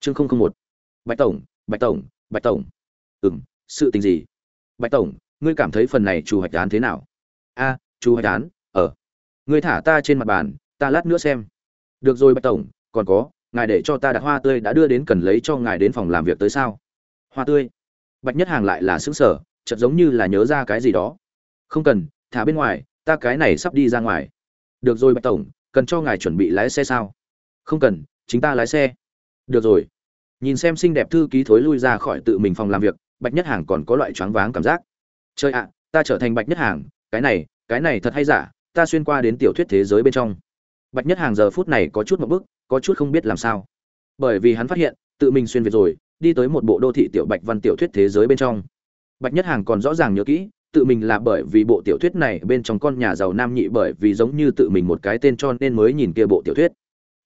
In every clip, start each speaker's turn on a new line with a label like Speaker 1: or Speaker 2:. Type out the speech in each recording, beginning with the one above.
Speaker 1: chương không không một. Bạch tổng bạch tổng bạch tổng. Ừ m sự tình gì? Bạch tổng ngươi cảm thấy phần này chủ hoạch án thế nào? A à, chủ hoạch án ở ngươi thả ta trên mặt bàn ta lát nữa xem. Được rồi bạch tổng còn có ngài để cho ta đặt hoa tươi đã đưa đến cần lấy cho ngài đến phòng làm việc tới sao? Hoa tươi. Bạch nhất hàng lại là xứng sở chợt giống như là nhớ ra cái gì đó. Không cần thả bên ngoài ta cái này sắp đi ra ngoài. Được rồi bạch tổng cần cho ngài chuẩn bị lái xe sao? Không cần chính ta lái xe được rồi. Nhìn xem xinh đẹp thư ký thối lui ra khỏi tự mình phòng làm việc, bạch nhất hàng còn có loại choáng váng cảm giác. Chơi ạ, ta trở thành bạch nhất hàng, cái này cái này thật hay giả, ta xuyên qua đến tiểu thuyết thế giới bên trong. Bạch nhất hàng giờ phút này có chút một bức, có chút không biết làm sao. Bởi vì hắn phát hiện, tự mình xuyên việt rồi, đi tới một bộ đô thị tiểu bạch văn tiểu thuyết thế giới bên trong. Bạch nhất hàng còn rõ ràng nhớ kỹ, tự mình là bởi vì bộ tiểu thuyết này bên trong con nhà giàu nam nhị bởi vì giống như tự mình một cái tên cho nên mới nhìn kia bộ tiểu thuyết.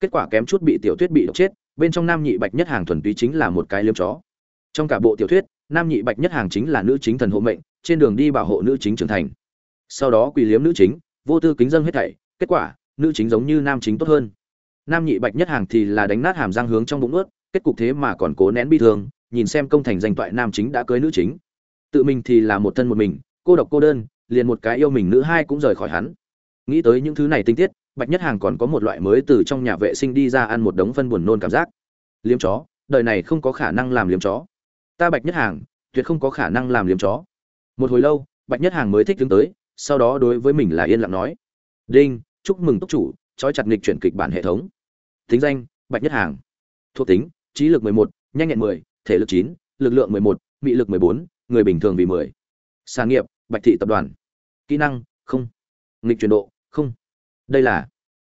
Speaker 1: Kết quả kém chút bị tiểu thuyết bị độc chết bên trong nam nhị bạch nhất hàng thuần túy chính là một cái liếm chó. Trong cả bộ tiểu thuyết, nam nhị bạch nhất hàng chính là nữ chính thần hộ mệnh, trên đường đi bảo hộ nữ chính trưởng thành. Sau đó quỳ liếm nữ chính, vô tư kính dân hết thảy, kết quả, nữ chính giống như nam chính tốt hơn. Nam nhị bạch nhất hàng thì là đánh nát hàm răng hướng trong bụng ướt kết cục thế mà còn cố nén bi thương, nhìn xem công thành danh toại nam chính đã cưới nữ chính. Tự mình thì là một thân một mình, cô độc cô đơn, liền một cái yêu mình nữ hai cũng rời khỏi hắn. Nghĩ tới những thứ này tinh tiết bạch nhất hàng còn có một loại mới từ trong nhà vệ sinh đi ra ăn một đống phân buồn nôn cảm giác. Liếm chó đời này không có khả năng làm liếm chó. Ta bạch nhất hàng tuyệt không có khả năng làm liếm chó. Một hồi lâu bạch nhất hàng mới thích đứng tới sau đó đối với mình là yên lặng nói. Đinh chúc mừng túc chủ trói chặt nghịch chuyển kịch bản hệ thống. Thính danh bạch nhất hàng. Thuộc tính trí lực 11, nhanh nhẹn 10, thể lực 9, lực lượng 11, mị lực 14, người bình thường vì 10. sản nghiệp bạch thị tập đoàn. Kỹ năng không. Nghịch chuyển độ không đây là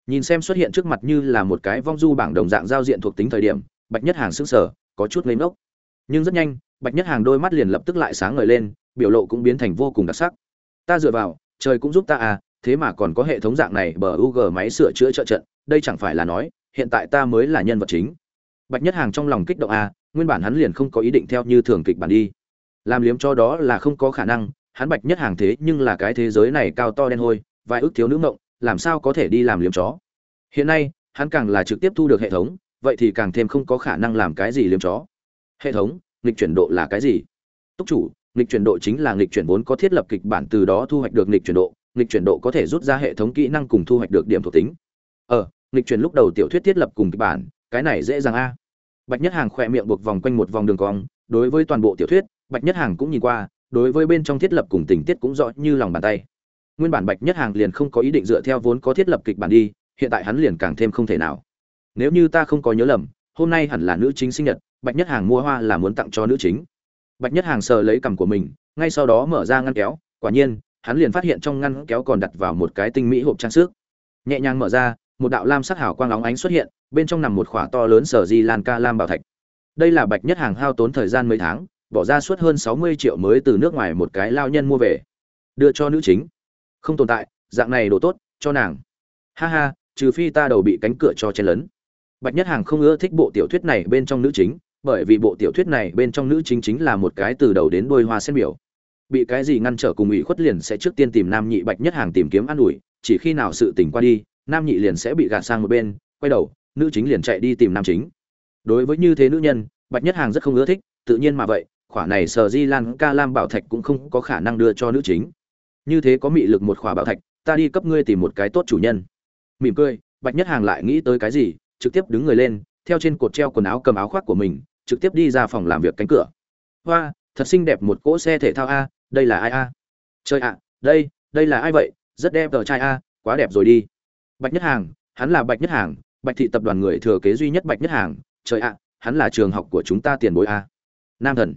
Speaker 1: nhìn xem xuất hiện trước mặt như là một cái vong du bảng đồng dạng giao diện thuộc tính thời điểm bạch nhất hàng xương sở có chút lấy ngốc nhưng rất nhanh bạch nhất hàng đôi mắt liền lập tức lại sáng ngời lên biểu lộ cũng biến thành vô cùng đặc sắc ta dựa vào trời cũng giúp ta à thế mà còn có hệ thống dạng này bờ u g máy sửa chữa trợ trận, đây chẳng phải là nói, hiện tại ta mới là nhân vật chính. Bạch Nhất Hàng trong lòng kích động à nguyên bản hắn liền không có ý định theo như thường kịch bản đi. Làm liếm cho đó là không có khả năng, hắn Bạch Nhất Hàng thế nhưng là cái thế giới này cao to đen hôi, vài ước thiếu nữ mộng, làm sao có thể đi làm liếm chó. Hiện nay, hắn càng là trực tiếp thu được hệ thống, vậy thì càng thêm không có khả năng làm cái gì liếm chó. Hệ thống, nghịch chuyển độ là cái gì? Túc chủ, nghịch chuyển độ chính là nghịch chuyển vốn có thiết lập kịch bản từ đó thu hoạch được nghịch chuyển độ, nghịch chuyển độ có thể rút ra hệ thống kỹ năng cùng thu hoạch được điểm thuộc tính ờ nghịch chuyển lúc đầu tiểu thuyết thiết lập cùng kịch bản cái này dễ dàng a bạch nhất hàng khỏe miệng buộc vòng quanh một vòng đường cong đối với toàn bộ tiểu thuyết bạch nhất hàng cũng nhìn qua đối với bên trong thiết lập cùng tình tiết cũng rõ như lòng bàn tay nguyên bản bạch nhất hàng liền không có ý định dựa theo vốn có thiết lập kịch bản đi, hiện tại hắn liền càng thêm không thể nào. Nếu như ta không có nhớ lầm, hôm nay hẳn là nữ chính sinh nhật, bạch nhất hàng mua hoa là muốn tặng cho nữ chính. Bạch nhất hàng sờ lấy cằm của mình, ngay sau đó mở ra ngăn kéo, quả nhiên, hắn liền phát hiện trong ngăn kéo còn đặt vào một cái tinh mỹ hộp trang sức. Nhẹ nhàng mở ra, một đạo lam sắc hảo quang óng ánh xuất hiện, bên trong nằm một khỏa to lớn sở di lan ca lam bảo thạch. Đây là bạch nhất hàng hao tốn thời gian mấy tháng, bỏ ra suốt hơn sáu mươi triệu mới từ nước ngoài một cái lao nhân mua về. Đưa cho nữ chính không tồn tại, dạng này đồ tốt, cho nàng. Ha ha, trừ phi ta đầu bị cánh cửa cho chen lấn. Bạch nhất hàng không ưa thích bộ tiểu thuyết này bên trong nữ chính, bởi vì bộ tiểu thuyết này bên trong nữ chính chính là một cái từ đầu đến đôi hoa sen biểu. Bị cái gì ngăn trở cùng ủy khuất liền sẽ trước tiên tìm nam nhị bạch nhất hàng tìm kiếm an ủi, chỉ khi nào sự tỉnh qua đi, nam nhị liền sẽ bị gạt sang một bên, quay đầu, nữ chính liền chạy đi tìm nam chính. Đối với như thế nữ nhân, bạch nhất hàng rất không ưa thích, tự nhiên mà vậy khoản này sờ di lan ca lam bảo thạch cũng không có khả năng đưa cho nữ chính như thế có mị lực một khỏa bảo thạch, ta đi cấp ngươi tìm một cái tốt chủ nhân. Mỉm cười, bạch nhất hàng lại nghĩ tới cái gì, trực tiếp đứng người lên, theo trên cột treo quần áo cầm áo khoác của mình, trực tiếp đi ra phòng làm việc cánh cửa. Hoa, thật xinh đẹp một cỗ xe thể thao a, đây là ai a? Chơi ạ, đây đây là ai vậy? Rất đẹp tờ trai a, quá đẹp rồi đi. Bạch nhất hàng, hắn là bạch nhất hàng, bạch thị tập đoàn người thừa kế duy nhất bạch nhất hàng. Trời ạ, hắn là trường học của chúng ta tiền bối a. Nam thần.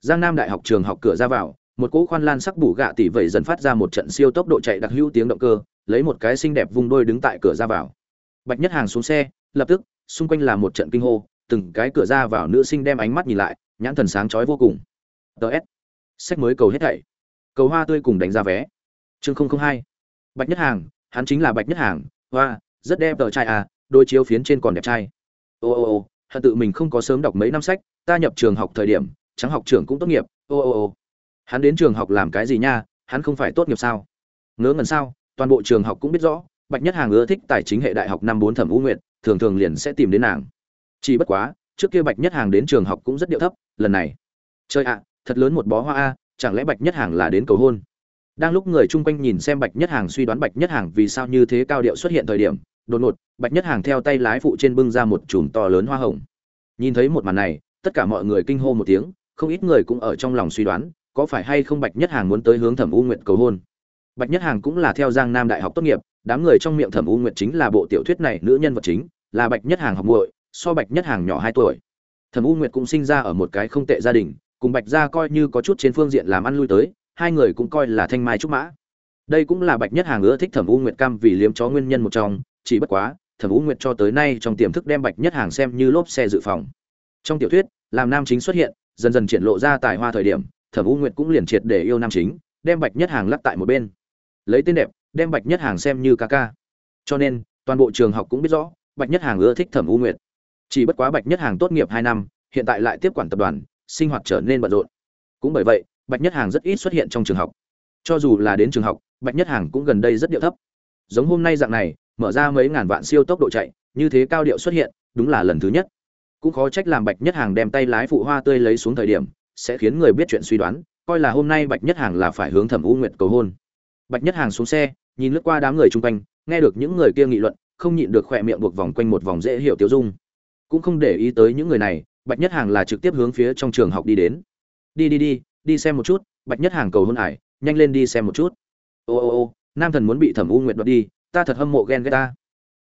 Speaker 1: Giang nam đại học trường học cửa ra vào một cỗ khoan lan sắc bủ gạ tỷ vậy dần phát ra một trận siêu tốc độ chạy đặc hữu tiếng động cơ, lấy một cái xinh đẹp vung đôi đứng tại cửa ra vào. Bạch nhất hàng xuống xe, lập tức, xung quanh là một trận kinh hô, từng cái cửa ra vào nữ sinh đem ánh mắt nhìn lại, nhãn thần sáng chói vô cùng. Ts sách mới cầu hết thảy. Cầu hoa tươi cùng đánh giá vé. Chương không không hai. Bạch nhất hàng, hắn chính là bạch nhất hàng, hoa, rất đẹp tờ trai à đôi chiếu phiến trên còn đẹp trai. Ô ô ô hận tự mình không có sớm đọc mấy năm sách, ta nhập trường học thời điểm, trắng học trưởng cũng tốt nghiệp, ô ô ô hắn đến trường học làm cái gì nha, hắn không phải tốt nghiệp sao? Ngớ ngẩn sao? Toàn bộ trường học cũng biết rõ, bạch nhất hàng ưa thích tài chính hệ đại học năm bốn thẩm u nguyệt, thường thường liền sẽ tìm đến nàng. Chỉ bất quá, trước kia bạch nhất hàng đến trường học cũng rất điệu thấp, lần này. Chơi ạ, thật lớn một bó hoa a, chẳng lẽ bạch nhất hàng là đến cầu hôn? Đang lúc người chung quanh nhìn xem bạch nhất hàng suy đoán bạch nhất hàng vì sao như thế cao điệu xuất hiện thời điểm, đột ngột, bạch nhất hàng theo tay lái phụ trên bưng ra một chùm to lớn hoa hồng. Nhìn thấy một màn này, tất cả mọi người kinh hô một tiếng, không ít người cũng ở trong lòng suy đoán có phải hay không bạch nhất hàng muốn tới hướng thẩm u nguyện cầu hôn? Bạch nhất hàng cũng là theo giang nam đại học tốt nghiệp, đám người trong miệng thẩm u nguyện chính là bộ tiểu thuyết này nữ nhân vật chính, là bạch nhất hàng học muội, so bạch nhất hàng nhỏ hai tuổi. Thẩm u nguyệt cũng sinh ra ở một cái không tệ gia đình, cùng bạch gia coi như có chút trên phương diện làm ăn lui tới, hai người cũng coi là thanh mai trúc mã. Đây cũng là bạch nhất hàng ưa thích thẩm u nguyệt cam vì liếm chó nguyên nhân một trong, chỉ bất quá, thẩm u nguyệt cho tới nay trong tiềm thức đem bạch nhất hàng xem như lốp xe dự phòng. Trong tiểu thuyết, làm nam chính xuất hiện, dần dần triển lộ ra tài hoa thời điểm thẩm u nguyệt cũng liền triệt để yêu nam chính, đem bạch nhất hàng lắc tại một bên. Lấy tên đẹp, đem bạch nhất hàng xem như ca ca. Cho nên, toàn bộ trường học cũng biết rõ, bạch nhất hàng ưa thích thẩm u nguyệt. Chỉ bất quá bạch nhất hàng tốt nghiệp hai năm, hiện tại lại tiếp quản tập đoàn, sinh hoạt trở nên bận rộn. Cũng bởi vậy, bạch nhất hàng rất ít xuất hiện trong trường học. Cho dù là đến trường học, bạch nhất hàng cũng gần đây rất điệu thấp. Giống hôm nay dạng này, mở ra mấy ngàn vạn siêu tốc độ chạy, như thế cao điệu xuất hiện, đúng là lần thứ nhất. Cũng khó trách làm bạch nhất hàng đem tay lái phụ hoa tươi lấy xuống thời điểm sẽ khiến người biết chuyện suy đoán, coi là hôm nay bạch nhất hàng là phải hướng thẩm u nguyệt cầu hôn. Bạch nhất hàng xuống xe, nhìn lướt qua đám người chung quanh, nghe được những người kia nghị luận, không nhịn được khỏe miệng buộc vòng quanh một vòng dễ hiểu tiêu dung. Cũng không để ý tới những người này, bạch nhất hàng là trực tiếp hướng phía trong trường học đi đến. Đi đi đi đi xem một chút, bạch nhất hàng cầu hôn ải, nhanh lên đi xem một chút. Ô ô ô, nam thần muốn bị thẩm u nguyệt đoạt đi, ta thật hâm mộ ghen ghét ta.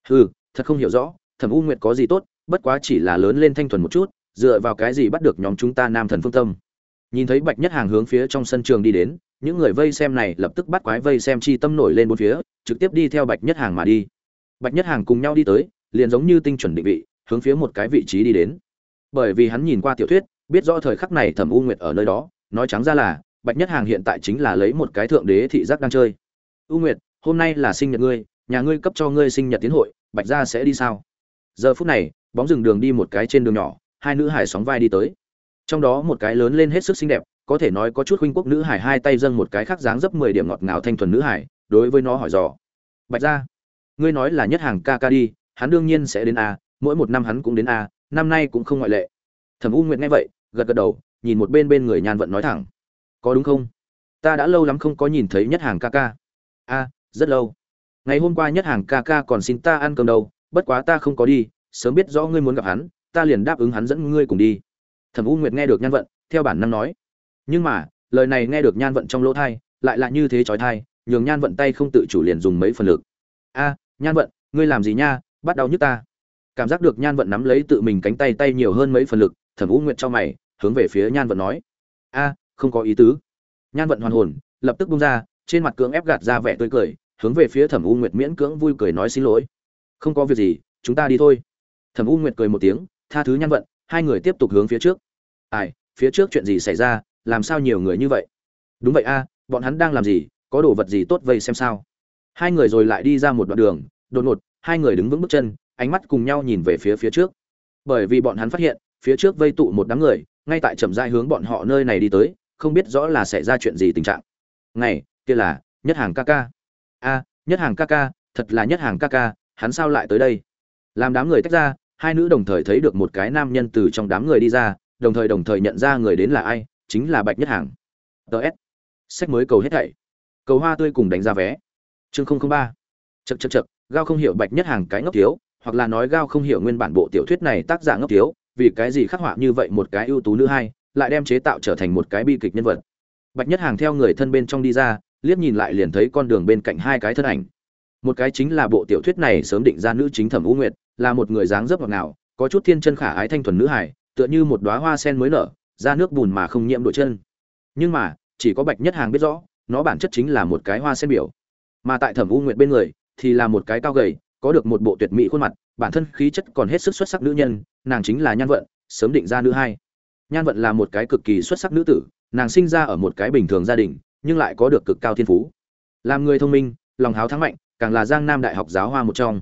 Speaker 1: Ừ thật không hiểu rõ, thẩm u nguyệt có gì tốt, bất quá chỉ là lớn lên thanh thuần một chút, dựa vào cái gì bắt được nhóm chúng ta nam thần phương tâm? Nhìn thấy bạch nhất hàng hướng phía trong sân trường đi đến, những người vây xem này lập tức bắt quái vây xem chi tâm nổi lên bốn phía, trực tiếp đi theo bạch nhất hàng mà đi. Bạch nhất hàng cùng nhau đi tới, liền giống như tinh chuẩn định vị, hướng phía một cái vị trí đi đến. Bởi vì hắn nhìn qua tiểu thuyết, biết rõ thời khắc này thẩm u nguyệt ở nơi đó, nói trắng ra là, bạch nhất hàng hiện tại chính là lấy một cái thượng đế thị giác đang chơi. U nguyệt, hôm nay là sinh nhật ngươi, nhà ngươi cấp cho ngươi sinh nhật tiến hội, bạch gia sẽ đi sao? Giờ phút này, bóng rừng đường đi một cái trên đường nhỏ, hai nữ hải sóng vai đi tới trong đó một cái lớn lên hết sức xinh đẹp, có thể nói có chút huynh quốc nữ hải hai tay dâng một cái khác dáng dấp mười điểm ngọt ngào thanh thuần nữ hải, đối với nó hỏi dò. Bạch gia, ngươi nói là nhất hàng ca ca đi, hắn đương nhiên sẽ đến a, mỗi một năm hắn cũng đến a, năm nay cũng không ngoại lệ. Thẩm u nguyệt nghe vậy, gật gật đầu, nhìn một bên bên người nhàn vận nói thẳng. Có đúng không? Ta đã lâu lắm không có nhìn thấy nhất hàng ca ca. A, rất lâu. Ngày hôm qua nhất hàng ca ca còn xin ta ăn cơm đâu, bất quá ta không có đi, sớm biết rõ ngươi muốn gặp hắn, ta liền đáp ứng hắn dẫn ngươi cùng đi thẩm u nguyệt nghe được nhan vận, theo bản năng nói. Nhưng mà, lời này nghe được nhan vận trong lỗ thai, lại là như thế trói thai, nhường nhan vận tay không tự chủ liền dùng mấy phần lực. A, nhan vận, ngươi làm gì nha, bắt đau nhức ta. Cảm giác được nhan vận nắm lấy tự mình cánh tay tay nhiều hơn mấy phần lực, thẩm u nguyệt cho mày, hướng về phía nhan vận nói. A, không có ý tứ. Nhan vận hoàn hồn, lập tức bung ra, trên mặt cưỡng ép gạt ra vẻ tươi cười, hướng về phía thẩm u nguyệt miễn cưỡng vui cười nói xin lỗi. Không có việc gì, chúng ta đi thôi. Thẩm u nguyệt cười một tiếng, tha thứ nhan vận, hai người tiếp tục hướng phía trước ai phía trước chuyện gì xảy ra, làm sao nhiều người như vậy? Đúng vậy a, bọn hắn đang làm gì, có đồ vật gì tốt vây xem sao? Hai người rồi lại đi ra một đoạn đường, đột ngột, hai người đứng vững bước chân, ánh mắt cùng nhau nhìn về phía phía trước. Bởi vì bọn hắn phát hiện, phía trước vây tụ một đám người, ngay tại trầm dai hướng bọn họ nơi này đi tới, không biết rõ là xảy ra chuyện gì tình trạng. Ngày kia là nhất hàng ca ca. A, nhất hàng ca ca, thật là nhất hàng ca ca, hắn sao lại tới đây? Làm đám người tách ra, hai nữ đồng thời thấy được một cái nam nhân từ trong đám người đi ra đồng thời đồng thời nhận ra người đến là ai, chính là bạch nhất hàng. Ts sách mới cầu hết thảy. Cầu hoa tươi cùng đánh ra vé. Chương không không ba. Chật chật chật gao không hiểu bạch nhất hàng cái ngốc thiếu, hoặc là nói gao không hiểu nguyên bản bộ tiểu thuyết này tác giả ngốc thiếu, vì cái gì khắc họa như vậy một cái ưu tú nữ hai, lại đem chế tạo trở thành một cái bi kịch nhân vật. Bạch nhất hàng theo người thân bên trong đi ra, liếc nhìn lại liền thấy con đường bên cạnh hai cái thân ảnh. Một cái chính là bộ tiểu thuyết này sớm định ra nữ chính thẩm u nguyệt, là một người dáng dấp ngọt ngào, có chút thiên chân khả ái thanh thuần nữ hải tựa như một đóa hoa sen mới nở, ra nước bùn mà không nhiễm đội chân. Nhưng mà, chỉ có bạch nhất hàng biết rõ, nó bản chất chính là một cái hoa sen biểu. Mà tại thẩm u nguyệt bên người, thì là một cái cao gầy, có được một bộ tuyệt mỹ khuôn mặt, bản thân khí chất còn hết sức xuất sắc nữ nhân, nàng chính là nhan vận, sớm định ra nữ hai. Nhan vận là một cái cực kỳ xuất sắc nữ tử, nàng sinh ra ở một cái bình thường gia đình, nhưng lại có được cực cao thiên phú. Làm người thông minh, lòng háo thắng mạnh, càng là giang nam đại học giáo hoa một trong.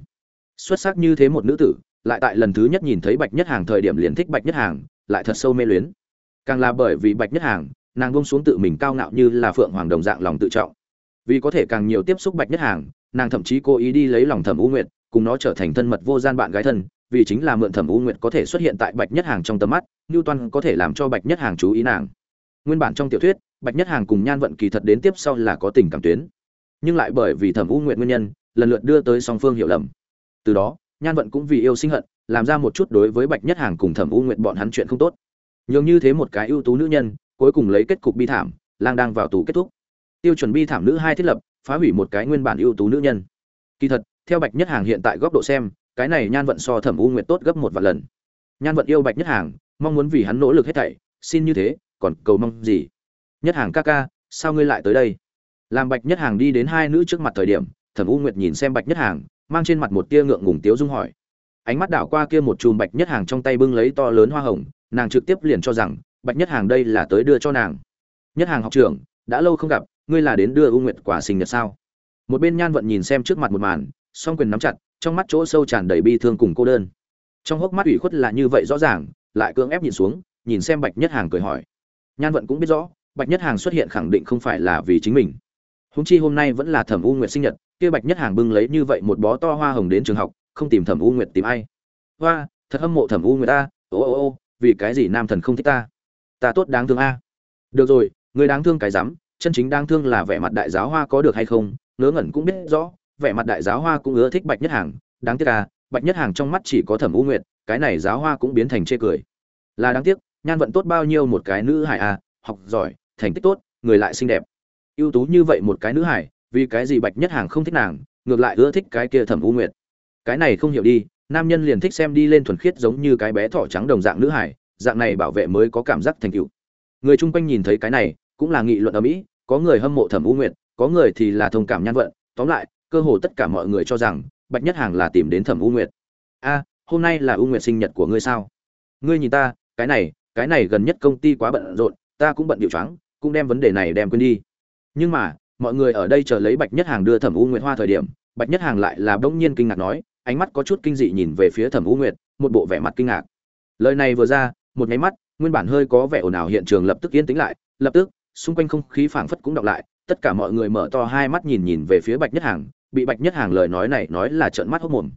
Speaker 1: Xuất sắc như thế một nữ tử lại tại lần thứ nhất nhìn thấy bạch nhất hàng thời điểm liền thích bạch nhất hàng, lại thật sâu mê luyến. Càng là bởi vì bạch nhất hàng, nàng bông xuống tự mình cao ngạo như là phượng hoàng đồng dạng lòng tự trọng. Vì có thể càng nhiều tiếp xúc bạch nhất hàng, nàng thậm chí cố ý đi lấy lòng thẩm u nguyệt, cùng nó trở thành thân mật vô gian bạn gái thân, vì chính là mượn thẩm u nguyệt có thể xuất hiện tại bạch nhất hàng trong tầm mắt ngưu Toàn có thể làm cho bạch nhất hàng chú ý nàng. Nguyên bản trong tiểu thuyết, bạch nhất hàng cùng nhan vận kỳ thật đến tiếp sau là có tình cảm tuyến. Nhưng lại bởi vì thẩm u nguyệt nguyên nhân, lần lượt đưa tới song phương hiểu lầm. Từ đó nhan vận cũng vì yêu sinh hận, làm ra một chút đối với bạch nhất hàng cùng thẩm u nguyện bọn hắn chuyện không tốt. Nhường như thế một cái ưu tú nữ nhân, cuối cùng lấy kết cục bi thảm, lang đang vào tù kết thúc. Tiêu chuẩn bi thảm nữ hai thiết lập, phá hủy một cái nguyên bản ưu tú nữ nhân. Kỳ thật, theo bạch nhất hàng hiện tại góc độ xem, cái này nhan vận so thẩm u nguyện tốt gấp một vạn lần. Nhan vận yêu bạch nhất hàng, mong muốn vì hắn nỗ lực hết thảy, xin như thế, còn cầu mong gì? Nhất hàng ca ca, sao ngươi lại tới đây? Làm bạch nhất hàng đi đến hai nữ trước mặt thời điểm, thẩm u nguyệt nhìn xem bạch nhất hàng mang trên mặt một tia ngượng ngùng tiếu dung hỏi. Ánh mắt đảo qua kia một chùm bạch nhất hàng trong tay bưng lấy to lớn hoa hồng, nàng trực tiếp liền cho rằng, bạch nhất hàng đây là tới đưa cho nàng. Nhất hàng học trưởng, đã lâu không gặp, ngươi là đến đưa u nguyệt quả sinh nhật sao? Một bên nhan vận nhìn xem trước mặt một màn, song quyền nắm chặt, trong mắt chỗ sâu tràn đầy bi thương cùng cô đơn. Trong hốc mắt ủy khuất là như vậy rõ ràng, lại cưỡng ép nhìn xuống, nhìn xem bạch nhất hàng cười hỏi. Nhan vận cũng biết rõ, bạch nhất hàng xuất hiện khẳng định không phải là vì chính mình húng chi hôm nay vẫn là thẩm u nguyệt sinh nhật, kia bạch nhất hàng bưng lấy như vậy một bó to hoa hồng đến trường học, không tìm thẩm u nguyệt tìm ai. Hoa, thật hâm mộ thẩm u nguyệt ta, ô ô ô, vì cái gì nam thần không thích ta? Ta tốt đáng thương a. Được rồi, người đáng thương cái rắm, chân chính đáng thương là vẻ mặt đại giáo hoa có được hay không, ngớ ngẩn cũng biết rõ, vẻ mặt đại giáo hoa cũng ưa thích bạch nhất hàng. Đáng tiếc à bạch nhất hàng trong mắt chỉ có thẩm u nguyệt, cái này giáo hoa cũng biến thành chê cười. Là đáng tiếc, nhan vận tốt bao nhiêu một cái nữ hải à học giỏi, thành tích tốt, người lại xinh đẹp ưu tú như vậy một cái nữ hải, vì cái gì bạch nhất hàng không thích nàng, ngược lại ưa thích cái kia thẩm u nguyệt. Cái này không hiểu đi, nam nhân liền thích xem đi lên thuần khiết giống như cái bé thỏ trắng đồng dạng nữ hải, dạng này bảo vệ mới có cảm giác thành tựu. Người chung quanh nhìn thấy cái này, cũng là nghị luận ở mỹ, có người hâm mộ thẩm u nguyệt, có người thì là thông cảm nhan vận, tóm lại, cơ hồ tất cả mọi người cho rằng, bạch nhất hàng là tìm đến thẩm u nguyệt. A, hôm nay là u nguyệt sinh nhật của ngươi sao? Ngươi nhìn ta, cái này cái này gần nhất công ty quá bận rộn, ta cũng bận điệu choáng, cũng đem vấn đề này đem quên đi nhưng mà, mọi người ở đây chờ lấy bạch nhất hàng đưa thẩm u nguyệt hoa thời điểm, bạch nhất hàng lại là bỗng nhiên kinh ngạc nói, ánh mắt có chút kinh dị nhìn về phía thẩm u nguyệt, một bộ vẻ mặt kinh ngạc. Lời này vừa ra, một nháy mắt, nguyên bản hơi có vẻ ồn ào hiện trường lập tức yên tĩnh lại, lập tức, xung quanh không khí phảng phất cũng đọc lại, tất cả mọi người mở to hai mắt nhìn nhìn về phía bạch nhất hàng, bị bạch nhất hàng lời nói này nói là trợn mắt hốc mồm.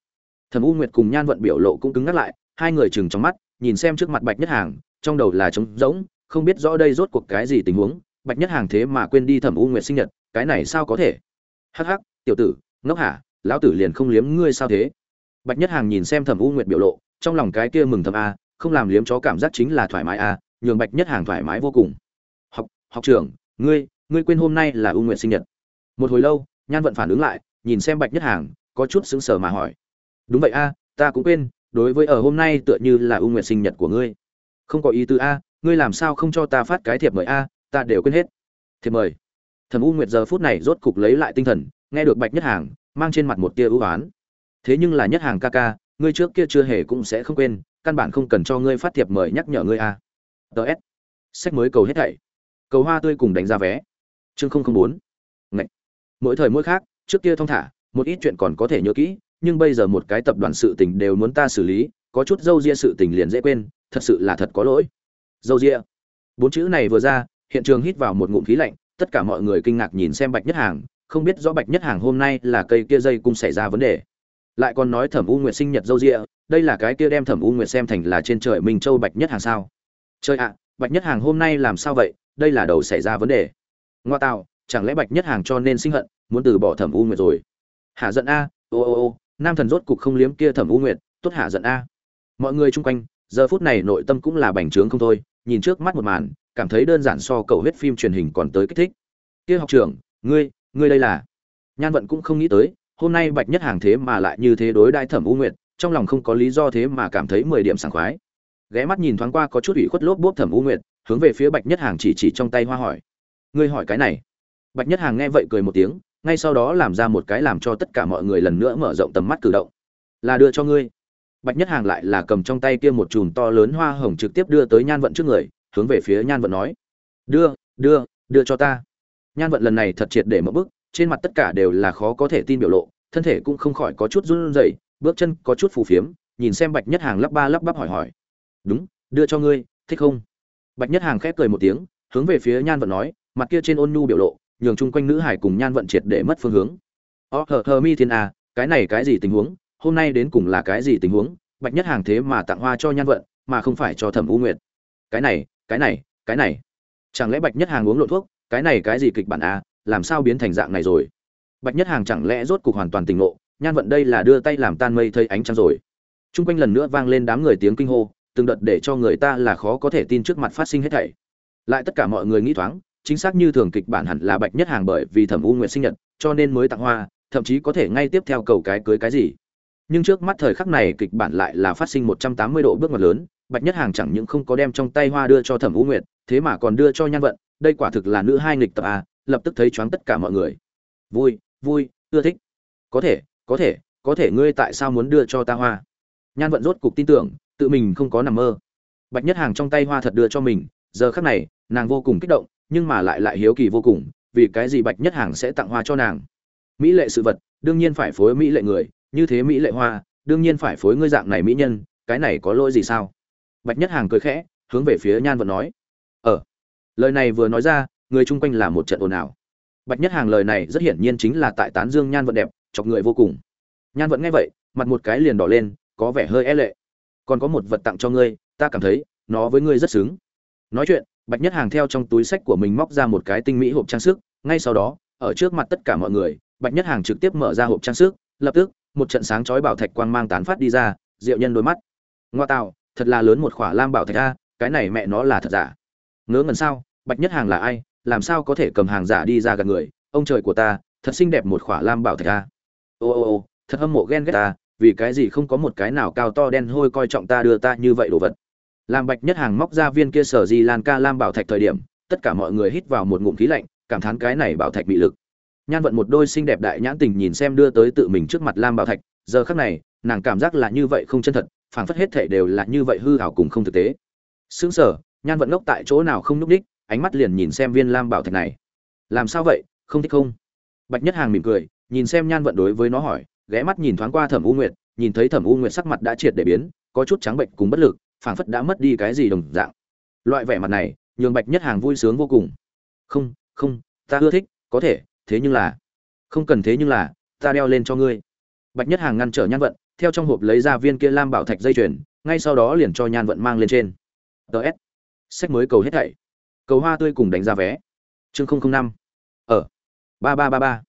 Speaker 1: Thẩm u nguyệt cùng nhan vận biểu lộ cũng cứng ngắt lại, hai người chừng trong mắt, nhìn xem trước mặt bạch nhất hàng, trong đầu là trống rỗng, không biết rõ đây rốt cuộc cái gì tình huống bạch nhất hàng thế mà quên đi thẩm u nguyệt sinh nhật, cái này sao có thể? Hắc hắc, tiểu tử, ngốc hả? Lão tử liền không liếm ngươi sao thế? Bạch nhất hàng nhìn xem thẩm u nguyệt biểu lộ, trong lòng cái kia mừng thầm a, không làm liếm chó cảm giác chính là thoải mái a, nhường bạch nhất hàng thoải mái vô cùng. Học học trưởng, ngươi ngươi quên hôm nay là u nguyệt sinh nhật. Một hồi lâu, nhan vận phản ứng lại, nhìn xem bạch nhất hàng, có chút sững sờ mà hỏi. Đúng vậy a, ta cũng quên, đối với ở hôm nay tựa như là u nguyệt sinh nhật của ngươi. Không có ý tứ a, ngươi làm sao không cho ta phát cái thiệp mời a ta đều quên hết. Thì mời. Thẩm u nguyệt giờ phút này rốt cục lấy lại tinh thần, nghe được bạch nhất hàng, mang trên mặt một tia ưu oán. Thế nhưng là nhất hàng ca ca, ngươi trước kia chưa hề cũng sẽ không quên, căn bản không cần cho ngươi phát thiệp mời nhắc nhở ngươi à. a ts sách mới cầu hết thảy. Cầu hoa tươi cùng đánh giá vé. Chương không không bốn. Ngậy. mỗi thời mỗi khác, trước kia thong thả, một ít chuyện còn có thể nhớ kỹ, nhưng bây giờ một cái tập đoàn sự tình đều muốn ta xử lý, có chút dâu ria sự tình liền dễ quên, thật sự là thật có lỗi. Dâu ria. Bốn chữ này vừa ra hiện trường hít vào một ngụm khí lạnh, tất cả mọi người kinh ngạc nhìn xem bạch nhất hàng, không biết rõ bạch nhất hàng hôm nay là cây kia dây cung xảy ra vấn đề. Lại còn nói thẩm u nguyệt sinh nhật dâu ria đây là cái kia đem thẩm u nguyệt xem thành là trên trời minh châu bạch nhất hàng sao? Chơi ạ, bạch nhất hàng hôm nay làm sao vậy? Đây là đầu xảy ra vấn đề. Ngoa tạo chẳng lẽ bạch nhất hàng cho nên sinh hận, muốn từ bỏ thẩm u nguyệt rồi? Hạ giận a, ô ô ô, nam thần rốt cục không liếm kia thẩm u nguyệt, tốt hạ giận a. Mọi người chung quanh, giờ phút này nội tâm cũng là bành trướng không thôi, nhìn trước mắt một màn cảm thấy đơn giản so cầu huyết phim truyền hình còn tới kích thích. Kia học trưởng, ngươi ngươi đây là? Nhan vận cũng không nghĩ tới, hôm nay bạch nhất hàng thế mà lại như thế đối đại thẩm u nguyệt, trong lòng không có lý do thế mà cảm thấy mười điểm sảng khoái. Ghé mắt nhìn thoáng qua có chút ủy khuất lốp bốp thẩm u nguyệt, hướng về phía bạch nhất hàng chỉ chỉ trong tay hoa hỏi. Ngươi hỏi cái này. Bạch nhất hàng nghe vậy cười một tiếng, ngay sau đó làm ra một cái làm cho tất cả mọi người lần nữa mở rộng tầm mắt cử động. Là đưa cho ngươi. Bạch nhất hàng lại là cầm trong tay kia một chùm to lớn hoa hồng trực tiếp đưa tới nhan vận trước người hướng về phía nhan vận nói. Đưa đưa đưa cho ta. Nhan vận lần này thật triệt để mở bức, trên mặt tất cả đều là khó có thể tin biểu lộ, thân thể cũng không khỏi có chút run rẩy, bước chân có chút phù phiếm, nhìn xem bạch nhất hàng lắp ba lắp bắp hỏi hỏi. Đúng, đưa cho ngươi, thích không? Bạch nhất hàng khép cười một tiếng, hướng về phía nhan vận nói, mặt kia trên ôn nhu biểu lộ, nhường chung quanh nữ hải cùng nhan vận triệt để mất phương hướng. Ó hờ hờ, mi thiên à cái này cái gì tình huống, hôm nay đến cùng là cái gì tình huống? Bạch nhất hàng thế mà tặng hoa cho nhan vận, mà không phải cho thẩm u nguyệt. Cái này cái này cái này. Chẳng lẽ bạch nhất hàng uống lộn thuốc? Cái này cái gì kịch bản a làm sao biến thành dạng này rồi? Bạch nhất hàng chẳng lẽ rốt cục hoàn toàn tỉnh ngộ? Nhan vận đây là đưa tay làm tan mây thây ánh trăng rồi. T r u n g quanh lần nữa vang lên đám người tiếng kinh hô, từng đợt để cho người ta là khó có thể tin trước mặt phát sinh hết thảy. Lại tất cả mọi người nghĩ thoáng, chính xác như thường kịch bản hẳn là bạch nhất hàng bởi vì thẩm u nguyện sinh nhật, cho nên mới tặng hoa, thậm chí có thể ngay tiếp theo cầu cái cưới cái gì nhưng trước mắt thời khắc này kịch bản lại là phát sinh một trăm tám mươi độ bước ngoặt lớn, bạch nhất hàng chẳng những không có đem trong tay hoa đưa cho thẩm vũ nguyệt, thế mà còn đưa cho nhan vận, đây quả thực là nữ hai nghịch tập a lập tức thấy choáng tất cả mọi người. Vui vui, ưa thích. Có thể có thể có thể ngươi tại sao muốn đưa cho ta hoa? Nhan vận rốt cục tin tưởng, tự mình không có nằm mơ. Bạch nhất hàng trong tay hoa thật đưa cho mình, giờ khắc này, nàng vô cùng kích động, nhưng mà lại lại hiếu kỳ vô cùng, vì cái gì bạch nhất hàng sẽ tặng hoa cho nàng? Mỹ lệ sự vật, đương nhiên phải phối mỹ lệ người như thế mỹ lệ hoa, đương nhiên phải phối ngươi dạng này mỹ nhân, cái này có lỗi gì sao? Bạch nhất hàng cười khẽ, hướng về phía nhan vận nói. Ờ lời này vừa nói ra, người chung quanh là một trận ồn ào. Bạch nhất hàng lời này rất hiển nhiên chính là tại tán dương nhan vận đẹp, chọc người vô cùng. Nhan vận nghe vậy, mặt một cái liền đỏ lên, có vẻ hơi e lệ. Còn có một vật tặng cho ngươi, ta cảm thấy, nó với ngươi rất xứng. Nói chuyện, bạch nhất hàng theo trong túi sách của mình móc ra một cái tinh mỹ hộp trang sức, ngay sau đó, ở trước mặt tất cả mọi người, bạch nhất hàng trực tiếp mở ra hộp trang sức, lập tức một trận sáng chói bảo thạch quang mang tán phát đi ra, diệu nhân đôi mắt. Ngoa tạo, thật là lớn một khỏa lam bảo thạch a, cái này mẹ nó là thật giả. Ngớ ngẩn sao, bạch nhất hàng là ai, làm sao có thể cầm hàng giả đi ra gần người, ông trời của ta, thật xinh đẹp một khỏa lam bảo thạch a. Ô ô ô, thật hâm mộ ghen ghét ta, vì cái gì không có một cái nào cao to đen hôi coi trọng ta đưa ta như vậy đồ vật. Làm bạch nhất hàng móc ra viên kia sở di lan ca lam bảo thạch thời điểm, tất cả mọi người hít vào một ngụm khí lạnh, cảm thán cái này bảo thạch bị lực nhan vận một đôi xinh đẹp đại nhãn tình nhìn xem đưa tới tự mình trước mặt lam bảo thạch, giờ khắc này, nàng cảm giác là như vậy không chân thật, phảng phất hết thể đều là như vậy hư hảo cùng không thực tế. Xứng sờ, nhan vận ngốc tại chỗ nào không nhúc đích, ánh mắt liền nhìn xem viên lam bảo thạch này. Làm sao vậy, không thích không? Bạch nhất hàng mỉm cười, nhìn xem nhan vận đối với nó hỏi, ghé mắt nhìn thoáng qua thẩm u nguyệt, nhìn thấy thẩm u nguyệt sắc mặt đã triệt để biến, có chút trắng bệnh cùng bất lực, phảng phất đã mất đi cái gì đồng dạng. Loại vẻ mặt này, nhường bạch nhất hàng vui sướng vô cùng. Không không, ta ưa thích, có thể thế nhưng là, không cần thế nhưng là, ta đeo lên cho ngươi. Bạch nhất hàng ngăn trở nhan vận, theo trong hộp lấy ra viên kia lam bảo thạch dây chuyền, ngay sau đó liền cho nhan vận mang lên trên. Ts sách mới cầu hết thảy. Cầu hoa tươi cùng đánh giá vé. Chương không không năm. Ở ba ba ba ba.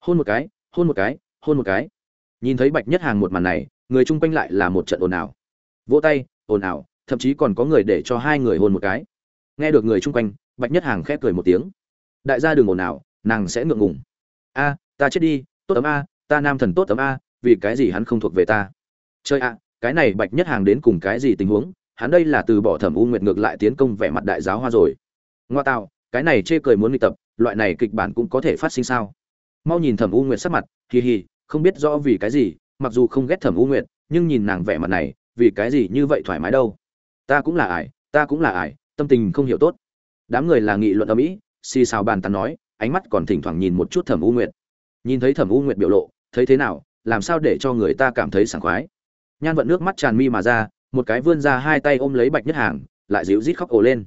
Speaker 1: Hôn một cái, hôn một cái, hôn một cái. Nhìn thấy bạch nhất hàng một màn này, người chung quanh lại là một trận ồn ào. Vỗ tay, ồn ào, thậm chí còn có người để cho hai người hôn một cái. Nghe được người chung quanh, bạch nhất hàng khép cười một tiếng. Đại gia đường ồn ào nàng sẽ ngượng ngùng. A, ta chết đi, tốt ấm a, ta nam thần tốt ấm a, vì cái gì hắn không thuộc về ta? Chơi ạ, cái này bạch nhất hàng đến cùng cái gì tình huống? Hắn đây là từ bỏ thẩm u nguyệt ngược lại tiến công vẻ mặt đại giáo hoa rồi. Ngoa tạo, cái này chê cười muốn luyện tập, loại này kịch bản cũng có thể phát sinh sao? Mau nhìn thẩm u nguyệt sắc mặt kỳ hì, không biết rõ vì cái gì, mặc dù không ghét thẩm u nguyệt, nhưng nhìn nàng vẻ mặt này, vì cái gì như vậy thoải mái đâu? Ta cũng là ải, ta cũng là ải, tâm tình không hiểu tốt. Đám người là nghị luận ở mỹ xì xào bàn tán nói ánh mắt còn thỉnh thoảng nhìn một chút thẩm u nguyệt. Nhìn thấy thẩm u nguyệt biểu lộ, thấy thế nào, làm sao để cho người ta cảm thấy sảng khoái? Nhan vận nước mắt tràn mi mà ra, một cái vươn ra hai tay ôm lấy bạch nhất hàng, lại dịu rít khóc ồ lên.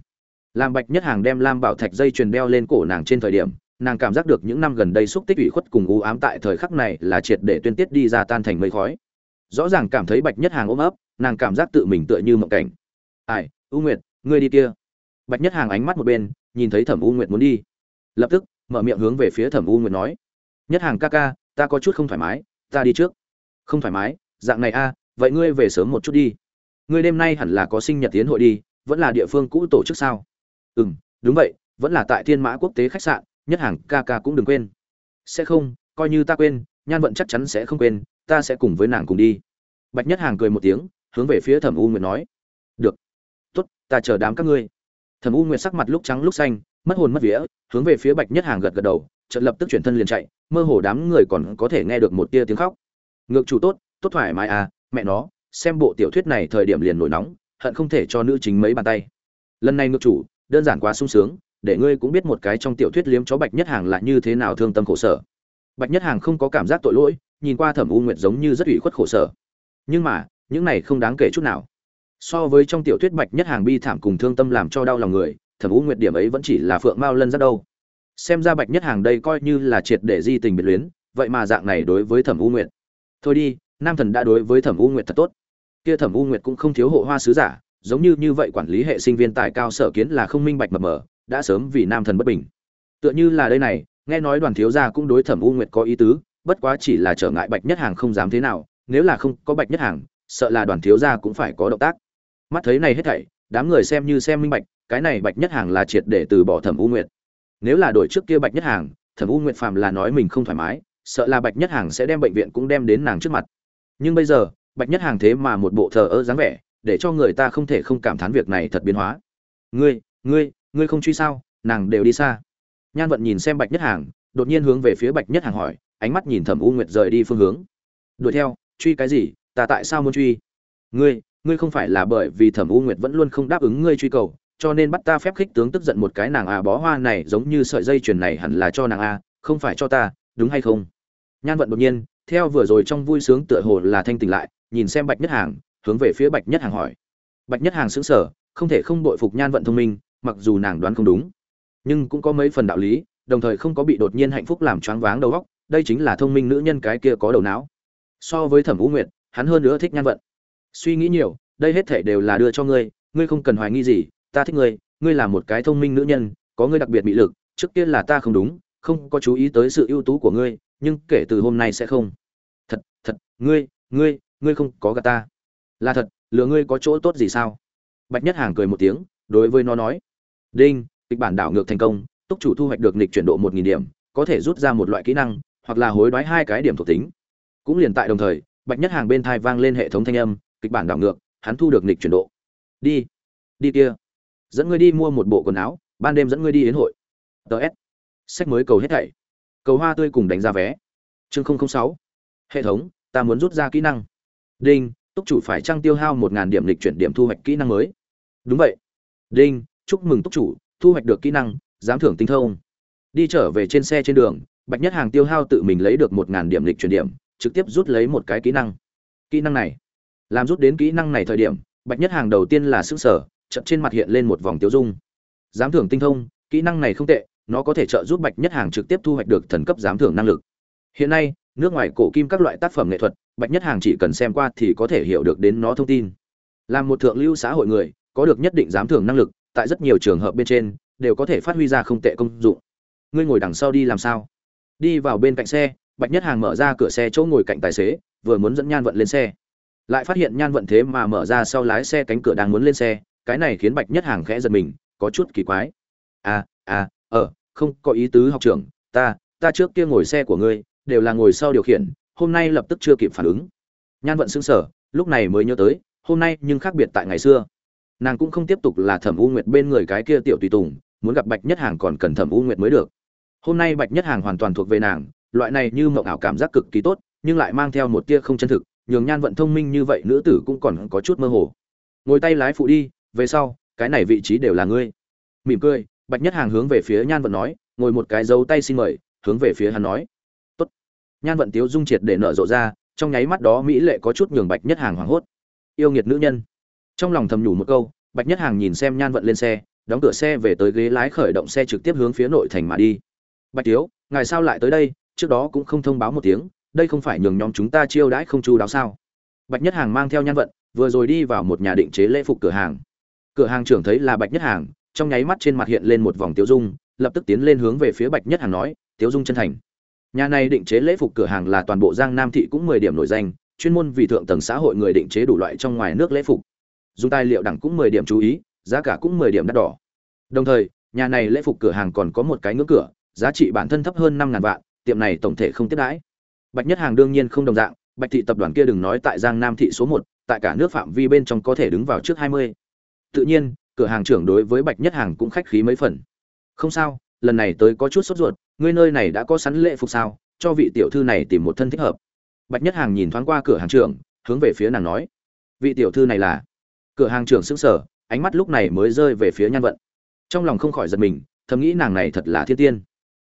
Speaker 1: Làm bạch nhất hàng đem lam bảo thạch dây chuyền đeo lên cổ nàng trên thời điểm, nàng cảm giác được những năm gần đây xúc tích ủy khuất cùng u ám tại thời khắc này là triệt để tuyên tiết đi ra tan thành mây khói. Rõ ràng cảm thấy bạch nhất hàng ôm ấp, nàng cảm giác tự mình tựa như mộng cảnh. Ai, u nguyệt, ngươi đi kia. Bạch nhất hàng ánh mắt một bên, nhìn thấy thẩm u nguyệt muốn đi. Lập tức mở miệng hướng về phía thẩm u nguyệt nói. Nhất hàng ca ca, ta có chút không thoải mái, ta đi trước. Không thoải mái? Dạng này a, vậy ngươi về sớm một chút đi. Ngươi đêm nay hẳn là có sinh nhật tiến hội đi, vẫn là địa phương cũ tổ chức sao? Ừ m đúng vậy, vẫn là tại thiên mã quốc tế khách sạn, nhất hàng ca ca cũng đừng quên. Sẽ không, coi như ta quên, nhan vận chắc chắn sẽ không quên, ta sẽ cùng với nàng cùng đi. Bạch nhất hàng cười một tiếng, hướng về phía thẩm u nguyệt nói. Được. T ố t ta chờ đám các ngươi. Thẩm u nguyệt sắc mặt lúc trắng lúc xanh mất hồn mất vía, hướng về phía bạch nhất hàng gật gật đầu, chợt lập tức chuyển thân liền chạy, mơ hồ đám người còn có thể nghe được một tia tiếng khóc. Ngược chủ tốt tốt thoải mái à mẹ nó, xem bộ tiểu thuyết này thời điểm liền nổi nóng, hận không thể cho nữ chính mấy bàn tay. Lần này ngược chủ, đơn giản quá sung sướng, để ngươi cũng biết một cái trong tiểu thuyết liếm chó bạch nhất hàng là như thế nào thương tâm khổ sở. Bạch nhất hàng không có cảm giác tội lỗi, nhìn qua thẩm u nguyệt giống như rất ủy khuất khổ sở. Nhưng mà, những này không đáng kể chút nào. So với trong tiểu thuyết bạch nhất hàng bi thảm cùng thương tâm làm cho đau lòng người thẩm u nguyệt điểm ấy vẫn chỉ là phượng mao lân rất đâu. Xem ra bạch nhất hàng đây coi như là triệt để di tình biệt luyến, vậy mà dạng này đối với thẩm u nguyệt. Thôi đi, nam thần đã đối với thẩm u nguyệt thật tốt. Kia thẩm u nguyệt cũng không thiếu hộ hoa sứ giả, giống như như vậy quản lý hệ sinh viên tài cao sở kiến là không minh bạch mập mờ, đã sớm vì nam thần bất bình. Tựa như là đây này, nghe nói đoàn thiếu gia cũng đối thẩm u nguyệt có ý tứ, bất quá chỉ là trở ngại bạch nhất hàng không dám thế nào, nếu là không có bạch nhất hàng, sợ là đoàn thiếu gia cũng phải có động tác. Mắt thấy này hết thảy, đám người xem như xem minh bạch cái này bạch nhất hàng là triệt để từ bỏ thẩm u nguyệt. Nếu là đổi trước kia bạch nhất hàng, thẩm u nguyệt phàm là nói mình không thoải mái, sợ là bạch nhất hàng sẽ đem bệnh viện cũng đem đến nàng trước mặt. Nhưng bây giờ, bạch nhất hàng thế mà một bộ thờ ơ dáng vẻ, để cho người ta không thể không cảm thán việc này thật biến hóa. Ngươi ngươi ngươi không truy sao? Nàng đều đi xa. Nhan vận nhìn xem bạch nhất hàng, đột nhiên hướng về phía bạch nhất hàng hỏi, ánh mắt nhìn thẩm u nguyệt rời đi phương hướng. Đuổi theo, truy cái gì? Ta tại sao muốn truy? Ngươi ngươi không phải là bởi vì thẩm u nguyệt vẫn luôn không đáp ứng ngươi truy cầu cho nên bắt ta phép khích tướng tức giận một cái nàng à bó hoa này giống như sợi dây chuyền này hẳn là cho nàng a không phải cho ta, đúng hay không? Nhan vận đột nhiên, theo vừa rồi trong vui sướng tựa hồ là thanh tỉnh lại, nhìn xem bạch nhất hàng, hướng về phía bạch nhất hàng hỏi. Bạch nhất hàng sững sờ, không thể không bội phục nhan vận thông minh, mặc dù nàng đoán không đúng, nhưng cũng có mấy phần đạo lý, đồng thời không có bị đột nhiên hạnh phúc làm choáng váng đầu óc, đây chính là thông minh nữ nhân cái kia có đầu não. So với thẩm vũ nguyệt, hắn hơn nữa thích nhan vận. Suy nghĩ nhiều, đây hết thể đều là đưa cho ngươi ngươi không cần hoài nghi gì ta thích ngươi ngươi là một cái thông minh nữ nhân, có ngươi đặc biệt bị lực, trước kia là ta không đúng, không có chú ý tới sự ưu tú của ngươi, nhưng kể từ hôm nay sẽ không. Thật thật, ngươi ngươi ngươi không có gà ta. Là thật, lừa ngươi có chỗ tốt gì sao? Bạch nhất hàng cười một tiếng, đối với nó nói. Đinh, kịch bản đảo ngược thành công, túc chủ thu hoạch được nịch chuyển độ một nghìn điểm, có thể rút ra một loại kỹ năng, hoặc là hối đoái hai cái điểm thuộc tính. Cũng liền tại đồng thời, bạch nhất hàng bên thai vang lên hệ thống thanh âm, kịch bản đảo ngược, hắn thu được nịch chuyển độ. Đi đi kia dẫn ngươi đi mua một bộ quần áo, ban đêm dẫn ngươi đi đến hội. Ts sách mới cầu hết thảy. Cầu hoa tươi cùng đánh giá vé. Chương sáu. Hệ thống, ta muốn rút ra kỹ năng. Đinh, túc chủ phải trăng tiêu hao một ngàn điểm lịch chuyển điểm thu hoạch kỹ năng mới. Đúng vậy. Đinh, chúc mừng túc chủ, thu hoạch được kỹ năng, giám thưởng tinh thông. Đi trở về trên xe trên đường, bạch nhất hàng tiêu hao tự mình lấy được một ngàn điểm lịch chuyển điểm, trực tiếp rút lấy một cái kỹ năng. Kỹ năng này. Làm rút đến kỹ năng này thời điểm, bạch nhất hàng đầu tiên là sức sở chậm trên mặt hiện lên một vòng tiêu dung. Giám thưởng tinh thông, kỹ năng này không tệ, nó có thể trợ giúp bạch nhất hàng trực tiếp thu hoạch được thần cấp giám thưởng năng lực. Hiện nay, nước ngoài cổ kim các loại tác phẩm nghệ thuật, bạch nhất hàng chỉ cần xem qua thì có thể hiểu được đến nó thông tin. Làm một thượng lưu xã hội người, có được nhất định giám thưởng năng lực, tại rất nhiều trường hợp bên trên, đều có thể phát huy ra không tệ công dụng. Ngươi ngồi đằng sau đi làm sao? Đi vào bên cạnh xe, bạch nhất hàng mở ra cửa xe chỗ ngồi cạnh tài xế, vừa muốn dẫn nhan vận lên xe. Lại phát hiện nhan vận thế mà mở ra sau lái xe cánh cửa đang muốn lên xe cái này khiến bạch nhất hàng khẽ giật mình, có chút kỳ quái. À à ờ không, có ý tứ học trưởng, ta ta trước kia ngồi xe của ngươi, đều là ngồi sau điều khiển, hôm nay lập tức chưa kịp phản ứng. Nhan vận xứng sở lúc này mới nhớ tới, hôm nay nhưng khác biệt tại ngày xưa. Nàng cũng không tiếp tục là thẩm u nguyệt bên người cái kia tiểu tùy tùng, muốn gặp bạch nhất hàng còn cần thẩm u nguyệt mới được. Hôm nay bạch nhất hàng hoàn toàn thuộc về nàng, loại này như mộng ảo cảm giác cực kỳ tốt, nhưng lại mang theo một tia không chân thực, nhường nhan vận thông minh như vậy nữ tử cũng còn có chút mơ hồ. Ngồi tay lái phụ đi về sau, cái này vị trí đều là ngươi. Mỉm cười, bạch nhất hàng hướng về phía nhan vận nói, ngồi một cái dấu tay xin mời, hướng về phía hắn nói. Tốt. Nhan vận tiếu dung triệt để nở rộ ra, trong nháy mắt đó mỹ lệ có chút nhường bạch nhất hàng hoảng hốt. Yêu nghiệt nữ nhân. Trong lòng thầm nhủ một câu, bạch nhất hàng nhìn xem nhan vận lên xe, đóng cửa xe về tới ghế lái khởi động xe trực tiếp hướng phía nội thành mà đi. Bạch tiếu, ngài sao lại tới đây? Trước đó cũng không thông báo một tiếng, đây không phải nhường nhóm chúng ta chiêu đãi không chu đáo sao? Bạch nhất hàng mang theo nhan vận, vừa rồi đi vào một nhà định chế lễ phục cửa hàng cửa hàng trưởng thấy là bạch nhất hàng, trong nháy mắt trên mặt hiện lên một vòng tiêu dung, lập tức tiến lên hướng về phía bạch nhất hàng nói tiêu dung chân thành. Nhà này định chế lễ phục cửa hàng là toàn bộ giang nam thị cũng mười điểm nổi danh, chuyên môn vì thượng tầng xã hội người định chế đủ loại trong ngoài nước lễ phục. Dùng tài liệu đẳng cũng mười điểm chú ý, giá cả cũng mười điểm đắt đỏ. Đồng thời, nhà này lễ phục cửa hàng còn có một cái ngưỡng cửa, giá trị bản thân thấp hơn năm ngàn vạn, tiệm này tổng thể không tiếp đãi. Bạch nhất hàng đương nhiên không đồng dạng, bạch thị tập đoàn kia đừng nói tại giang nam thị số một, tại cả nước phạm vi bên trong có thể đứng vào trước hai mươi tự nhiên, cửa hàng trưởng đối với bạch nhất hàng cũng khách khí mấy phần. Không sao, lần này tới có chút sốt ruột, ngươi nơi này đã có sẵn lễ phục sao, cho vị tiểu thư này tìm một thân thích hợp. Bạch nhất hàng nhìn thoáng qua cửa hàng trưởng, hướng về phía nàng nói. Vị tiểu thư này là? Cửa hàng trưởng sững sờ, ánh mắt lúc này mới rơi về phía nhan vận. Trong lòng không khỏi giật mình, thầm nghĩ nàng này thật là thiên tiên.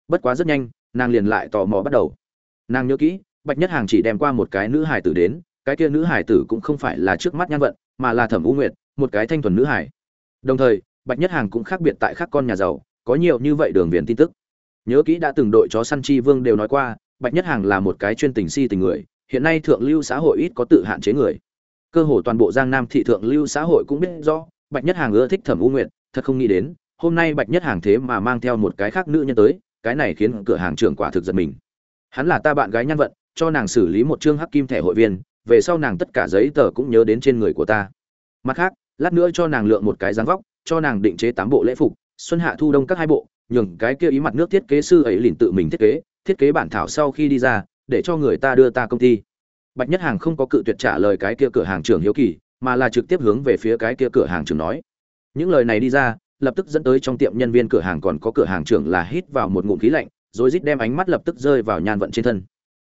Speaker 1: Bất quá rất nhanh, nàng liền lại tò mò bắt đầu. Nàng nhớ kỹ, bạch nhất hàng chỉ đem qua một cái nữ hải tử đến, cái kia nữ hải tử cũng không phải là trước mắt nhan vận, mà là thẩm u nguyệt một cái thanh thuần nữ hải. Đồng thời, bạch nhất hàng cũng khác biệt tại khác con nhà giàu, có nhiều như vậy đường viền tin tức. Nhớ kỹ đã từng đội chó săn chi vương đều nói qua, bạch nhất hàng là một cái chuyên tình si tình người, hiện nay thượng lưu xã hội ít có tự hạn chế người. Cơ hồ toàn bộ giang nam thị thượng lưu xã hội cũng biết rõ, bạch nhất hàng ưa thích thẩm u nguyệt, thật không nghĩ đến, hôm nay bạch nhất hàng thế mà mang theo một cái khác nữ nhân tới, cái này khiến cửa hàng trưởng quả thực giật mình. Hắn là ta bạn gái nhân vận, cho nàng xử lý một chương hắc kim thẻ hội viên, về sau nàng tất cả giấy tờ cũng nhớ đến trên người của ta. Mặt khác lát nữa cho nàng lượng một cái dáng vóc, cho nàng định chế tám bộ lễ phục, xuân hạ thu đông các hai bộ, nhường cái kia ý mặt nước thiết kế sư ấy liền tự mình thiết kế thiết kế bản thảo sau khi đi ra, để cho người ta đưa ta công ty. Bạch nhất hàng không có cự tuyệt trả lời cái kia cửa hàng trưởng hiếu kỳ, mà là trực tiếp hướng về phía cái kia cửa hàng trưởng nói. Những lời này đi ra, lập tức dẫn tới trong tiệm nhân viên cửa hàng còn có cửa hàng trưởng là hít vào một ngụm khí lạnh, rồi rít đem ánh mắt lập tức rơi vào nhan vận trên thân.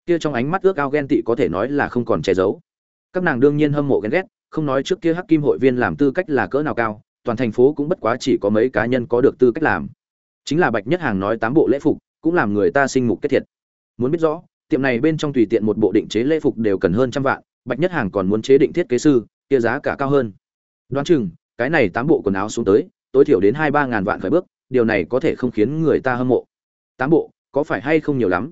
Speaker 1: Kia trong ánh mắt ước ao ghen tị có thể nói là không còn che giấu. Các nàng đương nhiên hâm mộ ghen ghét không nói trước kia hắc kim hội viên làm tư cách là cỡ nào cao, toàn thành phố cũng bất quá chỉ có mấy cá nhân có được tư cách làm. Chính là bạch nhất hàng nói tám bộ lễ phục, cũng làm người ta sinh mục kết thiệt. Muốn biết rõ, tiệm này bên trong tùy tiện một bộ định chế lễ phục đều cần hơn trăm vạn, bạch nhất hàng còn muốn chế định thiết kế sư, kia giá cả cao hơn. Đoán chừng, cái này tám bộ quần áo xuống tới, tối thiểu đến hai ba ngàn vạn phải bước, điều này có thể không khiến người ta hâm mộ. Tám bộ, có phải hay không nhiều lắm?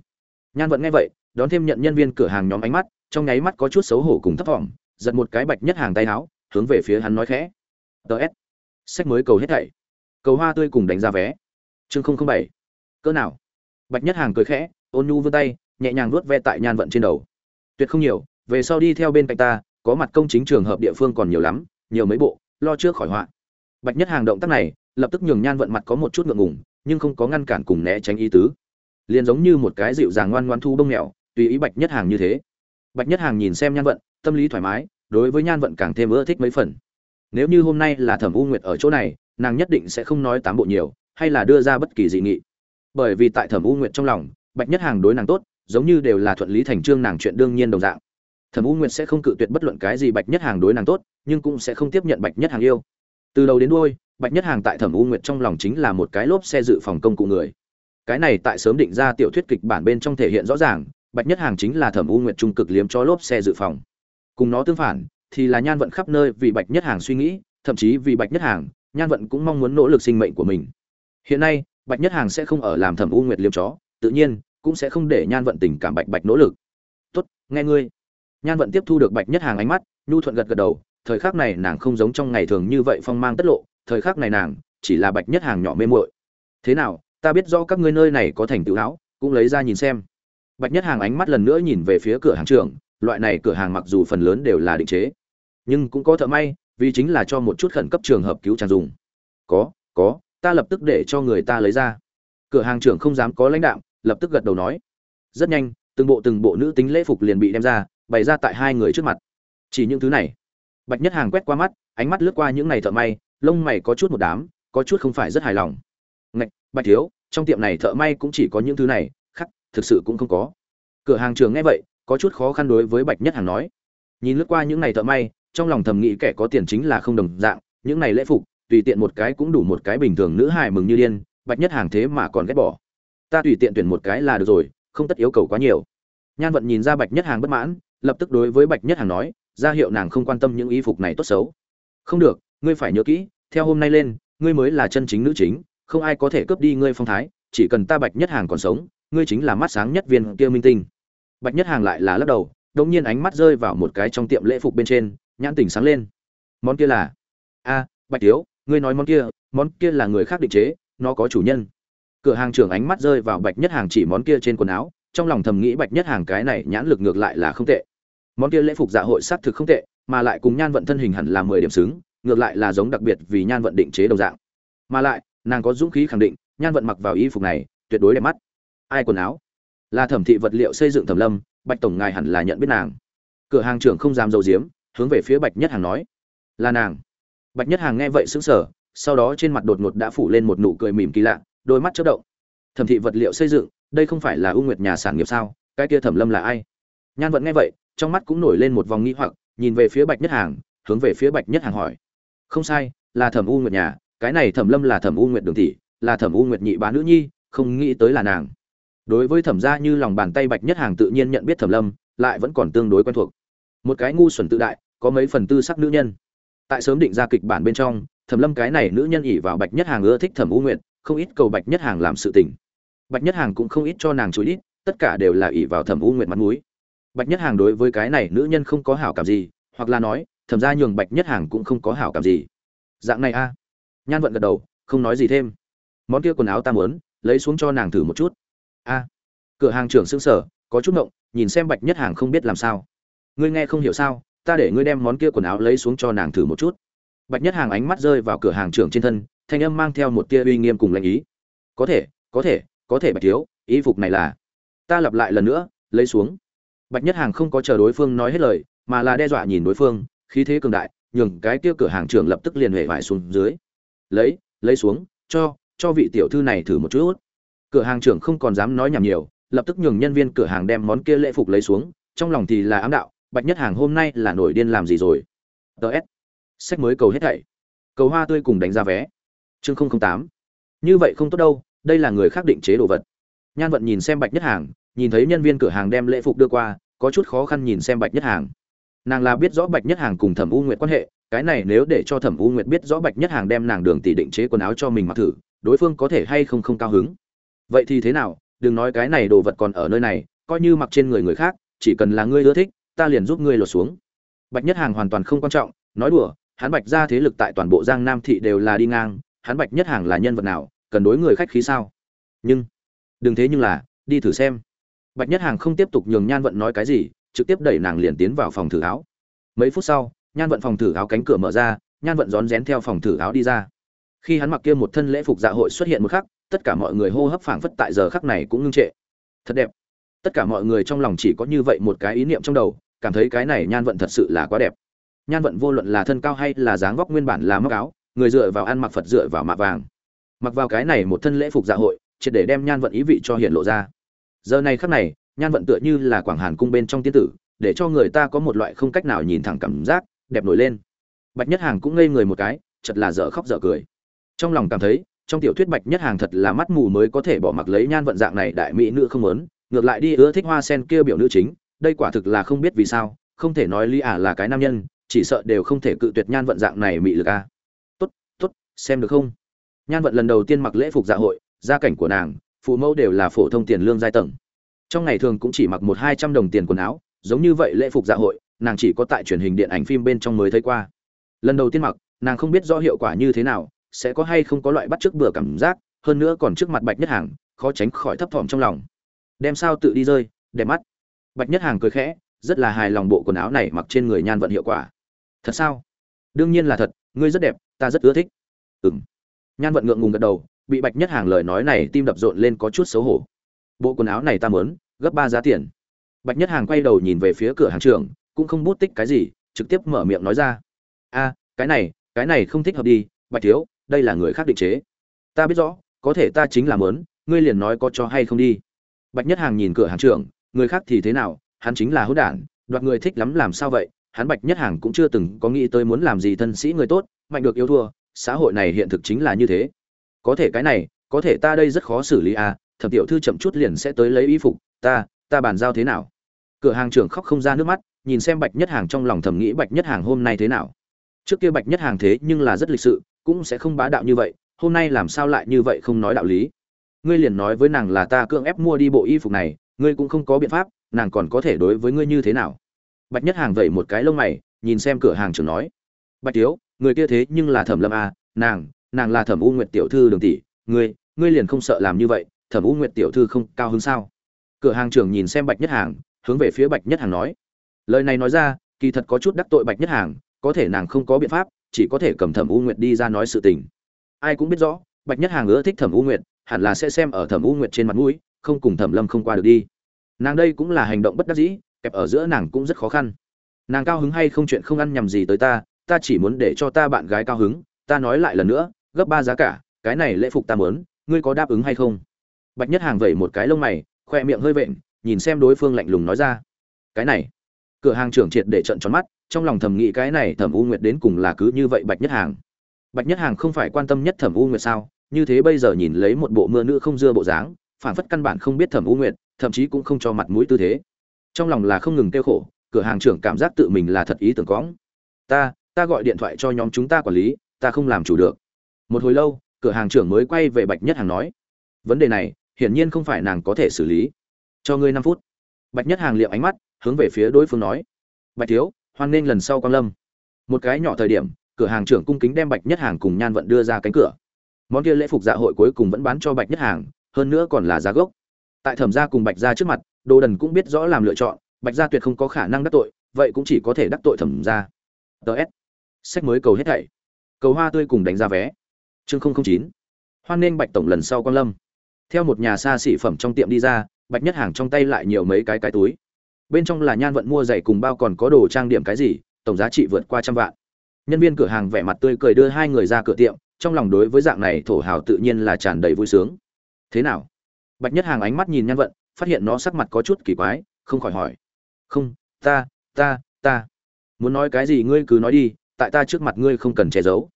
Speaker 1: Nhan vận nghe vậy, đón thêm nhận nhân viên cửa hàng nhóm ánh mắt, trong nháy mắt có chút xấu hổ cùng thấp thỏm giật một cái bạch nhất hàng tay áo, hướng về phía hắn nói khẽ. Ts sách mới cầu hết thảy. Cầu hoa tươi cùng đánh ra vé. Chương không không bảy. Cỡ nào? Bạch nhất hàng cười khẽ, ôn nhu vươn tay, nhẹ nhàng nuốt ve tại nhan vận trên đầu. Tuyệt không nhiều, về sau đi theo bên cạnh ta, có mặt công chính trường hợp địa phương còn nhiều lắm, nhiều mấy bộ, lo trước khỏi họa. Bạch nhất hàng động tác này, lập tức nhường nhan vận mặt có một chút ngượng ngùng, nhưng không có ngăn cản cùng né tránh ý tứ. Liền giống như một cái dịu dàng ngoan ngoan thu bông mèo, tùy ý bạch nhất hàng như thế bạch nhất hàng nhìn xem nhan vận, tâm lý thoải mái, đối với nhan vận càng thêm ưa thích mấy phần. Nếu như hôm nay là thẩm u nguyệt ở chỗ này, nàng nhất định sẽ không nói tám bộ nhiều, hay là đưa ra bất kỳ dị nghị. Bởi vì tại thẩm u nguyệt trong lòng, bạch nhất hàng đối nàng tốt, giống như đều là thuận lý thành trương nàng chuyện đương nhiên đồng dạng. Thẩm u nguyệt sẽ không cự tuyệt bất luận cái gì bạch nhất hàng đối nàng tốt, nhưng cũng sẽ không tiếp nhận bạch nhất hàng yêu. Từ đầu đến đuôi, bạch nhất hàng tại thẩm u nguyệt trong lòng chính là một cái lốp xe dự phòng công cụ người. Cái này tại sớm định ra tiểu thuyết kịch bản bên trong thể hiện rõ ràng bạch nhất hàng chính là thẩm u nguyệt trung cực liếm cho lốp xe dự phòng. Cùng nó tương phản, thì là nhan vận khắp nơi vì bạch nhất hàng suy nghĩ, thậm chí vì bạch nhất hàng, nhan vận cũng mong muốn nỗ lực sinh mệnh của mình. Hiện nay, bạch nhất hàng sẽ không ở làm thẩm u nguyệt liếm chó, tự nhiên cũng sẽ không để nhan vận tình cảm bạch bạch nỗ lực. Tốt, nghe ngươi. Nhan vận tiếp thu được bạch nhất hàng ánh mắt, nhu thuận gật gật đầu, thời khắc này nàng không giống trong ngày thường như vậy phong mang tất lộ, thời khắc này nàng chỉ là bạch nhất hàng nhỏ mê muội. Thế nào, ta biết rõ các ngươi nơi này có thành tựu áo cũng lấy ra nhìn xem bạch nhất hàng ánh mắt lần nữa nhìn về phía cửa hàng trưởng, loại này cửa hàng mặc dù phần lớn đều là định chế, nhưng cũng có thợ may, vì chính là cho một chút khẩn cấp trường hợp cứu trang dùng. Có có, ta lập tức để cho người ta lấy ra. Cửa hàng trưởng không dám có lãnh đạo lập tức gật đầu nói. Rất nhanh, từng bộ từng bộ nữ tính lễ phục liền bị đem ra, bày ra tại hai người trước mặt. Chỉ những thứ này. Bạch nhất hàng quét qua mắt, ánh mắt lướt qua những này thợ may, lông mày có chút một đám, có chút không phải rất hài lòng. Ngạch, bạch thiếu, trong tiệm này thợ may cũng chỉ có những thứ này thực sự cũng không có. Cửa hàng trường nghe vậy, có chút khó khăn đối với bạch nhất hàng nói. Nhìn lướt qua những ngày thợ may, trong lòng thầm nghĩ kẻ có tiền chính là không đồng dạng, những này lễ phục, tùy tiện một cái cũng đủ một cái bình thường nữ hài mừng như điên, bạch nhất hàng thế mà còn ghét bỏ. Ta tùy tiện tuyển một cái là được rồi, không tất yêu cầu quá nhiều. Nhan vận nhìn ra bạch nhất hàng bất mãn, lập tức đối với bạch nhất hàng nói, ra hiệu nàng không quan tâm những y phục này tốt xấu. Không được, ngươi phải nhớ kỹ, theo hôm nay lên, ngươi mới là chân chính nữ chính, không ai có thể cướp đi ngươi phong thái chỉ cần ta bạch nhất hàng còn sống, ngươi chính là mắt sáng nhất viên kia minh tinh. Bạch nhất hàng lại là lắc đầu, đột nhiên ánh mắt rơi vào một cái trong tiệm lễ phục bên trên, nhãn tỉnh sáng lên. Món kia là? A, bạch tiếu, ngươi nói món kia món kia là người khác định chế, nó có chủ nhân. Cửa hàng trưởng ánh mắt rơi vào bạch nhất hàng chỉ món kia trên quần áo, trong lòng thầm nghĩ bạch nhất hàng cái này nhãn lực ngược lại là không tệ. Món kia lễ phục dạ hội xác thực không tệ, mà lại cùng nhan vận thân hình hẳn là mười điểm xứng, ngược lại là giống đặc biệt vì nhan vận định chế đồng dạng. Mà lại, nàng có dũng khí khẳng định nhan vận mặc vào y phục này, tuyệt đối đẹp mắt. Ai quần áo? Là thẩm thị vật liệu xây dựng thẩm lâm, bạch tổng ngài hẳn là nhận biết nàng. Cửa hàng trưởng không dám dầu diếm hướng về phía bạch nhất hàng nói. Là nàng. Bạch nhất hàng nghe vậy sững sờ, sau đó trên mặt đột ngột đã phủ lên một nụ cười mỉm kỳ lạ, đôi mắt chớp động. Thẩm thị vật liệu xây dựng, đây không phải là ưu nguyệt nhà sản nghiệp sao? Cái kia thẩm lâm là ai? Nhan vận nghe vậy, trong mắt cũng nổi lên một vòng nghi hoặc, nhìn về phía bạch nhất hàng, hướng về phía bạch nhất hàng hỏi. Không sai, là thẩm u nguyệt nhà, cái này thẩm lâm là thẩm u nguyệt đường tỷ là thẩm u nguyệt nhị bá nữ nhi, không nghĩ tới là nàng. Đối với thẩm gia như lòng bàn tay bạch nhất hàng tự nhiên nhận biết thẩm lâm, lại vẫn còn tương đối quen thuộc. Một cái ngu xuẩn tự đại, có mấy phần tư sắc nữ nhân. Tại sớm định ra kịch bản bên trong, thẩm lâm cái này nữ nhân ỉ vào bạch nhất hàng ưa thích thẩm u nguyệt, không ít cầu bạch nhất hàng làm sự tình. Bạch nhất hàng cũng không ít cho nàng chối ít tất cả đều là ỉ vào thẩm u nguyệt mặt mũi. Bạch nhất hàng đối với cái này nữ nhân không có hảo cảm gì, hoặc là nói, thẩm ra nhường bạch nhất hàng cũng không có hảo cảm gì. Dạng này a. Nhan vận gật đầu, không nói gì thêm món kia quần áo ta muốn, lấy xuống cho nàng thử một chút. A. Cửa hàng trưởng xương sở, có chút ngộng, nhìn xem bạch nhất hàng không biết làm sao. Ngươi nghe không hiểu sao, ta để ngươi đem món kia quần áo lấy xuống cho nàng thử một chút. Bạch nhất hàng ánh mắt rơi vào cửa hàng trưởng trên thân, thanh âm mang theo một tia uy nghiêm cùng lãnh ý. Có thể có thể có thể bạch thiếu, ý phục này là ta lặp lại lần nữa, lấy xuống. Bạch nhất hàng không có chờ đối phương nói hết lời, mà là đe dọa nhìn đối phương, khí thế cường đại, nhường cái kia cửa hàng trưởng lập tức liền huệ vải xuống dưới. Lấy lấy xuống, cho cho vị tiểu thư này thử một chút. Cửa hàng trưởng không còn dám nói nhảm nhiều, lập tức nhường nhân viên cửa hàng đem món kia lễ phục lấy xuống, trong lòng thì là ám đạo, bạch nhất hàng hôm nay là nổi điên làm gì rồi? Ts sách mới cầu hết thảy. Cầu hoa tươi cùng đánh giá vé. Chương không tám. Như vậy không tốt đâu, đây là người khác định chế đồ vật. Nhan vận nhìn xem bạch nhất hàng, nhìn thấy nhân viên cửa hàng đem lễ phục đưa qua, có chút khó khăn nhìn xem bạch nhất hàng. Nàng là biết rõ bạch nhất hàng cùng thẩm u nguyệt quan hệ, cái này nếu để cho thẩm u nguyệt biết rõ bạch nhất hàng đem nàng đường tỷ định chế quần áo cho mình mặc thử đối phương có thể hay không không cao hứng. Vậy thì thế nào? Đừng nói cái này đồ vật còn ở nơi này, coi như mặc trên người người khác, chỉ cần là ngươi ưa thích, ta liền giúp ngươi lột xuống. Bạch nhất hàng hoàn toàn không quan trọng, nói đùa, hắn bạch ra thế lực tại toàn bộ giang nam thị đều là đi ngang, hắn bạch nhất hàng là nhân vật nào, cần đối người khách khí sao? Nhưng, đừng thế nhưng là, đi thử xem. Bạch nhất hàng không tiếp tục nhường nhan vận nói cái gì, trực tiếp đẩy nàng liền tiến vào phòng thử áo. Mấy phút sau, nhan vận phòng thử áo cánh cửa mở ra, nhan vận rón rén theo phòng thử áo đi ra khi hắn mặc kia một thân lễ phục dạ hội xuất hiện một khắc, tất cả mọi người hô hấp phảng phất tại giờ khắc này cũng ngưng trệ. Thật đẹp. Tất cả mọi người trong lòng chỉ có như vậy một cái ý niệm trong đầu, cảm thấy cái này nhan vận thật sự là quá đẹp. Nhan vận vô luận là thân cao hay là dáng vóc nguyên bản là mắc áo, người dựa vào ăn mặc phật dựa vào mạ vàng. Mặc vào cái này một thân lễ phục dạ hội, triệt để đem nhan vận ý vị cho hiện lộ ra. Giờ này khắc này, nhan vận tựa như là quảng hàn cung bên trong tiên tử, để cho người ta có một loại không cách nào nhìn thẳng cảm giác, đẹp nổi lên. Bạch nhất hàng cũng ngây người một cái chật là dở khóc dở cười trong lòng cảm thấy, trong tiểu thuyết bạch nhất hàng thật là mắt mù mới có thể bỏ mặc lấy nhan vận dạng này đại mỹ nữ không lớn ngược lại đi ưa thích hoa sen kia biểu nữ chính, đây quả thực là không biết vì sao, không thể nói lý ả là cái nam nhân, chỉ sợ đều không thể cự tuyệt nhan vận dạng này mị lực a tốt tốt, xem được không? Nhan vận lần đầu tiên mặc lễ phục dạ hội, gia cảnh của nàng, phụ mẫu đều là phổ thông tiền lương giai tầng. Trong ngày thường cũng chỉ mặc một hai trăm đồng tiền quần áo, giống như vậy lễ phục dạ hội, nàng chỉ có tại truyền hình điện ảnh phim bên trong mới thấy qua. Lần đầu tiên mặc, nàng không biết rõ hiệu quả như thế nào sẽ có hay không có loại bắt trước bừa cảm giác, hơn nữa còn trước mặt bạch nhất hàng, khó tránh khỏi thấp thỏm trong lòng. Đem sao tự đi rơi đẹp mắt. Bạch nhất hàng cười khẽ, rất là hài lòng bộ quần áo này mặc trên người nhan vận hiệu quả. Thật sao? Đương nhiên là thật, ngươi rất đẹp, ta rất ưa thích. Ừng nhan vận ngượng ngùng gật đầu, bị bạch nhất hàng lời nói này tim đập rộn lên có chút xấu hổ. Bộ quần áo này ta mớn gấp ba giá tiền. Bạch nhất hàng quay đầu nhìn về phía cửa hàng trường cũng không bút tích cái gì, trực tiếp mở miệng nói ra. A, cái này cái này không thích hợp đi, bạch thiếu đây là người khác định chế. Ta biết rõ, có thể ta chính là mớn ngươi liền nói có cho hay không đi. Bạch nhất hàng nhìn cửa hàng trưởng, người khác thì thế nào, hắn chính là hữu đản, đoạt người thích lắm làm sao vậy? Hắn bạch nhất hàng cũng chưa từng có nghĩ tới muốn làm gì thân sĩ người tốt, mạnh được yêu thua, xã hội này hiện thực chính là như thế. Có thể cái này, có thể ta đây rất khó xử lý à thẩm tiểu thư chậm chút liền sẽ tới lấy y phục, ta ta bàn giao thế nào? Cửa hàng trưởng khóc không ra nước mắt, nhìn xem bạch nhất hàng trong lòng thầm nghĩ bạch nhất hàng hôm nay thế nào. Trước kia bạch nhất hàng thế nhưng là rất lịch sự cũng sẽ không bá đạo như vậy hôm nay làm sao lại như vậy không nói đạo lý? Ngươi liền nói với nàng là ta cưỡng ép mua đi bộ y phục này ngươi cũng không có biện pháp nàng còn có thể đối với ngươi như thế nào? Bạch nhất hàng vẩy một cái lông mày nhìn xem cửa hàng trưởng nói. Bạch tiếu người kia thế nhưng là thẩm lâm à, nàng nàng là thẩm u nguyệt tiểu thư đường tỷ ngươi ngươi liền không sợ làm như vậy thẩm u nguyệt tiểu thư không cao hứng sao? Cửa hàng trưởng nhìn xem bạch nhất hàng hướng về phía bạch nhất hàng nói. Lời này nói ra kỳ thật có chút đắc tội bạch nhất hàng có thể nàng không có biện pháp chỉ có thể cầm thẩm u nguyệt đi ra nói sự tình. Ai cũng biết rõ, bạch nhất hàng ưa thích thẩm u nguyệt, hẳn là sẽ xem ở thẩm u nguyệt trên mặt mũi, không cùng thẩm lâm không qua được đi. Nàng đây cũng là hành động bất đắc dĩ, kẹp ở giữa nàng cũng rất khó khăn. Nàng cao hứng hay không chuyện không ăn nhầm gì tới ta ta chỉ muốn để cho ta bạn gái cao hứng, ta nói lại lần nữa, gấp ba giá cả, cái này lễ phục ta mớn ngươi có đáp ứng hay không? Bạch nhất hàng vẩy một cái lông mày, khoe miệng hơi vện, nhìn xem đối phương lạnh lùng nói ra. Cái này, cửa hàng trưởng triệt để trận tròn mắt trong lòng thầm nghĩ cái này thẩm u nguyệt đến cùng là cứ như vậy bạch nhất hàng. Bạch nhất hàng không phải quan tâm nhất thẩm u nguyệt sao? Như thế bây giờ nhìn lấy một bộ mưa nữ không dưa bộ dáng phản phất căn bản không biết thẩm u nguyệt, thậm chí cũng không cho mặt mũi tư thế. Trong lòng là không ngừng kêu khổ, cửa hàng trưởng cảm giác tự mình là thật ý tưởng cóng ta ta gọi điện thoại cho nhóm chúng ta quản lý, ta không làm chủ được. Một hồi lâu, cửa hàng trưởng mới quay về bạch nhất hàng nói, vấn đề này, hiển nhiên không phải nàng có thể xử lý. Cho ngươi năm phút. Bạch nhất hàng liệm ánh mắt, hướng về phía đối phương nói, bạch thiếu hoan nghênh lần sau quan lâm. Một cái nhỏ thời điểm, cửa hàng trưởng cung kính đem bạch nhất hàng cùng nhan vận đưa ra cánh cửa. Món kia lễ phục dạ hội cuối cùng vẫn bán cho bạch nhất hàng, hơn nữa còn là giá gốc. Tại thẩm gia cùng bạch gia trước mặt, đồ đần cũng biết rõ làm lựa chọn, bạch gia tuyệt không có khả năng đắc tội, vậy cũng chỉ có thể đắc tội thẩm gia. Ts sách mới cầu hết thảy. Cầu hoa tươi cùng đánh giá vé. Chương chín. Hoan nghênh bạch tổng lần sau quan lâm. Theo một nhà xa xỉ phẩm trong tiệm đi ra, bạch nhất hàng trong tay lại nhiều mấy cái cái túi bên trong là nhan vận mua giày cùng bao còn có đồ trang điểm cái gì, tổng giá trị vượt qua trăm vạn. Nhân viên cửa hàng vẻ mặt tươi cười đưa hai người ra cửa tiệm, trong lòng đối với dạng này thổ hào tự nhiên là tràn đầy vui sướng. Thế nào? Bạch nhất hàng ánh mắt nhìn nhan vận, phát hiện nó sắc mặt có chút kỳ quái, không khỏi hỏi. Không, ta ta ta. Muốn nói cái gì ngươi cứ nói đi, tại ta trước mặt ngươi không cần che giấu.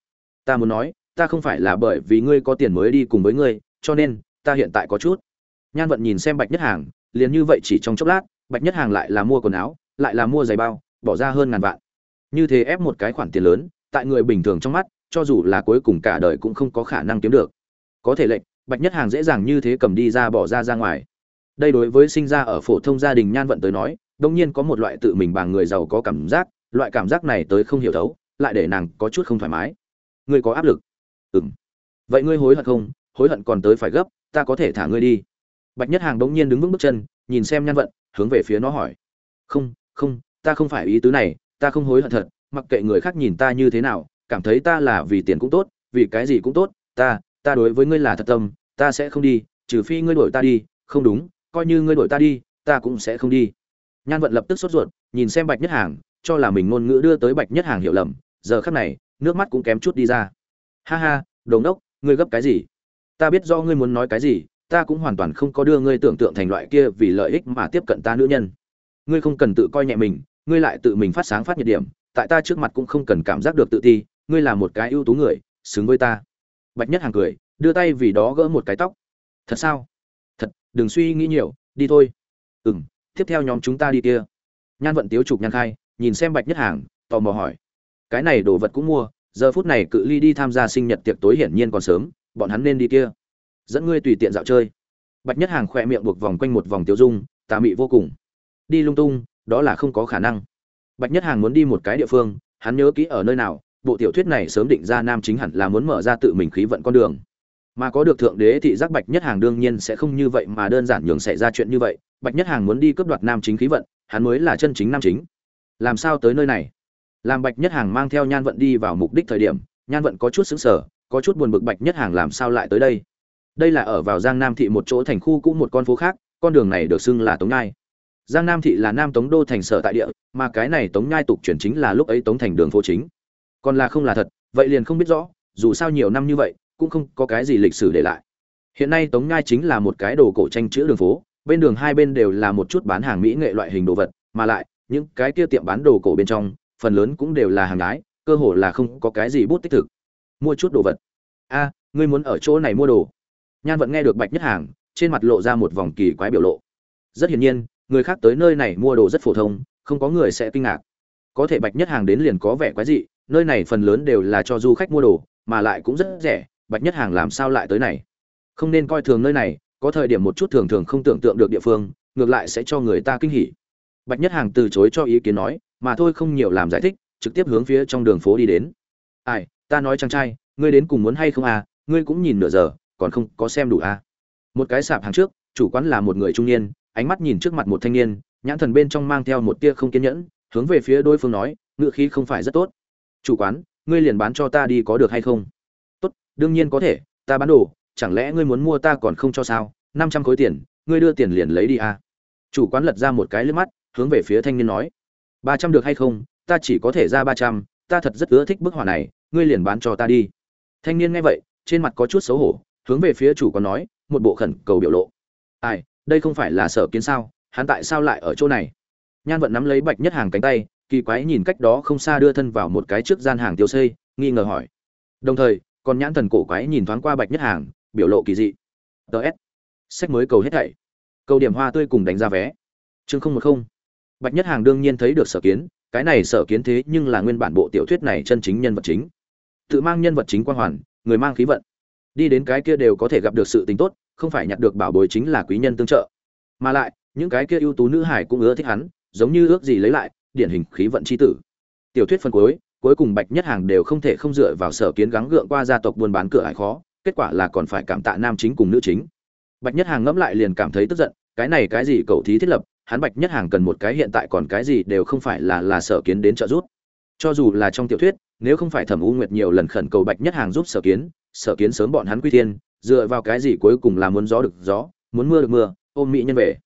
Speaker 1: Ta muốn nói, ta không phải là bởi vì ngươi có tiền mới đi cùng với ngươi, cho nên, ta hiện tại có chút. Nhan vận nhìn xem bạch nhất hàng, liền như vậy chỉ trong chốc lát bạch nhất hàng lại là mua quần áo, lại là mua giày bao, bỏ ra hơn ngàn vạn. Như thế ép một cái khoản tiền lớn, tại người bình thường trong mắt, cho dù là cuối cùng cả đời cũng không có khả năng kiếm được. Có thể lệnh, bạch nhất hàng dễ dàng như thế cầm đi ra bỏ ra ra ngoài. Đây đối với sinh ra ở phổ thông gia đình nhan vận tới nói đông nhiên có một loại tự mình bằng người giàu có cảm giác, loại cảm giác này tới không hiểu thấu, lại để nàng có chút không thoải mái. Ngươi có áp lực? Ừm. Vậy ngươi hối hận không? Hối hận còn tới phải gấp, ta có thể thả ngươi đi. Bạch nhất hàng đông nhiên đứng vững bước chân, nhìn xem nhan vận hướng về phía nó hỏi. Không không, ta không phải ý tứ này, ta không hối hận thật, mặc kệ người khác nhìn ta như thế nào, cảm thấy ta là vì tiền cũng tốt, vì cái gì cũng tốt, ta ta đối với ngươi là thật tâm, ta sẽ không đi, trừ phi ngươi đuổi ta đi, không đúng, coi như ngươi đuổi ta đi, ta cũng sẽ không đi. Nhan vận lập tức sốt ruột, nhìn xem bạch nhất hàng, cho là mình ngôn ngữ đưa tới bạch nhất hàng hiểu lầm, giờ khắc này, nước mắt cũng kém chút đi ra. Ha ha đồn đốc, ngươi gấp cái gì? Ta biết do ngươi muốn nói cái gì ta cũng hoàn toàn không có đưa ngươi tưởng tượng thành loại kia vì lợi ích mà tiếp cận ta nữ nhân. Ngươi không cần tự coi nhẹ mình, ngươi lại tự mình phát sáng phát nhiệt điểm, tại ta trước mặt cũng không cần cảm giác được tự ti, ngươi là một cái ưu tú người, xứng với ta. Bạch nhất hàng cười, đưa tay vì đó gỡ một cái tóc. Thật sao? Thật, đừng suy nghĩ nhiều, đi thôi. Ừ m tiếp theo nhóm chúng ta đi kia. Nhan vận tiếu trục nhan khai, nhìn xem bạch nhất hàng tò mò hỏi. Cái này đồ vật cũng mua, giờ phút này cự ly đi tham gia sinh nhật tiệc tối hiển nhiên còn sớm, bọn hắn nên đi kia dẫn ngươi tùy tiện dạo chơi. Bạch nhất hàng khỏe miệng buộc vòng quanh một vòng tiêu dung, tà mị vô cùng. Đi lung tung, đó là không có khả năng. Bạch nhất hàng muốn đi một cái địa phương, hắn nhớ kỹ ở nơi nào, bộ tiểu thuyết này sớm định ra nam chính hẳn là muốn mở ra tự mình khí vận con đường. Mà có được thượng đế thị giác bạch nhất hàng đương nhiên sẽ không như vậy mà đơn giản nhường xảy ra chuyện như vậy. Bạch nhất hàng muốn đi cướp đoạt nam chính khí vận, hắn mới là chân chính nam chính. Làm sao tới nơi này? Làm bạch nhất hàng mang theo nhan vận đi vào mục đích thời điểm, nhan vận có chút xứng sở có chút buồn bực bạch nhất hàng làm sao lại tới đây? Đây là ở vào giang nam thị một chỗ thành khu cũ một con phố khác, con đường này được xưng là tống nhai. Giang nam thị là nam tống đô thành sở tại địa, mà cái này tống nhai tục chuyển chính là lúc ấy tống thành đường phố chính. Còn là không là thật, vậy liền không biết rõ, dù sao nhiều năm như vậy, cũng không có cái gì lịch sử để lại. Hiện nay tống nhai chính là một cái đồ cổ tranh chữ đường phố, bên đường hai bên đều là một chút bán hàng mỹ nghệ loại hình đồ vật, mà lại, những cái kia tiệm bán đồ cổ bên trong, phần lớn cũng đều là hàng gái cơ hồ là không có cái gì bút tích thực. Mua chút đồ vật. A, ngươi muốn ở chỗ này mua đồ? Nhan vẫn nghe được bạch nhất hàng, trên mặt lộ ra một vòng kỳ quái biểu lộ. Rất hiển nhiên, người khác tới nơi này mua đồ rất phổ thông, không có người sẽ kinh ngạc. Có thể bạch nhất hàng đến liền có vẻ quái dị, nơi này phần lớn đều là cho du khách mua đồ, mà lại cũng rất rẻ, bạch nhất hàng làm sao lại tới này? Không nên coi thường nơi này, có thời điểm một chút thường thường không tưởng tượng được địa phương, ngược lại sẽ cho người ta kinh hỉ. Bạch nhất hàng từ chối cho ý kiến nói, mà thôi không nhiều làm giải thích, trực tiếp hướng phía trong đường phố đi đến. Ai, ta nói chàng trai, ngươi đến cùng muốn hay không à ngươi cũng nhìn nửa giờ còn không có xem đủ à? Một cái sạp hàng trước, chủ quán là một người trung niên, ánh mắt nhìn trước mặt một thanh niên, nhãn thần bên trong mang theo một tia không kiên nhẫn, hướng về phía đối phương nói, ngựa khí không phải rất tốt. Chủ quán, ngươi liền bán cho ta đi có được hay không? Tốt, đương nhiên có thể, ta bán đồ, chẳng lẽ ngươi muốn mua ta còn không cho sao? Năm trăm khối tiền, ngươi đưa tiền liền lấy đi à? Chủ quán lật ra một cái lướt mắt, hướng về phía thanh niên nói, ba trăm được hay không? Ta chỉ có thể ra ba trăm, ta thật rất ưa thích bức họa này, ngươi liền bán cho ta đi. Thanh niên nghe vậy, trên mặt có chút xấu hổ hướng về phía chủ quán nói, một bộ khẩn cầu biểu lộ. Ai, đây không phải là sở kiến sao? Hắn tại sao lại ở chỗ này? Nhan vận nắm lấy bạch nhất hàng cánh tay, kỳ quái nhìn cách đó không xa đưa thân vào một cái trước gian hàng tiêu xây, nghi ngờ hỏi. Đồng thời còn nhãn thần cổ quái nhìn thoáng qua bạch nhất hàng, biểu lộ kỳ dị. Ts sách mới cầu hết thảy. Cầu điểm hoa tươi cùng đánh ra vé. Chương không một không. Bạch nhất hàng đương nhiên thấy được sở kiến, cái này sở kiến thế nhưng là nguyên bản bộ tiểu thuyết này chân chính nhân vật chính. Tự mang nhân vật chính quan hoàn, người mang khí vận đi đến cái kia đều có thể gặp được sự tính tốt, không phải nhặt được bảo bối chính là quý nhân tương trợ. Mà lại, những cái kia ưu tú nữ hải cũng ưa thích hắn, giống như ước gì lấy lại, điển hình khí vận c h i tử. Tiểu thuyết phân cuối cuối cùng bạch nhất hàng đều không thể không dựa vào sở kiến gắng gượng qua gia tộc buôn bán cửa hải khó, kết quả là còn phải cảm tạ nam chính cùng nữ chính. Bạch nhất hàng ngẫm lại liền cảm thấy tức giận, cái này cái gì cậu thí thiết lập, hắn bạch nhất hàng cần một cái hiện tại còn cái gì đều không phải là là sở kiến đến trợ giúp. Cho dù là trong tiểu thuyết, nếu không phải thẩm u nguyệt nhiều lần khẩn cầu bạch nhất hàng giúp sở kiến sở kiến sớm bọn hắn quy thiên, dựa vào cái gì cuối cùng là muốn gió được gió, muốn mưa được mưa, ôm mỹ nhân về.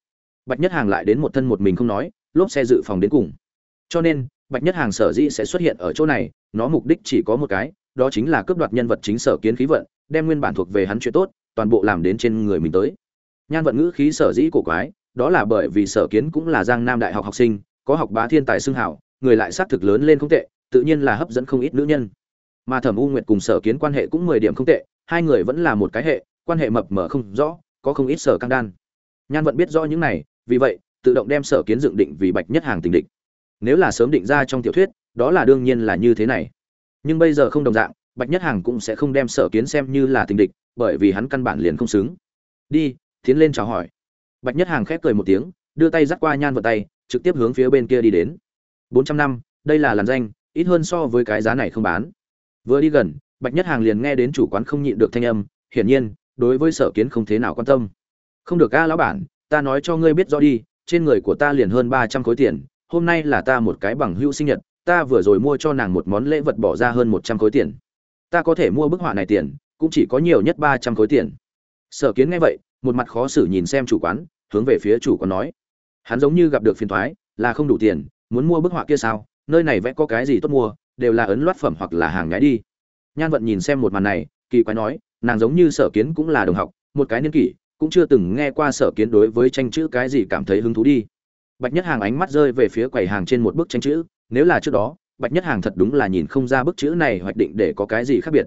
Speaker 1: Bạch nhất hàng lại đến một thân một mình không nói, lốp xe dự phòng đến cùng. Cho nên, bạch nhất hàng sở dĩ sẽ xuất hiện ở chỗ này, nó mục đích chỉ có một cái, đó chính là cướp đoạt nhân vật chính sở kiến khí vận, đem nguyên bản thuộc về hắn chuyện tốt, toàn bộ làm đến trên người mình tới. Nhan vận ngữ khí sở dĩ cổ quái, đó là bởi vì sở kiến cũng là giang nam đại học học sinh, có học bá thiên tài xưng hảo, người lại xác thực lớn lên không tệ, tự nhiên là hấp dẫn không ít nữ nhân mà thẩm u nguyệt cùng sở kiến quan hệ cũng mười điểm không tệ, hai người vẫn là một cái hệ, quan hệ mập mờ không rõ, có không ít sở căng đan. Nhan vẫn biết rõ những này, vì vậy, tự động đem sở kiến dựng định vì bạch nhất hàng tình địch. Nếu là sớm định ra trong tiểu thuyết, đó là đương nhiên là như thế này. Nhưng bây giờ không đồng dạng, bạch nhất hàng cũng sẽ không đem sở kiến xem như là tình địch, bởi vì hắn căn bản liền không xứng. Đi, tiến lên chào hỏi. Bạch nhất hàng khép cười một tiếng, đưa tay dắt qua nhan vận tay, trực tiếp hướng phía bên kia đi đến. Bốn trăm năm, đây là làn danh, ít hơn so với cái giá này không bán vừa đi gần bạch nhất hàng liền nghe đến chủ quán không nhịn được thanh âm hiển nhiên đối với sở kiến không thế nào quan tâm. Không được a lão bản ta nói cho ngươi biết rõ đi trên người của ta liền hơn ba trăm khối tiền hôm nay là ta một cái bằng hữu sinh nhật ta vừa rồi mua cho nàng một món lễ vật bỏ ra hơn một trăm khối tiền. Ta có thể mua bức họa này tiền cũng chỉ có nhiều nhất ba trăm khối tiền. Sở kiến nghe vậy một mặt khó xử nhìn xem chủ quán hướng về phía chủ quán nói. Hắn giống như gặp được phiền toái, là không đủ tiền muốn mua bức họa kia sao? Nơi này vẽ có cái gì tốt mua? Đều là ấn loát phẩm hoặc là hàng nhái đi. Nhan vận nhìn xem một màn này, kỳ quái nói, nàng giống như sở kiến cũng là đồng học, một cái niên kỷ, cũng chưa từng nghe qua sở kiến đối với tranh chữ cái gì cảm thấy hứng thú đi. Bạch nhất hàng ánh mắt rơi về phía quầy hàng trên một bức tranh chữ, nếu là trước đó, bạch nhất hàng thật đúng là nhìn không ra bức chữ này hoạch định để có cái gì khác biệt.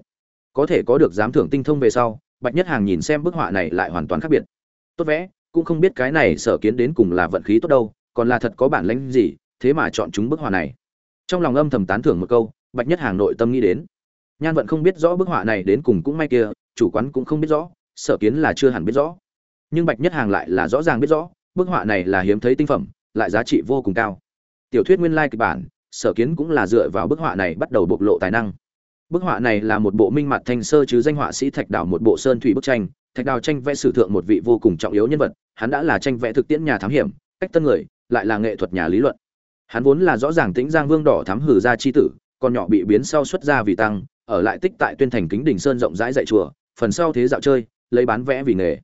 Speaker 1: Có thể có được giám thưởng tinh thông về sau, bạch nhất hàng nhìn xem bức họa này lại hoàn toàn khác biệt. Tốt vẽ, cũng không biết cái này sở kiến đến cùng là vận khí tốt đâu, còn là thật có bản lĩnh gì, thế mà chọn chúng bức họa này trong lòng âm thầm tán thưởng một câu, bạch nhất hàng nội tâm nghĩ đến. Nhan vận không biết rõ bức họa này đến cùng cũng may kia, chủ quán cũng không biết rõ, sở kiến là chưa hẳn biết rõ. Nhưng bạch nhất hàng lại là rõ ràng biết rõ, bức họa này là hiếm thấy tinh phẩm, lại giá trị vô cùng cao. Tiểu thuyết nguyên lai kịch bản, sở kiến cũng là dựa vào bức họa này bắt đầu bộc lộ tài năng. Bức họa này là một bộ minh mặt thanh sơ chứ danh họa sĩ thạch đào một bộ sơn thủy bức tranh. Thạch đào tranh vẽ sử thượng một vị vô cùng trọng yếu nhân vật, hắn đã là tranh vẽ thực tiễn nhà thám hiểm, cách tân người, lại là nghệ thuật nhà lý luận hắn vốn là rõ ràng tĩnh giang vương đỏ thám hử ra chi tử còn nhỏ bị biến sau xuất ra vì tăng, ở lại tích tại tuyên thành kính đình sơn rộng rãi dạy chùa, phần sau thế dạo chơi, lấy bán vẽ vì nghề.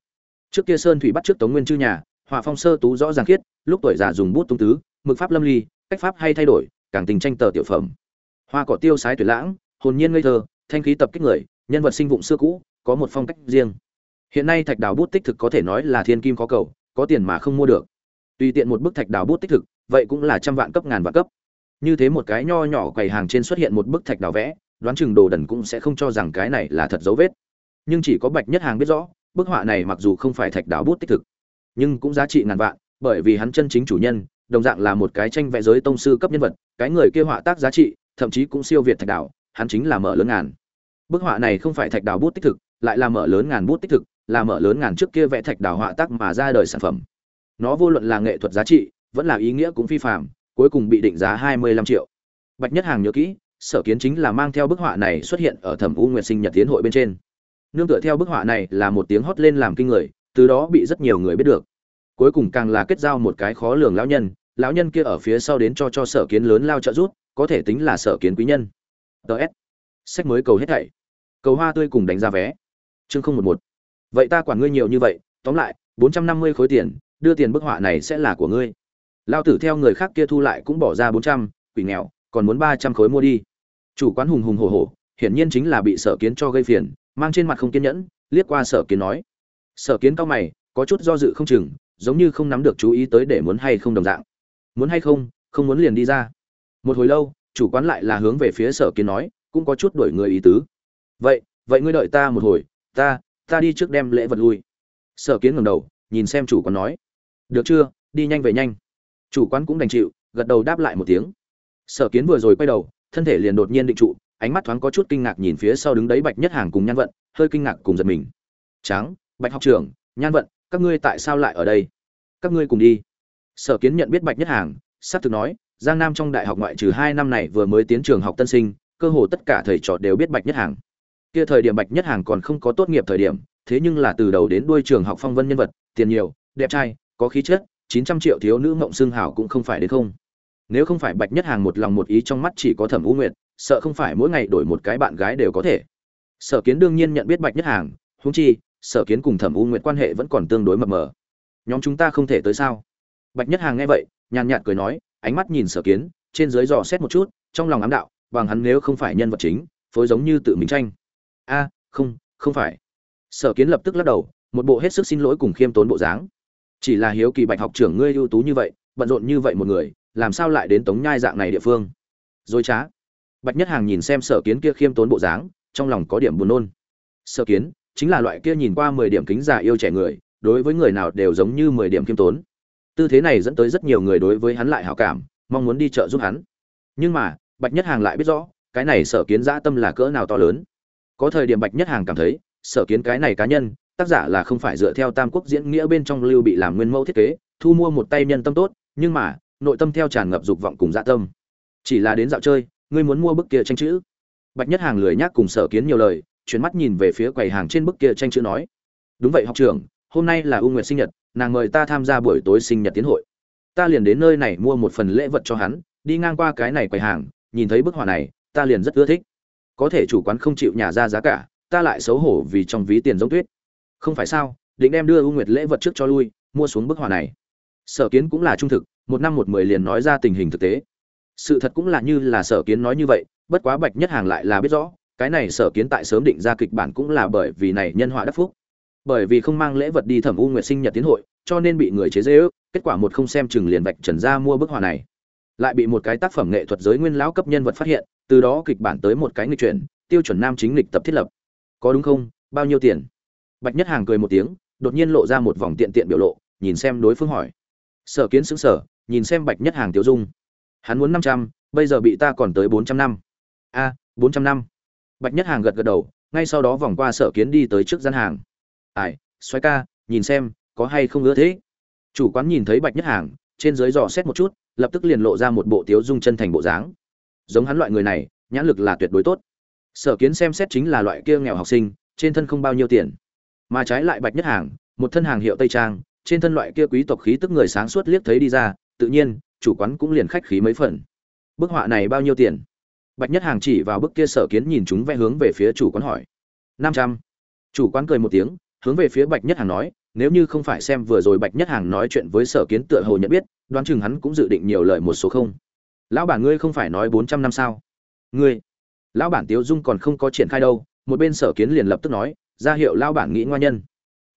Speaker 1: Trước kia sơn thủy bắt trước tống nguyên chư nhà, họa phong sơ tú rõ ràng khiết, lúc tuổi già dùng bút tung tứ, mực pháp lâm ly, cách pháp hay thay đổi, càng tình tranh tờ tiểu phẩm. Hoa cỏ tiêu sái tuyệt lãng, hồn nhiên ngây thơ, thanh khí tập kích người, nhân vật sinh vụng xưa cũ, có một phong cách riêng. Hiện nay thạch đào bút tích thực có thể nói là thiên kim có cầu, có tiền mà không mua được. Tùy tiện một bức thạch đào bút tích thực vậy cũng là trăm vạn cấp, ngàn vạn cấp. Như thế một cái nho nhỏ quầy hàng trên xuất hiện một bức thạch đào vẽ, đoán chừng đồ đần cũng sẽ không cho rằng cái này là thật dấu vết. Nhưng chỉ có bạch nhất hàng biết rõ, bức họa này mặc dù không phải thạch đào bút tích thực, nhưng cũng giá trị ngàn vạn, bởi vì hắn chân chính chủ nhân, đồng dạng là một cái tranh vẽ giới tông sư cấp nhân vật, cái người kia họa tác giá trị, thậm chí cũng siêu việt thạch đào, hắn chính là mở lớn ngàn. Bức họa này không phải thạch đào bút tích thực, lại là mở lớn ngàn bút tích thực, là mở lớn ngàn trước kia vẽ thạch đào họa tác mà ra đời sản phẩm. Nó vô luận là nghệ thuật giá trị vẫn là ý nghĩa cũng phi phạm cuối cùng bị định giá hai mươi lăm triệu. Bạch nhất hàng nhớ kỹ, sở kiến chính là mang theo bức họa này xuất hiện ở thẩm u nguyệt sinh nhật tiến hội bên trên. Nương tựa theo bức họa này là một tiếng hót lên làm kinh người, từ đó bị rất nhiều người biết được. Cuối cùng càng là kết giao một cái khó lường lão nhân lão nhân kia ở phía sau đến cho cho sở kiến lớn lao trợ rút có thể tính là sở kiến quý nhân. Ts sách mới cầu hết thảy. Cầu hoa tươi cùng đánh giá vé. Chương không một một. Vậy ta quản ngươi nhiều như vậy, tóm lại, bốn trăm năm mươi khối tiền, đưa tiền bức họa này sẽ là của ngươi lao tử theo người khác kia thu lại cũng bỏ ra bốn trăm, quỷ nghèo, còn muốn ba trăm khối mua đi. Chủ quán hùng hùng hổ hổ, hiển nhiên chính là bị sở kiến cho gây phiền, mang trên mặt không kiên nhẫn, liếc qua sở kiến nói. Sở kiến cao mày, có chút do dự không chừng, giống như không nắm được chú ý tới để muốn hay không đồng dạng. Muốn hay không không muốn liền đi ra. Một hồi lâu, chủ quán lại là hướng về phía sở kiến nói, cũng có chút đổi người ý tứ. Vậy vậy ngươi đợi ta một hồi, ta ta đi trước đem lễ vật lui. Sở kiến ngầm đầu, nhìn xem chủ quán nói. Được chưa, đi nhanh về nhanh chủ quán cũng đành chịu, gật đầu đáp lại một tiếng. Sở kiến vừa rồi quay đầu, thân thể liền đột nhiên định trụ, ánh mắt thoáng có chút kinh ngạc nhìn phía sau đứng đấy bạch nhất hàng cùng nhan vận, hơi kinh ngạc cùng giật mình. Tráng, bạch học trưởng, nhan vận, các ngươi tại sao lại ở đây? Các ngươi cùng đi. Sở kiến nhận biết bạch nhất hàng sắp thực nói, giang nam trong đại học ngoại trừ hai năm này vừa mới tiến trường học tân sinh, cơ hồ tất cả thầy trò đều biết bạch nhất hàng. Kia thời điểm bạch nhất hàng còn không có tốt nghiệp thời điểm, thế nhưng là từ đầu đến đuôi trường học phong vân nhân vật, tiền nhiều, đẹp trai, có khí chất chín trăm triệu thiếu nữ mộng xương hảo cũng không phải đến không. Nếu không phải bạch nhất hàng một lòng một ý trong mắt chỉ có thẩm u nguyệt, sợ không phải mỗi ngày đổi một cái bạn gái đều có thể. Sở kiến đương nhiên nhận biết bạch nhất hàng húng chi, sở kiến cùng thẩm u nguyệt quan hệ vẫn còn tương đối mập mờ. Nhóm chúng ta không thể tới sao? Bạch nhất hàng nghe vậy, nhàn nhạt cười nói, ánh mắt nhìn sở kiến, trên dưới dò xét một chút, trong lòng ám đạo, bằng hắn nếu không phải nhân vật chính, phối giống như tự mình tranh. A, không không phải. Sở kiến lập tức lắc đầu, một bộ hết sức xin lỗi cùng khiêm tốn bộ dáng chỉ là hiếu kỳ bạch học trưởng ngươi ưu tú như vậy, bận rộn như vậy một người, làm sao lại đến tống nhai dạng này địa phương? Dối trá. Bạch nhất hàng nhìn xem sở kiến kia khiêm tốn bộ dáng, trong lòng có điểm buồn nôn. Sở kiến, chính là loại kia nhìn qua mười điểm kính giả yêu trẻ người, đối với người nào đều giống như mười điểm khiêm tốn. Tư thế này dẫn tới rất nhiều người đối với hắn lại hảo cảm, mong muốn đi chợ giúp hắn. Nhưng mà, bạch nhất hàng lại biết rõ, cái này sở kiến dã tâm là cỡ nào to lớn. Có thời điểm bạch nhất hàng cảm thấy, sở kiến cái này cá nhân tác giả là không phải dựa theo tam quốc diễn nghĩa bên trong lưu bị làm nguyên mẫu thiết kế, thu mua một tay nhân tâm tốt, nhưng mà, nội tâm theo tràn ngập dục vọng cùng dạ tâm. Chỉ là đến dạo chơi, ngươi muốn mua bức kia tranh chữ. Bạch nhất hàng lười nhác cùng sở kiến nhiều lời, chuyển mắt nhìn về phía quầy hàng trên bức kia tranh chữ nói, đúng vậy, học trưởng, hôm nay là u nguyệt sinh nhật, nàng mời ta tham gia buổi tối sinh nhật tiến hội. Ta liền đến nơi này mua một phần lễ vật cho hắn, đi ngang qua cái này quầy hàng, nhìn thấy bức họa này, ta liền rất ưa thích. Có thể chủ quán không chịu nhà ra giá cả, ta lại xấu hổ vì trong ví tiền giống tuyết không phải sao, định đem đưa u nguyệt lễ vật trước cho lui, mua xuống bức họa này. Sở kiến cũng là trung thực, một năm một mười liền nói ra tình hình thực tế. Sự thật cũng là như là sở kiến nói như vậy, bất quá bạch nhất hàng lại là biết rõ, cái này sở kiến tại sớm định ra kịch bản cũng là bởi vì này nhân họa đắc phúc. Bởi vì không mang lễ vật đi thẩm u nguyệt sinh nhật tiến hội, cho nên bị người chế dễ ước kết quả một không xem chừng liền bạch trần ra mua bức họa này. Lại bị một cái tác phẩm nghệ thuật giới nguyên lão cấp nhân vật phát hiện, từ đó kịch bản tới một cái nghịch chuyển, tiêu chuẩn nam chính lịch tập thiết lập. Có đúng không? Bao nhiêu tiền? Bạch nhất hàng cười một tiếng đột nhiên lộ ra một vòng tiện tiện biểu lộ nhìn xem đối phương hỏi. Sở kiến xứng sở nhìn xem bạch nhất hàng tiêu dung. Hắn muốn năm trăm bây giờ bị ta còn tới bốn trăm năm. A bốn trăm năm. Bạch nhất hàng gật gật đầu ngay sau đó vòng qua sở kiến đi tới trước gian hàng. Ải, xoáy ca nhìn xem có hay không ưa thế? Chủ quán nhìn thấy bạch nhất hàng trên dưới dò xét một chút lập tức liền lộ ra một bộ tiếu dung chân thành bộ dáng. Giống hắn loại người này nhãn lực là tuyệt đối tốt. Sở kiến xem xét chính là loại kia nghèo học sinh trên thân không bao nhiêu tiền mà trái lại bạch nhất hàng, một thân hàng hiệu tây trang, trên thân loại kia quý tộc khí tức người sáng suốt liếc thấy đi ra, tự nhiên, chủ quán cũng liền khách khí mấy phần. Bức họa này bao nhiêu tiền? Bạch nhất hàng chỉ vào bức kia sở kiến nhìn chúng vẽ hướng về phía chủ quán hỏi. Năm trăm. Chủ quán cười một tiếng, hướng về phía bạch nhất hàng nói, nếu như không phải xem vừa rồi bạch nhất hàng nói chuyện với sở kiến tựa hồ nhận biết, đoán chừng hắn cũng dự định nhiều lời một số không. Lão bản ngươi không phải nói bốn trăm năm sao? Ngươi. Lão bản tiếu dung còn không có triển khai đâu, một bên sở kiến liền lập tức nói ra hiệu lão bản nghĩ ngoa nhân.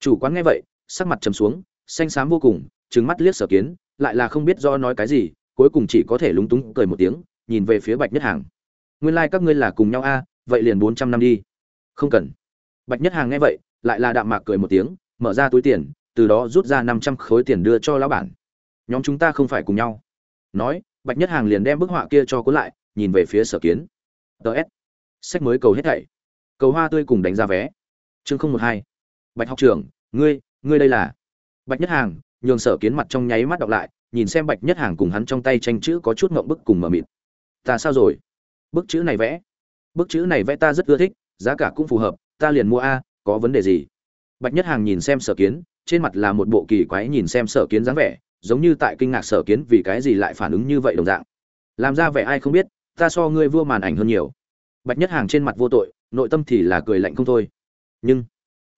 Speaker 1: Chủ quán nghe vậy, sắc mặt trầm xuống, xanh xám vô cùng, trừng mắt liếc sở kiến, lại là không biết do nói cái gì, cuối cùng chỉ có thể lúng túng cười một tiếng, nhìn về phía bạch nhất hàng. Nguyên lai、like、các ngươi là cùng nhau a, vậy liền bốn trăm năm đi. Không cần. Bạch nhất hàng nghe vậy, lại là đạm mạc cười một tiếng, mở ra túi tiền, từ đó rút ra năm trăm khối tiền đưa cho lão bản. Nhóm chúng ta không phải cùng nhau. Nói, bạch nhất hàng liền đem bức họa kia cho cuốn lại, nhìn về phía sở kiến. Ts sách mới cầu hết thảy. Cầu hoa tươi cùng đánh ra vé chương không một hai. Bạch học trưởng, ngươi ngươi đây là? Bạch nhất hàng, nhường sở kiến mặt trong nháy mắt đọc lại, nhìn xem bạch nhất hàng cùng hắn trong tay tranh chữ có chút ngộng bức cùng mờ mịt. Ta sao rồi? Bức chữ này vẽ. Bức chữ này vẽ ta rất ưa thích, giá cả cũng phù hợp, ta liền mua a, có vấn đề gì? Bạch nhất hàng nhìn xem sở kiến, trên mặt là một bộ kỳ quái nhìn xem sở kiến dáng vẻ, giống như tại kinh ngạc sở kiến vì cái gì lại phản ứng như vậy đồng dạng. Làm ra vẻ ai không biết, ta so ngươi vua màn ảnh hơn nhiều. Bạch nhất hàng trên mặt vô tội, nội tâm thì là cười lạnh không thôi nhưng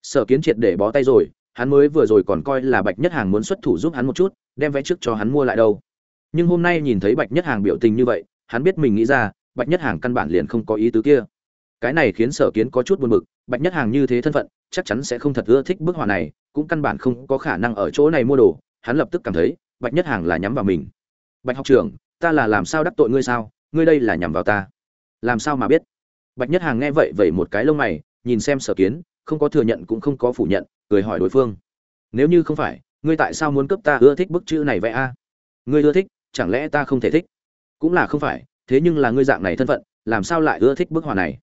Speaker 1: sở kiến triệt để bó tay rồi, hắn mới vừa rồi còn coi là bạch nhất hàng muốn xuất thủ giúp hắn một chút, đem vé trước cho hắn mua lại đâu. Nhưng hôm nay nhìn thấy bạch nhất hàng biểu tình như vậy, hắn biết mình nghĩ ra, bạch nhất hàng căn bản liền không có ý tứ kia. Cái này khiến sở kiến có chút buồn bực, bạch nhất hàng như thế thân phận, chắc chắn sẽ không thật ưa thích bức họa này, cũng căn bản không có khả năng ở chỗ này mua đồ, hắn lập tức cảm thấy, bạch nhất hàng là nhắm vào mình. Bạch học trưởng, ta là làm sao đắc tội ngươi sao? Ngươi đây là nhằm vào ta. Làm sao mà biết? Bạch nhất hàng nghe vậy vậy một cái lông mày, nhìn xem sở kiến không có thừa nhận cũng không có phủ nhận, cười hỏi đối phương. Nếu như không phải, ngươi tại sao muốn cấp ta ưa thích bức chữ này vậy a? Ngươi ưa thích, chẳng lẽ ta không thể thích? Cũng là không phải, thế nhưng là ngươi dạng này thân phận, làm sao lại ưa thích bức họa này?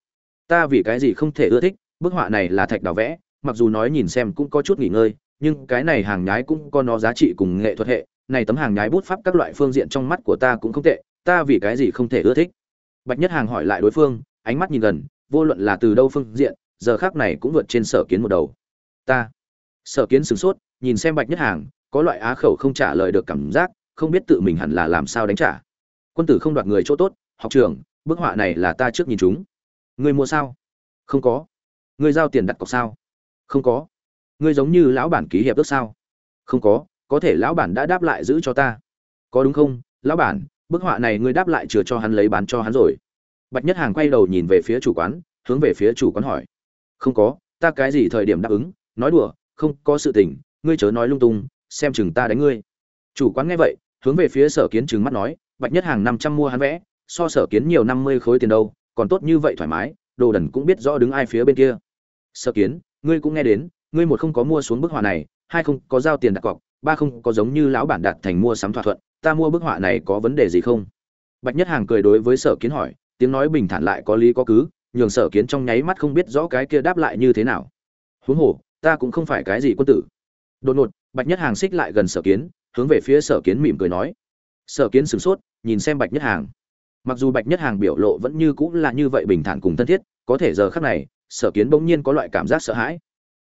Speaker 1: Ta vì cái gì không thể ưa thích, bức họa này là thạch đào vẽ, mặc dù nói nhìn xem cũng có chút nghỉ ngơi, nhưng cái này hàng nhái cũng có nó giá trị cùng nghệ thuật hệ, này tấm hàng nhái bút pháp các loại phương diện trong mắt của ta cũng không tệ, ta vì cái gì không thể ưa thích? Bạch nhất hàng hỏi lại đối phương, ánh mắt nhìn gần, vô luận là từ đâu phương diện giờ khác này cũng vượt trên sở kiến một đầu. Ta, sở kiến sửng sốt, nhìn xem bạch nhất hàng, có loại á khẩu không trả lời được cảm giác, không biết tự mình hẳn là làm sao đánh trả. Quân tử không đoạt người chỗ tốt, học trường, bức họa này là ta trước nhìn chúng. Người mua sao? Không có. Người giao tiền đặt cọc sao? Không có. Ngươi giống như lão bản ký hiệp ước sao? Không có có thể lão bản đã đáp lại giữ cho ta. Có đúng không, lão bản, bức họa này ngươi đáp lại chừa cho hắn lấy bán cho hắn rồi. Bạch nhất hàng quay đầu nhìn về phía chủ quán, hướng về phía chủ quán hỏi không có, ta cái gì thời điểm đáp ứng, nói đùa, không có sự tình, ngươi chớ nói lung tung, xem chừng ta đánh ngươi. Chủ quán nghe vậy, hướng về phía sở kiến chừng mắt nói, bạch nhất hàng năm trăm mua hắn vẽ, so sở kiến nhiều năm mươi khối tiền đâu, còn tốt như vậy thoải mái, đồ đần cũng biết rõ đứng ai phía bên kia. Sở kiến, ngươi cũng nghe đến, ngươi một không có mua xuống bức họa này, hai không có giao tiền đặt cọc, ba không có giống như lão bản đặt thành mua sắm thỏa thuận, ta mua bức họa này có vấn đề gì không? Bạch nhất hàng cười đối với sở kiến hỏi, tiếng nói bình thản lại có lý có cứ nhường sở kiến trong nháy mắt không biết rõ cái kia đáp lại như thế nào. Huống hồ, ta cũng không phải cái gì quân tử. Đột ngột, bạch nhất hàng xích lại gần sở kiến, hướng về phía sở kiến mỉm cười nói. Sở kiến sửng sốt, nhìn xem bạch nhất hàng. Mặc dù bạch nhất hàng biểu lộ vẫn như cũng là như vậy bình thản cùng thân thiết, có thể giờ khác này, sở kiến bỗng nhiên có loại cảm giác sợ hãi.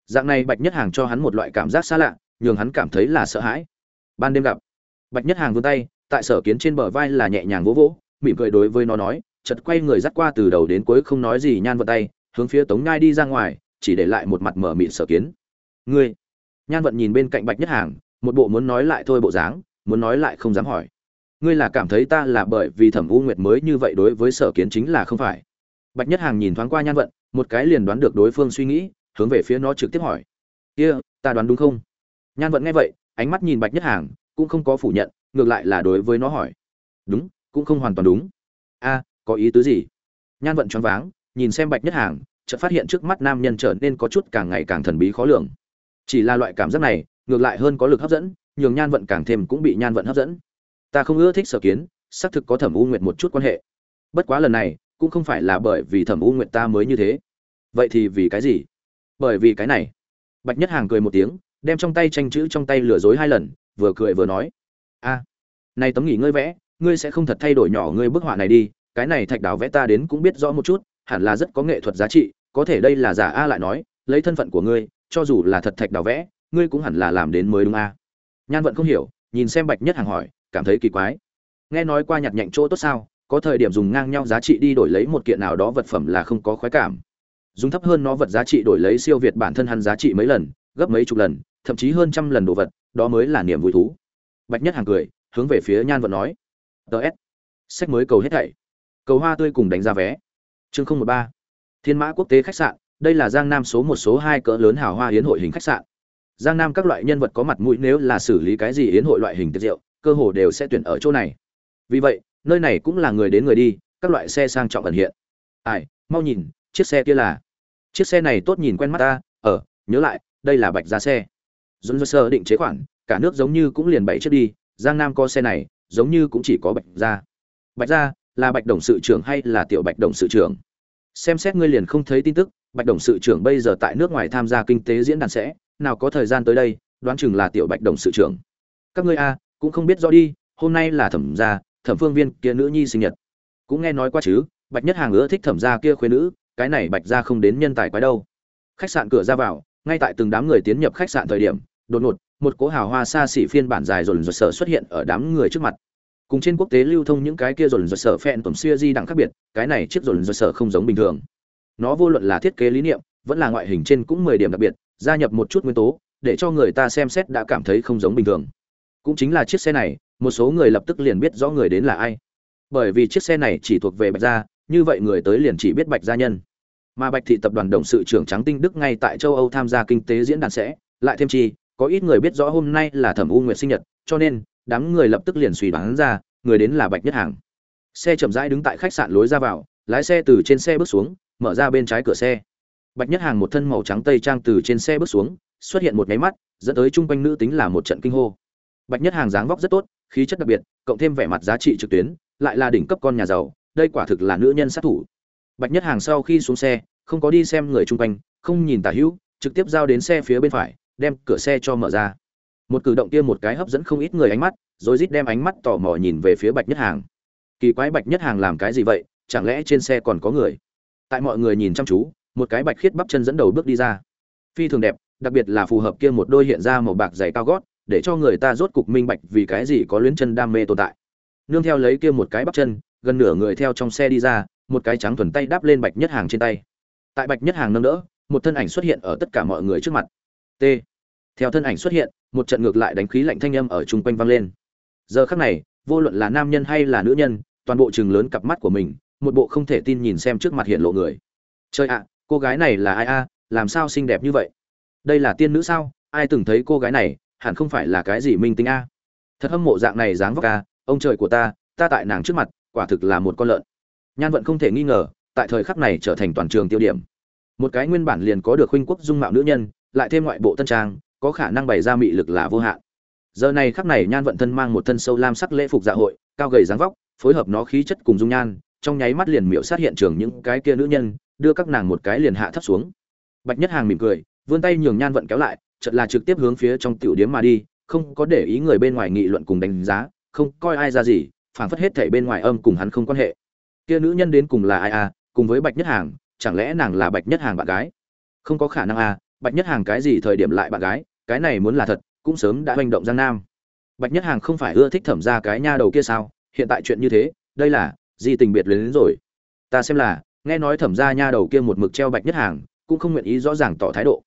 Speaker 1: Dạng này bạch nhất hàng cho hắn một loại cảm giác xa lạ, nhường hắn cảm thấy là sợ hãi. Ban đêm gặp, bạch nhất hàng vươn tay, tại sở kiến trên bờ vai là nhẹ nhàng vỗ vỗ, mỉm cười đối với nó nói chật quay người dắt qua từ đầu đến cuối không nói gì nhan vận tay hướng phía tống nhai đi ra ngoài chỉ để lại một mặt mở mịn sở kiến. Ngươi? Nhan vận nhìn bên cạnh bạch nhất hàng một bộ muốn nói lại thôi bộ dáng muốn nói lại không dám hỏi. Ngươi là cảm thấy ta là bởi vì thẩm u nguyệt mới như vậy đối với sở kiến chính là không phải? Bạch nhất hàng nhìn thoáng qua nhan vận một cái liền đoán được đối phương suy nghĩ hướng về phía nó trực tiếp hỏi. Kia、yeah, ta đoán đúng không? Nhan vận nghe vậy ánh mắt nhìn bạch nhất hàng cũng không có phủ nhận ngược lại là đối với nó hỏi. Đúng cũng không hoàn toàn đúng. A có ý tứ gì? Nhan vận choáng váng nhìn xem bạch nhất hàng chợt phát hiện trước mắt nam nhân trở nên có chút càng ngày càng thần bí khó lường. Chỉ là loại cảm giác này ngược lại hơn có lực hấp dẫn nhường nhan vận càng thêm cũng bị nhan vận hấp dẫn. Ta không ưa thích sở kiến xác thực có thẩm u nguyệt một chút quan hệ. Bất quá lần này cũng không phải là bởi vì thẩm u nguyệt ta mới như thế. Vậy thì vì cái gì? Bởi vì cái này. Bạch nhất hàng cười một tiếng đem trong tay tranh chữ trong tay lừa dối hai lần vừa cười vừa nói. A à, này tấm nghỉ ngơi vẽ ngươi sẽ không thật thay đổi nhỏ ngươi bức họa này đi cái này thạch đào vẽ ta đến cũng biết rõ một chút, hẳn là rất có nghệ thuật giá trị, có thể đây là giả a lại nói, lấy thân phận của ngươi, cho dù là thật thạch đào vẽ, ngươi cũng hẳn là làm đến mới đúng a. Nhan vận không hiểu, nhìn xem bạch nhất hàng hỏi, cảm thấy kỳ quái. Nghe nói qua nhặt nhạnh chỗ tốt sao, có thời điểm dùng ngang nhau giá trị đi đổi lấy một kiện nào đó vật phẩm là không có khoái cảm. Dùng thấp hơn nó vật giá trị đổi lấy siêu việt bản thân hắn giá trị mấy lần, gấp mấy chục lần, thậm chí hơn trăm lần đồ vật, đó mới là niềm vui thú. Bạch nhất hàng cười, hướng về phía nhan vận nói. Ts sách mới cầu hết thảy cầu hoa tươi cùng đánh giá vé. Chương không một ba. Thiên mã quốc tế khách sạn, đây là giang nam số một số hai cỡ lớn hào hoa hiến hội hình khách sạn. Giang nam các loại nhân vật có mặt mũi nếu là xử lý cái gì hiến hội loại hình tiệc rượu, cơ hồ đều sẽ tuyển ở chỗ này. Vì vậy, nơi này cũng là người đến người đi, các loại xe sang trọng ẩn hiện. Ai, mau nhìn, chiếc xe kia là. Chiếc xe này tốt nhìn quen mắt ta ở nhớ lại, đây là bạch giá xe. Dồn dơ sơ định chế khoản, cả nước giống như cũng liền bảy chiếc đi, giang nam có xe này, giống như cũng chỉ có bạch gia. Bạch gia là bạch đồng sự trưởng hay là tiểu bạch đồng sự trưởng? Xem xét ngươi liền không thấy tin tức, bạch đồng sự trưởng bây giờ tại nước ngoài tham gia kinh tế diễn đàn sẽ, nào có thời gian tới đây, đoán chừng là tiểu bạch đồng sự trưởng. Các ngươi a, cũng không biết rõ đi, hôm nay là thẩm gia, thẩm phương viên kia nữ nhi sinh nhật. Cũng nghe nói qua chứ, bạch nhất hàng ưa thích thẩm gia kia khuyên nữ, cái này bạch gia không đến nhân tài quái đâu. Khách sạn cửa ra vào, ngay tại từng đám người tiến nhập khách sạn thời điểm, đột ngột, một cỗ hào hoa xa xỉ phiên bản dài dồn dồn sở xuất hiện ở đám người trước mặt cùng trên quốc tế lưu thông những cái kia dồn dồn sở phèn tổm xưa di đẳng khác biệt, cái này chiếc dồn dồn sở không giống bình thường. Nó vô luận là thiết kế lý niệm, vẫn là ngoại hình trên cũng mười điểm đặc biệt, gia nhập một chút nguyên tố, để cho người ta xem xét đã cảm thấy không giống bình thường. Cũng chính là chiếc xe này, một số người lập tức liền biết rõ người đến là ai. Bởi vì chiếc xe này chỉ thuộc về bạch gia, như vậy người tới liền chỉ biết bạch gia nhân. Mà bạch thị tập đoàn đồng sự trưởng trắng tinh đức ngay tại châu âu tham gia kinh tế diễn đàn sẽ, lại thêm chi, có ít người biết rõ hôm nay là thẩm u nguyệt sinh nhật, cho nên đám người lập tức liền suy đoán ra, người đến là bạch nhất hàng. Xe chậm rãi đứng tại khách sạn lối ra vào, lái xe từ trên xe bước xuống, mở ra bên trái cửa xe. Bạch nhất hàng một thân màu trắng tây trang từ trên xe bước xuống, xuất hiện một nháy mắt, dẫn tới chung quanh nữ tính là một trận kinh hô. Bạch nhất hàng dáng vóc rất tốt, khí chất đặc biệt, cộng thêm vẻ mặt giá trị trực tuyến, lại là đỉnh cấp con nhà giàu, đây quả thực là nữ nhân sát thủ. Bạch nhất hàng sau khi xuống xe, không có đi xem người chung quanh, không nhìn tả hữu, trực tiếp giao đến xe phía bên phải, đem cửa xe cho mở ra một cử động kia một cái hấp dẫn không ít người ánh mắt, rồi rít đem ánh mắt tò mò nhìn về phía bạch nhất hàng. Kỳ quái bạch nhất hàng làm cái gì vậy? Chẳng lẽ trên xe còn có người? Tại mọi người nhìn chăm chú, một cái bạch khiết bắp chân dẫn đầu bước đi ra. Phi thường đẹp, đặc biệt là phù hợp kia một đôi hiện ra màu bạc dày cao gót, để cho người ta rốt cục minh bạch vì cái gì có luyến chân đam mê tồn tại. Nương theo lấy kia một cái bắp chân, gần nửa người theo trong xe đi ra, một cái trắng thuần tay đáp lên bạch nhất hàng trên tay. Tại bạch nhất hàng nâng đỡ, một thân ảnh xuất hiện ở tất cả mọi người trước mặt. T. Theo thân ảnh xuất hiện một trận ngược lại đánh khí lạnh thanh âm ở chung quanh vang lên. Giờ khắc này, vô luận là nam nhân hay là nữ nhân, toàn bộ chừng lớn cặp mắt của mình, một bộ không thể tin nhìn xem trước mặt hiện lộ người. Chơi ạ, cô gái này là ai a? Làm sao xinh đẹp như vậy? Đây là tiên nữ sao? Ai từng thấy cô gái này? Hẳn không phải là cái gì minh tinh a? Thật hâm mộ dạng này dáng vóc a, ông trời của ta ta tại nàng trước mặt, quả thực là một con lợn. Nhan vận không thể nghi ngờ, tại thời khắc này trở thành toàn trường tiêu điểm. Một cái nguyên bản liền có được huynh quốc dung mạo nữ nhân, lại thêm ngoại bộ tân trang có khả năng bày ra mị lực là vô hạn. Giờ này khắc này nhan vận thân mang một thân sâu lam sắc lễ phục dạ hội, cao gầy dáng vóc, phối hợp nó khí chất cùng dung nhan, trong nháy mắt liền miểu sát hiện trường những cái kia nữ nhân, đưa các nàng một cái liền hạ thấp xuống. Bạch nhất hàng mỉm cười, vươn tay nhường nhan vận kéo lại, chợt là trực tiếp hướng phía trong tiểu điếm mà đi, không có để ý người bên ngoài nghị luận cùng đánh giá, không coi ai ra gì, phảng phất hết thảy bên ngoài âm cùng hắn không quan hệ. Kia nữ nhân đến cùng là ai à cùng với bạch nhất hàng, chẳng lẽ nàng là bạch nhất hàng bạn gái? Không có khả năng à bạch nhất hàng cái gì thời điểm lại bạn gái, cái này muốn là thật, cũng sớm đã hành động giang nam. Bạch nhất hàng không phải ưa thích thẩm ra cái nha đầu kia sao, hiện tại chuyện như thế, đây là, di tình biệt luyến đến rồi. Ta xem là, nghe nói thẩm ra nha đầu kia một mực treo bạch nhất hàng, cũng không nguyện ý rõ ràng tỏ thái độ.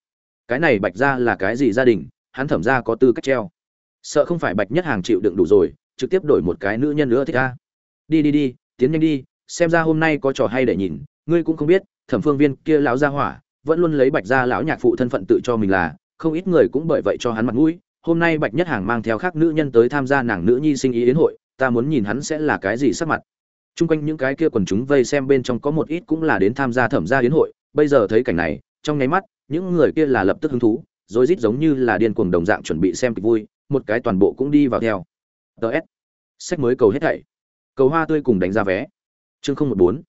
Speaker 1: Cái này bạch ra là cái gì gia đình, hắn thẩm ra có tư cách treo. Sợ không phải bạch nhất hàng chịu đựng đủ rồi, trực tiếp đổi một cái nữ nhân nữa thích ta. Đi đi đi, tiến nhanh đi, xem ra hôm nay có trò hay để nhìn, ngươi cũng không biết, thẩm phương viên kia lão gia hỏa vẫn luôn lấy bạch gia lão nhạc phụ thân phận tự cho mình là, không ít người cũng bởi vậy cho hắn mặt mũi. Hôm nay bạch nhất hàng mang theo khác nữ nhân tới tham gia nàng nữ nhi sinh ý đến hội, ta muốn nhìn hắn sẽ là cái gì sắc mặt. Chung quanh những cái kia quần chúng vây xem bên trong có một ít cũng là đến tham gia thẩm gia đến hội. Bây giờ thấy cảnh này, trong nháy mắt, những người kia là lập tức hứng thú rồi rít giống như là điên cuồng đồng dạng chuẩn bị xem kịch vui, một cái toàn bộ cũng đi vào theo. Ts sách mới cầu hết thảy. Cầu hoa tươi cùng đánh giá vé. Chương không một bốn.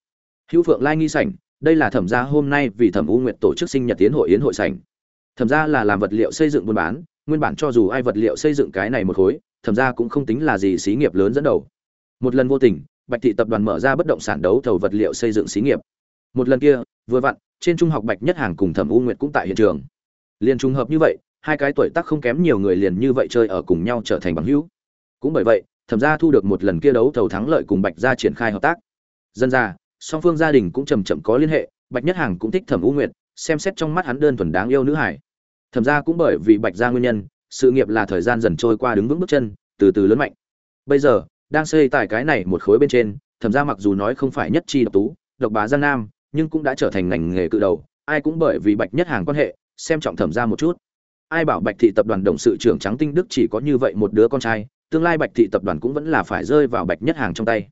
Speaker 1: Hữu phượng lai nghi sảnh đây là thẩm gia hôm nay vì thẩm u nguyệt tổ chức sinh nhật tiến hội yến hội sảnh. Thẩm gia là làm vật liệu xây dựng buôn bán, nguyên bản cho dù ai vật liệu xây dựng cái này một khối, thẩm gia cũng không tính là gì xí nghiệp lớn dẫn đầu. Một lần vô tình, bạch thị tập đoàn mở ra bất động sản đấu thầu vật liệu xây dựng xí nghiệp. Một lần kia, vừa vặn, trên trung học bạch nhất hàng cùng thẩm u nguyệt cũng tại hiện trường. Liền trùng hợp như vậy, hai cái tuổi tác không kém nhiều người liền như vậy chơi ở cùng nhau trở thành bằng hữu. Cũng bởi vậy, thẩm gia thu được một lần kia đấu thầu thắng lợi cùng bạch gia triển khai hợp tác. Dân ra song phương gia đình cũng chầm chậm có liên hệ, bạch nhất hàng cũng thích thẩm u nguyệt, xem xét trong mắt hắn đơn thuần đáng yêu nữ hải thẩm gia cũng bởi vì bạch gia nguyên nhân, sự nghiệp là thời gian dần trôi qua đứng vững bước chân, từ từ lớn mạnh. Bây giờ, đang xây tại cái này một khối bên trên, thẩm gia mặc dù nói không phải nhất chi độc tú, độc bá giang nam, nhưng cũng đã trở thành ngành nghề cự đầu, ai cũng bởi vì bạch nhất hàng quan hệ, xem trọng thẩm gia một chút. Ai bảo bạch thị tập đoàn động sự trưởng trắng tinh đức chỉ có như vậy một đứa con trai, tương lai bạch thị tập đoàn cũng vẫn là phải rơi vào bạch nhất hàng trong tay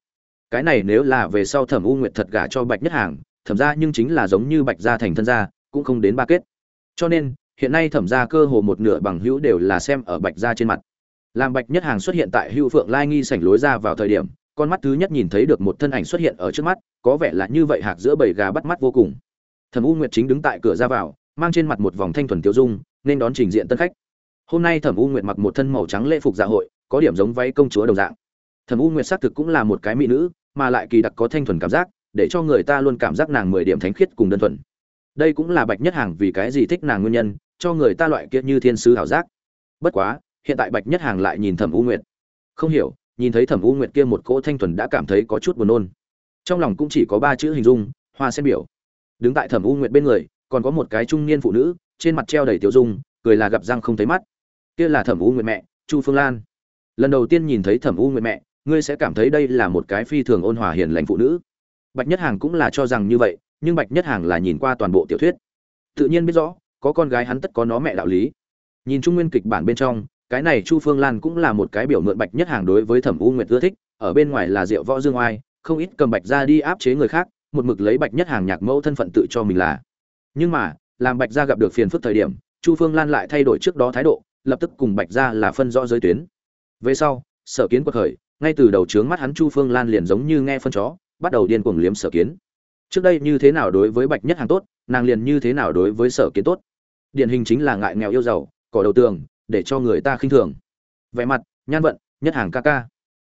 Speaker 1: cái này nếu là về sau thẩm u nguyệt thật gả cho bạch nhất hàng, thẩm ra nhưng chính là giống như bạch gia thành thân gia, cũng không đến ba kết. Cho nên, hiện nay thẩm ra cơ hồ một nửa bằng hữu đều là xem ở bạch gia trên mặt. Làm bạch nhất hàng xuất hiện tại hữu phượng lai nghi sảnh lối ra vào thời điểm, con mắt thứ nhất nhìn thấy được một thân ảnh xuất hiện ở trước mắt, có vẻ là như vậy hạc giữa bầy gà bắt mắt vô cùng. Thẩm u nguyệt chính đứng tại cửa ra vào, mang trên mặt một vòng thanh thuần tiêu dung, nên đón trình diện tân khách. Hôm nay thẩm u nguyệt mặc một thân màu trắng lễ phục dạ hội, có điểm giống váy công chúa đồng dạng. Thẩm u nguyệt xác thực cũng là một cái mỹ nữ mà lại kỳ đặc có thanh thuần cảm giác, để cho người ta luôn cảm giác nàng mười điểm thánh khiết cùng đơn thuần. Đây cũng là bạch nhất hàng vì cái gì thích nàng nguyên nhân, cho người ta loại kia như thiên sứ hảo giác. Bất quá, hiện tại bạch nhất hàng lại nhìn thẩm u nguyệt. Không hiểu, nhìn thấy thẩm u nguyệt kia một cỗ thanh thuần đã cảm thấy có chút buồn nôn. Trong lòng cũng chỉ có ba chữ hình dung, hoa sen biểu. Đứng tại thẩm u nguyệt bên người, còn có một cái trung niên phụ nữ, trên mặt treo đầy tiểu dung, cười là gặp răng không thấy mắt. Kia là thẩm u nguyệt mẹ, chu phương lan. Lần đầu tiên nhìn thấy thẩm u nguyệt mẹ ngươi sẽ cảm thấy đây là một cái phi thường ôn hòa hiền lành phụ nữ. Bạch nhất hàng cũng là cho rằng như vậy, nhưng bạch nhất hàng là nhìn qua toàn bộ tiểu thuyết. Tự nhiên biết rõ, có con gái hắn tất có nó mẹ đạo lý. Nhìn trung nguyên kịch bản bên trong, cái này chu phương lan cũng là một cái biểu mượn bạch nhất hàng đối với thẩm u nguyệt ưa thích, ở bên ngoài là diệu võ dương oai, không ít cầm bạch ra đi áp chế người khác, một mực lấy bạch nhất hàng nhạc mẫu thân phận tự cho mình là. Nhưng mà, làm bạch gia gặp được phiền phức thời điểm, chu phương lan lại thay đổi trước đó thái độ, lập tức cùng bạch gia là phân rõ giới tuyến. Về sau, sở kiến quật khởi ngay từ đầu trướng mắt hắn chu phương lan liền giống như nghe phân chó, bắt đầu điên cuồng liếm sở kiến. Trước đây như thế nào đối với bạch nhất hàng tốt, nàng liền như thế nào đối với sở kiến tốt. Điển hình chính là ngại nghèo yêu giàu, cỏ đầu tường, để cho người ta khinh thường. Vẻ mặt, nhan vận, nhất hàng ca ca.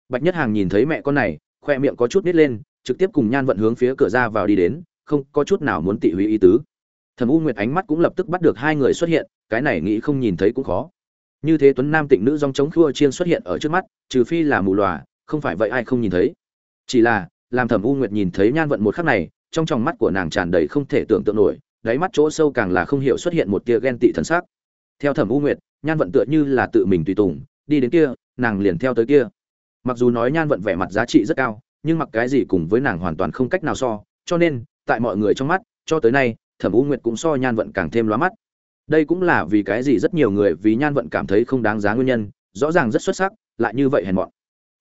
Speaker 1: Bạch nhất hàng nhìn thấy mẹ con này, khoe miệng có chút nít lên, trực tiếp cùng nhan vận hướng phía cửa ra vào đi đến, không có chút nào muốn tị hủy ý tứ. Thẩm u nguyệt ánh mắt cũng lập tức bắt được hai người xuất hiện, cái này nghĩ không nhìn thấy cũng khó như thế tuấn nam tịnh nữ dòng chống khua chiên xuất hiện ở trước mắt, trừ phi là mù lòa, không phải vậy ai không nhìn thấy. Chỉ là, làm thẩm u nguyệt nhìn thấy nhan vận một khắc này, trong tròng mắt của nàng tràn đầy không thể tưởng tượng nổi, đáy mắt chỗ sâu càng là không hiểu xuất hiện một tia ghen tị thần sắc. Theo thẩm u nguyệt, nhan vận tựa như là tự mình tùy tùng, đi đến kia, nàng liền theo tới kia. Mặc dù nói nhan vận vẻ mặt giá trị rất cao, nhưng mặc cái gì cùng với nàng hoàn toàn không cách nào so, cho nên, tại mọi người trong mắt, cho tới nay, thẩm u nguyệt cũng so nhan vận càng thêm lóa mắt đây cũng là vì cái gì rất nhiều người vì nhan vận cảm thấy không đáng giá nguyên nhân, rõ ràng rất xuất sắc, lại như vậy hèn mọn.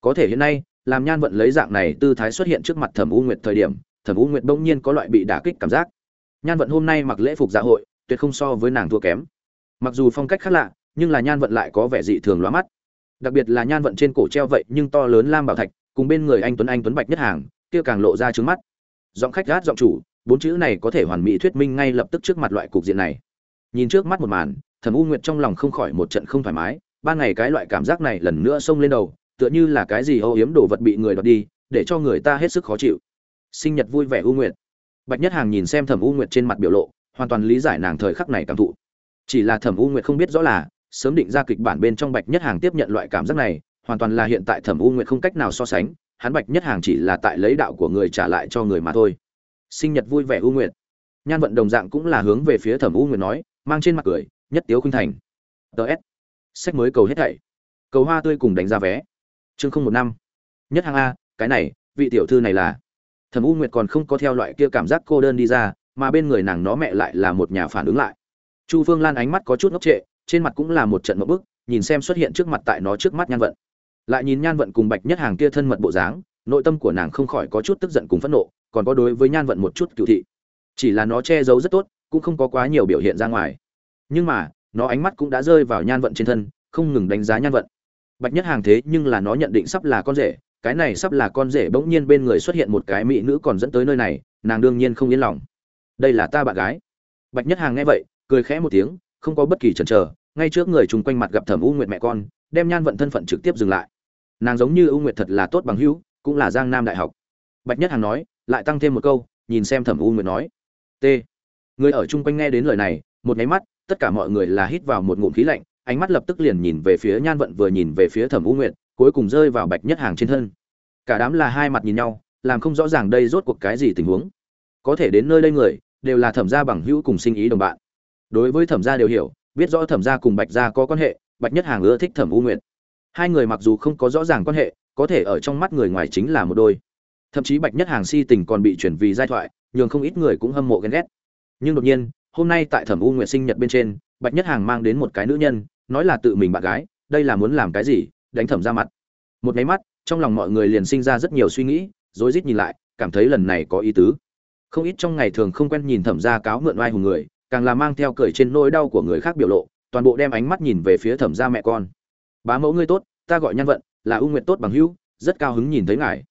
Speaker 1: Có thể hiện nay, làm nhan vận lấy dạng này tư thái xuất hiện trước mặt thẩm u nguyệt thời điểm, thẩm u nguyệt bỗng nhiên có loại bị đả kích cảm giác. Nhan vận hôm nay mặc lễ phục dạ hội, tuyệt không so với nàng thua kém. Mặc dù phong cách khác lạ, nhưng là nhan vận lại có vẻ dị thường lóa mắt. Đặc biệt là nhan vận trên cổ treo vậy nhưng to lớn lam bảo thạch, cùng bên người anh tuấn anh tuấn bạch nhất hàng, kia càng lộ ra trứng mắt. Giọng khách gát giọng chủ, bốn chữ này có thể hoàn mỹ thuyết minh ngay lập tức trước mặt loại cục diện này nhìn trước mắt một màn, thẩm u nguyệt trong lòng không khỏi một trận không thoải mái, ban ngày cái loại cảm giác này lần nữa xông lên đầu, tựa như là cái gì âu yếm đồ vật bị người đoạt đi, để cho người ta hết sức khó chịu. Sinh nhật vui vẻ u nguyệt. Bạch nhất hàng nhìn xem thẩm u nguyệt trên mặt biểu lộ, hoàn toàn lý giải nàng thời khắc này cảm thụ. Chỉ là thẩm u nguyệt không biết rõ là, sớm định ra kịch bản bên trong bạch nhất hàng tiếp nhận loại cảm giác này, hoàn toàn là hiện tại thẩm u nguyệt không cách nào so sánh, hắn bạch nhất hàng chỉ là tại lấy đạo của người trả lại cho người mà thôi. Sinh nhật vui vẻ u nguyệt. Nhan vận đồng dạng cũng là hướng về phía thẩm u nguyệt nói mang trên mặt cười, nhất tiếu khuynh thành. Ts sách mới cầu hết thảy. Cầu hoa tươi cùng đánh ra vé. Chương không một năm. Nhất hàng a, cái này, vị tiểu thư này là. Thẩm u nguyệt còn không có theo loại kia cảm giác cô đơn đi ra, mà bên người nàng nó mẹ lại là một nhà phản ứng lại. Chu phương lan ánh mắt có chút ngốc trệ, trên mặt cũng là một trận mậu bức, nhìn xem xuất hiện trước mặt tại nó trước mắt nhan vận. Lại nhìn nhan vận cùng bạch nhất hàng kia thân mật bộ dáng, nội tâm của nàng không khỏi có chút tức giận cùng phẫn nộ, còn có đối với nhan vận một chút cựu thị. Chỉ là nó che giấu rất tốt cũng không có quá nhiều biểu hiện ra ngoài. Nhưng mà, nó ánh mắt cũng đã rơi vào nhan vận trên thân, không ngừng đánh giá nhan vận. Bạch nhất hàng thế nhưng là nó nhận định sắp là con rể, cái này sắp là con rể bỗng nhiên bên người xuất hiện một cái mỹ nữ còn dẫn tới nơi này, nàng đương nhiên không yên lòng. Đây là ta bạn gái. Bạch nhất hàng nghe vậy, cười khẽ một tiếng, không có bất kỳ chần chờ, ngay trước người chung quanh mặt gặp thẩm u nguyệt mẹ con, đem nhan vận thân phận trực tiếp dừng lại. Nàng giống như u nguyệt thật là tốt bằng hữu, cũng là giang nam đại học. Bạch nhất hàng nói, lại tăng thêm một câu, nhìn xem thẩm u nguyệt nói. T người ở chung quanh nghe đến lời này, một nháy mắt, tất cả mọi người là hít vào một ngụm khí lạnh, ánh mắt lập tức liền nhìn về phía nhan vận vừa nhìn về phía thẩm u nguyệt, cuối cùng rơi vào bạch nhất hàng trên thân. Cả đám là hai mặt nhìn nhau, làm không rõ ràng đây rốt cuộc cái gì tình huống. Có thể đến nơi đây người, đều là thẩm gia bằng hữu cùng sinh ý đồng bạn. Đối với thẩm gia đều hiểu, biết rõ thẩm gia cùng bạch gia có quan hệ, bạch nhất hàng ưa thích thẩm u nguyệt. Hai người mặc dù không có rõ ràng quan hệ, có thể ở trong mắt người ngoài chính là một đôi. Thậm chí bạch nhất hàng si tình còn bị chuyển vì giai thoại, nhường không ít người cũng hâm mộ ghen ghét nhưng đột nhiên, hôm nay tại thẩm u nguyệt sinh nhật bên trên, bạch nhất hàng mang đến một cái nữ nhân, nói là tự mình bạn gái, đây là muốn làm cái gì, đánh thẩm ra mặt. Một máy mắt, trong lòng mọi người liền sinh ra rất nhiều suy nghĩ, rối rít nhìn lại, cảm thấy lần này có ý tứ. Không ít trong ngày thường không quen nhìn thẩm ra cáo mượn oai hùng người, càng là mang theo cười trên nỗi đau của người khác biểu lộ, toàn bộ đem ánh mắt nhìn về phía thẩm gia mẹ con. Bá mẫu ngươi tốt, ta gọi nhan vận, là u nguyệt tốt bằng hữu, rất cao hứng nhìn thấy ngài.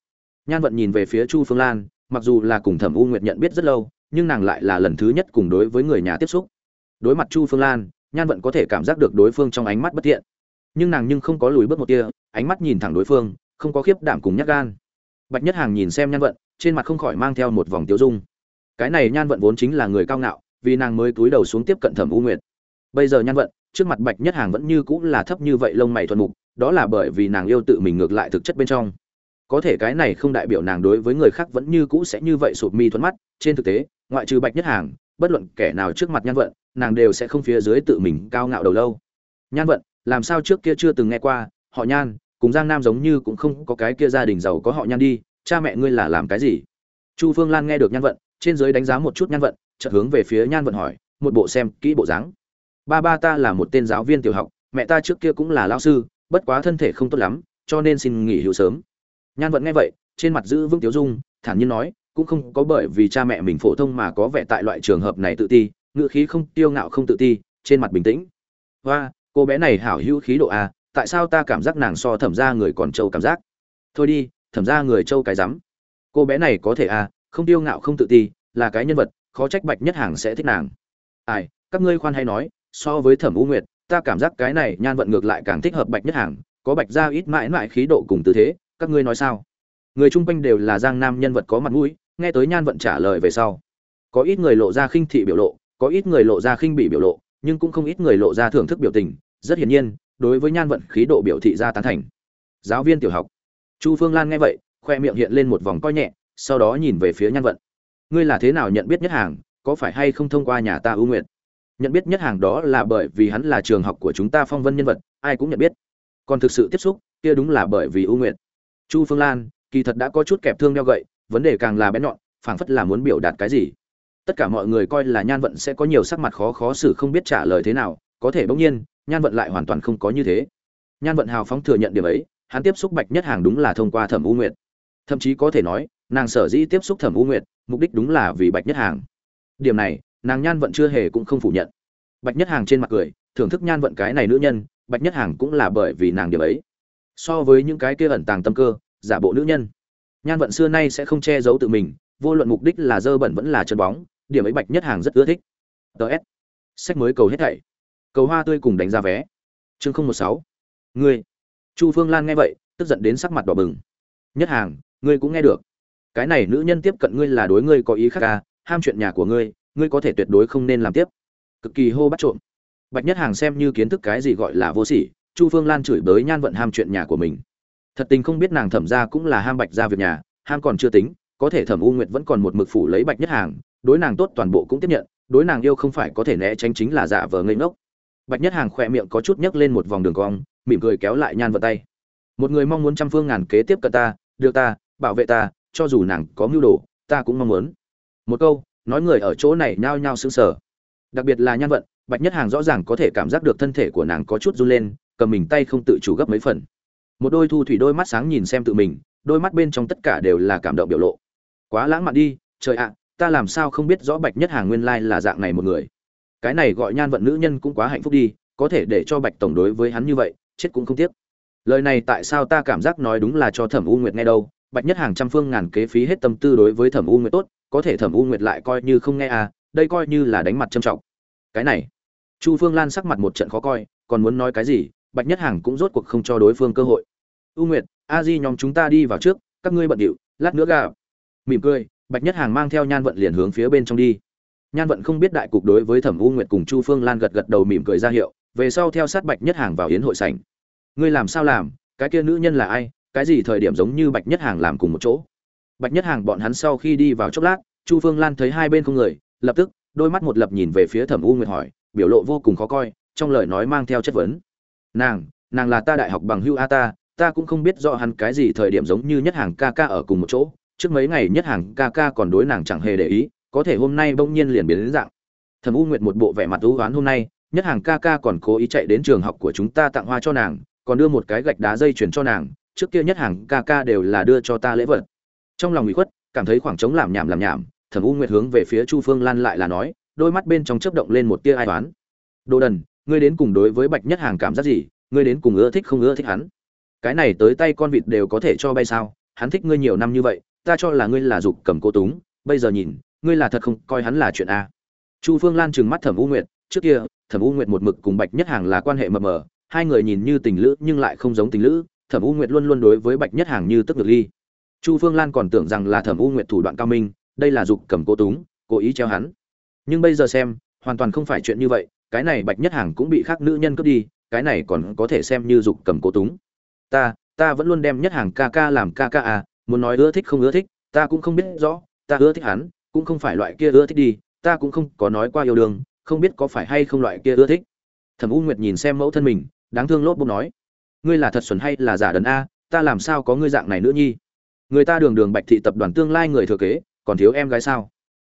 Speaker 1: Nhan vận nhìn về phía chu phương lan, mặc dù là cùng thẩm u nguyệt nhận biết rất lâu nhưng nàng lại là lần thứ nhất cùng đối với người nhà tiếp xúc. Đối mặt chu phương lan, nhan vận có thể cảm giác được đối phương trong ánh mắt bất thiện. Nhưng nàng nhưng không có lùi bước một tia, ánh mắt nhìn thẳng đối phương, không có khiếp đảm cùng nhắc gan. Bạch nhất hàng nhìn xem nhan vận, trên mặt không khỏi mang theo một vòng tiêu dung. Cái này nhan vận vốn chính là người cao ngạo, vì nàng mới túi đầu xuống tiếp cận thẩm u nguyệt. Bây giờ nhan vận, trước mặt bạch nhất hàng vẫn như cũng là thấp như vậy lông mày thuần mục, đó là bởi vì nàng yêu tự mình ngược lại thực chất bên trong. Có thể cái này không đại biểu nàng đối với người khác vẫn như cũ sẽ như vậy sụp mi thuẫn mắt, trên thực tế ngoại trừ bạch nhất hàng, bất luận kẻ nào trước mặt nhan vận, nàng đều sẽ không phía dưới tự mình cao ngạo đầu lâu. Nhan vận, làm sao trước kia chưa từng nghe qua, họ nhan, cùng giang nam giống như cũng không có cái kia gia đình giàu có họ nhan đi, cha mẹ ngươi là làm cái gì? Chu phương lan nghe được nhan vận, trên dưới đánh giá một chút nhan vận, chợt hướng về phía nhan vận hỏi, một bộ xem kỹ bộ dáng. Ba ba ta là một tên giáo viên tiểu học, mẹ ta trước kia cũng là lao sư, bất quá thân thể không tốt lắm, cho nên xin nghỉ hưu sớm. Nhan vận nghe vậy, trên mặt giữ vững tiểu dung, thản nhiên nói cũng không có bởi vì cha mẹ mình phổ thông mà có vẻ tại loại trường hợp này tự ti, ngữ khí không tiêu ngạo không tự ti, trên mặt bình tĩnh. Hoa, cô bé này hảo hữu khí độ a tại sao ta cảm giác nàng so thẩm ra người còn trâu cảm giác? Thôi đi, thẩm ra người trâu cái rắm. Cô bé này có thể a không tiêu ngạo không tự ti, là cái nhân vật, khó trách bạch nhất hàng sẽ thích nàng. Ai, các ngươi khoan hay nói, so với thẩm u nguyệt, ta cảm giác cái này nhan vận ngược lại càng thích hợp bạch nhất hàng, có bạch ra ít mãi mãi khí độ cùng tư thế, các ngươi nói sao? Người chung quanh đều là giang nam nhân vật có mặt mũi nghe tới nhan vận trả lời về sau, có ít người lộ ra khinh thị biểu lộ, có ít người lộ ra khinh bị biểu lộ, nhưng cũng không ít người lộ ra thưởng thức biểu tình. Rất hiển nhiên, đối với nhan vận, khí độ biểu thị ra tán thành. Giáo viên tiểu học, chu phương lan nghe vậy, khoe miệng hiện lên một vòng coi nhẹ, sau đó nhìn về phía nhan vận. Ngươi là thế nào nhận biết nhất hàng, có phải hay không thông qua nhà ta ưu nguyện? Nhận biết nhất hàng đó là bởi vì hắn là trường học của chúng ta phong vân nhân vật, ai cũng nhận biết. Còn thực sự tiếp xúc, kia đúng là bởi vì ưu nguyện. Chu phương lan, kỳ thật đã có chút kẹp thương đeo gậy vấn đề càng là bén nhọn, phảng phất là muốn biểu đạt cái gì. Tất cả mọi người coi là nhan vận sẽ có nhiều sắc mặt khó khó xử không biết trả lời thế nào, có thể bỗng nhiên, nhan vận lại hoàn toàn không có như thế. Nhan vận hào phóng thừa nhận điểm ấy, hắn tiếp xúc bạch nhất hàng đúng là thông qua thẩm u nguyệt. Thậm chí có thể nói, nàng sở dĩ tiếp xúc thẩm u nguyệt, mục đích đúng là vì bạch nhất hàng. Điểm này, nàng nhan vận chưa hề cũng không phủ nhận. Bạch nhất hàng trên mặt cười, thưởng thức nhan vận cái này nữ nhân, bạch nhất hàng cũng là bởi vì nàng điểm ấy. So với những cái kia ẩn tàng tâm cơ, giả bộ nữ nhân nhan vận xưa nay sẽ không che giấu tự mình vô luận mục đích là dơ bẩn vẫn là chân bóng điểm ấy bạch nhất hàng rất ưa thích. Ts sách mới cầu hết thảy. Cầu hoa tươi cùng đánh ra vé. Chương không một sáu. Ngươi. Chu phương lan nghe vậy tức giận đến sắc mặt đỏ bừng. Nhất hàng ngươi cũng nghe được. Cái này nữ nhân tiếp cận ngươi là đối ngươi có ý khác ca à, ham chuyện nhà của ngươi ngươi có thể tuyệt đối không nên làm tiếp. Cực kỳ hô bắt trộm. Bạch nhất hàng xem như kiến thức cái gì gọi là vô sỉ chu phương lan chửi bới nhan vận ham chuyện nhà của mình thật tình không biết nàng thẩm ra cũng là ham bạch ra việc nhà, ham còn chưa tính, có thể thẩm u nguyệt vẫn còn một mực phủ lấy bạch nhất hàng, đối nàng tốt toàn bộ cũng tiếp nhận, đối nàng yêu không phải có thể né tránh chính là giả vờ ngây ngốc. Bạch nhất hàng khỏe miệng có chút nhấc lên một vòng đường cong, mỉm cười kéo lại nhan vận tay. Một người mong muốn trăm phương ngàn kế tiếp cận ta, đưa ta, bảo vệ ta, cho dù nàng có mưu đồ, ta cũng mong muốn. Một câu, nói người ở chỗ này nhao nhao sững sờ. Đặc biệt là nhan vận, bạch nhất hàng rõ ràng có thể cảm giác được thân thể của nàng có chút run lên, cầm mình tay không tự chủ gấp mấy phần một đôi thu thủy đôi mắt sáng nhìn xem tự mình, đôi mắt bên trong tất cả đều là cảm động biểu lộ. Quá lãng mạn đi, trời ạ, ta làm sao không biết rõ bạch nhất hàng nguyên lai là dạng này một người. Cái này gọi nhan vận nữ nhân cũng quá hạnh phúc đi, có thể để cho bạch tổng đối với hắn như vậy, chết cũng không tiếc. Lời này tại sao ta cảm giác nói đúng là cho thẩm u nguyệt nghe đâu, bạch nhất hàng trăm phương ngàn kế phí hết tâm tư đối với thẩm u nguyệt tốt, có thể thẩm u nguyệt lại coi như không nghe à đây coi như là đánh mặt trầm trọng. Cái này, chu phương lan sắc mặt một trận khó coi, còn muốn nói cái gì bạch nhất hàng cũng rốt cuộc không cho đối phương cơ hội. U nguyệt, a di nhóm chúng ta đi vào trước, các ngươi bận điệu, lát nữa gà mỉm cười, bạch nhất hàng mang theo nhan vận liền hướng phía bên trong đi. Nhan vận không biết đại cục đối với thẩm u nguyệt cùng chu phương lan gật gật đầu mỉm cười ra hiệu, về sau theo sát bạch nhất hàng vào yến hội sảnh. Ngươi làm sao làm? Cái kia nữ nhân là ai? Cái gì thời điểm giống như bạch nhất hàng làm cùng một chỗ? Bạch nhất hàng bọn hắn sau khi đi vào chốc lát, chu phương lan thấy hai bên không người, lập tức đôi mắt một lập nhìn về phía thẩm u nguyệt hỏi, biểu lộ vô cùng khó coi, trong lời nói mang theo chất vấn nàng nàng là ta đại học bằng hưu a ta ta cũng không biết rõ hắn cái gì thời điểm giống như nhất hàng ca ca ở cùng một chỗ, trước mấy ngày nhất hàng ca ca còn đối nàng chẳng hề để ý, có thể hôm nay bỗng nhiên liền biến đến dạng. Thẩm u nguyệt một bộ vẻ mặt ưu oán hôm nay, nhất hàng ca ca còn cố ý chạy đến trường học của chúng ta tặng hoa cho nàng, còn đưa một cái gạch đá dây chuyền cho nàng, trước kia nhất hàng ca ca đều là đưa cho ta lễ vật. Trong lòng ủy khuất, cảm thấy khoảng trống làm nhảm làm nhảm, thẩm u nguyệt hướng về phía chu phương lan lại là nói, đôi mắt bên trong chớp động lên một tia ai toán đồ đần ngươi đến cùng đối với bạch nhất hàng cảm giác gì? Ngươi đến cùng ưa thích không ưa thích hắn? Cái này tới tay con vịt đều có thể cho bay sao? Hắn thích ngươi nhiều năm như vậy, ta cho là ngươi là dục cầm cô túng. Bây giờ nhìn, ngươi là thật không coi hắn là chuyện a. Chu phương lan trừng mắt thẩm u nguyệt. Trước kia, thẩm u nguyệt một mực cùng bạch nhất hàng là quan hệ mờ mờ. Hai người nhìn như tình lữ, nhưng lại không giống tình lữ. Thẩm u nguyệt luôn luôn đối với bạch nhất hàng như tức ngược ly. Chu phương lan còn tưởng rằng là thẩm u nguyệt thủ đoạn cao minh. Đây là dục cầm cô túng, cố ý treo hắn. Nhưng bây giờ xem, hoàn toàn không phải chuyện như vậy cái này bạch nhất hàng cũng bị khác nữ nhân cướp đi, cái này còn có thể xem như dục cầm cố túng. Ta ta vẫn luôn đem nhất hàng ca ca làm ca ca à muốn nói ưa thích không ưa thích, ta cũng không biết rõ, ta ưa thích hắn, cũng không phải loại kia ưa thích đi, ta cũng không có nói qua yêu đương, không biết có phải hay không loại kia ưa thích. Thẩm u nguyệt nhìn xem mẫu thân mình, đáng thương lốp bốc nói, ngươi là thật xuẩn hay là giả đần a, ta làm sao có ngươi dạng này nữa nhi? Người ta đường đường bạch thị tập đoàn tương lai người thừa kế, còn thiếu em gái sao?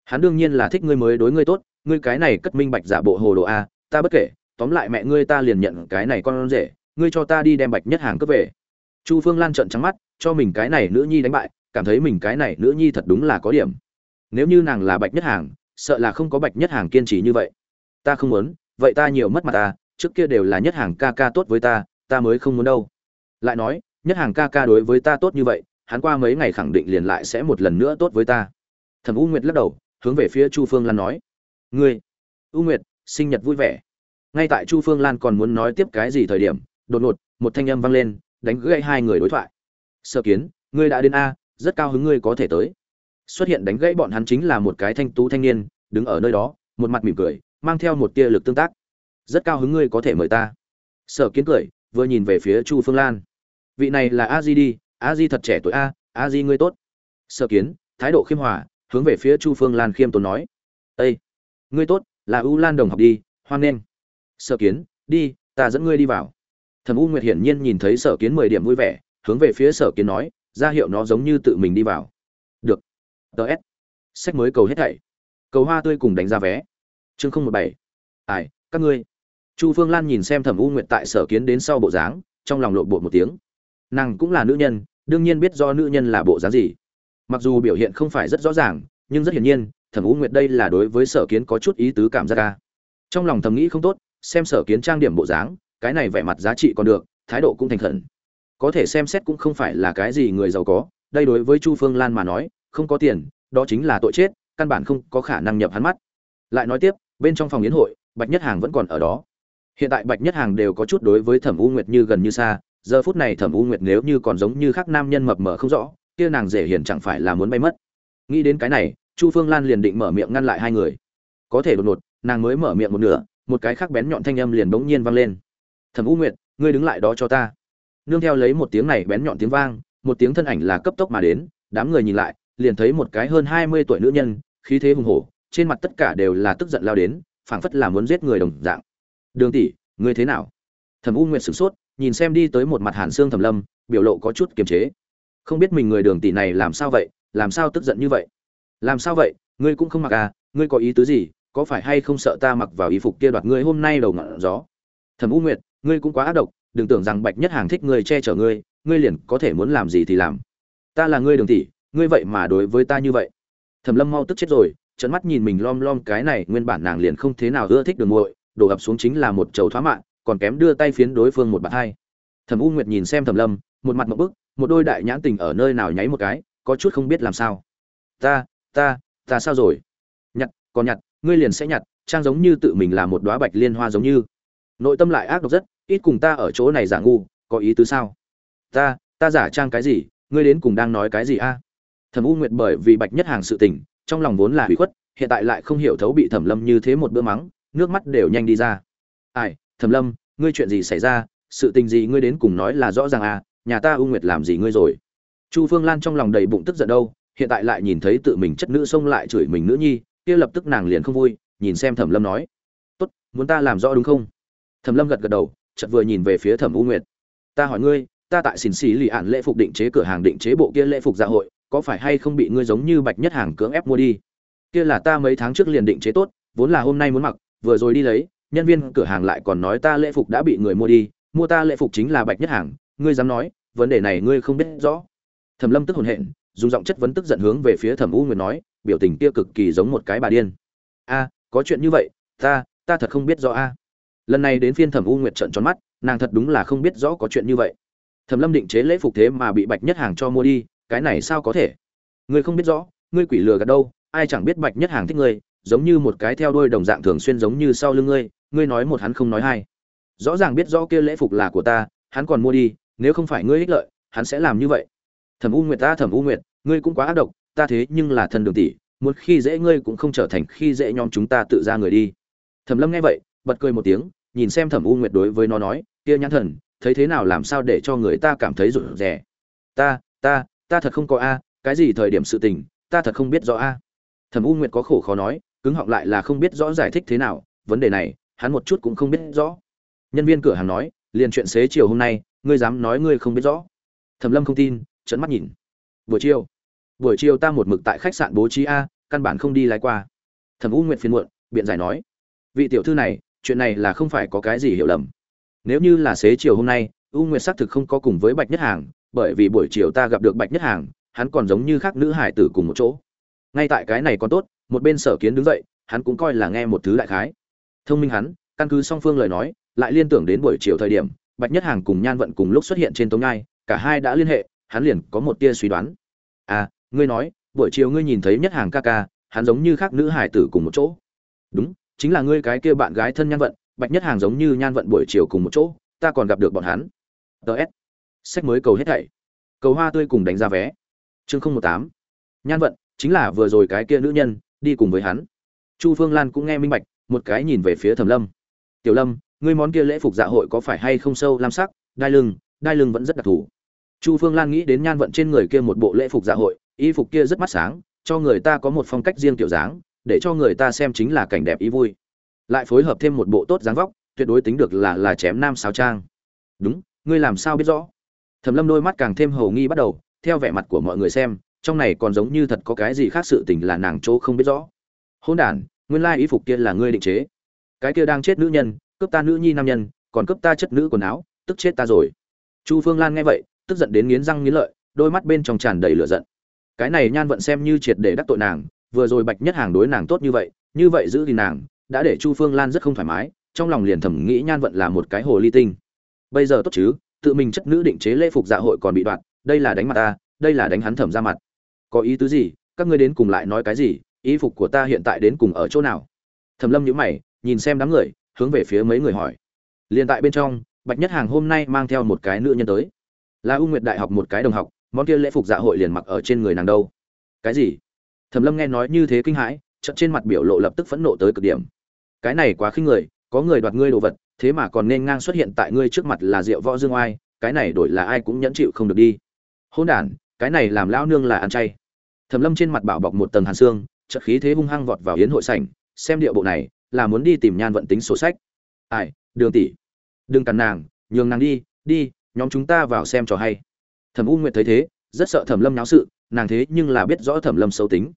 Speaker 1: Hắn đương nhiên là thích ngươi mới đối ngươi tốt ngươi cái này cất minh bạch giả bộ hồ đồ a, ta bất kể, tóm lại mẹ ngươi ta liền nhận cái này con rể, ngươi cho ta đi đem bạch nhất hàng cướp về. Chu phương lan trợn trắng mắt, cho mình cái này nữ nhi đánh bại, cảm thấy mình cái này nữ nhi thật đúng là có điểm. Nếu như nàng là bạch nhất hàng, sợ là không có bạch nhất hàng kiên trì như vậy. Ta không muốn, vậy ta nhiều mất mặt ta, trước kia đều là nhất hàng ca ca tốt với ta ta mới không muốn đâu. Lại nói, nhất hàng ca ca đối với ta tốt như vậy, hắn qua mấy ngày khẳng định liền lại sẽ một lần nữa tốt với ta. Thẩm u nguyệt lắc đầu, hướng về phía chu phương lan nói ngươi, u nguyệt, sinh nhật vui vẻ. Ngay tại chu phương lan còn muốn nói tiếp cái gì thời điểm, đột ngột, một thanh âm vang lên, đánh gãy hai người đối thoại. Sở kiến, ngươi đã đến a, rất cao hứng ngươi có thể tới. Xuất hiện đánh gãy bọn hắn chính là một cái thanh tú thanh niên, đứng ở nơi đó, một mặt mỉm cười, mang theo một tia lực tương tác. Rất cao hứng ngươi có thể mời ta. Sở kiến cười, vừa nhìn về phía chu phương lan. Vị này là a di đi, a di thật trẻ tuổi a a di ngươi tốt. Sở kiến, thái độ khiêm hòa, hướng về phía chu phương lan khiêm tốn nói. Ây ngươi tốt, là u lan đồng học đi, hoan nghênh. Sở kiến, đi, ta dẫn ngươi đi vào. Thẩm u nguyệt hiển nhiên nhìn thấy sở kiến mười điểm vui vẻ, hướng về phía sở kiến nói, ra hiệu nó giống như tự mình đi vào. Được. Ts sách mới cầu hết thảy. Cầu hoa tươi cùng đánh ra vé. Chương không một bảy. Ai, các ngươi. Chu phương lan nhìn xem thẩm u nguyệt tại sở kiến đến sau bộ dáng, trong lòng lộn bộ một tiếng. Nàng cũng là nữ nhân, đương nhiên biết do nữ nhân là bộ dáng gì. Mặc dù biểu hiện không phải rất rõ ràng, nhưng rất hiển nhiên thẩm u nguyệt đây là đối với sở kiến có chút ý tứ cảm giác ca. Trong lòng thầm nghĩ không tốt, xem sở kiến trang điểm bộ dáng, cái này vẻ mặt giá trị còn được, thái độ cũng thành khẩn. Có thể xem xét cũng không phải là cái gì người giàu có, đây đối với chu phương lan mà nói, không có tiền, đó chính là tội chết, căn bản không có khả năng nhập hắn mắt. Lại nói tiếp, bên trong phòng yến hội, bạch nhất hàng vẫn còn ở đó. Hiện tại bạch nhất hàng đều có chút đối với thẩm u nguyệt như gần như xa, giờ phút này thẩm u nguyệt nếu như còn giống như khác nam nhân mập mờ không rõ, kia nàng dễ hiền chẳng phải là muốn bay mất. Nghĩ đến cái này chu phương lan liền định mở miệng ngăn lại hai người. Có thể đột ngột, nàng mới mở miệng một nửa, một cái khác bén nhọn thanh âm liền bỗng nhiên vang lên. Thẩm u nguyệt, ngươi đứng lại đó cho ta. Nương theo lấy một tiếng này bén nhọn tiếng vang, một tiếng thân ảnh là cấp tốc mà đến, đám người nhìn lại, liền thấy một cái hơn hai mươi tuổi nữ nhân, khí thế hùng hổ, trên mặt tất cả đều là tức giận lao đến, phảng phất là muốn giết người đồng dạng. Đường tỷ, ngươi thế nào? Thẩm u nguyệt sửng sốt, nhìn xem đi tới một mặt hàn xương thẩm lâm, biểu lộ có chút kiềm chế. Không biết mình người đường tỷ này làm sao vậy, làm sao tức giận như vậy? Làm sao vậy? Ngươi cũng không mặc à? Ngươi có ý tứ gì? Có phải hay không sợ ta mặc vào y phục kia đoạt ngươi hôm nay đầu ngọn gió? Thẩm u nguyệt, ngươi cũng quá ác độc, đừng tưởng rằng bạch nhất hàng thích ngươi che chở ngươi ngươi liền có thể muốn làm gì thì làm. Ta là ngươi đường tỷ, ngươi vậy mà đối với ta như vậy. Thẩm lâm mau tức chết rồi trận mắt nhìn mình lom lom cái này, nguyên bản nàng liền không thế nào ưa thích đường muội, đổ ập xuống chính là một chầu thoá mạng còn kém đưa tay phiến đối phương một bạt hai. Thẩm u nguyệt nhìn xem thẩm lâm, một mặt một bức, một đôi đại nhãn tình ở nơi nào nháy một cái, có chút không biết làm sao. Ta ta ta sao rồi? Nhặt, còn nhặt, ngươi liền sẽ nhặt, trang giống như tự mình là một đóa bạch liên hoa giống như. Nội tâm lại ác độc rất, ít cùng ta ở chỗ này giả ngu, có ý tứ sao? Ta ta giả trang cái gì, ngươi đến cùng đang nói cái gì a? Thẩm u nguyệt bởi vì bạch nhất hàng sự tình, trong lòng vốn là hủy khuất, hiện tại lại không hiểu thấu bị thẩm lâm như thế một bữa mắng, nước mắt đều nhanh đi ra. Ai, thẩm lâm, ngươi chuyện gì xảy ra? Sự tình gì ngươi đến cùng nói là rõ ràng à? Nhà ta u nguyệt làm gì ngươi rồi? Chu phương lan trong lòng đầy bụng tức giận đâu hiện tại lại nhìn thấy tự mình chất nữ xông lại chửi mình nữ nhi, kia lập tức nàng liền không vui, nhìn xem thẩm lâm nói, tốt, muốn ta làm rõ đúng không? Thẩm lâm gật gật đầu, chợt vừa nhìn về phía thẩm u nguyệt. Ta hỏi ngươi, ta tại xỉn xì lì ạn lễ phục định chế cửa hàng định chế bộ kia lễ phục dạ hội, có phải hay không bị ngươi giống như bạch nhất hàng cưỡng ép mua đi? Kia là ta mấy tháng trước liền định chế tốt, vốn là hôm nay muốn mặc, vừa rồi đi lấy, nhân viên cửa hàng lại còn nói ta lễ phục đã bị người mua đi, mua ta lễ phục chính là bạch nhất hàng, ngươi dám nói, vấn đề này ngươi không biết rõ. Thẩm lâm tức hồn hện dùng giọng chất vấn tức giận hướng về phía thẩm u nguyệt nói, biểu tình kia cực kỳ giống một cái bà điên. A, có chuyện như vậy, ta ta thật không biết rõ a. Lần này đến phiên thẩm u nguyệt trợn tròn mắt, nàng thật đúng là không biết rõ có chuyện như vậy. Thẩm lâm định chế lễ phục thế mà bị bạch nhất hàng cho mua đi, cái này sao có thể? Ngươi không biết rõ, ngươi quỷ lừa gạt đâu, ai chẳng biết bạch nhất hàng thích ngươi, giống như một cái theo đuôi đồng dạng thường xuyên giống như sau lưng ngươi ngươi nói một hắn không nói hai. Rõ ràng biết rõ kia lễ phục là của ta, hắn còn mua đi, nếu không phải ngươi ích lợi, hắn sẽ làm như vậy thẩm u nguyệt ta, thẩm u nguyệt, ngươi cũng quá ác độc, ta thế nhưng là thần đường tỷ, muốn khi dễ ngươi cũng không trở thành khi dễ nhóm chúng ta tự ra người đi. Thẩm lâm nghe vậy, bật cười một tiếng, nhìn xem thẩm u nguyệt đối với nó nói, kia nhãn thần, thấy thế nào làm sao để cho người ta cảm thấy rụt rè? Ta ta ta thật không có a, cái gì thời điểm sự tình, ta thật không biết rõ a. Thẩm u nguyệt có khổ khó nói, cứng họng lại là không biết rõ giải thích thế nào, vấn đề này, hắn một chút cũng không biết rõ. Nhân viên cửa hàng nói, liền chuyện xế chiều hôm nay, ngươi dám nói ngươi không biết rõ. Thẩm lâm không tin trận mắt nhìn. Buổi chiều buổi chiều ta một mực tại khách sạn bố trí a, căn bản không đi lái qua. Thẩm u nguyện phiền muộn, biện giải nói, vị tiểu thư này, chuyện này là không phải có cái gì hiểu lầm. Nếu như là xế chiều hôm nay, u nguyệt xác thực không có cùng với bạch nhất hàng, bởi vì buổi chiều ta gặp được bạch nhất hàng, hắn còn giống như khác nữ hải tử cùng một chỗ. Ngay tại cái này còn tốt, một bên sở kiến đứng dậy, hắn cũng coi là nghe một thứ đại khái. Thông minh hắn, căn cứ song phương lời nói, lại liên tưởng đến buổi chiều thời điểm, bạch nhất hàng cùng nhan vận cùng lúc xuất hiện trên tống nhai, cả hai đã liên hệ hắn liền có một tia suy đoán. À ngươi nói, buổi chiều ngươi nhìn thấy nhất hàng ca ca, hắn giống như khác nữ hải tử cùng một chỗ. Đúng, chính là ngươi cái kia bạn gái thân nhan vận, bạch nhất hàng giống như nhan vận buổi chiều cùng một chỗ, ta còn gặp được bọn hắn. Ts sách mới cầu hết thảy. Cầu hoa tươi cùng đánh ra vé. Chương không một tám. Nhan vận, chính là vừa rồi cái kia nữ nhân, đi cùng với hắn. Chu phương lan cũng nghe minh bạch, một cái nhìn về phía thẩm lâm. Tiểu lâm, ngươi món kia lễ phục dạ hội có phải hay không sâu lam sắc? Đai lưng đai lưng vẫn rất đặc thù chu phương lan nghĩ đến nhan vận trên người kia một bộ lễ phục dạ hội, y phục kia rất mắt sáng, cho người ta có một phong cách riêng kiểu dáng, để cho người ta xem chính là cảnh đẹp ý vui. Lại phối hợp thêm một bộ tốt dáng vóc, tuyệt đối tính được là là chém nam sao trang. Đúng, ngươi làm sao biết rõ? Thẩm lâm đôi mắt càng thêm hầu nghi bắt đầu, theo vẻ mặt của mọi người xem, trong này còn giống như thật có cái gì khác sự tình là nàng chỗ không biết rõ. Hôn đản, nguyên lai y phục kia là ngươi định chế. Cái kia đang chết nữ nhân, cướp ta nữ nhi nam nhân, còn cướp ta chất nữ quần áo, tức chết ta rồi. Chu phương lan nghe vậy tức giận đến nghiến răng nghiến lợi, đôi mắt bên trong tràn đầy lửa giận. Cái này nhan vận xem như triệt để đắc tội nàng, vừa rồi bạch nhất hàng đối nàng tốt như vậy như vậy giữ thì nàng, đã để chu phương lan rất không thoải mái, trong lòng liền thầm nghĩ nhan vận là một cái hồ ly tinh. Bây giờ tốt chứ, tự mình chất nữ định chế lễ phục dạ hội còn bị đoạn, đây là đánh mặt ta, đây là đánh hắn thẩm ra mặt. Có ý tứ gì, các ngươi đến cùng lại nói cái gì, ý phục của ta hiện tại đến cùng ở chỗ nào? Thẩm lâm nhíu mày, nhìn xem đám người, hướng về phía mấy người hỏi. Liền tại bên trong, bạch nhất hàng hôm nay mang theo một cái nữ nhân tới là u nguyệt đại học một cái đồng học, món kia lễ phục dạ hội liền mặc ở trên người nàng đâu. Cái gì? Thẩm lâm nghe nói như thế kinh hãi, chợt trên mặt biểu lộ lập tức phẫn nộ tới cực điểm. Cái này quá khinh người, có người đoạt ngươi đồ vật, thế mà còn nên ngang xuất hiện tại ngươi trước mặt là rượu võ dương oai, cái này đổi là ai cũng nhẫn chịu không được đi. Hôn đản, cái này làm lão nương là ăn chay. Thẩm lâm trên mặt bảo bọc một tầng hàn xương, chợt khí thế hung hăng vọt vào hiến hội sảnh, xem điệu bộ này, là muốn đi tìm nhan vận tính sổ sách. Ai, đường tỷ. Đừng cằn nàng, nhường nàng đi đi nhóm chúng ta vào xem trò hay. Thẩm u nguyệt thấy thế, rất sợ thẩm lâm náo sự, nàng thế nhưng là biết rõ thẩm lâm xấu tính.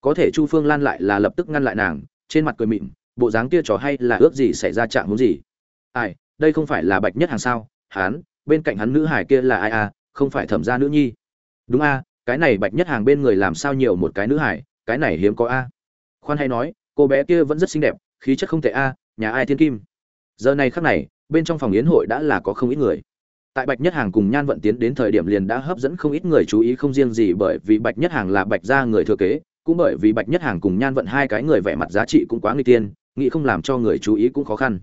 Speaker 1: Có thể chu phương lan lại là lập tức ngăn lại nàng, trên mặt cười mịn, bộ dáng kia trò hay là ước gì xảy ra trạng muốn gì? Ai, đây không phải là bạch nhất hàng sao? Hán, bên cạnh hắn nữ hải kia là ai à? Không phải thẩm gia nữ nhi. Đúng a, cái này bạch nhất hàng bên người làm sao nhiều một cái nữ hải cái này hiếm có a. Khoan hay nói, cô bé kia vẫn rất xinh đẹp, khí chất không tệ a, nhà ai thiên kim? Giờ này khắc này, bên trong phòng yến hội đã là có không ít người tại bạch nhất hàng cùng nhan vận tiến đến thời điểm liền đã hấp dẫn không ít người chú ý không riêng gì bởi vì bạch nhất hàng là bạch gia người thừa kế, cũng bởi vì bạch nhất hàng cùng nhan vận hai cái người vẻ mặt giá trị cũng quá nguy tiên, nghĩ không làm cho người chú ý cũng khó khăn.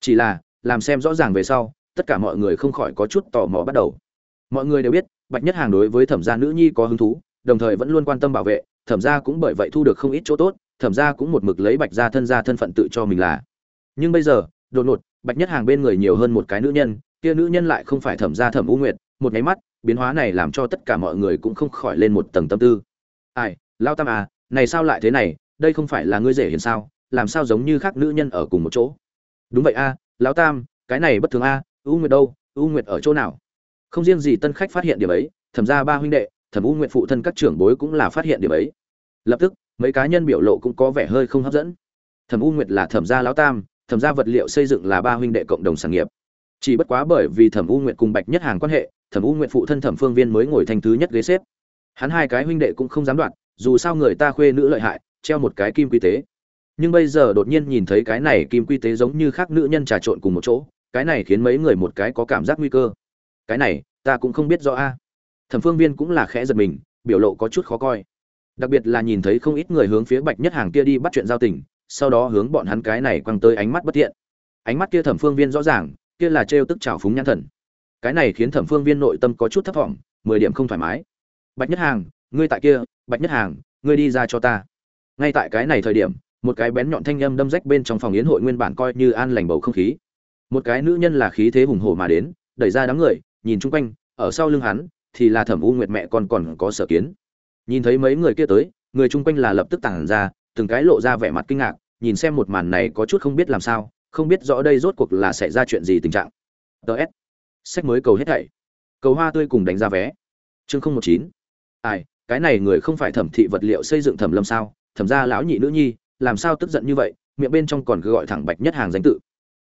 Speaker 1: Chỉ là, làm xem rõ ràng về sau, tất cả mọi người không khỏi có chút tò mò bắt đầu. Mọi người đều biết, bạch nhất hàng đối với thẩm gia nữ nhi có hứng thú, đồng thời vẫn luôn quan tâm bảo vệ, thẩm gia cũng bởi vậy thu được không ít chỗ tốt, thẩm gia cũng một mực lấy bạch gia thân gia thân phận tự cho mình là. Nhưng bây giờ, đột ngột, bạch nhất hàng bên người nhiều hơn một cái nữ nhân kia nữ nhân lại không phải thẩm gia thẩm u nguyệt một nháy mắt biến hóa này làm cho tất cả mọi người cũng không khỏi lên một tầng tâm tư. Ai lao tam à này sao lại thế này đây không phải là ngươi rể hiền sao làm sao giống như khác nữ nhân ở cùng một chỗ? Đúng vậy a à, lão tam cái này bất thường a u nguyệt đâu u nguyệt ở chỗ nào? Không riêng gì tân khách phát hiện điểm ấy thẩm ra ba huynh đệ thẩm u nguyệt phụ thân các trưởng bối cũng là phát hiện điểm ấy. Lập tức mấy cá nhân biểu lộ cũng có vẻ hơi không hấp dẫn. Thẩm u nguyệt là thẩm gia lão tam thẩm gia vật liệu xây dựng là ba huynh đệ cộng đồng sản nghiệp chỉ bất quá bởi vì thẩm u nguyện cùng bạch nhất hàng quan hệ, thẩm u nguyện phụ thân thẩm phương viên mới ngồi thành thứ nhất ghế xếp. Hắn hai cái huynh đệ cũng không dám đoạt dù sao người ta khuê nữ lợi hại, treo một cái kim quy tế. Nhưng bây giờ đột nhiên nhìn thấy cái này kim quy tế giống như khác nữ nhân trà trộn cùng một chỗ, cái này khiến mấy người một cái có cảm giác nguy cơ. Cái này, ta cũng không biết rõ a. Thẩm phương viên cũng là khẽ giật mình, biểu lộ có chút khó coi. Đặc biệt là nhìn thấy không ít người hướng phía bạch nhất hàng kia đi bắt chuyện giao tình, sau đó hướng bọn hắn cái này quăng tới ánh mắt bất thiện. Ánh mắt kia thẩm phương viên rõ ràng kia là trêu tức trào phúng nhãn thần. Cái này khiến thẩm phương viên nội tâm có chút thất vọng, mười điểm không thoải mái. Bạch nhất hàng, ngươi tại kia, bạch nhất hàng, ngươi đi ra cho ta. Ngay tại cái này thời điểm, một cái bén nhọn thanh âm đâm rách bên trong phòng yến hội nguyên bản coi như an lành bầu không khí. Một cái nữ nhân là khí thế hùng hổ mà đến, đẩy ra đám người, nhìn chung quanh, ở sau lưng hắn, thì là thẩm u nguyệt mẹ con còn có sở kiến. Nhìn thấy mấy người kia tới, người chung quanh là lập tức tản ra, từng cái lộ ra vẻ mặt kinh ngạc, nhìn xem một màn này có chút không biết làm sao không biết rõ đây rốt cuộc là xảy ra chuyện gì tình trạng. Ts sách mới cầu hết thảy. Cầu hoa tươi cùng đánh ra vé. Chương không một chín. Ai, cái này người không phải thẩm thị vật liệu xây dựng thẩm lâm sao? Thẩm ra lão nhị nữ nhi, làm sao tức giận như vậy? Miệng bên trong còn cứ gọi thẳng bạch nhất hàng danh tự.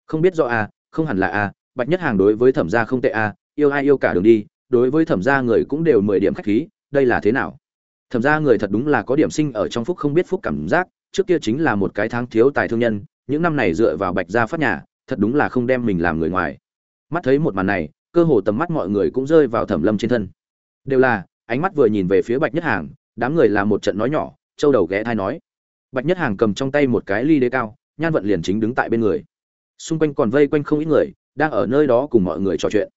Speaker 1: Không biết do a à, không hẳn là a bạch nhất hàng đối với thẩm gia không tệ a yêu ai yêu cả đường đi, đối với thẩm gia người cũng đều mười điểm khách khí, đây là thế nào? Thẩm gia người thật đúng là có điểm sinh ở trong phúc không biết phúc cảm giác, trước kia chính là một cái tháng thiếu tài thương nhân những năm này dựa vào bạch gia phát nhà, thật đúng là không đem mình làm người ngoài. Mắt thấy một màn này, cơ hồ tầm mắt mọi người cũng rơi vào thẩm lâm trên thân. Đều là, ánh mắt vừa nhìn về phía bạch nhất hàng, đám người làm một trận nói nhỏ châu đầu ghé thai nói. Bạch nhất hàng cầm trong tay một cái ly đế cao, nhan vận liền chính đứng tại bên người. Xung quanh còn vây quanh không ít người, đang ở nơi đó cùng mọi người trò chuyện.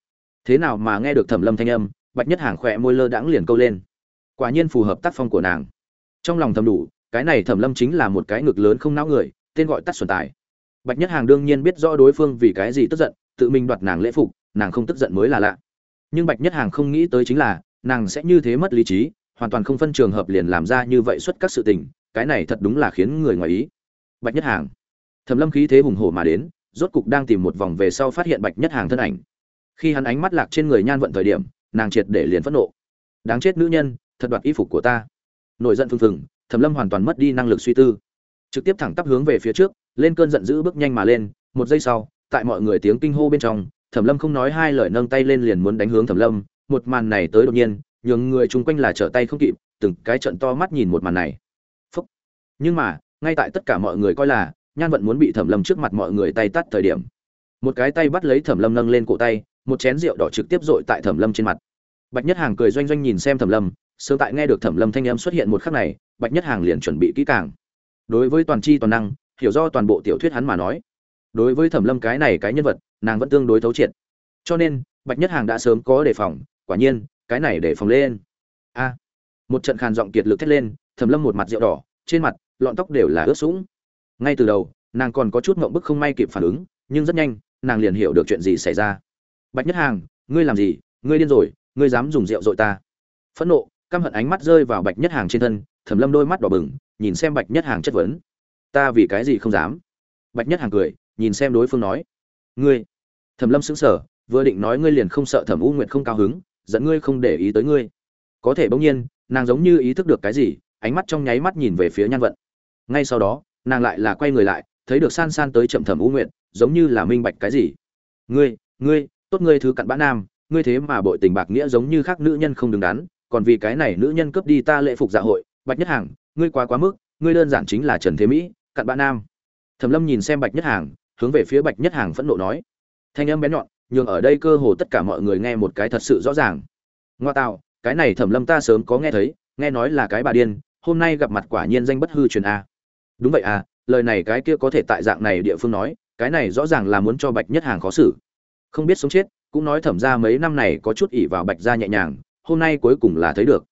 Speaker 1: Thế nào mà nghe được thẩm lâm thanh âm, bạch nhất hàng khỏe môi lơ đãng liền câu lên. Quả nhiên phù hợp tác phong của nàng. Trong lòng thầm đủ, cái này thẩm lâm chính là một cái ngực lớn không não người tên gọi tắt xuân tài. Bạch nhất hàng đương nhiên biết rõ đối phương vì cái gì tức giận, tự mình đoạt nàng lễ phục, nàng không tức giận mới là lạ. Nhưng bạch nhất hàng không nghĩ tới chính là, nàng sẽ như thế mất lý trí, hoàn toàn không phân trường hợp liền làm ra như vậy xuất các sự tình, cái này thật đúng là khiến người ngoài ý. Bạch nhất hàng. Thẩm lâm khí thế hùng hổ mà đến, rốt cục đang tìm một vòng về sau phát hiện bạch nhất hàng thân ảnh. Khi hắn ánh mắt lạc trên người nhan vận thời điểm, nàng triệt để liền phẫn nộ. Đáng chết nữ nhân, thật đoạt y phục của ta. Nổi giận phừng phừng, thẩm lâm hoàn toàn mất đi năng lực suy tư trực tiếp thẳng tắp hướng về phía trước, lên cơn giận dữ bước nhanh mà lên, một giây sau, tại mọi người tiếng kinh hô bên trong, thẩm lâm không nói hai lời nâng tay lên liền muốn đánh hướng thẩm lâm, một màn này tới đột nhiên, nhường người chung quanh là trở tay không kịp, từng cái trận to mắt nhìn một màn này. Phúc. nhưng mà, ngay tại tất cả mọi người coi là, nhan vận muốn bị thẩm lâm trước mặt mọi người tay tắt thời điểm. Một cái tay bắt lấy thẩm lâm nâng lên cổ tay, một chén rượu đỏ trực tiếp dội tại thẩm lâm trên mặt. Bạch nhất hàng cười doanh doanh nhìn xem thẩm lâm, sớm tại nghe được thẩm lâm thanh âm xuất hiện một khắc này, bạch nhất hàng liền chuẩn bị kỹ càng đối với toàn chi toàn năng, hiểu do toàn bộ tiểu thuyết hắn mà nói. Đối với thẩm lâm cái này cái nhân vật, nàng vẫn tương đối thấu triệt. Cho nên, bạch nhất hàng đã sớm có đề phòng, quả nhiên, cái này để phòng lên. A. Một trận khàn giọng kiệt lực thét lên, thẩm lâm một mặt rượu đỏ, trên mặt, lọn tóc đều là ướt sũng. Ngay từ đầu, nàng còn có chút ngộng bức không may kịp phản ứng, nhưng rất nhanh, nàng liền hiểu được chuyện gì xảy ra. Bạch nhất hàng, ngươi làm gì? Ngươi điên rồi, ngươi dám dùng rượu dội ta. Phẫn nộ, căm hận ánh mắt rơi vào bạch nhất hàng trên thân, thẩm lâm đôi mắt đỏ bừng nhìn xem bạch nhất hàng chất vấn. Ta vì cái gì không dám? Bạch nhất hàng cười, nhìn xem đối phương nói. Ngươi, thẩm lâm sững sờ, vừa định nói ngươi liền không sợ thẩm u nguyệt không cao hứng dẫn ngươi không để ý tới ngươi. Có thể bỗng nhiên, nàng giống như ý thức được cái gì, ánh mắt trong nháy mắt nhìn về phía nhan vận. Ngay sau đó, nàng lại là quay người lại, thấy được san san tới chậm thẩm u nguyệt, giống như là minh bạch cái gì. Ngươi ngươi, tốt ngươi thứ cặn bã nam, ngươi thế mà bội tình bạc nghĩa giống như khác nữ nhân không đứng đắn, còn vì cái này nữ nhân cướp đi ta lễ phục dạ hội, bạch nhất hàng ngươi quá quá mức, ngươi đơn giản chính là trần thế mỹ, cặn bã nam. Thẩm lâm nhìn xem bạch nhất hàng, hướng về phía bạch nhất hàng phẫn nộ nói. Thanh âm bén nhọn, nhường ở đây cơ hồ tất cả mọi người nghe một cái thật sự rõ ràng. Ngoa tạo cái này thẩm lâm ta sớm có nghe thấy, nghe nói là cái bà điên, hôm nay gặp mặt quả nhiên danh bất hư truyền a. Đúng vậy à lời này cái kia có thể tại dạng này địa phương nói, cái này rõ ràng là muốn cho bạch nhất hàng khó xử. Không biết sống chết, cũng nói thẩm ra mấy năm này có chút ỉ vào bạch ra nhẹ nhàng, hôm nay cuối cùng là thấy được.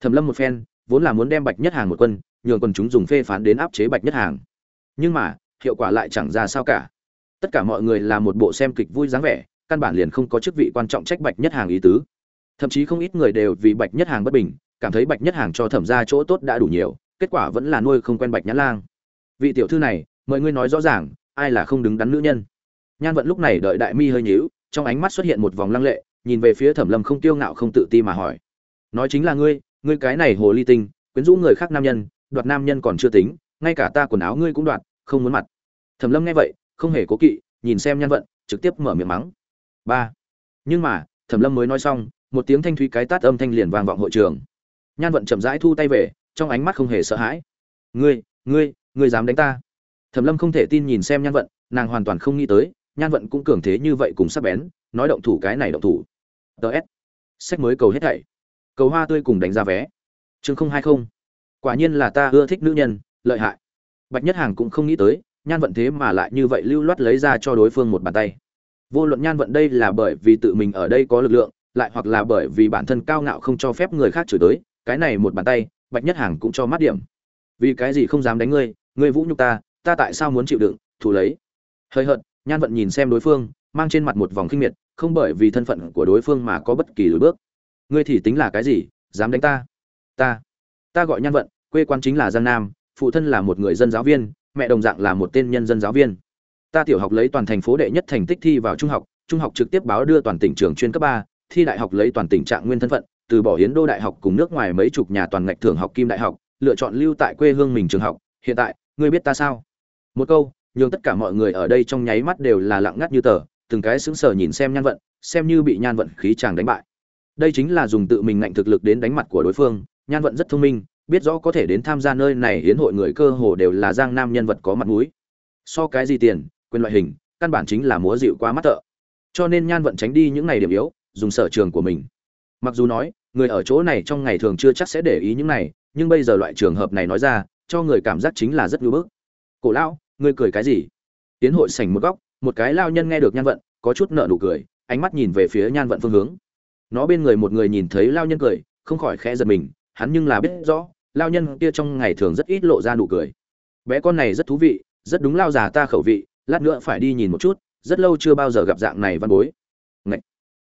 Speaker 1: Thẩm lâm một phen vốn là muốn đem bạch nhất hàng một quân, nhường quần chúng dùng phê phán đến áp chế bạch nhất hàng. Nhưng mà, hiệu quả lại chẳng ra sao cả. Tất cả mọi người là một bộ xem kịch vui dáng vẻ, căn bản liền không có chức vị quan trọng trách bạch nhất hàng ý tứ. Thậm chí không ít người đều vì bạch nhất hàng bất bình, cảm thấy bạch nhất hàng cho thẩm ra chỗ tốt đã đủ nhiều, kết quả vẫn là nuôi không quen bạch nhãn lang. Vị tiểu thư này mời ngươi nói rõ ràng, ai là không đứng đắn nữ nhân. Nhan vận lúc này đợi đại mi hơi nhíu, trong ánh mắt xuất hiện một vòng lăng lệ, nhìn về phía thẩm lâm không tiêu ngạo không tự ti mà hỏi. Nói chính là ngươi ngươi cái này hồ ly tinh, quyến rũ người khác nam nhân, đoạt nam nhân còn chưa tính, ngay cả ta quần áo ngươi cũng đoạt, không muốn mặt. Thẩm lâm nghe vậy, không hề cố kỵ, nhìn xem nhan vận, trực tiếp mở miệng mắng. Ba. Nhưng mà, thẩm lâm mới nói xong, một tiếng thanh thúy cái tát âm thanh liền vang vọng hội trường. Nhan vận chậm rãi thu tay về, trong ánh mắt không hề sợ hãi. Ngươi ngươi ngươi dám đánh ta? Thẩm lâm không thể tin nhìn xem nhan vận, nàng hoàn toàn không nghĩ tới, nhan vận cũng cường thế như vậy cùng sắp bén, nói động thủ cái này động thủ. Ts sách mới cầu hết thảy cầu hoa tươi cùng đánh ra vé. Chương không hai không. Quả nhiên là ta ưa thích nữ nhân, lợi hại. Bạch nhất hàng cũng không nghĩ tới, nhan vận thế mà lại như vậy lưu loát lấy ra cho đối phương một bàn tay. Vô luận nhan vận đây là bởi vì tự mình ở đây có lực lượng, lại hoặc là bởi vì bản thân cao ngạo không cho phép người khác chửi tới, cái này một bàn tay, bạch nhất hàng cũng cho mát điểm. Vì cái gì không dám đánh ngươi ngươi vũ nhục ta ta tại sao muốn chịu đựng, thủ lấy. Hơi hận nhan vận nhìn xem đối phương, mang trên mặt một vòng khinh miệt, không bởi vì thân phận của đối phương mà có bất kỳ lối bước ngươi thì tính là cái gì, dám đánh ta? Ta ta gọi nhan vận, quê quan chính là giang nam, phụ thân là một người dân giáo viên, mẹ đồng dạng là một tên nhân dân giáo viên. Ta tiểu học lấy toàn thành phố đệ nhất thành tích thi vào trung học trung học trực tiếp báo đưa toàn tỉnh trường chuyên cấp ba, thi đại học lấy toàn tỉnh trạng nguyên thân phận, từ bỏ hiến đô đại học cùng nước ngoài mấy chục nhà toàn ngạch thường học kim đại học, lựa chọn lưu tại quê hương mình trường học. Hiện tại, ngươi biết ta sao? Một câu nhưng tất cả mọi người ở đây trong nháy mắt đều là lặng ngắt như tờ, từng cái sững sờ nhìn xem nhan vận, xem như bị nhan vận khí chàng đánh bại đây chính là dùng tự mình ngạnh thực lực đến đánh mặt của đối phương, nhan vận rất thông minh, biết rõ có thể đến tham gia nơi này hiến hội người cơ hồ đều là giang nam nhân vật có mặt mũi. So cái gì tiền, quyền loại hình, căn bản chính là múa dịu quá mắt tợ. cho nên nhan vận tránh đi những ngày điểm yếu, dùng sở trường của mình. Mặc dù nói, người ở chỗ này trong ngày thường chưa chắc sẽ để ý những này, nhưng bây giờ loại trường hợp này nói ra, cho người cảm giác chính là rất ngưỡng bức. Cổ lão, ngươi cười cái gì? Tiến hội sảnh một góc, một cái lao nhân nghe được nhan vận, có chút nợ nụ cười, ánh mắt nhìn về phía nhan vận phương hướng nó bên người một người nhìn thấy lao nhân cười, không khỏi khẽ giật mình, hắn nhưng là biết rõ, lao nhân kia trong ngày thường rất ít lộ ra nụ cười. Bé con này rất thú vị, rất đúng lao già ta khẩu vị, lát nữa phải đi nhìn một chút, rất lâu chưa bao giờ gặp dạng này văn bối. Ngậy!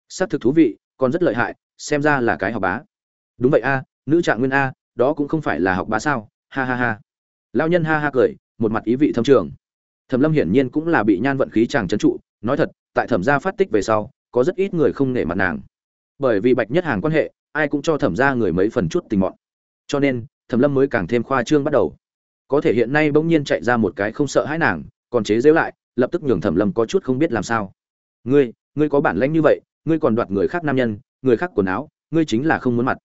Speaker 1: xác thực thú vị, còn rất lợi hại, xem ra là cái học bá. Đúng vậy a, nữ trạng nguyên a, đó cũng không phải là học bá sao, ha ha ha. Lao nhân ha ha cười, một mặt ý vị thâm trường. Thẩm lâm hiển nhiên cũng là bị nhan vận khí chàng trấn trụ, nói thật, tại thẩm gia phát tích về sau, có rất ít người không nể mặt nàng bởi vì bạch nhất hàng quan hệ, ai cũng cho thẩm gia người mấy phần chút tình mọn. Cho nên, thẩm lâm mới càng thêm khoa trương bắt đầu. Có thể hiện nay bỗng nhiên chạy ra một cái không sợ hãi nàng, còn chế giễu lại, lập tức nhường thẩm lâm có chút không biết làm sao. Ngươi ngươi có bản lãnh như vậy, ngươi còn đoạt người khác nam nhân, người khác quần áo, ngươi chính là không muốn mặt.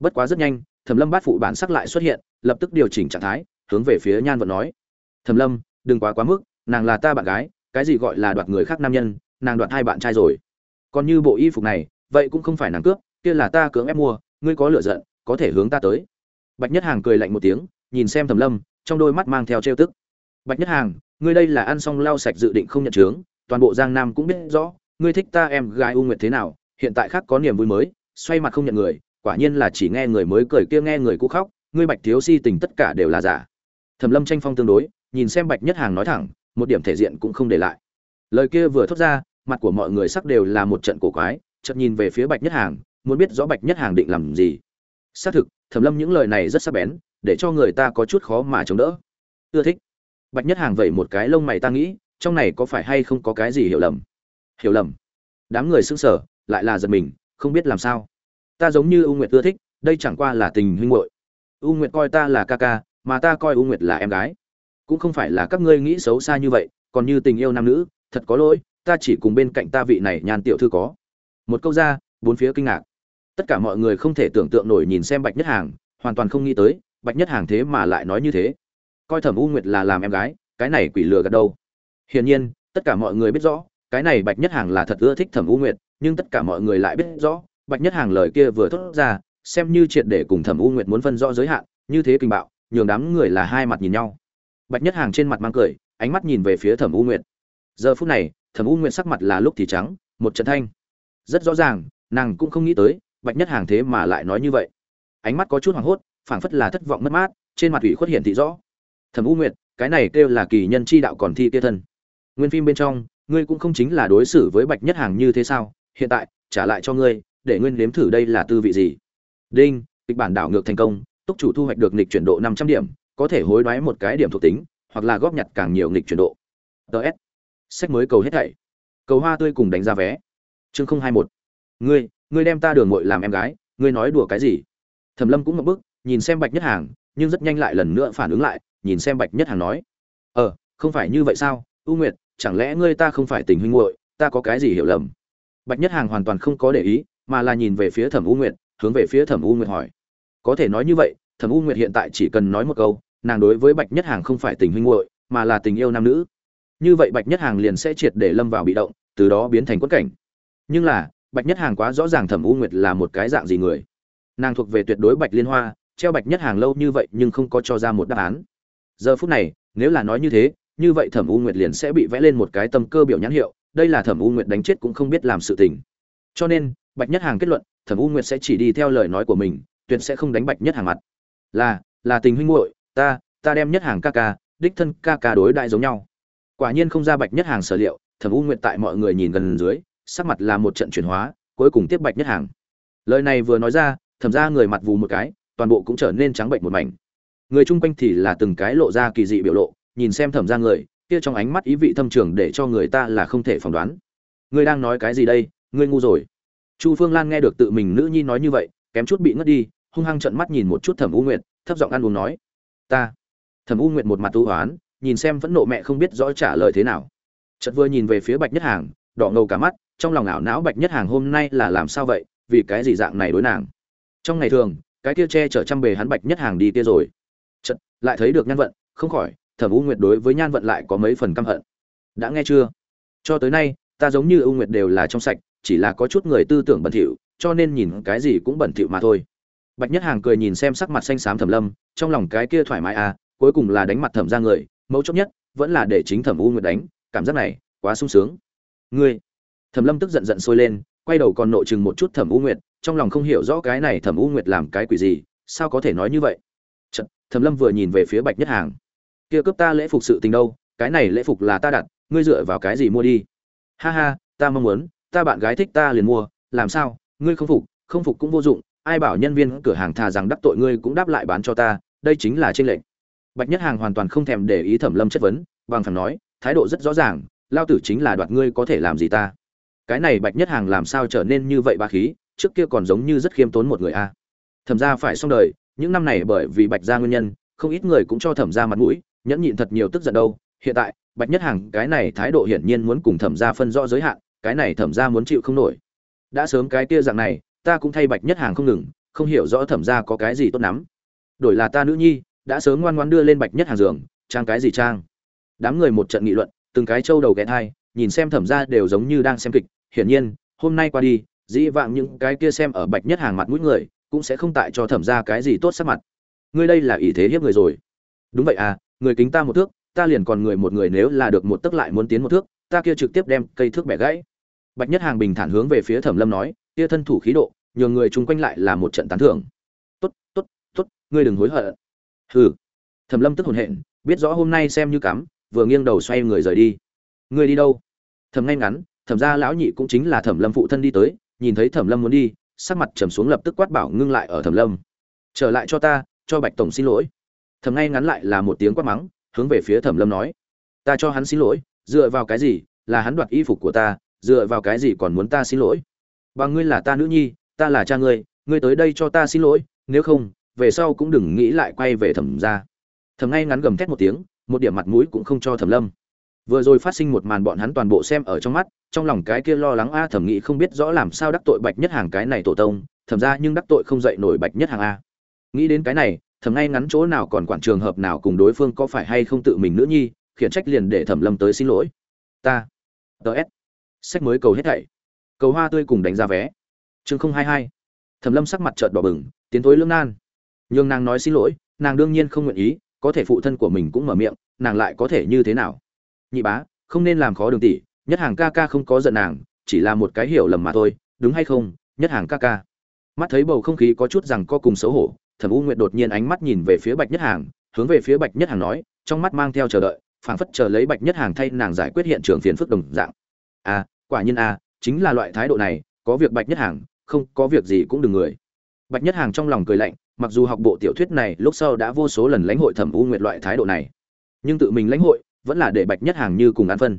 Speaker 1: Bất quá rất nhanh, thẩm lâm bát phụ bản sắc lại xuất hiện, lập tức điều chỉnh trạng thái, hướng về phía nhan vận nói. Thẩm lâm, đừng quá quá mức, nàng là ta bạn gái, cái gì gọi là đoạt người khác nam nhân, nàng đoạt hai bạn trai rồi. Còn như bộ y phục này vậy cũng không phải nàng cướp, kia là ta cưỡng ép mua, ngươi có lựa giận, có thể hướng ta tới. Bạch nhất hàng cười lạnh một tiếng, nhìn xem thẩm lâm, trong đôi mắt mang theo trêu tức. Bạch nhất hàng, ngươi đây là ăn xong lau sạch dự định không nhận chướng, toàn bộ giang nam cũng biết rõ, ngươi thích ta em gái u nguyệt thế nào, hiện tại khác có niềm vui mới, xoay mặt không nhận người, quả nhiên là chỉ nghe người mới cười kia nghe người cũ khóc, ngươi bạch thiếu si tình tất cả đều là giả. Thẩm lâm tranh phong tương đối, nhìn xem bạch nhất hàng nói thẳng, một điểm thể diện cũng không để lại. Lời kia vừa thốt ra, mặt của mọi người sắc đều là một trận cổ quái chợt nhìn về phía bạch nhất hàng, muốn biết rõ bạch nhất hàng định làm gì. Xác thực, thẩm lâm những lời này rất sắc bén, để cho người ta có chút khó mà chống đỡ. Ưa thích. Bạch nhất hàng vẩy một cái lông mày ta nghĩ, trong này có phải hay không có cái gì hiểu lầm? Hiểu lầm. Đám người sững sờ, lại là giật mình, không biết làm sao. Ta giống như u nguyệt ưa thích, đây chẳng qua là tình huynh muội. U nguyệt coi ta là ca ca, mà ta coi u nguyệt là em gái. Cũng không phải là các ngươi nghĩ xấu xa như vậy, còn như tình yêu nam nữ, thật có lỗi, ta chỉ cùng bên cạnh ta vị này nhàn tiểu thư có một câu ra, bốn phía kinh ngạc. Tất cả mọi người không thể tưởng tượng nổi nhìn xem bạch nhất hàng, hoàn toàn không nghĩ tới, bạch nhất hàng thế mà lại nói như thế. Coi thẩm u nguyệt là làm em gái, cái này quỷ lừa gạt đâu? Hiển nhiên, tất cả mọi người biết rõ, cái này bạch nhất hàng là thật ưa thích thẩm u nguyệt, nhưng tất cả mọi người lại biết rõ, bạch nhất hàng lời kia vừa thốt ra, xem như triệt để cùng thẩm u nguyệt muốn phân rõ giới hạn, như thế kinh bạo, nhường đám người là hai mặt nhìn nhau. Bạch nhất hàng trên mặt mang cười, ánh mắt nhìn về phía thẩm u nguyệt. Giờ phút này, thẩm u nguyệt sắc mặt là lúc thì trắng, một trận thanh rất rõ ràng, nàng cũng không nghĩ tới, bạch nhất hàng thế mà lại nói như vậy. Ánh mắt có chút hoảng hốt, phảng phất là thất vọng mất mát, trên mặt ủy khuất hiển thị rõ. Thẩm u nguyệt, cái này kêu là kỳ nhân chi đạo còn thi kia thân. Nguyên phim bên trong, ngươi cũng không chính là đối xử với bạch nhất hàng như thế sao? Hiện tại, trả lại cho ngươi, để nguyên nếm thử đây là tư vị gì? Đinh, kịch bản đảo ngược thành công, túc chủ thu hoạch được nghịch chuyển độ năm trăm điểm, có thể hối đoái một cái điểm thuộc tính, hoặc là góp nhặt càng nhiều nghịch chuyển độ. Ts sách mới cầu hết thảy. Cầu hoa tươi cùng đánh giá vé chương không hai một. Ngươi ngươi đem ta đường muội làm em gái, ngươi nói đùa cái gì? Thẩm lâm cũng một bức, nhìn xem bạch nhất hàng, nhưng rất nhanh lại lần nữa phản ứng lại, nhìn xem bạch nhất hàng nói ờ không phải như vậy sao? U nguyệt, chẳng lẽ ngươi ta không phải tình huynh muội, ta có cái gì hiểu lầm? Bạch nhất hàng hoàn toàn không có để ý, mà là nhìn về phía thẩm u nguyệt, hướng về phía thẩm u nguyệt hỏi, có thể nói như vậy, thẩm u nguyệt hiện tại chỉ cần nói một câu, nàng đối với bạch nhất hàng không phải tình huynh muội, mà là tình yêu nam nữ. Như vậy bạch nhất hàng liền sẽ triệt để lâm vào bị động, từ đó biến thành quất cảnh nhưng là, bạch nhất hàng quá rõ ràng thẩm u nguyệt là một cái dạng gì người. Nàng thuộc về tuyệt đối bạch liên hoa, treo bạch nhất hàng lâu như vậy nhưng không có cho ra một đáp án. Giờ phút này, nếu là nói như thế, như vậy thẩm u nguyệt liền sẽ bị vẽ lên một cái tâm cơ biểu nhãn hiệu, đây là thẩm u nguyệt đánh chết cũng không biết làm sự tình. Cho nên, bạch nhất hàng kết luận, thẩm u nguyệt sẽ chỉ đi theo lời nói của mình, tuyệt sẽ không đánh bạch nhất hàng mặt. Là là tình huynh muội, ta ta đem nhất hàng ca ca, đích thân ca ca đối đại giống nhau. Quả nhiên không ra bạch nhất hàng sở liệu, thẩm u nguyệt tại mọi người nhìn gần dưới sắc mặt là một trận chuyển hóa, cuối cùng tiếp bạch nhất hàng. Lời này vừa nói ra, thẩm ra người mặt vù một cái, toàn bộ cũng trở nên trắng bệnh một mảnh. Người chung quanh thì là từng cái lộ ra kỳ dị biểu lộ, nhìn xem thẩm ra người, kia trong ánh mắt ý vị thâm trường để cho người ta là không thể phỏng đoán. Ngươi đang nói cái gì đây? Ngươi ngu rồi. Chu phương lan nghe được tự mình nữ nhi nói như vậy, kém chút bị ngất đi, hung hăng trận mắt nhìn một chút thẩm u nguyệt, thấp giọng ăn uống nói, ta. Thẩm u nguyệt một mặt tu hoán nhìn xem vẫn nộ mẹ không biết rõ trả lời thế nào. Chợt vừa nhìn về phía bạch nhất hàng, đỏ ngầu cả mắt trong lòng ảo não bạch nhất hàng hôm nay là làm sao vậy, vì cái gì dạng này đối nàng? Trong ngày thường, cái kia che chở trăm bề hắn bạch nhất hàng đi kia rồi. Chật lại thấy được nhan vận, không khỏi, thẩm u nguyệt đối với nhan vận lại có mấy phần căm hận. Đã nghe chưa? Cho tới nay, ta giống như u nguyệt đều là trong sạch, chỉ là có chút người tư tưởng bẩn thỉu, cho nên nhìn cái gì cũng bẩn thỉu mà thôi. Bạch nhất hàng cười nhìn xem sắc mặt xanh xám thẩm lâm, trong lòng cái kia thoải mái à cuối cùng là đánh mặt thẩm ra người, mấu chốt nhất vẫn là để chính thẩm u nguyệt đánh, cảm giác này quá sung sướng. Ngươi thẩm lâm tức giận giận sôi lên quay đầu còn nội chừng một chút thẩm u nguyệt trong lòng không hiểu rõ cái này thẩm u nguyệt làm cái quỷ gì sao có thể nói như vậy? Chật, thẩm lâm vừa nhìn về phía bạch nhất hàng. Kia cướp ta lễ phục sự tình đâu cái này lễ phục là ta đặt ngươi dựa vào cái gì mua đi? Ha ha ta mong muốn ta bạn gái thích ta liền mua làm sao? Ngươi không phục không phục cũng vô dụng ai bảo nhân viên cửa hàng thà rằng đắc tội ngươi cũng đáp lại bán cho ta đây chính là tranh lệnh bạch nhất hàng hoàn toàn không thèm để ý thẩm lâm chất vấn bằng phẳng nói thái độ rất rõ ràng lao tử chính là đoạt ngươi có thể làm gì ta? Cái này bạch nhất hàng làm sao trở nên như vậy ba khí, trước kia còn giống như rất khiêm tốn một người a. Thẩm ra phải xong đời, những năm này bởi vì bạch gia nguyên nhân, không ít người cũng cho thẩm ra mặt mũi, nhẫn nhịn thật nhiều tức giận đâu. Hiện tại, bạch nhất hàng, cái này thái độ hiển nhiên muốn cùng thẩm ra phân rõ giới hạn, cái này thẩm ra muốn chịu không nổi. Đã sớm cái kia dạng này, ta cũng thay bạch nhất hàng không ngừng, không hiểu rõ thẩm ra có cái gì tốt lắm. Đổi là ta nữ nhi, đã sớm ngoan ngoan đưa lên bạch nhất hàng giường, trang cái gì trang? Đám người một trận nghị luận, từng cái trâu đầu ghé thai nhìn xem thẩm ra đều giống như đang xem kịch, hiển nhiên, hôm nay qua đi, dĩ vãng những cái kia xem ở bạch nhất hàng mặt mũi người, cũng sẽ không tại cho thẩm ra cái gì tốt sắc mặt. Ngươi đây là ý thế hiếp người rồi. Đúng vậy à người kính ta một thước, ta liền còn người một người nếu là được một tấc lại muốn tiến một thước, ta kia trực tiếp đem cây thước bẻ gãy. Bạch nhất hàng bình thản hướng về phía thẩm lâm nói, kia thân thủ khí độ, nhường người chung quanh lại là một trận tán thưởng. Tốt tốt tốt, ngươi đừng hối hận. Hừ. Thẩm lâm tức hồn hện, biết rõ hôm nay xem như cắm, vừa nghiêng đầu xoay người rời đi. Ngươi đi đâu? Thầm ngay ngắn thẩm ra lão nhị cũng chính là thẩm lâm phụ thân đi tới, nhìn thấy thẩm lâm muốn đi, sắc mặt trầm xuống lập tức quát bảo ngưng lại ở thẩm lâm. Trở lại cho ta, cho bạch tổng xin lỗi. Thầm ngay ngắn lại là một tiếng quát mắng, hướng về phía thẩm lâm nói. Ta cho hắn xin lỗi, dựa vào cái gì, là hắn đoạt y phục của ta, dựa vào cái gì còn muốn ta xin lỗi? Bằng ngươi là ta nữ nhi, ta là cha ngươi ngươi tới đây cho ta xin lỗi, nếu không, về sau cũng đừng nghĩ lại quay về thẩm ra thầm ngay ngắn gầm thét một tiếng, một điểm mặt mũi cũng không cho thẩm lâm vừa rồi phát sinh một màn bọn hắn toàn bộ xem ở trong mắt, trong lòng cái kia lo lắng a thẩm nghĩ không biết rõ làm sao đắc tội bạch nhất hàng cái này tổ tông thẩm ra nhưng đắc tội không dậy nổi bạch nhất hàng a. Nghĩ đến cái này thẩm ngay ngắn chỗ nào còn quản trường hợp nào cùng đối phương có phải hay không tự mình nữ nhi, khiển trách liền để thẩm lâm tới xin lỗi. Ta. Ts sách mới cầu hết thảy. Cầu hoa tươi cùng đánh ra vé. Chương không hai hai. Thẩm lâm sắc mặt trợt đỏ bừng, tiến tối lương nan. Nhưng nàng nói xin lỗi, nàng đương nhiên không nguyện ý, có thể phụ thân của mình cũng mở miệng, nàng lại có thể như thế nào? Nhị bá, không nên làm khó đường tỷ, nhất hàng ca ca không có giận nàng, chỉ là một cái hiểu lầm mà thôi, đúng hay không, nhất hàng ca ca. Mắt thấy bầu không khí có chút rằng co cùng xấu hổ, thẩm u nguyệt đột nhiên ánh mắt nhìn về phía bạch nhất hàng, hướng về phía bạch nhất hàng nói, trong mắt mang theo chờ đợi, phảng phất chờ lấy bạch nhất hàng thay nàng giải quyết hiện trường phiền phức đồng dạng. À quả nhiên à chính là loại thái độ này, có việc bạch nhất hàng, không có việc gì cũng đừng người. Bạch nhất hàng trong lòng cười lạnh, mặc dù học bộ tiểu thuyết này lúc sau đã vô số lần lãnh hội thẩm u nguyệt loại thái độ này, nhưng tự mình lãnh hội vẫn là để bạch nhất hàng như cùng ăn phân.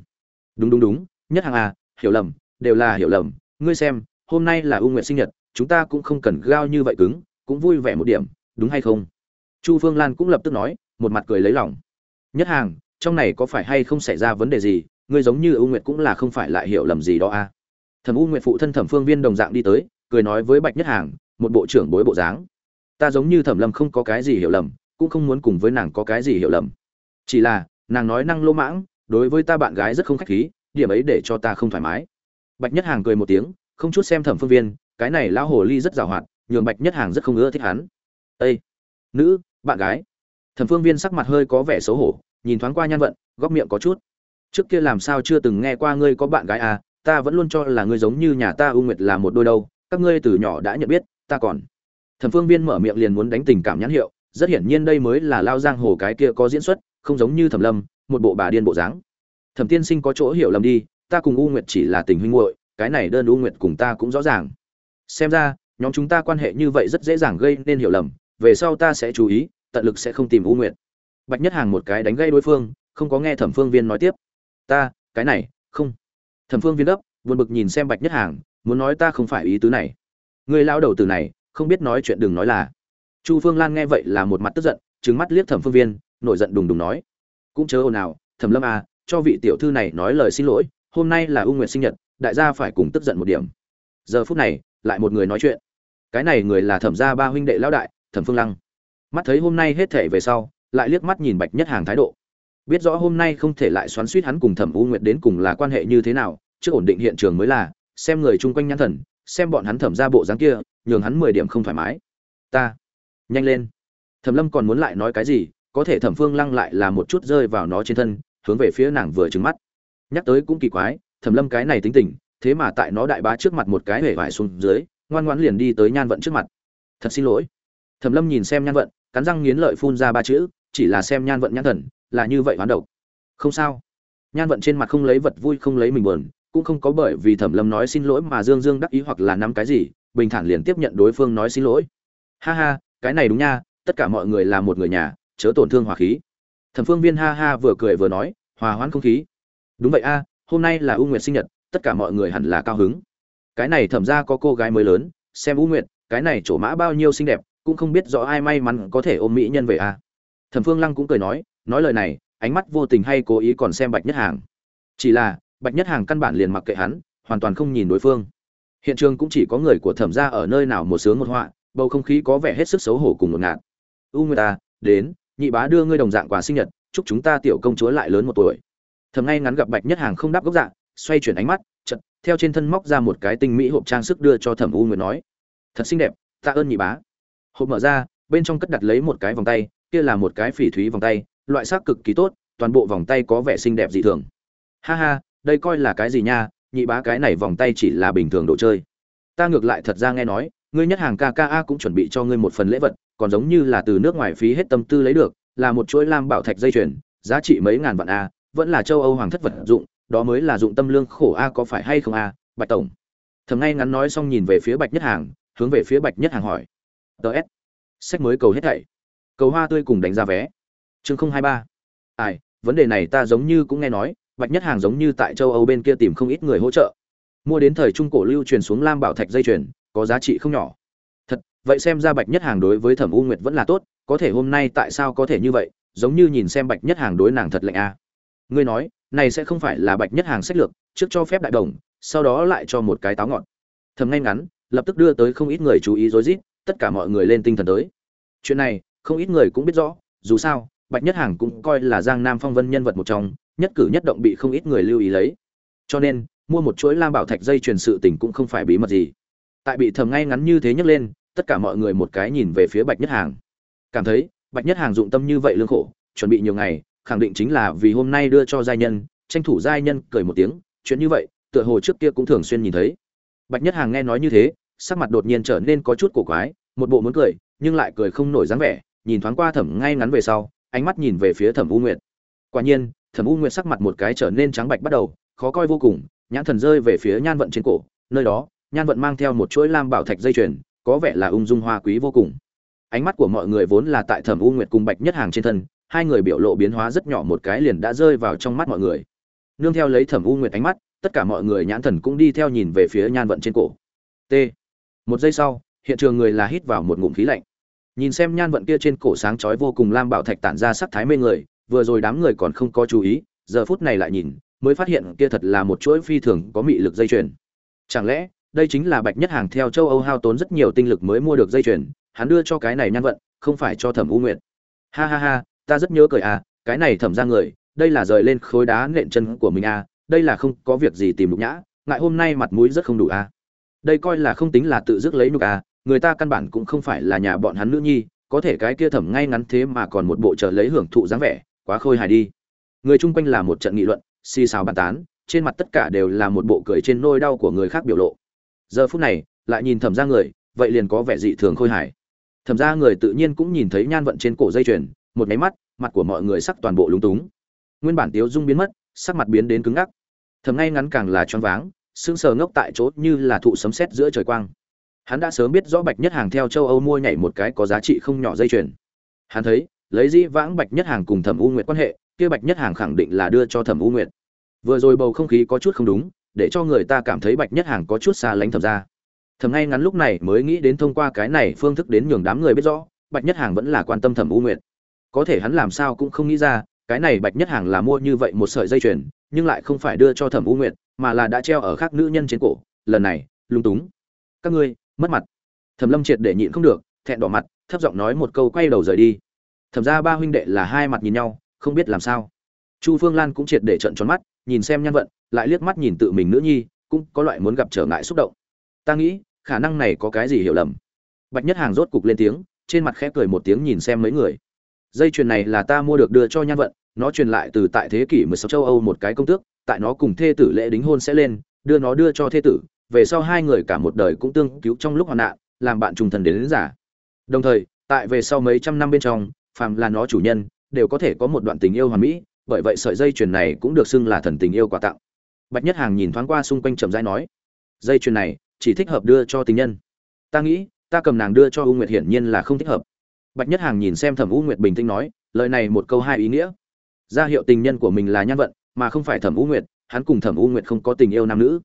Speaker 1: Đúng đúng đúng, nhất hàng à hiểu lầm, đều là hiểu lầm. Ngươi xem, hôm nay là u nguyện sinh nhật, chúng ta cũng không cần gao như vậy cứng, cũng vui vẻ một điểm, đúng hay không? Chu phương lan cũng lập tức nói, một mặt cười lấy lòng. Nhất hàng, trong này có phải hay không xảy ra vấn đề gì? Ngươi giống như u nguyệt cũng là không phải lại hiểu lầm gì đó à? Thẩm u nguyệt phụ thân thẩm phương viên đồng dạng đi tới, cười nói với bạch nhất hàng, một bộ trưởng bối bộ dáng. Ta giống như thẩm lâm không có cái gì hiểu lầm, cũng không muốn cùng với nàng có cái gì hiểu lầm. Chỉ là nàng nói năng lô mãng, đối với ta bạn gái rất không khách khí, điểm ấy để cho ta không thoải mái. Bạch nhất hàng cười một tiếng, không chút xem thẩm phương viên, cái này lão hồ ly rất giàu hoạt, nhường bạch nhất hàng rất không ưa thích hắn. Ây nữ, bạn gái. Thẩm phương viên sắc mặt hơi có vẻ xấu hổ, nhìn thoáng qua nhan vận, góc miệng có chút. Trước kia làm sao chưa từng nghe qua ngươi có bạn gái à ta vẫn luôn cho là ngươi giống như nhà ta u nguyệt là một đôi đâu, các ngươi từ nhỏ đã nhận biết, ta còn. Thẩm phương viên mở miệng liền muốn đánh tình cảm nhãn hiệu, rất hiển nhiên đây mới là lao giang hồ cái kia có diễn xuất không giống như thẩm lâm, một bộ bà điên bộ dáng. Thẩm tiên sinh có chỗ hiểu lầm đi, ta cùng u nguyệt chỉ là tình huynh muội, cái này đơn u nguyệt cùng ta cũng rõ ràng. Xem ra, nhóm chúng ta quan hệ như vậy rất dễ dàng gây nên hiểu lầm, về sau ta sẽ chú ý, tận lực sẽ không tìm u nguyệt. Bạch nhất hàng một cái đánh gây đối phương, không có nghe thẩm phương viên nói tiếp. Ta, cái này, không. Thẩm phương viên gấp, buồn bực nhìn xem bạch nhất hàng, muốn nói ta không phải ý tứ này. Người lao đầu từ này, không biết nói chuyện đừng nói là. Chu phương lan nghe vậy là một mặt tức giận trứng mắt liếc thẩm phương viên nổi giận đùng đùng nói. Cũng chớ ồn nào thẩm lâm à cho vị tiểu thư này nói lời xin lỗi, hôm nay là u nguyệt sinh nhật, đại gia phải cùng tức giận một điểm. Giờ phút này, lại một người nói chuyện. Cái này người là thẩm gia ba huynh đệ lão đại, thẩm phương lăng. Mắt thấy hôm nay hết thể về sau, lại liếc mắt nhìn bạch nhất hàng thái độ. Biết rõ hôm nay không thể lại xoắn suýt hắn cùng thẩm u nguyệt đến cùng là quan hệ như thế nào, trước ổn định hiện trường mới là, xem người chung quanh nhãn thần, xem bọn hắn thẩm ra bộ dáng kia, nhường hắn mười điểm không thoải mái. Ta, nhanh lên. Thẩm lâm còn muốn lại nói cái gì có thể thẩm phương lăng lại là một chút rơi vào nó trên thân, hướng về phía nàng vừa trứng mắt. Nhắc tới cũng kỳ quái, thẩm lâm cái này tính tình, thế mà tại nó đại bá trước mặt một cái hể vải xuống dưới, ngoan ngoãn liền đi tới nhan vận trước mặt. Thật xin lỗi. Thẩm lâm nhìn xem nhan vận, cắn răng nghiến lợi phun ra ba chữ, chỉ là xem nhan vận nhãn thần, là như vậy hoán độc. Không sao. Nhan vận trên mặt không lấy vật vui không lấy mình buồn, cũng không có bởi vì thẩm lâm nói xin lỗi mà dương dương đắc ý hoặc là nắm cái gì, bình thản liền tiếp nhận đối phương nói xin lỗi. Ha ha, cái này đúng nha, tất cả mọi người là một người nhà chớ tổn thương hòa khí. Thẩm phương viên ha ha vừa cười vừa nói, hòa hoãn không khí. Đúng vậy a, hôm nay là u nguyệt sinh nhật, tất cả mọi người hẳn là cao hứng. Cái này thẩm ra có cô gái mới lớn, xem u nguyệt, cái này chỗ mã bao nhiêu xinh đẹp, cũng không biết rõ ai may mắn có thể ôm mỹ nhân về a. Thẩm phương lăng cũng cười nói nói lời này, ánh mắt vô tình hay cố ý còn xem bạch nhất hàng. Chỉ là, bạch nhất hàng căn bản liền mặc kệ hắn, hoàn toàn không nhìn đối phương. Hiện trường cũng chỉ có người của thẩm gia ở nơi nào một sướng một họa, bầu không khí có vẻ hết sức xấu hổ cùng một ngạt. U Nguyệt ta đến nhị bá đưa ngươi đồng dạng quà sinh nhật, chúc chúng ta tiểu công chúa lại lớn một tuổi. Thầm ngay ngắn gặp bạch nhất hàng không đáp gốc dạng xoay chuyển ánh mắt chật theo trên thân móc ra một cái tinh mỹ hộp trang sức đưa cho thẩm u nguyệt nói, thật xinh đẹp, tạ ơn nhị bá. Hộp mở ra, bên trong cất đặt lấy một cái vòng tay, kia là một cái phỉ thúy vòng tay, loại sắc cực kỳ tốt, toàn bộ vòng tay có vẻ xinh đẹp dị thường. Ha ha, đây coi là cái gì nha, nhị bá cái này vòng tay chỉ là bình thường đồ chơi. Ta ngược lại thật ra nghe nói, ngươi nhất hàng kka cũng chuẩn bị cho ngươi một phần lễ vật còn giống như là từ nước ngoài phí hết tâm tư lấy được, là một chuỗi lam bảo thạch dây chuyền, giá trị mấy ngàn vạn a, vẫn là châu âu hoàng thất vật dụng, đó mới là dụng tâm lương khổ a có phải hay không a, bạch tổng. Thầm ngay ngắn nói xong nhìn về phía bạch nhất hàng, hướng về phía bạch nhất hàng hỏi. DS. sách mới cầu hết thảy. Cầu hoa tươi cùng đánh ra vé. Chương không hai ba. Ai, vấn đề này ta giống như cũng nghe nói, bạch nhất hàng giống như tại châu âu bên kia tìm không ít người hỗ trợ. Mua đến thời trung cổ lưu truyền xuống lam bảo thạch dây chuyền, có giá trị không nhỏ vậy xem ra bạch nhất hàng đối với thẩm u nguyệt vẫn là tốt, có thể hôm nay tại sao có thể như vậy, giống như nhìn xem bạch nhất hàng đối nàng thật lạnh a ngươi nói, này sẽ không phải là bạch nhất hàng sách lược, trước cho phép đại đồng, sau đó lại cho một cái táo ngọn. Thầm ngay ngắn, lập tức đưa tới không ít người chú ý rối rít, tất cả mọi người lên tinh thần tới. Chuyện này, không ít người cũng biết rõ, dù sao, bạch nhất hàng cũng coi là giang nam phong vân nhân vật một trong, nhất cử nhất động bị không ít người lưu ý lấy. Cho nên, mua một chuỗi lam bảo thạch dây truyền sự tình cũng không phải bí mật gì. Tại bị thầm ngay ngắn như thế nhấc lên tất cả mọi người một cái nhìn về phía bạch nhất hàng. Cảm thấy, bạch nhất hàng dụng tâm như vậy lương khổ, chuẩn bị nhiều ngày, khẳng định chính là vì hôm nay đưa cho giai nhân, tranh thủ giai nhân cười một tiếng, chuyện như vậy, tựa hồ trước kia cũng thường xuyên nhìn thấy. Bạch nhất hàng nghe nói như thế, sắc mặt đột nhiên trở nên có chút cổ quái, một bộ muốn cười, nhưng lại cười không nổi dáng vẻ, nhìn thoáng qua thẩm ngay ngắn về sau, ánh mắt nhìn về phía thẩm u nguyệt. Quả nhiên, thẩm u nguyệt sắc mặt một cái trở nên trắng bạch bắt đầu, khó coi vô cùng, nhãn thần rơi về phía nhan vận trên cổ, nơi đó, nhan vận mang theo một chuỗi lam bảo thạch dây chuyền có vẻ là ung dung hoa quý vô cùng. Ánh mắt của mọi người vốn là tại thẩm u nguyệt cùng bạch nhất hàng trên thân, hai người biểu lộ biến hóa rất nhỏ một cái liền đã rơi vào trong mắt mọi người. Nương theo lấy thẩm u nguyệt ánh mắt, tất cả mọi người nhãn thần cũng đi theo nhìn về phía nhan vận trên cổ. T. Một giây sau, hiện trường người là hít vào một ngụm khí lạnh. Nhìn xem nhan vận kia trên cổ sáng chói vô cùng lam bảo thạch tản ra sắc thái mê người, vừa rồi đám người còn không có chú ý, giờ phút này lại nhìn, mới phát hiện kia thật là một chuỗi phi thường có mị lực dây chuyền. Chẳng lẽ đây chính là bạch nhất hàng theo châu âu hao tốn rất nhiều tinh lực mới mua được dây chuyền, hắn đưa cho cái này nhan vận, không phải cho thẩm u nguyệt. Ha ha ha, ta rất nhớ cười à cái này thẩm ra người, đây là rời lên khối đá nện chân của mình à đây là không có việc gì tìm nhục nhã, ngại hôm nay mặt mũi rất không đủ à. Đây coi là không tính là tự dứt lấy nhục à người ta căn bản cũng không phải là nhà bọn hắn nữ nhi, có thể cái kia thẩm ngay ngắn thế mà còn một bộ chờ lấy hưởng thụ dáng vẻ, quá khôi hài đi. Người chung quanh là một trận nghị luận, xì xào bàn tán, trên mặt tất cả đều là một bộ cười trên nôi đau của người khác biểu lộ giờ phút này, lại nhìn thẩm ra người, vậy liền có vẻ dị thường khôi hài. Thẩm ra người tự nhiên cũng nhìn thấy nhan vận trên cổ dây chuyền, một máy mắt, mặt của mọi người sắc toàn bộ lúng túng. Nguyên bản tiếu dung biến mất, sắc mặt biến đến cứng ngắc. Thầm ngay ngắn càng là choáng váng, sững sờ ngốc tại chỗ như là thụ sấm sét giữa trời quang. Hắn đã sớm biết rõ bạch nhất hàng theo châu âu mua nhảy một cái có giá trị không nhỏ dây chuyền. Hắn thấy, lấy dĩ vãng bạch nhất hàng cùng thẩm u nguyệt quan hệ, kia bạch nhất hàng khẳng định là đưa cho thẩm u nguyệt. Vừa rồi bầu không khí có chút không đúng để cho người ta cảm thấy bạch nhất hàng có chút xa lánh thẩm ra. Thầm ngay ngắn lúc này mới nghĩ đến thông qua cái này phương thức đến nhường đám người biết rõ, bạch nhất hàng vẫn là quan tâm thẩm u nguyệt. Có thể hắn làm sao cũng không nghĩ ra, cái này bạch nhất hàng là mua như vậy một sợi dây chuyền, nhưng lại không phải đưa cho thẩm u nguyệt, mà là đã treo ở khác nữ nhân trên cổ. Lần này, lung túng. Các ngươi, mất mặt. Thẩm lâm triệt để nhịn không được, thẹn đỏ mặt, thấp giọng nói một câu quay đầu rời đi. Thẩm ra ba huynh đệ là hai mặt nhìn nhau, không biết làm sao. Chu phương lan cũng triệt để trận tròn mắt nhìn xem nhân vận lại liếc mắt nhìn tự mình nữ nhi cũng có loại muốn gặp trở ngại xúc động. Ta nghĩ khả năng này có cái gì hiểu lầm. Bạch nhất hàng rốt cục lên tiếng trên mặt khẽ cười một tiếng nhìn xem mấy người. Dây chuyền này là ta mua được đưa cho nhan vận nó truyền lại từ tại thế kỷ 16 châu âu một cái công tước tại nó cùng thê tử lễ đính hôn sẽ lên đưa nó đưa cho thê tử về sau hai người cả một đời cũng tương cứu trong lúc hoạn nạn làm bạn trùng thần đến, đến giả đồng thời tại về sau mấy trăm năm bên trong phàm là nó chủ nhân đều có thể có một đoạn tình yêu hoàn mỹ bởi vậy sợi dây chuyền này cũng được xưng là thần tình yêu quà tặng. Bạch nhất hàng nhìn thoáng qua xung quanh chậm rãi nói, dây chuyền này chỉ thích hợp đưa cho tình nhân. Ta nghĩ, ta cầm nàng đưa cho u nguyệt hiển nhiên là không thích hợp. Bạch nhất hàng nhìn xem thẩm u nguyệt bình tĩnh nói, lời này một câu hai ý nghĩa. Ra hiệu tình nhân của mình là nhan vận, mà không phải thẩm u nguyệt, hắn cùng thẩm u nguyệt không có tình yêu nam nữ.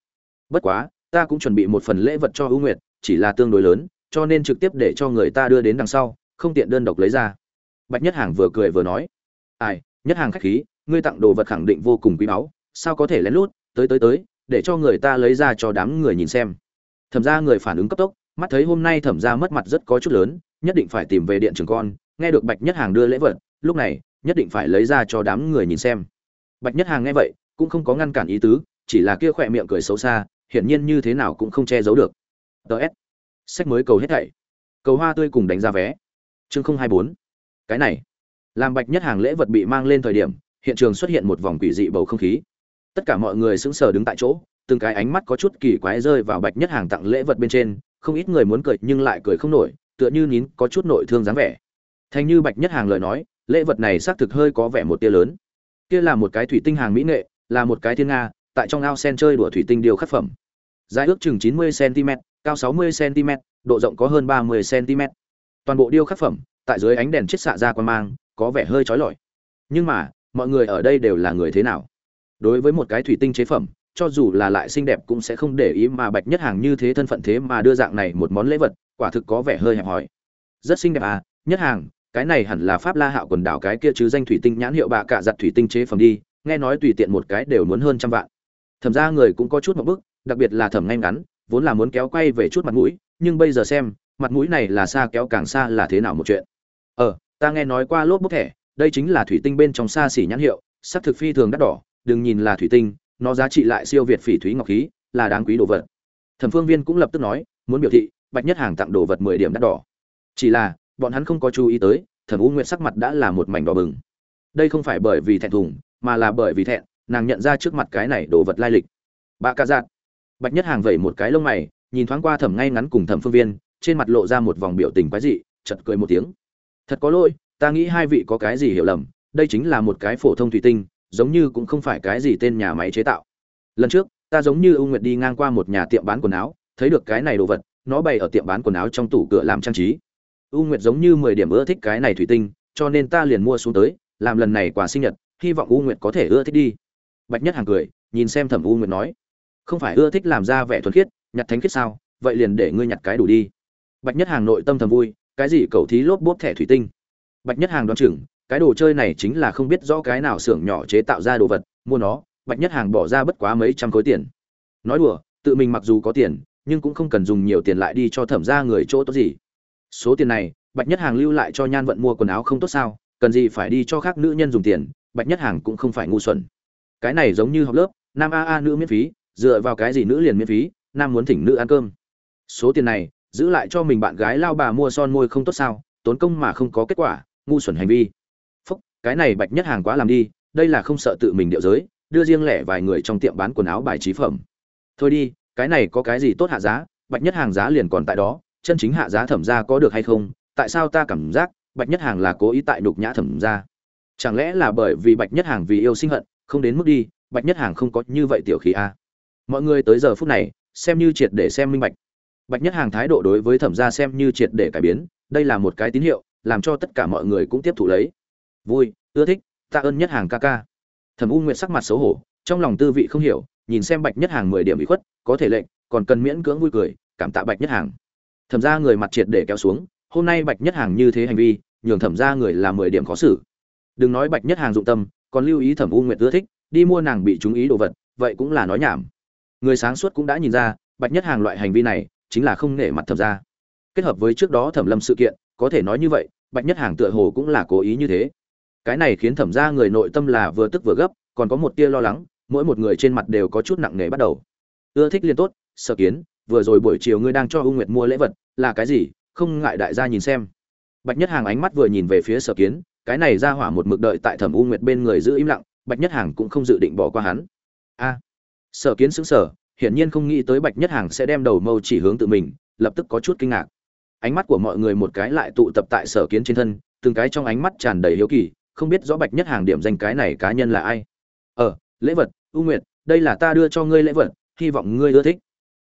Speaker 1: Bất quá, ta cũng chuẩn bị một phần lễ vật cho u nguyệt, chỉ là tương đối lớn, cho nên trực tiếp để cho người ta đưa đến đằng sau, không tiện đơn độc lấy ra. Bạch nhất hàng vừa cười vừa nói, ai, nhất hàng khách khí ngươi tặng đồ vật khẳng định vô cùng quý báu, sao có thể lén lút, tới tới tới, để cho người ta lấy ra cho đám người nhìn xem. Thẩm ra người phản ứng cấp tốc, mắt thấy hôm nay thẩm ra mất mặt rất có chút lớn, nhất định phải tìm về điện trường con, nghe được bạch nhất hàng đưa lễ vật, lúc này, nhất định phải lấy ra cho đám người nhìn xem. Bạch nhất hàng nghe vậy, cũng không có ngăn cản ý tứ, chỉ là kia khỏe miệng cười xấu xa, hiển nhiên như thế nào cũng không che giấu được. Ts sách mới cầu hết thảy. Cầu hoa tươi cùng đánh ra vé. Chương không hai bốn. Cái này. Làm bạch nhất hàng lễ vật bị mang lên thời điểm hiện trường xuất hiện một vòng quỷ dị bầu không khí. Tất cả mọi người sững sờ đứng tại chỗ, từng cái ánh mắt có chút kỳ quái rơi vào bạch nhất hàng tặng lễ vật bên trên, không ít người muốn cười nhưng lại cười không nổi, tựa như nín có chút nội thương dáng vẻ. Thành như bạch nhất hàng lời nói, lễ vật này xác thực hơi có vẻ một tia lớn. Kia là một cái thủy tinh hàng mỹ nghệ, là một cái thiên nga, tại trong ao sen chơi đùa thủy tinh điều khắc phẩm. Dài ước chừng 90 cm cao 60 cm độ rộng có hơn 30 cm toàn bộ điêu khắc phẩm, tại dưới ánh đèn chiết xạ ra quan mang, có vẻ hơi chói lọi. Nhưng mà mọi người ở đây đều là người thế nào? Đối với một cái thủy tinh chế phẩm, cho dù là lại xinh đẹp cũng sẽ không để ý mà bạch nhất hàng như thế thân phận thế mà đưa dạng này một món lễ vật, quả thực có vẻ hơi hẹp hòi. Rất xinh đẹp à nhất hàng, cái này hẳn là pháp la hạo quần đảo cái kia chứ danh thủy tinh nhãn hiệu bạ cả giặt thủy tinh chế phẩm đi, nghe nói tùy tiện một cái đều muốn hơn trăm vạn. Thẩm ra người cũng có chút một bức, đặc biệt là thẩm ngay ngắn, vốn là muốn kéo quay về chút mặt mũi, nhưng bây giờ xem, mặt mũi này là xa kéo càng xa là thế nào một chuyện. Ờ ta nghe nói qua lốp bốc thẻ đây chính là thủy tinh bên trong xa xỉ nhãn hiệu, sắc thực phi thường đắt đỏ, đừng nhìn là thủy tinh, nó giá trị lại siêu việt phỉ thúy ngọc khí, là đáng quý đồ vật. Thẩm phương viên cũng lập tức nói, muốn biểu thị, bạch nhất hàng tặng đồ vật mười điểm đắt đỏ. Chỉ là, bọn hắn không có chú ý tới, thẩm u nguyệt sắc mặt đã là một mảnh đỏ bừng. Đây không phải bởi vì thẹn thùng, mà là bởi vì thẹn, nàng nhận ra trước mặt cái này đồ vật lai lịch. Bà ca dạt bạch nhất hàng vẩy một cái lông mày, nhìn thoáng qua thẩm ngay ngắn cùng thẩm phương viên, trên mặt lộ ra một vòng biểu tình quái dị chật cười một tiếng. Thật có lỗi ta nghĩ hai vị có cái gì hiểu lầm, đây chính là một cái phổ thông thủy tinh, giống như cũng không phải cái gì tên nhà máy chế tạo. Lần trước, ta giống như ưu nguyệt đi ngang qua một nhà tiệm bán quần áo, thấy được cái này đồ vật, nó bày ở tiệm bán quần áo trong tủ cửa làm trang trí. Ưu nguyệt giống như mười điểm ưa thích cái này thủy tinh, cho nên ta liền mua xuống tới, làm lần này quà sinh nhật, hy vọng ưu nguyệt có thể ưa thích đi. Bạch nhất hàng cười, nhìn xem thẩm ưu nguyệt nói, không phải ưa thích làm ra vẻ thuần khiết, nhặt thánh khiết sao? Vậy liền để ngươi nhặt cái đủ đi. Bạch nhất hàng nội tâm thầm vui, cái gì cầu thí lốp bốp thẻ thủy tinh? Bạch nhất hàng đoán chừng, cái đồ chơi này chính là không biết rõ cái nào xưởng nhỏ chế tạo ra đồ vật, mua nó, bạch nhất hàng bỏ ra bất quá mấy trăm khối tiền. Nói đùa, tự mình mặc dù có tiền, nhưng cũng không cần dùng nhiều tiền lại đi cho thẩm ra người chỗ tốt gì. Số tiền này, bạch nhất hàng lưu lại cho nhan vận mua quần áo không tốt sao, cần gì phải đi cho khác nữ nhân dùng tiền, bạch nhất hàng cũng không phải ngu xuẩn. Cái này giống như học lớp, nam a a nữ miễn phí, dựa vào cái gì nữ liền miễn phí, nam muốn thỉnh nữ ăn cơm. Số tiền này, giữ lại cho mình bạn gái lao bà mua son môi không tốt sao, tốn công mà không có kết quả ngu xuẩn hành vi. Phúc, cái này bạch nhất hàng quá làm đi, đây là không sợ tự mình điệu giới, đưa riêng lẻ vài người trong tiệm bán quần áo bài trí phẩm. Thôi đi, cái này có cái gì tốt hạ giá, bạch nhất hàng giá liền còn tại đó, chân chính hạ giá thẩm ra có được hay không, tại sao ta cảm giác bạch nhất hàng là cố ý tại đục nhã thẩm ra chẳng lẽ là bởi vì bạch nhất hàng vì yêu sinh hận, không đến mức đi, bạch nhất hàng không có như vậy tiểu khí a? Mọi người tới giờ phút này, xem như triệt để xem minh bạch. Bạch nhất hàng thái độ đối với thẩm gia xem như triệt để cải biến, đây là một cái tín hiệu làm cho tất cả mọi người cũng tiếp thụ lấy. Vui, ưa thích tạ ơn nhất hàng ca ca. Thẩm u nguyệt sắc mặt xấu hổ, trong lòng tư vị không hiểu, nhìn xem bạch nhất hàng mười điểm bị khuất, có thể lệnh, còn cần miễn cưỡng vui cười, cảm tạ bạch nhất hàng. Thẩm ra người mặt triệt để kéo xuống, hôm nay bạch nhất hàng như thế hành vi, nhường thẩm ra người là mười điểm khó xử. Đừng nói bạch nhất hàng dụng tâm, còn lưu ý thẩm u nguyệt ưa thích, đi mua nàng bị chúng ý đồ vật, vậy cũng là nói nhảm. Người sáng suốt cũng đã nhìn ra, bạch nhất hàng loại hành vi này, chính là không nể mặt thẩm ra kết hợp với trước đó thẩm lâm sự kiện có thể nói như vậy, bạch nhất hàng tựa hồ cũng là cố ý như thế. Cái này khiến thẩm ra người nội tâm là vừa tức vừa gấp, còn có một tia lo lắng, mỗi một người trên mặt đều có chút nặng nề bắt đầu. Ưa thích liên tốt, sở kiến, vừa rồi buổi chiều ngươi đang cho ưu nguyệt mua lễ vật, là cái gì? Không ngại đại gia nhìn xem. Bạch nhất hàng ánh mắt vừa nhìn về phía sở kiến, cái này ra hỏa một mực đợi tại thẩm u nguyệt bên người giữ im lặng, bạch nhất hàng cũng không dự định bỏ qua hắn. A. Sở kiến xứng sở hiển nhiên không nghĩ tới bạch nhất hàng sẽ đem đầu mâu chỉ hướng tự mình, lập tức có chút kinh ngạc ánh mắt của mọi người một cái lại tụ tập tại sở kiến trên thân, từng cái trong ánh mắt tràn đầy hiếu kỳ, không biết rõ bạch nhất hàng điểm danh cái này cá nhân là ai. Ờ lễ vật, u nguyệt, đây là ta đưa cho ngươi lễ vật, hy vọng ngươi ưa thích.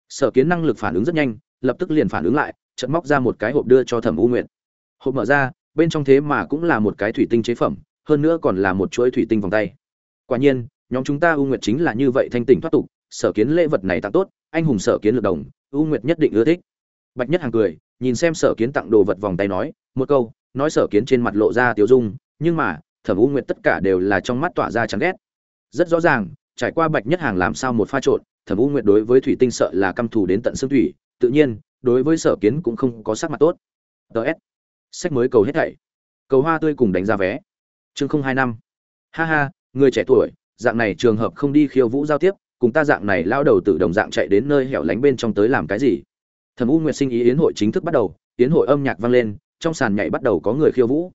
Speaker 1: Sở kiến năng lực phản ứng rất nhanh, lập tức liền phản ứng lại, chợt móc ra một cái hộp đưa cho thẩm u nguyệt. Hộp mở ra, bên trong thế mà cũng là một cái thủy tinh chế phẩm, hơn nữa còn là một chuỗi thủy tinh vòng tay. Quả nhiên, nhóm chúng ta u nguyệt chính là như vậy thanh tỉnh thoát tục, sở kiến lễ vật này tặng tốt, anh hùng sở kiến lược đồng, u nguyệt nhất định ưa thích. Bạch nhất hàng cười nhìn xem sở kiến tặng đồ vật vòng tay nói, một câu, nói sở kiến trên mặt lộ ra tiếu dung, nhưng mà, thẩm u nguyệt tất cả đều là trong mắt tỏa ra chán ghét. Rất rõ ràng, trải qua bạch nhất hàng làm sao một pha trộn, thẩm u nguyệt đối với thủy tinh sợ là căm thù đến tận xương thủy, tự nhiên, đối với sở kiến cũng không có sắc mặt tốt. Ts sách mới cầu hết thảy. Cầu hoa tươi cùng đánh ra vé. Chương không hai năm. Ha ha, người trẻ tuổi, dạng này trường hợp không đi khiêu vũ giao tiếp, cùng ta dạng này lao đầu tự đồng dạng chạy đến nơi hẻo lánh bên trong tới làm cái gì? Thẩm u nguyệt sinh ý yến hội chính thức bắt đầu, yến hội âm nhạc vang lên, trong sàn nhảy bắt đầu có người khiêu vũ.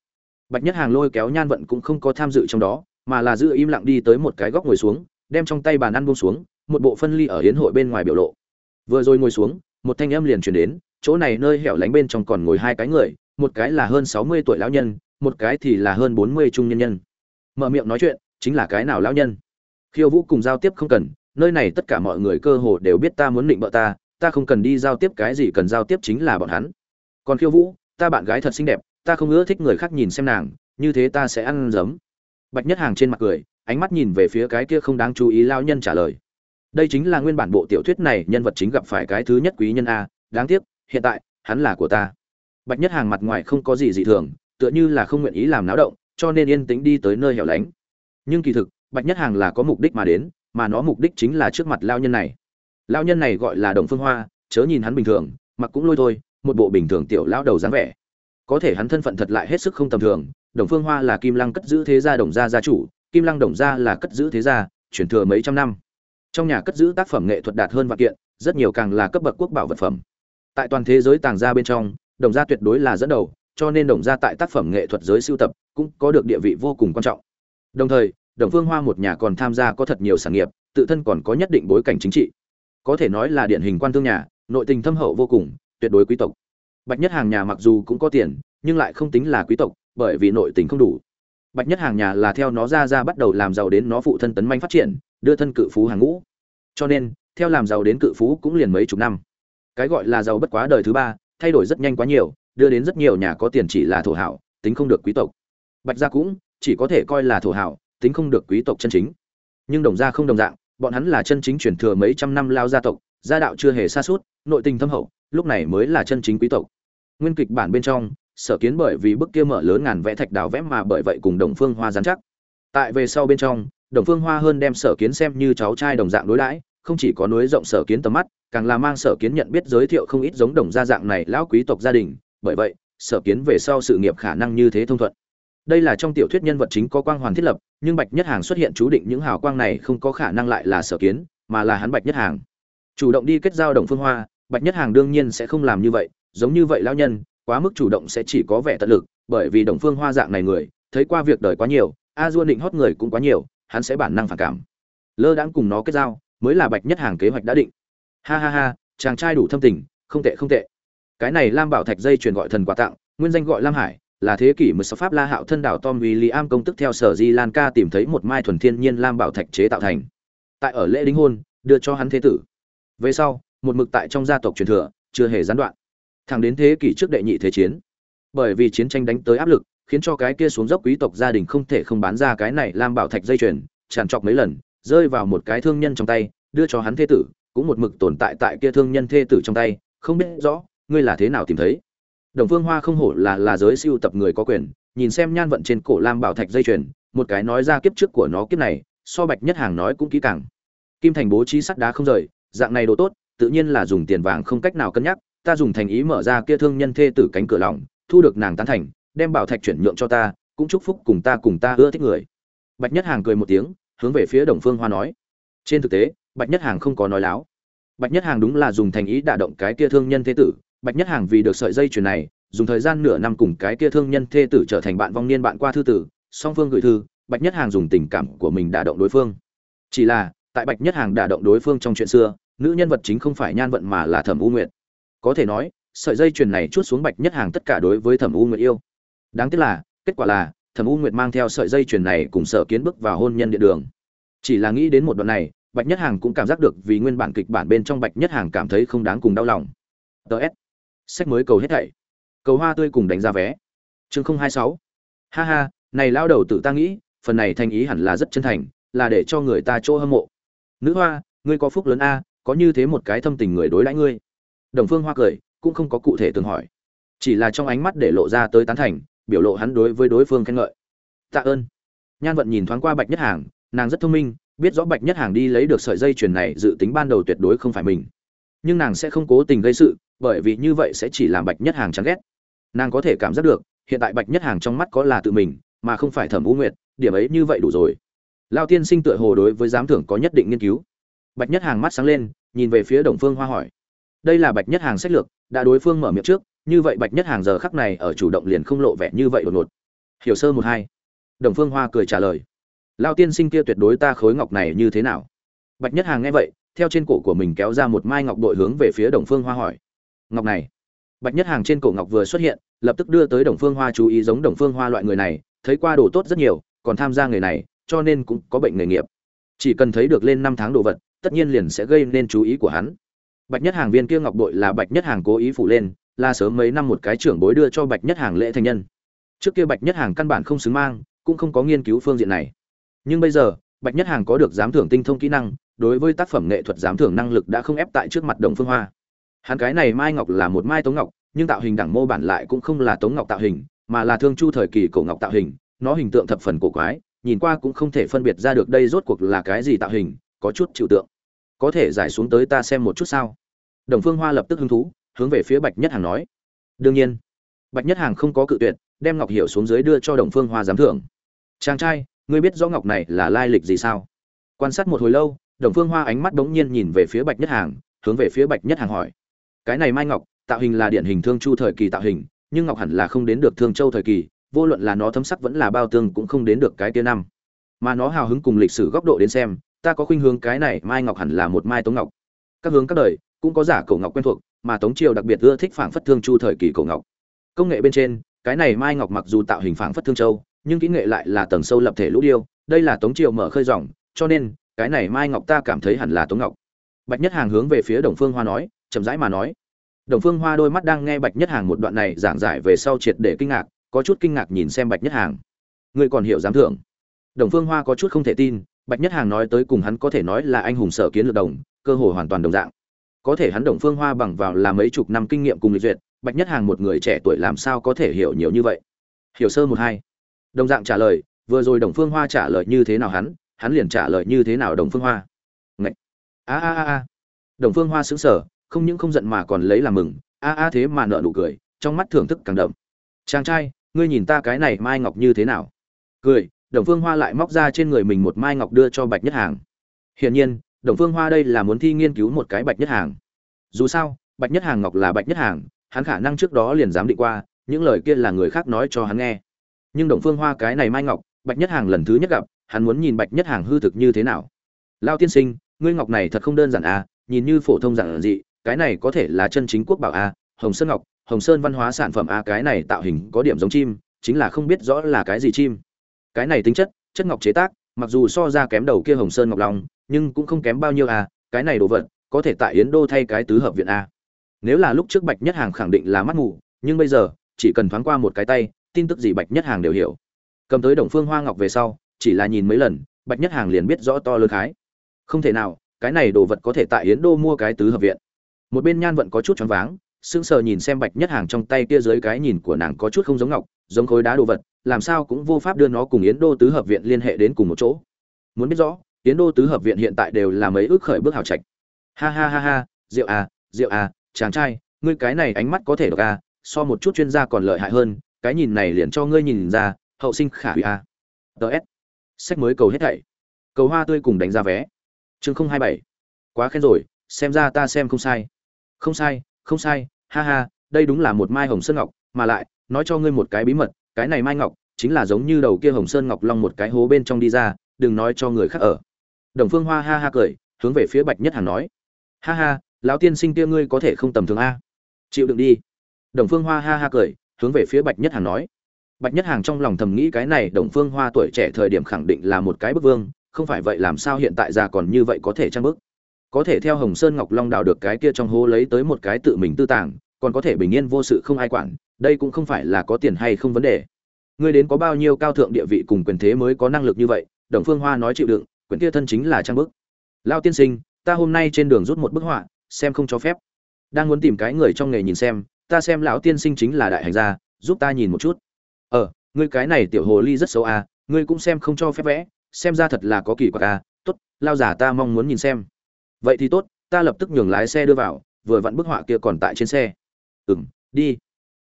Speaker 1: Bạch nhất hàng lôi kéo nhan vận cũng không có tham dự trong đó, mà là giữ im lặng đi tới một cái góc ngồi xuống, đem trong tay bàn ăn buông xuống, một bộ phân ly ở yến hội bên ngoài biểu lộ. Vừa rồi ngồi xuống, một thanh âm liền truyền đến, chỗ này nơi hẻo lánh bên trong còn ngồi hai cái người, một cái là hơn sáu mươi tuổi lão nhân, một cái thì là hơn bốn mươi trung nhân nhân. Mở miệng nói chuyện, chính là cái nào lão nhân? Khiêu vũ cùng giao tiếp không cần, nơi này tất cả mọi người cơ hồ đều biết ta muốn định bợ ta ta không cần đi giao tiếp, cái gì cần giao tiếp chính là bọn hắn. Còn khiêu vũ, ta bạn gái thật xinh đẹp, ta không ưa thích người khác nhìn xem nàng, như thế ta sẽ ăn giấm. Bạch nhất hàng trên mặt cười, ánh mắt nhìn về phía cái kia không đáng chú ý lao nhân trả lời. Đây chính là nguyên bản bộ tiểu thuyết này, nhân vật chính gặp phải cái thứ nhất quý nhân a, đáng tiếc, hiện tại, hắn là của ta. Bạch nhất hàng mặt ngoài không có gì dị thường, tựa như là không nguyện ý làm náo động, cho nên yên tĩnh đi tới nơi hẻo lánh. Nhưng kỳ thực, bạch nhất hàng là có mục đích mà đến, mà nó mục đích chính là trước mặt lao nhân này lao nhân này gọi là đồng phương hoa, chớ nhìn hắn bình thường, mặc cũng lôi thôi, một bộ bình thường tiểu lao đầu dáng vẻ. Có thể hắn thân phận thật lại hết sức không tầm thường, đồng phương hoa là kim lăng cất giữ thế gia đồng gia gia chủ, kim lăng đồng gia là cất giữ thế gia chuyển thừa mấy trăm năm. Trong nhà cất giữ tác phẩm nghệ thuật đạt hơn vạn kiện, rất nhiều càng là cấp bậc quốc bảo vật phẩm. Tại toàn thế giới tàng gia bên trong, đồng gia tuyệt đối là dẫn đầu, cho nên đồng gia tại tác phẩm nghệ thuật giới sưu tập cũng có được địa vị vô cùng quan trọng. Đồng thời, đồng phương hoa một nhà còn tham gia có thật nhiều sản nghiệp, tự thân còn có nhất định bối cảnh chính trị có thể nói là điển hình quan thương nhà, nội tình thâm hậu vô cùng, tuyệt đối quý tộc. Bạch nhất hàng nhà mặc dù cũng có tiền, nhưng lại không tính là quý tộc, bởi vì nội tình không đủ. Bạch nhất hàng nhà là theo nó ra ra bắt đầu làm giàu đến nó phụ thân tấn manh phát triển, đưa thân cự phú hàng ngũ. Cho nên, theo làm giàu đến cự phú cũng liền mấy chục năm. Cái gọi là giàu bất quá đời thứ ba, thay đổi rất nhanh quá nhiều, đưa đến rất nhiều nhà có tiền chỉ là thổ hảo, tính không được quý tộc. Bạch gia cũng chỉ có thể coi là thổ hảo, tính không được quý tộc chân chính. Nhưng đồng gia không đồng dạng bọn hắn là chân chính truyền thừa mấy trăm năm lao gia tộc, gia đạo chưa hề xa suốt, nội tình thâm hậu, lúc này mới là chân chính quý tộc. Nguyên kịch bản bên trong, sở kiến bởi vì bức kia mở lớn ngàn vẽ thạch đào vẽ mà bởi vậy cùng đồng phương hoa dán chắc. Tại về sau bên trong, đồng phương hoa hơn đem sở kiến xem như cháu trai đồng dạng đối đãi, không chỉ có núi rộng sở kiến tầm mắt, càng là mang sở kiến nhận biết giới thiệu không ít giống đồng gia dạng này lão quý tộc gia đình. Bởi vậy, sở kiến về sau sự nghiệp khả năng như thế thông thuận đây là trong tiểu thuyết nhân vật chính có quang hoàn thiết lập, nhưng bạch nhất hàng xuất hiện chú định những hào quang này không có khả năng lại là sở kiến, mà là hắn bạch nhất hàng. Chủ động đi kết giao đồng phương hoa, bạch nhất hàng đương nhiên sẽ không làm như vậy, giống như vậy lão nhân, quá mức chủ động sẽ chỉ có vẻ tận lực, bởi vì đồng phương hoa dạng này người, thấy qua việc đời quá nhiều, a dua định hót người cũng quá nhiều, hắn sẽ bản năng phản cảm. Lơ đãng cùng nó kết giao, mới là bạch nhất hàng kế hoạch đã định. Ha ha ha, chàng trai đủ thâm tình, không tệ không tệ. Cái này lam bảo thạch dây truyền gọi thần quà tặng, nguyên danh gọi lam hải là thế kỷ mười sáu pháp la hạo thân đảo tom william công tức theo sở di lan ca tìm thấy một mai thuần thiên nhiên lam bảo thạch chế tạo thành. Tại ở lễ đính hôn, đưa cho hắn thế tử. Về sau, một mực tại trong gia tộc truyền thừa, chưa hề gián đoạn. Thẳng đến thế kỷ trước đệ nhị thế chiến. Bởi vì chiến tranh đánh tới áp lực, khiến cho cái kia xuống dốc quý tộc gia đình không thể không bán ra cái này lam bảo thạch dây chuyền, tràn trọc mấy lần, rơi vào một cái thương nhân trong tay, đưa cho hắn thế tử, cũng một mực tồn tại tại kia thương nhân thê tử trong tay, không biết rõ, ngươi là thế nào tìm thấy đồng phương hoa không hổ là là giới siêu tập người có quyền, nhìn xem nhan vận trên cổ lam bảo thạch dây chuyền, một cái nói ra kiếp trước của nó kiếp này, so bạch nhất hàng nói cũng kỹ càng. Kim thành bố trí sắt đá không rời, dạng này đồ tốt, tự nhiên là dùng tiền vàng không cách nào cân nhắc, ta dùng thành ý mở ra kia thương nhân thê tử cánh cửa lòng, thu được nàng tán thành, đem bảo thạch chuyển nhượng cho ta, cũng chúc phúc cùng ta cùng ta ưa thích người. Bạch nhất hàng cười một tiếng, hướng về phía đồng phương hoa nói. Trên thực tế, bạch nhất hàng không có nói láo. Bạch nhất hàng đúng là dùng thành ý đả động cái kia thương nhân thế tử bạch nhất hàng vì được sợi dây chuyền này, dùng thời gian nửa năm cùng cái kia thương nhân thê tử trở thành bạn vong niên bạn qua thư tử, song phương gửi thư, bạch nhất hàng dùng tình cảm của mình đả động đối phương. Chỉ là, tại bạch nhất hàng đả động đối phương trong chuyện xưa, nữ nhân vật chính không phải nhan vận mà là thẩm u nguyệt. Có thể nói, sợi dây chuyền này chút xuống bạch nhất hàng tất cả đối với thẩm u nguyệt yêu. Đáng tiếc là, kết quả là, thẩm u nguyệt mang theo sợi dây chuyền này cùng sở kiến bước vào hôn nhân địa đường. Chỉ là nghĩ đến một đoạn này, bạch nhất hàng cũng cảm giác được vì nguyên bản kịch bản bên trong bạch nhất hàng cảm thấy không đáng cùng đau lòng. Ts sách mới cầu hết thảy. Cầu hoa tươi cùng đánh ra vé. Chương không hai sáu. Ha ha, này lao đầu tự ta nghĩ, phần này thành ý hẳn là rất chân thành, là để cho người ta chỗ hâm mộ. Nữ hoa, ngươi có phúc lớn a, có như thế một cái thâm tình người đối đãi ngươi. Đồng phương hoa cười, cũng không có cụ thể từng hỏi. Chỉ là trong ánh mắt để lộ ra tới tán thành, biểu lộ hắn đối với đối phương khen ngợi. Tạ ơn. Nhan vận nhìn thoáng qua bạch nhất hàng, nàng rất thông minh, biết rõ bạch nhất hàng đi lấy được sợi dây chuyền này dự tính ban đầu tuyệt đối không phải mình. Nhưng nàng sẽ không cố tình gây sự bởi vì như vậy sẽ chỉ làm bạch nhất hàng chán ghét. Nàng có thể cảm giác được, hiện tại bạch nhất hàng trong mắt có là tự mình, mà không phải thẩm u nguyệt, điểm ấy như vậy đủ rồi. Lao tiên sinh tựa hồ đối với giám thưởng có nhất định nghiên cứu. Bạch nhất hàng mắt sáng lên, nhìn về phía đồng phương hoa hỏi. Đây là bạch nhất hàng sách lược, đã đối phương mở miệng trước, như vậy bạch nhất hàng giờ khắc này ở chủ động liền không lộ vẻ như vậy đột ngột. Hiểu sơ một hai. Đồng phương hoa cười trả lời. Lao tiên sinh kia tuyệt đối ta khối ngọc này như thế nào? Bạch nhất hàng nghe vậy, theo trên cổ của mình kéo ra một mai ngọc đội hướng về phía đồng phương hoa hỏi ngọc này. Bạch nhất hàng trên cổ ngọc vừa xuất hiện, lập tức đưa tới đồng phương hoa chú ý giống đồng phương hoa loại người này, thấy qua đồ tốt rất nhiều, còn tham gia nghề này, cho nên cũng có bệnh nghề nghiệp. Chỉ cần thấy được lên năm tháng đồ vật, tất nhiên liền sẽ gây nên chú ý của hắn. Bạch nhất hàng viên kia ngọc bội là bạch nhất hàng cố ý phủ lên, là sớm mấy năm một cái trưởng bối đưa cho bạch nhất hàng lễ thành nhân. Trước kia bạch nhất hàng căn bản không xứng mang, cũng không có nghiên cứu phương diện này. Nhưng bây giờ, bạch nhất hàng có được giám thưởng tinh thông kỹ năng, đối với tác phẩm nghệ thuật giám thưởng năng lực đã không ép tại trước mặt đồng phương hoa hắn cái này mai ngọc là một mai tống ngọc, nhưng tạo hình đẳng mô bản lại cũng không là tống ngọc tạo hình, mà là thương chu thời kỳ cổ ngọc tạo hình, nó hình tượng thập phần cổ quái, nhìn qua cũng không thể phân biệt ra được đây rốt cuộc là cái gì tạo hình, có chút chịu tượng. Có thể giải xuống tới ta xem một chút sao? Đồng phương hoa lập tức hứng thú, hướng về phía bạch nhất hàng nói. Đương nhiên. Bạch nhất hàng không có cự tuyệt, đem ngọc hiểu xuống dưới đưa cho đồng phương hoa giám thưởng. Chàng trai, ngươi biết rõ ngọc này là lai lịch gì sao? Quan sát một hồi lâu, đồng phương hoa ánh mắt bỗng nhiên nhìn về phía bạch nhất hàng, hướng về phía bạch nhất hàng hỏi cái này mai ngọc, tạo hình là điển hình thương chu thời kỳ tạo hình, nhưng ngọc hẳn là không đến được thương châu thời kỳ, vô luận là nó thấm sắc vẫn là bao tương cũng không đến được cái tia năm. Mà nó hào hứng cùng lịch sử góc độ đến xem, ta có khuynh hướng cái này mai ngọc hẳn là một mai tống ngọc. Các hướng các đời, cũng có giả cổ ngọc quen thuộc, mà tống triều đặc biệt ưa thích phảng phất thương chu thời kỳ cổ ngọc. Công nghệ bên trên, cái này mai ngọc mặc dù tạo hình phảng phất thương châu, nhưng kỹ nghệ lại là tầng sâu lập thể lũ điêu, đây là tống triều mở khơi dòng, cho nên, cái này mai ngọc ta cảm thấy hẳn là tống ngọc. Bạch nhất hàng hướng về phía đồng phương hoa nói chậm rãi mà nói. Đồng phương hoa đôi mắt đang nghe bạch nhất hàng một đoạn này giảng giải về sau triệt để kinh ngạc, có chút kinh ngạc nhìn xem bạch nhất hàng. Ngươi còn hiểu giám thưởng? Đồng phương hoa có chút không thể tin, bạch nhất hàng nói tới cùng hắn có thể nói là anh hùng sở kiến lược đồng, cơ hội hoàn toàn đồng dạng. Có thể hắn đồng phương hoa bằng vào là mấy chục năm kinh nghiệm cùng lịch duyệt, bạch nhất hàng một người trẻ tuổi làm sao có thể hiểu nhiều như vậy? Hiểu sơ một hai. Đồng dạng trả lời, vừa rồi đồng phương hoa trả lời như thế nào hắn hắn liền trả lời như thế nào đồng phương hoa. Ngậy! a a a a. Đồng phương hoa sững sờ không những không giận mà còn lấy làm mừng, a a thế mà nợ nụ cười, trong mắt thưởng thức càng đậm. Chàng trai, ngươi nhìn ta cái này mai ngọc như thế nào? Cười, đồng phương hoa lại móc ra trên người mình một mai ngọc đưa cho bạch nhất hàng. Hiển nhiên, đồng phương hoa đây là muốn thi nghiên cứu một cái bạch nhất hàng. Dù sao, bạch nhất hàng ngọc là bạch nhất hàng, hắn khả năng trước đó liền dám định qua, những lời kia là người khác nói cho hắn nghe. Nhưng đồng phương hoa cái này mai ngọc, bạch nhất hàng lần thứ nhất gặp, hắn muốn nhìn bạch nhất hàng hư thực như thế nào. Lao tiên sinh, ngươi ngọc này thật không đơn giản à nhìn như phổ thông giản dị cái này có thể là chân chính quốc bảo a, hồng sơn ngọc, hồng sơn văn hóa sản phẩm a, cái này tạo hình có điểm giống chim, chính là không biết rõ là cái gì chim. Cái này tính chất chất ngọc chế tác, mặc dù so ra kém đầu kia hồng sơn ngọc long, nhưng cũng không kém bao nhiêu a, cái này đồ vật, có thể tại yến đô thay cái tứ hợp viện a. Nếu là lúc trước bạch nhất hàng khẳng định là mắt ngủ nhưng bây giờ, chỉ cần thoáng qua một cái tay, tin tức gì bạch nhất hàng đều hiểu. Cầm tới đồng phương hoa ngọc về sau, chỉ là nhìn mấy lần, bạch nhất hàng liền biết rõ to lớn khái. Không thể nào, cái này đồ vật có thể tại yến đô mua cái tứ hợp viện một bên nhan vận có chút choáng váng, sững sờ nhìn xem bạch nhất hàng trong tay kia dưới cái nhìn của nàng có chút không giống ngọc, giống khối đá đồ vật, làm sao cũng vô pháp đưa nó cùng yến đô tứ hợp viện liên hệ đến cùng một chỗ. Muốn biết rõ, yến đô tứ hợp viện hiện tại đều là mấy ước khởi bước hào trạch. Ha ha ha ha, rượu à rượu à chàng trai, ngươi cái này ánh mắt có thể được à so một chút chuyên gia còn lợi hại hơn, cái nhìn này liền cho ngươi nhìn ra, hậu sinh khả hủy à. Ts sách mới cầu hết thảy. Cầu hoa tươi cùng đánh ra vé. Chương không hai bảy. Quá khen rồi, xem ra ta xem không sai không sai không sai, ha ha, đây đúng là một mai hồng sơn ngọc, mà lại, nói cho ngươi một cái bí mật, cái này mai ngọc, chính là giống như đầu kia hồng sơn ngọc long một cái hố bên trong đi ra, đừng nói cho người khác ở. Đồng phương hoa ha ha cười, hướng về phía bạch nhất hàn nói. Ha ha, lão tiên sinh kia ngươi có thể không tầm thường a? Chịu đựng đi. Đồng phương hoa ha ha cười, hướng về phía bạch nhất hàn nói. Bạch nhất hàng trong lòng thầm nghĩ cái này đồng phương hoa tuổi trẻ thời điểm khẳng định là một cái bức vương, không phải vậy làm sao hiện tại già còn như vậy có thể trang bức? Có thể theo hồng sơn ngọc long đào được cái kia trong hố lấy tới một cái tự mình tư tàng, còn có thể bình yên vô sự không ai quản, đây cũng không phải là có tiền hay không vấn đề. Ngươi đến có bao nhiêu cao thượng địa vị cùng quyền thế mới có năng lực như vậy, đồng phương hoa nói chịu đựng quyển kia thân chính là trang bức. Lao tiên sinh, ta hôm nay trên đường rút một bức họa, xem không cho phép. Đang muốn tìm cái người trong nghề nhìn xem, ta xem lão tiên sinh chính là đại hành gia, giúp ta nhìn một chút. Ờ ngươi cái này tiểu hồ ly rất xấu à ngươi cũng xem không cho phép vẽ, xem ra thật là có kỳ quặc à. Tốt, lao giả ta mong muốn nhìn xem vậy thì tốt, ta lập tức nhường lái xe đưa vào, vừa vặn bức họa kia còn tại trên xe. Ừ m đi.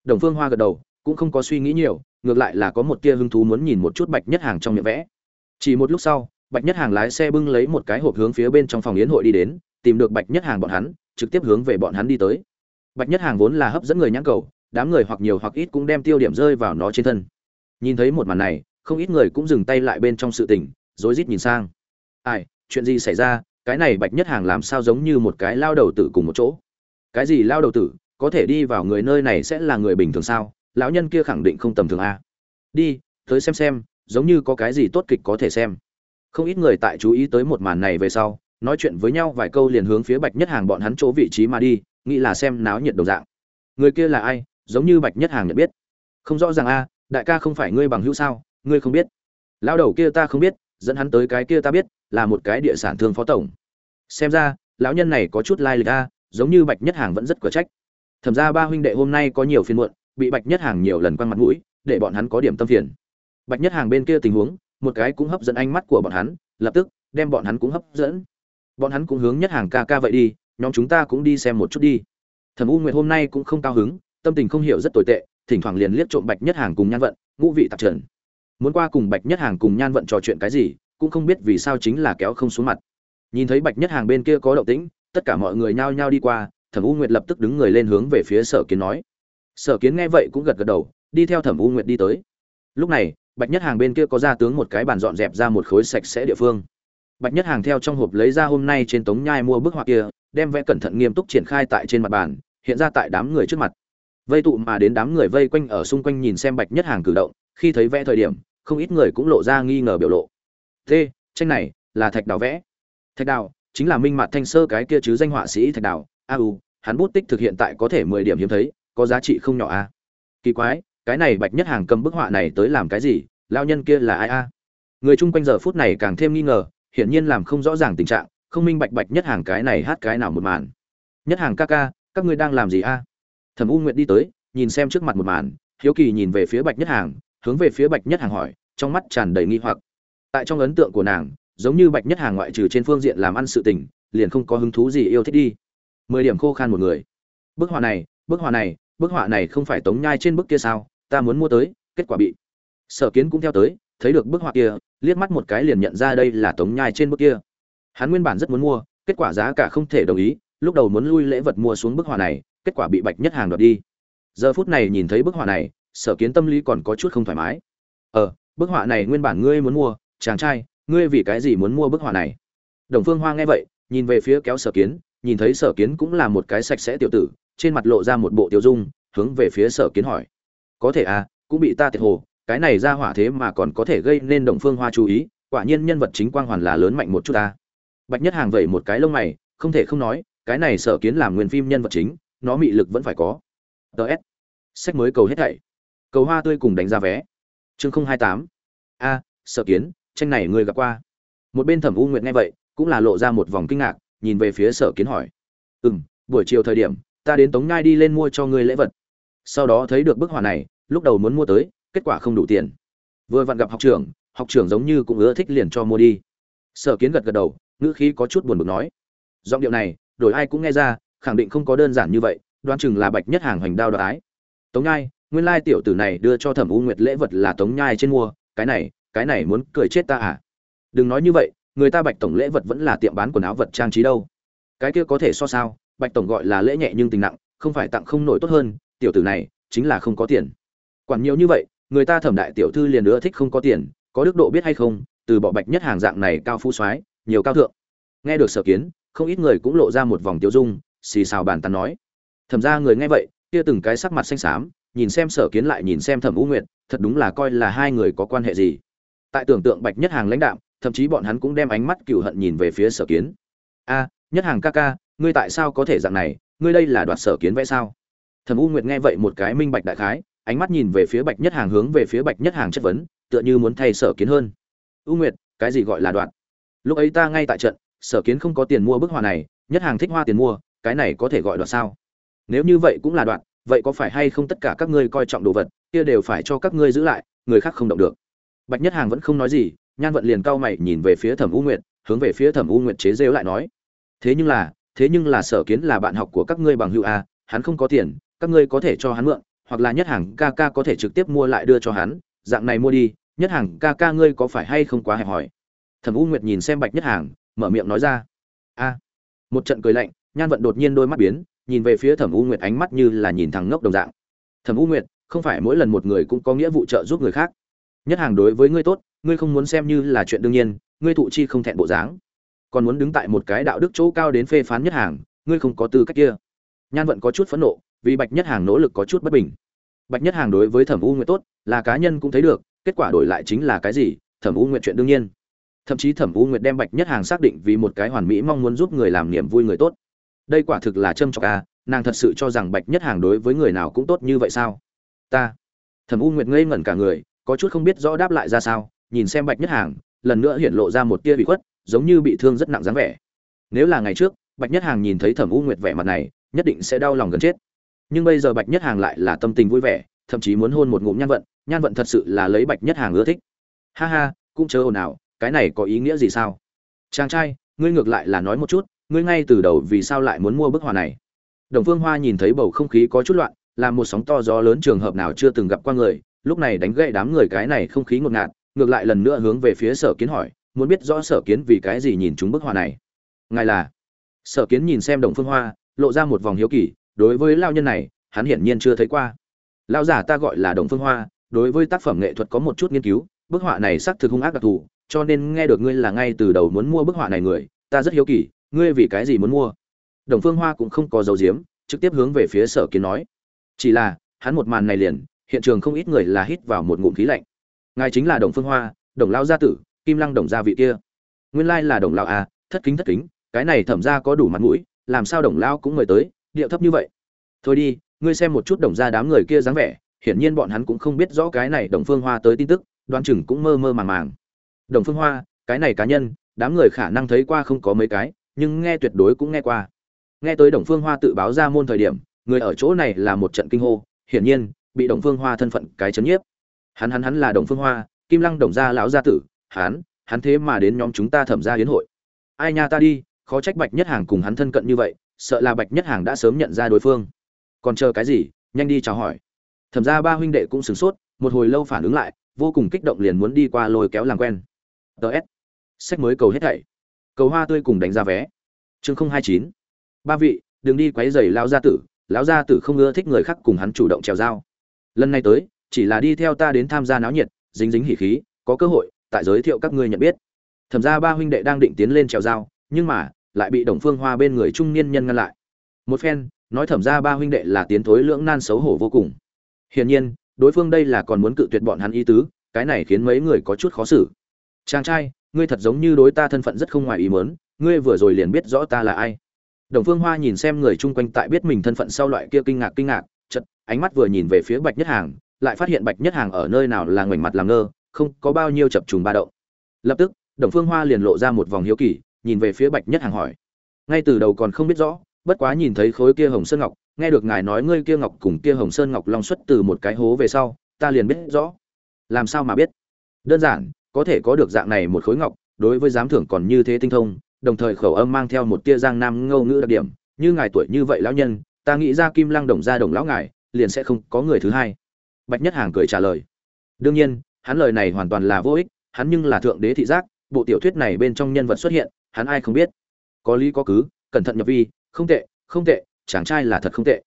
Speaker 1: Đồng phương hoa gật đầu, cũng không có suy nghĩ nhiều, ngược lại là có một tia hứng thú muốn nhìn một chút bạch nhất hàng trong miệng vẽ. Chỉ một lúc sau, bạch nhất hàng lái xe bưng lấy một cái hộp hướng phía bên trong phòng yến hội đi đến, tìm được bạch nhất hàng bọn hắn, trực tiếp hướng về bọn hắn đi tới. Bạch nhất hàng vốn là hấp dẫn người nhãn cầu, đám người hoặc nhiều hoặc ít cũng đem tiêu điểm rơi vào nó trên thân. Nhìn thấy một màn này, không ít người cũng dừng tay lại bên trong sự tỉnh rối rít nhìn sang. Ai, chuyện gì xảy ra? Cái này bạch nhất hàng làm sao giống như một cái lao đầu tử cùng một chỗ? Cái gì lao đầu tử, có thể đi vào người nơi này sẽ là người bình thường sao? Lão nhân kia khẳng định không tầm thường a. Đi, tới xem xem, giống như có cái gì tốt kịch có thể xem. Không ít người tại chú ý tới một màn này về sau, nói chuyện với nhau vài câu liền hướng phía bạch nhất hàng bọn hắn chỗ vị trí mà đi, nghĩ là xem náo nhiệt đồng dạng. Người kia là ai? Giống như bạch nhất hàng nhận biết. Không rõ ràng a, đại ca không phải ngươi bằng hữu sao? Ngươi không biết. Lao đầu kia ta không biết, dẫn hắn tới cái kia ta biết là một cái địa sản thương phó tổng. Xem ra, lão nhân này có chút lai lịch a, giống như bạch nhất hàng vẫn rất cửa trách. Thẩm ra ba huynh đệ hôm nay có nhiều phiên muộn, bị bạch nhất hàng nhiều lần quăng mặt mũi, để bọn hắn có điểm tâm phiền. Bạch nhất hàng bên kia tình huống, một cái cũng hấp dẫn ánh mắt của bọn hắn, lập tức, đem bọn hắn cũng hấp dẫn. Bọn hắn cũng hướng nhất hàng ca ca vậy đi, nhóm chúng ta cũng đi xem một chút đi. Thẩm u nguyệt hôm nay cũng không cao hứng, tâm tình không hiểu rất tồi tệ, thỉnh thoảng liền liếc trộm bạch nhất hàng cùng nhan vận, ngũ vị tạp trần. Muốn qua cùng bạch nhất hàng cùng nhan vận trò chuyện cái gì cũng không biết vì sao chính là kéo không xuống mặt. Nhìn thấy bạch nhất hàng bên kia có động tĩnh, tất cả mọi người nhao nhao đi qua, thẩm u nguyệt lập tức đứng người lên hướng về phía sở kiến nói. Sở kiến nghe vậy cũng gật gật đầu, đi theo thẩm u nguyệt đi tới. Lúc này, bạch nhất hàng bên kia có ra tướng một cái bàn dọn dẹp ra một khối sạch sẽ địa phương. Bạch nhất hàng theo trong hộp lấy ra hôm nay trên tống nhai mua bức họa kia, đem vẽ cẩn thận nghiêm túc triển khai tại trên mặt bàn, hiện ra tại đám người trước mặt. Vây tụ mà đến đám người vây quanh ở xung quanh nhìn xem bạch nhất hàng cử động, khi thấy vẽ thời điểm, không ít người cũng lộ ra nghi ngờ biểu lộ t, tranh này là thạch đào vẽ. Thạch đào chính là minh mạt thanh sơ cái kia chứ danh họa sĩ thạch đào. A u, hắn bút tích thực hiện tại có thể mười điểm hiếm thấy, có giá trị không nhỏ a. Kỳ quái, cái này bạch nhất hàng cầm bức họa này tới làm cái gì? Lao nhân kia là ai a? Người chung quanh giờ phút này càng thêm nghi ngờ, hiển nhiên làm không rõ ràng tình trạng, không minh bạch bạch nhất hàng cái này hát cái nào một màn. Nhất hàng ca ca, các ngươi đang làm gì a? Thẩm u nguyệt đi tới, nhìn xem trước mặt một màn, hiếu kỳ nhìn về phía bạch nhất hàng, hướng về phía bạch nhất hàng hỏi, trong mắt tràn đầy nghi hoặc tại trong ấn tượng của nàng, giống như bạch nhất hàng ngoại trừ trên phương diện làm ăn sự tình, liền không có hứng thú gì yêu thích đi. Mười điểm khô khan một người. Bức họa này, bức họa này, bức họa này không phải tống nhai trên bức kia sao? Ta muốn mua tới, kết quả bị sở kiến cũng theo tới, thấy được bức họa kia, liếc mắt một cái liền nhận ra đây là tống nhai trên bức kia. Hắn nguyên bản rất muốn mua, kết quả giá cả không thể đồng ý, lúc đầu muốn lui lễ vật mua xuống bức họa này, kết quả bị bạch nhất hàng đoạt đi. Giờ phút này nhìn thấy bức họa này, sở kiến tâm lý còn có chút không thoải mái. Ờ bức họa này nguyên bản ngươi muốn mua chàng trai, ngươi vì cái gì muốn mua bức họa này? Đồng phương hoa nghe vậy, nhìn về phía kéo sở kiến, nhìn thấy sở kiến cũng là một cái sạch sẽ tiểu tử, trên mặt lộ ra một bộ tiêu dung, hướng về phía sở kiến hỏi. Có thể à cũng bị ta thiệt hồ, cái này ra hỏa thế mà còn có thể gây nên đồng phương hoa chú ý, quả nhiên nhân vật chính quang hoàn là lớn mạnh một chút ta. Bạch nhất hàng vẩy một cái lông mày, không thể không nói, cái này sở kiến làm nguyên phim nhân vật chính, nó mị lực vẫn phải có. Ts sách mới cầu hết thảy. Cầu hoa tươi cùng đánh giá vé. Chương không hai tám. A, sở kiến tranh này người gặp qua? Một bên thẩm u nguyệt nghe vậy, cũng là lộ ra một vòng kinh ngạc, nhìn về phía sở kiến hỏi. Ừ m buổi chiều thời điểm, ta đến tống ngai đi lên mua cho ngươi lễ vật. Sau đó thấy được bức họa này, lúc đầu muốn mua tới, kết quả không đủ tiền. Vừa vặn gặp học trưởng học trưởng giống như cũng ưa thích liền cho mua đi. Sở kiến gật gật đầu, ngữ khí có chút buồn bực nói. Giọng điệu này, đổi ai cũng nghe ra, khẳng định không có đơn giản như vậy đoan chừng là bạch nhất hàng hoành đao đoái tống nhai, nguyên lai tiểu tử này đưa cho thẩm u nguyệt lễ vật là tống nhai trên mua, cái này cái này muốn cười chết ta à? Đừng nói như vậy, người ta bạch tổng lễ vật vẫn là tiệm bán quần áo vật trang trí đâu. Cái kia có thể so sao? Bạch tổng gọi là lễ nhẹ nhưng tình nặng, không phải tặng không nổi tốt hơn, tiểu tử này chính là không có tiền. Quản nhiều như vậy, người ta thẩm đại tiểu thư liền nữa thích không có tiền, có đức độ biết hay không, từ bỏ bạch nhất hàng dạng này cao phú soái, nhiều cao thượng. Nghe được sở kiến, không ít người cũng lộ ra một vòng tiêu dung, xì xào bàn tán nói. Thẩm ra người nghe vậy, kia từng cái sắc mặt xanh xám, nhìn xem sở kiến lại nhìn xem thẩm u nguyệt, thật đúng là coi là hai người có quan hệ gì tại tưởng tượng bạch nhất hàng lãnh đạo thậm chí bọn hắn cũng đem ánh mắt cựu hận nhìn về phía sở kiến. A, nhất hàng ca ca, ngươi tại sao có thể dạng này? Ngươi đây là đoạt sở kiến vẽ sao? Thẩm u nguyệt nghe vậy một cái minh bạch đại khái, ánh mắt nhìn về phía bạch nhất hàng hướng về phía bạch nhất hàng chất vấn, tựa như muốn thay sở kiến hơn. U nguyệt, cái gì gọi là đoạt? Lúc ấy ta ngay tại trận, sở kiến không có tiền mua bức họa này, nhất hàng thích hoa tiền mua, cái này có thể gọi đoạt sao? Nếu như vậy cũng là đoạt, vậy có phải hay không tất cả các ngươi coi trọng đồ vật, kia đều phải cho các ngươi giữ lại, người khác không động được bạch nhất hàng vẫn không nói gì, nhan vận liền cau mày nhìn về phía thẩm u nguyệt, hướng về phía thẩm u nguyệt chế rêu lại nói, thế nhưng là, thế nhưng là sở kiến là bạn học của các ngươi bằng hữu a hắn không có tiền, các ngươi có thể cho hắn mượn, hoặc là nhất hàng ca ca có thể trực tiếp mua lại đưa cho hắn, dạng này mua đi, nhất hàng ca ca ngươi có phải hay không quá hẹp hòi? Thẩm u nguyệt nhìn xem bạch nhất hàng, mở miệng nói ra, a. Một trận cười lạnh, nhan vận đột nhiên đôi mắt biến, nhìn về phía thẩm u nguyệt ánh mắt như là nhìn thằng ngốc đồng dạng. Thẩm u nguyệt, không phải mỗi lần một người cũng có nghĩa vụ trợ giúp người khác nhất hàng đối với ngươi tốt, ngươi không muốn xem như là chuyện đương nhiên, ngươi thụ chi không thẹn bộ dáng. Còn muốn đứng tại một cái đạo đức chỗ cao đến phê phán nhất hàng, ngươi không có tư cách kia. Nhan vận có chút phẫn nộ, vì bạch nhất hàng nỗ lực có chút bất bình. Bạch nhất hàng đối với thẩm u nguyệt tốt, là cá nhân cũng thấy được, kết quả đổi lại chính là cái gì, thẩm u nguyệt chuyện đương nhiên. Thậm chí thẩm u nguyệt đem bạch nhất hàng xác định vì một cái hoàn mỹ mong muốn giúp người làm niềm vui người tốt. Đây quả thực là châm trọc a à, nàng thật sự cho rằng bạch nhất hàng đối với người nào cũng tốt như vậy sao? Ta. Thẩm u nguyệt ngây ngẩn cả người có chút không biết rõ đáp lại ra sao, nhìn xem bạch nhất hàng, lần nữa hiện lộ ra một tia bị khuất, giống như bị thương rất nặng dáng vẻ. Nếu là ngày trước, bạch nhất hàng nhìn thấy thẩm u nguyệt vẻ mặt này, nhất định sẽ đau lòng gần chết. Nhưng bây giờ bạch nhất hàng lại là tâm tình vui vẻ, thậm chí muốn hôn một ngụm nhan vận nhan vận thật sự là lấy bạch nhất hàng ưa thích. Ha ha, cũng chớ ồn ào, cái này có ý nghĩa gì sao? Chàng trai, ngươi ngược lại là nói một chút, ngươi ngay từ đầu vì sao lại muốn mua bức họa này? Đồng phương hoa nhìn thấy bầu không khí có chút loạn làm một sóng to gió lớn trường hợp nào chưa từng gặp qua người lúc này đánh gậy đám người cái này không khí ngột ngạt, ngược lại lần nữa hướng về phía sở kiến hỏi, muốn biết rõ sở kiến vì cái gì nhìn chúng bức họa này? Ngài là? Sở kiến nhìn xem đồng phương hoa, lộ ra một vòng hiếu kỳ, đối với lao nhân này, hắn hiển nhiên chưa thấy qua. Lao giả ta gọi là đồng phương hoa, đối với tác phẩm nghệ thuật có một chút nghiên cứu, bức họa này xác thực hung ác đặc thù, cho nên nghe được ngươi là ngay từ đầu muốn mua bức họa này người, ta rất hiếu kỳ, ngươi vì cái gì muốn mua? Đồng phương hoa cũng không có dấu diếm, trực tiếp hướng về phía sở kiến nói. Chỉ là, hắn một màn này liền hiện trường không ít người là hít vào một ngụm khí lạnh. Ngài chính là đồng phương hoa, đồng lao gia tử, kim lăng đồng gia vị kia. Nguyên lai là đồng lao à thất kính thất kính, cái này thẩm ra có đủ mặt mũi, làm sao đồng lao cũng mời tới, điệu thấp như vậy. Thôi đi, ngươi xem một chút đồng gia đám người kia dáng vẻ, hiển nhiên bọn hắn cũng không biết rõ cái này đồng phương hoa tới tin tức đoan chừng cũng mơ mơ màng màng. Đồng phương hoa, cái này cá nhân, đám người khả năng thấy qua không có mấy cái, nhưng nghe tuyệt đối cũng nghe qua. Nghe tới đồng phương hoa tự báo ra môn thời điểm, người ở chỗ này là một trận kinh hô, hiển nhiên bị đồng phương hoa thân phận cái chấn nhiếp. Hắn hắn hắn là đồng phương hoa, kim lăng đồng gia lão gia tử, hắn hắn thế mà đến nhóm chúng ta thẩm ra hiến hội. Ai nha ta đi, khó trách bạch nhất hàng cùng hắn thân cận như vậy, sợ là bạch nhất hàng đã sớm nhận ra đối phương. Còn chờ cái gì, nhanh đi chào hỏi. Thẩm ra ba huynh đệ cũng sửng sốt, một hồi lâu phản ứng lại, vô cùng kích động liền muốn đi qua lôi kéo làm quen. Ts sách mới cầu hết thảy. Cầu hoa tươi cùng đánh giá vé. Chương không hai chín. Ba vị, đừng đi quấy rầy lão gia tử, lão gia tử không ưa thích người khác cùng hắn chủ động trèo dao lần này tới, chỉ là đi theo ta đến tham gia náo nhiệt, dính dính hỉ khí, có cơ hội, tại giới thiệu các ngươi nhận biết. Thẩm ra ba huynh đệ đang định tiến lên trèo dao, nhưng mà, lại bị đồng phương hoa bên người trung niên nhân ngăn lại. Một phen, nói thẩm ra ba huynh đệ là tiến thối lưỡng nan xấu hổ vô cùng. Hiển nhiên, đối phương đây là còn muốn cự tuyệt bọn hắn ý tứ, cái này khiến mấy người có chút khó xử. Chàng trai, ngươi thật giống như đối ta thân phận rất không ngoài ý mớn ngươi vừa rồi liền biết rõ ta là ai. Đồng phương hoa nhìn xem người chung quanh tại biết mình thân phận sau loại kia kinh ngạc kinh ngạc ánh mắt vừa nhìn về phía bạch nhất hàng, lại phát hiện bạch nhất hàng ở nơi nào là ngoảnh mặt làm ngơ, không có bao nhiêu chập trùng ba động. Lập tức, đồng phương hoa liền lộ ra một vòng hiếu kỳ, nhìn về phía bạch nhất hàng hỏi. Ngay từ đầu còn không biết rõ, bất quá nhìn thấy khối kia hồng sơn ngọc, nghe được ngài nói ngươi kia ngọc cùng kia hồng sơn ngọc long xuất từ một cái hố về sau, ta liền biết rõ. Làm sao mà biết? Đơn giản, có thể có được dạng này một khối ngọc, đối với giám thưởng còn như thế tinh thông, đồng thời khẩu âm mang theo một tia giang nam ngâu ngữ đặc điểm, như ngài tuổi như vậy lão nhân, ta nghĩ ra kim lăng đồng gia đồng lão ngài liền sẽ không có người thứ hai. Bạch nhất hàng cười trả lời. Đương nhiên, hắn lời này hoàn toàn là vô ích, hắn nhưng là thượng đế thị giác, bộ tiểu thuyết này bên trong nhân vật xuất hiện, hắn ai không biết. Có lý có cứ, cẩn thận nhập vi, không tệ không tệ, chàng trai là thật không tệ.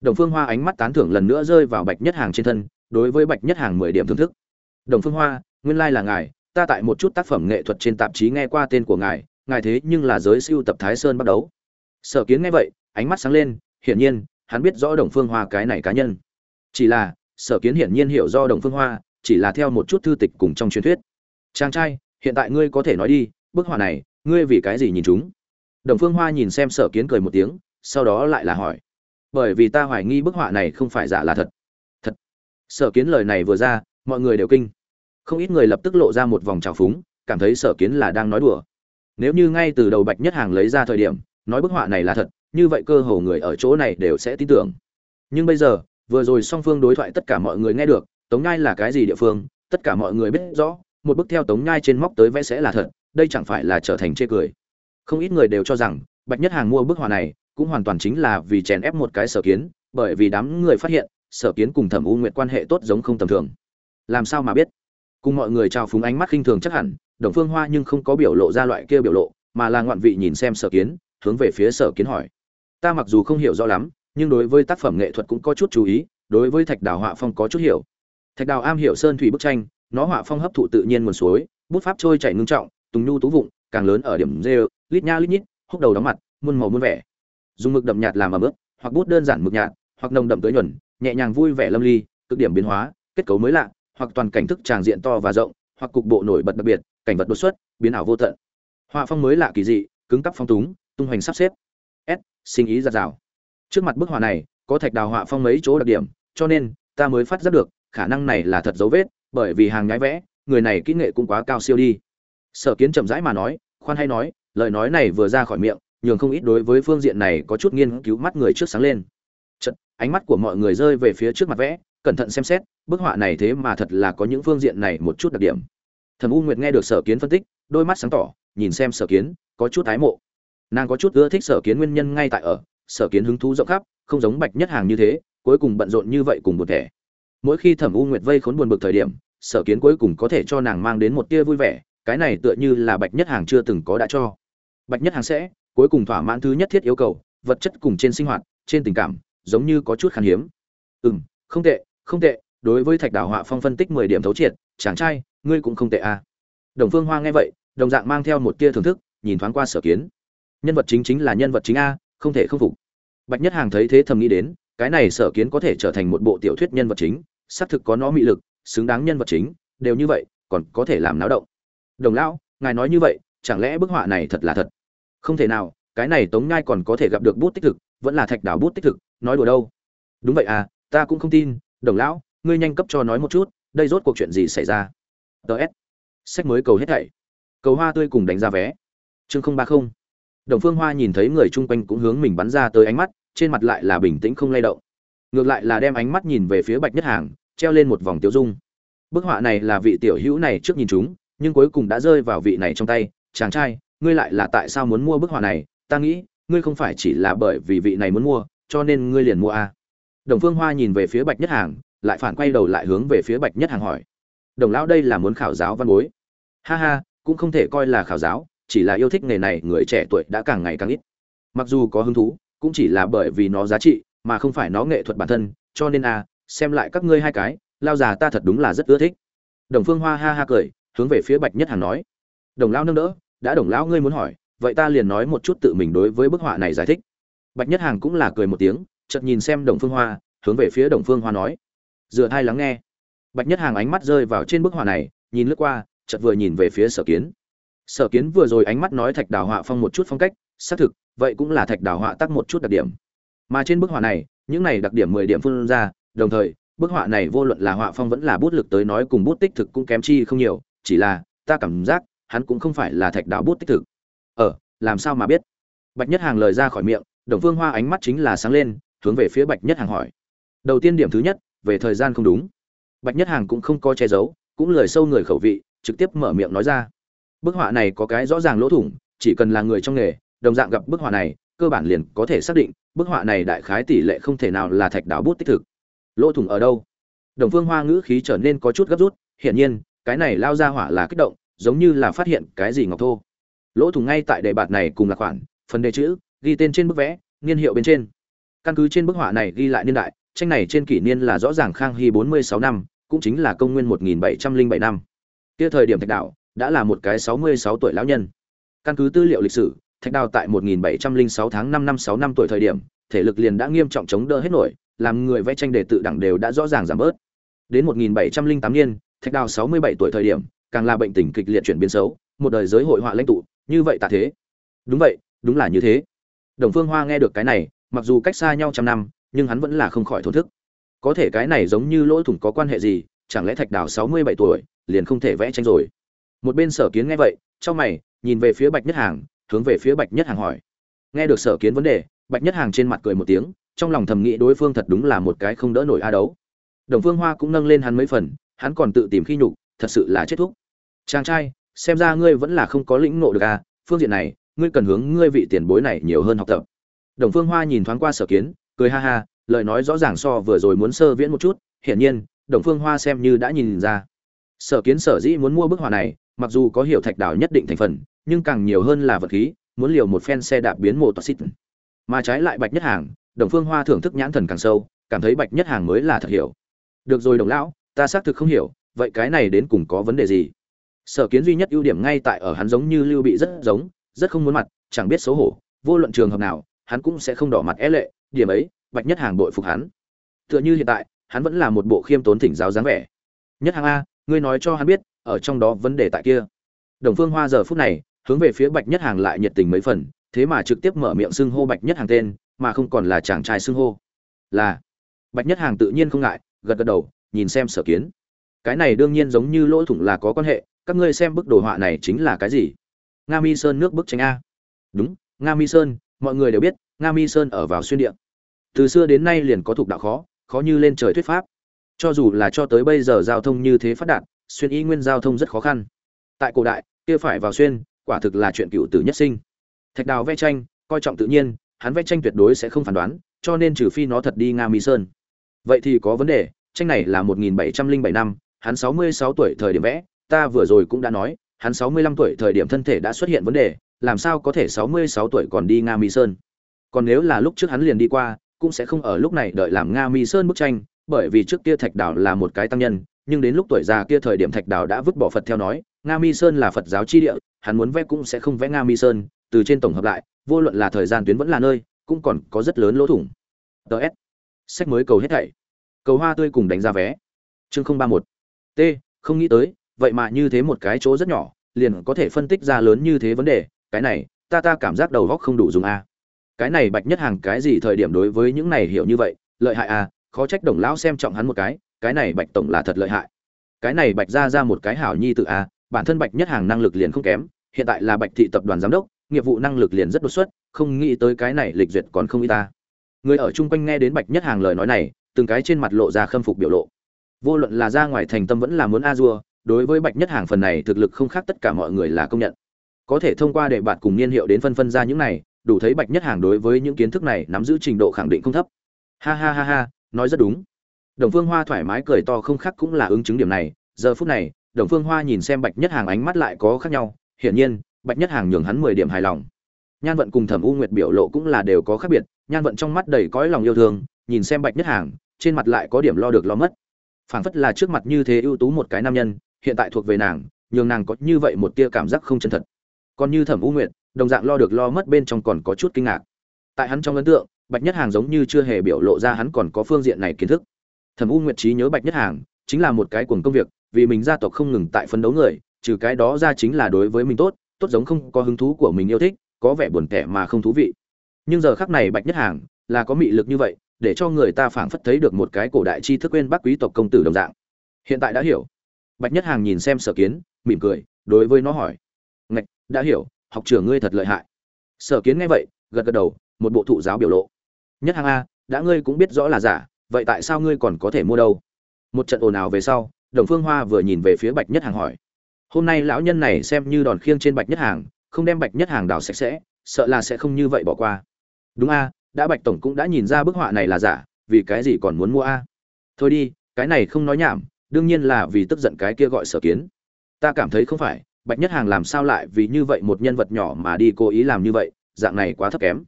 Speaker 1: Đồng phương hoa ánh mắt tán thưởng lần nữa rơi vào bạch nhất hàng trên thân, đối với bạch nhất hàng mười điểm thưởng thức. Đồng phương hoa, nguyên lai là ngài, ta tại một chút tác phẩm nghệ thuật trên tạp chí nghe qua tên của ngài ngài thế nhưng là giới siêu tập thái sơn bắt đầu. Sở kiến nghe vậy, ánh mắt sáng lên, hiển nhiên hắn biết rõ đồng phương hoa cái này cá nhân. Chỉ là, sở kiến hiển nhiên hiểu do đồng phương hoa, chỉ là theo một chút thư tịch cùng trong truyền thuyết. Chàng trai, hiện tại ngươi có thể nói đi, bức họa này, ngươi vì cái gì nhìn chúng? Đồng phương hoa nhìn xem sở kiến cười một tiếng, sau đó lại là hỏi. Bởi vì ta hoài nghi bức họa này không phải giả là thật. Thật. Sở kiến lời này vừa ra, mọi người đều kinh. Không ít người lập tức lộ ra một vòng trào phúng, cảm thấy sở kiến là đang nói đùa. Nếu như ngay từ đầu bạch nhất hàng lấy ra thời điểm, nói bức họa này là thật như vậy cơ hồ người ở chỗ này đều sẽ tin tưởng. Nhưng bây giờ, vừa rồi song phương đối thoại tất cả mọi người nghe được, tống nhai là cái gì địa phương, tất cả mọi người biết rõ, một bức theo tống nhai trên móc tới vẽ sẽ là thật, đây chẳng phải là trở thành chê cười. Không ít người đều cho rằng, bạch nhất hàng mua bức họa này, cũng hoàn toàn chính là vì chèn ép một cái sở kiến, bởi vì đám người phát hiện, sở kiến cùng thẩm u nguyệt quan hệ tốt giống không tầm thường. Làm sao mà biết? Cùng mọi người trao phúng ánh mắt khinh thường chắc hẳn, đồng phương hoa nhưng không có biểu lộ ra loại kia biểu lộ, mà là ngoạn vị nhìn xem sở kiến, hướng về phía sở kiến hỏi ta mặc dù không hiểu rõ lắm, nhưng đối với tác phẩm nghệ thuật cũng có chút chú ý, đối với thạch đào họa phong có chút hiểu. Thạch đào am hiểu sơn thủy bức tranh, nó họa phong hấp thụ tự nhiên nguồn suối, bút pháp trôi chảy ngưng trọng, tùng nhu tú vụng, càng lớn ở điểm rêu, lít nha lít nhít, húc đầu đóng mặt, muôn màu muôn vẻ. Dùng mực đậm nhạt làm ẩm ướt, hoặc bút đơn giản mực nhạt, hoặc nồng đậm tới nhuần, nhẹ nhàng vui vẻ lâm ly, cực điểm biến hóa, kết cấu mới lạ, hoặc toàn cảnh thức tràng diện to và rộng, hoặc cục bộ nổi bật đặc biệt, cảnh vật đột xuất, biến ảo vô tận. Họa phong mới lạ kỳ dị, cứng cắp phong túng, tung hoành sắp xếp s sinh ý giạt rào. Trước mặt bức họa này có thạch đào họa phong mấy chỗ đặc điểm cho nên ta mới phát giác được khả năng này là thật dấu vết bởi vì hàng nhái vẽ người này kỹ nghệ cũng quá cao siêu đi. Sở kiến chậm rãi mà nói khoan hay nói lời nói này vừa ra khỏi miệng nhường không ít đối với phương diện này có chút nghiên cứu mắt người trước sáng lên. Chật, ánh mắt của mọi người rơi về phía trước mặt vẽ cẩn thận xem xét bức họa này thế mà thật là có những phương diện này một chút đặc điểm. Thẩm u nguyệt nghe được sở kiến phân tích đôi mắt sáng tỏ nhìn xem sở kiến có chút ái mộ nàng có chút ưa thích sở kiến nguyên nhân ngay tại ở, sở kiến hứng thú rộng khắp, không giống bạch nhất hàng như thế, cuối cùng bận rộn như vậy cùng một thể mỗi khi thẩm u nguyệt vây khốn buồn bực thời điểm, sở kiến cuối cùng có thể cho nàng mang đến một tia vui vẻ, cái này tựa như là bạch nhất hàng chưa từng có đã cho. Bạch nhất hàng sẽ, cuối cùng thỏa mãn thứ nhất thiết yêu cầu, vật chất cùng trên sinh hoạt, trên tình cảm, giống như có chút khan hiếm. Ừ m không tệ không tệ, đối với thạch đảo họa phong phân tích mười điểm thấu triệt, chàng trai, ngươi cũng không tệ à. đồng phương hoa nghe vậy, đồng dạng mang theo một tia thưởng thức, nhìn thoáng qua sở kiến nhân vật chính chính là nhân vật chính a, không thể không phục. Bạch nhất hàng thấy thế thầm nghĩ đến, cái này sở kiến có thể trở thành một bộ tiểu thuyết nhân vật chính, xác thực có nó mị lực, xứng đáng nhân vật chính, đều như vậy, còn có thể làm náo động. Đồng lão, ngài nói như vậy, chẳng lẽ bức họa này thật là thật? Không thể nào, cái này tống nhai còn có thể gặp được bút tích thực, vẫn là thạch đảo bút tích thực, nói đùa đâu? Đúng vậy à ta cũng không tin, đồng lão, ngươi nhanh cấp cho nói một chút, đây rốt cuộc chuyện gì xảy ra? Ts sách mới cầu hết thảy. Cầu hoa tươi cùng đánh ra vé. Chương không ba không đồng phương hoa nhìn thấy người chung quanh cũng hướng mình bắn ra tới ánh mắt, trên mặt lại là bình tĩnh không lay động. Ngược lại là đem ánh mắt nhìn về phía bạch nhất hàng, treo lên một vòng tiêu dung. Bức họa này là vị tiểu hữu này trước nhìn chúng, nhưng cuối cùng đã rơi vào vị này trong tay. Chàng trai, ngươi lại là tại sao muốn mua bức họa này? Ta nghĩ, ngươi không phải chỉ là bởi vì vị này muốn mua, cho nên ngươi liền mua à. đồng phương hoa nhìn về phía bạch nhất hàng, lại phản quay đầu lại hướng về phía bạch nhất hàng hỏi. Đồng lão đây là muốn khảo giáo văn bối. Ha ha, cũng không thể coi là khảo giáo chỉ là yêu thích nghề này, người trẻ tuổi đã càng ngày càng ít. Mặc dù có hứng thú, cũng chỉ là bởi vì nó giá trị, mà không phải nó nghệ thuật bản thân, cho nên a xem lại các ngươi hai cái, lao già ta thật đúng là rất ưa thích. Đồng phương hoa ha ha cười, hướng về phía bạch nhất hàng nói. Đồng lao nâng đỡ, đã đồng lão ngươi muốn hỏi, vậy ta liền nói một chút tự mình đối với bức họa này giải thích. Bạch nhất hàng cũng là cười một tiếng, chợt nhìn xem đồng phương hoa, hướng về phía đồng phương hoa nói. Dựa hai lắng nghe. Bạch nhất hàng ánh mắt rơi vào trên bức họa này, nhìn lướt qua, chợt vừa nhìn về phía sở kiến sở kiến vừa rồi ánh mắt nói thạch đào họa phong một chút phong cách, xác thực, vậy cũng là thạch đào họa tắc một chút đặc điểm. Mà trên bức họa này, những này đặc điểm mười điểm phương ra, đồng thời, bức họa này vô luận là họa phong vẫn là bút lực tới nói cùng bút tích thực cũng kém chi không nhiều, chỉ là, ta cảm giác, hắn cũng không phải là thạch đào bút tích thực. Ờ làm sao mà biết? Bạch nhất hàng lời ra khỏi miệng, đồng phương hoa ánh mắt chính là sáng lên, hướng về phía bạch nhất hàng hỏi. Đầu tiên điểm thứ nhất, về thời gian không đúng. Bạch nhất hàng cũng không có che giấu, cũng lời sâu người khẩu vị, trực tiếp mở miệng nói ra bức họa này có cái rõ ràng lỗ thủng, chỉ cần là người trong nghề, đồng dạng gặp bức họa này, cơ bản liền có thể xác định, bức họa này đại khái tỷ lệ không thể nào là thạch đảo bút tích thực. Lỗ thủng ở đâu? Đồng phương hoa ngữ khí trở nên có chút gấp rút, hiển nhiên, cái này lao ra hỏa là kích động, giống như là phát hiện cái gì ngọc thô. Lỗ thủng ngay tại đề bạt này cùng là khoản, phần đề chữ, ghi tên trên bức vẽ, niên hiệu bên trên. Căn cứ trên bức họa này ghi lại niên đại, tranh này trên kỷ niên là rõ ràng khang hy 46 năm, cũng chính là công nguyên 1707 năm. Kia thời điểm thạch đạo đã là một cái 66 tuổi lão nhân. Căn cứ tư liệu lịch sử, thạch đào tại 1706 tháng 5 năm 6 năm tuổi thời điểm, thể lực liền đã nghiêm trọng chống đỡ hết nổi, làm người vẽ tranh đề tự đẳng đều đã rõ ràng giảm bớt. Đến 1708 niên, thạch đào 67 tuổi thời điểm, càng là bệnh tình kịch liệt chuyển biến xấu, một đời giới hội họa lãnh tụ, như vậy tạ thế. Đúng vậy, đúng là như thế. Đồng phương hoa nghe được cái này, mặc dù cách xa nhau trăm năm, nhưng hắn vẫn là không khỏi thổn thức. Có thể cái này giống như lỗ thủng có quan hệ gì, chẳng lẽ thạch đào 67 tuổi liền không thể vẽ tranh rồi? Một bên sở kiến nghe vậy trong mày, nhìn về phía bạch nhất hàng, hướng về phía bạch nhất hàng hỏi. Nghe được sở kiến vấn đề, bạch nhất hàng trên mặt cười một tiếng, trong lòng thầm nghĩ đối phương thật đúng là một cái không đỡ nổi a đấu. Đồng phương hoa cũng nâng lên hắn mấy phần, hắn còn tự tìm khi nhục, thật sự là chết thúc chàng trai, xem ra ngươi vẫn là không có lĩnh ngộ được a phương diện này, ngươi cần hướng ngươi vị tiền bối này nhiều hơn học tập. Đồng phương hoa nhìn thoáng qua sở kiến, cười ha ha, lời nói rõ ràng so vừa rồi muốn sơ viễn một chút, hiển nhiên, đồng phương hoa xem như đã nhìn ra. Sở kiến sở dĩ muốn mua bức họa này mặc dù có hiểu thạch đảo nhất định thành phần, nhưng càng nhiều hơn là vật khí, muốn liều một phen xe đạp biến mô toxit mà trái lại bạch nhất hàng, đồng phương hoa thưởng thức nhãn thần càng sâu, cảm thấy bạch nhất hàng mới là thật hiểu. Được rồi đồng lão, ta xác thực không hiểu, vậy cái này đến cùng có vấn đề gì? Sở kiến duy nhất ưu điểm ngay tại ở hắn giống như lưu bị rất giống, rất không muốn mặt, chẳng biết xấu hổ, vô luận trường hợp nào, hắn cũng sẽ không đỏ mặt é lệ, điểm ấy, bạch nhất hàng bội phục hắn. Tựa như hiện tại, hắn vẫn là một bộ khiêm tốn thỉnh giáo dáng vẻ. Nhất hàng a, ngươi nói cho hắn biết ở trong đó vấn đề tại kia. Đồng phương hoa giờ phút này, hướng về phía bạch nhất hàng lại nhiệt tình mấy phần, thế mà trực tiếp mở miệng xưng hô bạch nhất hàng tên, mà không còn là chàng trai xưng hô. Là, bạch nhất hàng tự nhiên không ngại, gật gật đầu, nhìn xem sở kiến. Cái này đương nhiên giống như lỗ thủng là có quan hệ, các ngươi xem bức đồ họa này chính là cái gì? Nga mi sơn nước bức tranh a. Đúng, nga mi sơn, mọi người đều biết, nga mi sơn ở vào xuyên địa. Từ xưa đến nay liền có thuộc đạo khó khó như lên trời thuyết pháp. Cho dù là cho tới bây giờ giao thông như thế phát đạt xuyên y nguyên giao thông rất khó khăn. Tại cổ đại, kia phải vào xuyên, quả thực là chuyện cựu tử nhất sinh. Thạch đào vẽ tranh, coi trọng tự nhiên, hắn vẽ tranh tuyệt đối sẽ không phản đoán, cho nên trừ phi nó thật đi nga mỹ sơn. Vậy thì có vấn đề, tranh này là một nghìn bảy trăm linh bảy năm, hắn sáu mươi sáu tuổi thời điểm vẽ, ta vừa rồi cũng đã nói, hắn sáu mươi lăm tuổi thời điểm thân thể đã xuất hiện vấn đề, làm sao có thể sáu mươi sáu tuổi còn đi nga mỹ sơn? Còn nếu là lúc trước hắn liền đi qua, cũng sẽ không ở lúc này đợi làm nga mi sơn bức tranh, bởi vì trước kia thạch Đảo là một cái tăng nhân nhưng đến lúc tuổi già kia thời điểm thạch đào đã vứt bỏ phật theo nói, nga mi sơn là phật giáo chi địa, hắn muốn vẽ cũng sẽ không vẽ nga mi sơn, từ trên tổng hợp lại, vô luận là thời gian tuyến vẫn là nơi, cũng còn có rất lớn lỗ thủng. Ts sách mới cầu hết thảy. Cầu hoa tươi cùng đánh giá vé. Chương không ba một t. Không nghĩ tới, vậy mà như thế một cái chỗ rất nhỏ, liền có thể phân tích ra lớn như thế vấn đề, cái này, ta ta cảm giác đầu góc không đủ dùng a. Cái này bạch nhất hàng cái gì thời điểm đối với những này hiểu như vậy, lợi hại a, khó trách đồng lão xem trọng hắn một cái cái này bạch tổng là thật lợi hại. Cái này bạch ra ra một cái hảo nhi tự a, bản thân bạch nhất hàng năng lực liền không kém, hiện tại là bạch thị tập đoàn giám đốc, nghiệp vụ năng lực liền rất đột xuất, không nghĩ tới cái này lịch duyệt còn không y ta. Người ở chung quanh nghe đến bạch nhất hàng lời nói này, từng cái trên mặt lộ ra khâm phục biểu lộ. Vô luận là ra ngoài thành tâm vẫn là muốn a dua, đối với bạch nhất hàng phần này thực lực không khác tất cả mọi người là công nhận. Có thể thông qua để bạn cùng niên hiệu đến phân phân ra những này, đủ thấy bạch nhất hàng đối với những kiến thức này nắm giữ trình độ khẳng định không thấp. Ha ha ha ha, nói rất đúng đồng phương hoa thoải mái cười to không khác cũng là ứng chứng điểm này. Giờ phút này, đồng phương hoa nhìn xem bạch nhất hàng ánh mắt lại có khác nhau. Hiển nhiên, bạch nhất hàng nhường hắn mười điểm hài lòng. Nhan vận cùng thẩm u nguyệt biểu lộ cũng là đều có khác biệt. Nhan vận trong mắt đầy cõi lòng yêu thương, nhìn xem bạch nhất hàng, trên mặt lại có điểm lo được lo mất. Phảng phất là trước mặt như thế ưu tú một cái nam nhân, hiện tại thuộc về nàng, nhường nàng có như vậy một tia cảm giác không chân thật. Còn như thẩm u nguyệt, đồng dạng lo được lo mất bên trong còn có chút kinh ngạc. Tại hắn trong ấn tượng, bạch nhất hàng giống như chưa hề biểu lộ ra hắn còn có phương diện này kiến thức thẩm u nguyệt trí nhớ bạch nhất hàng, chính là một cái cuồng công việc, vì mình gia tộc không ngừng tại phấn đấu người, trừ cái đó ra chính là đối với mình tốt tốt giống không có hứng thú của mình yêu thích, có vẻ buồn tẻ mà không thú vị. Nhưng giờ khắc này bạch nhất hàng là có mị lực như vậy, để cho người ta phảng phất thấy được một cái cổ đại tri thức quên bác quý tộc công tử đồng dạng. Hiện tại đã hiểu. Bạch nhất hàng nhìn xem sở kiến, mỉm cười, đối với nó hỏi. Ngạch, đã hiểu, học trưởng ngươi thật lợi hại. Sở kiến nghe vậy, gật gật đầu, một bộ thụ giáo biểu lộ. Nhất hàng a, đã ngươi cũng biết rõ là giả vậy tại sao ngươi còn có thể mua đâu? Một trận ồn ào về sau, đồng phương hoa vừa nhìn về phía bạch nhất hàng hỏi. Hôm nay lão nhân này xem như đòn khiêng trên bạch nhất hàng, không đem bạch nhất hàng đào sạch sẽ, sợ là sẽ không như vậy bỏ qua. Đúng a, đã bạch tổng cũng đã nhìn ra bức họa này là giả, vì cái gì còn muốn mua a? Thôi đi, cái này không nói nhảm, đương nhiên là vì tức giận cái kia gọi sở kiến. Ta cảm thấy không phải, bạch nhất hàng làm sao lại vì như vậy một nhân vật nhỏ mà đi cố ý làm như vậy, dạng này quá thấp kém.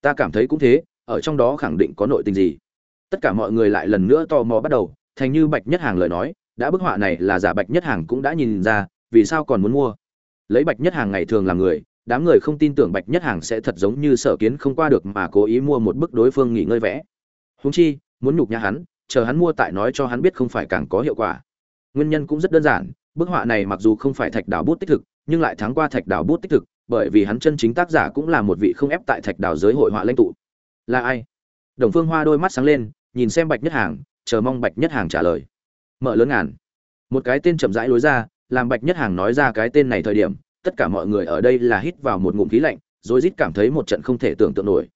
Speaker 1: Ta cảm thấy cũng thế, ở trong đó khẳng định có nội tình gì tất cả mọi người lại lần nữa tò mò bắt đầu, thành như bạch nhất hàng lời nói, đã bức họa này là giả bạch nhất hàng cũng đã nhìn ra, vì sao còn muốn mua. Lấy bạch nhất hàng ngày thường làm người, đám người không tin tưởng bạch nhất hàng sẽ thật giống như sở kiến không qua được mà cố ý mua một bức đối phương nghỉ ngơi vẽ. Húng chi, muốn nhục nhã hắn, chờ hắn mua tại nói cho hắn biết không phải càng có hiệu quả. Nguyên nhân cũng rất đơn giản, bức họa này mặc dù không phải thạch đào bút tích thực, nhưng lại thắng qua thạch đào bút tích thực, bởi vì hắn chân chính tác giả cũng là một vị không ép tại thạch đào giới hội họa lãnh tụ. Là ai? Đồng phương hoa đôi mắt sáng lên, nhìn xem bạch nhất hàng, chờ mong bạch nhất hàng trả lời. Mở lớn ngàn. Một cái tên chậm rãi lối ra, làm bạch nhất hàng nói ra cái tên này thời điểm, tất cả mọi người ở đây là hít vào một ngụm khí lạnh rồi rít cảm thấy một trận không thể tưởng tượng nổi.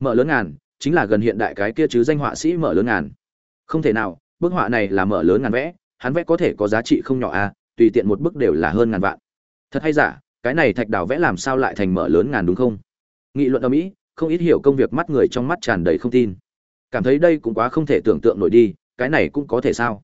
Speaker 1: Mở lớn ngàn, chính là gần hiện đại cái kia chứ danh họa sĩ mở lớn ngàn. Không thể nào, bức họa này là mở lớn ngàn vẽ, hắn vẽ có thể có giá trị không nhỏ à tùy tiện một bức đều là hơn ngàn vạn. Thật hay giả, cái này thạch đào vẽ làm sao lại thành mở lớn ngàn đúng không? Nghị luận ở mỹ không ít hiểu công việc mắt người trong mắt tràn đầy không tin. Cảm thấy đây cũng quá không thể tưởng tượng nổi đi, cái này cũng có thể sao?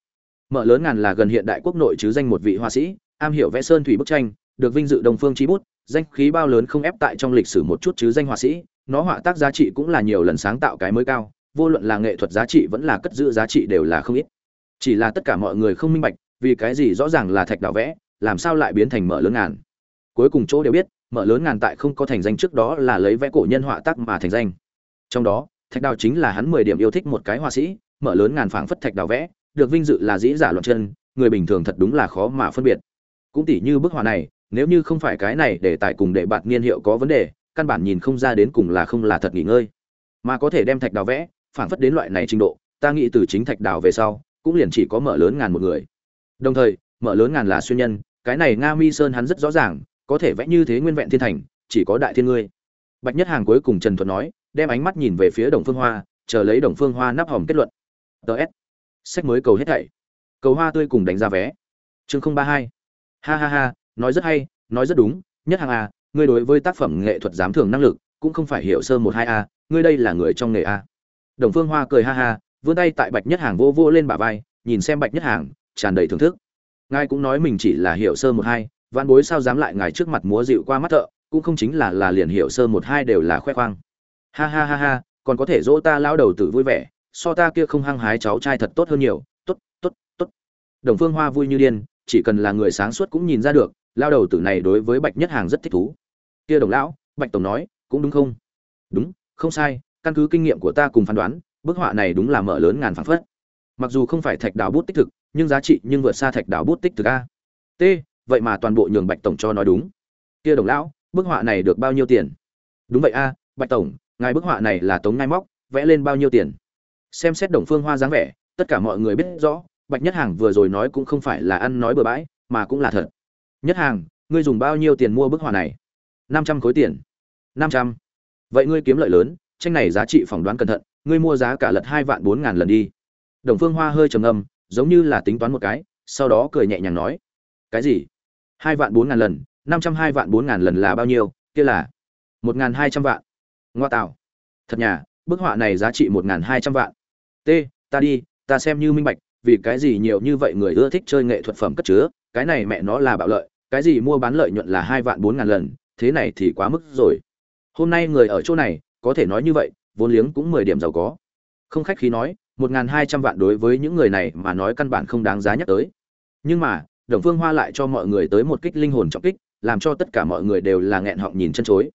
Speaker 1: Mở lớn ngàn là gần hiện đại quốc nội chứ danh một vị họa sĩ, am hiểu vẽ sơn thủy bức tranh, được vinh dự đồng phương trí bút, danh khí bao lớn không ép tại trong lịch sử một chút chứ danh họa sĩ, nó họa tác giá trị cũng là nhiều lần sáng tạo cái mới cao, vô luận là nghệ thuật giá trị vẫn là cất giữ giá trị đều là không ít. Chỉ là tất cả mọi người không minh bạch, vì cái gì rõ ràng là thạch đạo vẽ, làm sao lại biến thành mở lớn ngàn? Cuối cùng chỗ đều biết mở lớn ngàn tại không có thành danh trước đó là lấy vẽ cổ nhân họa tác mà thành danh. Trong đó, thạch đào chính là hắn mười điểm yêu thích một cái họa sĩ, mở lớn ngàn phảng phất thạch đào vẽ, được vinh dự là dĩ giả loạn chân, người bình thường thật đúng là khó mà phân biệt. Cũng tỉ như bức họa này, nếu như không phải cái này để tại cùng để bạt niên hiệu có vấn đề, căn bản nhìn không ra đến cùng là không là thật nghỉ ngơi. Mà có thể đem thạch đào vẽ, phảng phất đến loại này trình độ, ta nghĩ từ chính thạch đào về sau, cũng liền chỉ có mở lớn ngàn một người. Đồng thời, mở lớn ngàn là xuyên nhân, cái này nga mi sơn hắn rất rõ ràng có thể vẽ như thế nguyên vẹn thiên thành, chỉ có đại thiên ngươi. Bạch nhất hàng cuối cùng trần thuận nói, đem ánh mắt nhìn về phía đồng phương hoa, chờ lấy đồng phương hoa nắp hòm kết luận. Ts sách mới cầu hết thảy. Cầu hoa tươi cùng đánh giá vé. Chương không ba hai. Ha ha ha, nói rất hay, nói rất đúng, nhất hàng a ngươi đối với tác phẩm nghệ thuật giám thưởng năng lực, cũng không phải hiểu sơ một hai a, ngươi đây là người trong nghề a. Đồng phương hoa cười ha ha, vươn tay tại bạch nhất hàng vô vô lên bả vai, nhìn xem bạch nhất hàng, tràn đầy thưởng thức. Ngài cũng nói mình chỉ là hiểu sơ một hai văn bối sao dám lại ngài trước mặt múa dịu qua mắt thợ, cũng không chính là là liền hiểu sơ một hai đều là khoe khoang. Ha ha ha ha, còn có thể dỗ ta lao đầu tử vui vẻ, so ta kia không hăng hái cháu trai thật tốt hơn nhiều. Tốt tốt tốt. Đồng phương hoa vui như điên, chỉ cần là người sáng suốt cũng nhìn ra được lao đầu tử này đối với bạch nhất hàng rất thích thú. Kia đồng lão, bạch tổng nói, cũng đúng không? Đúng, không sai, căn cứ kinh nghiệm của ta cùng phán đoán, bức họa này đúng là mở lớn ngàn phán phất. Mặc dù không phải thạch đào bút tích thực, nhưng giá trị nhưng vượt xa thạch đào bút tích thực a. T vậy mà toàn bộ nhường bạch tổng cho nói đúng. Kia đồng lão, bức họa này được bao nhiêu tiền? Đúng vậy a, bạch tổng, ngài bức họa này là tống ngai móc, vẽ lên bao nhiêu tiền? Xem xét đồng phương hoa dáng vẻ, tất cả mọi người biết rõ, bạch nhất hàng vừa rồi nói cũng không phải là ăn nói bừa bãi, mà cũng là thật. Nhất hàng, ngươi dùng bao nhiêu tiền mua bức họa này? Năm trăm khối tiền. Năm trăm. Vậy ngươi kiếm lợi lớn, tranh này giá trị phỏng đoán cẩn thận, ngươi mua giá cả lật hai vạn bốn ngàn lần đi. Đồng phương hoa hơi trầm âm giống như là tính toán một cái, sau đó cười nhẹ nhàng nói. Cái gì? Hai vạn bốn ngàn lần, năm trăm hai vạn bốn ngàn lần là bao nhiêu? Kia là một ngàn hai trăm vạn. Ngoa tạo. Thật nhà, bức họa này giá trị một ngàn hai trăm vạn. T, ta đi, ta xem như minh bạch, vì cái gì nhiều như vậy người ưa thích chơi nghệ thuật phẩm cất chứa? Cái này mẹ nó là bạo lợi, cái gì mua bán lợi nhuận là hai vạn bốn ngàn lần, thế này thì quá mức rồi. Hôm nay người ở chỗ này, có thể nói như vậy, vốn liếng cũng mười điểm giàu có. Không khách khí nói, một ngàn hai trăm vạn đối với những người này mà nói căn bản không đáng giá nhắc tới. Nhưng mà đồng phương hoa lại cho mọi người tới một kích linh hồn trọng kích, làm cho tất cả mọi người đều là nghẹn họng nhìn chân chối.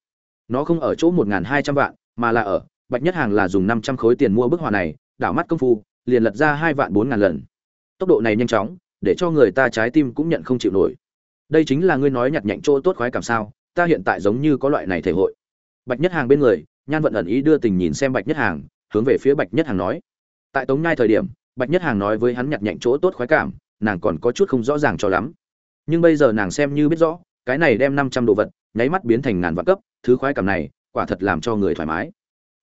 Speaker 1: Nó không ở chỗ một ngàn hai trăm vạn, mà là ở, bạch nhất hàng là dùng năm trăm khối tiền mua bức họa này, đảo mắt công phu, liền lật ra hai vạn bốn ngàn lần. Tốc độ này nhanh chóng, để cho người ta trái tim cũng nhận không chịu nổi. Đây chính là ngươi nói nhặt nhạnh chỗ tốt khoái cảm sao, ta hiện tại giống như có loại này thể hội. Bạch nhất hàng bên người, nhan vận ẩn ý đưa tình nhìn xem bạch nhất hàng, hướng về phía bạch nhất hàng nói. Tại tống nhai thời điểm, bạch nhất hàng nói với hắn nhặt nhạnh chỗ tốt khoái cảm nàng còn có chút không rõ ràng cho lắm. Nhưng bây giờ nàng xem như biết rõ, cái này đem năm trăm đồ vật, nháy mắt biến thành ngàn vạn cấp, thứ khoái cảm này, quả thật làm cho người thoải mái.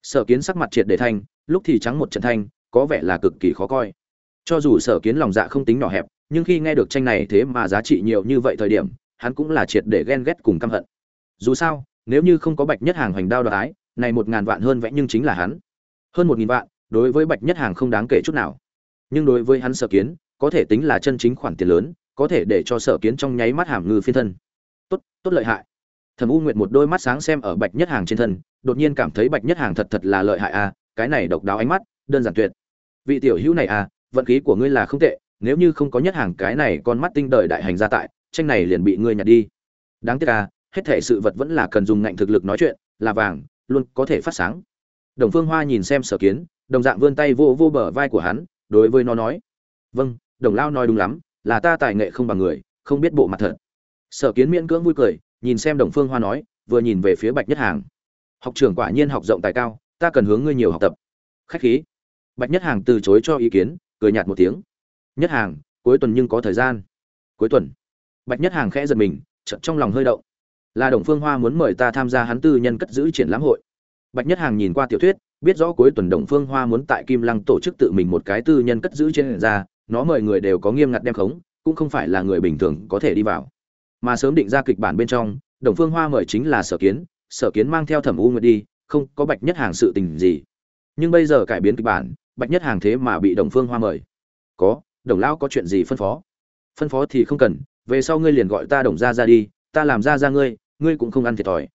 Speaker 1: Sở kiến sắc mặt triệt để thanh, lúc thì trắng một trận thanh, có vẻ là cực kỳ khó coi. Cho dù sở kiến lòng dạ không tính nhỏ hẹp, nhưng khi nghe được tranh này thế mà giá trị nhiều như vậy thời điểm, hắn cũng là triệt để ghen ghét cùng căm hận. Dù sao, nếu như không có bạch nhất hàng hoành đao đoái này một ngàn vạn hơn vẽ nhưng chính là hắn. Hơn một nghìn vạn, đối với bạch nhất hàng không đáng kể chút nào. Nhưng đối với hắn sở kiến có thể tính là chân chính khoản tiền lớn có thể để cho sở kiến trong nháy mắt hàm ngư phiên thân. Tốt tốt lợi hại. Thẩm u nguyệt một đôi mắt sáng xem ở bạch nhất hàng trên thân đột nhiên cảm thấy bạch nhất hàng thật thật là lợi hại a cái này độc đáo ánh mắt đơn giản tuyệt. Vị tiểu hữu này à, vận khí của ngươi là không tệ nếu như không có nhất hàng cái này con mắt tinh đời đại hành gia tại tranh này liền bị ngươi nhặt đi. Đáng tiếc a hết thể sự vật vẫn là cần dùng ngạnh thực lực nói chuyện là vàng luôn có thể phát sáng. Đồng phương hoa nhìn xem sở kiến đồng dạng vươn tay vô vô bờ vai của hắn đối với nó nói. Vâng đồng lao nói đúng lắm, là ta tài nghệ không bằng người, không biết bộ mặt thật. Sở kiến miễn cưỡng vui cười, nhìn xem đồng phương hoa nói, vừa nhìn về phía bạch nhất hàng. Học trưởng quả nhiên học rộng tài cao, ta cần hướng ngươi nhiều học tập. Khách khí. Bạch nhất hàng từ chối cho ý kiến, cười nhạt một tiếng. Nhất hàng, cuối tuần nhưng có thời gian. Cuối tuần. Bạch nhất hàng khẽ giật mình, chợt trong lòng hơi động. Là đồng phương hoa muốn mời ta tham gia hắn tư nhân cất giữ triển lãm hội. Bạch nhất hàng nhìn qua tiểu thuyết, biết rõ cuối tuần đồng phương hoa muốn tại kim lăng tổ chức tự mình một cái tư nhân cất giữ trên ra nó mời người đều có nghiêm ngặt đem khống, cũng không phải là người bình thường có thể đi vào. Mà sớm định ra kịch bản bên trong, đồng phương hoa mời chính là sở kiến sở kiến mang theo thẩm u nguyệt đi, không có bạch nhất hàng sự tình gì. Nhưng bây giờ cải biến kịch bản, bạch nhất hàng thế mà bị đồng phương hoa mời. Có, đồng lão có chuyện gì phân phó? Phân phó thì không cần, về sau ngươi liền gọi ta đồng ra ra đi, ta làm ra ra ngươi ngươi cũng không ăn thiệt thòi.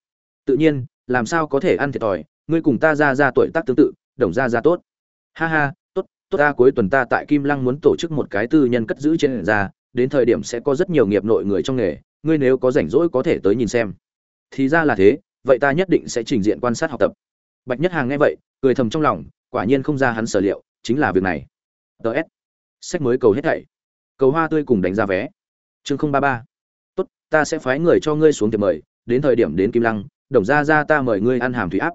Speaker 1: Tự nhiên, làm sao có thể ăn thiệt thòi, ngươi cùng ta ra ra tuổi tác tương tự, đồng ra ra tốt. Ha ha tốt ta, cuối tuần ta tại kim lăng muốn tổ chức một cái tư nhân cất giữ trên ra, đến thời điểm sẽ có rất nhiều nghiệp nội người trong nghề, ngươi nếu có rảnh rỗi có thể tới nhìn xem. Thì ra là thế, vậy ta nhất định sẽ trình diện quan sát học tập. Bạch nhất hàng nghe vậy, cười thầm trong lòng, quả nhiên không ra hắn sở liệu, chính là việc này. Ts sách mới cầu hết thảy. Cầu hoa tươi cùng đánh ra vé. Chương không ba ba. Tốt, ta sẽ phái người cho ngươi xuống tiệm mời, đến thời điểm đến kim lăng, đồng gia gia ta mời ngươi ăn hàm thủy áp.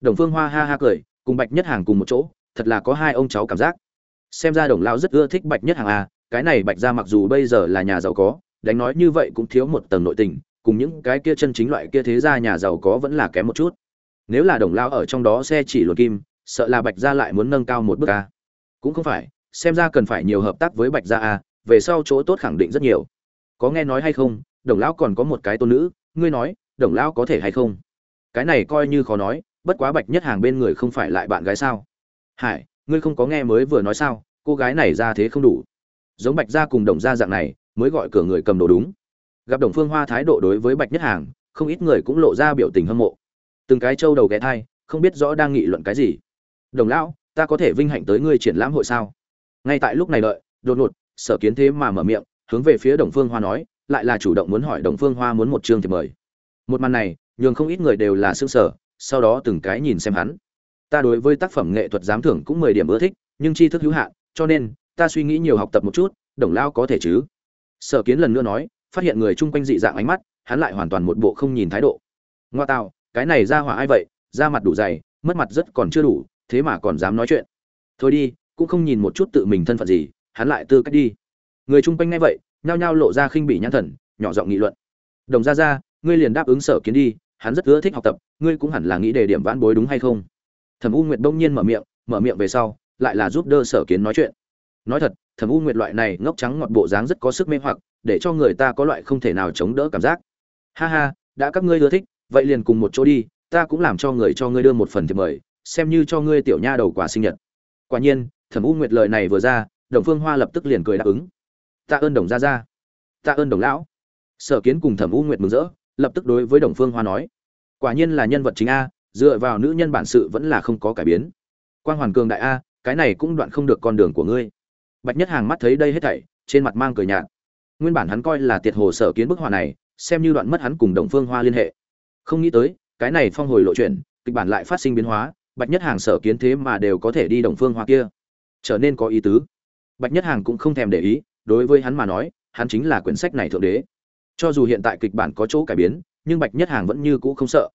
Speaker 1: Đồng phương hoa ha ha cười, cùng bạch nhất hàng cùng một chỗ thật là có hai ông cháu cảm giác. Xem ra đồng lao rất ưa thích bạch nhất hàng a, à, cái này bạch gia mặc dù bây giờ là nhà giàu có đánh nói như vậy cũng thiếu một tầng nội tình cùng những cái kia chân chính loại kia thế gia nhà giàu có vẫn là kém một chút. Nếu là đồng lao ở trong đó xe chỉ luật kim sợ là bạch gia lại muốn nâng cao một bước a. Cũng không phải xem ra cần phải nhiều hợp tác với bạch gia a về sau chỗ tốt khẳng định rất nhiều. Có nghe nói hay không đồng lão còn có một cái tôn nữ ngươi nói đồng lão có thể hay không? Cái này coi như khó nói bất quá bạch nhất hàng bên người không phải lại bạn gái sao? Hải, ngươi không có nghe mới vừa nói sao, cô gái này ra thế không đủ. Giống bạch gia cùng đồng gia dạng này, mới gọi cửa người cầm đồ đúng. Gặp đồng phương hoa thái độ đối với bạch nhất hàng, không ít người cũng lộ ra biểu tình hâm mộ. Từng cái trâu đầu ghé thai, không biết rõ đang nghị luận cái gì. Đồng lão, ta có thể vinh hạnh tới ngươi triển lãm hội sao? Ngay tại lúc này đợi, đột ngột, sở kiến thế mà mở miệng, hướng về phía đồng phương hoa nói, lại là chủ động muốn hỏi đồng phương hoa muốn một chương thì mời. Một màn này, nhường không ít người đều là xương sở sau đó từng cái nhìn xem hắn ta đối với tác phẩm nghệ thuật giám thưởng cũng mười điểm ưa thích, nhưng tri thức hữu hạn, cho nên, ta suy nghĩ nhiều học tập một chút, đồng lao có thể chứ. Sở kiến lần nữa nói, phát hiện người chung quanh dị dạng ánh mắt, hắn lại hoàn toàn một bộ không nhìn thái độ. Ngoa tạo cái này ra hỏa ai vậy? Ra mặt đủ dày, mất mặt rất còn chưa đủ, thế mà còn dám nói chuyện. Thôi đi, cũng không nhìn một chút tự mình thân phận gì, hắn lại tư cách đi. Người chung quanh nghe vậy, nhao nhao lộ ra khinh bỉ nhãn thần, nhỏ giọng nghị luận. Đồng ra ra ngươi liền đáp ứng sở kiến đi, hắn rất ưa thích học tập, ngươi cũng hẳn là nghĩ đề điểm vãn bối đúng hay không? Thẩm u nguyệt đông nhiên mở miệng mở miệng về sau, lại là giúp đỡ sở kiến nói chuyện. Nói thật, thẩm u nguyệt loại này ngốc trắng ngọt bộ dáng rất có sức mê hoặc, để cho người ta có loại không thể nào chống đỡ cảm giác. Ha ha, đã các ngươi ưa thích, vậy liền cùng một chỗ đi, ta cũng làm cho người cho ngươi đưa một phần thiệp mời, xem như cho ngươi tiểu nha đầu quà sinh nhật. Quả nhiên, thẩm u nguyệt lời này vừa ra, đồng phương hoa lập tức liền cười đáp ứng. Tạ ơn đồng gia gia. Tạ ơn đồng lão. Sở kiến cùng thẩm u nguyệt mừng rỡ, lập tức đối với đồng phương hoa nói. Quả nhiên là nhân vật chính a dựa vào nữ nhân bản sự vẫn là không có cải biến. Quan hoàn cường đại a, cái này cũng đoạn không được con đường của ngươi. Bạch nhất hàng mắt thấy đây hết thảy, trên mặt mang cười nhạt. Nguyên bản hắn coi là tiệt hồ sở kiến bức họa này, xem như đoạn mất hắn cùng đồng phương hoa liên hệ. Không nghĩ tới, cái này phong hồi lộ chuyện, kịch bản lại phát sinh biến hóa, bạch nhất hàng sở kiến thế mà đều có thể đi đồng phương hoa kia. Trở nên có ý tứ. Bạch nhất hàng cũng không thèm để ý, đối với hắn mà nói, hắn chính là quyển sách này thượng đế. Cho dù hiện tại kịch bản có chỗ cải biến, nhưng bạch nhất hàng vẫn như cũ không sợ.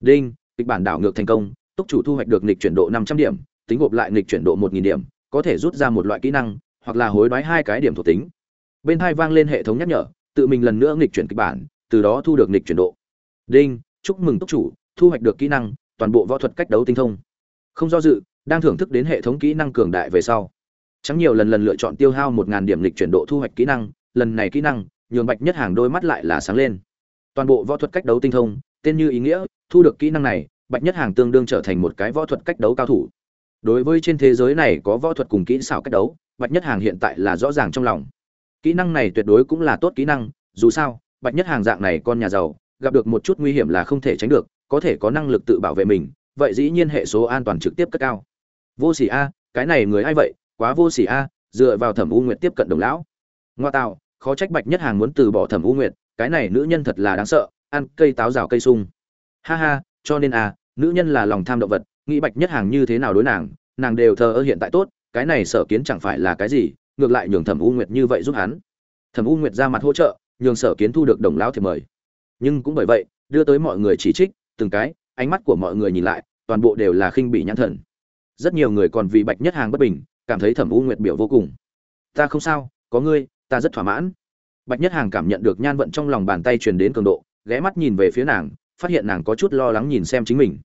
Speaker 1: Đinh kịch bản đảo ngược thành công, túc chủ thu hoạch được nghịch chuyển độ năm trăm điểm, tính gộp lại nghịch chuyển độ một nghìn điểm, có thể rút ra một loại kỹ năng, hoặc là hối đoái hai cái điểm thuộc tính. Bên hai vang lên hệ thống nhắc nhở, tự mình lần nữa nghịch chuyển kịch bản, từ đó thu được nghịch chuyển độ. Đinh, chúc mừng túc chủ, thu hoạch được kỹ năng, toàn bộ võ thuật cách đấu tinh thông. Không do dự, đang thưởng thức đến hệ thống kỹ năng cường đại về sau. Chẳng nhiều lần lần lựa chọn tiêu hao một ngàn điểm lịch chuyển độ thu hoạch kỹ năng, lần này kỹ năng, nhường bạch nhất hàng đôi mắt lại là sáng lên. Toàn bộ võ thuật cách đấu tinh thông tên như ý nghĩa, thu được kỹ năng này, bạch nhất hàng tương đương trở thành một cái võ thuật cách đấu cao thủ. Đối với trên thế giới này có võ thuật cùng kỹ xảo cách đấu, bạch nhất hàng hiện tại là rõ ràng trong lòng. Kỹ năng này tuyệt đối cũng là tốt kỹ năng, dù sao, bạch nhất hàng dạng này con nhà giàu, gặp được một chút nguy hiểm là không thể tránh được, có thể có năng lực tự bảo vệ mình, vậy dĩ nhiên hệ số an toàn trực tiếp cất cao. Vô sỉ a, cái này người ai vậy? Quá vô sỉ a, dựa vào thẩm u nguyệt tiếp cận đồng lão. Ngoa tạo, khó trách bạch nhất hàng muốn từ bỏ thẩm u nguyệt, cái này nữ nhân thật là đáng sợ ăn cây táo rào cây sung. Ha ha, cho nên à nữ nhân là lòng tham động vật, nghĩ bạch nhất hàng như thế nào đối nàng nàng đều thờ ơ hiện tại tốt, cái này sở kiến chẳng phải là cái gì, ngược lại nhường thẩm u nguyệt như vậy giúp hắn. Thẩm u nguyệt ra mặt hỗ trợ, nhường sở kiến thu được đồng lão thì mời. Nhưng cũng bởi vậy, đưa tới mọi người chỉ trích, từng cái, ánh mắt của mọi người nhìn lại, toàn bộ đều là khinh bị nhãn thần. Rất nhiều người còn vì bạch nhất hàng bất bình, cảm thấy thẩm u nguyệt biểu vô cùng. Ta không sao, có ngươi, ta rất thỏa mãn. Bạch nhất hàng cảm nhận được nhan vận trong lòng bàn tay truyền đến cường độ ghé mắt nhìn về phía nàng, phát hiện nàng có chút lo lắng nhìn xem chính mình.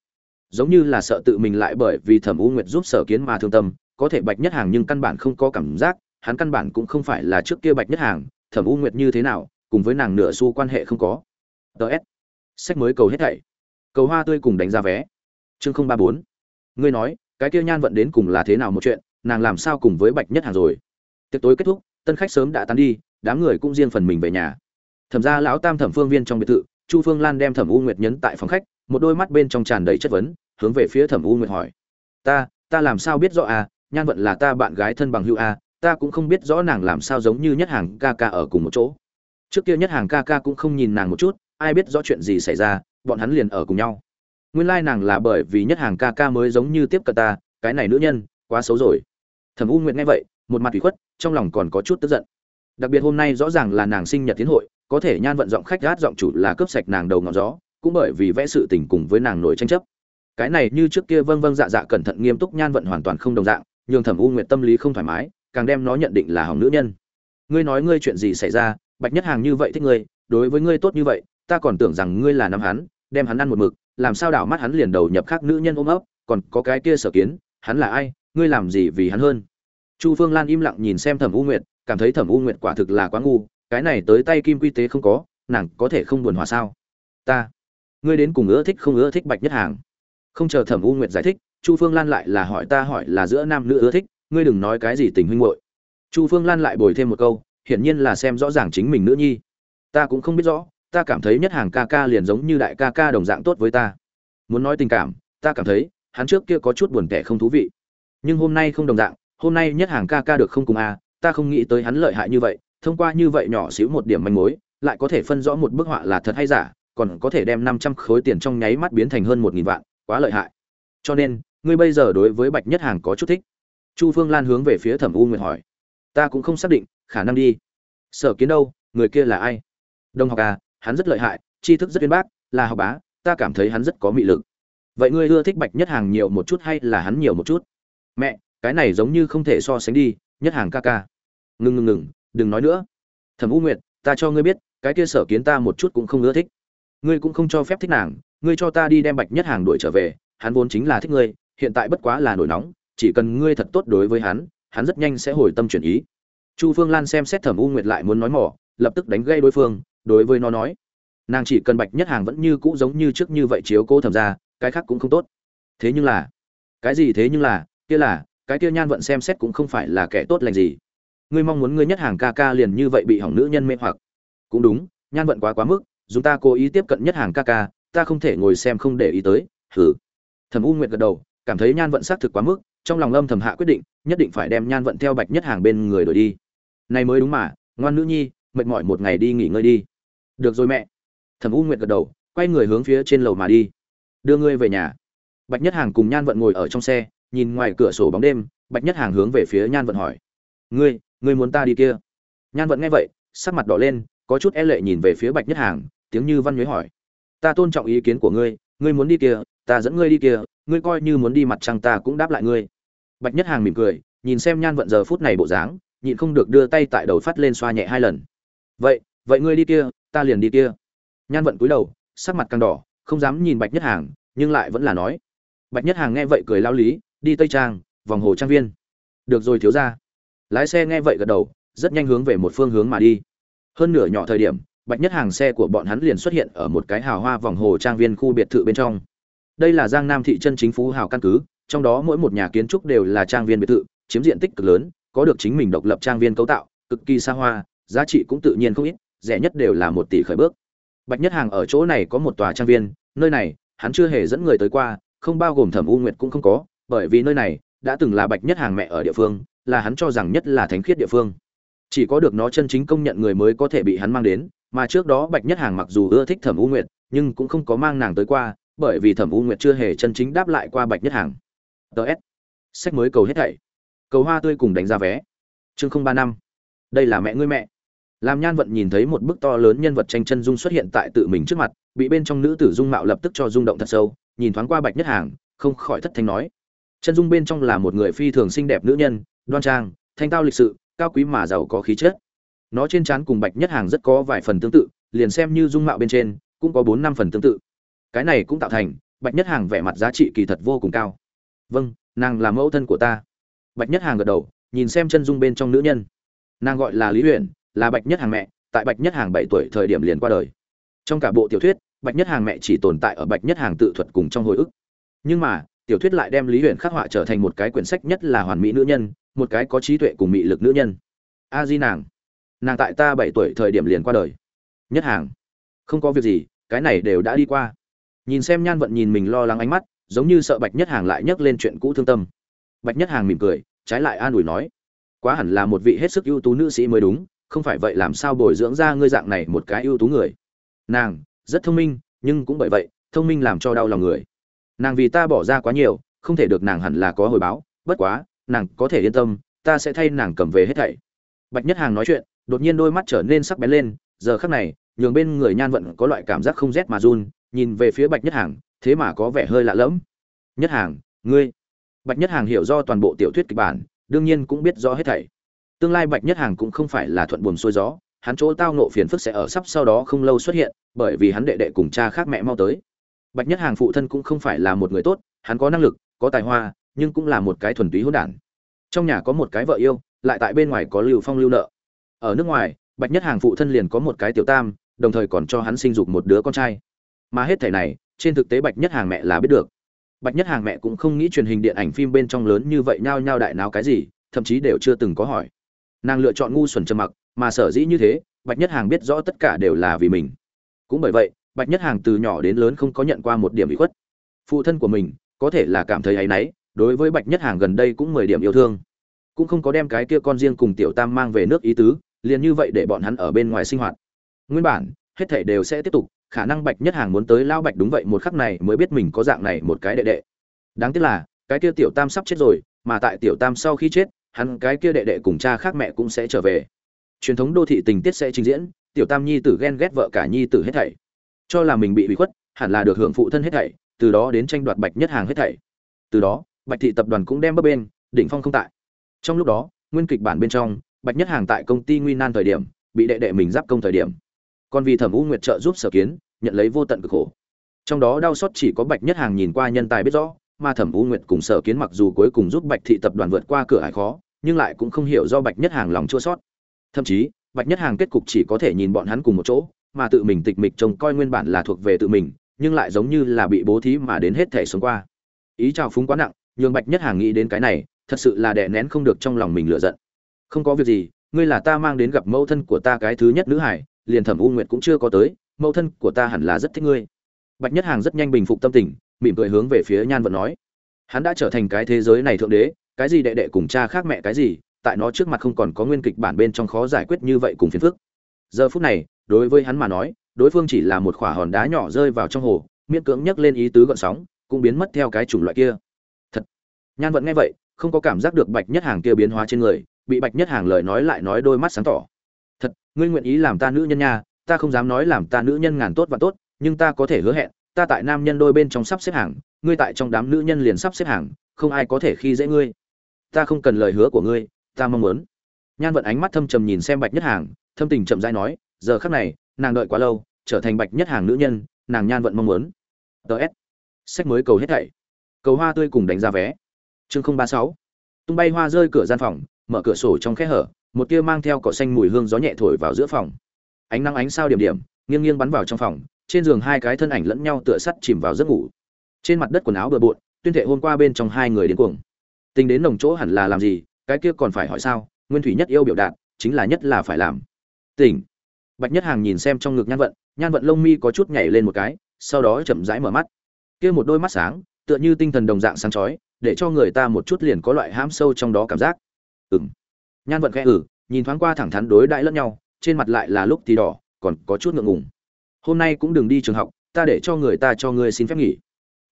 Speaker 1: Giống như là sợ tự mình lại bởi vì thẩm u nguyệt giúp sở kiến mà thương tâm, có thể bạch nhất hàng nhưng căn bản không có cảm giác, hắn căn bản cũng không phải là trước kia bạch nhất hàng, thẩm u nguyệt như thế nào, cùng với nàng nửa xu quan hệ không có. Ts sách mới cầu hết thảy. Cầu hoa tươi cùng đánh giá vé. Chương không ba bốn. Ngươi nói, cái kia nhan vận đến cùng là thế nào một chuyện, nàng làm sao cùng với bạch nhất hàng rồi? Tiệc tối kết thúc, tân khách sớm đã tan đi, đám người cũng riêng phần mình về nhà thẩm ra lão tam thẩm phương viên trong biệt thự, chu phương lan đem thẩm u nguyệt nhấn tại phòng khách, một đôi mắt bên trong tràn đầy chất vấn, hướng về phía thẩm u nguyệt hỏi. Ta ta làm sao biết rõ à nhan vận là ta bạn gái thân bằng hữu à ta cũng không biết rõ nàng làm sao giống như nhất hàng ca ca ở cùng một chỗ. Trước kia nhất hàng ca ca cũng không nhìn nàng một chút, ai biết rõ chuyện gì xảy ra, bọn hắn liền ở cùng nhau. Nguyên lai nàng là bởi vì nhất hàng ca ca mới giống như tiếp cận ta, cái này nữ nhân, quá xấu rồi. Thẩm u nguyệt nghe vậy, một mặt ủy khuất, trong lòng còn có chút tức giận. Đặc biệt hôm nay rõ ràng là nàng sinh nhật tiến hội có thể nhan vận giọng khách gát giọng chủ là cướp sạch nàng đầu ngọn gió, cũng bởi vì vẽ sự tình cùng với nàng nổi tranh chấp. Cái này như trước kia vâng vâng dạ dạ cẩn thận nghiêm túc nhan vận hoàn toàn không đồng dạng, nhường thẩm u nguyệt tâm lý không thoải mái, càng đem nó nhận định là hỏng nữ nhân. Ngươi nói ngươi chuyện gì xảy ra, bạch nhất hàng như vậy thích ngươi, đối với ngươi tốt như vậy, ta còn tưởng rằng ngươi là nam hắn, đem hắn ăn một mực, làm sao đảo mắt hắn liền đầu nhập khác nữ nhân ôm ấp, còn có cái kia sở kiến, hắn là ai, ngươi làm gì vì hắn hơn. Chu phương lan im lặng nhìn xem thẩm u nguyệt, cảm thấy thẩm u nguyệt quả thực là quá ngu cái này tới tay kim quy tế không có, nàng có thể không buồn hòa sao? Ta, ngươi đến cùng ưa thích không ưa thích bạch nhất hàng? Không chờ thẩm u nguyệt giải thích, chu phương lan lại là hỏi ta hỏi là giữa nam nữ ưa thích, ngươi đừng nói cái gì tình huynh muội. Chu phương lan lại bồi thêm một câu, hiển nhiên là xem rõ ràng chính mình nữ nhi. Ta cũng không biết rõ, ta cảm thấy nhất hàng ca ca liền giống như đại ca ca đồng dạng tốt với ta. Muốn nói tình cảm, ta cảm thấy, hắn trước kia có chút buồn tẻ không thú vị. Nhưng hôm nay không đồng dạng, hôm nay nhất hàng ca ca được không cùng a ta không nghĩ tới hắn lợi hại như vậy thông qua như vậy nhỏ xíu một điểm manh mối, lại có thể phân rõ một bức họa là thật hay giả, còn có thể đem năm trăm khối tiền trong nháy mắt biến thành hơn một nghìn vạn, quá lợi hại. Cho nên, ngươi bây giờ đối với bạch nhất hàng có chút thích. Chu phương lan hướng về phía thẩm u nguyệt hỏi. Ta cũng không xác định, khả năng đi. Sở kiến đâu, người kia là ai? Đông học à hắn rất lợi hại, tri thức rất uyên bác, là học bá, ta cảm thấy hắn rất có mị lực. Vậy ngươi ưa thích bạch nhất hàng nhiều một chút hay là hắn nhiều một chút? Mẹ, cái này giống như không thể so sánh đi, nhất hàng ca ca. Ngừng ngừng ngừng đừng nói nữa. Thẩm u nguyệt, ta cho ngươi biết, cái kia sở kiến ta một chút cũng không ưa thích. Ngươi cũng không cho phép thích nàng, ngươi cho ta đi đem bạch nhất hàng đuổi trở về, hắn vốn chính là thích ngươi, hiện tại bất quá là nổi nóng, chỉ cần ngươi thật tốt đối với hắn hắn rất nhanh sẽ hồi tâm chuyển ý. Chu phương lan xem xét thẩm u nguyệt lại muốn nói mỏ, lập tức đánh gây đối phương, đối với nó nói. Nàng chỉ cần bạch nhất hàng vẫn như cũ giống như trước như vậy chiếu cô thẩm ra cái khác cũng không tốt. Thế nhưng là, cái gì thế nhưng là, kia là, cái kia nhan vận xem xét cũng không phải là kẻ tốt lành gì ngươi mong muốn ngươi nhất hàng ca ca liền như vậy bị hỏng nữ nhân mê hoặc. Cũng đúng, nhan vận quá quá mức, dùng ta cố ý tiếp cận nhất hàng ca ca, ta không thể ngồi xem không để ý tới, hử. Thẩm u nguyệt gật đầu, cảm thấy nhan vận xác thực quá mức, trong lòng lâm thầm hạ quyết định, nhất định phải đem nhan vận theo bạch nhất hàng bên người đổi đi. Này mới đúng mà, ngoan nữ nhi, mệt mỏi một ngày đi nghỉ ngơi đi. Được rồi mẹ. Thẩm u nguyệt gật đầu, quay người hướng phía trên lầu mà đi. Đưa ngươi về nhà. Bạch nhất hàng cùng nhan vận ngồi ở trong xe, nhìn ngoài cửa sổ bóng đêm, bạch nhất hàng hướng về phía nhan vận hỏi. Ngươi ngươi muốn ta đi kia? Nhan vận nghe vậy, sắc mặt đỏ lên, có chút e lệ nhìn về phía bạch nhất hàng, tiếng như văn nhuế hỏi. Ta tôn trọng ý kiến của ngươi ngươi muốn đi kia, ta dẫn ngươi đi kia, ngươi coi như muốn đi mặt trăng ta cũng đáp lại ngươi. Bạch nhất hàng mỉm cười, nhìn xem nhan vận giờ phút này bộ dáng, nhịn không được đưa tay tại đầu phát lên xoa nhẹ hai lần. Vậy vậy ngươi đi kia, ta liền đi kia. Nhan vận cúi đầu, sắc mặt càng đỏ, không dám nhìn bạch nhất hàng, nhưng lại vẫn là nói. Bạch nhất hàng nghe vậy cười lao lý, đi tây trang, vòng hồ trang viên. Được rồi thiếu ra lái xe nghe vậy gật đầu, rất nhanh hướng về một phương hướng mà đi. Hơn nửa nhỏ thời điểm, bạch nhất hàng xe của bọn hắn liền xuất hiện ở một cái hào hoa vòng hồ trang viên khu biệt thự bên trong. Đây là giang nam thị chân chính phú hào căn cứ, trong đó mỗi một nhà kiến trúc đều là trang viên biệt thự, chiếm diện tích cực lớn, có được chính mình độc lập trang viên cấu tạo, cực kỳ xa hoa, giá trị cũng tự nhiên không ít, rẻ nhất đều là một tỷ khởi bước. Bạch nhất hàng ở chỗ này có một tòa trang viên, nơi này, hắn chưa hề dẫn người tới qua, không bao gồm thẩm u nguyệt cũng không có, bởi vì nơi này đã từng là bạch nhất hàng mẹ ở địa phương, là hắn cho rằng nhất là thánh khiết địa phương. Chỉ có được nó chân chính công nhận người mới có thể bị hắn mang đến, mà trước đó bạch nhất hàng mặc dù ưa thích thẩm u nguyệt, nhưng cũng không có mang nàng tới qua, bởi vì thẩm u nguyệt chưa hề chân chính đáp lại qua bạch nhất hàng. Ts sách mới cầu hết thảy. Cầu hoa tươi cùng đánh giá vé. Chương không ba năm. Đây là mẹ ngươi mẹ. Làm nhan vận nhìn thấy một bức to lớn nhân vật tranh chân dung xuất hiện tại tự mình trước mặt, bị bên trong nữ tử dung mạo lập tức cho rung động thật sâu, nhìn thoáng qua bạch nhất hàng, không khỏi thất thanh nói chân dung bên trong là một người phi thường xinh đẹp nữ nhân, đoan trang, thanh tao lịch sự, cao quý mà giàu có khí chất. Nó trên trán cùng bạch nhất hàng rất có vài phần tương tự, liền xem như dung mạo bên trên, cũng có bốn năm phần tương tự. Cái này cũng tạo thành, bạch nhất hàng vẻ mặt giá trị kỳ thật vô cùng cao. Vâng nàng là mẫu thân của ta. Bạch nhất hàng gật đầu, nhìn xem chân dung bên trong nữ nhân. Nàng gọi là lý huyền là bạch nhất hàng mẹ, tại bạch nhất hàng bảy tuổi thời điểm liền qua đời. Trong cả bộ tiểu thuyết, bạch nhất hàng mẹ chỉ tồn tại ở bạch nhất hàng tự thuật cùng trong hồi ức. Nhưng mà tiểu thuyết lại đem lý huyền khắc họa trở thành một cái quyển sách nhất là hoàn mỹ nữ nhân, một cái có trí tuệ cùng mị lực nữ nhân. A di nàng nàng tại ta bảy tuổi thời điểm liền qua đời. Nhất hàng, không có việc gì, cái này đều đã đi qua. Nhìn xem nhan vận nhìn mình lo lắng ánh mắt, giống như sợ bạch nhất hàng lại nhắc lên chuyện cũ thương tâm. Bạch nhất hàng mỉm cười, trái lại an ủi nói, quá hẳn là một vị hết sức ưu tú nữ sĩ mới đúng, không phải vậy làm sao bồi dưỡng ra ngươi dạng này một cái ưu tú người. Nàng, rất thông minh, nhưng cũng bởi vậy, thông minh làm cho đau lòng người nàng vì ta bỏ ra quá nhiều, không thể được nàng hẳn là có hồi báo, bất quá, nàng có thể yên tâm, ta sẽ thay nàng cầm về hết thảy. Bạch nhất hàng nói chuyện, đột nhiên đôi mắt trở nên sắc bén lên, giờ khắc này, nhường bên người nhan vận có loại cảm giác không rét mà run, nhìn về phía bạch nhất hàng, thế mà có vẻ hơi lạ lẫm. Nhất hàng, ngươi? Bạch nhất hàng hiểu do toàn bộ tiểu thuyết kịch bản, đương nhiên cũng biết rõ hết thảy. Tương lai bạch nhất hàng cũng không phải là thuận buồm xuôi gió, hắn chỗ tao nộ phiền phức sẽ ở sắp sau đó không lâu xuất hiện, bởi vì hắn đệ đệ cùng cha khác mẹ mau tới bạch nhất hàng phụ thân cũng không phải là một người tốt, hắn có năng lực, có tài hoa, nhưng cũng là một cái thuần túy hỗn đản. Trong nhà có một cái vợ yêu, lại tại bên ngoài có lưu phong lưu nợ. Ở nước ngoài, bạch nhất hàng phụ thân liền có một cái tiểu tam, đồng thời còn cho hắn sinh dục một đứa con trai. Mà hết thể này, trên thực tế bạch nhất hàng mẹ là biết được. Bạch nhất hàng mẹ cũng không nghĩ truyền hình điện ảnh phim bên trong lớn như vậy nhao nhao đại nào cái gì, thậm chí đều chưa từng có hỏi. Nàng lựa chọn ngu xuẩn trầm mặc, mà sở dĩ như thế, bạch nhất hàng biết rõ tất cả đều là vì mình. Cũng bởi vậy bạch nhất hàng từ nhỏ đến lớn không có nhận qua một điểm bị khuất. Phụ thân của mình, có thể là cảm thấy áy náy, đối với bạch nhất hàng gần đây cũng mười điểm yêu thương. Cũng không có đem cái kia con riêng cùng tiểu tam mang về nước ý tứ, liền như vậy để bọn hắn ở bên ngoài sinh hoạt. Nguyên bản, hết thảy đều sẽ tiếp tục, khả năng bạch nhất hàng muốn tới lao bạch đúng vậy một khắc này mới biết mình có dạng này một cái đệ đệ. Đáng tiếc là, cái kia tiểu tam sắp chết rồi, mà tại tiểu tam sau khi chết, hắn cái kia đệ đệ cùng cha khác mẹ cũng sẽ trở về. Truyền thống đô thị tình tiết sẽ trình diễn, tiểu tam nhi tử ghen ghét vợ cả nhi tử hết thảy cho là mình bị bị khuất, hẳn là được hưởng phụ thân hết thảy, từ đó đến tranh đoạt bạch nhất hàng hết thảy. Từ đó, bạch thị tập đoàn cũng đem bấp bên, đỉnh phong không tại. Trong lúc đó, nguyên kịch bản bên trong, bạch nhất hàng tại công ty nguy nan thời điểm, bị đệ đệ mình giáp công thời điểm. Còn vì thẩm u nguyệt trợ giúp sở kiến, nhận lấy vô tận cực khổ. Trong đó đau xót chỉ có bạch nhất hàng nhìn qua nhân tài biết rõ, mà thẩm u nguyệt cùng sở kiến mặc dù cuối cùng giúp bạch thị tập đoàn vượt qua cửa hải khó, nhưng lại cũng không hiểu do bạch nhất hàng lòng chua sót thậm chí, bạch nhất hàng kết cục chỉ có thể nhìn bọn hắn cùng một chỗ mà tự mình tịch mịch trông coi nguyên bản là thuộc về tự mình, nhưng lại giống như là bị bố thí mà đến hết thể sống qua. Ý trào phúng quá nặng, nhường bạch nhất hàng nghĩ đến cái này, thật sự là đè nén không được trong lòng mình lựa giận. Không có việc gì, ngươi là ta mang đến gặp mẫu thân của ta cái thứ nhất nữ hải liền thẩm u nguyệt cũng chưa có tới, mẫu thân của ta hẳn là rất thích ngươi. Bạch nhất hàng rất nhanh bình phục tâm tình, mỉm cười hướng về phía nhan vận nói. Hắn đã trở thành cái thế giới này thượng đế, cái gì đệ đệ cùng cha khác mẹ cái gì, tại nó trước mặt không còn có nguyên kịch bản bên trong khó giải quyết như vậy cùng phiền phức. Giờ phút này đối với hắn mà nói, đối phương chỉ là một khỏa hòn đá nhỏ rơi vào trong hồ, miễn cưỡng nhấc lên ý tứ gợn sóng, cũng biến mất theo cái chủng loại kia. Thật. Nhan vận nghe vậy, không có cảm giác được bạch nhất hàng kia biến hóa trên người, bị bạch nhất hàng lời nói lại nói đôi mắt sáng tỏ. Thật, ngươi nguyện ý làm ta nữ nhân nha, ta không dám nói làm ta nữ nhân ngàn tốt và tốt, nhưng ta có thể hứa hẹn, ta tại nam nhân đôi bên trong sắp xếp hàng, ngươi tại trong đám nữ nhân liền sắp xếp hàng, không ai có thể khi dễ ngươi. Ta không cần lời hứa của ngươi, ta mong muốn. Nhan vận ánh mắt thâm trầm nhìn xem bạch nhất hàng, thâm tình chậm rãi nói giờ khắc này, nàng đợi quá lâu, trở thành bạch nhất hàng nữ nhân, nàng nhan vận mong muốn. Ts sách mới cầu hết thảy. Cầu hoa tươi cùng đánh giá vé. Chương không ba sáu. Tung bay hoa rơi cửa gian phòng, mở cửa sổ trong khe hở, một tia mang theo cỏ xanh mùi hương gió nhẹ thổi vào giữa phòng. Ánh nắng ánh sao điểm điểm, nghiêng nghiêng bắn vào trong phòng, trên giường hai cái thân ảnh lẫn nhau tựa sắt chìm vào giấc ngủ. Trên mặt đất quần áo bừa bộn, tuyên thệ hôm qua bên trong hai người đến cuồng. Tình đến nồng chỗ hẳn là làm gì, cái kia còn phải hỏi sao, nguyên thủy nhất yêu biểu đạt, chính là nhất là phải làm. Tỉnh bạch nhất hàng nhìn xem trong ngực nhan vận nhan vận lông mi có chút nhảy lên một cái sau đó chậm rãi mở mắt. Kia một đôi mắt sáng tựa như tinh thần đồng dạng sáng chói để cho người ta một chút liền có loại hãm sâu trong đó cảm giác. Ừng nhan vận khẽ ử ừ, nhìn thoáng qua thẳng thắn đối đãi lẫn nhau trên mặt lại là lúc thì đỏ còn có chút ngượng ngùng. Hôm nay cũng đừng đi trường học ta để cho người ta cho ngươi xin phép nghỉ.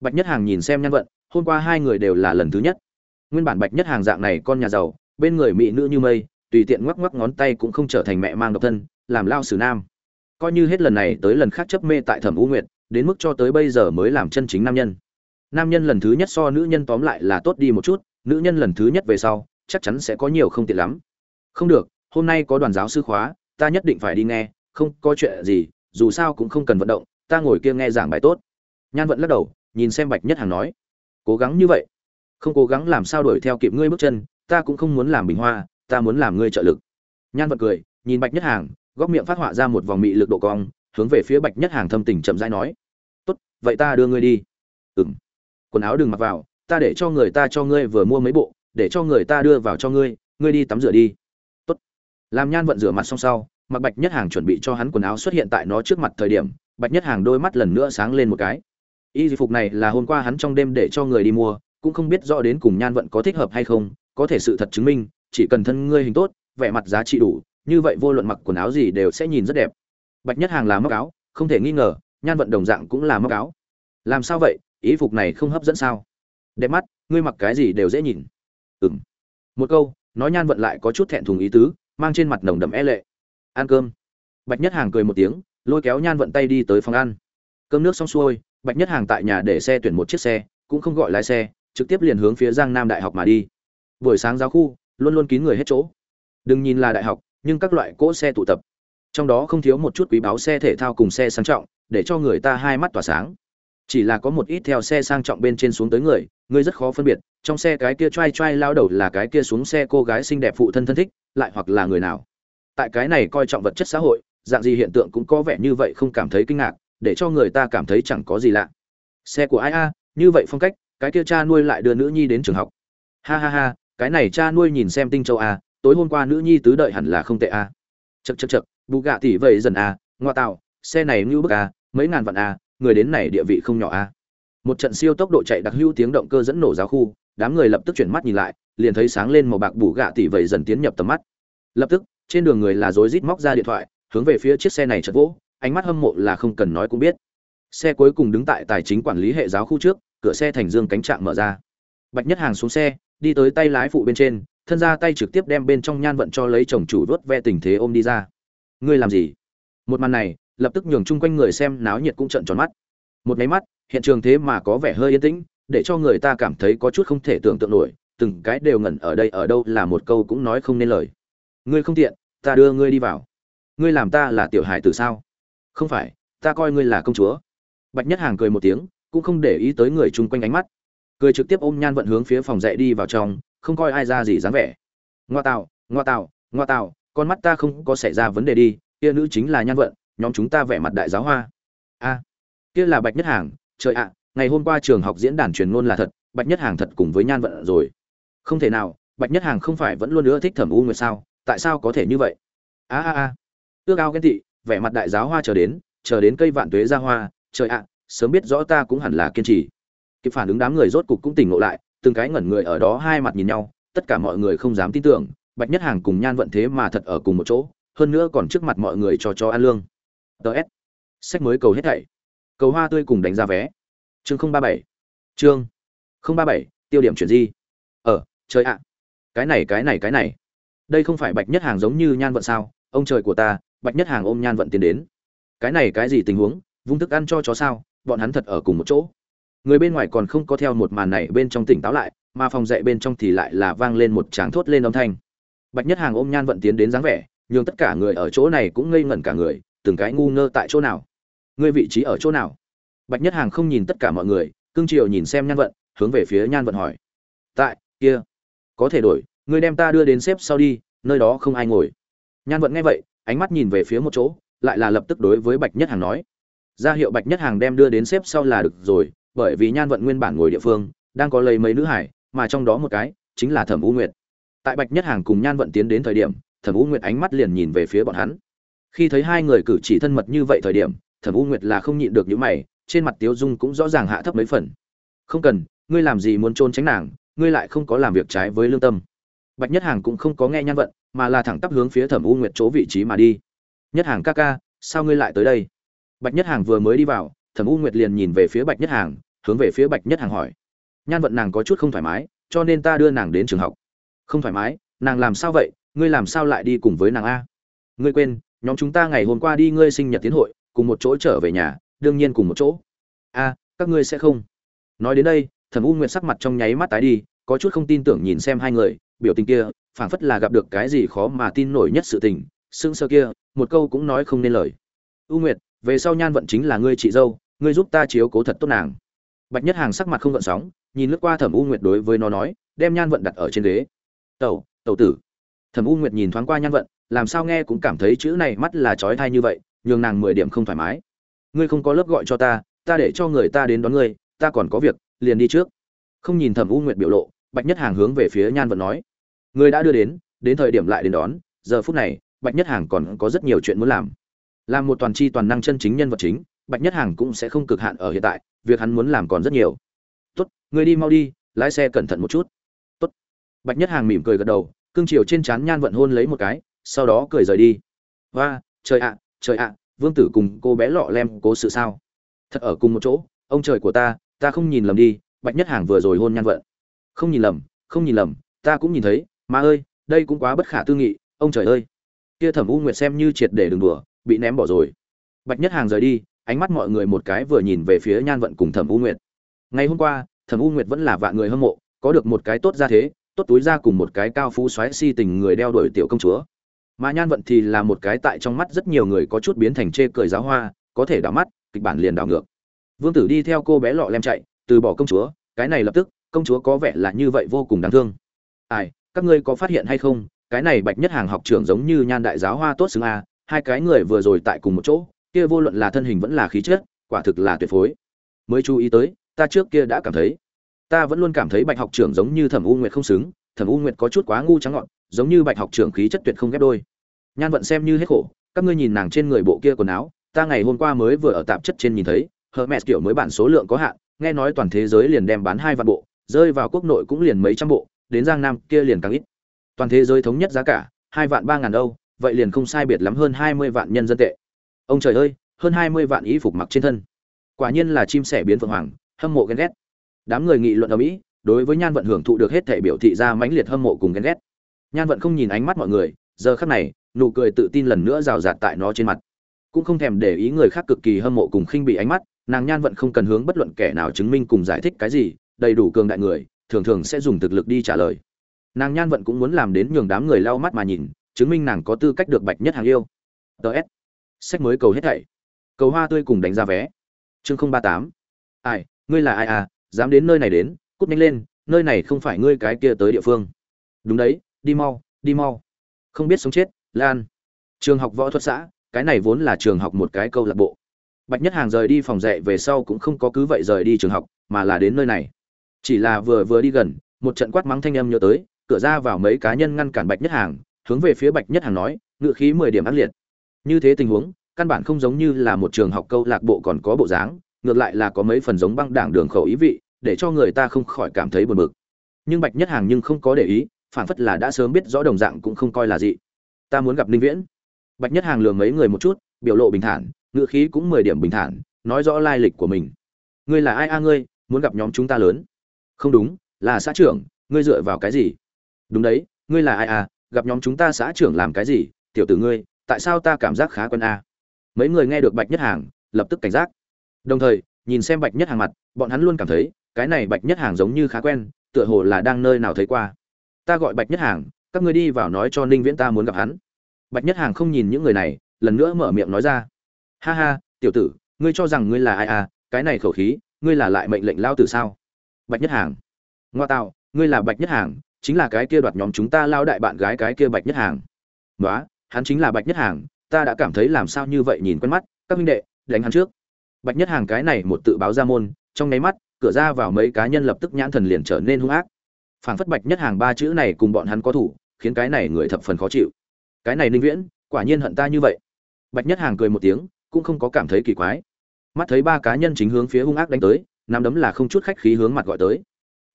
Speaker 1: Bạch nhất hàng nhìn xem Nhan vận hôm qua hai người đều là lần thứ nhất. Nguyên bản bạch nhất hàng dạng này con nhà giàu bên người mỹ nữ như mây tùy tiện ngoắc ngoắc ngón tay cũng không trở thành mẹ mang độc thân làm lao xử nam. Coi như hết lần này tới lần khác chấp mê tại thẩm u nguyệt, đến mức cho tới bây giờ mới làm chân chính nam nhân. Nam nhân lần thứ nhất so nữ nhân tóm lại là tốt đi một chút, nữ nhân lần thứ nhất về sau, chắc chắn sẽ có nhiều không tiện lắm. Không được, hôm nay có đoàn giáo sư khóa, ta nhất định phải đi nghe, không có chuyện gì, dù sao cũng không cần vận động, ta ngồi kia nghe giảng bài tốt. Nhan vận lắc đầu, nhìn xem bạch nhất hàng nói, cố gắng như vậy? Không cố gắng làm sao đuổi theo kịp ngươi bước chân, ta cũng không muốn làm bình hoa, ta muốn làm ngươi trợ lực. Nhan vận cười, nhìn bạch nhất hàng góc miệng phát họa ra một vòng mị lực độ cong, hướng về phía bạch nhất hàng thâm tình chậm rãi nói, tốt, vậy ta đưa ngươi đi. Ừng quần áo đừng mặc vào, ta để cho người ta cho ngươi vừa mua mấy bộ, để cho người ta đưa vào cho ngươi ngươi đi tắm rửa đi. Tốt. Làm nhan vận rửa mặt xong sau, mặc bạch nhất hàng chuẩn bị cho hắn quần áo xuất hiện tại nó trước mặt thời điểm, bạch nhất hàng đôi mắt lần nữa sáng lên một cái. Y phục này là hôm qua hắn trong đêm để cho người đi mua, cũng không biết rõ đến cùng nhan vận có thích hợp hay không, có thể sự thật chứng minh, chỉ cần thân ngươi hình tốt, vẻ mặt giá trị đủ như vậy vô luận mặc quần áo gì đều sẽ nhìn rất đẹp. Bạch nhất hàng là móc áo, không thể nghi ngờ, nhan vận đồng dạng cũng là móc áo. Làm sao vậy? Ý phục này không hấp dẫn sao? Đẹp mắt, ngươi mặc cái gì đều dễ nhìn. Ừng một câu, nói nhan vận lại có chút thẹn thùng ý tứ, mang trên mặt nồng đậm e lệ. Ăn cơm. Bạch nhất hàng cười một tiếng, lôi kéo nhan vận tay đi tới phòng ăn. Cơm nước xong xuôi, bạch nhất hàng tại nhà để xe tuyển một chiếc xe, cũng không gọi lái xe, trực tiếp liền hướng phía giang nam đại học mà đi. Buổi sáng giáo khu, luôn luôn kín người hết chỗ. Đừng nhìn là đại học nhưng các loại cỗ xe tụ tập. Trong đó không thiếu một chút quý báo xe thể thao cùng xe sang trọng, để cho người ta hai mắt tỏa sáng. Chỉ là có một ít theo xe sang trọng bên trên xuống tới người người rất khó phân biệt, trong xe cái kia trai trai lao đầu là cái kia xuống xe cô gái xinh đẹp phụ thân thân thích, lại hoặc là người nào. Tại cái này coi trọng vật chất xã hội, dạng gì hiện tượng cũng có vẻ như vậy không cảm thấy kinh ngạc, để cho người ta cảm thấy chẳng có gì lạ. Xe của ai a, như vậy phong cách, cái kia cha nuôi lại đưa nữ nhi đến trường học. Ha ha ha, cái này cha nuôi nhìn xem tinh châu a tối hôm qua nữ nhi tứ đợi hẳn là không tệ à. a chật chật chật bù gạ tỷ vậy dần a ngoa tạo xe này ngưu bức a mấy ngàn vạn a người đến này địa vị không nhỏ a một trận siêu tốc độ chạy đặc hữu tiếng động cơ dẫn nổ giáo khu, đám người lập tức chuyển mắt nhìn lại, liền thấy sáng lên màu bạc bù gạ tỷ vậy dần tiến nhập tầm mắt. Lập tức, trên đường người là rối rít móc ra điện thoại, hướng về phía chiếc xe này chật vỗ, ánh mắt hâm mộ là không cần nói cũng biết. Xe cuối cùng đứng tại tài chính quản lý hệ giáo khu trước, cửa xe thành dương cánh trạng mở ra. Bạch nhất hàng xuống xe, đi tới tay lái phụ bên trên thân ra tay trực tiếp đem bên trong nhan vận cho lấy chồng chủ vớt ve tình thế ôm đi ra. Ngươi làm gì? Một màn này, lập tức nhường chung quanh người xem náo nhiệt cũng trợn tròn mắt. Một máy mắt, hiện trường thế mà có vẻ hơi yên tĩnh, để cho người ta cảm thấy có chút không thể tưởng tượng nổi, từng cái đều ngẩn ở đây ở đâu là một câu cũng nói không nên lời. Ngươi không tiện, ta đưa ngươi đi vào. Ngươi làm ta là tiểu hải tử sao? Không phải, ta coi ngươi là công chúa. Bạch nhất hàng cười một tiếng, cũng không để ý tới người chung quanh ánh mắt. Cười trực tiếp ôm nhan vận hướng phía phòng dạy đi vào trong không coi ai ra gì dáng vẻ. Ngoa tạo ngoa tạo ngoa tạo, con mắt ta không có xảy ra vấn đề đi, kia nữ chính là nhan vận, nhóm chúng ta vẻ mặt đại giáo hoa. A, kia là bạch nhất hàng, trời ạ, ngày hôm qua trường học diễn đàn truyền ngôn là thật, bạch nhất hàng thật cùng với nhan vận rồi. Không thể nào, bạch nhất hàng không phải vẫn luôn nữa thích thẩm u nguyệt sao, tại sao có thể như vậy? A a a. Ước ao ghen tị, vẻ mặt đại giáo hoa chờ đến chờ đến cây vạn tuế ra hoa, trời ạ, sớm biết rõ ta cũng hẳn là kiên trì. Kịp phản ứng đám người rốt cục cũng tỉnh ngộ lại từng cái ngẩn người ở đó hai mặt nhìn nhau, tất cả mọi người không dám tin tưởng, bạch nhất hàng cùng nhan vận thế mà thật ở cùng một chỗ, hơn nữa còn trước mặt mọi người cho cho ăn lương. Ts sách mới cầu hết thảy. Cầu hoa tươi cùng đánh ra vé. Chương không ba bảy. Chương không ba bảy, tiêu điểm chuyển di. Ờ trời ạ. Cái này cái này cái này. Đây không phải bạch nhất hàng giống như nhan vận sao? Ông trời của ta, bạch nhất hàng ôm nhan vận tiến đến. Cái này, cái gì tình huống? Vung thức ăn cho chó sao? Bọn hắn thật ở cùng một chỗ người bên ngoài còn không có theo một màn này bên trong tỉnh táo lại, mà phòng dạy bên trong thì lại là vang lên một tràng thốt lên âm thanh. Bạch nhất hàng ôm nhan vận tiến đến dáng vẻ nhưng tất cả người ở chỗ này cũng ngây ngẩn cả người, từng cái ngu ngơ tại chỗ nào? Ngươi vị trí ở chỗ nào? Bạch nhất hàng không nhìn tất cả mọi người, cương triều nhìn xem nhan vận, hướng về phía nhan vận hỏi. Tại, kia, có thể đổi, ngươi đem ta đưa đến xếp sau đi, nơi đó không ai ngồi. Nhan vận nghe vậy, ánh mắt nhìn về phía một chỗ, lại là lập tức đối với bạch nhất hàng nói. Ra hiệu bạch nhất hàng đem đưa đến xếp sau là được rồi bởi vì nhan vận nguyên bản ngồi địa phương, đang có lấy mấy nữ hải, mà trong đó một cái chính là thẩm u nguyệt. Tại bạch nhất hàng cùng nhan vận tiến đến thời điểm, thẩm u nguyệt ánh mắt liền nhìn về phía bọn hắn. Khi thấy hai người cử chỉ thân mật như vậy thời điểm, thẩm u nguyệt là không nhịn được những mày, trên mặt tiếu dung cũng rõ ràng hạ thấp mấy phần. Không cần, ngươi làm gì muốn trôn tránh nàng, ngươi lại không có làm việc trái với lương tâm. Bạch nhất hàng cũng không có nghe nhan vận, mà là thẳng tắp hướng phía thẩm u nguyệt chỗ vị trí mà đi. Nhất hàng ca ca, sao ngươi lại tới đây? Bạch nhất hàng vừa mới đi vào thẩm u nguyệt liền nhìn về phía bạch nhất hàng, hướng về phía bạch nhất hàng hỏi. Nhan vận nàng có chút không thoải mái, cho nên ta đưa nàng đến trường học. Không thoải mái, nàng làm sao vậy? Ngươi làm sao lại đi cùng với nàng a? Ngươi quên, nhóm chúng ta ngày hôm qua đi ngươi sinh nhật tiến hội, cùng một chỗ trở về nhà, đương nhiên cùng một chỗ. A, các ngươi sẽ không. Nói đến đây, thẩm u nguyệt sắc mặt trong nháy mắt tái đi, có chút không tin tưởng nhìn xem hai người, biểu tình kia, phảng phất là gặp được cái gì khó mà tin nổi nhất sự tình, sững sơ kia, một câu cũng nói không nên lời. U nguyệt, về sau nhan vận chính là ngươi chị dâu ngươi giúp ta chiếu cố thật tốt nàng. Bạch nhất hàng sắc mặt không gợn sóng, nhìn lướt qua thẩm u nguyệt đối với nó nói, đem nhan vận đặt ở trên ghế. Tẩu tẩu tử. Thẩm u nguyệt nhìn thoáng qua nhan vận, làm sao nghe cũng cảm thấy chữ này mắt là trói thai như vậy, nhường nàng mười điểm không thoải mái. Ngươi không có lớp gọi cho ta ta để cho người ta đến đón ngươi, ta còn có việc, liền đi trước. Không nhìn thẩm u nguyệt biểu lộ, bạch nhất hàng hướng về phía nhan vận nói, ngươi đã đưa đến đến thời điểm lại đến đón, giờ phút này, bạch nhất hàng còn có rất nhiều chuyện muốn làm. Làm một toàn chi toàn năng chân chính nhân vật chính bạch nhất hàng cũng sẽ không cực hạn ở hiện tại, việc hắn muốn làm còn rất nhiều. Tốt người đi mau đi, lái xe cẩn thận một chút. Tốt. Bạch nhất hàng mỉm cười gật đầu, cương chiều trên trán nhan vận hôn lấy một cái, sau đó cười rời đi. Hoa trời ạ trời ạ, vương tử cùng cô bé lọ lem cố sự sao? Thật ở cùng một chỗ, ông trời của ta ta không nhìn lầm đi, bạch nhất hàng vừa rồi hôn nhan vận. Không nhìn lầm, không nhìn lầm, ta cũng nhìn thấy, mà ơi, đây cũng quá bất khả tư nghị, ông trời ơi. Kia thẩm u nguyệt xem như triệt để đường đùa, bị ném bỏ rồi. Bạch nhất hàng rời đi ánh mắt mọi người một cái vừa nhìn về phía nhan vận cùng thẩm u nguyệt. Ngày hôm qua, thẩm u nguyệt vẫn là vạn người hâm mộ, có được một cái tốt ra thế, tốt túi ra cùng một cái cao phú xoáy si tình người đeo đuổi tiểu công chúa. Mà nhan vận thì là một cái tại trong mắt rất nhiều người có chút biến thành chê cười giáo hoa, có thể đảo mắt, kịch bản liền đảo ngược. Vương tử đi theo cô bé lọ lem chạy, từ bỏ công chúa, cái này lập tức, công chúa có vẻ là như vậy vô cùng đáng thương. Ai, các ngươi có phát hiện hay không, cái này bạch nhất hàng học trưởng giống như nhan đại giáo hoa tốt xứng a, hai cái người vừa rồi tại cùng một chỗ kia vô luận là thân hình vẫn là khí chất, quả thực là tuyệt phối. Mới chú ý tới, ta trước kia đã cảm thấy, ta vẫn luôn cảm thấy bạch học trưởng giống như thẩm u nguyệt không xứng, thẩm u nguyệt có chút quá ngu trắng ngọn, giống như bạch học trưởng khí chất tuyệt không ghép đôi. Nhan vận xem như hết khổ, các ngươi nhìn nàng trên người bộ kia quần áo, ta ngày hôm qua mới vừa ở tạp chất trên nhìn thấy, hermes kiểu mới bản số lượng có hạn, nghe nói toàn thế giới liền đem bán hai vạn bộ, rơi vào quốc nội cũng liền mấy trăm bộ, đến giang nam kia liền càng ít. Toàn thế giới thống nhất giá cả, hai vạn ba ngàn đâu vậy liền không sai biệt lắm hơn hai mươi vạn nhân dân tệ ông trời ơi, hơn hai mươi vạn ý phục mặc trên thân. Quả nhiên là chim sẻ biến phượng hoàng, hâm mộ ghen ghét. Đám người nghị luận ở mỹ, đối với nhan vận hưởng thụ được hết thể biểu thị ra mãnh liệt hâm mộ cùng ghen ghét. Nhan vận không nhìn ánh mắt mọi người, giờ khắc này, nụ cười tự tin lần nữa rào rạt tại nó trên mặt. Cũng không thèm để ý người khác cực kỳ hâm mộ cùng khinh bị ánh mắt, nàng nhan vận không cần hướng bất luận kẻ nào chứng minh cùng giải thích cái gì, đầy đủ cường đại người, thường thường sẽ dùng thực lực đi trả lời. Nàng nhan vận cũng muốn làm đến nhường đám người lau mắt mà nhìn, chứng minh nàng có tư cách được bạch nhất hàng yêu. Ts sách mới cầu hết thảy. Cầu hoa tươi cùng đánh ra vé. Chương không ba tám. Ai, ngươi là ai à? Dám đến nơi này đến, cút nhanh lên, nơi này không phải ngươi cái kia tới địa phương. Đúng đấy, đi mau đi mau. Không biết sống chết, lan. Trường học võ thuật xã, cái này vốn là trường học một cái câu lạc bộ. Bạch nhất hàng rời đi phòng dạy về sau cũng không có cứ vậy rời đi trường học, mà là đến nơi này. Chỉ là vừa vừa đi gần, một trận quát mắng thanh âm nhớ tới, cửa ra vào mấy cá nhân ngăn cản bạch nhất hàng, hướng về phía bạch nhất hàng nói, ngựa khí mười điểm ác liệt như thế tình huống, căn bản không giống như là một trường học câu lạc bộ còn có bộ dáng, ngược lại là có mấy phần giống băng đảng đường khẩu ý vị, để cho người ta không khỏi cảm thấy buồn bực. Nhưng bạch nhất hàng nhưng không có để ý, phản phất là đã sớm biết rõ đồng dạng cũng không coi là gì. Ta muốn gặp ninh viễn. Bạch nhất hàng lường mấy người một chút, biểu lộ bình thản ngựa khí cũng mười điểm bình thản, nói rõ lai lịch của mình. Ngươi là ai a ngươi, muốn gặp nhóm chúng ta lớn? Không đúng, là xã trưởng, ngươi dựa vào cái gì? Đúng đấy, ngươi là ai à gặp nhóm chúng ta xã trưởng làm cái gì, tiểu tử ngươi tại sao ta cảm giác khá quen a? Mấy người nghe được bạch nhất hàng, lập tức cảnh giác. Đồng thời, nhìn xem bạch nhất hàng mặt, bọn hắn luôn cảm thấy, cái này bạch nhất hàng giống như khá quen, tựa hồ là đang nơi nào thấy qua. Ta gọi bạch nhất hàng, các ngươi đi vào nói cho ninh viễn ta muốn gặp hắn. Bạch nhất hàng không nhìn những người này, lần nữa mở miệng nói ra. Ha ha, tiểu tử, ngươi cho rằng ngươi là ai à cái này khẩu khí, ngươi là lại mệnh lệnh lao tử sao? Bạch nhất hàng. Ngoa tạo, ngươi là bạch nhất hàng, chính là cái kia đoạt nhóm chúng ta lao đại bạn gái cái kia bạch nhất hàng. Nói hắn chính là bạch nhất hàng, ta đã cảm thấy làm sao như vậy nhìn quen mắt, các minh đệ, đánh hắn trước. Bạch nhất hàng cái này một tự báo ra môn, trong nháy mắt, cửa ra vào mấy cá nhân lập tức nhãn thần liền trở nên hung ác. Phảng phất bạch nhất hàng ba chữ này cùng bọn hắn có thủ, khiến cái này người thập phần khó chịu. Cái này ninh viễn, quả nhiên hận ta như vậy. Bạch nhất hàng cười một tiếng, cũng không có cảm thấy kỳ quái. Mắt thấy ba cá nhân chính hướng phía hung ác đánh tới, nắm đấm là không chút khách khí hướng mặt gọi tới.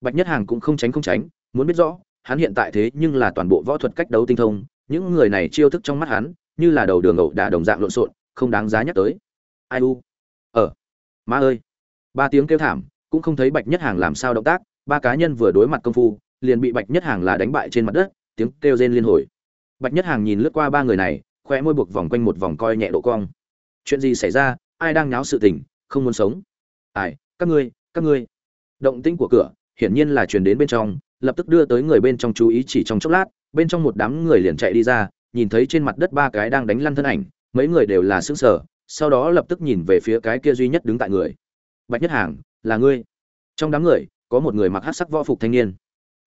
Speaker 1: Bạch nhất hàng cũng không tránh không tránh, muốn biết rõ, hắn hiện tại thế nhưng là toàn bộ võ thuật cách đấu tinh thông những người này chiêu thức trong mắt hắn, như là đầu đường ẩu đả đồng dạng lộn xộn, không đáng giá nhắc tới. Ai u? Ờ. Má ơi. Ba tiếng kêu thảm, cũng không thấy bạch nhất hàng làm sao động tác, ba cá nhân vừa đối mặt công phu, liền bị bạch nhất hàng là đánh bại trên mặt đất, tiếng kêu rên liên hồi. Bạch nhất hàng nhìn lướt qua ba người này khoe môi buộc vòng quanh một vòng coi nhẹ độ cong. Chuyện gì xảy ra? Ai đang nháo sự tình? Không muốn sống. Ai? Các ngươi các ngươi. Động tĩnh của cửa, hiển nhiên là truyền đến bên trong lập tức đưa tới người bên trong chú ý chỉ trong chốc lát, bên trong một đám người liền chạy đi ra, nhìn thấy trên mặt đất ba cái đang đánh lăn thân ảnh, mấy người đều là sững sờ, sau đó lập tức nhìn về phía cái kia duy nhất đứng tại người. Bạch nhất hàng, là ngươi? Trong đám người, có một người mặc hát sắc võ phục thanh niên.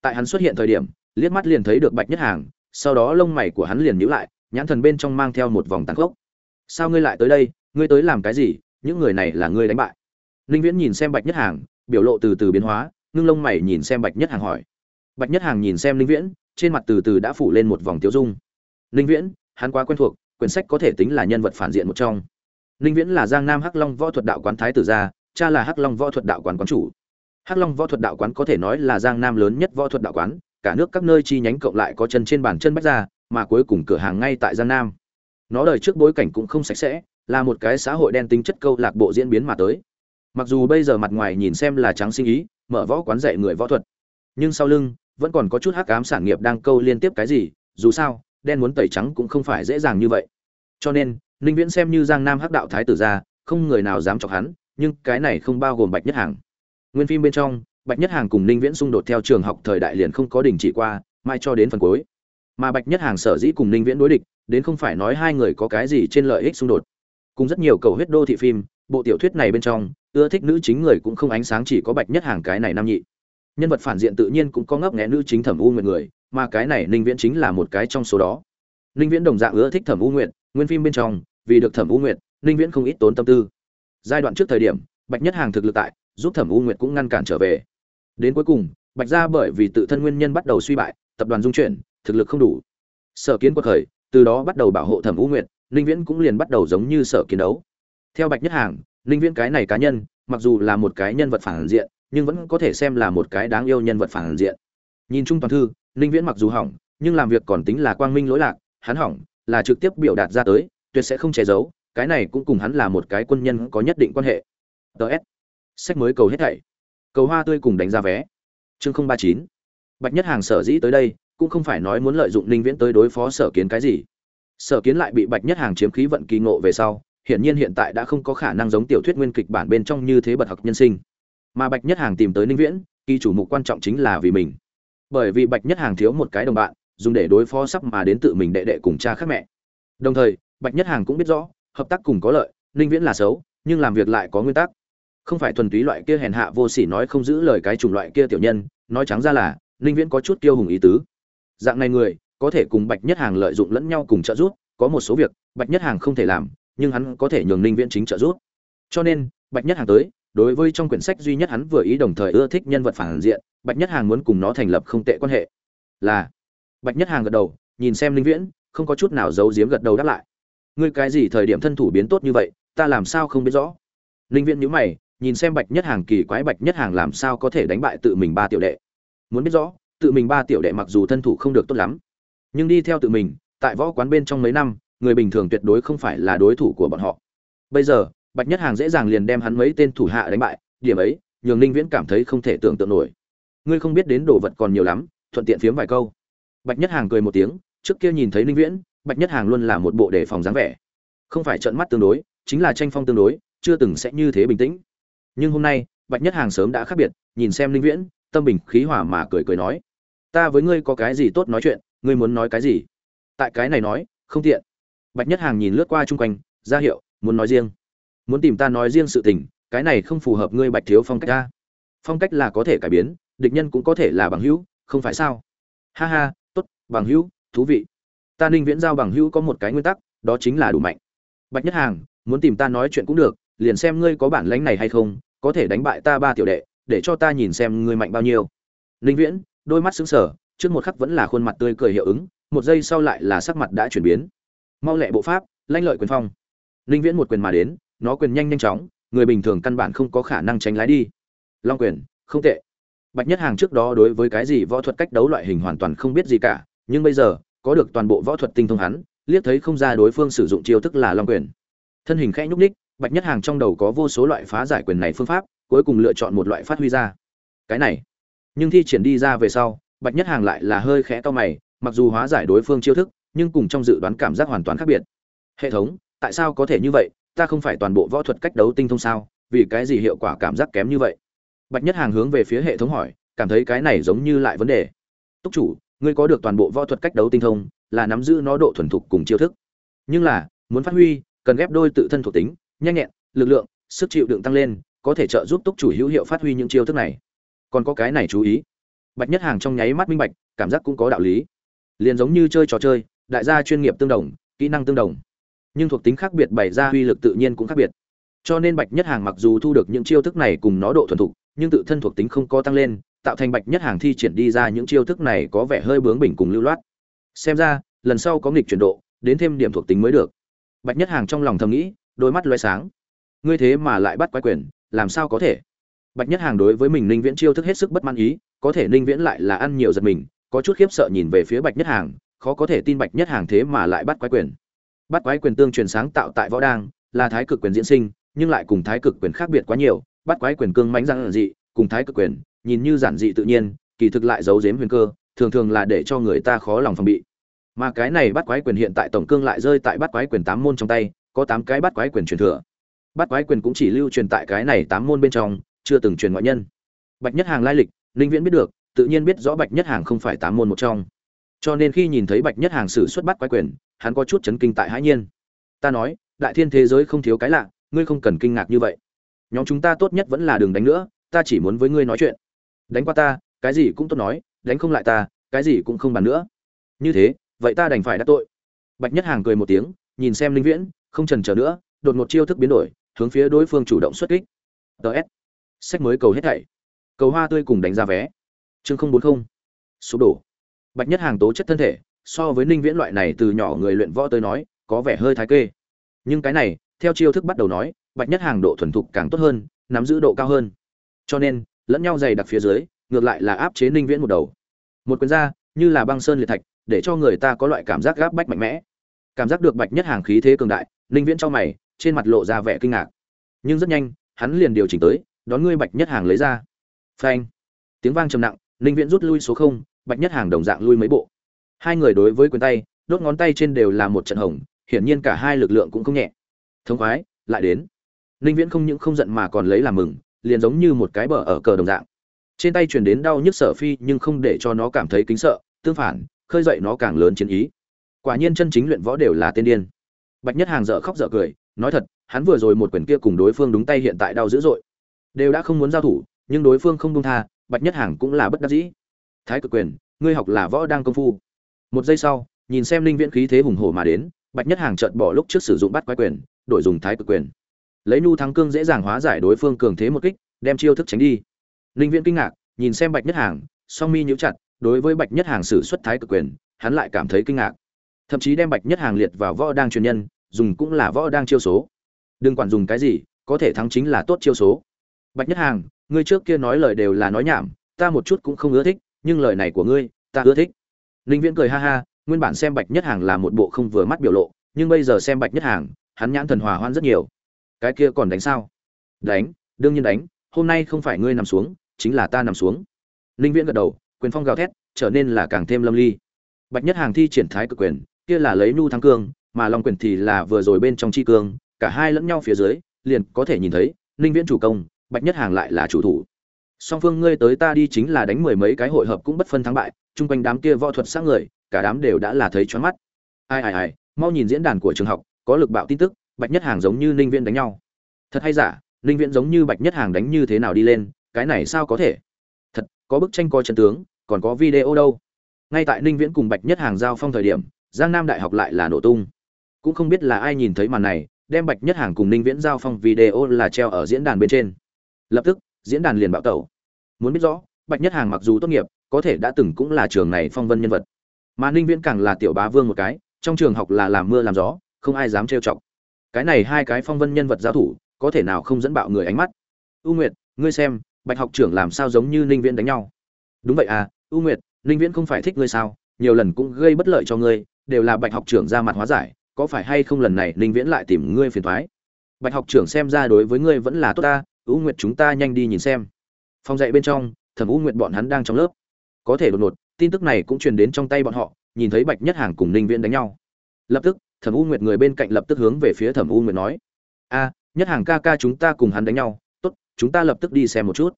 Speaker 1: Tại hắn xuất hiện thời điểm, liếc mắt liền thấy được bạch nhất hàng, sau đó lông mày của hắn liền nhíu lại, nhãn thần bên trong mang theo một vòng tàn khốc. Sao ngươi lại tới đây? Ngươi tới làm cái gì? Những người này là ngươi đánh bại. Ninh viễn nhìn xem bạch nhất hàng, biểu lộ từ từ biến hóa, ngưng lông mày nhìn xem bạch nhất hàng hỏi bạch nhất hàng nhìn xem Linh viễn, trên mặt từ từ đã phủ lên một vòng tiêu dung. Linh viễn, hắn quá quen thuộc, quyển sách có thể tính là nhân vật phản diện một trong. Linh viễn là giang nam hắc long võ thuật đạo quán thái tử gia, cha là hắc long võ thuật đạo quán quán chủ. Hắc long võ thuật đạo quán có thể nói là giang nam lớn nhất võ thuật đạo quán, cả nước các nơi chi nhánh cộng lại có chân trên bàn chân bách ra mà cuối cùng cửa hàng ngay tại giang nam. Nó đời trước bối cảnh cũng không sạch sẽ, là một cái xã hội đen tính chất câu lạc bộ diễn biến mà tới. Mặc dù bây giờ mặt ngoài nhìn xem là trắng sinh ý, mở võ quán dạy người võ thuật, nhưng sau lưng vẫn còn có chút hắc ám sản nghiệp đang câu liên tiếp cái gì, dù sao, đen muốn tẩy trắng cũng không phải dễ dàng như vậy. Cho nên, ninh viễn xem như giang nam hắc đạo thái tử ra, không người nào dám chọc hắn, nhưng cái này không bao gồm bạch nhất hàng. Nguyên phim bên trong, bạch nhất hàng cùng ninh viễn xung đột theo trường học thời đại liền không có đình chỉ qua, mai cho đến phần cuối. Mà bạch nhất hàng sở dĩ cùng ninh viễn đối địch, đến không phải nói hai người có cái gì trên lợi ích xung đột. Cùng rất nhiều cầu huyết đô thị phim, bộ tiểu thuyết này bên trong, ưa thích nữ chính người cũng không ánh sáng chỉ có bạch nhất hàng cái này nam nhị nhân vật phản diện tự nhiên cũng có ngấp nghẽ nữ chính thẩm u nguyệt người, mà cái này ninh viễn chính là một cái trong số đó. Ninh viễn đồng dạng ưa thích thẩm u nguyệt, nguyên phim bên trong, vì được thẩm u nguyệt, ninh viễn không ít tốn tâm tư. Giai đoạn trước thời điểm, bạch nhất hàng thực lực tại, giúp thẩm u nguyệt cũng ngăn cản trở về. Đến cuối cùng, bạch gia bởi vì tự thân nguyên nhân bắt đầu suy bại, tập đoàn dung chuyển, thực lực không đủ. Sở kiến quật khởi, từ đó bắt đầu bảo hộ thẩm u nguyệt, ninh viễn cũng liền bắt đầu giống như sở kiến đấu. Theo bạch nhất hàng, ninh viễn cái này cá nhân, mặc dù là một cái nhân vật phản diện nhưng vẫn có thể xem là một cái đáng yêu nhân vật phản diện. Nhìn chung toàn thư, ninh viễn mặc dù hỏng, nhưng làm việc còn tính là quang minh lỗi lạc, hắn hỏng, là trực tiếp biểu đạt ra tới, tuyệt sẽ không che giấu, cái này cũng cùng hắn là một cái quân nhân có nhất định quan hệ. Ts sách mới cầu hết thảy. Cầu hoa tươi cùng đánh ra vé. Chương không ba chín. Bạch nhất hàng sở dĩ tới đây, cũng không phải nói muốn lợi dụng ninh viễn tới đối phó sở kiến cái gì. Sở kiến lại bị bạch nhất hàng chiếm khí vận kỳ ngộ về sau, hiển nhiên hiện tại đã không có khả năng giống tiểu thuyết nguyên kịch bản bên trong như thế bật học nhân sinh mà bạch nhất hàng tìm tới ninh viễn, kỳ chủ mục quan trọng chính là vì mình. Bởi vì bạch nhất hàng thiếu một cái đồng bạn, dùng để đối phó sắp mà đến tự mình đệ đệ cùng cha khác mẹ. Đồng thời, bạch nhất hàng cũng biết rõ, hợp tác cùng có lợi, ninh viễn là xấu, nhưng làm việc lại có nguyên tắc. Không phải thuần túy loại kia hèn hạ vô sỉ nói không giữ lời cái chủng loại kia tiểu nhân, nói trắng ra là, ninh viễn có chút kiêu hùng ý tứ. Dạng này người, có thể cùng bạch nhất hàng lợi dụng lẫn nhau cùng trợ giúp, có một số việc, bạch nhất hàng không thể làm, nhưng hắn có thể nhường ninh viễn chính trợ giúp. Cho nên, bạch nhất hàng tới đối với trong quyển sách duy nhất hắn vừa ý đồng thời ưa thích nhân vật phản diện, bạch nhất hàng muốn cùng nó thành lập không tệ quan hệ. Là, bạch nhất hàng gật đầu, nhìn xem Linh viễn, không có chút nào giấu giếm gật đầu đáp lại. Ngươi cái gì thời điểm thân thủ biến tốt như vậy, ta làm sao không biết rõ? Linh viễn nhíu mày, nhìn xem bạch nhất hàng kỳ quái bạch nhất hàng làm sao có thể đánh bại tự mình ba tiểu đệ. Muốn biết rõ, tự mình ba tiểu đệ mặc dù thân thủ không được tốt lắm, nhưng đi theo tự mình, tại võ quán bên trong mấy năm, người bình thường tuyệt đối không phải là đối thủ của bọn họ. Bây giờ bạch nhất hàng dễ dàng liền đem hắn mấy tên thủ hạ đánh bại, điểm ấy, nhường ninh viễn cảm thấy không thể tưởng tượng nổi. Ngươi không biết đến đồ vật còn nhiều lắm, thuận tiện phiếm vài câu. Bạch nhất hàng cười một tiếng, trước kia nhìn thấy ninh viễn, bạch nhất hàng luôn là một bộ đề phòng dáng vẻ. Không phải trận mắt tương đối, chính là tranh phong tương đối, chưa từng sẽ như thế bình tĩnh. Nhưng hôm nay, bạch nhất hàng sớm đã khác biệt, nhìn xem ninh viễn, tâm bình khí hòa mà cười cười nói, ta với ngươi có cái gì tốt nói chuyện, ngươi muốn nói cái gì? Tại cái này nói, không tiện. Bạch nhất hàng nhìn lướt qua chung quanh, ra hiệu, muốn nói riêng muốn tìm ta nói riêng sự tình, cái này không phù hợp ngươi bạch thiếu phong cách ta. Phong cách là có thể cải biến, địch nhân cũng có thể là bằng hữu, không phải sao? Ha ha, tốt, bằng hữu, thú vị. Ta ninh viễn giao bằng hữu có một cái nguyên tắc, đó chính là đủ mạnh. Bạch nhất hàng, muốn tìm ta nói chuyện cũng được, liền xem ngươi có bản lĩnh này hay không, có thể đánh bại ta ba tiểu đệ, để cho ta nhìn xem ngươi mạnh bao nhiêu. Ninh viễn, đôi mắt xứng sở trước một khắc vẫn là khuôn mặt tươi cười hiệu ứng, một giây sau lại là sắc mặt đã chuyển biến. Mau lẹ bộ pháp, lanh lợi quyền phong. Ninh viễn một quyền mà đến nó quyền nhanh nhanh chóng, người bình thường căn bản không có khả năng tránh lái đi. Long quyền, không tệ. Bạch nhất hàng trước đó đối với cái gì võ thuật cách đấu loại hình hoàn toàn không biết gì cả, nhưng bây giờ, có được toàn bộ võ thuật tinh thông hắn, liếc thấy không ra đối phương sử dụng chiêu thức là long quyền. Thân hình khẽ nhúc ních bạch nhất hàng trong đầu có vô số loại phá giải quyền này phương pháp, cuối cùng lựa chọn một loại phát huy ra. Cái này. Nhưng thi triển đi ra về sau, bạch nhất hàng lại là hơi khẽ to mày, mặc dù hóa giải đối phương chiêu thức, nhưng cùng trong dự đoán cảm giác hoàn toàn khác biệt. Hệ thống, tại sao có thể như vậy? Ta không phải toàn bộ võ thuật cách đấu tinh thông sao, vì cái gì hiệu quả cảm giác kém như vậy? Bạch nhất hàng hướng về phía hệ thống hỏi, cảm thấy cái này giống như lại vấn đề. Túc chủ, ngươi có được toàn bộ võ thuật cách đấu tinh thông, là nắm giữ nó độ thuần thục cùng chiêu thức. Nhưng là, muốn phát huy, cần ghép đôi tự thân thuộc tính, nhanh nhẹn, lực lượng, sức chịu đựng tăng lên, có thể trợ giúp túc chủ hữu hiệu phát huy những chiêu thức này. Còn có cái này chú ý. Bạch nhất hàng trong nháy mắt minh bạch, cảm giác cũng có đạo lý. Liền giống như chơi trò chơi, đại gia chuyên nghiệp tương đồng, kỹ năng tương đồng nhưng thuộc tính khác biệt bày ra uy lực tự nhiên cũng khác biệt. Cho nên bạch nhất hàng mặc dù thu được những chiêu thức này cùng nó độ thuần thục, nhưng tự thân thuộc tính không có tăng lên, tạo thành bạch nhất hàng thi triển đi ra những chiêu thức này có vẻ hơi bướng bỉnh cùng lưu loát. Xem ra, lần sau có nghịch chuyển độ, đến thêm điểm thuộc tính mới được. Bạch nhất hàng trong lòng thầm nghĩ, đôi mắt loay sáng. Ngươi thế mà lại bắt quái quyền, làm sao có thể? Bạch nhất hàng đối với mình ninh viễn chiêu thức hết sức bất mãn ý, có thể ninh viễn lại là ăn nhiều giật mình, có chút khiếp sợ nhìn về phía bạch nhất hàng, khó có thể tin bạch nhất hàng thế mà lại bắt quái quyền bắt quái quyền tương truyền sáng tạo tại võ đang, là thái cực quyền diễn sinh, nhưng lại cùng thái cực quyền khác biệt quá nhiều, bắt quái quyền cương mãnh giản dị, cùng thái cực quyền, nhìn như giản dị tự nhiên, kỳ thực lại giấu giếm huyền cơ, thường thường là để cho người ta khó lòng phòng bị. Mà cái này bắt quái quyền hiện tại tổng cương lại rơi tại bắt quái quyền tám môn trong tay, có tám cái bắt quái quyền truyền thừa. Bắt quái quyền cũng chỉ lưu truyền tại cái này tám môn bên trong, chưa từng truyền ngoại nhân. Bạch nhất hàng lai lịch linh viễn biết được, tự nhiên biết rõ bạch nhất hàng không phải tám môn một trong. Cho nên khi nhìn thấy bạch nhất hàng sử xuất bắt quái quyền hắn có chút chấn kinh tại hãi nhiên. Ta nói, đại thiên thế giới không thiếu cái lạ, ngươi không cần kinh ngạc như vậy. Nhóm chúng ta tốt nhất vẫn là đường đánh nữa, ta chỉ muốn với ngươi nói chuyện. Đánh qua ta, cái gì cũng tốt nói, đánh không lại ta, cái gì cũng không bàn nữa. Như thế, vậy ta đành phải đắc tội. Bạch nhất hàng cười một tiếng, nhìn xem linh viễn, không trần chờ nữa, đột một chiêu thức biến đổi, hướng phía đối phương chủ động xuất kích. Ts sách mới cầu hết thảy. Cầu hoa tươi cùng đánh ra vé. Chương không bốn không. Số đổ. Bạch nhất hàng tố chất thân thể so với ninh viễn loại này từ nhỏ người luyện võ tới nói, có vẻ hơi thái kê. Nhưng cái này, theo chiêu thức bắt đầu nói, bạch nhất hàng độ thuần thục càng tốt hơn, nắm giữ độ cao hơn. Cho nên, lẫn nhau dày đặc phía dưới, ngược lại là áp chế ninh viễn một đầu. Một quyền ra, như là băng sơn liệt thạch, để cho người ta có loại cảm giác gáp bách mạnh mẽ. Cảm giác được bạch nhất hàng khí thế cường đại, ninh viễn trong mày, trên mặt lộ ra vẻ kinh ngạc. Nhưng rất nhanh, hắn liền điều chỉnh tới, đón ngươi bạch nhất hàng lấy ra. Phanh. Tiếng vang trầm nặng, ninh viễn rút lui số không, bạch nhất hàng đồng dạng lui mấy bộ hai người đối với quyền tay, đốt ngón tay trên đều là một trận hồng, hiển nhiên cả hai lực lượng cũng không nhẹ. Thống khoái, lại đến. Ninh viễn không những không giận mà còn lấy làm mừng, liền giống như một cái bờ ở cờ đồng dạng. Trên tay truyền đến đau nhức sở phi nhưng không để cho nó cảm thấy kính sợ, tương phản, khơi dậy nó càng lớn chiến ý. Quả nhiên chân chính luyện võ đều là tên điên. Bạch nhất hàng dở khóc dở cười, nói thật, hắn vừa rồi một quyền kia cùng đối phương đúng tay hiện tại đau dữ dội. Đều đã không muốn giao thủ, nhưng đối phương không đông tha, bạch nhất hàng cũng là bất đắc dĩ. Thái cực quyền, ngươi học là võ đang công phu một giây sau, nhìn xem linh viễn khí thế hùng hổ mà đến, bạch nhất hàng chợt bỏ lúc trước sử dụng bắt quái quyền, đổi dùng thái cực quyền. Lấy nhu thắng cương dễ dàng hóa giải đối phương cường thế một kích, đem chiêu thức tránh đi. Linh viễn kinh ngạc, nhìn xem bạch nhất hàng, song mi nhíu chặt, đối với bạch nhất hàng sử xuất thái cực quyền, hắn lại cảm thấy kinh ngạc. Thậm chí đem bạch nhất hàng liệt vào võ đang truyền nhân, dùng cũng là võ đang chiêu số. Đừng quản dùng cái gì, có thể thắng chính là tốt chiêu số. Bạch nhất hàng, ngươi trước kia nói lời đều là nói nhảm, ta một chút cũng không ưa thích, nhưng lời này của ngươi, ta ưa thích ninh viễn cười ha ha, nguyên bản xem bạch nhất hàng là một bộ không vừa mắt biểu lộ, nhưng bây giờ xem bạch nhất hàng, hắn nhãn thần hòa hoan rất nhiều. Cái kia còn đánh sao? Đánh, đương nhiên đánh, hôm nay không phải ngươi nằm xuống, chính là ta nằm xuống. Ninh viễn gật đầu, quyền phong gào thét, trở nên là càng thêm lâm ly. Bạch nhất hàng thi triển thái cực quyền, kia là lấy nu thắng cương, mà long quyền thì là vừa rồi bên trong chi cương, cả hai lẫn nhau phía dưới, liền có thể nhìn thấy, ninh viễn chủ công, bạch nhất hàng lại là chủ thủ song phương ngươi tới ta đi chính là đánh mười mấy cái hội hợp cũng bất phân thắng bại, chung quanh đám kia võ thuật sát người, cả đám đều đã là thấy choáng mắt. Ai ai ai, mau nhìn diễn đàn của trường học, có lực bạo tin tức, bạch nhất hàng giống như ninh viễn đánh nhau. Thật hay giả, ninh viễn giống như bạch nhất hàng đánh như thế nào đi lên, cái này sao có thể? Thật, có bức tranh coi trận tướng, còn có video đâu? Ngay tại ninh viễn cùng bạch nhất hàng giao phong thời điểm, giang nam đại học lại là nổ tung. Cũng không biết là ai nhìn thấy màn này, đem bạch nhất hàng cùng ninh viễn giao phong video là treo ở diễn đàn bên trên. Lập tức diễn đàn liền bạo tẩu. Muốn biết rõ, bạch nhất hàng mặc dù tốt nghiệp, có thể đã từng cũng là trường này phong vân nhân vật. Mà ninh viễn càng là tiểu bá vương một cái, trong trường học là làm mưa làm gió, không ai dám trêu chọc. Cái này hai cái phong vân nhân vật giao thủ, có thể nào không dẫn bạo người ánh mắt? U nguyệt, ngươi xem, bạch học trưởng làm sao giống như ninh viễn đánh nhau? Đúng vậy à u nguyệt, ninh viễn không phải thích ngươi sao? Nhiều lần cũng gây bất lợi cho ngươi, đều là bạch học trưởng ra mặt hóa giải, có phải hay không lần này ninh viễn lại tìm ngươi phiền thoái bạch học trưởng xem ra đối với ngươi vẫn là tốt ta U nguyệt chúng ta nhanh đi nhìn xem. Phòng dạy bên trong, thẩm U nguyệt bọn hắn đang trong lớp. Có thể đột ngột, tin tức này cũng truyền đến trong tay bọn họ, nhìn thấy bạch nhất hàng cùng ninh viễn đánh nhau. Lập tức, thẩm u nguyệt người bên cạnh lập tức hướng về phía thẩm u nguyệt nói, a, nhất hàng ca ca chúng ta cùng hắn đánh nhau. Tốt, chúng ta lập tức đi xem một chút.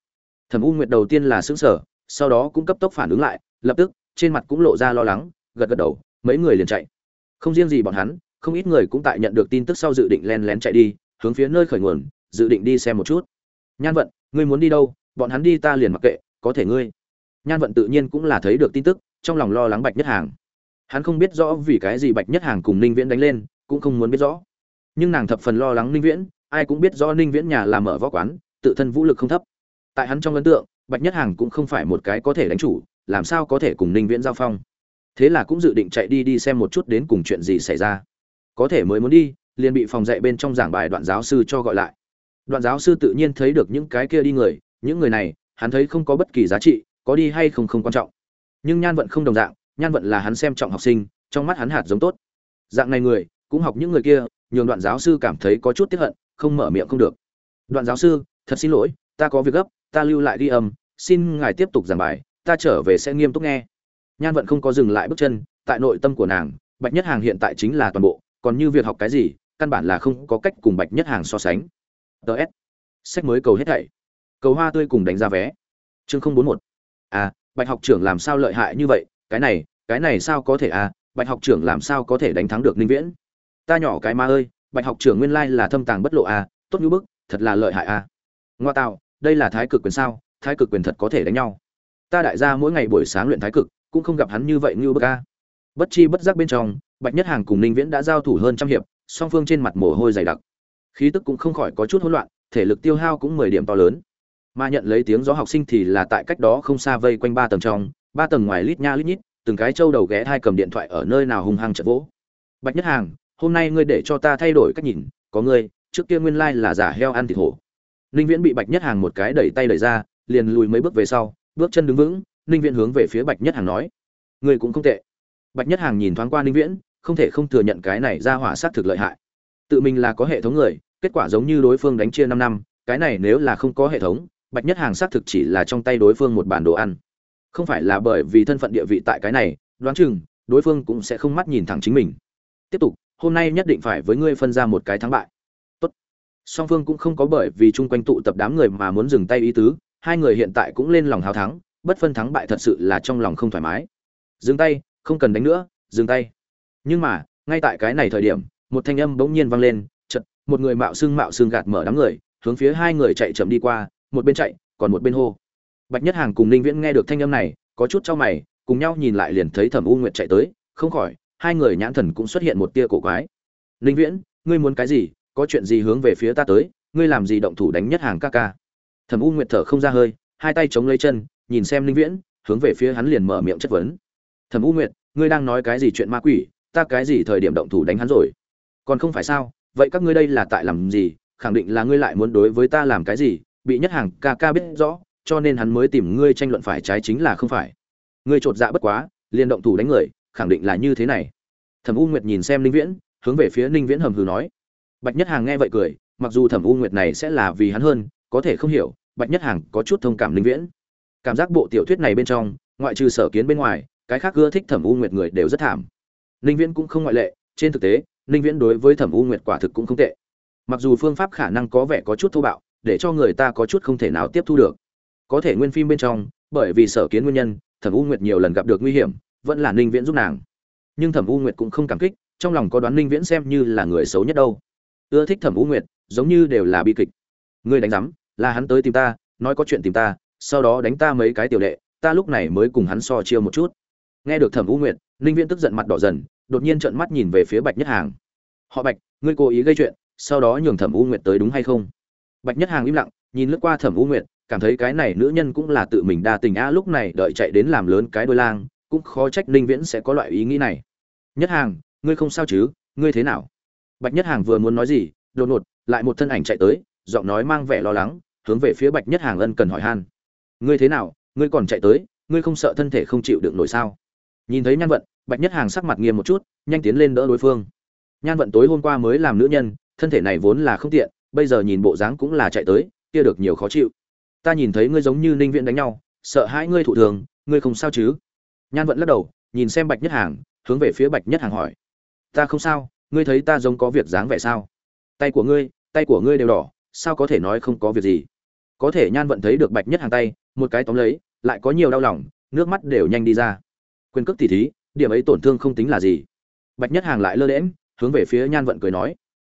Speaker 1: Thẩm u nguyệt đầu tiên là sững sở sau đó cũng cấp tốc phản ứng lại, lập tức, trên mặt cũng lộ ra lo lắng, gật gật đầu, mấy người liền chạy. Không riêng gì bọn hắn, không ít người cũng tại nhận được tin tức sau dự định len lén chạy đi, hướng phía nơi khởi nguồn, dự định đi xem một chút nhan vận, ngươi muốn đi đâu? Bọn hắn đi ta liền mặc kệ, có thể ngươi. Nhan vận tự nhiên cũng là thấy được tin tức, trong lòng lo lắng bạch nhất hàng. Hắn không biết rõ vì cái gì bạch nhất hàng cùng ninh viễn đánh lên, cũng không muốn biết rõ. Nhưng nàng thập phần lo lắng ninh viễn, ai cũng biết rõ ninh viễn nhà làm ở võ quán, tự thân vũ lực không thấp. Tại hắn trong ấn tượng, bạch nhất hàng cũng không phải một cái có thể đánh chủ, làm sao có thể cùng ninh viễn giao phong. Thế là cũng dự định chạy đi đi xem một chút đến cùng chuyện gì xảy ra. Có thể mới muốn đi, liền bị phòng dạy bên trong giảng bài đoạn giáo sư cho gọi lại đoạn giáo sư tự nhiên thấy được những cái kia đi người, những người này, hắn thấy không có bất kỳ giá trị, có đi hay không không quan trọng. Nhưng nhan vận không đồng dạng, nhan vận là hắn xem trọng học sinh, trong mắt hắn hạt giống tốt. Dạng này người, cũng học những người kia, nhường đoạn giáo sư cảm thấy có chút tiếc hận, không mở miệng không được. Đoạn giáo sư, thật xin lỗi, ta có việc gấp, ta lưu lại ghi âm, xin ngài tiếp tục giảng bài, ta trở về sẽ nghiêm túc nghe. Nhan vận không có dừng lại bước chân, tại nội tâm của nàng, bạch nhất hàng hiện tại chính là toàn bộ, còn như việc học cái gì, căn bản là không có cách cùng bạch nhất hàng so sánh ts sách mới cầu hết thảy. Cầu hoa tươi cùng đánh giá vé. Chương không bốn một. À bạch học trưởng làm sao lợi hại như vậy? Cái này cái này sao có thể à? Bạch học trưởng làm sao có thể đánh thắng được ninh viễn? Ta nhỏ cái ma ơi, bạch học trưởng nguyên lai là thâm tàng bất lộ à tốt như bức, thật là lợi hại à. Ngoa tạo đây là thái cực quyền sao? Thái cực quyền thật có thể đánh nhau. Ta đại gia mỗi ngày buổi sáng luyện thái cực, cũng không gặp hắn như vậy như bức a bất chi bất giác bên trong, bạch nhất hàng cùng ninh viễn đã giao thủ hơn trăm hiệp, song phương trên mặt mồ hôi dày đặc khí tức cũng không khỏi có chút hỗn loạn, thể lực tiêu hao cũng mười điểm to lớn. Mà nhận lấy tiếng gió học sinh thì là tại cách đó không xa vây quanh ba tầng trong, ba tầng ngoài lít nha lít nhít, từng cái trâu đầu ghé thai cầm điện thoại ở nơi nào hung hăng chật vỗ. Bạch nhất hàng, hôm nay ngươi để cho ta thay đổi cách nhìn, có ngươi, trước kia nguyên lai là giả heo ăn thịt hổ. Ninh viễn bị bạch nhất hàng một cái đẩy tay đẩy ra, liền lùi mấy bước về sau, bước chân đứng vững, ninh viễn hướng về phía bạch nhất hàng nói, ngươi cũng không tệ. Bạch nhất hàng nhìn thoáng qua ninh viễn, không thể không thừa nhận cái này ra hỏa sát thực lợi hại tự mình là có hệ thống người, kết quả giống như đối phương đánh chia năm năm, cái này nếu là không có hệ thống, bạch nhất hàng xác thực chỉ là trong tay đối phương một bản đồ ăn. Không phải là bởi vì thân phận địa vị tại cái này, đoán chừng, đối phương cũng sẽ không mắt nhìn thẳng chính mình. Tiếp tục, hôm nay nhất định phải với ngươi phân ra một cái thắng bại. Tốt. song phương cũng không có bởi vì chung quanh tụ tập đám người mà muốn dừng tay ý tứ, hai người hiện tại cũng lên lòng hào thắng, bất phân thắng bại thật sự là trong lòng không thoải mái. Dừng tay, không cần đánh nữa, dừng tay. Nhưng mà, ngay tại cái này thời điểm một thanh âm bỗng nhiên vang lên chật một người mạo xương mạo xương gạt mở đám người, hướng phía hai người chạy chậm đi qua, một bên chạy, còn một bên hô. Bạch nhất hàng cùng ninh viễn nghe được thanh âm này, có chút cho mày, cùng nhau nhìn lại liền thấy thẩm u nguyệt chạy tới, không khỏi, hai người nhãn thần cũng xuất hiện một tia cổ quái. Ninh viễn, ngươi muốn cái gì? Có chuyện gì hướng về phía ta tới? Ngươi làm gì động thủ đánh nhất hàng ca ca? Thẩm u nguyệt thở không ra hơi, hai tay chống lấy chân, nhìn xem ninh viễn, hướng về phía hắn liền mở miệng chất vấn. Thẩm u nguyệt, ngươi đang nói cái gì chuyện ma quỷ? Ta cái gì thời điểm động thủ đánh hắn rồi? Còn không phải sao? Vậy các ngươi đây là tại làm gì? Khẳng định là ngươi lại muốn đối với ta làm cái gì? Bị nhất hàng ca ca biết rõ, cho nên hắn mới tìm ngươi tranh luận phải trái chính là không phải. Ngươi chột dạ bất quá, liền động thủ đánh người, khẳng định là như thế này. Thẩm u nguyệt nhìn xem ninh viễn, hướng về phía ninh viễn hầm hừ nói. Bạch nhất hàng nghe vậy cười, mặc dù thẩm u nguyệt này sẽ là vì hắn hơn, có thể không hiểu, bạch nhất hàng có chút thông cảm ninh viễn. Cảm giác bộ tiểu thuyết này bên trong, ngoại trừ sở kiến bên ngoài, cái khác ưa thích thẩm u nguyệt người đều rất thảm. Ninh viễn cũng không ngoại lệ, trên thực tế ninh viễn đối với thẩm u nguyệt quả thực cũng không tệ. Mặc dù phương pháp khả năng có vẻ có chút thô bạo để cho người ta có chút không thể nào tiếp thu được. Có thể nguyên phim bên trong bởi vì sở kiến nguyên nhân thẩm u nguyệt nhiều lần gặp được nguy hiểm vẫn là ninh viễn giúp nàng. Nhưng thẩm u nguyệt cũng không cảm kích trong lòng có đoán ninh viễn xem như là người xấu nhất đâu. Ưa thích thẩm u nguyệt giống như đều là bi kịch. Ngươi đánh giám là hắn tới tìm ta nói có chuyện tìm ta sau đó đánh ta mấy cái tiểu lệ, ta lúc này mới cùng hắn so chiêu một chút. Nghe được thẩm u nguyệt ninh viễn tức giận mặt đỏ dần đột nhiên trợn mắt nhìn về phía bạch nhất hàng họ bạch, ngươi cố ý gây chuyện, sau đó nhường thẩm u nguyệt tới đúng hay không? Bạch nhất hàng im lặng, nhìn lướt qua thẩm u nguyệt, cảm thấy cái này nữ nhân cũng là tự mình đa tình a, lúc này đợi chạy đến làm lớn cái đôi lang, cũng khó trách ninh viễn sẽ có loại ý nghĩ này. Nhất hàng, ngươi không sao chứ? Ngươi thế nào? Bạch nhất hàng vừa muốn nói gì, đột ngột, lại một thân ảnh chạy tới, giọng nói mang vẻ lo lắng, hướng về phía bạch nhất hàng ân cần hỏi han. Ngươi thế nào? Ngươi còn chạy tới, ngươi không sợ thân thể không chịu đựng nổi sao? Nhìn thấy nhan vận, bạch nhất hàng sắc mặt nghiêm một chút, nhanh tiến lên đỡ đối phương nhan vận tối hôm qua mới làm nữ nhân, thân thể này vốn là không tiện, bây giờ nhìn bộ dáng cũng là chạy tới, kia được nhiều khó chịu. Ta nhìn thấy ngươi giống như ninh viễn đánh nhau, sợ hãi ngươi thụ thường, ngươi không sao chứ? Nhan vận lắc đầu, nhìn xem bạch nhất hàng, hướng về phía bạch nhất hàng hỏi. Ta không sao, ngươi thấy ta giống có việc dáng vẻ sao? Tay của ngươi, tay của ngươi đều đỏ, sao có thể nói không có việc gì? Có thể nhan vận thấy được bạch nhất hàng tay, một cái tóm lấy, lại có nhiều đau lòng, nước mắt đều nhanh đi ra. Quyền cước tỉ thí, điểm ấy tổn thương không tính là gì. Bạch nhất hàng lại lơ lẽm hướng về phía nhan vận cười nói.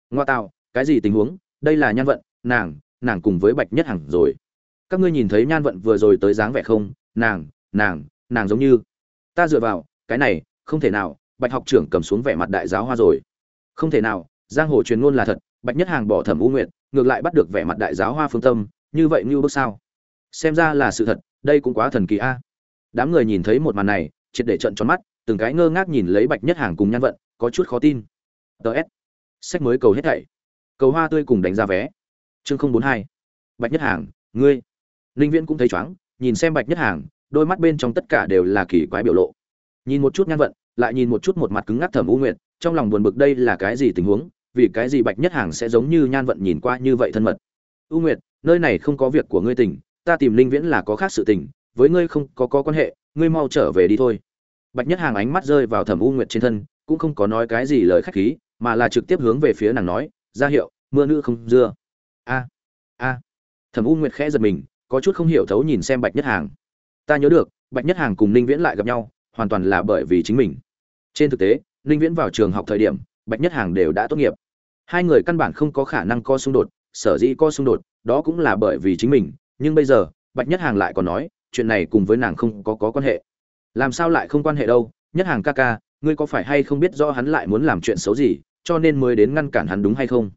Speaker 1: Ngoa tạo cái gì tình huống? Đây là nhan vận nàng nàng cùng với bạch nhất hàng rồi. Các ngươi nhìn thấy nhan vận vừa rồi tới dáng vẻ không? Nàng nàng nàng giống như. Ta dựa vào cái này không thể nào bạch học trưởng cầm xuống vẻ mặt đại giáo hoa rồi. Không thể nào giang hồ truyền ngôn là thật bạch nhất hàng bỏ thẩm u nguyện, ngược lại bắt được vẻ mặt đại giáo hoa phương tâm như vậy như bước sao? Xem ra là sự thật đây cũng quá thần kỳ a. Đám người nhìn thấy một màn này triệt để trận tròn mắt từng cái ngơ ngác nhìn lấy bạch nhất hàng cùng nhan vận có chút khó tin ts sách mới cầu hết thảy. Cầu hoa tươi cùng đánh giá vé. Chương không bốn hai. Bạch nhất hàng, ngươi. Ninh viễn cũng thấy chóng nhìn xem bạch nhất hàng, đôi mắt bên trong tất cả đều là kỳ quái biểu lộ. Nhìn một chút nhan vận, lại nhìn một chút một mặt cứng ngắc thẩm u nguyệt, trong lòng buồn bực đây là cái gì tình huống, vì cái gì bạch nhất hàng sẽ giống như nhan vận nhìn qua như vậy thân mật. U nguyệt, nơi này không có việc của ngươi tình ta tìm linh viễn là có khác sự tình, với ngươi không có có quan hệ, ngươi mau trở về đi thôi. Bạch nhất hàng ánh mắt rơi vào thẩm u nguyệt trên thân, cũng không có nói cái gì lời khách khí mà là trực tiếp hướng về phía nàng nói ra hiệu mưa nữ không dưa. A a. Thẩm u nguyệt khẽ giật mình có chút không hiểu thấu nhìn xem bạch nhất hàng. Ta nhớ được bạch nhất hàng cùng ninh viễn lại gặp nhau hoàn toàn là bởi vì chính mình. Trên thực tế ninh viễn vào trường học thời điểm bạch nhất hàng đều đã tốt nghiệp. Hai người căn bản không có khả năng co xung đột sở dĩ co xung đột đó cũng là bởi vì chính mình. Nhưng bây giờ bạch nhất hàng lại còn nói chuyện này cùng với nàng không có, có quan hệ. Làm sao lại không quan hệ đâu? Nhất hàng ca ca ngươi có phải hay không biết rõ hắn lại muốn làm chuyện xấu gì? Cho nên mới đến ngăn cản hắn đúng hay không?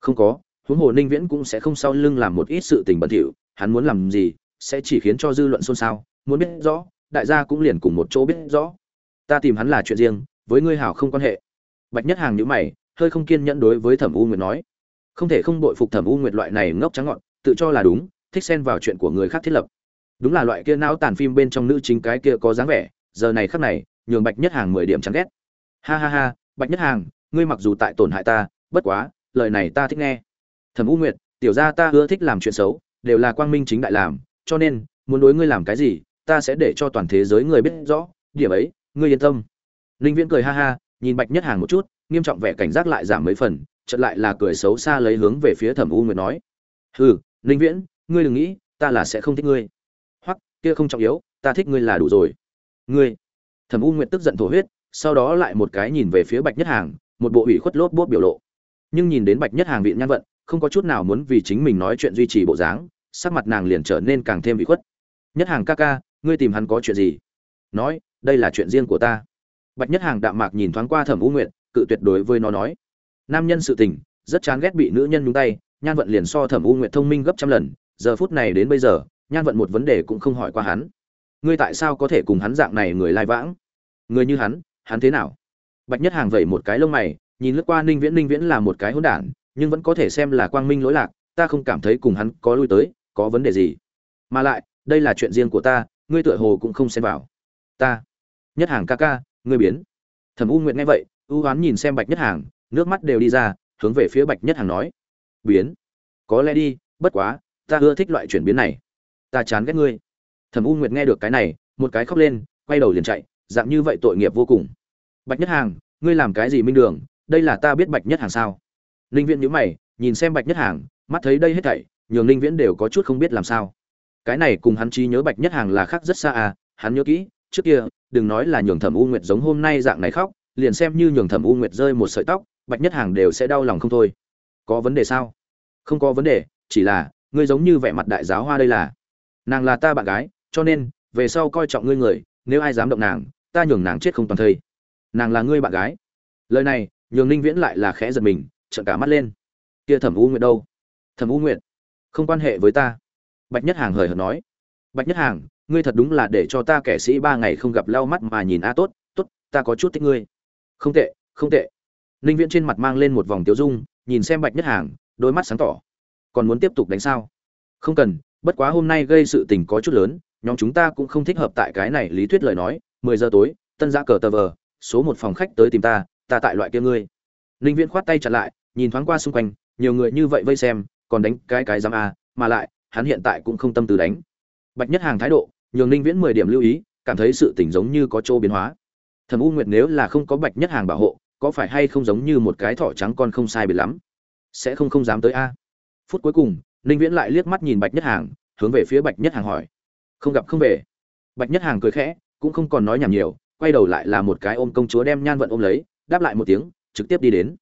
Speaker 1: Không có, huống hồ ninh viễn cũng sẽ không sau lưng làm một ít sự tình bẩn thỉu, hắn muốn làm gì, sẽ chỉ khiến cho dư luận xôn xao, muốn biết rõ, đại gia cũng liền cùng một chỗ biết rõ. Ta tìm hắn là chuyện riêng, với ngươi hảo không quan hệ. Bạch nhất hàng nhữ mày, hơi không kiên nhẫn đối với thẩm u nguyệt nói. Không thể không bội phục thẩm u nguyệt loại này ngốc trắng ngọn, tự cho là đúng, thích xen vào chuyện của người khác thiết lập. Đúng là loại kia não tàn phim bên trong nữ chính cái kia có dáng vẻ, giờ này khắc này, nhường bạch nhất hàng mười điểm chán ghét. Ha ha ha, bạch nhất hàng ngươi mặc dù tại tổn hại ta, bất quá, lời này ta thích nghe. Thẩm u nguyệt, tiểu gia ta ưa thích làm chuyện xấu, đều là quang minh chính đại làm, cho nên, muốn đối ngươi làm cái gì, ta sẽ để cho toàn thế giới người biết rõ, điểm ấy, ngươi yên tâm. Ninh viễn cười ha ha, nhìn bạch nhất hàng một chút, nghiêm trọng vẻ cảnh giác lại giảm mấy phần, chợt lại là cười xấu xa lấy hướng về phía thẩm u nguyệt nói. Hừ, ninh viễn, ngươi đừng nghĩ, ta là sẽ không thích ngươi. Hoặc kia không trọng yếu, ta thích ngươi là đủ rồi. Ngươi. Thẩm u nguyệt tức giận thổ huyết, sau đó lại một cái nhìn về phía bạch nhất hàng một bộ ủy khuất lốp bốp biểu lộ. Nhưng nhìn đến bạch nhất hàng vị nhan vận, không có chút nào muốn vì chính mình nói chuyện duy trì bộ dáng, sắc mặt nàng liền trở nên càng thêm ủy khuất. Nhất hàng ca ca, ngươi tìm hắn có chuyện gì? Nói, đây là chuyện riêng của ta. Bạch nhất hàng đạm mạc nhìn thoáng qua thẩm u nguyện cự tuyệt đối với nó nói. Nam nhân sự tình, rất chán ghét bị nữ nhân nhúng tay, nhan vận liền so thẩm u nguyện thông minh gấp trăm lần, giờ phút này đến bây giờ, nhan vận một vấn đề cũng không hỏi qua hắn. Ngươi tại sao có thể cùng hắn dạng này người lai vãng? Người như hắn hắn thế nào? Bạch nhất hàng vẩy một cái lông mày, nhìn lướt qua ninh viễn ninh viễn là một cái hỗn đản, nhưng vẫn có thể xem là quang minh lỗi lạc, ta không cảm thấy cùng hắn có lui tới, có vấn đề gì. Mà lại, đây là chuyện riêng của ta, ngươi tựa hồ cũng không xem vào. Ta. Nhất hàng ca ca, ngươi biến. Thẩm u nguyệt nghe vậy, ưu hoán nhìn xem bạch nhất hàng, nước mắt đều đi ra, hướng về phía bạch nhất hàng nói. Biến. Có lẽ đi, bất quá, ta ưa thích loại chuyển biến này. Ta chán ghét ngươi. Thẩm u nguyệt nghe được cái này, một cái khóc lên, quay đầu liền chạy, dạng như vậy tội nghiệp vô cùng bạch nhất hàng, ngươi làm cái gì minh đường? Đây là ta biết bạch nhất hàng sao? Ninh viễn nhíu mày, nhìn xem bạch nhất hàng, mắt thấy đây hết thảy, nhường ninh viễn đều có chút không biết làm sao. Cái này cùng hắn trí nhớ bạch nhất hàng là khác rất xa à hắn nhớ kỹ, trước kia, đừng nói là nhường thẩm u nguyệt giống hôm nay dạng này khóc, liền xem như nhường thẩm u nguyệt rơi một sợi tóc, bạch nhất hàng đều sẽ đau lòng không thôi. Có vấn đề sao? Không có vấn đề, chỉ là, ngươi giống như vẻ mặt đại giáo hoa đây là. Nàng là ta bạn gái, cho nên, về sau coi trọng ngươi người, nếu ai dám động nàng, ta nhường nàng chết không toàn thây nàng là ngươi bạn gái. Lời này, nhường ninh viễn lại là khẽ giật mình, trợn cả mắt lên. Kia thẩm u nguyệt đâu? Thẩm u nguyệt, không quan hệ với ta. Bạch nhất hàng hời hợt nói. Bạch nhất hàng, ngươi thật đúng là để cho ta kẻ sĩ ba ngày không gặp lau mắt mà nhìn a, tốt tốt, ta có chút thích ngươi. Không tệ không tệ. Ninh viễn trên mặt mang lên một vòng tiếu dung, nhìn xem bạch nhất hàng, đôi mắt sáng tỏ. Còn muốn tiếp tục đánh sao? Không cần, bất quá hôm nay gây sự tình có chút lớn, nhóm chúng ta cũng không thích hợp tại cái này lý thuyết lời nói. Mười giờ tối, tân giã cờ tờ vờ số một phòng khách tới tìm ta ta tại loại kia ngươi. Ninh viễn khoát tay chặt lại, nhìn thoáng qua xung quanh, nhiều người như vậy vây xem, còn đánh cái cái dám a, mà lại, hắn hiện tại cũng không tâm tư đánh. Bạch nhất hàng thái độ, nhường ninh viễn mười điểm lưu ý, cảm thấy sự tình giống như có chỗ biến hóa. Thẩm u nguyệt nếu là không có bạch nhất hàng bảo hộ, có phải hay không giống như một cái thỏ trắng con không sai biệt lắm? Sẽ không không dám tới a. Phút cuối cùng, ninh viễn lại liếc mắt nhìn bạch nhất hàng, hướng về phía bạch nhất hàng hỏi. Không gặp không về. Bạch nhất hàng cười khẽ, cũng không còn nói nhảm nhiều quay đầu lại là một cái ôm công chúa đem nhan vận ôm lấy, đáp lại một tiếng, trực tiếp đi đến.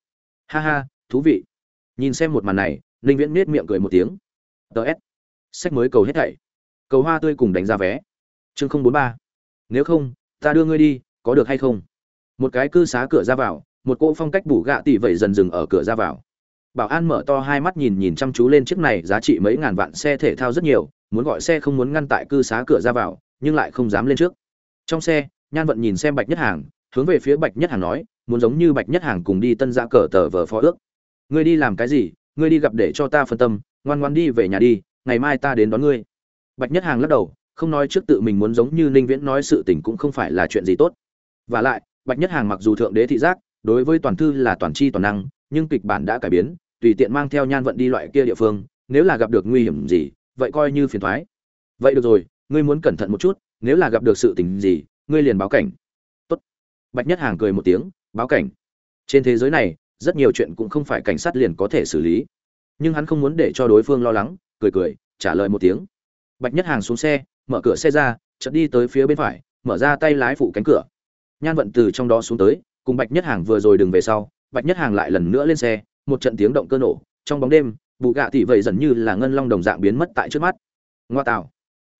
Speaker 1: Ha ha, thú vị. Nhìn xem một màn này, ninh viễn nết miệng cười một tiếng. Ts sách mới cầu hết thảy. Cầu hoa tươi cùng đánh ra vé. Chương không bốn ba. Nếu không, ta đưa ngươi đi, có được hay không? Một cái cư xá cửa ra vào, một cỗ phong cách bủ gạ tỷ vậy dần dừng ở cửa ra vào. Bảo an mở to hai mắt nhìn nhìn chăm chú lên chiếc này giá trị mấy ngàn vạn xe thể thao rất nhiều, muốn gọi xe không muốn ngăn tại cư xá cửa ra vào, nhưng lại không dám lên trước. Trong xe nhan vận nhìn xem bạch nhất hàng, hướng về phía bạch nhất hàng nói, muốn giống như bạch nhất hàng cùng đi tân giã cờ tờ vờ phó ước. Ngươi đi làm cái gì? Ngươi đi gặp để cho ta phân tâm, ngoan ngoan đi về nhà đi, ngày mai ta đến đón ngươi. Bạch nhất hàng lắc đầu, không nói trước tự mình muốn giống như ninh viễn nói sự tình cũng không phải là chuyện gì tốt. Và lại, bạch nhất hàng mặc dù thượng đế thị giác, đối với toàn thư là toàn chi toàn năng, nhưng kịch bản đã cải biến, tùy tiện mang theo nhan vận đi loại kia địa phương, nếu là gặp được nguy hiểm gì, vậy coi như phiền thoái. Vậy được rồi, ngươi muốn cẩn thận một chút, nếu là gặp được sự tình gì ngươi liền báo cảnh. Tốt. Bạch nhất hàng cười một tiếng, báo cảnh. Trên thế giới này, rất nhiều chuyện cũng không phải cảnh sát liền có thể xử lý. Nhưng hắn không muốn để cho đối phương lo lắng, cười cười, trả lời một tiếng. Bạch nhất hàng xuống xe, mở cửa xe ra, chợt đi tới phía bên phải, mở ra tay lái phụ cánh cửa. Nhan vận từ trong đó xuống tới, cùng bạch nhất hàng vừa rồi đừng về sau, bạch nhất hàng lại lần nữa lên xe, một trận tiếng động cơ nổ, trong bóng đêm bụ gạ tỷ vậy dần như là ngân long đồng dạng biến mất tại trước mắt. Ngoa tạo.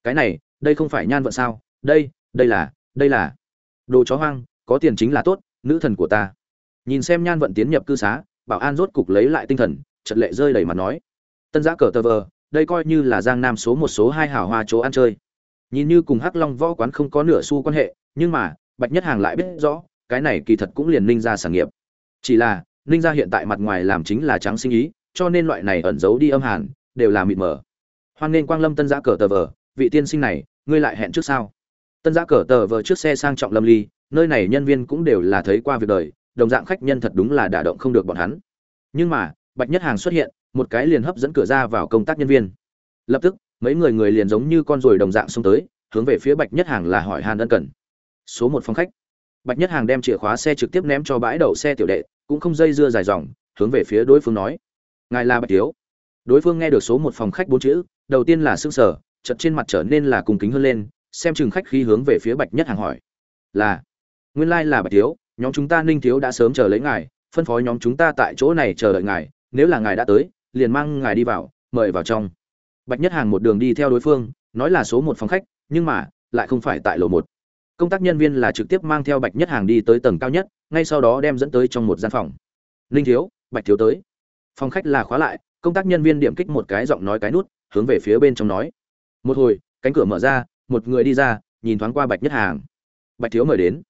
Speaker 1: Cái này, đây không phải nhan vận sao? Đây đây là đây là đồ chó hoang, có tiền chính là tốt, nữ thần của ta. Nhìn xem nhan vận tiến nhập cư xá, bảo an rốt cục lấy lại tinh thần trận lệ rơi đầy mặt nói. Tân giã cờ tờ vờ, đây coi như là giang nam số một số hai hào hoa chỗ ăn chơi. Nhìn như cùng hắc long võ quán không có nửa xu quan hệ, nhưng mà, bạch nhất hàng lại biết rõ, cái này kỳ thật cũng liền ninh ra sản nghiệp. Chỉ là, ninh ra hiện tại mặt ngoài làm chính là trắng sinh ý, cho nên loại này ẩn giấu đi âm hàn, đều là mịt mờ. Hoan nên quang lâm tân giã cờ tờ vờ, vị tiên sinh này, ngươi lại hẹn trước sao? Tân giã cờ tờ vờ trước xe sang trọng lâm ly, nơi này nhân viên cũng đều là thấy qua việc đời, đồng dạng khách nhân thật đúng là đả động không được bọn hắn. Nhưng mà, bạch nhất hàng xuất hiện, một cái liền hấp dẫn cửa ra vào công tác nhân viên. Lập tức, mấy người người liền giống như con ruồi đồng dạng xông tới, hướng về phía bạch nhất hàng là hỏi hàn ân cần. Số một phòng khách. Bạch nhất hàng đem chìa khóa xe trực tiếp ném cho bãi đậu xe tiểu đệ, cũng không dây dưa dài dòng, hướng về phía đối phương nói. Ngài là bạch tiếu đối phương nghe được số một phòng khách bốn chữ, đầu tiên là s ư n g sở chật trên mặt trở nên là cùng kính hơn lên xem chừng khách khí hướng về phía bạch nhất hàng hỏi. Là, nguyên lai、like、là bạch thiếu, nhóm chúng ta ninh thiếu đã sớm chờ lấy ngài, phân phối nhóm chúng ta tại chỗ này chờ đợi ngài, nếu là ngài đã tới, liền mang ngài đi vào, mời vào trong. Bạch nhất hàng một đường đi theo đối phương, nói là số một phòng khách, nhưng mà, lại không phải tại lầu một. Công tác nhân viên là trực tiếp mang theo bạch nhất hàng đi tới tầng cao nhất, ngay sau đó đem dẫn tới trong một gian phòng. Ninh thiếu, bạch thiếu tới. Phòng khách là khóa lại, công tác nhân viên điểm kích một cái giọng nói cái nút, hướng về phía bên trong nói. Một hồi, cánh cửa mở ra một người đi ra, nhìn thoáng qua bạch nhất hàng. Bạch thiếu mời đến.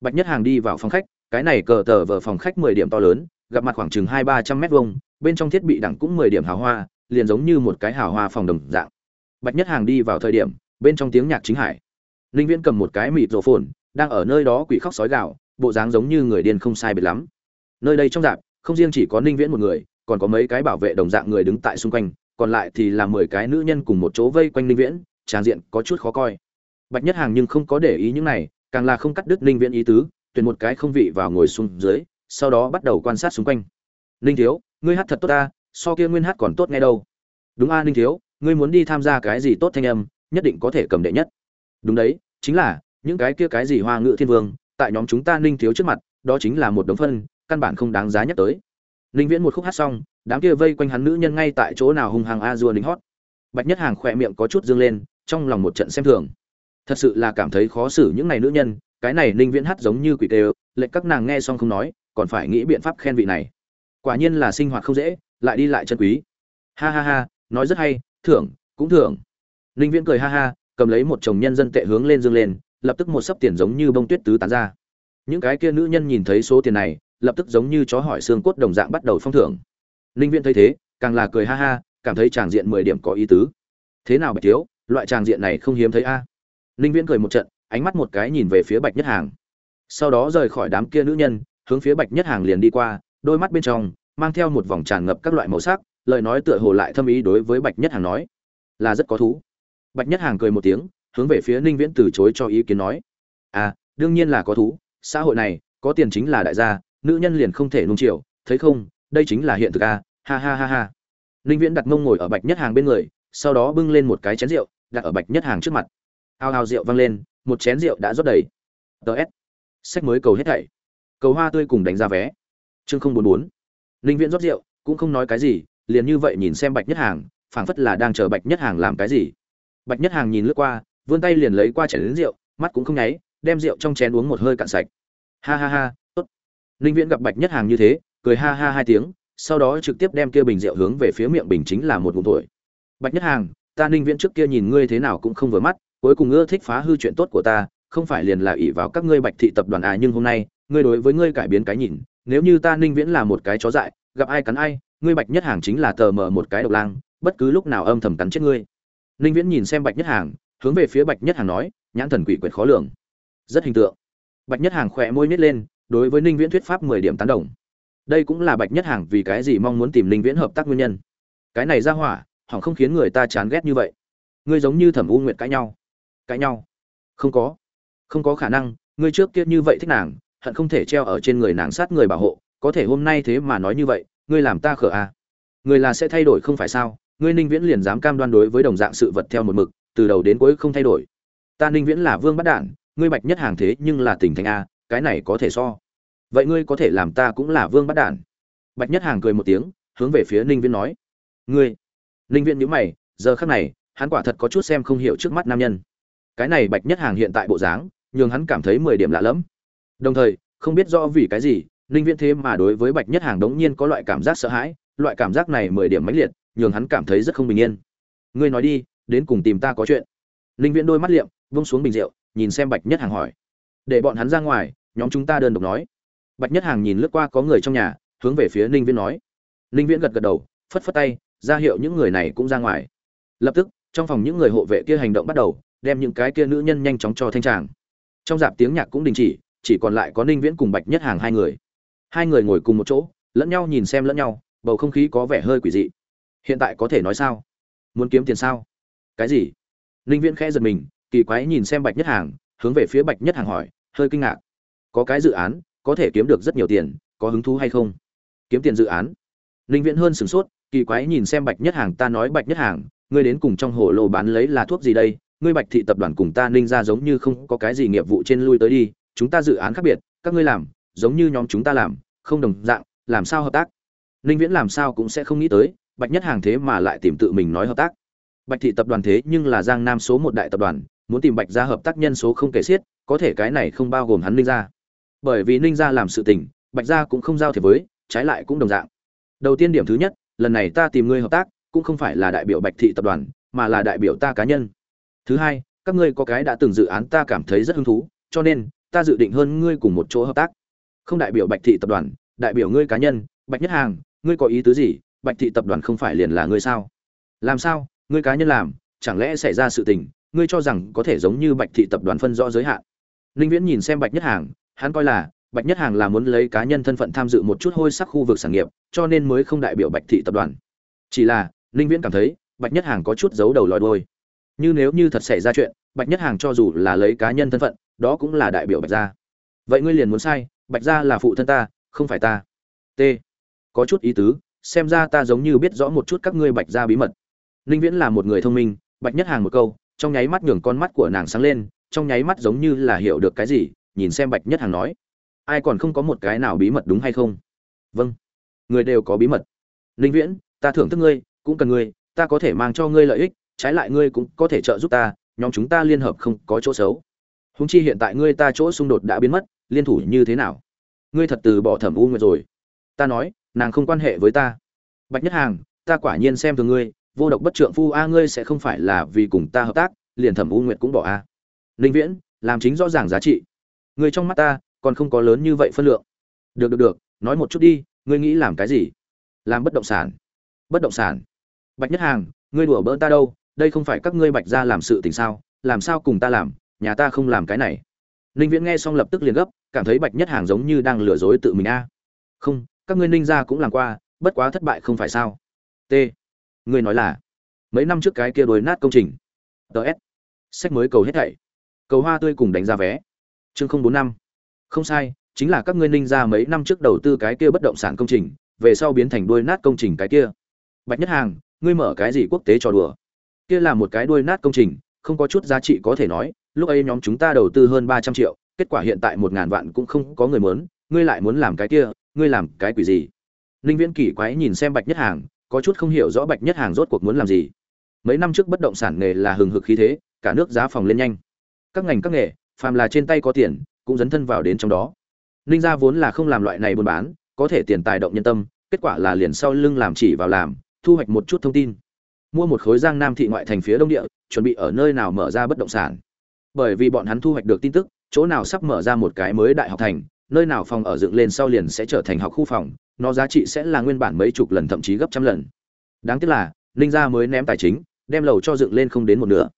Speaker 1: Bạch nhất hàng đi vào phòng khách, cái này cờ tờ vờ phòng khách mười điểm to lớn, gặp mặt khoảng chừng hai ba trăm mét vuông, bên trong thiết bị đẳng cũng mười điểm hào hoa, liền giống như một cái hào hoa phòng đồng dạng. Bạch nhất hàng đi vào thời điểm, bên trong tiếng nhạc chính hải. Ninh viễn cầm một cái mịt rổ phồn, đang ở nơi đó quỷ khóc sói gạo bộ dáng giống như người điên không sai biệt lắm. Nơi đây trong dạp không riêng chỉ có ninh viễn một người, còn có mấy cái bảo vệ đồng dạng người đứng tại xung quanh, còn lại thì là mười cái nữ nhân cùng một chỗ vây quanh ninh viễn tràn diện có chút khó coi. Bạch nhất hàng nhưng không có để ý những này, càng là không cắt đứt ninh viễn ý tứ, tuyển một cái không vị vào ngồi xuống dưới, sau đó bắt đầu quan sát xung quanh. Ninh thiếu, ngươi hát thật tốt ta, so kia nguyên hát còn tốt nghe đâu. Đúng a, ninh thiếu, ngươi muốn đi tham gia cái gì tốt thanh âm, nhất định có thể cầm đệ nhất. Đúng đấy, chính là, những cái kia cái gì hoa ngự thiên vương, tại nhóm chúng ta ninh thiếu trước mặt, đó chính là một đống phân, căn bản không đáng giá nhắc tới. Ninh viễn một khúc hát xong, đám kia vây quanh hắn nữ nhân ngay tại chỗ nào hung hằng a dua lính hót. Bạch nhất hàng khỏe miệng có chút dương lên trong lòng một trận xem thường. Thật sự là cảm thấy khó xử những này nữ nhân, cái này ninh viễn hát giống như quỷ tê lệnh các nàng nghe xong không nói, còn phải nghĩ biện pháp khen vị này. Quả nhiên là sinh hoạt không dễ, lại đi lại chân quý. Ha ha ha, nói rất hay, thưởng, cũng thưởng. Ninh viễn cười ha ha, cầm lấy một chồng nhân dân tệ hướng lên dương lên, lập tức một sấp tiền giống như bông tuyết tứ tán ra. Những cái kia nữ nhân nhìn thấy số tiền này, lập tức giống như chó hỏi xương cốt đồng dạng bắt đầu phong thưởng. Ninh viễn thấy thế, càng là cười ha ha, cảm thấy tràng diện mười điểm có ý tứ. Thế nào bạch thiếu loại tràng diện này không hiếm thấy a. Ninh viễn cười một trận ánh mắt một cái nhìn về phía bạch nhất hàng. Sau đó rời khỏi đám kia nữ nhân hướng phía bạch nhất hàng liền đi qua đôi mắt bên trong mang theo một vòng tràn ngập các loại màu sắc lời nói tựa hồ lại thâm ý đối với bạch nhất hàng nói là rất có thú. Bạch nhất hàng cười một tiếng hướng về phía ninh viễn từ chối cho ý kiến nói à đương nhiên là có thú xã hội này có tiền chính là đại gia nữ nhân liền không thể nung chiều thấy không đây chính là hiện thực à, ha ha ha ha. Ninh viễn đặt mông ngồi ở bạch nhất hàng bên người sau đó bưng lên một cái chén rượu đặt ở bạch nhất hàng trước mặt. Ao ao rượu văng lên, một chén rượu đã rót đầy. Ts sách mới cầu hết thảy. Cầu hoa tươi cùng đánh ra vé. Chương không bốn bốn. Ninh viễn rót rượu, cũng không nói cái gì, liền như vậy nhìn xem bạch nhất hàng, phảng phất là đang chờ bạch nhất hàng làm cái gì. Bạch nhất hàng nhìn lướt qua, vươn tay liền lấy qua chén đến rượu, mắt cũng không nháy, đem rượu trong chén uống một hơi cạn sạch. Ha ha ha, tốt. Ninh viễn gặp bạch nhất hàng như thế, cười ha ha hai tiếng, sau đó trực tiếp đem kia bình rượu hướng về phía miệng bình chính là một ngụm tuổi. Bạch nhất hàng ta ninh viễn trước kia nhìn ngươi thế nào cũng không vừa mắt, cuối cùng ưa thích phá hư chuyện tốt của ta, không phải liền là ỷ vào các ngươi bạch thị tập đoàn à nhưng hôm nay, ngươi đối với ngươi cải biến cái nhìn, nếu như ta ninh viễn là một cái chó dại, gặp ai cắn ai, ngươi bạch nhất hàng chính là tờ mờ một cái độc lang, bất cứ lúc nào âm thầm cắn chết ngươi. Ninh viễn nhìn xem bạch nhất hàng, hướng về phía bạch nhất hàng nói, nhãn thần quỷ quyệt khó lường. Rất hình tượng. Bạch nhất hàng khỏe môi nhét lên, đối với ninh viễn thuyết pháp mười điểm tán đồng. Đây cũng là bạch nhất hàng vì cái gì mong muốn tìm ninh viễn hợp tác nguyên nhân. Cái này ra hỏa hỏng không khiến người ta chán ghét như vậy. Ngươi giống như thẩm u nguyệt cãi nhau. Cãi nhau? Không có. Không có khả năng, ngươi trước kia như vậy thích nàng, hận không thể treo ở trên người nàng sát người bảo hộ, có thể hôm nay thế mà nói như vậy, ngươi làm ta khở à. người là sẽ thay đổi không phải sao? Ngươi ninh viễn liền dám cam đoan đối với đồng dạng sự vật theo một mực, từ đầu đến cuối không thay đổi. Ta ninh viễn là vương bắt đản, ngươi bạch nhất hàng thế nhưng là tỉnh thành a, cái này có thể so. Vậy ngươi có thể làm ta cũng là vương bắt đản. Bạch nhất hàng cười một tiếng, hướng về phía ninh viễn nói. Ngươi ninh viễn nhíu mày, giờ khắc này, hắn quả thật có chút xem không hiểu trước mắt nam nhân. Cái này bạch nhất hàng hiện tại bộ dáng, nhường hắn cảm thấy mười điểm lạ lẫm. Đồng thời, không biết rõ vì cái gì ninh viễn thế mà đối với bạch nhất hàng đống nhiên có loại cảm giác sợ hãi, loại cảm giác này mười điểm mãnh liệt, nhường hắn cảm thấy rất không bình yên. Ngươi nói đi, đến cùng tìm ta có chuyện. Ninh viễn đôi mắt liệm vung xuống bình rượu, nhìn xem bạch nhất hàng hỏi. Để bọn hắn ra ngoài, nhóm chúng ta đơn độc nói. Bạch nhất hàng nhìn lướt qua có người trong nhà, hướng về phía ninh viễn nói. Ninh viễn gật gật đầu, phất phất tay ra hiệu những người này cũng ra ngoài. Lập tức, trong phòng những người hộ vệ kia hành động bắt đầu, đem những cái kia nữ nhân nhanh chóng cho thanh tràng. Trong dạp tiếng nhạc cũng đình chỉ chỉ còn lại có ninh viễn cùng bạch nhất hàng hai người. Hai người ngồi cùng một chỗ, lẫn nhau nhìn xem lẫn nhau, bầu không khí có vẻ hơi quỷ dị. Hiện tại có thể nói sao? Muốn kiếm tiền sao? Cái gì? Ninh viễn khẽ giật mình, kỳ quái nhìn xem bạch nhất hàng, hướng về phía bạch nhất hàng hỏi, hơi kinh ngạc. Có cái dự án, có thể kiếm được rất nhiều tiền, có hứng thú hay không? Kiếm tiền dự án. Ninh viễn hơn sửng sốt kỳ quái nhìn xem bạch nhất hàng, ta nói bạch nhất hàng, ngươi đến cùng trong hồ lô bán lấy là thuốc gì đây? Ngươi bạch thị tập đoàn cùng ta ninh ra giống như không có cái gì nghiệp vụ trên lui tới đi, chúng ta dự án khác biệt, các ngươi làm, giống như nhóm chúng ta làm, không đồng dạng, làm sao hợp tác? Ninh viễn làm sao cũng sẽ không nghĩ tới, bạch nhất hàng thế mà lại tìm tự mình nói hợp tác. Bạch thị tập đoàn thế nhưng là giang nam số một đại tập đoàn, muốn tìm bạch ra hợp tác nhân số không kể xiết, có thể cái này không bao gồm hắn ninh ra bởi vì ninh ra làm sự tình, bạch ra cũng không giao thiệp với, trái lại cũng đồng dạng. Đầu tiên điểm thứ nhất lần này ta tìm ngươi hợp tác, cũng không phải là đại biểu bạch thị tập đoàn, mà là đại biểu ta cá nhân. Thứ hai, các ngươi có cái đã từng dự án ta cảm thấy rất hứng thú, cho nên, ta dự định hơn ngươi cùng một chỗ hợp tác. Không đại biểu bạch thị tập đoàn, đại biểu ngươi cá nhân, bạch nhất hàng, ngươi có ý tứ gì? Bạch thị tập đoàn không phải liền là ngươi sao? Làm sao? Ngươi cá nhân làm, chẳng lẽ xảy ra sự tình, ngươi cho rằng có thể giống như bạch thị tập đoàn phân rõ giới hạn? Ninh viễn nhìn xem bạch nhất hàng, hắn coi là bạch nhất hàng là muốn lấy cá nhân thân phận tham dự một chút hôi sắc khu vực sản nghiệp, cho nên mới không đại biểu bạch thị tập đoàn. Chỉ là, ninh viễn cảm thấy, bạch nhất hàng có chút giấu đầu lòi đôi như nếu như thật xảy ra chuyện, bạch nhất hàng cho dù là lấy cá nhân thân phận, đó cũng là đại biểu bạch gia. Vậy ngươi liền muốn sai, bạch gia là phụ thân ta, không phải ta. T. Có chút ý tứ, xem ra ta giống như biết rõ một chút các ngươi bạch gia bí mật. Ninh viễn là một người thông minh, bạch nhất hàng một câu, trong nháy mắt nhường con mắt của nàng sáng lên, trong nháy mắt giống như là hiểu được cái gì, nhìn xem bạch nhất hàng nói ai còn không có một cái nào bí mật đúng hay không? Vâng. Người đều có bí mật. Ninh viễn, ta thưởng thức ngươi, cũng cần ngươi, ta có thể mang cho ngươi lợi ích, trái lại ngươi cũng có thể trợ giúp ta, nhóm chúng ta liên hợp không có chỗ xấu. Húng chi hiện tại ngươi ta chỗ xung đột đã biến mất, liên thủ như thế nào? Ngươi thật từ bỏ thẩm u nguyệt rồi. Ta nói, nàng không quan hệ với ta. Bạch nhất hàng, ta quả nhiên xem thường ngươi, vô độc bất trượng phu a, ngươi sẽ không phải là vì cùng ta hợp tác, liền thẩm u nguyệt cũng bỏ a. Linh viễn, làm chính rõ ràng giá trị. Ngươi trong mắt ta còn không có lớn như vậy phân lượng. Được được được, nói một chút đi, ngươi nghĩ làm cái gì? Làm bất động sản. Bất động sản. Bạch nhất hàng, ngươi đùa bỡn ta đâu? Đây không phải các ngươi bạch ra làm sự tình sao? Làm sao cùng ta làm? Nhà ta không làm cái này. Ninh viễn nghe xong lập tức liền gấp, cảm thấy bạch nhất hàng giống như đang lừa dối tự mình a. Không, các ngươi ninh gia cũng làm qua, bất quá thất bại không phải sao? T. Ngươi nói là, mấy năm trước cái kia đồi nát công trình. Ts sách mới cầu hết thảy. Cầu hoa tươi cùng đánh giá vé. Chương không bốn năm không sai, chính là các ngươi ninh gia mấy năm trước đầu tư cái kia bất động sản công trình, về sau biến thành đuôi nát công trình cái kia. Bạch nhất hàng, ngươi mở cái gì quốc tế trò đùa? Kia là một cái đuôi nát công trình, không có chút giá trị có thể nói, lúc ấy nhóm chúng ta đầu tư hơn ba trăm triệu, kết quả hiện tại một ngàn vạn cũng không có người muốn, ngươi lại muốn làm cái kia, ngươi làm cái quỷ gì? Ninh viễn kỳ quái nhìn xem bạch nhất hàng, có chút không hiểu rõ bạch nhất hàng rốt cuộc muốn làm gì. Mấy năm trước bất động sản nghề là hừng hực khí thế, cả nước giá phòng lên nhanh. Các ngành các nghề, phàm là trên tay có tiền cũng dấn thân vào đến trong đó. Ninh gia vốn là không làm loại này buôn bán, có thể tiền tài động nhân tâm, kết quả là liền sau lưng làm chỉ vào làm, thu hoạch một chút thông tin. Mua một khối giang nam thị ngoại thành phía đông địa, chuẩn bị ở nơi nào mở ra bất động sản. Bởi vì bọn hắn thu hoạch được tin tức, chỗ nào sắp mở ra một cái mới đại học thành, nơi nào phòng ở dựng lên sau liền sẽ trở thành học khu phòng, nó giá trị sẽ là nguyên bản mấy chục lần thậm chí gấp trăm lần. Đáng tiếc là, ninh gia mới ném tài chính, đem lầu cho dựng lên không đến một nửa.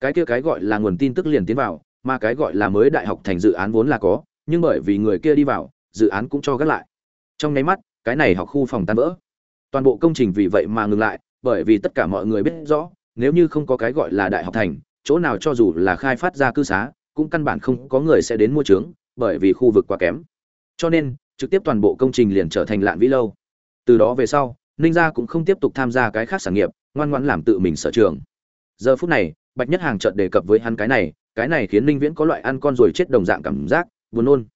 Speaker 1: Cái kia cái gọi là nguồn tin tức liền tiến vào mà cái gọi là mới đại học thành dự án vốn là có, nhưng bởi vì người kia đi vào, dự án cũng cho gác lại. Trong nháy mắt, cái này học khu phòng tan vỡ. Toàn bộ công trình vì vậy mà ngừng lại, bởi vì tất cả mọi người biết rõ, nếu như không có cái gọi là đại học thành, chỗ nào cho dù là khai phát ra cư xá, cũng căn bản không có người sẽ đến mua trướng, bởi vì khu vực quá kém. Cho nên, trực tiếp toàn bộ công trình liền trở thành lạn vĩ lâu. Từ đó về sau, ninh gia cũng không tiếp tục tham gia cái khác sản nghiệp, ngoan ngoãn làm tự mình sở trường. Giờ phút này, bạch nhất hàng chợt đề cập với hắn cái này cái này khiến ninh viễn có loại ăn con rồi chết đồng dạng cảm giác, buồn nôn.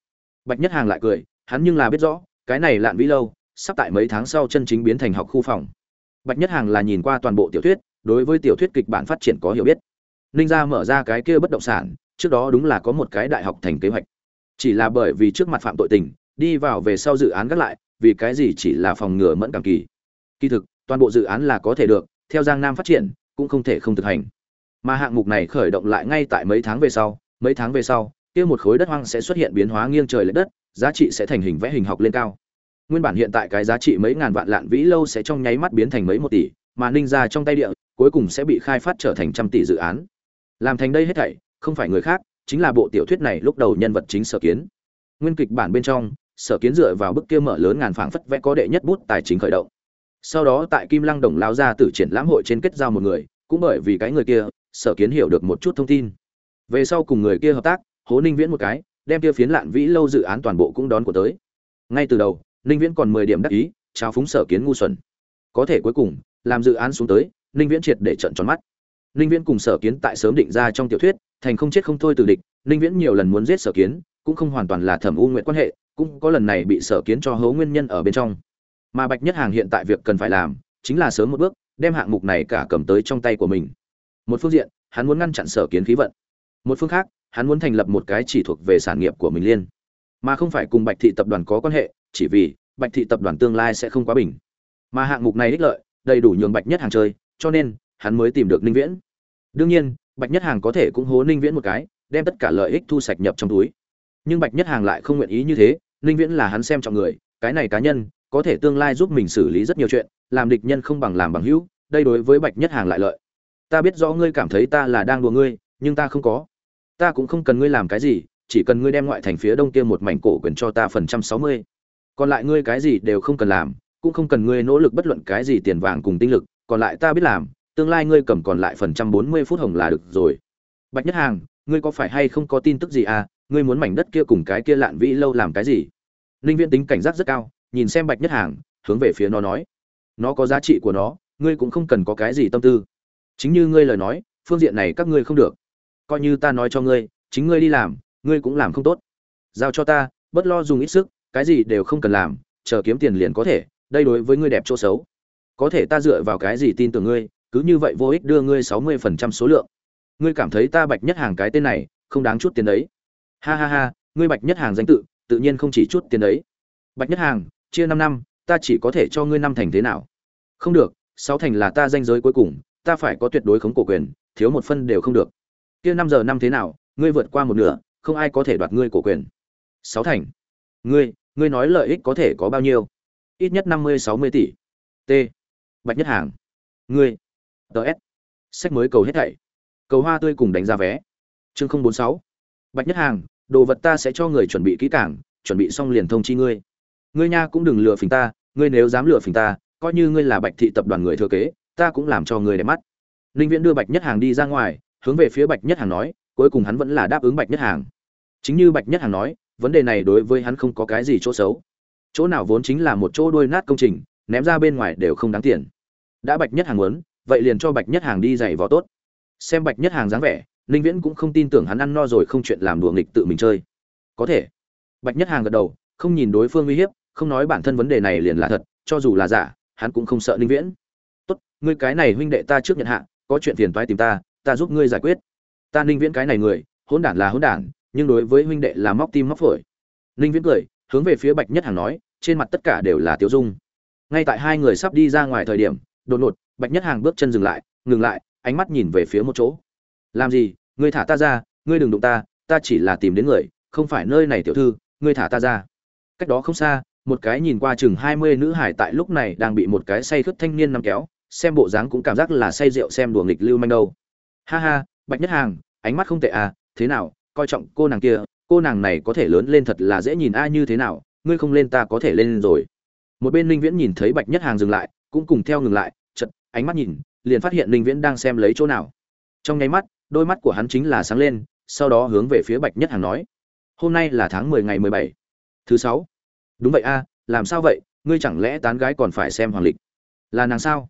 Speaker 1: Bạch nhất hàng lại cười, hắn nhưng là biết rõ, cái này lạn vĩ lâu, sắp tại mấy tháng sau chân chính biến thành học khu phòng. Bạch nhất hàng là nhìn qua toàn bộ tiểu thuyết, đối với tiểu thuyết kịch bản phát triển có hiểu biết. Ninh gia mở ra cái kia bất động sản, trước đó đúng là có một cái đại học thành kế hoạch. Chỉ là bởi vì trước mặt phạm tội tình, đi vào về sau dự án gác lại, vì cái gì chỉ là phòng ngừa mẫn cảm kỳ. Kỳ thực, toàn bộ dự án là có thể được, theo giang nam phát triển, cũng không thể không thực hành mà hạng mục này khởi động lại ngay tại mấy tháng về sau, mấy tháng về sau, kia một khối đất hoang sẽ xuất hiện biến hóa nghiêng trời lệch đất, giá trị sẽ thành hình vẽ hình học lên cao. Nguyên bản hiện tại cái giá trị mấy ngàn vạn lạn vĩ lâu sẽ trong nháy mắt biến thành mấy một tỷ, mà ninh ra trong tay địa, cuối cùng sẽ bị khai phát trở thành trăm tỷ dự án. Làm thành đây hết thảy, không phải người khác, chính là bộ tiểu thuyết này lúc đầu nhân vật chính sở kiến. Nguyên kịch bản bên trong, sở kiến dựa vào bức kia mở lớn ngàn phảng phất vẽ có đệ nhất bút tài chính khởi động. Sau đó tại kim lăng đồng lao ra từ triển lãm hội trên kết giao một người, cũng bởi vì cái người kia sở kiến hiểu được một chút thông tin. Về sau cùng người kia hợp tác, hố ninh viễn một cái, đem kia phiến lạn vĩ lâu dự án toàn bộ cũng đón của tới. Ngay từ đầu, ninh viễn còn mười điểm đắc ý, trao phúng sở kiến ngu xuẩn. Có thể cuối cùng, làm dự án xuống tới, ninh viễn triệt để trận tròn mắt. Ninh viễn cùng sở kiến tại sớm định ra trong tiểu thuyết, thành không chết không thôi từ địch, ninh viễn nhiều lần muốn giết sở kiến, cũng không hoàn toàn là thẩm u nguyện quan hệ, cũng có lần này bị sở kiến cho hố nguyên nhân ở bên trong. Mà bạch nhất hàng hiện tại việc cần phải làm, chính là sớm một bước, đem hạng mục này cả cầm tới trong tay của mình một phương diện, hắn muốn ngăn chặn sở kiến khí vận. Một phương khác, hắn muốn thành lập một cái chỉ thuộc về sản nghiệp của mình liên. Mà không phải cùng bạch thị tập đoàn có quan hệ, chỉ vì bạch thị tập đoàn tương lai sẽ không quá bình. Mà hạng mục này ích lợi, đầy đủ nhường bạch nhất hàng chơi, cho nên hắn mới tìm được ninh viễn. Đương nhiên, bạch nhất hàng có thể cũng hố ninh viễn một cái, đem tất cả lợi ích thu sạch nhập trong túi. Nhưng bạch nhất hàng lại không nguyện ý như thế, ninh viễn là hắn xem trọng người, cái này cá nhân có thể tương lai giúp mình xử lý rất nhiều chuyện, làm địch nhân không bằng làm bằng hữu, đây đối với bạch nhất hàng lại lợi ta biết rõ ngươi cảm thấy ta là đang đùa ngươi, nhưng ta không có. Ta cũng không cần ngươi làm cái gì, chỉ cần ngươi đem ngoại thành phía đông kia một mảnh cổ quyền cho ta phần trăm sáu mươi. Còn lại ngươi cái gì đều không cần làm, cũng không cần ngươi nỗ lực bất luận cái gì tiền vàng cùng tinh lực, còn lại ta biết làm, tương lai ngươi cầm còn lại phần trăm bốn mươi phút hồng là được rồi. Bạch nhất hàng, ngươi có phải hay không có tin tức gì à? Ngươi muốn mảnh đất kia cùng cái kia lạn vĩ lâu làm cái gì? Ninh viễn tính cảnh giác rất cao, nhìn xem bạch nhất hàng, hướng về phía nó nói. Nó có giá trị của nó, ngươi cũng không cần có cái gì tâm tư chính như ngươi lời nói, phương diện này các ngươi không được. Coi như ta nói cho ngươi, chính ngươi đi làm, ngươi cũng làm không tốt. Giao cho ta, bất lo dùng ít sức, cái gì đều không cần làm, chờ kiếm tiền liền có thể, đây đối với ngươi đẹp chỗ xấu. Có thể ta dựa vào cái gì tin tưởng ngươi, cứ như vậy vô ích đưa ngươi sáu mươi phần trăm số lượng. Ngươi cảm thấy ta bạch nhất hàng cái tên này, không đáng chút tiền đấy. Ha ha ha, ngươi bạch nhất hàng danh tự tự nhiên không chỉ chút tiền đấy. Bạch nhất hàng, chia năm năm, ta chỉ có thể cho ngươi năm thành thế nào? Không được, sáu thành là ta danh giới cuối cùng ta phải có tuyệt đối khống cổ quyền, thiếu một phân đều không được. Kia năm giờ năm thế nào, ngươi vượt qua một nửa, không ai có thể đoạt ngươi cổ quyền. Sáu thành. Ngươi ngươi nói lợi ích có thể có bao nhiêu? Ít nhất năm mươi, sáu mươi tỷ. T. Bạch nhất hàng. Ngươi. Ts sách mới cầu hết thảy. Cầu hoa tươi cùng đánh giá vé. Chương không bốn sáu. Bạch nhất hàng, đồ vật ta sẽ cho người chuẩn bị kỹ càng, chuẩn bị xong liền thông chi ngươi. Ngươi nha cũng đừng lừa phình ta, ngươi nếu dám lừa phình ta, coi như ngươi là bạch thị tập đoàn người thừa kế ta cũng làm cho người đẹp mắt. Ninh viễn đưa bạch nhất hàng đi ra ngoài, hướng về phía bạch nhất hàng nói, cuối cùng hắn vẫn là đáp ứng bạch nhất hàng. Chính như bạch nhất hàng nói, vấn đề này đối với hắn không có cái gì chỗ xấu. Chỗ nào vốn chính là một chỗ đuôi nát công trình, ném ra bên ngoài đều không đáng tiền. Đã bạch nhất hàng muốn, vậy liền cho bạch nhất hàng đi giày vò tốt. Xem bạch nhất hàng dáng vẻ, ninh viễn cũng không tin tưởng hắn ăn no rồi không chuyện làm đùa nghịch tự mình chơi. Có thể. Bạch nhất hàng gật đầu, không nhìn đối phương uy hiếp, không nói bản thân vấn đề này liền là thật, cho dù là giả, hắn cũng không sợ ninh viễn ngươi cái này huynh đệ ta trước nhận hạ, có chuyện phiền toái tìm ta ta giúp ngươi giải quyết. Ta ninh viễn cái này người, hỗn đản là hỗn đản, nhưng đối với huynh đệ là móc tim móc phổi. Ninh viễn cười, hướng về phía bạch nhất hàng nói, trên mặt tất cả đều là tiêu dung. Ngay tại hai người sắp đi ra ngoài thời điểm, đột ngột, bạch nhất hàng bước chân dừng lại, ngừng lại, ánh mắt nhìn về phía một chỗ. Làm gì? Ngươi thả ta ra, ngươi đừng đụng ta ta chỉ là tìm đến người, không phải nơi này tiểu thư, ngươi thả ta ra. Cách đó không xa, một cái nhìn qua chừng hai mươi nữ hải tại lúc này đang bị một cái say khướt thanh niên nắm kéo xem bộ dáng cũng cảm giác là say rượu xem đùa nghịch lưu manh đâu. Ha ha, bạch nhất hàng, ánh mắt không tệ à thế nào, coi trọng cô nàng kia, cô nàng này có thể lớn lên thật là dễ nhìn a như thế nào, ngươi không lên ta có thể lên rồi. Một bên linh viễn nhìn thấy bạch nhất hàng dừng lại, cũng cùng theo ngừng lại chật ánh mắt nhìn, liền phát hiện linh viễn đang xem lấy chỗ nào. Trong nháy mắt, đôi mắt của hắn chính là sáng lên, sau đó hướng về phía bạch nhất hàng nói, hôm nay là tháng mười ngày mười bảy, thứ sáu. Đúng vậy a, làm sao vậy? Ngươi chẳng lẽ tán gái còn phải xem hoàng lịch? Là nàng sao?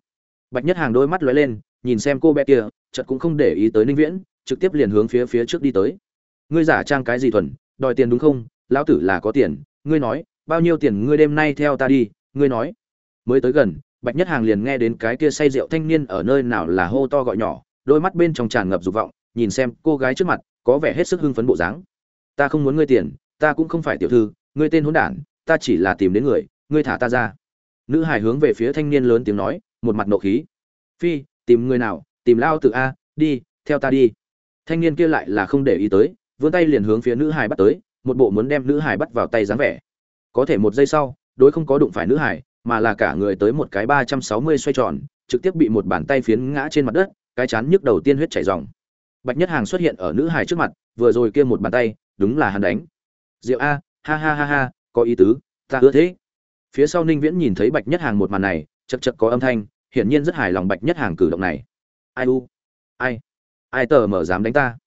Speaker 1: Bạch nhất hàng đôi mắt lóe lên, nhìn xem cô bé kia, chợt cũng không để ý tới ninh viễn, trực tiếp liền hướng phía phía trước đi tới. Ngươi giả trang cái gì thuần, đòi tiền đúng không? Lão tử là có tiền, ngươi nói, bao nhiêu tiền ngươi đêm nay theo ta đi, ngươi nói. Mới tới gần, bạch nhất hàng liền nghe đến cái kia say rượu thanh niên ở nơi nào là hô to gọi nhỏ, đôi mắt bên trong tràn ngập dục vọng, nhìn xem cô gái trước mặt, có vẻ hết sức hưng phấn bộ dáng. Ta không muốn ngươi tiền, ta cũng không phải tiểu thư, ngươi tên hỗn đản, ta chỉ là tìm đến người, ngươi thả ta ra. Nữ hải hướng về phía thanh niên lớn tiếng nói một mặt nộ khí. Phi, tìm người nào, tìm lao tự a, đi, theo ta đi. Thanh niên kia lại là không để ý tới, vươn tay liền hướng phía nữ hải bắt tới, một bộ muốn đem nữ hải bắt vào tay dáng vẻ. Có thể một giây sau, đối không có đụng phải nữ hải, mà là cả người tới một cái ba trăm sáu mươi xoay tròn, trực tiếp bị một bàn tay phiến ngã trên mặt đất, cái chán nhức đầu tiên huyết chảy ròng. Bạch nhất hàng xuất hiện ở nữ hải trước mặt, vừa rồi kia một bàn tay, đúng là hắn đánh. Diệu a, ha ha ha ha, có ý tứ, ta ưa thế. Phía sau ninh viễn nhìn thấy bạch nhất hàng một màn này chật chật có âm thanh, hiển nhiên rất hài lòng bạch nhất hàng cử động này. Ai u? Ai? Ai tờ mở dám đánh ta?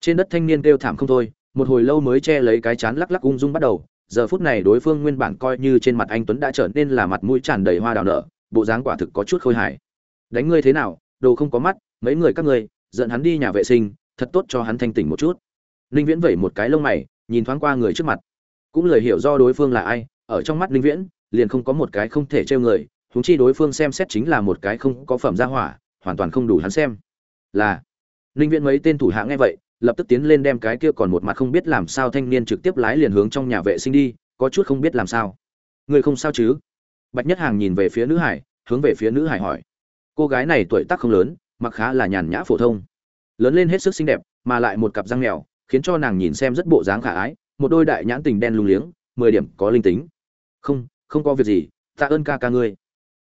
Speaker 1: Trên đất thanh niên kêu thảm không thôi, một hồi lâu mới che lấy cái chán lắc lắc ung dung bắt đầu. Giờ phút này đối phương nguyên bản coi như trên mặt anh tuấn đã trở nên là mặt mũi tràn đầy hoa đào nở, bộ dáng quả thực có chút khôi hài. Đánh ngươi thế nào? Đồ không có mắt, mấy người các ngươi giận hắn đi nhà vệ sinh, thật tốt cho hắn thanh tỉnh một chút. Ninh viễn vẩy một cái lông mày, nhìn thoáng qua người trước mặt. Cũng lời hiểu do đối phương là ai, ở trong mắt ninh viễn, liền không có một cái không thể trêu người huống chi đối phương xem xét chính là một cái không có phẩm gia hỏa, hoàn toàn không đủ hắn xem. Là, ninh viễn mấy tên thủ hạ nghe vậy, lập tức tiến lên đem cái kia còn một mặt không biết làm sao thanh niên trực tiếp lái liền hướng trong nhà vệ sinh đi, có chút không biết làm sao. Người không sao chứ? Bạch nhất hàng nhìn về phía nữ hải, hướng về phía nữ hải hỏi. Cô gái này tuổi tác không lớn, mặc khá là nhàn nhã phổ thông. Lớn lên hết sức xinh đẹp, mà lại một cặp răng mèo, khiến cho nàng nhìn xem rất bộ dáng khả ái, một đôi đại nhãn tình đen lung liếng, mười điểm có linh tính. Không không có việc gì ta ơn ca ca ngươi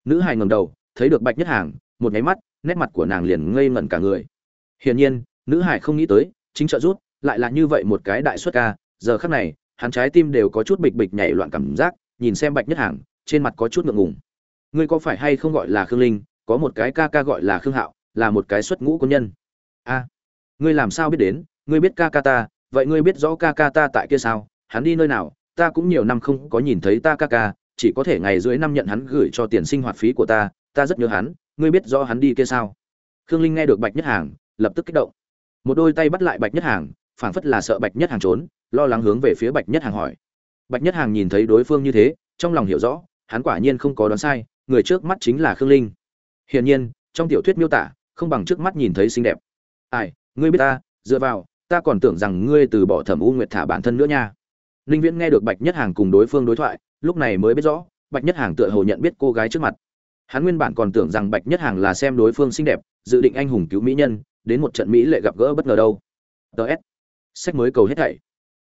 Speaker 1: nữ hài ngầm đầu, thấy được bạch nhất hàng, một nháy mắt, nét mặt của nàng liền ngây ngẩn cả người. Hiển nhiên, nữ hải không nghĩ tới, chính trợ rút lại là như vậy một cái đại xuất ca, giờ khắc này, hắn trái tim đều có chút bịch bịch nhảy loạn cảm giác, nhìn xem bạch nhất hàng, trên mặt có chút ngượng ngùng. Ngươi có phải hay không gọi là khương linh, có một cái ca ca gọi là khương hạo, là một cái xuất ngũ quân nhân? A, ngươi làm sao biết đến, ngươi biết ca ca ta, vậy ngươi biết rõ ca ca ta tại kia sao, hắn đi nơi nào, ta cũng nhiều năm không có nhìn thấy ta ca ca chỉ có thể ngày dưới năm nhận hắn gửi cho tiền sinh hoạt phí của ta ta rất nhớ hắn, ngươi biết rõ hắn đi kia sao? Khương linh nghe được bạch nhất hàng, lập tức kích động. Một đôi tay bắt lại bạch nhất hàng, phảng phất là sợ bạch nhất hàng trốn, lo lắng hướng về phía bạch nhất hàng hỏi. Bạch nhất hàng nhìn thấy đối phương như thế, trong lòng hiểu rõ, hắn quả nhiên không có đoán sai, người trước mắt chính là khương linh. Hiển nhiên, trong tiểu thuyết miêu tả, không bằng trước mắt nhìn thấy xinh đẹp. Ai, ngươi biết ta, dựa vào, ta còn tưởng rằng ngươi từ bỏ thẩm u nguyệt thả bản thân nữa nha. Ninh viễn nghe được bạch nhất hàng cùng đối phương đối thoại lúc này mới biết rõ, bạch nhất hàng tựa hồ nhận biết cô gái trước mặt. Hắn nguyên bản còn tưởng rằng bạch nhất hàng là xem đối phương xinh đẹp, dự định anh hùng cứu mỹ nhân, đến một trận mỹ lệ gặp gỡ bất ngờ đâu. Ts sách mới cầu hết thảy.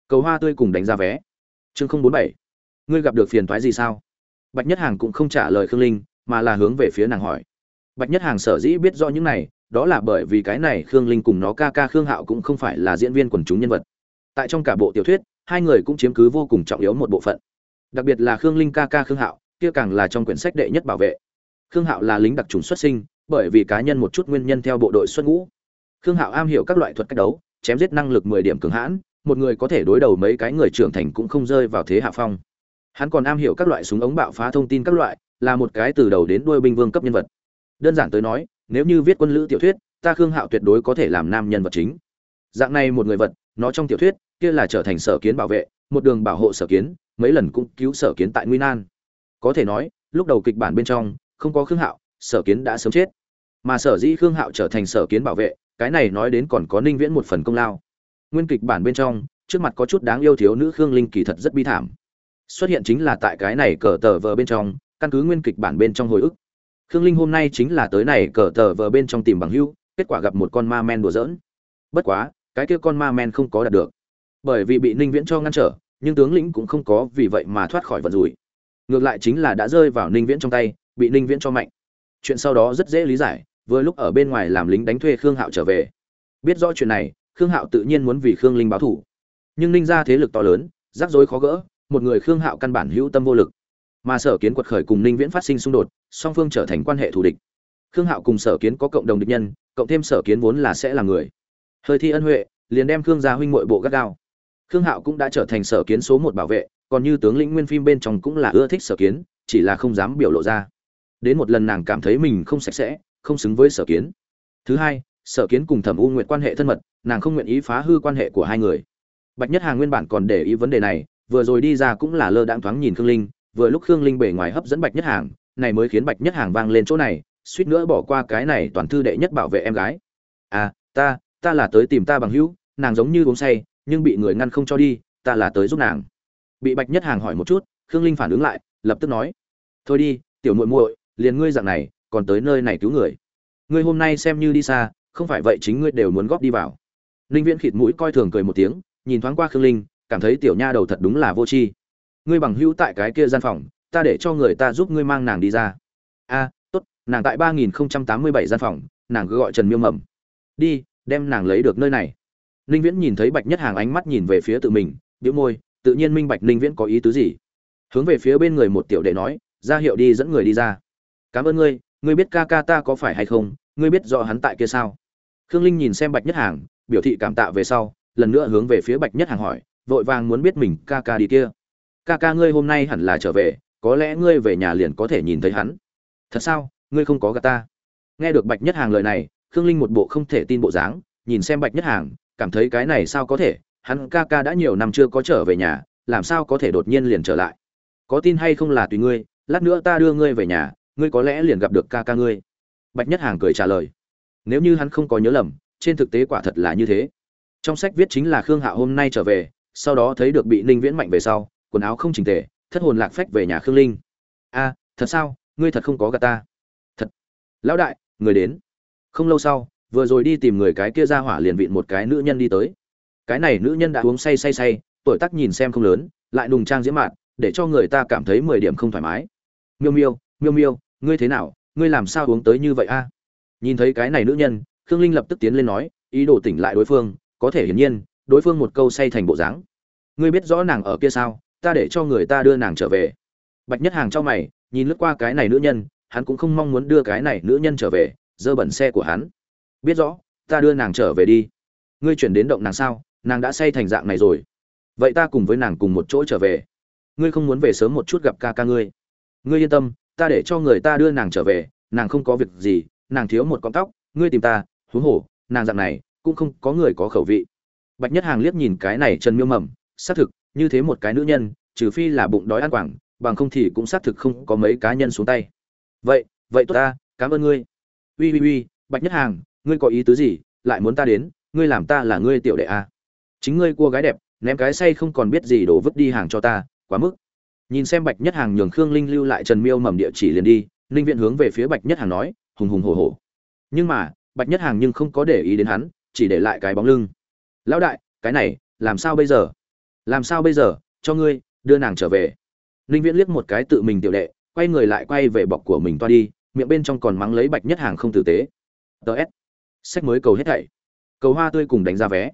Speaker 1: Cầu hoa tươi cùng đánh ra vé. Chương không bốn bảy. Ngươi gặp được phiền toái gì sao? Bạch nhất hàng cũng không trả lời khương linh, mà là hướng về phía nàng hỏi. Bạch nhất hàng sở dĩ biết rõ những này, đó là bởi vì cái này khương linh cùng nó ca ca khương hạo cũng không phải là diễn viên quần chúng nhân vật. Tại trong cả bộ tiểu thuyết, hai người cũng chiếm cứ vô cùng trọng yếu một bộ phận đặc biệt là khương linh ca ca khương hạo, kia càng là trong quyển sách đệ nhất bảo vệ. Khương hạo là lính đặc trùng xuất sinh, bởi vì cá nhân một chút nguyên nhân theo bộ đội xuất ngũ. Khương hạo am hiểu các loại thuật cách đấu, chém giết năng lực mười điểm cường hãn, một người có thể đối đầu mấy cái người trưởng thành cũng không rơi vào thế hạ phong. Hắn còn am hiểu các loại súng ống bạo phá thông tin các loại, là một cái từ đầu đến đuôi binh vương cấp nhân vật. Đơn giản tới nói, nếu như viết quân lữ tiểu thuyết, ta khương hạo tuyệt đối có thể làm nam nhân vật chính. Dạng này một người vật, nó trong tiểu thuyết, kia là trở thành sở kiến bảo vệ, một đường bảo hộ sở kiến mấy lần cũng cứu sở kiến tại nguy nan. Có thể nói, lúc đầu kịch bản bên trong, không có khương hạo, sở kiến đã sớm chết. Mà sở dĩ khương hạo trở thành sở kiến bảo vệ, cái này nói đến còn có ninh viễn một phần công lao. Nguyên kịch bản bên trong, trước mặt có chút đáng yêu thiếu nữ khương linh kỳ thật rất bi thảm. Xuất hiện chính là tại cái này cờ tờ vờ bên trong, căn cứ nguyên kịch bản bên trong hồi ức. Khương linh hôm nay chính là tới này cờ tờ vờ bên trong tìm bằng hưu kết quả gặp một con ma men đùa giỡn. Bất quá, cái kia con ma men không có đạt được. Bởi vì bị ninh viễn cho ngăn trở nhưng tướng lĩnh cũng không có vì vậy mà thoát khỏi vận rủi. Ngược lại chính là đã rơi vào ninh viễn trong tay, bị ninh viễn cho mạnh. Chuyện sau đó rất dễ lý giải, vừa lúc ở bên ngoài làm lính đánh thuê khương hạo trở về. Biết rõ chuyện này, khương hạo tự nhiên muốn vì khương linh báo thủ nhưng ninh ra thế lực to lớn, rắc rối khó gỡ, một người khương hạo căn bản hữu tâm vô lực. Mà sở kiến quật khởi cùng ninh viễn phát sinh xung đột, song phương trở thành quan hệ thù địch. Khương hạo cùng sở kiến có cộng đồng địch nhân, cộng thêm sở kiến vốn là sẽ là người. Hơi thi ân huệ, liền đem khương gia huynh mội bộ gắt gao khương hạo cũng đã trở thành sở kiến số một bảo vệ, còn như tướng lĩnh nguyên phim bên trong cũng là ưa thích sở kiến, chỉ là không dám biểu lộ ra. Đến một lần nàng cảm thấy mình không sạch sẽ, không xứng với sở kiến. Thứ hai, sở kiến cùng thẩm u nguyện quan hệ thân mật, nàng không nguyện ý phá hư quan hệ của hai người. Bạch nhất hàng nguyên bản còn để ý vấn đề này, vừa rồi đi ra cũng là lơ đãng thoáng nhìn khương linh, vừa lúc khương linh bể ngoài hấp dẫn bạch nhất hàng, này mới khiến bạch nhất hàng vang lên chỗ này, suýt nữa bỏ qua cái này toàn thư đệ nhất bảo vệ em gái. À ta ta là tới tìm ta bằng hữu, nàng giống như uống say nhưng bị người ngăn không cho đi, ta là tới giúp nàng. Bị bạch nhất hàng hỏi một chút, khương linh phản ứng lại, lập tức nói, thôi đi, tiểu muội muội, liền ngươi dạng này, còn tới nơi này cứu người. Ngươi hôm nay xem như đi xa, không phải vậy chính ngươi đều muốn góp đi vào. Ninh viễn khịt mũi coi thường cười một tiếng, nhìn thoáng qua khương linh, cảm thấy tiểu nha đầu thật đúng là vô tri. Ngươi bằng hữu tại cái kia gian phòng, ta để cho người ta giúp ngươi mang nàng đi ra. A, tốt, nàng tại ba nghìn không trăm tám mươi bảy gian phòng, nàng cứ gọi trần miêu mầm. Đi, đem nàng lấy được nơi này ninh viễn nhìn thấy bạch nhất hàng ánh mắt nhìn về phía tự mình, bĩu môi, tự nhiên minh bạch ninh viễn có ý tứ gì? Hướng về phía bên người một tiểu đệ nói, ra hiệu đi dẫn người đi ra. Cảm ơn ngươi ngươi biết ca ca ta có phải hay không, ngươi biết rõ hắn tại kia sao? Khương linh nhìn xem bạch nhất hàng, biểu thị cảm tạ về sau, lần nữa hướng về phía bạch nhất hàng hỏi, vội vàng muốn biết mình ca ca đi kia. Ca ca ngươi hôm nay hẳn là trở về, có lẽ ngươi về nhà liền có thể nhìn thấy hắn. Thật sao, ngươi không có gạt ta? Nghe được bạch nhất hàng lời này, khương linh một bộ không thể tin bộ dáng, nhìn xem bạch nhất hàng cảm thấy cái này sao có thể, hắn ca ca đã nhiều năm chưa có trở về nhà, làm sao có thể đột nhiên liền trở lại? Có tin hay không là tùy ngươi, lát nữa ta đưa ngươi về nhà, ngươi có lẽ liền gặp được ca ca ngươi. Bạch nhất hàng cười trả lời. Nếu như hắn không có nhớ lầm, trên thực tế quả thật là như thế. Trong sách viết chính là khương hạ hôm nay trở về, sau đó thấy được bị ninh viễn mạnh về sau, quần áo không chỉnh tề, thất hồn lạc phách về nhà khương linh. A, thật sao? Ngươi thật không có gà ta. Thật. Lão đại, người đến. Không lâu sau vừa rồi đi tìm người cái kia ra hỏa liền vịn một cái nữ nhân đi tới. Cái này nữ nhân đã uống say say say, tuổi tác nhìn xem không lớn, lại nùng trang diễm mạn, để cho người ta cảm thấy mười điểm không thoải mái. Miêu miêu miêu miêu, ngươi thế nào? Ngươi làm sao uống tới như vậy a? Nhìn thấy cái này nữ nhân, khương linh lập tức tiến lên nói, ý đồ tỉnh lại đối phương, có thể hiển nhiên, đối phương một câu say thành bộ dáng. Ngươi biết rõ nàng ở kia sao? Ta để cho người ta đưa nàng trở về. Bạch nhất hàng cho mày, nhìn lướt qua cái này nữ nhân, hắn cũng không mong muốn đưa cái này nữ nhân trở về, dơ bẩn xe của hắn biết rõ ta đưa nàng trở về đi. Ngươi chuyển đến động nàng sao? Nàng đã say thành dạng này rồi. Vậy ta cùng với nàng cùng một chỗ trở về. Ngươi không muốn về sớm một chút gặp ca ca ngươi. Ngươi yên tâm ta để cho người ta đưa nàng trở về nàng không có việc gì nàng thiếu một con tóc ngươi tìm ta huống hổ, nàng dạng này cũng không có người có khẩu vị. Bạch nhất hàng liếc nhìn cái này chân miêu mầm xác thực như thế một cái nữ nhân trừ phi là bụng đói ăn quảng bằng không thì cũng xác thực không có mấy cá nhân xuống tay. Vậy vậy tốt ta cảm ơn ngươi. Uy uy uy bạch nhất hàng ngươi có ý tứ gì, lại muốn ta đến, ngươi làm ta là ngươi tiểu đệ à. chính ngươi cua gái đẹp, ném cái say không còn biết gì đổ vứt đi hàng cho ta, quá mức. Nhìn xem bạch nhất hàng nhường khương linh lưu lại trần miêu mầm địa chỉ liền đi, linh viện hướng về phía bạch nhất hàng nói, hùng hùng hổ hổ. Nhưng mà, bạch nhất hàng nhưng không có để ý đến hắn, chỉ để lại cái bóng lưng. Lão đại, cái này, làm sao bây giờ? Làm sao bây giờ? Cho ngươi, đưa nàng trở về. Ninh viễn liếc một cái tự mình tiểu đệ, quay người lại quay về bọc của mình toa đi, miệng bên trong còn mắng lấy bạch nhất hàng không tử tế. Ts sách mới cầu hết thảy. Cầu hoa tươi cùng đánh giá vé.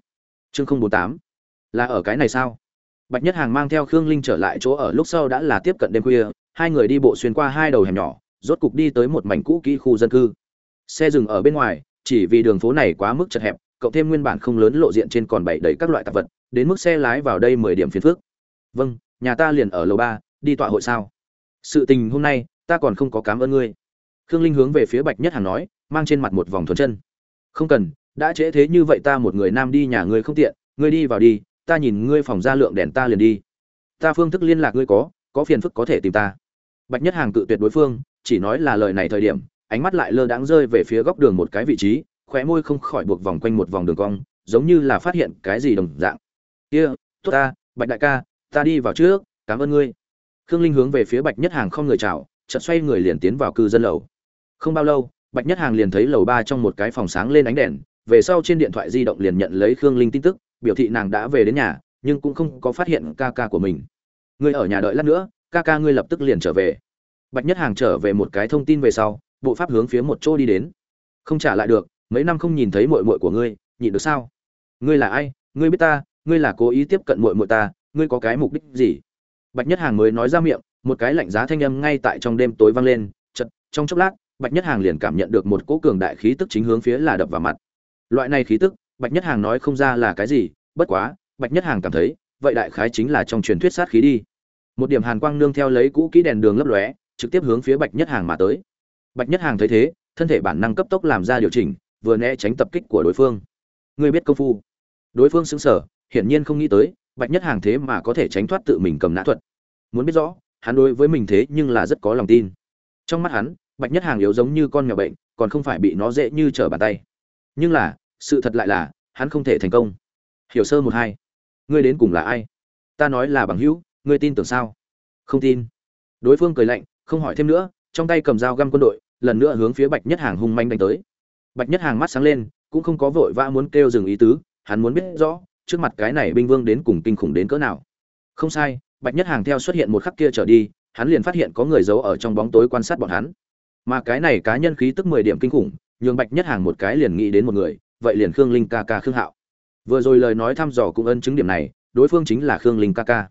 Speaker 1: Chương không bốn tám. Là ở cái này sao? Bạch nhất hàng mang theo khương linh trở lại chỗ ở lúc sau đã là tiếp cận đêm khuya, hai người đi bộ xuyên qua hai đầu hẻm nhỏ, rốt cục đi tới một mảnh cũ kỹ khu dân cư. Xe dừng ở bên ngoài, chỉ vì đường phố này quá mức chật hẹp, cộng thêm nguyên bản không lớn lộ diện trên còn bảy đầy các loại tạp vật, đến mức xe lái vào đây mười điểm phiền phước vâng nhà ta liền ở lầu ba, đi tọa hội sao? Sự tình hôm nay, ta còn không có cảm ơn ngươi. Khương linh hướng về phía bạch nhất hàng nói, mang trên mặt một vòng thuần chân không cần đã trễ thế như vậy ta một người nam đi nhà ngươi không tiện ngươi đi vào đi ta nhìn ngươi phòng ra lượng đèn ta liền đi. Ta phương thức liên lạc ngươi có có phiền phức có thể tìm ta. Bạch nhất hàng cự tuyệt đối phương chỉ nói là lời này thời điểm ánh mắt lại lơ đãng rơi về phía góc đường một cái vị trí khóe môi không khỏi buộc vòng quanh một vòng đường cong giống như là phát hiện cái gì đồng dạng. Kia、yeah, tốt ta bạch đại ca ta đi vào trước cảm ơn ngươi. Khương linh hướng về phía bạch nhất hàng không người chào chợt xoay người liền tiến vào cư dân lầu. Không bao lâu bạch nhất hàng liền thấy lầu ba trong một cái phòng sáng lên ánh đèn, về sau trên điện thoại di động liền nhận lấy khương linh tin tức, biểu thị nàng đã về đến nhà, nhưng cũng không có phát hiện ca ca của mình. Ngươi ở nhà đợi lát nữa, ca ca ngươi lập tức liền trở về. Bạch nhất hàng trở về một cái thông tin về sau, bộ pháp hướng phía một chỗ đi đến. Không trả lại được, mấy năm không nhìn thấy muội muội của ngươi, nhịn được sao? Ngươi là ai? Ngươi biết ta, ngươi là cố ý tiếp cận muội muội ta, ngươi có cái mục đích gì? Bạch nhất hàng mới nói ra miệng, một cái lạnh giá thanh âm ngay tại trong đêm tối vang lên chật trong chốc lát bạch nhất hàng liền cảm nhận được một cỗ cường đại khí tức chính hướng phía là đập vào mặt. Loại này khí tức, bạch nhất hàng nói không ra là cái gì, bất quá, bạch nhất hàng cảm thấy, vậy đại khái chính là trong truyền thuyết sát khí đi. Một điểm hàn quang nương theo lấy cũ kỹ đèn đường lấp lóe, trực tiếp hướng phía bạch nhất hàng mà tới. Bạch nhất hàng thấy thế, thân thể bản năng cấp tốc làm ra điều chỉnh, vừa né tránh tập kích của đối phương. Ngươi biết công phu. Đối phương xứng sở hiển nhiên không nghĩ tới, bạch nhất hàng thế mà có thể tránh thoát tự mình cầm nã thuật. Muốn biết rõ, hắn đối với mình thế nhưng là rất có lòng tin. Trong mắt hắn bạch nhất hàng yếu giống như con nhỏ bệnh, còn không phải bị nó dễ như trở bàn tay. Nhưng là, sự thật lại là, hắn không thể thành công. Hiểu sơ một hai. Ngươi đến cùng là ai? Ta nói là bằng hữu, ngươi tin tưởng sao? Không tin. Đối phương cười lạnh, không hỏi thêm nữa, trong tay cầm dao găm quân đội, lần nữa hướng phía bạch nhất hàng hung manh đánh tới. Bạch nhất hàng mắt sáng lên, cũng không có vội vã muốn kêu dừng ý tứ, hắn muốn biết rõ, trước mặt cái này binh vương đến cùng kinh khủng đến cỡ nào. Không sai, bạch nhất hàng theo xuất hiện một khắc kia trở đi, hắn liền phát hiện có người giấu ở trong bóng tối quan sát bọn hắn mà cái này cá nhân khí tức mười điểm kinh khủng, nhường bạch nhất hàng một cái liền nghĩ đến một người, vậy liền khương linh ca ca khương hạo. Vừa rồi lời nói thăm dò cũng ân chứng điểm này, đối phương chính là khương linh ca ca.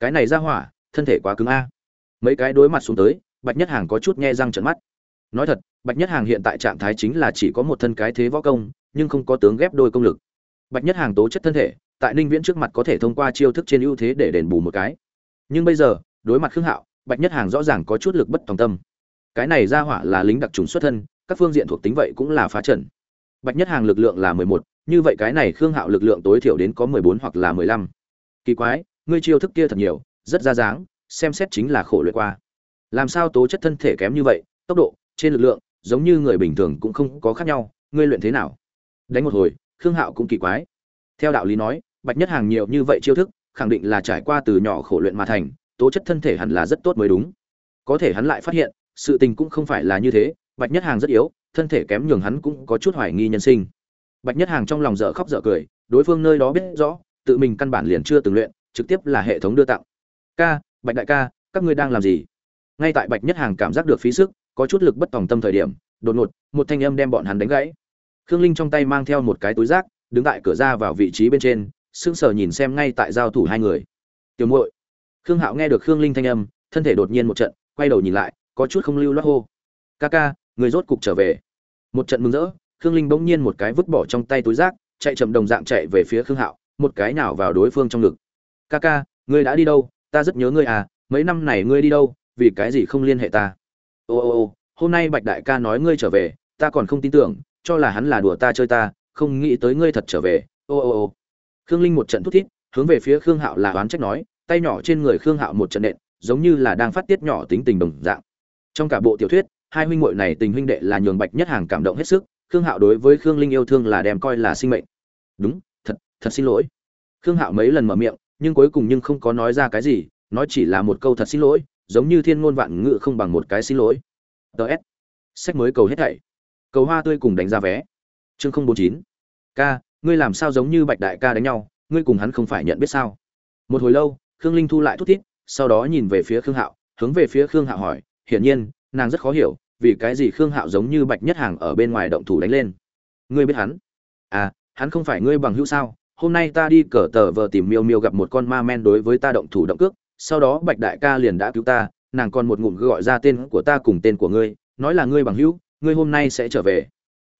Speaker 1: Cái này ra hỏa, thân thể quá cứng a. Mấy cái đối mặt xuống tới, bạch nhất hàng có chút nghe răng trận mắt. Nói thật, bạch nhất hàng hiện tại trạng thái chính là chỉ có một thân cái thế võ công, nhưng không có tướng ghép đôi công lực. Bạch nhất hàng tố chất thân thể, tại ninh viễn trước mặt có thể thông qua chiêu thức trên ưu thế để đền bù một cái. Nhưng bây giờ, đối mặt khương hạo, bạch nhất hàng rõ ràng có chút lực bất tòng tâm cái này ra hỏa là lính đặc trùng xuất thân, các phương diện thuộc tính vậy cũng là phá trần bạch nhất hàng lực lượng là mười một, như vậy cái này khương hạo lực lượng tối thiểu đến có mười bốn hoặc là mười lăm. Kỳ quái, ngươi chiêu thức kia thật nhiều, rất ra dáng, xem xét chính là khổ luyện qua. Làm sao tố chất thân thể kém như vậy, tốc độ, trên lực lượng, giống như người bình thường cũng không có khác nhau, ngươi luyện thế nào? Đánh một hồi, khương hạo cũng kỳ quái. Theo đạo lý nói, bạch nhất hàng nhiều như vậy chiêu thức, khẳng định là trải qua từ nhỏ khổ luyện mà thành, tố chất thân thể hẳn là rất tốt mới đúng. Có thể hắn lại phát hiện sự tình cũng không phải là như thế, bạch nhất hàng rất yếu, thân thể kém nhường hắn cũng có chút hoài nghi nhân sinh. Bạch nhất hàng trong lòng dở khóc dở cười, đối phương nơi đó biết rõ, tự mình căn bản liền chưa từng luyện, trực tiếp là hệ thống đưa tặng. Ca, bạch đại ca, các ngươi đang làm gì? Ngay tại bạch nhất hàng cảm giác được phí sức, có chút lực bất tòng tâm thời điểm, đột ngột, một thanh âm đem bọn hắn đánh gãy. Khương linh trong tay mang theo một cái túi rác, đứng tại cửa ra vào vị trí bên trên, sững sờ nhìn xem ngay tại giao thủ hai người. Tiểu muội. Khương hạo nghe được khương linh thanh âm, thân thể đột nhiên một trận, quay đầu nhìn lại có chút không lưu loát hô. Ca ca, người rốt cục trở về. Một trận mừng rỡ, khương linh bỗng nhiên một cái vứt bỏ trong tay túi rác, chạy chậm đồng dạng chạy về phía khương hạo, một cái nào vào đối phương trong ngực. Ca ca, ngươi đã đi đâu? Ta rất nhớ ngươi à mấy năm này ngươi đi đâu, vì cái gì không liên hệ ta? Ô ô ô, hôm nay bạch đại ca nói ngươi trở về, ta còn không tin tưởng, cho là hắn là đùa ta chơi ta, không nghĩ tới ngươi thật trở về. Ô ô ô. Khương linh một trận thút thít, hướng về phía khương hạo là oán trách nói, tay nhỏ trên người khương hạo một trận nện, giống như là đang phát tiết nhỏ tính tình đồng dạng trong cả bộ tiểu thuyết, hai huynh muội này tình huynh đệ là nhường bạch nhất hàng cảm động hết sức, khương hạo đối với khương linh yêu thương là đem coi là sinh mệnh. Đúng, thật thật xin lỗi. Khương hạo mấy lần mở miệng, nhưng cuối cùng nhưng không có nói ra cái gì, nói chỉ là một câu thật xin lỗi, giống như thiên ngôn vạn ngữ không bằng một cái xin lỗi. Ts sách mới cầu hết thảy. Cầu hoa tươi cùng đánh ra vé. Chương không bốn chín. Ca, ngươi làm sao giống như bạch đại ca đánh nhau, ngươi cùng hắn không phải nhận biết sao? Một hồi lâu, khương linh thu lại thút thít, sau đó nhìn về phía khương hạo, hướng về phía khương hạo hỏi hiển nhiên, nàng rất khó hiểu, vì cái gì khương hạo giống như bạch nhất hàng ở bên ngoài động thủ đánh lên. Ngươi biết hắn? À hắn không phải ngươi bằng hữu sao? Hôm nay ta đi cờ tờ vờ tìm miêu miêu gặp một con ma men đối với ta động thủ động cước, sau đó bạch đại ca liền đã cứu ta, nàng còn một ngụm gọi ra tên của ta cùng tên của ngươi, nói là ngươi bằng hữu, ngươi hôm nay sẽ trở về.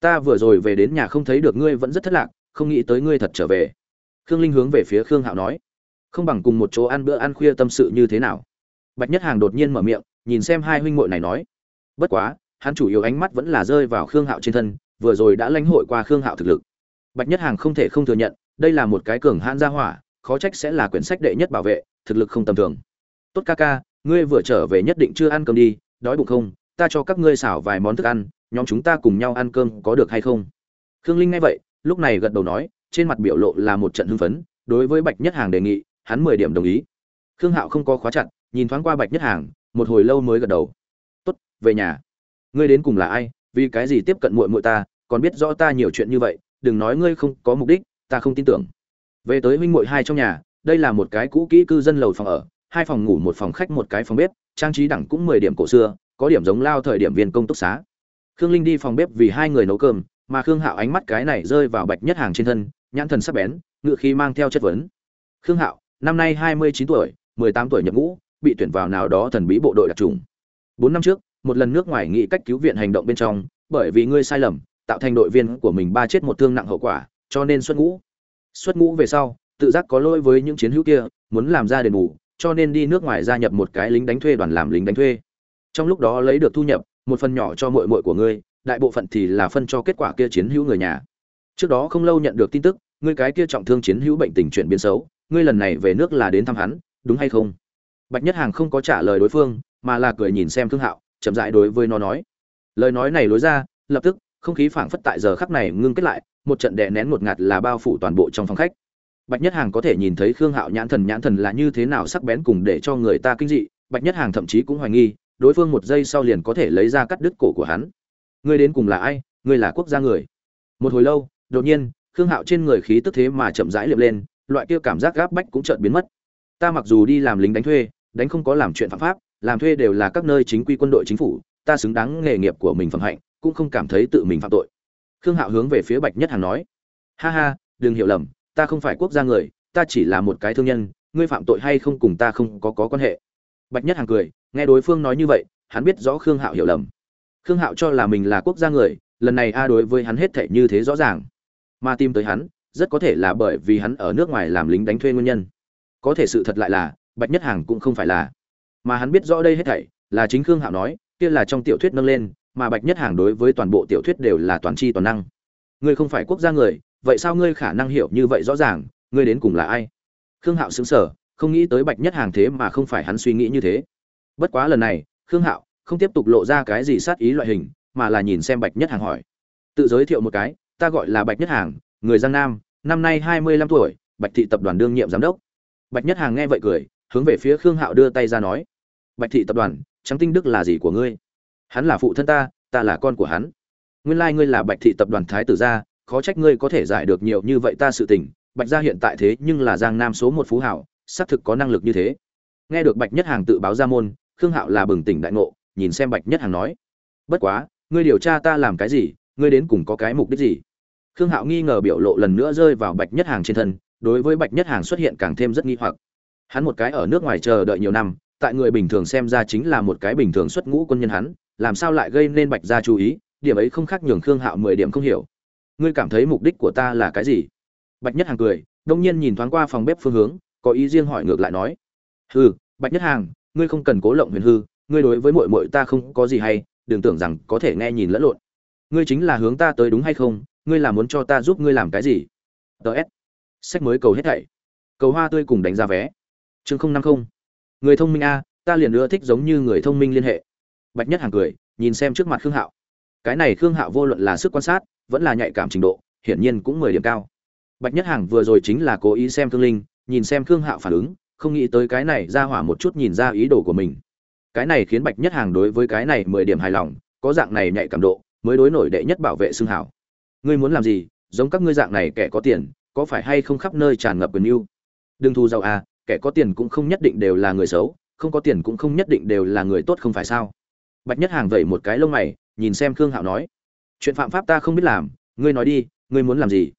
Speaker 1: Ta vừa rồi về đến nhà không thấy được ngươi vẫn rất thất lạc, không nghĩ tới ngươi thật trở về. Khương linh hướng về phía khương hạo nói. Không bằng cùng một chỗ ăn bữa ăn khuya tâm sự như thế nào? Bạch nhất hàng đột nhiên mở miệng nhìn xem hai huynh muội này nói. Bất quá, hắn chủ yếu ánh mắt vẫn là rơi vào khương hạo trên thân, vừa rồi đã lãnh hội qua khương hạo thực lực. Bạch nhất hàng không thể không thừa nhận, đây là một cái cường hãn gia hỏa, khó trách sẽ là quyển sách đệ nhất bảo vệ, thực lực không tầm thường. Tốt ca ca, ngươi vừa trở về nhất định chưa ăn cơm đi, đói bụng không? Ta cho các ngươi xảo vài món thức ăn, nhóm chúng ta cùng nhau ăn cơm có được hay không? Khương linh nghe vậy, lúc này gật đầu nói, trên mặt biểu lộ là một trận hưng phấn, đối với bạch nhất hàng đề nghị, hắn mười điểm đồng ý. Khương hạo không có khóa chặt, nhìn thoáng qua bạch nhất hàng một hồi lâu mới gật đầu. Tốt, về nhà. Ngươi đến cùng là ai? Vì cái gì tiếp cận muội muội ta? Còn biết rõ ta nhiều chuyện như vậy, đừng nói ngươi không có mục đích, ta không tin tưởng. Về tới huynh muội hai trong nhà, đây là một cái cũ kỹ cư dân lầu phòng ở, hai phòng ngủ, một phòng khách, một cái phòng bếp, trang trí đẳng cũng mười điểm cổ xưa, có điểm giống lao thời điểm viên công túc xá. Khương linh đi phòng bếp vì hai người nấu cơm, mà khương hạo ánh mắt cái này rơi vào bạch nhất hàng trên thân, nhãn thần sắc bén ngự khí mang theo chất vấn. Khương hạo, năm nay hai mươi chín tuổi, mười tám tuổi nhập ngũ bị tuyển vào nào đó thần bí bộ đội đặc trùng. Bốn năm trước, một lần nước ngoài nghị cách cứu viện hành động bên trong, bởi vì ngươi sai lầm, tạo thành đội viên của mình ba chết một thương nặng hậu quả, cho nên xuất ngũ. Xuất ngũ về sau, tự giác có lỗi với những chiến hữu kia, muốn làm ra đền bù, cho nên đi nước ngoài gia nhập một cái lính đánh thuê đoàn làm lính đánh thuê. Trong lúc đó lấy được thu nhập, một phần nhỏ cho muội muội của ngươi, đại bộ phận thì là phân cho kết quả kia chiến hữu người nhà. Trước đó không lâu nhận được tin tức, ngươi cái kia trọng thương chiến hữu bệnh tình chuyển biến xấu, ngươi lần này về nước là đến thăm hắn, đúng hay không? Bạch nhất hàng không có trả lời đối phương, mà là cười nhìn xem thương hạo, chậm rãi đối với nó nói. Lời nói này lối ra, lập tức, không khí phảng phất tại giờ khắc này ngưng kết lại, một trận đè nén một ngạt là bao phủ toàn bộ trong phòng khách. Bạch nhất hàng có thể nhìn thấy khương hạo nhãn thần nhãn thần là như thế nào sắc bén cùng để cho người ta kinh dị, bạch nhất hàng thậm chí cũng hoài nghi, đối phương một giây sau liền có thể lấy ra cắt đứt cổ của hắn. Ngươi đến cùng là ai? Ngươi là quốc gia người. Một hồi lâu, đột nhiên, khương hạo trên người khí tức thế mà chậm rãi liệm lên, loại kia cảm giác gáp bách cũng chợt biến mất. Ta mặc dù đi làm lính đánh thuê đánh không có làm chuyện phạm pháp, làm thuê đều là các nơi chính quy quân đội chính phủ, ta xứng đáng nghề nghiệp của mình phẩm hạnh, cũng không cảm thấy tự mình phạm tội. Khương hạo hướng về phía bạch nhất Hằng nói, ha ha, đừng hiểu lầm, ta không phải quốc gia người, ta chỉ là một cái thương nhân, ngươi phạm tội hay không cùng ta không có có quan hệ. Bạch nhất Hằng cười, nghe đối phương nói như vậy, hắn biết rõ khương hạo hiểu lầm. Khương hạo cho là mình là quốc gia người, lần này a đối với hắn hết thể như thế rõ ràng. Mà tìm tới hắn, rất có thể là bởi vì hắn ở nước ngoài làm lính đánh thuê nguyên nhân. Có thể sự thật lại là bạch nhất hàng cũng không phải là. Mà hắn biết rõ đây hết thảy, là chính khương hạo nói, kia là trong tiểu thuyết nâng lên, mà bạch nhất hàng đối với toàn bộ tiểu thuyết đều là toàn tri toàn năng. Ngươi không phải quốc gia người, vậy sao ngươi khả năng hiểu như vậy rõ ràng, ngươi đến cùng là ai? Khương hạo xứng sở không nghĩ tới bạch nhất hàng thế mà không phải hắn suy nghĩ như thế. Bất quá lần này, khương hạo không tiếp tục lộ ra cái gì sát ý loại hình, mà là nhìn xem bạch nhất hàng hỏi. Tự giới thiệu một cái, ta gọi là bạch nhất hàng, người giang nam, năm nay hai mươi lăm tuổi, bạch thị tập đoàn đương nhiệm giám đốc. Bạch nhất hàng nghe vậy cười hướng về phía khương hạo đưa tay ra nói, bạch thị tập đoàn trắng tinh đức là gì của ngươi? Hắn là phụ thân ta ta là con của hắn. Nguyên lai ngươi là bạch thị tập đoàn thái tử gia, khó trách ngươi có thể giải được nhiều như vậy ta sự tình. Bạch gia hiện tại thế nhưng là giang nam số một phú hảo, xác thực có năng lực như thế. Nghe được bạch nhất hàng tự báo ra môn, khương hạo là bừng tỉnh đại ngộ, nhìn xem bạch nhất hàng nói, bất quá, ngươi điều tra ta làm cái gì, ngươi đến cùng có cái mục đích gì? Khương hạo nghi ngờ biểu lộ lần nữa rơi vào bạch nhất hàng trên thân, đối với bạch nhất hàng xuất hiện càng thêm rất nghi hoặc hắn một cái ở nước ngoài chờ đợi nhiều năm, tại người bình thường xem ra chính là một cái bình thường xuất ngũ quân nhân hắn, làm sao lại gây nên bạch gia chú ý, điểm ấy không khác nhường khương hạo mười điểm không hiểu. Ngươi cảm thấy mục đích của ta là cái gì? Bạch nhất hàng cười, đông nhiên nhìn thoáng qua phòng bếp phương hướng, có ý riêng hỏi ngược lại nói. Hừ, bạch nhất hàng, ngươi không cần cố lộng huyền hư, ngươi đối với mội mội ta không có gì hay, đừng tưởng rằng có thể nghe nhìn lẫn lộn. Ngươi chính là hướng ta tới đúng hay không, ngươi là muốn cho ta giúp ngươi làm cái gì? Ts sách mới cầu hết thảy. Cầu hoa tươi cùng đánh giá vé chương không năm không. Người thông minh a, ta liền ưa thích giống như người thông minh liên hệ. Bạch nhất hàng cười, nhìn xem trước mặt khương hạo. Cái này khương hạo vô luận là sức quan sát, vẫn là nhạy cảm trình độ, hiển nhiên cũng mười điểm cao. Bạch nhất hàng vừa rồi chính là cố ý xem thương linh, nhìn xem khương hạo phản ứng, không nghĩ tới cái này ra hỏa một chút nhìn ra ý đồ của mình. Cái này khiến bạch nhất hàng đối với cái này mười điểm hài lòng, có dạng này nhạy cảm độ, mới đối nổi đệ nhất bảo vệ xương hảo ngươi muốn làm gì, giống các ngươi dạng này kẻ có tiền, có phải hay không khắp nơi tràn ngập quyền yêu đừng thu giàu à kẻ có tiền cũng không nhất định đều là người xấu, không có tiền cũng không nhất định đều là người tốt không phải sao? Bạch nhất hàng vẩy một cái lông mày, nhìn xem khương hạo nói, chuyện phạm pháp ta không biết làm, ngươi nói đi, ngươi muốn làm gì?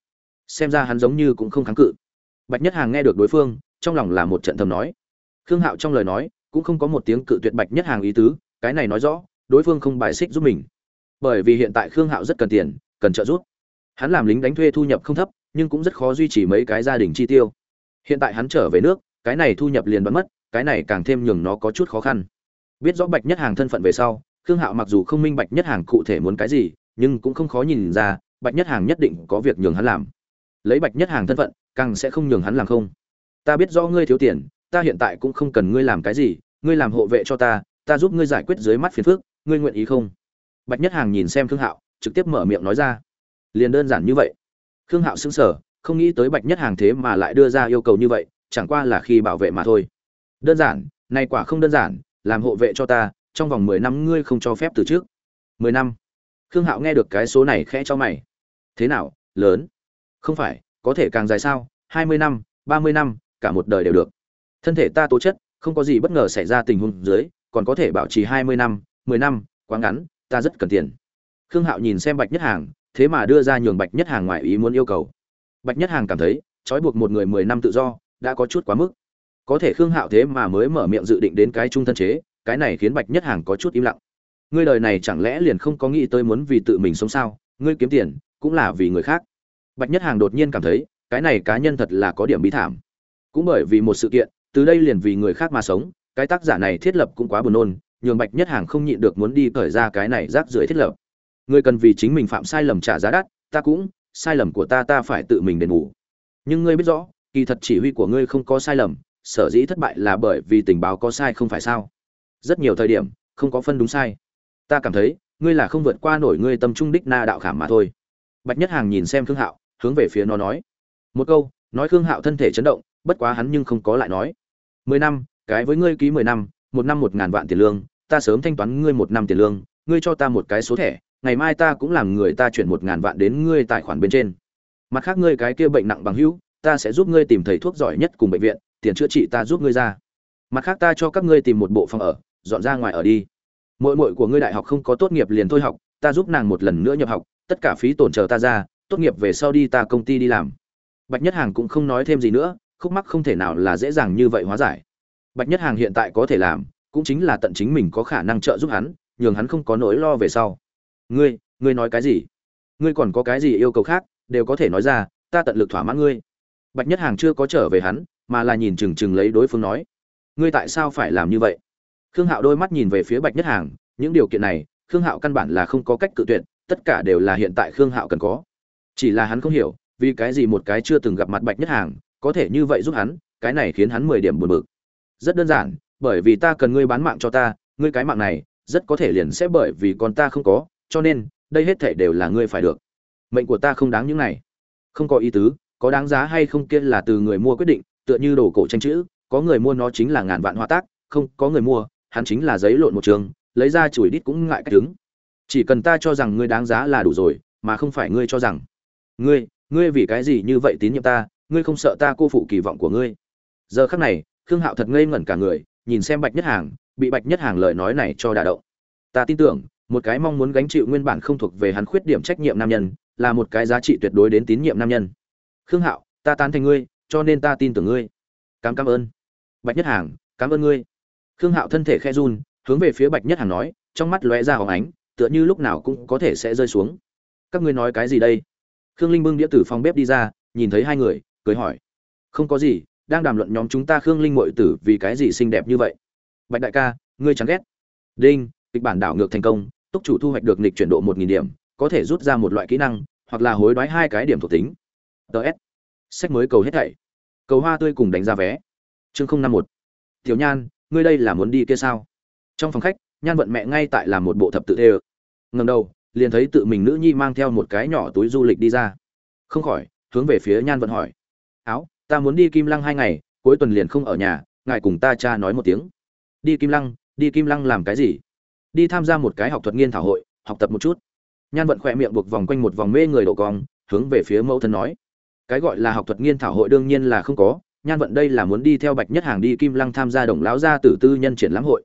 Speaker 1: Xem ra hắn giống như cũng không kháng cự. Bạch nhất hàng nghe được đối phương, trong lòng là một trận thầm nói. Khương hạo trong lời nói, cũng không có một tiếng cự tuyệt bạch nhất hàng ý tứ, cái này nói rõ, đối phương không bài xích giúp mình. Bởi vì hiện tại khương hạo rất cần tiền, cần trợ giúp. Hắn làm lính đánh thuê thu nhập không thấp, nhưng cũng rất khó duy trì mấy cái gia đình chi tiêu. Hiện tại hắn trở về nước cái này thu nhập liền bắn mất, cái này càng thêm nhường nó có chút khó khăn. Biết rõ bạch nhất hàng thân phận về sau, khương hạo mặc dù không minh bạch nhất hàng cụ thể muốn cái gì, nhưng cũng không khó nhìn ra, bạch nhất hàng nhất định có việc nhường hắn làm. Lấy bạch nhất hàng thân phận, càng sẽ không nhường hắn làm không. Ta biết rõ ngươi thiếu tiền, ta hiện tại cũng không cần ngươi làm cái gì, ngươi làm hộ vệ cho ta ta giúp ngươi giải quyết dưới mắt phiền phức, ngươi nguyện ý không? Bạch nhất hàng nhìn xem khương hạo, trực tiếp mở miệng nói ra. Liền đơn giản như vậy. Khương hạo sững sờ, không nghĩ tới bạch nhất hàng thế mà lại đưa ra yêu cầu như vậy chẳng qua là khi bảo vệ mà thôi. Đơn giản, này quả không đơn giản, làm hộ vệ cho ta, trong vòng mười năm ngươi không cho phép từ trước. Mười năm. Khương hạo nghe được cái số này khẽ cho mày. Thế nào, lớn? Không phải, có thể càng dài sao? Hai mươi năm, ba mươi năm, cả một đời đều được. Thân thể ta tố chất, không có gì bất ngờ xảy ra tình huống dưới, còn có thể bảo trì hai mươi năm, mười năm, quá ngắn, ta rất cần tiền. Khương hạo nhìn xem bạch nhất hàng, thế mà đưa ra nhường bạch nhất hàng ngoài ý muốn yêu cầu. Bạch nhất hàng cảm thấy, trói buộc một người mười năm tự do đã có chút quá mức. Có thể khương hạo thế mà mới mở miệng dự định đến cái trung thân chế, cái này khiến bạch nhất hàng có chút im lặng. Ngươi đời này chẳng lẽ liền không có nghĩ tới muốn vì tự mình sống sao? Ngươi kiếm tiền, cũng là vì người khác. Bạch nhất hàng đột nhiên cảm thấy, cái này cá nhân thật là có điểm bí thảm. Cũng bởi vì một sự kiện, từ đây liền vì người khác mà sống, cái tác giả này thiết lập cũng quá buồn nôn, nhường bạch nhất hàng không nhịn được muốn đi cởi ra cái này rác rưởi thiết lập. Ngươi cần vì chính mình phạm sai lầm trả giá đắt, ta cũng, sai lầm của ta ta phải tự mình đền bù. Nhưng ngươi biết rõ kỳ thật chỉ huy của ngươi không có sai lầm, sở dĩ thất bại là bởi vì tình báo có sai không phải sao? Rất nhiều thời điểm, không có phân đúng sai. Ta cảm thấy, ngươi là không vượt qua nổi ngươi tâm trung đích na đạo khảm mà thôi. Bạch nhất hàng nhìn xem khương hạo, hướng về phía nó nói. Một câu, nói khương hạo thân thể chấn động, bất quá hắn nhưng không có lại nói. Mười năm, cái với ngươi ký mười năm, một năm một ngàn vạn tiền lương, ta sớm thanh toán ngươi một năm tiền lương, ngươi cho ta một cái số thẻ, ngày mai ta cũng làm người ta chuyển một ngàn vạn đến ngươi tài khoản bên trên. Mặt khác ngươi cái kia bệnh nặng bằng hữu ta sẽ giúp ngươi tìm thầy thuốc giỏi nhất cùng bệnh viện, tiền chữa trị ta giúp ngươi ra. Mặt khác ta cho các ngươi tìm một bộ phòng ở, dọn ra ngoài ở đi. Mỗi mỗi của ngươi đại học không có tốt nghiệp liền thôi học, ta giúp nàng một lần nữa nhập học, tất cả phí tổn chờ ta ra, tốt nghiệp về sau đi ta công ty đi làm. Bạch nhất hàng cũng không nói thêm gì nữa, khúc mắc không thể nào là dễ dàng như vậy hóa giải. Bạch nhất hàng hiện tại có thể làm, cũng chính là tận chính mình có khả năng trợ giúp hắn, nhường hắn không có nỗi lo về sau. Ngươi ngươi nói cái gì? Ngươi còn có cái gì yêu cầu khác, đều có thể nói ra, ta tận lực thỏa mãn ngươi bạch nhất hàng chưa có trở về hắn, mà là nhìn chừng chừng lấy đối phương nói, ngươi tại sao phải làm như vậy? Khương hạo đôi mắt nhìn về phía bạch nhất hàng, những điều kiện này, khương hạo căn bản là không có cách cự tuyệt, tất cả đều là hiện tại khương hạo cần có. Chỉ là hắn không hiểu, vì cái gì một cái chưa từng gặp mặt bạch nhất hàng có thể như vậy giúp hắn, cái này khiến hắn mười điểm buồn bực. Rất đơn giản, bởi vì ta cần ngươi bán mạng cho ta, ngươi cái mạng này rất có thể liền sẽ bởi vì con ta không có, cho nên đây hết thể đều là ngươi phải được. Mệnh của ta không đáng những này. Không có ý tứ có đáng giá hay không kia là từ người mua quyết định, tựa như đồ cổ tranh chữ, có người mua nó chính là ngàn vạn hoa tác, không, có người mua, hắn chính là giấy lộn một trường, lấy ra chùi đít cũng ngại cách đứng. Chỉ cần ta cho rằng ngươi đáng giá là đủ rồi, mà không phải ngươi cho rằng. Ngươi ngươi vì cái gì như vậy tín nhiệm ta, ngươi không sợ ta cô phụ kỳ vọng của ngươi. Giờ khắc này, khương hạo thật ngây ngẩn cả người, nhìn xem bạch nhất hàng, bị bạch nhất hàng lời nói này cho đả động. Ta tin tưởng, một cái mong muốn gánh chịu nguyên bản không thuộc về hắn khuyết điểm trách nhiệm nam nhân, là một cái giá trị tuyệt đối đến tín nhiệm nam nhân khương hạo, ta tán thành ngươi, cho nên ta tin tưởng ngươi. Cám cảm ơn. Bạch nhất hàng, cảm ơn ngươi. Khương hạo thân thể khe run, hướng về phía bạch nhất hàng nói, trong mắt lóe ra hóng ánh, tựa như lúc nào cũng có thể sẽ rơi xuống. Các ngươi nói cái gì đây? Khương linh bưng đĩa tử phòng bếp đi ra, nhìn thấy hai người, cười hỏi. Không có gì, đang đàm luận nhóm chúng ta khương linh mội tử vì cái gì xinh đẹp như vậy? Bạch đại ca, ngươi chẳng ghét. Đinh, kịch bản đảo ngược thành công, túc chủ thu hoạch được nịch chuyển độ một nghìn điểm, có thể rút ra một loại kỹ năng, hoặc là hối đoái hai cái điểm thuộc tính ts sách mới cầu hết thảy. Cầu hoa tươi cùng đánh ra vé. Chương không năm một. Tiểu nhan, ngươi đây là muốn đi kia sao? Trong phòng khách, nhan vận mẹ ngay tại làm một bộ thập tự tê ơ. Ngầm đầu, liền thấy tự mình nữ nhi mang theo một cái nhỏ túi du lịch đi ra. Không khỏi, hướng về phía nhan vận hỏi. Áo, ta muốn đi kim lăng hai ngày, cuối tuần liền không ở nhà, ngài cùng ta cha nói một tiếng. Đi kim lăng, đi kim lăng làm cái gì? Đi tham gia một cái học thuật nghiên thảo hội, học tập một chút. Nhan vận khỏe miệng buộc vòng quanh một vòng mê người độ cong, hướng về phía mẫu thân nói cái gọi là học thuật nghiên thảo hội đương nhiên là không có, nhan vận đây là muốn đi theo bạch nhất hàng đi kim lăng tham gia đồng lão gia tử tư nhân triển lãm hội.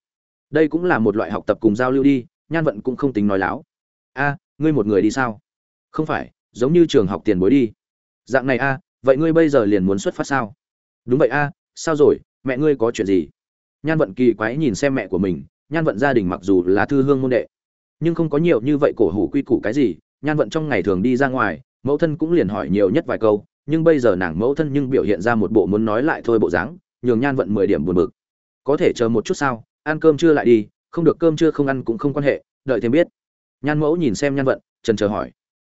Speaker 1: Đây cũng là một loại học tập cùng giao lưu đi, nhan vận cũng không tính nói láo. A, ngươi một người đi sao? Không phải, giống như trường học tiền bối đi. Dạng này a, vậy ngươi bây giờ liền muốn xuất phát sao? Đúng vậy a, sao rồi, mẹ ngươi có chuyện gì? Nhan vận kỳ quái nhìn xem mẹ của mình, nhan vận gia đình mặc dù là thư hương môn đệ, nhưng không có nhiều như vậy cổ hủ quy củ cái gì. Nhan vận trong ngày thường đi ra ngoài, mẫu thân cũng liền hỏi nhiều nhất vài câu nhưng bây giờ nàng mẫu thân nhưng biểu hiện ra một bộ muốn nói lại thôi bộ dáng, nhường nhan vận mười điểm buồn bực. Có thể chờ một chút sao, ăn cơm chưa lại đi, không được cơm chưa không ăn cũng không quan hệ, đợi thêm biết. Nhan mẫu nhìn xem nhan vận, trần chờ hỏi.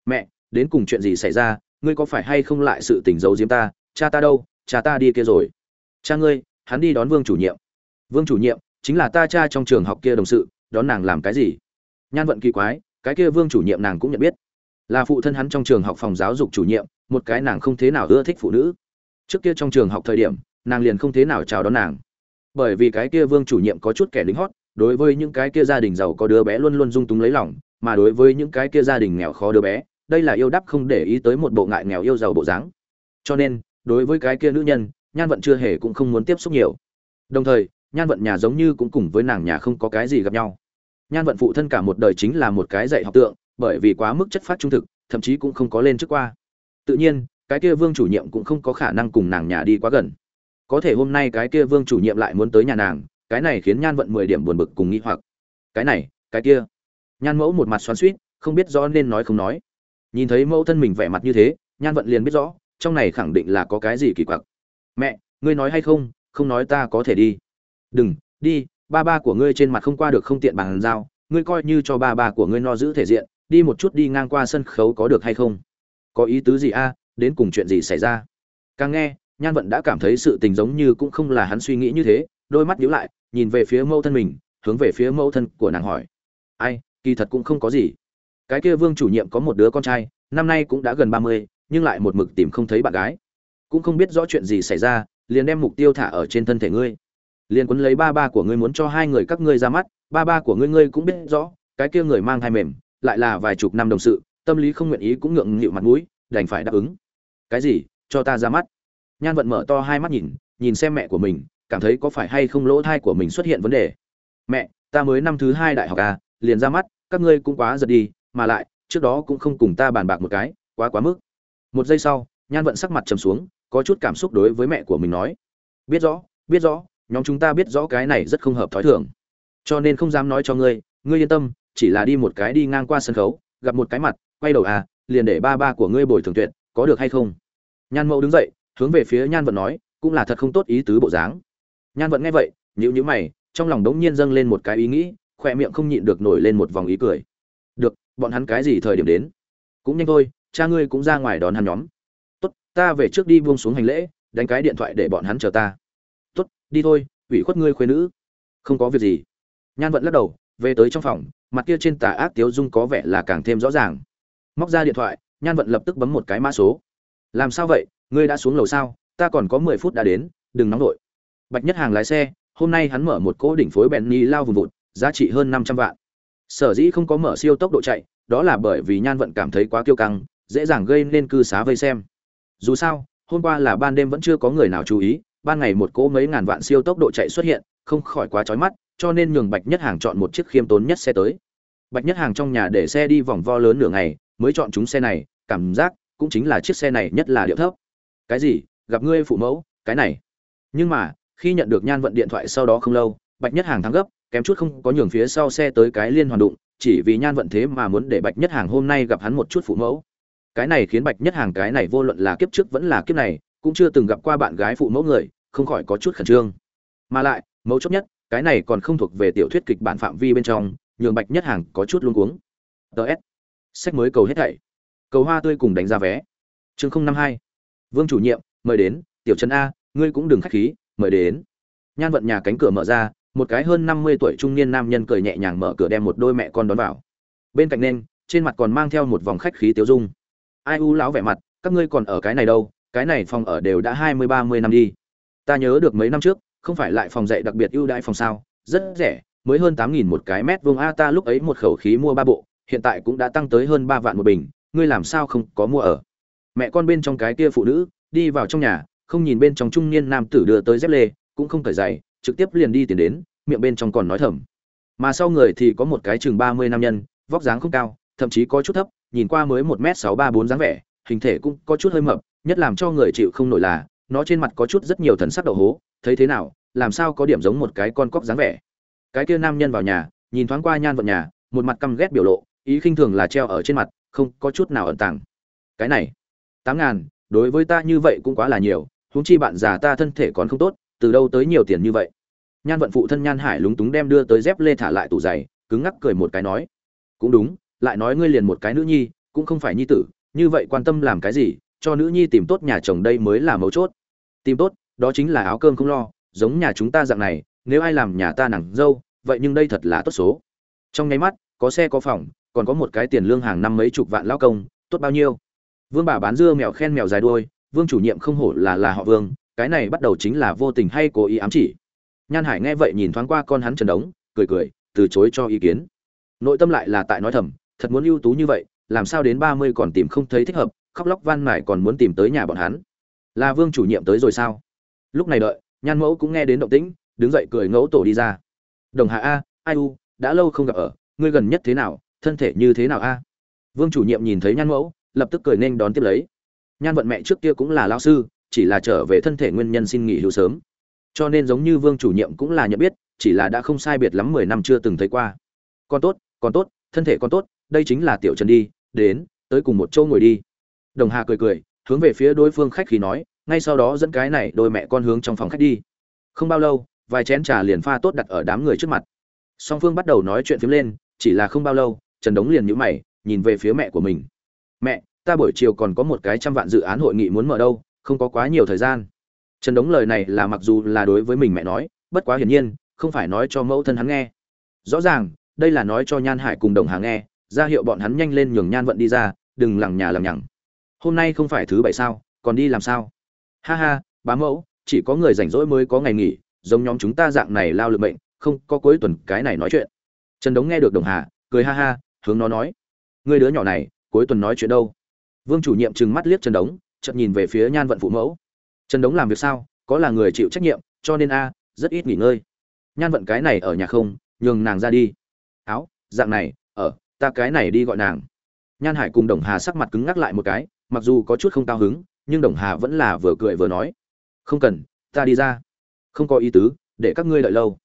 Speaker 1: Mẹ, đến cùng chuyện gì xảy ra, ngươi có phải hay không lại sự tình giấu diếm ta, cha ta đâu, cha ta đi kia rồi. Cha ngươi, hắn đi đón vương chủ nhiệm. Vương chủ nhiệm chính là ta cha trong trường học kia đồng sự, đón nàng làm cái gì? Nhan vận kỳ quái, cái kia vương chủ nhiệm nàng cũng nhận biết. Là phụ thân hắn trong trường học phòng giáo dục chủ nhiệm một cái nàng không thế nào ưa thích phụ nữ. Trước kia trong trường học thời điểm, nàng liền không thế nào chào đón nàng. Bởi vì cái kia vương chủ nhiệm có chút kẻ lính hót, đối với những cái kia gia đình giàu có đứa bé luôn luôn dung túng lấy lòng, mà đối với những cái kia gia đình nghèo khó đứa bé, đây là yêu đắp không để ý tới một bộ ngại nghèo yêu giàu bộ dáng. Cho nên, đối với cái kia nữ nhân, nhan vận chưa hề cũng không muốn tiếp xúc nhiều. Đồng thời, nhan vận nhà giống như cũng cùng với nàng nhà không có cái gì gặp nhau. Nhan vận phụ thân cả một đời chính là một cái dạy học tượng, bởi vì quá mức chất phát trung thực, thậm chí cũng không có lên trước qua tự nhiên, cái kia vương chủ nhiệm cũng không có khả năng cùng nàng nhà đi quá gần. Có thể hôm nay cái kia vương chủ nhiệm lại muốn tới nhà nàng, cái này khiến nhan vận mười điểm buồn bực cùng nghĩ hoặc. Cái này, cái kia. Nhan mẫu một mặt xoắn suýt không biết rõ nên nói không nói. Nhìn thấy mẫu thân mình vẻ mặt như thế, nhan vận liền biết rõ, trong này khẳng định là có cái gì kỳ quặc. Mẹ, ngươi nói hay không? Không nói ta có thể đi. Đừng, đi, ba ba của ngươi trên mặt không qua được không tiện bàn giao, ngươi coi như cho ba ba của ngươi no giữ thể diện, đi một chút đi ngang qua sân khấu có được hay không? Có ý tứ gì a? Đến cùng chuyện gì xảy ra? Càng nghe, nhan vận đã cảm thấy sự tình giống như cũng không là hắn suy nghĩ như thế, đôi mắt nhíu lại, nhìn về phía mẫu thân mình, hướng về phía mẫu thân của nàng hỏi. Ai, kỳ thật cũng không có gì. Cái kia vương chủ nhiệm có một đứa con trai, năm nay cũng đã gần ba mươi, nhưng lại một mực tìm không thấy bạn gái. Cũng không biết rõ chuyện gì xảy ra, liền đem mục tiêu thả ở trên thân thể ngươi. Liền quấn lấy ba ba của ngươi muốn cho hai người các ngươi ra mắt, ba ba của ngươi ngươi cũng biết rõ, cái kia người mang thai mềm, lại là vài chục năm đồng sự tâm lý không nguyện ý cũng ngượng nghịu mặt mũi, đành phải đáp ứng. Cái gì? Cho ta ra mắt. Nhan vận mở to hai mắt nhìn nhìn xem mẹ của mình, cảm thấy có phải hay không lỗ thai của mình xuất hiện vấn đề. Mẹ, ta mới năm thứ hai đại học à liền ra mắt, các ngươi cũng quá giật đi, mà lại, trước đó cũng không cùng ta bàn bạc một cái, quá quá mức. Một giây sau, nhan vận sắc mặt trầm xuống, có chút cảm xúc đối với mẹ của mình nói. Biết rõ biết rõ, nhóm chúng ta biết rõ cái này rất không hợp thói thường. Cho nên không dám nói cho ngươi ngươi yên tâm, chỉ là đi một cái đi ngang qua sân khấu, gặp một cái mặt quay đầu à liền để ba ba của ngươi bồi thường tuyệt, có được hay không? Nhan mẫu đứng dậy, hướng về phía nhan vận nói, cũng là thật không tốt ý tứ bộ dáng. Nhan vận nghe vậy nhữ nhữ mày, trong lòng đống nhiên dâng lên một cái ý nghĩ khoe miệng không nhịn được nổi lên một vòng ý cười. Được, bọn hắn cái gì thời điểm đến? Cũng nhanh thôi, cha ngươi cũng ra ngoài đón hắn nhóm. Tốt, ta về trước đi buông xuống hành lễ, đánh cái điện thoại để bọn hắn chờ ta. Tốt, đi thôi, ủy khuất ngươi khuê nữ. Không có việc gì. Nhan vận lắc đầu, về tới trong phòng, mặt kia trên tà ác tiếu dung có vẻ là càng thêm rõ ràng móc ra điện thoại, nhan vận lập tức bấm một cái mã số. Làm sao vậy? Ngươi đã xuống lầu sao? Ta còn có mười phút đã đến, đừng nóng vội. Bạch nhất hàng lái xe, hôm nay hắn mở một cỗ đỉnh phối bèn ni lao vùng vụt, giá trị hơn năm trăm vạn. Sở dĩ không có mở siêu tốc độ chạy, đó là bởi vì nhan vận cảm thấy quá kiêu căng, dễ dàng gây nên cư xá vây xem. Dù sao, hôm qua là ban đêm vẫn chưa có người nào chú ý, ban ngày một cỗ mấy ngàn vạn siêu tốc độ chạy xuất hiện, không khỏi quá chói mắt, cho nên nhường bạch nhất hàng chọn một chiếc khiêm tốn nhất xe tới. Bạch nhất hàng trong nhà để xe đi vòng vo lớn nửa ngày mới chọn chúng xe này, cảm giác cũng chính là chiếc xe này nhất là điệu thấp. Cái gì? Gặp ngươi phụ mẫu, cái này. Nhưng mà, khi nhận được nhan vận điện thoại sau đó không lâu, bạch nhất hàng thắng gấp, kém chút không có nhường phía sau xe tới cái liên hoàn đụng, chỉ vì nhan vận thế mà muốn để bạch nhất hàng hôm nay gặp hắn một chút phụ mẫu. Cái này khiến bạch nhất hàng cái này vô luận là kiếp trước vẫn là kiếp này, cũng chưa từng gặp qua bạn gái phụ mẫu người, không khỏi có chút khẩn trương. Mà lại mẫu chốt nhất, cái này còn không thuộc về tiểu thuyết kịch bản phạm vi bên trong, nhường bạch nhất hàng có chút luống cuống. Ts sách mới cầu hết thảy. Cầu hoa tươi cùng đánh giá vé. Chương không năm hai. Vương chủ nhiệm, mời đến, tiểu trần a, ngươi cũng đừng khách khí, mời đến. Nhan vận nhà cánh cửa mở ra, một cái hơn năm mươi tuổi trung niên nam nhân cười nhẹ nhàng mở cửa đem một đôi mẹ con đón vào. Bên cạnh nên, trên mặt còn mang theo một vòng khách khí tiêu dung. Ai u lão vẻ mặt, các ngươi còn ở cái này đâu, cái này phòng ở đều đã hai mươi, ba mươi năm đi. Ta nhớ được mấy năm trước, không phải lại phòng dạy đặc biệt ưu đãi phòng sao, rất rẻ, mới hơn tám nghìn một cái mét vuông. A, ta lúc ấy một khẩu khí mua ba bộ hiện tại cũng đã tăng tới hơn ba vạn một bình, ngươi làm sao không có mua ở? Mẹ con bên trong cái kia phụ nữ, đi vào trong nhà, không nhìn bên trong trung niên nam tử đưa tới dép lê, cũng không cởi giày, trực tiếp liền đi tiền đến, miệng bên trong còn nói thầm. Mà sau người thì có một cái chừng ba mươi nam nhân, vóc dáng không cao, thậm chí có chút thấp, nhìn qua mới một m sáu ba bốn dáng vẻ, hình thể cũng có chút hơi mập, nhất làm cho người chịu không nổi là, nó trên mặt có chút rất nhiều thần sắc đậu hố, thấy thế nào, làm sao có điểm giống một cái con cóc dáng vẻ. Cái kia nam nhân vào nhà, nhìn thoáng qua nhan vận nhà, một mặt căm ghét biểu lộ ý khinh thường là treo ở trên mặt, không có chút nào ẩn tàng. Cái này, tám ngàn, đối với ta như vậy cũng quá là nhiều, huống chi bạn già ta thân thể còn không tốt, từ đâu tới nhiều tiền như vậy? Nhan vận phụ thân nhan hải lúng túng đem đưa tới dép lê thả lại tủ giày, cứng ngắc cười một cái nói, cũng đúng, lại nói ngươi liền một cái nữ nhi, cũng không phải nhi tử, như vậy quan tâm làm cái gì, cho nữ nhi tìm tốt nhà chồng đây mới là mấu chốt. Tìm tốt, đó chính là áo cơm không lo, giống nhà chúng ta dạng này, nếu ai làm nhà ta nàng dâu, vậy nhưng đây thật là tốt số. Trong nháy mắt, có xe có phòng còn có một cái tiền lương hàng năm mấy chục vạn lao công, tốt bao nhiêu? Vương bà bán dưa mèo khen mèo dài đuôi, vương chủ nhiệm không hổ là là họ vương, cái này bắt đầu chính là vô tình hay cố ý ám chỉ. Nhan hải nghe vậy nhìn thoáng qua con hắn trần đống, cười cười, từ chối cho ý kiến. Nội tâm lại là tại nói thầm, thật muốn ưu tú như vậy, làm sao đến ba mươi còn tìm không thấy thích hợp, khóc lóc van mải còn muốn tìm tới nhà bọn hắn. Là vương chủ nhiệm tới rồi sao? Lúc này đợi, nhan mẫu cũng nghe đến động tĩnh, đứng dậy cười ngẫu tổ đi ra. Đồng hạ a, ai u, đã lâu không gặp ở, ngươi gần nhất thế nào? Thân thể như thế nào a? Vương chủ nhiệm nhìn thấy nhan mẫu, lập tức cười nên đón tiếp lấy. Nhan vận mẹ trước kia cũng là lao sư, chỉ là trở về thân thể nguyên nhân xin nghỉ hưu sớm. Cho nên giống như vương chủ nhiệm cũng là nhận biết, chỉ là đã không sai biệt lắm mười năm chưa từng thấy qua. Con tốt con tốt, thân thể con tốt, đây chính là tiểu trần đi, đến, tới cùng một châu ngồi đi. Đồng hà cười cười, hướng về phía đối phương khách khí nói, ngay sau đó dẫn cái này đôi mẹ con hướng trong phòng khách đi. Không bao lâu, vài chén trà liền pha tốt đặt ở đám người trước mặt. Song phương bắt đầu nói chuyện phiếm lên, chỉ là không bao lâu trần đống liền nhíu mày, nhìn về phía mẹ của mình. Mẹ, ta buổi chiều còn có một cái trăm vạn dự án hội nghị muốn mở đâu, không có quá nhiều thời gian. Trần đống lời này là mặc dù là đối với mình mẹ nói, bất quá hiển nhiên, không phải nói cho mẫu thân hắn nghe. Rõ ràng, đây là nói cho nhan hải cùng đồng hàng nghe, ra hiệu bọn hắn nhanh lên nhường nhan vận đi ra, đừng lằng nhà lằng nhằng. Hôm nay không phải thứ bảy sao, còn đi làm sao? Ha ha, bá mẫu, chỉ có người rảnh rỗi mới có ngày nghỉ, giống nhóm chúng ta dạng này lao lực bệnh không có cuối tuần cái này nói chuyện. Trần đống nghe được đồng hà, cười ha ha hướng nó nói người đứa nhỏ này, cuối tuần nói chuyện đâu? Vương chủ nhiệm trừng mắt liếc trần đống chậm nhìn về phía nhan vận phụ mẫu. Trần đống làm việc sao? Có là người chịu trách nhiệm, cho nên a, rất ít nghỉ ngơi. Nhan vận cái này ở nhà không, nhường nàng ra đi. Áo, dạng này, ở, ta cái này đi gọi nàng. Nhan hải cùng đồng hà sắc mặt cứng ngắc lại một cái, mặc dù có chút không cao hứng, nhưng đồng hà vẫn là vừa cười vừa nói, không cần, ta đi ra. Không có ý tứ, để các ngươi đợi lâu.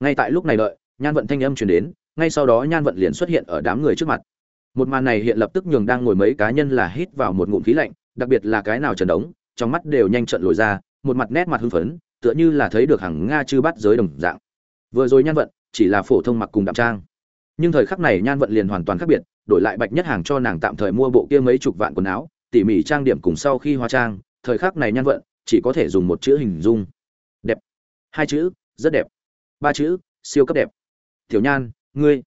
Speaker 1: Ngay tại lúc này đợi, nhan vận thanh âm truyền đến ngay sau đó nhan vận liền xuất hiện ở đám người trước mặt. Một màn này hiện lập tức nhường đang ngồi mấy cá nhân là hít vào một ngụm khí lạnh, đặc biệt là cái nào trần đống, trong mắt đều nhanh trận lồi ra, một mặt nét mặt hưng phấn, tựa như là thấy được hàng nga chư bắt giới đồng dạng. Vừa rồi nhan vận chỉ là phổ thông mặc cùng đạm trang. Nhưng thời khắc này nhan vận liền hoàn toàn khác biệt, đổi lại bạch nhất hàng cho nàng tạm thời mua bộ kia mấy chục vạn quần áo, tỉ mỉ trang điểm cùng sau khi hóa trang, thời khắc này nhan vận chỉ có thể dùng một chữ hình dung. Đẹp. Hai chữ, rất đẹp. Ba chữ, siêu cấp đẹp. Tiểu nhan ngươi.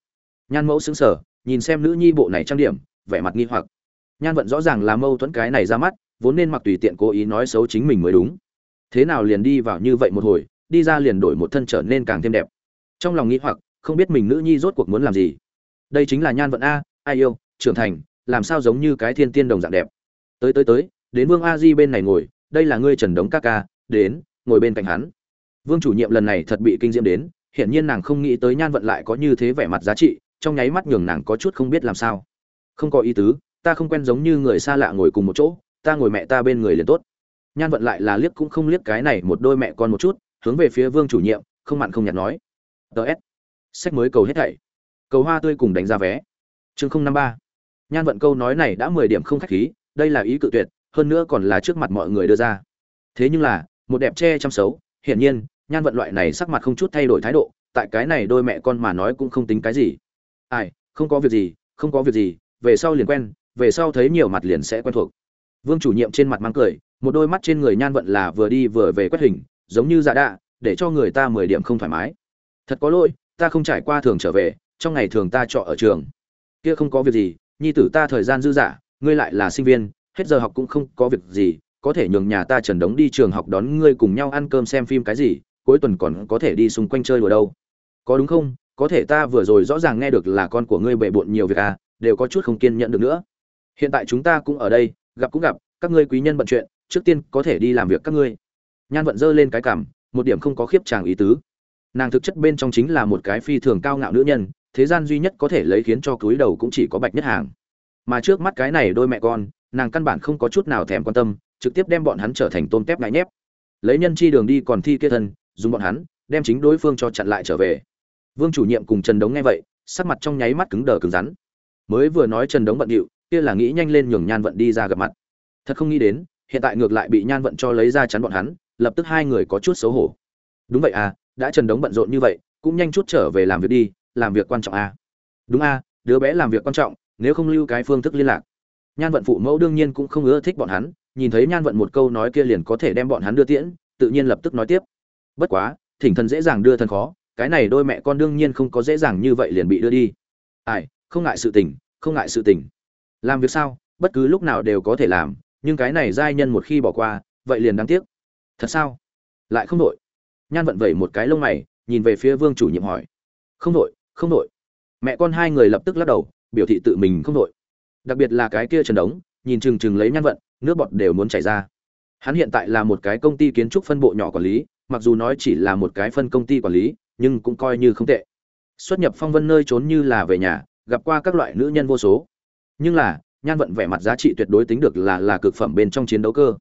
Speaker 1: Nhan mẫu xứng sở nhìn xem nữ nhi bộ này trang điểm, vẻ mặt nghi hoặc. Nhan vận rõ ràng là mâu thuẫn cái này ra mắt, vốn nên mặc tùy tiện cố ý nói xấu chính mình mới đúng. Thế nào liền đi vào như vậy một hồi, đi ra liền đổi một thân trở nên càng thêm đẹp. Trong lòng nghĩ hoặc, không biết mình nữ nhi rốt cuộc muốn làm gì. Đây chính là nhan vận a, ai yêu, trưởng thành, làm sao giống như cái thiên tiên đồng dạng đẹp. Tới tới tới, đến vương a di bên này ngồi, đây là ngươi trần đống ca ca, đến, ngồi bên cạnh hắn. Vương chủ nhiệm lần này thật bị kinh diễm đến hiển nhiên nàng không nghĩ tới nhan vận lại có như thế vẻ mặt giá trị, trong nháy mắt nhường nàng có chút không biết làm sao. Không có ý tứ, ta không quen giống như người xa lạ ngồi cùng một chỗ, ta ngồi mẹ ta bên người liền tốt. Nhan vận lại là liếc cũng không liếc cái này một đôi mẹ con một chút, hướng về phía vương chủ nhiệm, không mặn không nhạt nói. Ts sách mới cầu hết thảy. Cầu hoa tươi cùng đánh giá vé. Chương không năm ba. Nhan vận câu nói này đã mười điểm không khách khí, đây là ý cự tuyệt, hơn nữa còn là trước mặt mọi người đưa ra. Thế nhưng là, một đẹp che chăm xấu, hiển nhiên nhan vận loại này sắc mặt không chút thay đổi thái độ, tại cái này đôi mẹ con mà nói cũng không tính cái gì. Ai, không có việc gì, không có việc gì, về sau liền quen, về sau thấy nhiều mặt liền sẽ quen thuộc. Vương chủ nhiệm trên mặt mang cười, một đôi mắt trên người nhan vận là vừa đi vừa về quét hình, giống như dạ đạ, để cho người ta mười điểm không thoải mái. Thật có lỗi, ta không trải qua thường trở về, trong ngày thường ta trọ ở trường. Kia không có việc gì, nhi tử ta thời gian dư dả, ngươi lại là sinh viên, hết giờ học cũng không có việc gì, có thể nhường nhà ta trần đống đi trường học đón ngươi cùng nhau ăn cơm xem phim cái gì cuối tuần còn có thể đi xung quanh chơi đùa đâu. Có đúng không? Có thể ta vừa rồi rõ ràng nghe được là con của ngươi bệ bộn nhiều việc à đều có chút không kiên nhẫn được nữa. Hiện tại chúng ta cũng ở đây, gặp cũng gặp, các ngươi quý nhân bận chuyện, trước tiên có thể đi làm việc các ngươi. Nhan vận dơ lên cái cảm một điểm không có khiếp chàng ý tứ. Nàng thực chất bên trong chính là một cái phi thường cao ngạo nữ nhân, thế gian duy nhất có thể lấy khiến cho cúi đầu cũng chỉ có bạch nhất hàng. Mà trước mắt cái này đôi mẹ con, nàng căn bản không có chút nào thèm quan tâm, trực tiếp đem bọn hắn trở thành tôm tép ngại nhép. Lấy nhân chi đường đi còn thi kia thân dùng bọn hắn, đem chính đối phương cho chặn lại trở về. Vương chủ nhiệm cùng trần đống nghe vậy, sắc mặt trong nháy mắt cứng đờ cứng rắn. Mới vừa nói trần đống bận điệu, kia là nghĩ nhanh lên nhường nhan vận đi ra gặp mặt. Thật không nghĩ đến, hiện tại ngược lại bị nhan vận cho lấy ra chắn bọn hắn, lập tức hai người có chút xấu hổ. Đúng vậy à đã trần đống bận rộn như vậy, cũng nhanh chút trở về làm việc đi, làm việc quan trọng à. Đúng à đứa bé làm việc quan trọng, nếu không lưu cái phương thức liên lạc. Nhan vận phụ mẫu đương nhiên cũng không ưa thích bọn hắn, nhìn thấy nhan vận một câu nói kia liền có thể đem bọn hắn đưa tiễn, tự nhiên lập tức nói tiếp bất quá, thỉnh thần dễ dàng đưa thần khó, cái này đôi mẹ con đương nhiên không có dễ dàng như vậy liền bị đưa đi. Ai, không ngại sự tình, không ngại sự tình. Làm việc sao, bất cứ lúc nào đều có thể làm, nhưng cái này giai nhân một khi bỏ qua, vậy liền đáng tiếc. Thật sao? Lại không đội nhan vận vẩy một cái lông mày, nhìn về phía vương chủ nhiệm hỏi. Không đội không đội mẹ con hai người lập tức lắc đầu, biểu thị tự mình không đội đặc biệt là cái kia trần đống, nhìn chừng chừng lấy nhan vận, nước bọt đều muốn chảy ra. Hắn hiện tại là một cái công ty kiến trúc phân bộ nhỏ quản lý mặc dù nói chỉ là một cái phân công ty quản lý, nhưng cũng coi như không tệ. Xuất nhập phong vân nơi trốn như là về nhà, gặp qua các loại nữ nhân vô số. Nhưng là, nhan vận vẻ mặt giá trị tuyệt đối tính được là là cực phẩm bên trong chiến đấu cơ.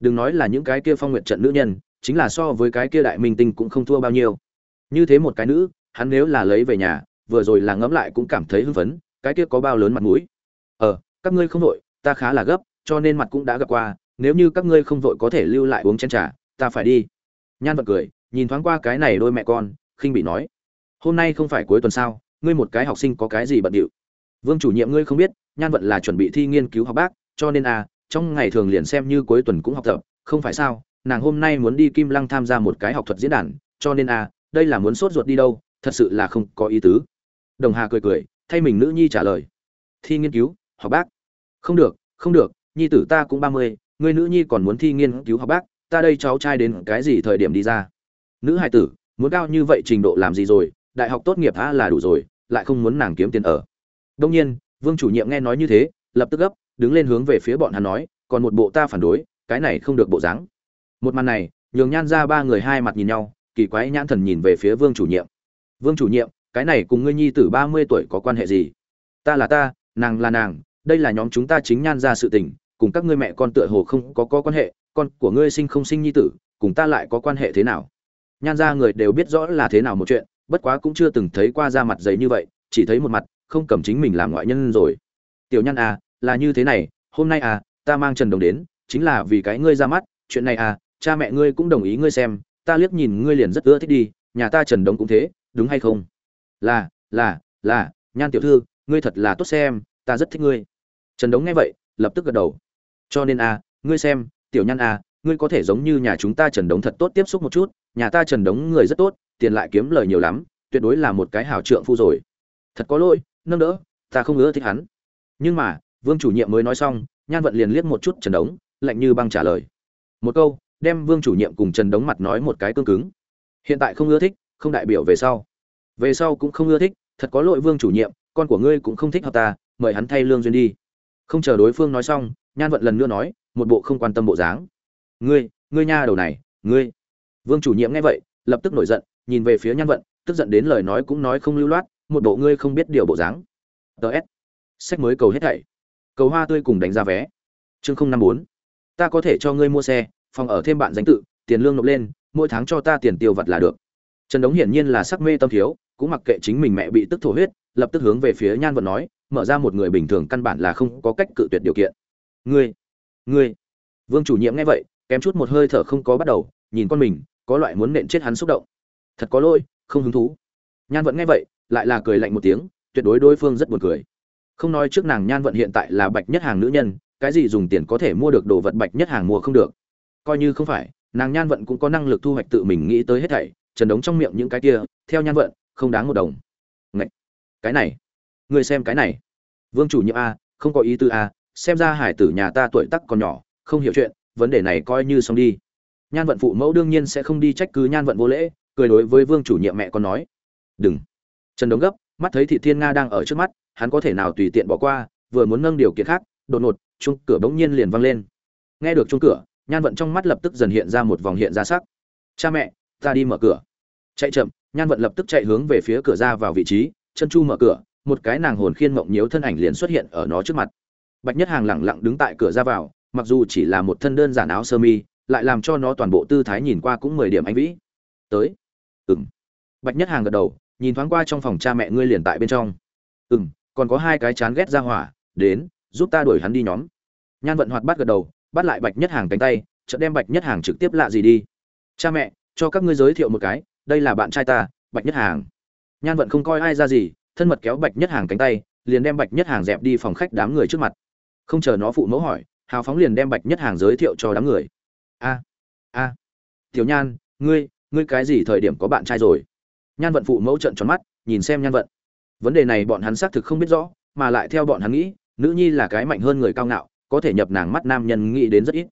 Speaker 1: Đừng nói là những cái kia phong nguyện trận nữ nhân, chính là so với cái kia đại minh tinh cũng không thua bao nhiêu. Như thế một cái nữ, hắn nếu là lấy về nhà, vừa rồi là ngẫm lại cũng cảm thấy hưng phấn, cái kia có bao lớn mặt mũi. Ờ các ngươi không vội, ta khá là gấp, cho nên mặt cũng đã gặp qua, nếu như các ngươi không vội có thể lưu lại uống chén trà, ta phải đi nhan vận cười, nhìn thoáng qua cái này đôi mẹ con, khinh bị nói, hôm nay không phải cuối tuần sao? Ngươi một cái học sinh có cái gì bận điệu? Vương chủ nhiệm ngươi không biết, nhan vận là chuẩn bị thi nghiên cứu học bác, cho nên à trong ngày thường liền xem như cuối tuần cũng học tập, không phải sao? Nàng hôm nay muốn đi kim lăng tham gia một cái học thuật diễn đàn, cho nên à đây là muốn sốt ruột đi đâu, thật sự là không có ý tứ. Đồng hà cười cười, thay mình nữ nhi trả lời, thi nghiên cứu, học bác. Không được không được, nhi tử ta cũng ba mươi người nữ nhi còn muốn thi nghiên cứu học bác ta đây cháu trai đến cái gì thời điểm đi ra? Nữ hài tử, muốn cao như vậy trình độ làm gì rồi? Đại học tốt nghiệp a là đủ rồi, lại không muốn nàng kiếm tiền ở. Đông nhiên, vương chủ nhiệm nghe nói như thế, lập tức gấp, đứng lên hướng về phía bọn hắn nói, còn một bộ ta phản đối, cái này không được bộ dáng. Một màn này, nhường nhan ra ba người hai mặt nhìn nhau, kỳ quái nhãn thần nhìn về phía vương chủ nhiệm. Vương chủ nhiệm, cái này cùng ngươi nhi tử ba mươi tuổi có quan hệ gì? Ta là ta, nàng là nàng, đây là nhóm chúng ta chính nhan ra sự tình, cùng các ngươi mẹ con tựa hồ không có có quan hệ con của ngươi sinh không sinh nhi tử cùng ta lại có quan hệ thế nào? Nhan ra người đều biết rõ là thế nào một chuyện bất quá cũng chưa từng thấy qua da mặt giấy như vậy chỉ thấy một mặt không cầm chính mình làm ngoại nhân rồi. Tiểu nhan à là như thế này hôm nay à ta mang trần đồng đến chính là vì cái ngươi ra mắt chuyện này à cha mẹ ngươi cũng đồng ý ngươi xem ta liếc nhìn ngươi liền rất ưa thích đi nhà ta trần đồng cũng thế đúng hay không? Là là là nhan tiểu thư ngươi thật là tốt xem ta rất thích ngươi. Trần đống nghe vậy lập tức gật đầu. Cho nên à, ngươi xem tiểu nhan à, ngươi có thể giống như nhà chúng ta trần đống thật tốt tiếp xúc một chút nhà ta trần đống người rất tốt tiền lại kiếm lời nhiều lắm tuyệt đối là một cái hảo trượng phu rồi. Thật có lỗi nâng đỡ ta không ưa thích hắn. Nhưng mà vương chủ nhiệm mới nói xong nhan vận liền liếc một chút trần đống lạnh như băng trả lời. Một câu đem vương chủ nhiệm cùng trần đống mặt nói một cái cương cứng. Hiện tại không ưa thích không đại biểu về sau. Về sau cũng không ưa thích thật có lỗi vương chủ nhiệm con của ngươi cũng không thích hợp ta mời hắn thay lương duyên đi. Không chờ đối phương nói xong nhan vận lần nữa nói một bộ không quan tâm bộ dáng. Ngươi ngươi nha đầu này, ngươi. Vương chủ nhiệm nghe vậy, lập tức nổi giận, nhìn về phía nhan vận, tức giận đến lời nói cũng nói không lưu loát, một bộ ngươi không biết điều bộ dáng. Ts sách mới cầu hết thảy. Cầu hoa tươi cùng đánh giá vé. Chương không năm bốn. Ta có thể cho ngươi mua xe, phòng ở thêm bạn danh tự, tiền lương nộp lên, mỗi tháng cho ta tiền tiêu vặt là được. Trần đống hiển nhiên là sắc mê tâm thiếu, cũng mặc kệ chính mình mẹ bị tức thổ huyết, lập tức hướng về phía nhan vận nói, mở ra một người bình thường căn bản là không có cách cự tuyệt điều kiện. Ngươi ngươi. Vương chủ nhiệm nghe vậy, kém chút một hơi thở không có bắt đầu, nhìn con mình, có loại muốn nện chết hắn xúc động. Thật có lỗi, không hứng thú. Nhan vận nghe vậy, lại là cười lạnh một tiếng, tuyệt đối đối phương rất buồn cười. Không nói trước nàng nhan vận hiện tại là bạch nhất hàng nữ nhân, cái gì dùng tiền có thể mua được đồ vật bạch nhất hàng mua không được. Coi như không phải, nàng nhan vận cũng có năng lực thu hoạch tự mình nghĩ tới hết thảy, trần đống trong miệng những cái kia, theo nhan vận, không đáng một đồng. Ngậy! cái này người xem cái này. Vương chủ nhiệm a, không có ý tư a xem ra hải tử nhà ta tuổi tắc còn nhỏ, không hiểu chuyện, vấn đề này coi như xong đi. Nhan vận phụ mẫu đương nhiên sẽ không đi trách cứ nhan vận vô lễ, cười đối với vương chủ nhiệm mẹ con nói. Đừng. Trần đống gấp, mắt thấy thị thiên nga đang ở trước mắt, hắn có thể nào tùy tiện bỏ qua, vừa muốn nâng điều kiện khác, đột ngột chung cửa bỗng nhiên liền văng lên. Nghe được chung cửa, nhan vận trong mắt lập tức dần hiện ra một vòng hiện ra sắc. Cha mẹ, ta đi mở cửa. Chạy chậm, nhan vận lập tức chạy hướng về phía cửa ra vào vị trí, chân chu mở cửa, một cái nàng hồn khiên mộng nhiếu thân ảnh liền xuất hiện ở nó trước mặt bạch nhất hàng lẳng lặng đứng tại cửa ra vào, mặc dù chỉ là một thân đơn giản áo sơ mi, lại làm cho nó toàn bộ tư thái nhìn qua cũng mười điểm anh vĩ. Tới. Ừng bạch nhất hàng gật đầu, nhìn thoáng qua trong phòng cha mẹ ngươi liền tại bên trong. Ừng còn có hai cái chán ghét ra hỏa, đến, giúp ta đuổi hắn đi nhóm. Nhan vận hoạt bắt gật đầu, bắt lại bạch nhất hàng cánh tay, chợt đem bạch nhất hàng trực tiếp lạ gì đi. Cha mẹ, cho các ngươi giới thiệu một cái, đây là bạn trai ta, bạch nhất hàng. Nhan vận không coi ai ra gì, thân mật kéo bạch nhất hàng cánh tay, liền đem bạch nhất hàng dẹp đi phòng khách đám người trước mặt không chờ nó phụ mẫu hỏi, hào phóng liền đem bạch nhất hàng giới thiệu cho đám người. A a, tiểu nhan, ngươi ngươi cái gì thời điểm có bạn trai rồi? Nhan vận phụ mẫu trận tròn mắt, nhìn xem nhan vận. Vấn đề này bọn hắn xác thực không biết rõ, mà lại theo bọn hắn nghĩ, nữ nhi là cái mạnh hơn người cao ngạo, có thể nhập nàng mắt nam nhân nghĩ đến rất ít.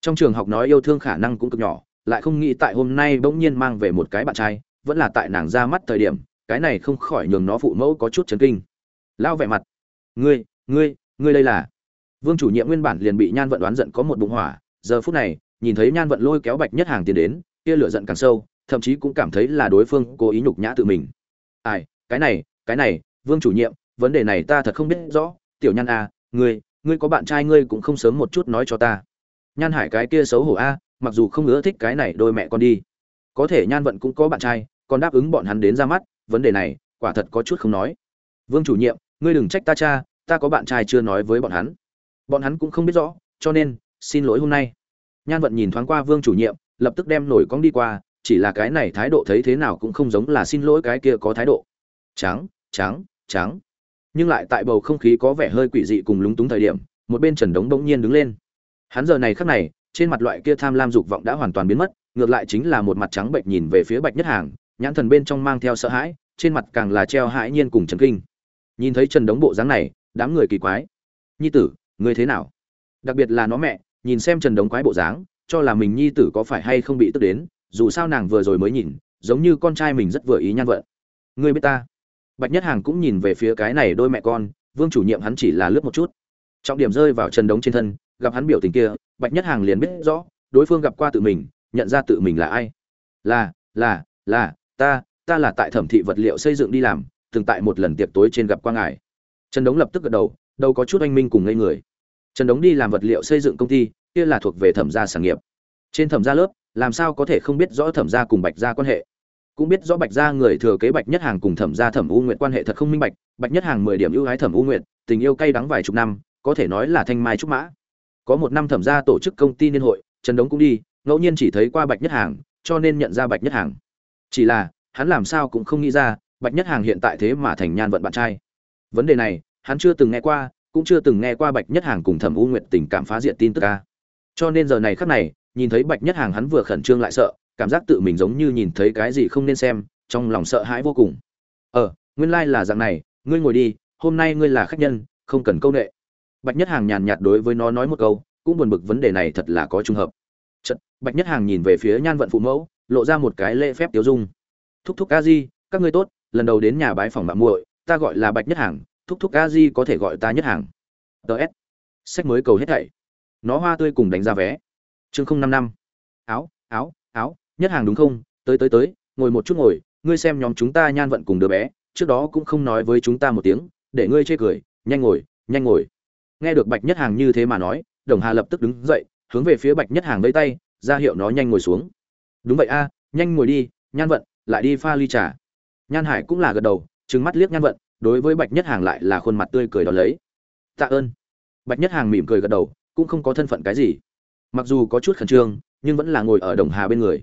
Speaker 1: Trong trường học nói yêu thương khả năng cũng cực nhỏ, lại không nghĩ tại hôm nay bỗng nhiên mang về một cái bạn trai, vẫn là tại nàng ra mắt thời điểm, cái này không khỏi nhường nó phụ mẫu có chút chấn kinh. Lao vẻ mặt, ngươi ngươi ngươi đây là vương chủ nhiệm nguyên bản liền bị nhan vận đoán giận có một bụng hỏa, giờ phút này, nhìn thấy nhan vận lôi kéo bạch nhất hàng tiền đến, kia lửa giận càng sâu, thậm chí cũng cảm thấy là đối phương cố ý nhục nhã tự mình. Ai, cái này cái này, vương chủ nhiệm, vấn đề này ta thật không biết rõ. Tiểu nhan a ngươi ngươi có bạn trai ngươi cũng không sớm một chút nói cho ta. Nhan hải cái kia xấu hổ a, mặc dù không ưa thích cái này đôi mẹ con đi. Có thể nhan vận cũng có bạn trai, còn đáp ứng bọn hắn đến ra mắt, vấn đề này, quả thật có chút không nói. Vương chủ nhiệm, ngươi đừng trách ta cha, ta có bạn trai chưa nói với bọn hắn bọn hắn cũng không biết rõ, cho nên, xin lỗi hôm nay. Nhan vận nhìn thoáng qua vương chủ nhiệm, lập tức đem nổi cong đi qua, chỉ là cái này thái độ thấy thế nào cũng không giống là xin lỗi cái kia có thái độ. Trắng trắng trắng. Nhưng lại tại bầu không khí có vẻ hơi quỷ dị cùng lúng túng thời điểm, một bên trần đống bỗng nhiên đứng lên. Hắn giờ này khắc này, trên mặt loại kia tham lam dục vọng đã hoàn toàn biến mất, ngược lại chính là một mặt trắng bệnh nhìn về phía bạch nhất hàng, nhãn thần bên trong mang theo sợ hãi, trên mặt càng là treo hãi nhiên cùng trần kinh. Nhìn thấy trần đống bộ dáng này, đám người kỳ quái. Nhi tử ngươi thế nào? Đặc biệt là nó mẹ, nhìn xem trần đống quái bộ dáng, cho là mình nhi tử có phải hay không bị tức đến, dù sao nàng vừa rồi mới nhìn, giống như con trai mình rất vừa ý nhan vận. Ngươi biết ta? Bạch nhất hàng cũng nhìn về phía cái này đôi mẹ con, vương chủ nhiệm hắn chỉ là lướt một chút. Trọng điểm rơi vào trần đống trên thân, gặp hắn biểu tình kia, bạch nhất hàng liền biết rõ, đối phương gặp qua tự mình, nhận ra tự mình là ai. Là là là, ta ta là tại thẩm thị vật liệu xây dựng đi làm, từng tại một lần tiệc tối trên gặp qua ngài. Trần đống lập tức gật đầu, đâu có chút oanh minh cùng ngây người trần đống đi làm vật liệu xây dựng công ty, kia là thuộc về thẩm gia sản nghiệp. Trên thẩm gia lớp, làm sao có thể không biết rõ thẩm gia cùng bạch gia quan hệ? Cũng biết rõ bạch gia người thừa kế bạch nhất hàng cùng thẩm gia thẩm u nguyện quan hệ thật không minh bạch bạch nhất hàng mười điểm ưu ái thẩm u nguyện tình yêu cay đắng vài chục năm, có thể nói là thanh mai trúc mã. Có một năm thẩm gia tổ chức công ty niên hội, trần đống cũng đi, ngẫu nhiên chỉ thấy qua bạch nhất hàng, cho nên nhận ra bạch nhất hàng. Chỉ là, hắn làm sao cũng không nghĩ ra, bạch nhất hàng hiện tại thế mà thành nhan vận bạn trai. Vấn đề này, hắn chưa từng nghe qua cũng chưa từng nghe qua bạch nhất hàng cùng thẩm u nguyệt tình cảm phá diện tin tức ca. Cho nên giờ này khắc này nhìn thấy bạch nhất hàng hắn vừa khẩn trương lại sợ cảm giác tự mình giống như nhìn thấy cái gì không nên xem trong lòng sợ hãi vô cùng. Ờ nguyên lai、like、là dạng này ngươi ngồi đi hôm nay ngươi là khách nhân không cần câu nệ. Bạch nhất hàng nhàn nhạt đối với nó nói một câu cũng buồn bực vấn đề này thật là có trùng hợp. Chật, bạch nhất hàng nhìn về phía nhan vận phụ mẫu lộ ra một cái lễ phép tiêu dung. Thúc thúc a di các ngươi tốt lần đầu đến nhà bái phòng mạng muội ta gọi là bạch nhất hàng thúc thúc a di có thể gọi ta nhất hàng. Ts sách mới cầu hết thảy. Nó hoa tươi cùng đánh ra vé. Chương không năm năm. Áo áo áo, nhất hàng đúng không? Tới tới tới, ngồi một chút ngồi, ngươi xem nhóm chúng ta nhan vận cùng đứa bé, trước đó cũng không nói với chúng ta một tiếng, để ngươi chê cười, nhanh ngồi nhanh ngồi. Nghe được bạch nhất hàng như thế mà nói, đồng hà lập tức đứng dậy, hướng về phía bạch nhất hàng vẫy tay, ra hiệu nó nhanh ngồi xuống. Đúng vậy a, nhanh ngồi đi, nhan vận, lại đi pha ly trà. Nhan hải cũng là gật đầu, trừng mắt liếc nhan vận đối với bạch nhất hàng lại là khuôn mặt tươi cười đón lấy. Tạ ơn. Bạch nhất hàng mỉm cười gật đầu, cũng không có thân phận cái gì. Mặc dù có chút khẩn trương, nhưng vẫn là ngồi ở đồng hà bên người.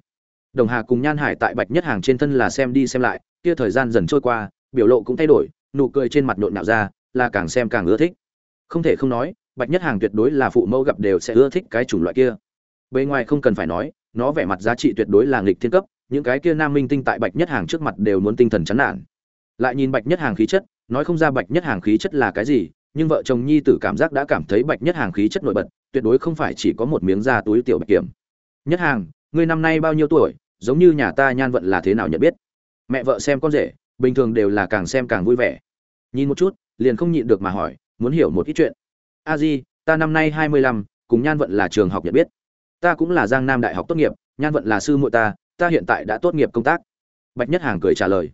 Speaker 1: Đồng hà cùng nhan hải tại bạch nhất hàng trên thân là xem đi xem lại, kia thời gian dần trôi qua, biểu lộ cũng thay đổi, nụ cười trên mặt nhộn nạo ra, là càng xem càng ưa thích. Không thể không nói, bạch nhất hàng tuyệt đối là phụ mẫu gặp đều sẽ ưa thích cái chủng loại kia. Bề ngoài không cần phải nói, nó vẻ mặt giá trị tuyệt đối là nghịch thiên cấp, những cái kia nam minh tinh tại bạch nhất hàng trước mặt đều muốn tinh thần chán nản lại nhìn bạch nhất hàng khí chất, nói không ra bạch nhất hàng khí chất là cái gì, nhưng vợ chồng nhi tử cảm giác đã cảm thấy bạch nhất hàng khí chất nổi bật, tuyệt đối không phải chỉ có một miếng da túi tiểu bạch kiểm. Nhất hàng, ngươi năm nay bao nhiêu tuổi? Giống như nhà ta nhan vận là thế nào nhận biết? Mẹ vợ xem con rể, bình thường đều là càng xem càng vui vẻ. Nhìn một chút, liền không nhịn được mà hỏi, muốn hiểu một ít chuyện? A di, ta năm nay hai mươi lăm, cùng nhan vận là trường học nhận biết. Ta cũng là giang nam đại học tốt nghiệp, nhan vận là sư muội ta ta hiện tại đã tốt nghiệp công tác. Bạch nhất hàng cười trả lời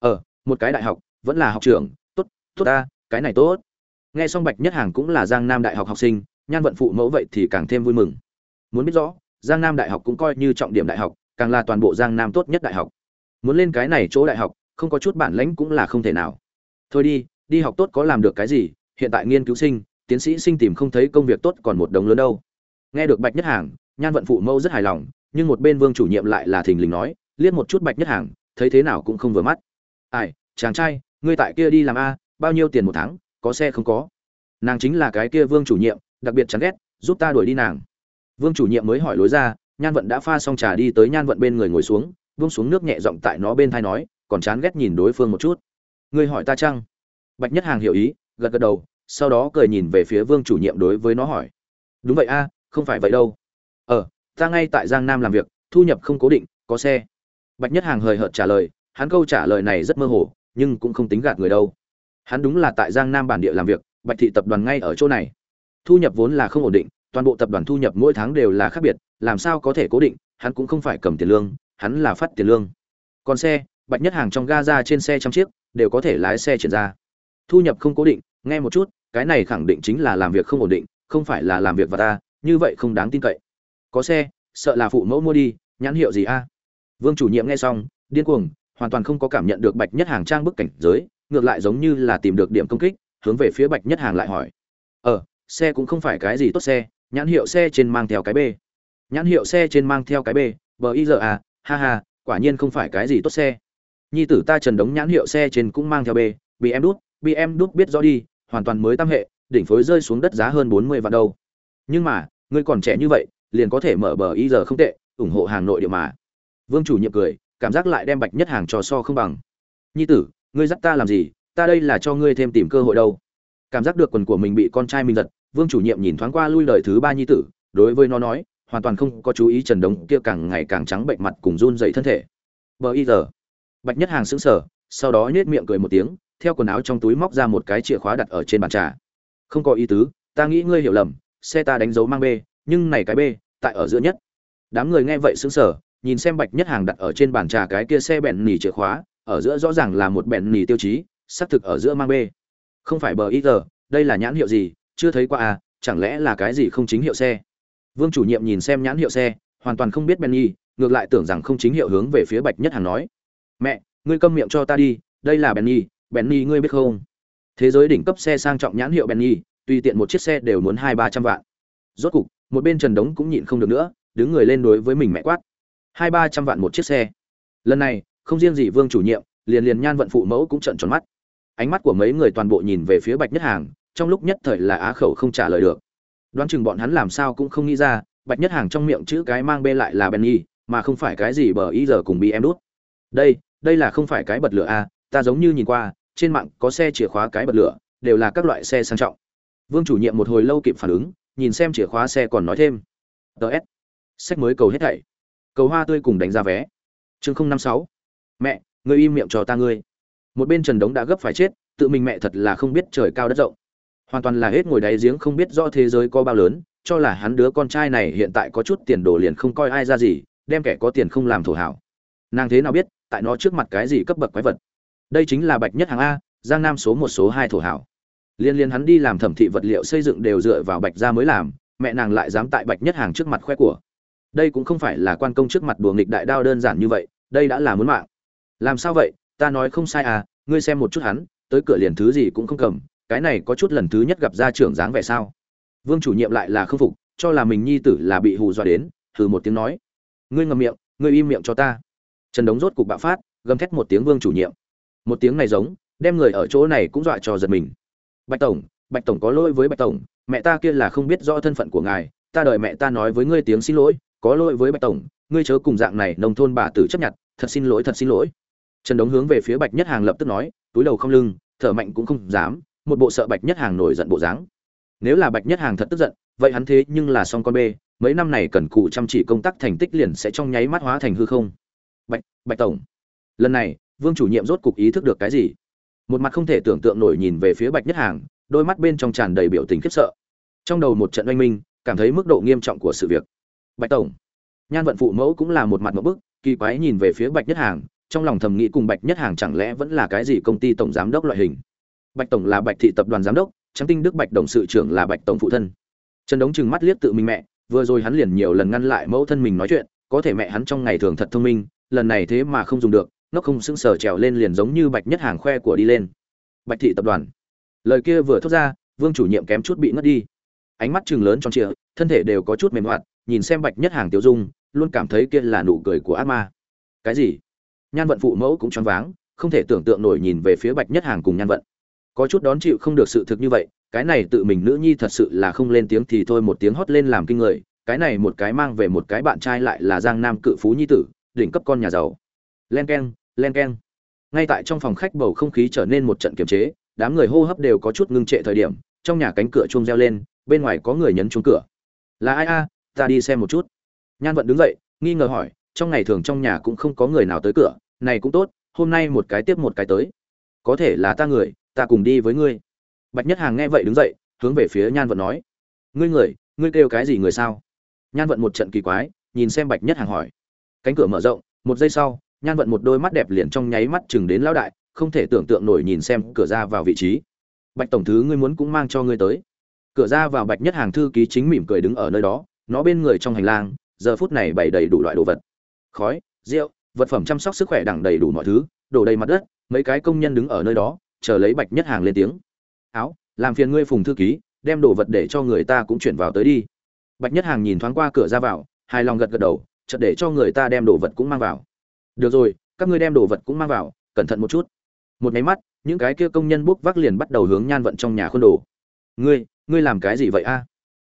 Speaker 1: ờ một cái đại học, vẫn là học trưởng, tốt tốt ta, cái này tốt. Nghe xong bạch nhất hàng cũng là giang nam đại học học sinh, nhan vận phụ mẫu vậy thì càng thêm vui mừng. Muốn biết rõ, giang nam đại học cũng coi như trọng điểm đại học, càng là toàn bộ giang nam tốt nhất đại học. Muốn lên cái này chỗ đại học, không có chút bản lãnh cũng là không thể nào. Thôi đi đi học tốt có làm được cái gì, hiện tại nghiên cứu sinh, tiến sĩ sinh tìm không thấy công việc tốt còn một đống lớn đâu. Nghe được bạch nhất hàng, nhan vận phụ mẫu rất hài lòng, nhưng một bên vương chủ nhiệm lại là thình lình nói, liếc một chút bạch nhất hàng, thấy thế nào cũng không vừa mắt. Ai chàng trai, ngươi tại kia đi làm a, bao nhiêu tiền một tháng, có xe không có? Nàng chính là cái kia vương chủ nhiệm, đặc biệt chán ghét, giúp ta đuổi đi nàng. Vương chủ nhiệm mới hỏi lối ra, nhan vận đã pha xong trà đi tới nhan vận bên người ngồi xuống, buông xuống nước nhẹ giọng tại nó bên thai nói, còn chán ghét nhìn đối phương một chút. Ngươi hỏi ta chăng? Bạch nhất hàng hiểu ý, gật gật đầu, sau đó cười nhìn về phía vương chủ nhiệm đối với nó hỏi. Đúng vậy a, không phải vậy đâu. Ờ ta ngay tại giang nam làm việc, thu nhập không cố định, có xe. Bạch nhất hàng hời hợt trả lời, hắn câu trả lời này rất mơ hồ nhưng cũng không tính gạt người đâu. Hắn đúng là tại giang nam bản địa làm việc, bạch thị tập đoàn ngay ở chỗ này. Thu nhập vốn là không ổn định, toàn bộ tập đoàn thu nhập mỗi tháng đều là khác biệt, làm sao có thể cố định, hắn cũng không phải cầm tiền lương, hắn là phát tiền lương. Còn xe, bạch nhất hàng trong ga ra trên xe trăm chiếc, đều có thể lái xe chuyển ra. Thu nhập không cố định, nghe một chút, cái này khẳng định chính là làm việc không ổn định, không phải là làm việc và ta như vậy không đáng tin cậy. Có xe, sợ là phụ mẫu mua đi, nhãn hiệu gì a? Vương chủ nhiệm nghe xong, điên cuồng hoàn toàn không có cảm nhận được bạch nhất hàng trang bức cảnh giới, ngược lại giống như là tìm được điểm công kích, hướng về phía bạch nhất hàng lại hỏi. Ờ xe cũng không phải cái gì tốt xe, nhãn hiệu xe trên mang theo cái b. Nhãn hiệu xe trên mang theo cái b bờ y giờ à ha ha, quả nhiên không phải cái gì tốt xe. Nhi tử ta trần đống nhãn hiệu xe trên cũng mang theo b bị em đút bị em đút biết rõ đi, hoàn toàn mới tam hệ, đỉnh phối rơi xuống đất giá hơn bốn mươi vạn đâu. Nhưng mà, ngươi còn trẻ như vậy, liền có thể mở bờ y giờ không tệ, ủng hộ hàng nội địa mà. Vương chủ nhiệm cười cảm giác lại đem bạch nhất hàng trò so không bằng. Nhi tử, ngươi dắt ta làm gì? Ta đây là cho ngươi thêm tìm cơ hội đâu. Cảm giác được quần của mình bị con trai mình giật, vương chủ nhiệm nhìn thoáng qua lui lời thứ ba nhi tử, đối với nó nói, hoàn toàn không có chú ý trần đống kia càng ngày càng trắng bệnh mặt cùng run dậy thân thể. Bờ y giờ. Bạch nhất hàng sững sờ, sau đó nhếch miệng cười một tiếng, theo quần áo trong túi móc ra một cái chìa khóa đặt ở trên bàn trà. Không có ý tứ, ta nghĩ ngươi hiểu lầm, xe ta đánh dấu mang b nhưng này cái b tại ở giữa nhất. Đám người nghe vậy sững sờ nhìn xem bạch nhất hàng đặt ở trên bàn trà cái kia xe bẹn nỉ chìa khóa, ở giữa rõ ràng là một bẹn nỉ tiêu chí, xác thực ở giữa mang b không phải bờ ít giờ, đây là nhãn hiệu gì, chưa thấy qua à chẳng lẽ là cái gì không chính hiệu xe? Vương chủ nhiệm nhìn xem nhãn hiệu xe, hoàn toàn không biết bẹn benny ngược lại tưởng rằng không chính hiệu hướng về phía bạch nhất hàng nói. Mẹ, ngươi câm miệng cho ta đi, đây là bẹn lì bẹn benny ngươi biết không? Thế giới đỉnh cấp xe sang trọng nhãn hiệu bẹn benny tùy tiện một chiếc xe đều muốn hai ba trăm vạn. Rốt cục, một bên trần đống cũng nhịn không được nữa, đứng người lên đối với mình mẹ quát hai ba trăm vạn một chiếc xe. Lần này không riêng gì vương chủ nhiệm liền liền nhan vận phụ mẫu cũng trận tròn mắt. Ánh mắt của mấy người toàn bộ nhìn về phía bạch nhất hàng trong lúc nhất thời là á khẩu không trả lời được. Đoán chừng bọn hắn làm sao cũng không nghĩ ra bạch nhất hàng trong miệng chữ cái mang bê lại là benny mà không phải cái gì bờ ý giờ cùng bị em đút. Đây đây là không phải cái bật lửa a à, ta giống như nhìn qua trên mạng có xe chìa khóa cái bật lửa đều là các loại xe sang trọng. Vương chủ nhiệm một hồi lâu kịp phản ứng nhìn xem chìa khóa xe còn nói thêm. Ts sách mới cầu hết thảy cầu hoa tươi cùng đánh giá vé. Chương không năm sáu. Mẹ ngươi im miệng cho ta ngươi. Một bên trần đống đã gấp phải chết, tự mình mẹ thật là không biết trời cao đất rộng. Hoàn toàn là hết ngồi đáy giếng không biết rõ thế giới có bao lớn, cho là hắn đứa con trai này hiện tại có chút tiền đồ liền không coi ai ra gì, đem kẻ có tiền không làm thổ hảo. Nàng thế nào biết, tại nó trước mặt cái gì cấp bậc quái vật. Đây chính là bạch nhất hàng a, giang nam số một, số hai thổ hảo. Liên liên hắn đi làm thẩm thị vật liệu xây dựng đều dựa vào bạch gia mới làm, mẹ nàng lại dám tại bạch nhất hàng trước mặt khoe của đây cũng không phải là quan công trước mặt đùa nghịch đại đao đơn giản như vậy, đây đã là muốn mạng. Làm sao vậy? Ta nói không sai à ngươi xem một chút hắn, tới cửa liền thứ gì cũng không cầm, cái này có chút lần thứ nhất gặp gia trưởng dáng vẻ sao? Vương chủ nhiệm lại là không phục, cho là mình nhi tử là bị hù dọa đến thử một tiếng nói. Ngươi ngậm miệng, ngươi im miệng cho ta. Trần đống rốt cục bạo phát, gầm thét một tiếng vương chủ nhiệm. Một tiếng này giống, đem người ở chỗ này cũng dọa cho giật mình. Bạch tổng bạch tổng có lỗi với bạch tổng, mẹ ta kia là không biết rõ thân phận của ngài, ta đợi mẹ ta nói với ngươi tiếng xin lỗi có lỗi với bạch tổng, ngươi chớ cùng dạng này nông thôn bà tử chấp nhận, thật xin lỗi, thật xin lỗi. Trần đống hướng về phía bạch nhất hàng lập tức nói, túi đầu không lưng, thở mạnh cũng không dám, một bộ sợ bạch nhất hàng nổi giận bộ dáng. Nếu là bạch nhất hàng thật tức giận, vậy hắn thế nhưng là song con bê, mấy năm này cần cụ chăm chỉ công tác thành tích liền sẽ trong nháy mắt hóa thành hư không. Bạch bạch tổng, lần này, vương chủ nhiệm rốt cục ý thức được cái gì? Một mặt không thể tưởng tượng nổi nhìn về phía bạch nhất hàng, đôi mắt bên trong tràn đầy biểu tình khiếp sợ. Trong đầu một trận oanh minh, cảm thấy mức độ nghiêm trọng của sự việc bạch tổng. Nhan vận phụ mẫu cũng là một mặt một bức, kỳ quái nhìn về phía bạch nhất hàng, trong lòng thầm nghĩ cùng bạch nhất hàng chẳng lẽ vẫn là cái gì công ty tổng giám đốc loại hình. Bạch tổng là bạch thị tập đoàn giám đốc trắng tinh đức bạch đồng sự trưởng là bạch tổng phụ thân. Trần đống chừng mắt liếc tự mình mẹ, vừa rồi hắn liền nhiều lần ngăn lại mẫu thân mình nói chuyện, có thể mẹ hắn trong ngày thường thật thông minh, lần này thế mà không dùng được nó không sững sờ trèo lên liền giống như bạch nhất hàng khoe của đi lên. Bạch thị tập đoàn. Lời kia vừa thốt ra, vương chủ nhiệm kém chút bị ngất đi. Ánh mắt chừng lớn tròn trịa, thân thể đều có chút mềm hoạt nhìn xem bạch nhất hàng tiêu dung, luôn cảm thấy kia là nụ cười của ác ma. Cái gì? Nhan vận phụ mẫu cũng choáng váng, không thể tưởng tượng nổi nhìn về phía bạch nhất hàng cùng nhan vận. Có chút đón chịu không được sự thực như vậy, cái này tự mình nữ nhi thật sự là không lên tiếng thì thôi, một tiếng hót lên làm kinh người, cái này một cái mang về một cái bạn trai lại là giang nam cự phú nhi tử, đỉnh cấp con nhà giàu. Len keng len keng. Ngay tại trong phòng khách bầu không khí trở nên một trận kiềm chế, đám người hô hấp đều có chút ngưng trệ thời điểm, trong nhà cánh cửa chuông reo lên, bên ngoài có người nhấn chuông cửa. Là ai a? Ta đi xem một chút. Nhan vận đứng dậy, nghi ngờ hỏi, trong ngày thường trong nhà cũng không có người nào tới cửa, này cũng tốt, hôm nay một cái tiếp một cái tới. Có thể là ta người, ta cùng đi với ngươi. Bạch nhất hàng nghe vậy đứng dậy, hướng về phía nhan vận nói. Ngươi người, ngươi kêu cái gì người sao? Nhan vận một trận kỳ quái, nhìn xem bạch nhất hàng hỏi. Cánh cửa mở rộng, một giây sau, nhan vận một đôi mắt đẹp liền trong nháy mắt chừng đến lão đại, không thể tưởng tượng nổi nhìn xem cửa ra vào vị trí. Bạch tổng thứ ngươi muốn cũng mang cho ngươi tới. Cửa ra vào bạch nhất hàng thư ký chính mỉm cười đứng ở nơi đó nó bên người trong hành lang, giờ phút này bày đầy đủ loại đồ vật. Khói, rượu, vật phẩm chăm sóc sức khỏe đẳng đầy đủ mọi thứ, đổ đầy mặt đất, mấy cái công nhân đứng ở nơi đó, chờ lấy bạch nhất hàng lên tiếng. Áo, làm phiền ngươi phùng thư ký, đem đồ vật để cho người ta cũng chuyển vào tới đi. Bạch nhất hàng nhìn thoáng qua cửa ra vào, hài lòng gật gật đầu, chợt để cho người ta đem đồ vật cũng mang vào. Được rồi, các ngươi đem đồ vật cũng mang vào, cẩn thận một chút. Một máy mắt, những cái kia công nhân buốc vác liền bắt đầu hướng nhan vận trong nhà khuôn đồ. Ngươi ngươi làm cái gì vậy a?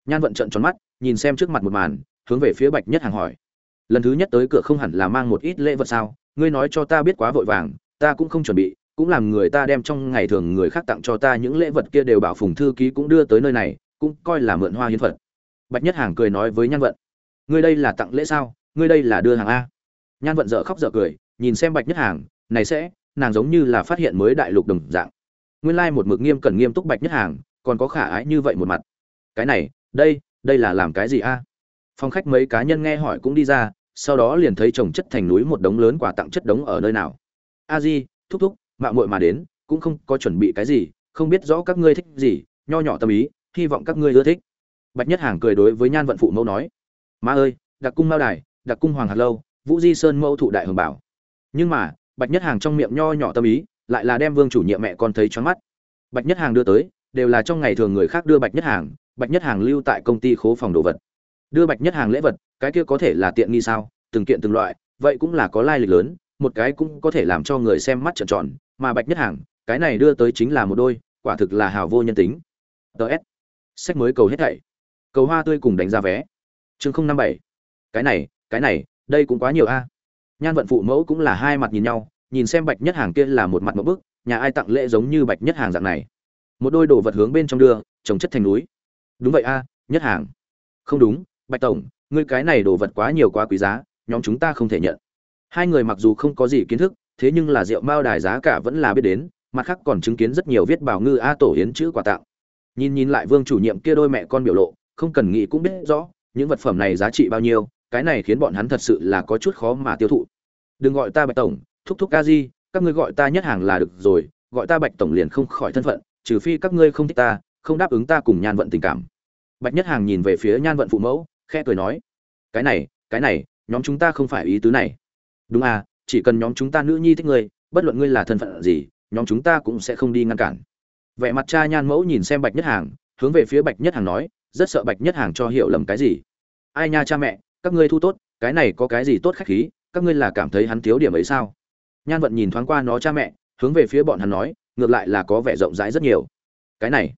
Speaker 1: Nhan vận trận tròn mắt nhìn xem trước mặt một màn, hướng về phía bạch nhất hàng hỏi. Lần thứ nhất tới cửa không hẳn là mang một ít lễ vật sao? Ngươi nói cho ta biết quá vội vàng, ta cũng không chuẩn bị, cũng làm người ta đem trong ngày thường người khác tặng cho ta những lễ vật kia đều bảo phùng thư ký cũng đưa tới nơi này, cũng coi là mượn hoa hiến phật. Bạch nhất hàng cười nói với nhan vận. Ngươi đây là tặng lễ sao? Ngươi đây là đưa hàng a. Nhan vận dở khóc dở cười, nhìn xem bạch nhất hàng, này sẽ, nàng giống như là phát hiện mới đại lục đồng dạng. Nguyên lai một mực nghiêm cần nghiêm túc bạch nhất hàng, còn có khả ái như vậy một mặt. Cái này, đây đây là làm cái gì a? Phong khách mấy cá nhân nghe hỏi cũng đi ra, sau đó liền thấy chồng chất thành núi một đống lớn quà tặng chất đống ở nơi nào. A di, thúc thúc, mạo muội mà đến, cũng không có chuẩn bị cái gì, không biết rõ các ngươi thích gì, nho nhỏ tâm ý, hy vọng các ngươi ưa thích. Bạch nhất hàng cười đối với nhan vận phụ mẫu nói, má ơi, đặc cung mao đài, đặc cung hoàng hạt lâu, vũ di sơn mẫu thụ đại hồng bảo. Nhưng mà, bạch nhất hàng trong miệng nho nhỏ tâm ý, lại là đem vương chủ nhiệm mẹ con thấy choáng mắt. Bạch nhất hàng đưa tới, đều là trong ngày thường người khác đưa bạch nhất hàng bạch nhất hàng lưu tại công ty khố phòng đồ vật. Đưa bạch nhất hàng lễ vật, cái kia có thể là tiện nghi sao, từng kiện từng loại, vậy cũng là có lai lịch lớn, một cái cũng có thể làm cho người xem mắt trợn tròn, mà bạch nhất hàng, cái này đưa tới chính là một đôi, quả thực là hào vô nhân tính. Ts sách mới cầu hết thảy. Cầu hoa tươi cùng đánh giá vé. Chương không năm bảy. Cái này cái này, đây cũng quá nhiều a. Nhan vận phụ mẫu cũng là hai mặt nhìn nhau, nhìn xem bạch nhất hàng kia là một mặt một bức, nhà ai tặng lễ giống như bạch nhất hàng dạng này. Một đôi đồ vật hướng bên trong đưa, trồng chất thành núi đúng vậy a, nhất hàng. Không đúng, bạch tổng, ngươi cái này đồ vật quá nhiều quá quý giá, nhóm chúng ta không thể nhận. Hai người mặc dù không có gì kiến thức, thế nhưng là rượu mao đài giá cả vẫn là biết đến, mặt khác còn chứng kiến rất nhiều viết bảo ngư a tổ hiến chữ quà tặng. Nhìn nhìn lại vương chủ nhiệm kia đôi mẹ con biểu lộ, không cần nghĩ cũng biết rõ, những vật phẩm này giá trị bao nhiêu, cái này khiến bọn hắn thật sự là có chút khó mà tiêu thụ. Đừng gọi ta bạch tổng, thúc thúc ca di, các ngươi gọi ta nhất hàng là được rồi, gọi ta bạch tổng liền không khỏi thân phận, trừ phi các ngươi không thích ta không đáp ứng ta cùng nhan vận tình cảm. Bạch nhất hàng nhìn về phía nhan vận phụ mẫu, khẽ cười nói, cái này cái này, nhóm chúng ta không phải ý tứ này. Đúng à chỉ cần nhóm chúng ta nữ nhi thích ngươi, bất luận ngươi là thân phận gì, nhóm chúng ta cũng sẽ không đi ngăn cản. Vẻ mặt cha nhan mẫu nhìn xem bạch nhất hàng, hướng về phía bạch nhất hàng nói, rất sợ bạch nhất hàng cho hiểu lầm cái gì? Ai nha cha mẹ, các ngươi thu tốt, cái này có cái gì tốt khách khí, các ngươi là cảm thấy hắn thiếu điểm ấy sao? Nhan vận nhìn thoáng qua nó cha mẹ, hướng về phía bọn hắn nói, ngược lại là có vẻ rộng rãi rất nhiều. Cái này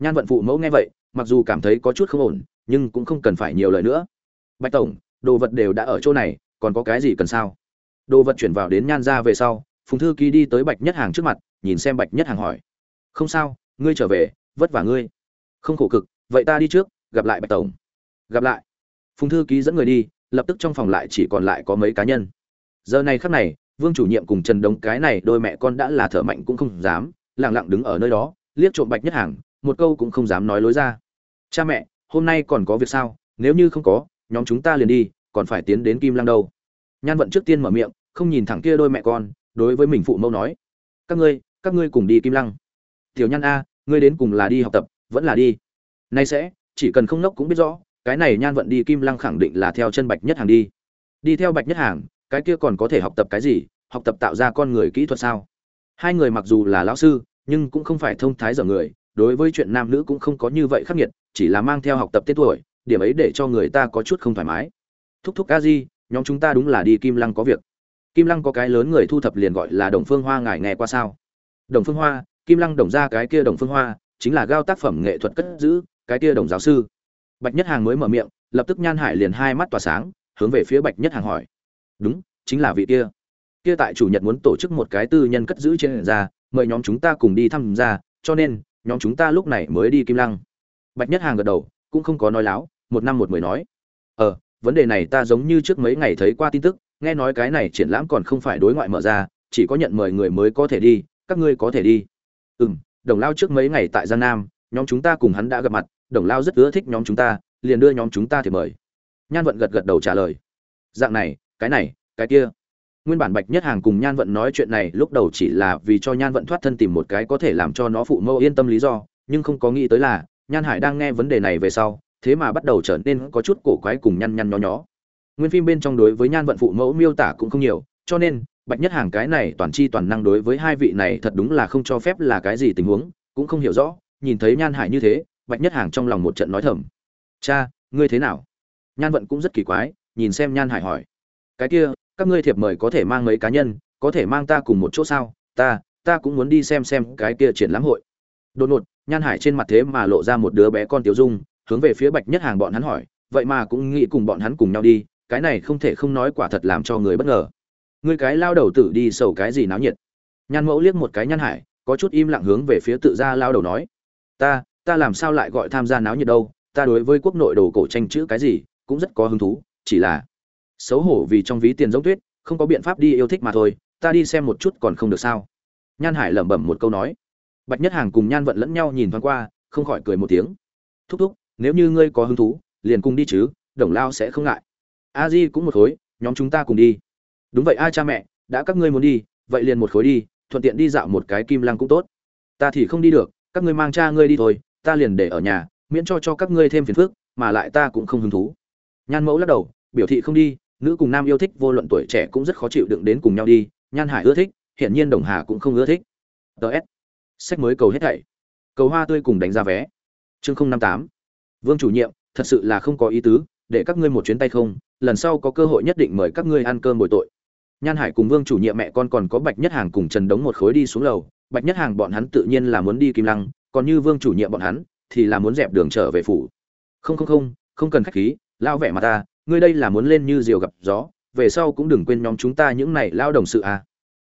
Speaker 1: nhan vận phụ mẫu nghe vậy, mặc dù cảm thấy có chút không ổn, nhưng cũng không cần phải nhiều lời nữa. Bạch tổng, đồ vật đều đã ở chỗ này, còn có cái gì cần sao? Đồ vật chuyển vào đến nhan ra về sau, phùng thư ký đi tới bạch nhất hàng trước mặt, nhìn xem bạch nhất hàng hỏi. Không sao, ngươi trở về, vất vả ngươi. Không khổ cực, vậy ta đi trước, gặp lại bạch tổng. Gặp lại. Phùng thư ký dẫn người đi, lập tức trong phòng lại chỉ còn lại có mấy cá nhân. Giờ này khắc này, vương chủ nhiệm cùng trần đống cái này đôi mẹ con đã là thở mạnh cũng không dám lẳng lặng đứng ở nơi đó, liếc trộm bạch nhất hàng một câu cũng không dám nói lối ra. Cha mẹ, hôm nay còn có việc sao? Nếu như không có, nhóm chúng ta liền đi, còn phải tiến đến kim lăng đâu? Nhan vận trước tiên mở miệng, không nhìn thẳng kia đôi mẹ con, đối với mình phụ mẫu nói. Các ngươi các ngươi cùng đi kim lăng. Tiểu nhan a, ngươi đến cùng là đi học tập, vẫn là đi. Nay sẽ, chỉ cần không nốc cũng biết rõ, cái này nhan vận đi kim lăng khẳng định là theo chân bạch nhất hàng đi. Đi theo bạch nhất hàng, cái kia còn có thể học tập cái gì? Học tập tạo ra con người kỹ thuật sao? Hai người mặc dù là lão sư, nhưng cũng không phải thông thái dở người đối với chuyện nam nữ cũng không có như vậy khắc nghiệt, chỉ là mang theo học tập tên tuổi, điểm ấy để cho người ta có chút không thoải mái. Thúc thúc a di, nhóm chúng ta đúng là đi kim lăng có việc. Kim lăng có cái lớn người thu thập liền gọi là đồng phương hoa ngài nghe qua sao? Đồng phương hoa, kim lăng đồng ra cái kia đồng phương hoa, chính là gao tác phẩm nghệ thuật cất giữ, cái kia đồng giáo sư. Bạch nhất hàng mới mở miệng, lập tức nhan hải liền hai mắt tỏa sáng, hướng về phía bạch nhất hàng hỏi. Đúng, chính là vị kia. Kia tại chủ nhật muốn tổ chức một cái tư nhân cất giữ trên ra, mời nhóm chúng ta cùng đi thăm ra, cho nên nhóm chúng ta lúc này mới đi kim lăng. Bạch nhất hàng gật đầu, cũng không có nói láo, một năm một mười nói. Ờ vấn đề này ta giống như trước mấy ngày thấy qua tin tức, nghe nói cái này triển lãm còn không phải đối ngoại mở ra, chỉ có nhận mời người mới có thể đi, các ngươi có thể đi. Ừ m đồng lao trước mấy ngày tại giang nam, nhóm chúng ta cùng hắn đã gặp mặt, đồng lao rất ưa thích nhóm chúng ta, liền đưa nhóm chúng ta thì mời. Nhan vận gật gật đầu trả lời. Dạng này, cái này, cái kia nguyên bản bạch nhất hàng cùng nhan vận nói chuyện này lúc đầu chỉ là vì cho nhan vận thoát thân tìm một cái có thể làm cho nó phụ mẫu yên tâm lý do, nhưng không có nghĩ tới là, nhan hải đang nghe vấn đề này về sau, thế mà bắt đầu trở nên có chút cổ quái cùng nhăn nhăn nho nhó. Nguyên phim bên trong đối với nhan vận phụ mẫu miêu tả cũng không nhiều, cho nên, bạch nhất hàng cái này toàn chi toàn năng đối với hai vị này thật đúng là không cho phép là cái gì tình huống, cũng không hiểu rõ, nhìn thấy nhan hải như thế, bạch nhất hàng trong lòng một trận nói thầm. Cha, ngươi thế nào? Nhan vận cũng rất kỳ quái, nhìn xem nhan hải hỏi. Cái kia các ngươi thiệp mời có thể mang mấy cá nhân, có thể mang ta cùng một chỗ sao? Ta ta cũng muốn đi xem xem cái kia triển lãm hội. Đột ngột, nhan hải trên mặt thế mà lộ ra một đứa bé con tiểu dung, hướng về phía bạch nhất hàng bọn hắn hỏi, vậy mà cũng nghĩ cùng bọn hắn cùng nhau đi, cái này không thể không nói quả thật làm cho người bất ngờ. Ngươi cái lao đầu tử đi sầu cái gì náo nhiệt? Nhan mẫu liếc một cái nhan hải, có chút im lặng hướng về phía tự gia lao đầu nói, ta ta làm sao lại gọi tham gia náo nhiệt đâu? Ta đối với quốc nội đồ cổ tranh chữ cái gì cũng rất có hứng thú, chỉ là xấu hổ vì trong ví tiền giống tuyết, không có biện pháp đi yêu thích mà thôi, ta đi xem một chút còn không được sao? Nhan hải lẩm bẩm một câu nói. Bạch nhất hàng cùng nhan vận lẫn nhau nhìn thoáng qua, không khỏi cười một tiếng. Thúc thúc, nếu như ngươi có hứng thú, liền cùng đi chứ, đồng lao sẽ không ngại. A di cũng một khối, nhóm chúng ta cùng đi. Đúng vậy, a cha mẹ, đã các ngươi muốn đi, vậy liền một khối đi, thuận tiện đi dạo một cái kim lăng cũng tốt. Ta thì không đi được, các ngươi mang cha ngươi đi thôi, ta liền để ở nhà, miễn cho cho các ngươi thêm phiền phức, mà lại ta cũng không hứng thú. Nhan mẫu lắc đầu, biểu thị không đi nữ cùng nam yêu thích vô luận tuổi trẻ cũng rất khó chịu đựng đến cùng nhau đi, nhan hải ưa thích hiện nhiên đồng hà cũng không ưa thích. Ts sách mới cầu hết thảy. Cầu hoa tươi cùng đánh giá vé. Chương không năm tám. Vương chủ nhiệm, thật sự là không có ý tứ, để các ngươi một chuyến tay không, lần sau có cơ hội nhất định mời các ngươi ăn cơm bồi tội. Nhan hải cùng vương chủ nhiệm mẹ con còn có bạch nhất hàng cùng trần đống một khối đi xuống lầu. Bạch nhất hàng bọn hắn tự nhiên là muốn đi kim lăng, còn như vương chủ nhiệm bọn hắn, thì là muốn dẹp đường trở về phủ. Không không không không cần khách khí lao vẻ mà ta ngươi đây là muốn lên như diều gặp gió, về sau cũng đừng quên nhóm chúng ta những này lao đồng sự à.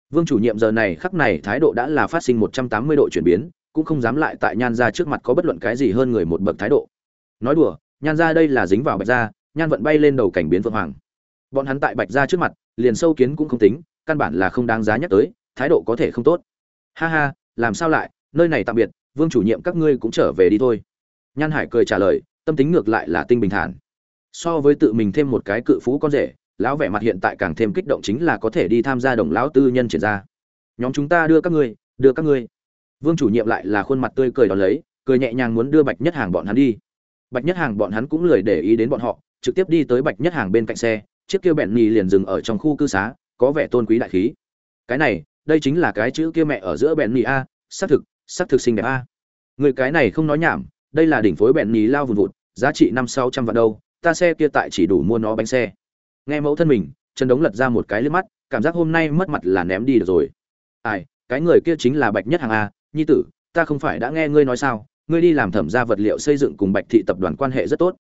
Speaker 1: vương chủ nhiệm giờ này khắc này thái độ đã là phát sinh một trăm tám mươi độ chuyển biến, cũng không dám lại tại nhan ra trước mặt có bất luận cái gì hơn người một bậc thái độ. Nói đùa, nhan ra đây là dính vào bạch gia, nhan vận bay lên đầu cảnh biến vượng hoàng. Bọn hắn tại bạch gia trước mặt, liền sâu kiến cũng không tính, căn bản là không đáng giá nhắc tới, thái độ có thể không tốt. Ha ha, làm sao lại, nơi này tạm biệt, vương chủ nhiệm các ngươi cũng trở về đi thôi. Nhan hải cười trả lời, tâm tính ngược lại là tinh bình thản so với tự mình thêm một cái cự phú con rể, lão vẻ mặt hiện tại càng thêm kích động chính là có thể đi tham gia đồng lão tư nhân triển ra nhóm chúng ta đưa các ngươi, đưa các ngươi. Vương chủ nhiệm lại là khuôn mặt tươi cười đón lấy, cười nhẹ nhàng muốn đưa bạch nhất hàng bọn hắn đi. Bạch nhất hàng bọn hắn cũng lười để ý đến bọn họ, trực tiếp đi tới bạch nhất hàng bên cạnh xe, chiếc kia bẹn nhì liền dừng ở trong khu cư xá, có vẻ tôn quý đại khí. Cái này, đây chính là cái chữ kia mẹ ở giữa bẹn nhì a, xác thực xác thực xinh đẹp a. Người cái này không nói nhảm, đây là đỉnh phối bẹn nhì lao vùn vụt, giá trị năm sáu trăm vạn đâu ta xe kia tại chỉ đủ mua nó bánh xe. Nghe mẫu thân mình, trần đống lật ra một cái liếc mắt, cảm giác hôm nay mất mặt là ném đi được rồi. Ai, cái người kia chính là bạch nhất hàng a, nhi tử, ta không phải đã nghe ngươi nói sao, ngươi đi làm thẩm gia vật liệu xây dựng cùng bạch thị tập đoàn quan hệ rất tốt.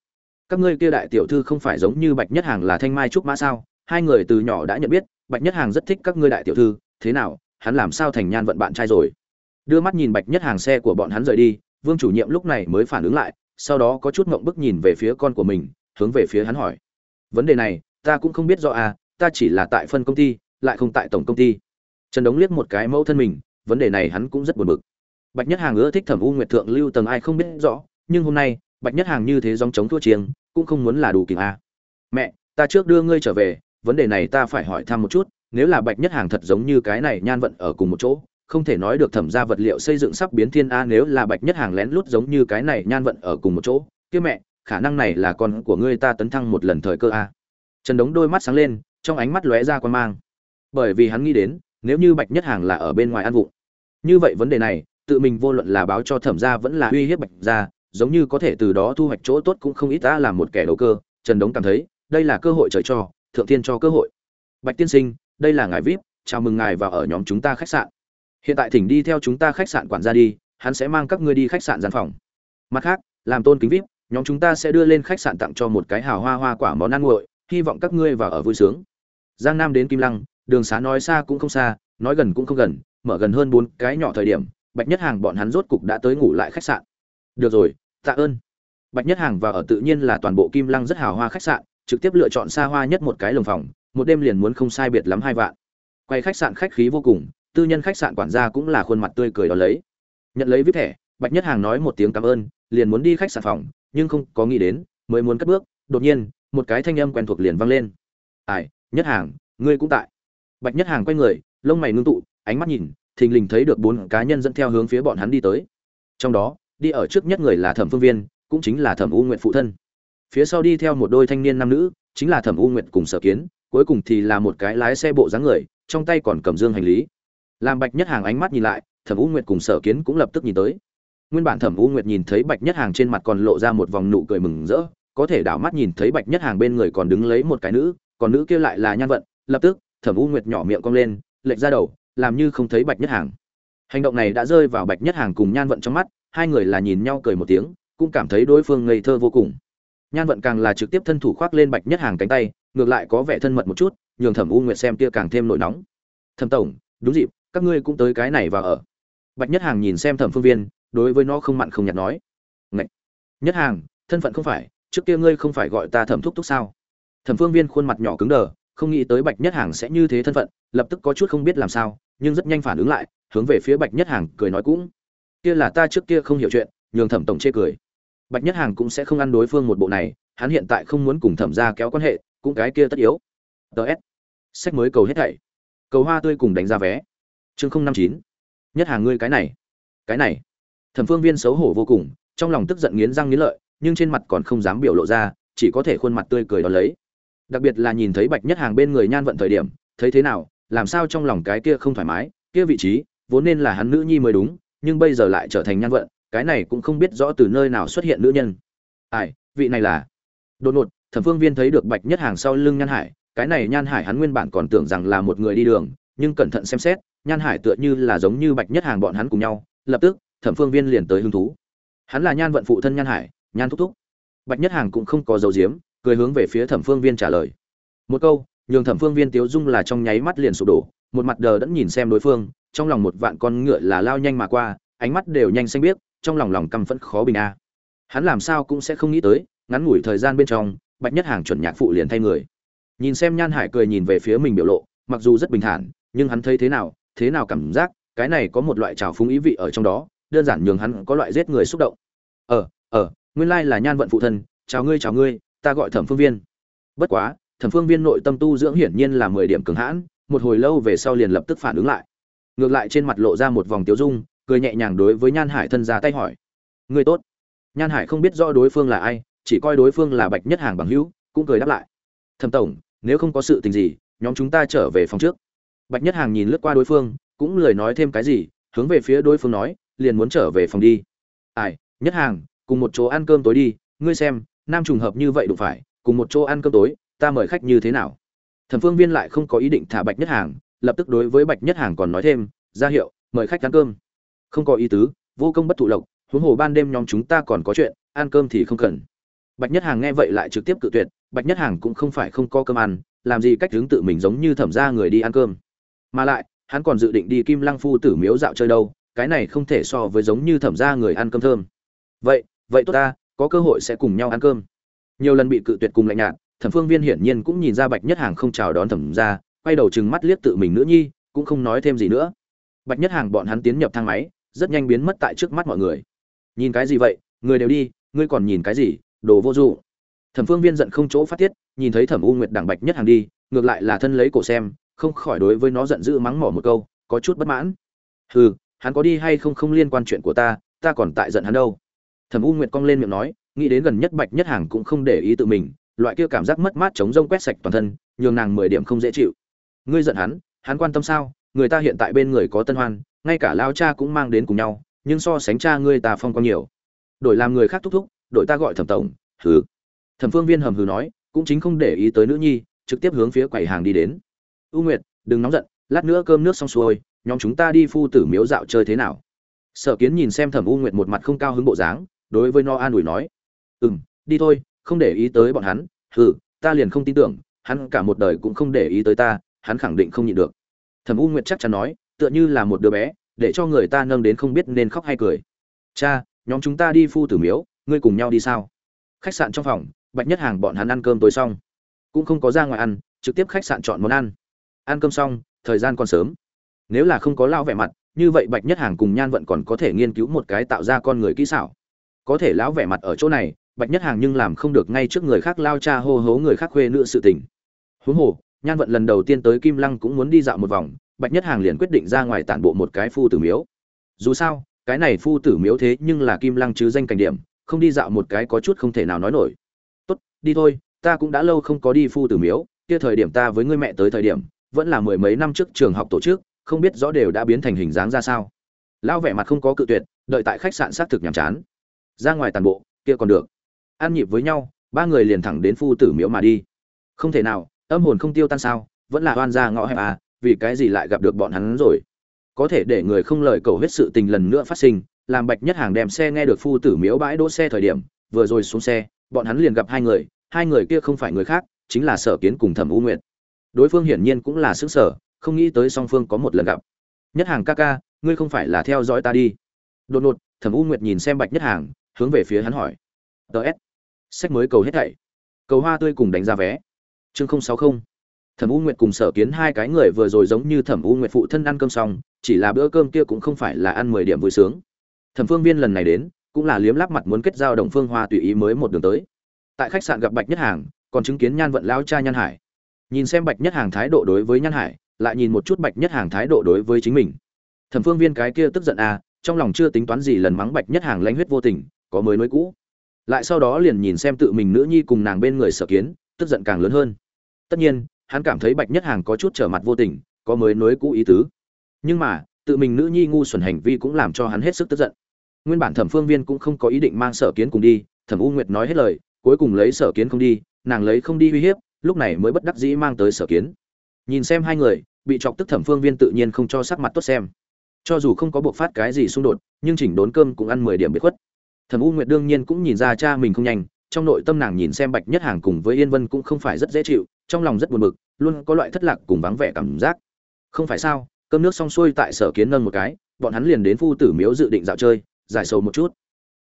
Speaker 1: Các ngươi kia đại tiểu thư không phải giống như bạch nhất hàng là thanh mai trúc mã sao? Hai người từ nhỏ đã nhận biết, bạch nhất hàng rất thích các ngươi đại tiểu thư, thế nào, hắn làm sao thành nhan vận bạn trai rồi? Đưa mắt nhìn bạch nhất hàng xe của bọn hắn rời đi, vương chủ nhiệm lúc này mới phản ứng lại, sau đó có chút ngộng bức nhìn về phía con của mình hướng về phía hắn hỏi. Vấn đề này, ta cũng không biết rõ à ta chỉ là tại phân công ty, lại không tại tổng công ty. Trần đống liếc một cái mẫu thân mình, vấn đề này hắn cũng rất buồn bực. Bạch nhất hàng ưa thích thẩm u nguyệt thượng lưu tầng ai không biết rõ, nhưng hôm nay, bạch nhất hàng như thế dòng chống thua chiêng, cũng không muốn là đủ kình a à. mẹ, ta trước đưa ngươi trở về, vấn đề này ta phải hỏi thăm một chút, nếu là bạch nhất hàng thật giống như cái này nhan vận ở cùng một chỗ, không thể nói được thẩm ra vật liệu xây dựng sắp biến thiên a, nếu là bạch nhất hàng lén lút giống như cái này nhan vận ở cùng một chỗ, kia mẹ khả năng này là con của ngươi ta tấn thăng một lần thời cơ a. Trần đống đôi mắt sáng lên, trong ánh mắt lóe ra quan mang. Bởi vì hắn nghĩ đến, nếu như bạch nhất hàng là ở bên ngoài ăn vụng, như vậy vấn đề này, tự mình vô luận là báo cho thẩm gia vẫn là uy hiếp bạch gia, giống như có thể từ đó thu hoạch chỗ tốt cũng không ít ta làm một kẻ đầu cơ. Trần đống cảm thấy, đây là cơ hội trời cho, thượng thiên cho cơ hội. Bạch tiên sinh, đây là ngài vip, chào mừng ngài vào ở nhóm chúng ta khách sạn. Hiện tại thỉnh đi theo chúng ta khách sạn quản gia đi, hắn sẽ mang các ngươi đi khách sạn gian phòng. Mặt khác, làm tôn kính vip nhóm chúng ta sẽ đưa lên khách sạn tặng cho một cái hào hoa hoa quả món ăn nguội, hy vọng các ngươi vào ở vui sướng. Giang nam đến kim lăng, đường xá nói xa cũng không xa, nói gần cũng không gần, mở gần hơn bốn cái nhỏ thời điểm, bạch nhất hàng bọn hắn rốt cục đã tới ngủ lại khách sạn. Được rồi, tạ ơn. Bạch nhất hàng và ở tự nhiên là toàn bộ kim lăng rất hào hoa khách sạn, trực tiếp lựa chọn xa hoa nhất một cái lồng phòng, một đêm liền muốn không sai biệt lắm hai vạn. Quay khách sạn khách khí vô cùng, tư nhân khách sạn quản gia cũng là khuôn mặt tươi cười đó lấy. Nhận lấy vip thẻ, bạch nhất hàng nói một tiếng cảm ơn, liền muốn đi khách sạn phòng nhưng không có nghĩ đến, mới muốn cất bước, đột nhiên, một cái thanh âm quen thuộc liền vang lên. Ai, nhất hàng, ngươi cũng tại? Bạch nhất hàng quay người, lông mày ngưng tụ, ánh mắt nhìn, thình lình thấy được bốn cá nhân dẫn theo hướng phía bọn hắn đi tới. Trong đó, đi ở trước nhất người là thẩm phương viên, cũng chính là thẩm u nguyện phụ thân. Phía sau đi theo một đôi thanh niên nam nữ, chính là thẩm u nguyện cùng sở kiến, cuối cùng thì là một cái lái xe bộ dáng người, trong tay còn cầm dương hành lý. Làm bạch nhất hàng ánh mắt nhìn lại, thẩm u nguyệt cùng sở kiến cũng lập tức nhìn tới nguyên bản thẩm u nguyệt nhìn thấy bạch nhất hàng trên mặt còn lộ ra một vòng nụ cười mừng rỡ, có thể đảo mắt nhìn thấy bạch nhất hàng bên người còn đứng lấy một cái nữ, còn nữ kia lại là nhan vận. Lập tức, thẩm u nguyệt nhỏ miệng cong lên, lệch ra đầu, làm như không thấy bạch nhất hàng. Hành động này đã rơi vào bạch nhất hàng cùng nhan vận trong mắt, hai người là nhìn nhau cười một tiếng, cũng cảm thấy đối phương ngây thơ vô cùng. Nhan vận càng là trực tiếp thân thủ khoác lên bạch nhất hàng cánh tay, ngược lại có vẻ thân mật một chút, nhường thẩm u nguyệt xem kia càng thêm nổi nóng. Thẩm tổng, đúng dịp, các ngươi cũng tới cái này và ở. Bạch nhất hàng nhìn xem thẩm phương viên đối với nó không mặn không nhạt nói. Ngậy! nhất hàng, thân phận không phải, trước kia ngươi không phải gọi ta thẩm thúc thúc sao? Thẩm phương viên khuôn mặt nhỏ cứng đờ, không nghĩ tới bạch nhất hàng sẽ như thế thân phận, lập tức có chút không biết làm sao, nhưng rất nhanh phản ứng lại, hướng về phía bạch nhất hàng cười nói cũng. Kia là ta trước kia không hiểu chuyện, nhường thẩm tổng chê cười. Bạch nhất hàng cũng sẽ không ăn đối phương một bộ này, hắn hiện tại không muốn cùng thẩm ra kéo quan hệ, cũng cái kia tất yếu. Ts sách mới cầu hết thảy. Cầu hoa tươi cùng đánh ra vé. Chương không năm chín. Nhất hàng ngươi cái này. Cái này thẩm phương viên xấu hổ vô cùng, trong lòng tức giận nghiến răng nghiến lợi, nhưng trên mặt còn không dám biểu lộ ra, chỉ có thể khuôn mặt tươi cười đó lấy. Đặc biệt là nhìn thấy bạch nhất hàng bên người nhan vận thời điểm, thấy thế nào, làm sao trong lòng cái kia không thoải mái, kia vị trí, vốn nên là hắn nữ nhi mới đúng, nhưng bây giờ lại trở thành nhan vận, cái này cũng không biết rõ từ nơi nào xuất hiện nữ nhân. Ai, vị này là? Đột ngột, thẩm phương viên thấy được bạch nhất hàng sau lưng nhan hải, cái này nhan hải hắn nguyên bản còn tưởng rằng là một người đi đường, nhưng cẩn thận xem xét, nhan hải tựa như là giống như bạch nhất hàng bọn hắn cùng nhau, lập tức thẩm phương viên liền tới hứng thú. Hắn là nhan vận phụ thân nhan hải, nhan thúc thúc. Bạch nhất hàng cũng không có dấu diếm cười hướng về phía thẩm phương viên trả lời. Một câu, nhường thẩm phương viên tiếu dung là trong nháy mắt liền sụp đổ, một mặt đờ đẫn nhìn xem đối phương, trong lòng một vạn con ngựa là lao nhanh mà qua, ánh mắt đều nhanh xanh biếc, trong lòng lòng căm phẫn khó bình a. Hắn làm sao cũng sẽ không nghĩ tới, ngắn ngủi thời gian bên trong, bạch nhất hàng chuẩn nhạc phụ liền thay người. Nhìn xem nhan hải cười nhìn về phía mình biểu lộ, mặc dù rất bình thản, nhưng hắn thấy thế nào thế nào cảm giác, cái này có một loại trào phúng ý vị ở trong đó đơn giản nhường hắn có loại giết người xúc động. Ờ ờ nguyên lai là nhan vận phụ thân, chào ngươi chào ngươi, ta gọi thẩm phương viên. Bất quá, thẩm phương viên nội tâm tu dưỡng hiển nhiên là mười điểm cường hãn, một hồi lâu về sau liền lập tức phản ứng lại. Ngược lại trên mặt lộ ra một vòng tiếu dung, cười nhẹ nhàng đối với nhan hải thân ra tay hỏi. Ngươi tốt. Nhan hải không biết rõ đối phương là ai, chỉ coi đối phương là bạch nhất hàng bằng hữu, cũng cười đáp lại. Thẩm tổng, nếu không có sự tình gì, nhóm chúng ta trở về phòng trước. Bạch nhất hàng nhìn lướt qua đối phương, cũng lười nói thêm cái gì, hướng về phía đối phương nói liền muốn trở về phòng đi. Ai, nhất hàng, cùng một chỗ ăn cơm tối đi, ngươi xem, nam trùng hợp như vậy đủ phải, cùng một chỗ ăn cơm tối, ta mời khách như thế nào? Thẩm phương viên lại không có ý định thả bạch nhất hàng, lập tức đối với bạch nhất hàng còn nói thêm, ra hiệu, mời khách ăn cơm. Không có ý tứ, vô công bất thụ lộc, huống hồ ban đêm nhóm chúng ta còn có chuyện, ăn cơm thì không cần. Bạch nhất hàng nghe vậy lại trực tiếp cự tuyệt, bạch nhất hàng cũng không phải không có cơm ăn, làm gì cách hướng tự mình giống như thẩm ra người đi ăn cơm. Mà lại, hắn còn dự định đi kim lăng phu tử miếu dạo chơi đâu cái này không thể so với giống như thẩm ra người ăn cơm thơm. Vậy vậy tốt ta, có cơ hội sẽ cùng nhau ăn cơm. Nhiều lần bị cự tuyệt cùng lạnh nhạt, thẩm phương viên hiển nhiên cũng nhìn ra bạch nhất hàng không chào đón thẩm ra quay đầu chừng mắt liếc tự mình nữ nhi, cũng không nói thêm gì nữa. Bạch nhất hàng bọn hắn tiến nhập thang máy, rất nhanh biến mất tại trước mắt mọi người. Nhìn cái gì vậy? Người đều đi, ngươi còn nhìn cái gì? Đồ vô dụ thẩm phương viên giận không chỗ phát tiết, nhìn thấy thẩm u nguyệt đảng bạch nhất hàng đi, ngược lại là thân lấy cổ xem, không khỏi đối với nó giận dữ mắng mỏ một câu, có chút bất mãn. Hừ hắn có đi hay không không liên quan chuyện của ta ta còn tại giận hắn đâu. Thẩm u nguyệt cong lên miệng nói, nghĩ đến gần nhất bạch nhất hàng cũng không để ý tự mình, loại kia cảm giác mất mát chống rông quét sạch toàn thân, nhường nàng mười điểm không dễ chịu. Ngươi giận hắn hắn quan tâm sao? Người ta hiện tại bên người có tân hoan, ngay cả lao cha cũng mang đến cùng nhau, nhưng so sánh cha ngươi ta phong quang nhiều. Đổi làm người khác thúc thúc đội ta gọi thẩm tổng, hừ. Thẩm phương viên hầm hừ nói, cũng chính không để ý tới nữ nhi, trực tiếp hướng phía quầy hàng đi đến. U nguyệt, đừng nóng giận, lát nữa cơm nước xong xuôi nhóm chúng ta đi phu tử miếu dạo chơi thế nào? Sở kiến nhìn xem thẩm u nguyệt một mặt không cao hứng bộ dáng, đối với no an ủi nói ừ m đi thôi, không để ý tới bọn hắn, hừ, ta liền không tin tưởng, hắn cả một đời cũng không để ý tới ta, hắn khẳng định không nhịn được. Thẩm u nguyệt chắc chắn nói, tựa như là một đứa bé, để cho người ta nâng đến không biết nên khóc hay cười. Cha, nhóm chúng ta đi phu tử miếu, ngươi cùng nhau đi sao? Khách sạn trong phòng, bạch nhất hàng bọn hắn ăn cơm tối xong. Cũng không có ra ngoài ăn, trực tiếp khách sạn chọn món ăn. Ăn cơm xong, thời gian còn sớm nếu là không có lao vẻ mặt, như vậy bạch nhất hàng cùng nhan vận còn có thể nghiên cứu một cái tạo ra con người kỹ xảo. Có thể lão vẻ mặt ở chỗ này, bạch nhất hàng nhưng làm không được ngay trước người khác lao cha hô hố người khác khuê nữ sự tình. Huống hồ, nhan vận lần đầu tiên tới kim lăng cũng muốn đi dạo một vòng, bạch nhất hàng liền quyết định ra ngoài tản bộ một cái phu tử miếu. Dù sao, cái này phu tử miếu thế nhưng là kim lăng chứ danh cảnh điểm, không đi dạo một cái có chút không thể nào nói nổi. Tốt, đi thôi, ta cũng đã lâu không có đi phu tử miếu, kia thời điểm ta với ngươi mẹ tới thời điểm, vẫn là mười mấy năm trước trường học tổ chức không biết rõ đều đã biến thành hình dáng ra sao. Lao vẻ mặt không có cự tuyệt, đợi tại khách sạn xác thực nhàm chán. Ra ngoài tàn bộ, kia còn được. Ăn nhịp với nhau, ba người liền thẳng đến phu tử miếu mà đi. Không thể nào, âm hồn không tiêu tan sao, vẫn là oan ra ngõ hẹp à vì cái gì lại gặp được bọn hắn rồi? Có thể để người không lời cầu hết sự tình lần nữa phát sinh, làm bạch nhất hàng đem xe nghe được phu tử miếu bãi đỗ xe thời điểm, vừa rồi xuống xe, bọn hắn liền gặp hai người hai người kia không phải người khác, chính là sở kiến cùng thẩm u nguyệt. Đối phương hiển nhiên cũng là xứ sở không nghĩ tới song phương có một lần gặp. Nhất hàng ca ca, ngươi không phải là theo dõi ta đi. Đột ngột, thẩm u nguyệt nhìn xem bạch nhất hàng, hướng về phía hắn hỏi. Ts sách mới cầu hết thảy. Cầu hoa tươi cùng đánh giá vé. Chương không sáu không. Thẩm u nguyệt cùng sở kiến hai cái người vừa rồi giống như thẩm u nguyệt phụ thân ăn cơm xong, chỉ là bữa cơm kia cũng không phải là ăn mười điểm vui sướng. Thẩm phương viên lần này đến, cũng là liếm lắp mặt muốn kết giao đồng phương hoa tùy ý mới một đường tới. Tại khách sạn gặp bạch nhất hàng, còn chứng kiến nhan vận lao cha nhan hải. Nhìn xem bạch nhất hàng thái độ đối với nhan hải lại nhìn một chút bạch nhất hàng thái độ đối với chính mình. Thẩm phương viên cái kia tức giận à trong lòng chưa tính toán gì lần mắng bạch nhất hàng lãnh huyết vô tình, có mới nối cũ. Lại sau đó liền nhìn xem tự mình nữ nhi cùng nàng bên người sở kiến, tức giận càng lớn hơn. Tất nhiên, hắn cảm thấy bạch nhất hàng có chút trở mặt vô tình, có mới nối cũ ý tứ. Nhưng mà, tự mình nữ nhi ngu xuẩn hành vi cũng làm cho hắn hết sức tức giận. Nguyên bản thẩm phương viên cũng không có ý định mang sở kiến cùng đi, thẩm u nguyệt nói hết lời, cuối cùng lấy sở kiến không đi, nàng lấy không đi uy hiếp, lúc này mới bất đắc dĩ mang tới sở kiến nhìn xem hai người, bị chọc tức thẩm phương viên tự nhiên không cho sắc mặt tốt xem. Cho dù không có buộc phát cái gì xung đột, nhưng chỉnh đốn cơm cũng ăn mười điểm bị khuất. Thẩm u nguyệt đương nhiên cũng nhìn ra cha mình không nhanh, trong nội tâm nàng nhìn xem bạch nhất hàng cùng với yên vân cũng không phải rất dễ chịu, trong lòng rất buồn bực, luôn có loại thất lạc cùng vắng vẻ cảm giác. Không phải sao, cơm nước xong xuôi tại sở kiến nâng một cái, bọn hắn liền đến phu tử miếu dự định dạo chơi, giải sầu một chút.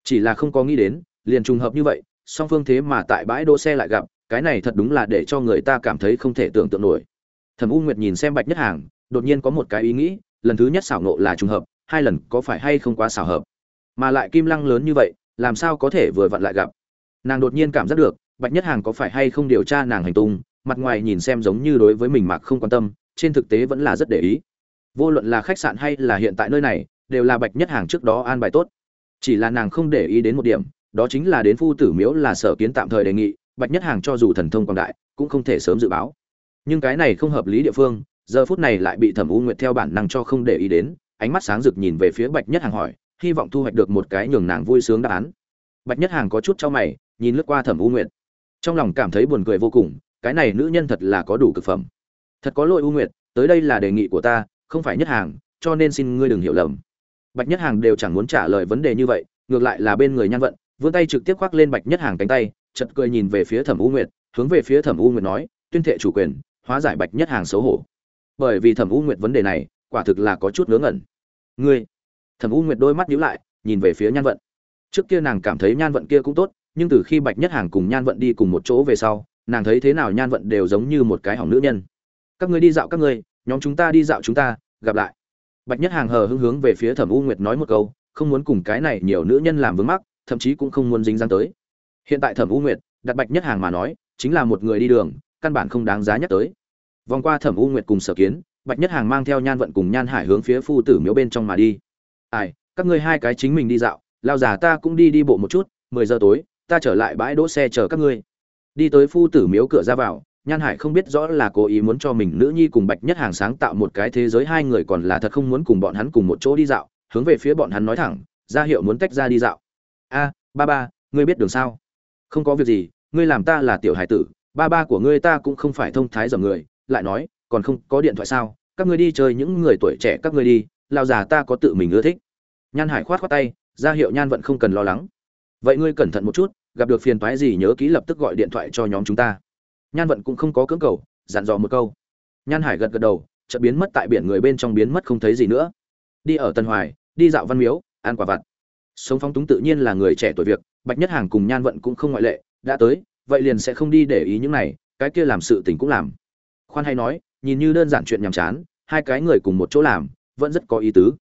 Speaker 1: Chỉ là không có nghĩ đến, liền trùng hợp như vậy, song phương thế mà tại bãi đỗ xe lại gặp, cái này thật đúng là để cho người ta cảm thấy không thể tưởng tượng nổi thẩm u nguyệt nhìn xem bạch nhất hàng, đột nhiên có một cái ý nghĩ, lần thứ nhất xảo nộ là trùng hợp, hai lần có phải hay không quá xảo hợp? Mà lại kim lăng lớn như vậy, làm sao có thể vừa vặn lại gặp? Nàng đột nhiên cảm giác được, bạch nhất hàng có phải hay không điều tra nàng hành tung, mặt ngoài nhìn xem giống như đối với mình mặc không quan tâm, trên thực tế vẫn là rất để ý. Vô luận là khách sạn hay là hiện tại nơi này, đều là bạch nhất hàng trước đó an bài tốt. Chỉ là nàng không để ý đến một điểm, đó chính là đến phu tử miếu là sở kiến tạm thời đề nghị, bạch nhất hàng cho dù thần thông quảng đại, cũng không thể sớm dự báo nhưng cái này không hợp lý địa phương, giờ phút này lại bị thẩm u nguyệt theo bản năng cho không để ý đến, ánh mắt sáng rực nhìn về phía bạch nhất hàng hỏi, hy vọng thu hoạch được một cái nhường nàng vui sướng đáp án. Bạch nhất hàng có chút cho mày, nhìn lướt qua thẩm u nguyệt. Trong lòng cảm thấy buồn cười vô cùng, cái này nữ nhân thật là có đủ cực phẩm. Thật có lỗi u nguyệt, tới đây là đề nghị của ta, không phải nhất hàng, cho nên xin ngươi đừng hiểu lầm. Bạch nhất hàng đều chẳng muốn trả lời vấn đề như vậy, ngược lại là bên người nhan vận, vươn tay trực tiếp khoác lên bạch nhất hàng cánh tay chật cười nhìn về phía thẩm u nguyệt, hướng về phía thẩm u nguyệt nói, tuyên thệ chủ quyền hóa giải bạch nhất hàng xấu hổ. Bởi vì thẩm u nguyệt vấn đề này, quả thực là có chút ngớ ngẩn. Ngươi? Thẩm u nguyệt đôi mắt nhíu lại, nhìn về phía nhan vận. Trước kia nàng cảm thấy nhan vận kia cũng tốt, nhưng từ khi bạch nhất hàng cùng nhan vận đi cùng một chỗ về sau, nàng thấy thế nào nhan vận đều giống như một cái hỏng nữ nhân. Các ngươi đi dạo các ngươi, nhóm chúng ta đi dạo chúng ta, gặp lại. Bạch nhất hàng hờ hưng hướng về phía thẩm u nguyệt nói một câu, không muốn cùng cái này nhiều nữ nhân làm vướng mắc, thậm chí cũng không muốn dính dáng tới. Hiện tại thẩm u nguyệt đặt bạch nhất hàng mà nói, chính là một người đi đường căn bản không đáng giá nhắc tới. Vòng qua thẩm u nguyệt cùng sở kiến, bạch nhất hàng mang theo nhan vận cùng nhan hải hướng phía phu tử miếu bên trong mà đi. Ai, các ngươi hai cái chính mình đi dạo, lao già ta cũng đi đi bộ một chút, mười giờ tối, ta trở lại bãi đỗ xe chờ các ngươi. Đi tới phu tử miếu cửa ra vào, nhan hải không biết rõ là cố ý muốn cho mình nữ nhi cùng bạch nhất hàng sáng tạo một cái thế giới hai người còn là thật không muốn cùng bọn hắn cùng một chỗ đi dạo, hướng về phía bọn hắn nói thẳng, ra hiệu muốn tách ra đi dạo. A, ba ba, ngươi biết đường sao? Không có việc gì, ngươi làm ta là tiểu hải tử ba ba của ngươi ta cũng không phải thông thái dầm người, lại nói, còn không có điện thoại sao? Các ngươi đi chơi những người tuổi trẻ các ngươi đi lao già ta có tự mình ưa thích. Nhan hải khoát khoát tay, ra hiệu nhan vận không cần lo lắng. Vậy ngươi cẩn thận một chút, gặp được phiền toái gì nhớ kỹ lập tức gọi điện thoại cho nhóm chúng ta. Nhan vận cũng không có cưỡng cầu, dặn dò một câu. Nhan hải gật gật đầu, chợt biến mất tại biển người bên trong biến mất không thấy gì nữa. Đi ở tân hoài, đi dạo văn miếu, ăn quả vặt. Sống phong túng tự nhiên là người trẻ tuổi việc, bạch nhất hàng cùng nhan vận cũng không ngoại lệ, đã tới vậy liền sẽ không đi để ý những này, cái kia làm sự tình cũng làm. Khoan hay nói, nhìn như đơn giản chuyện nhàm chán, hai cái người cùng một chỗ làm, vẫn rất có ý tứ.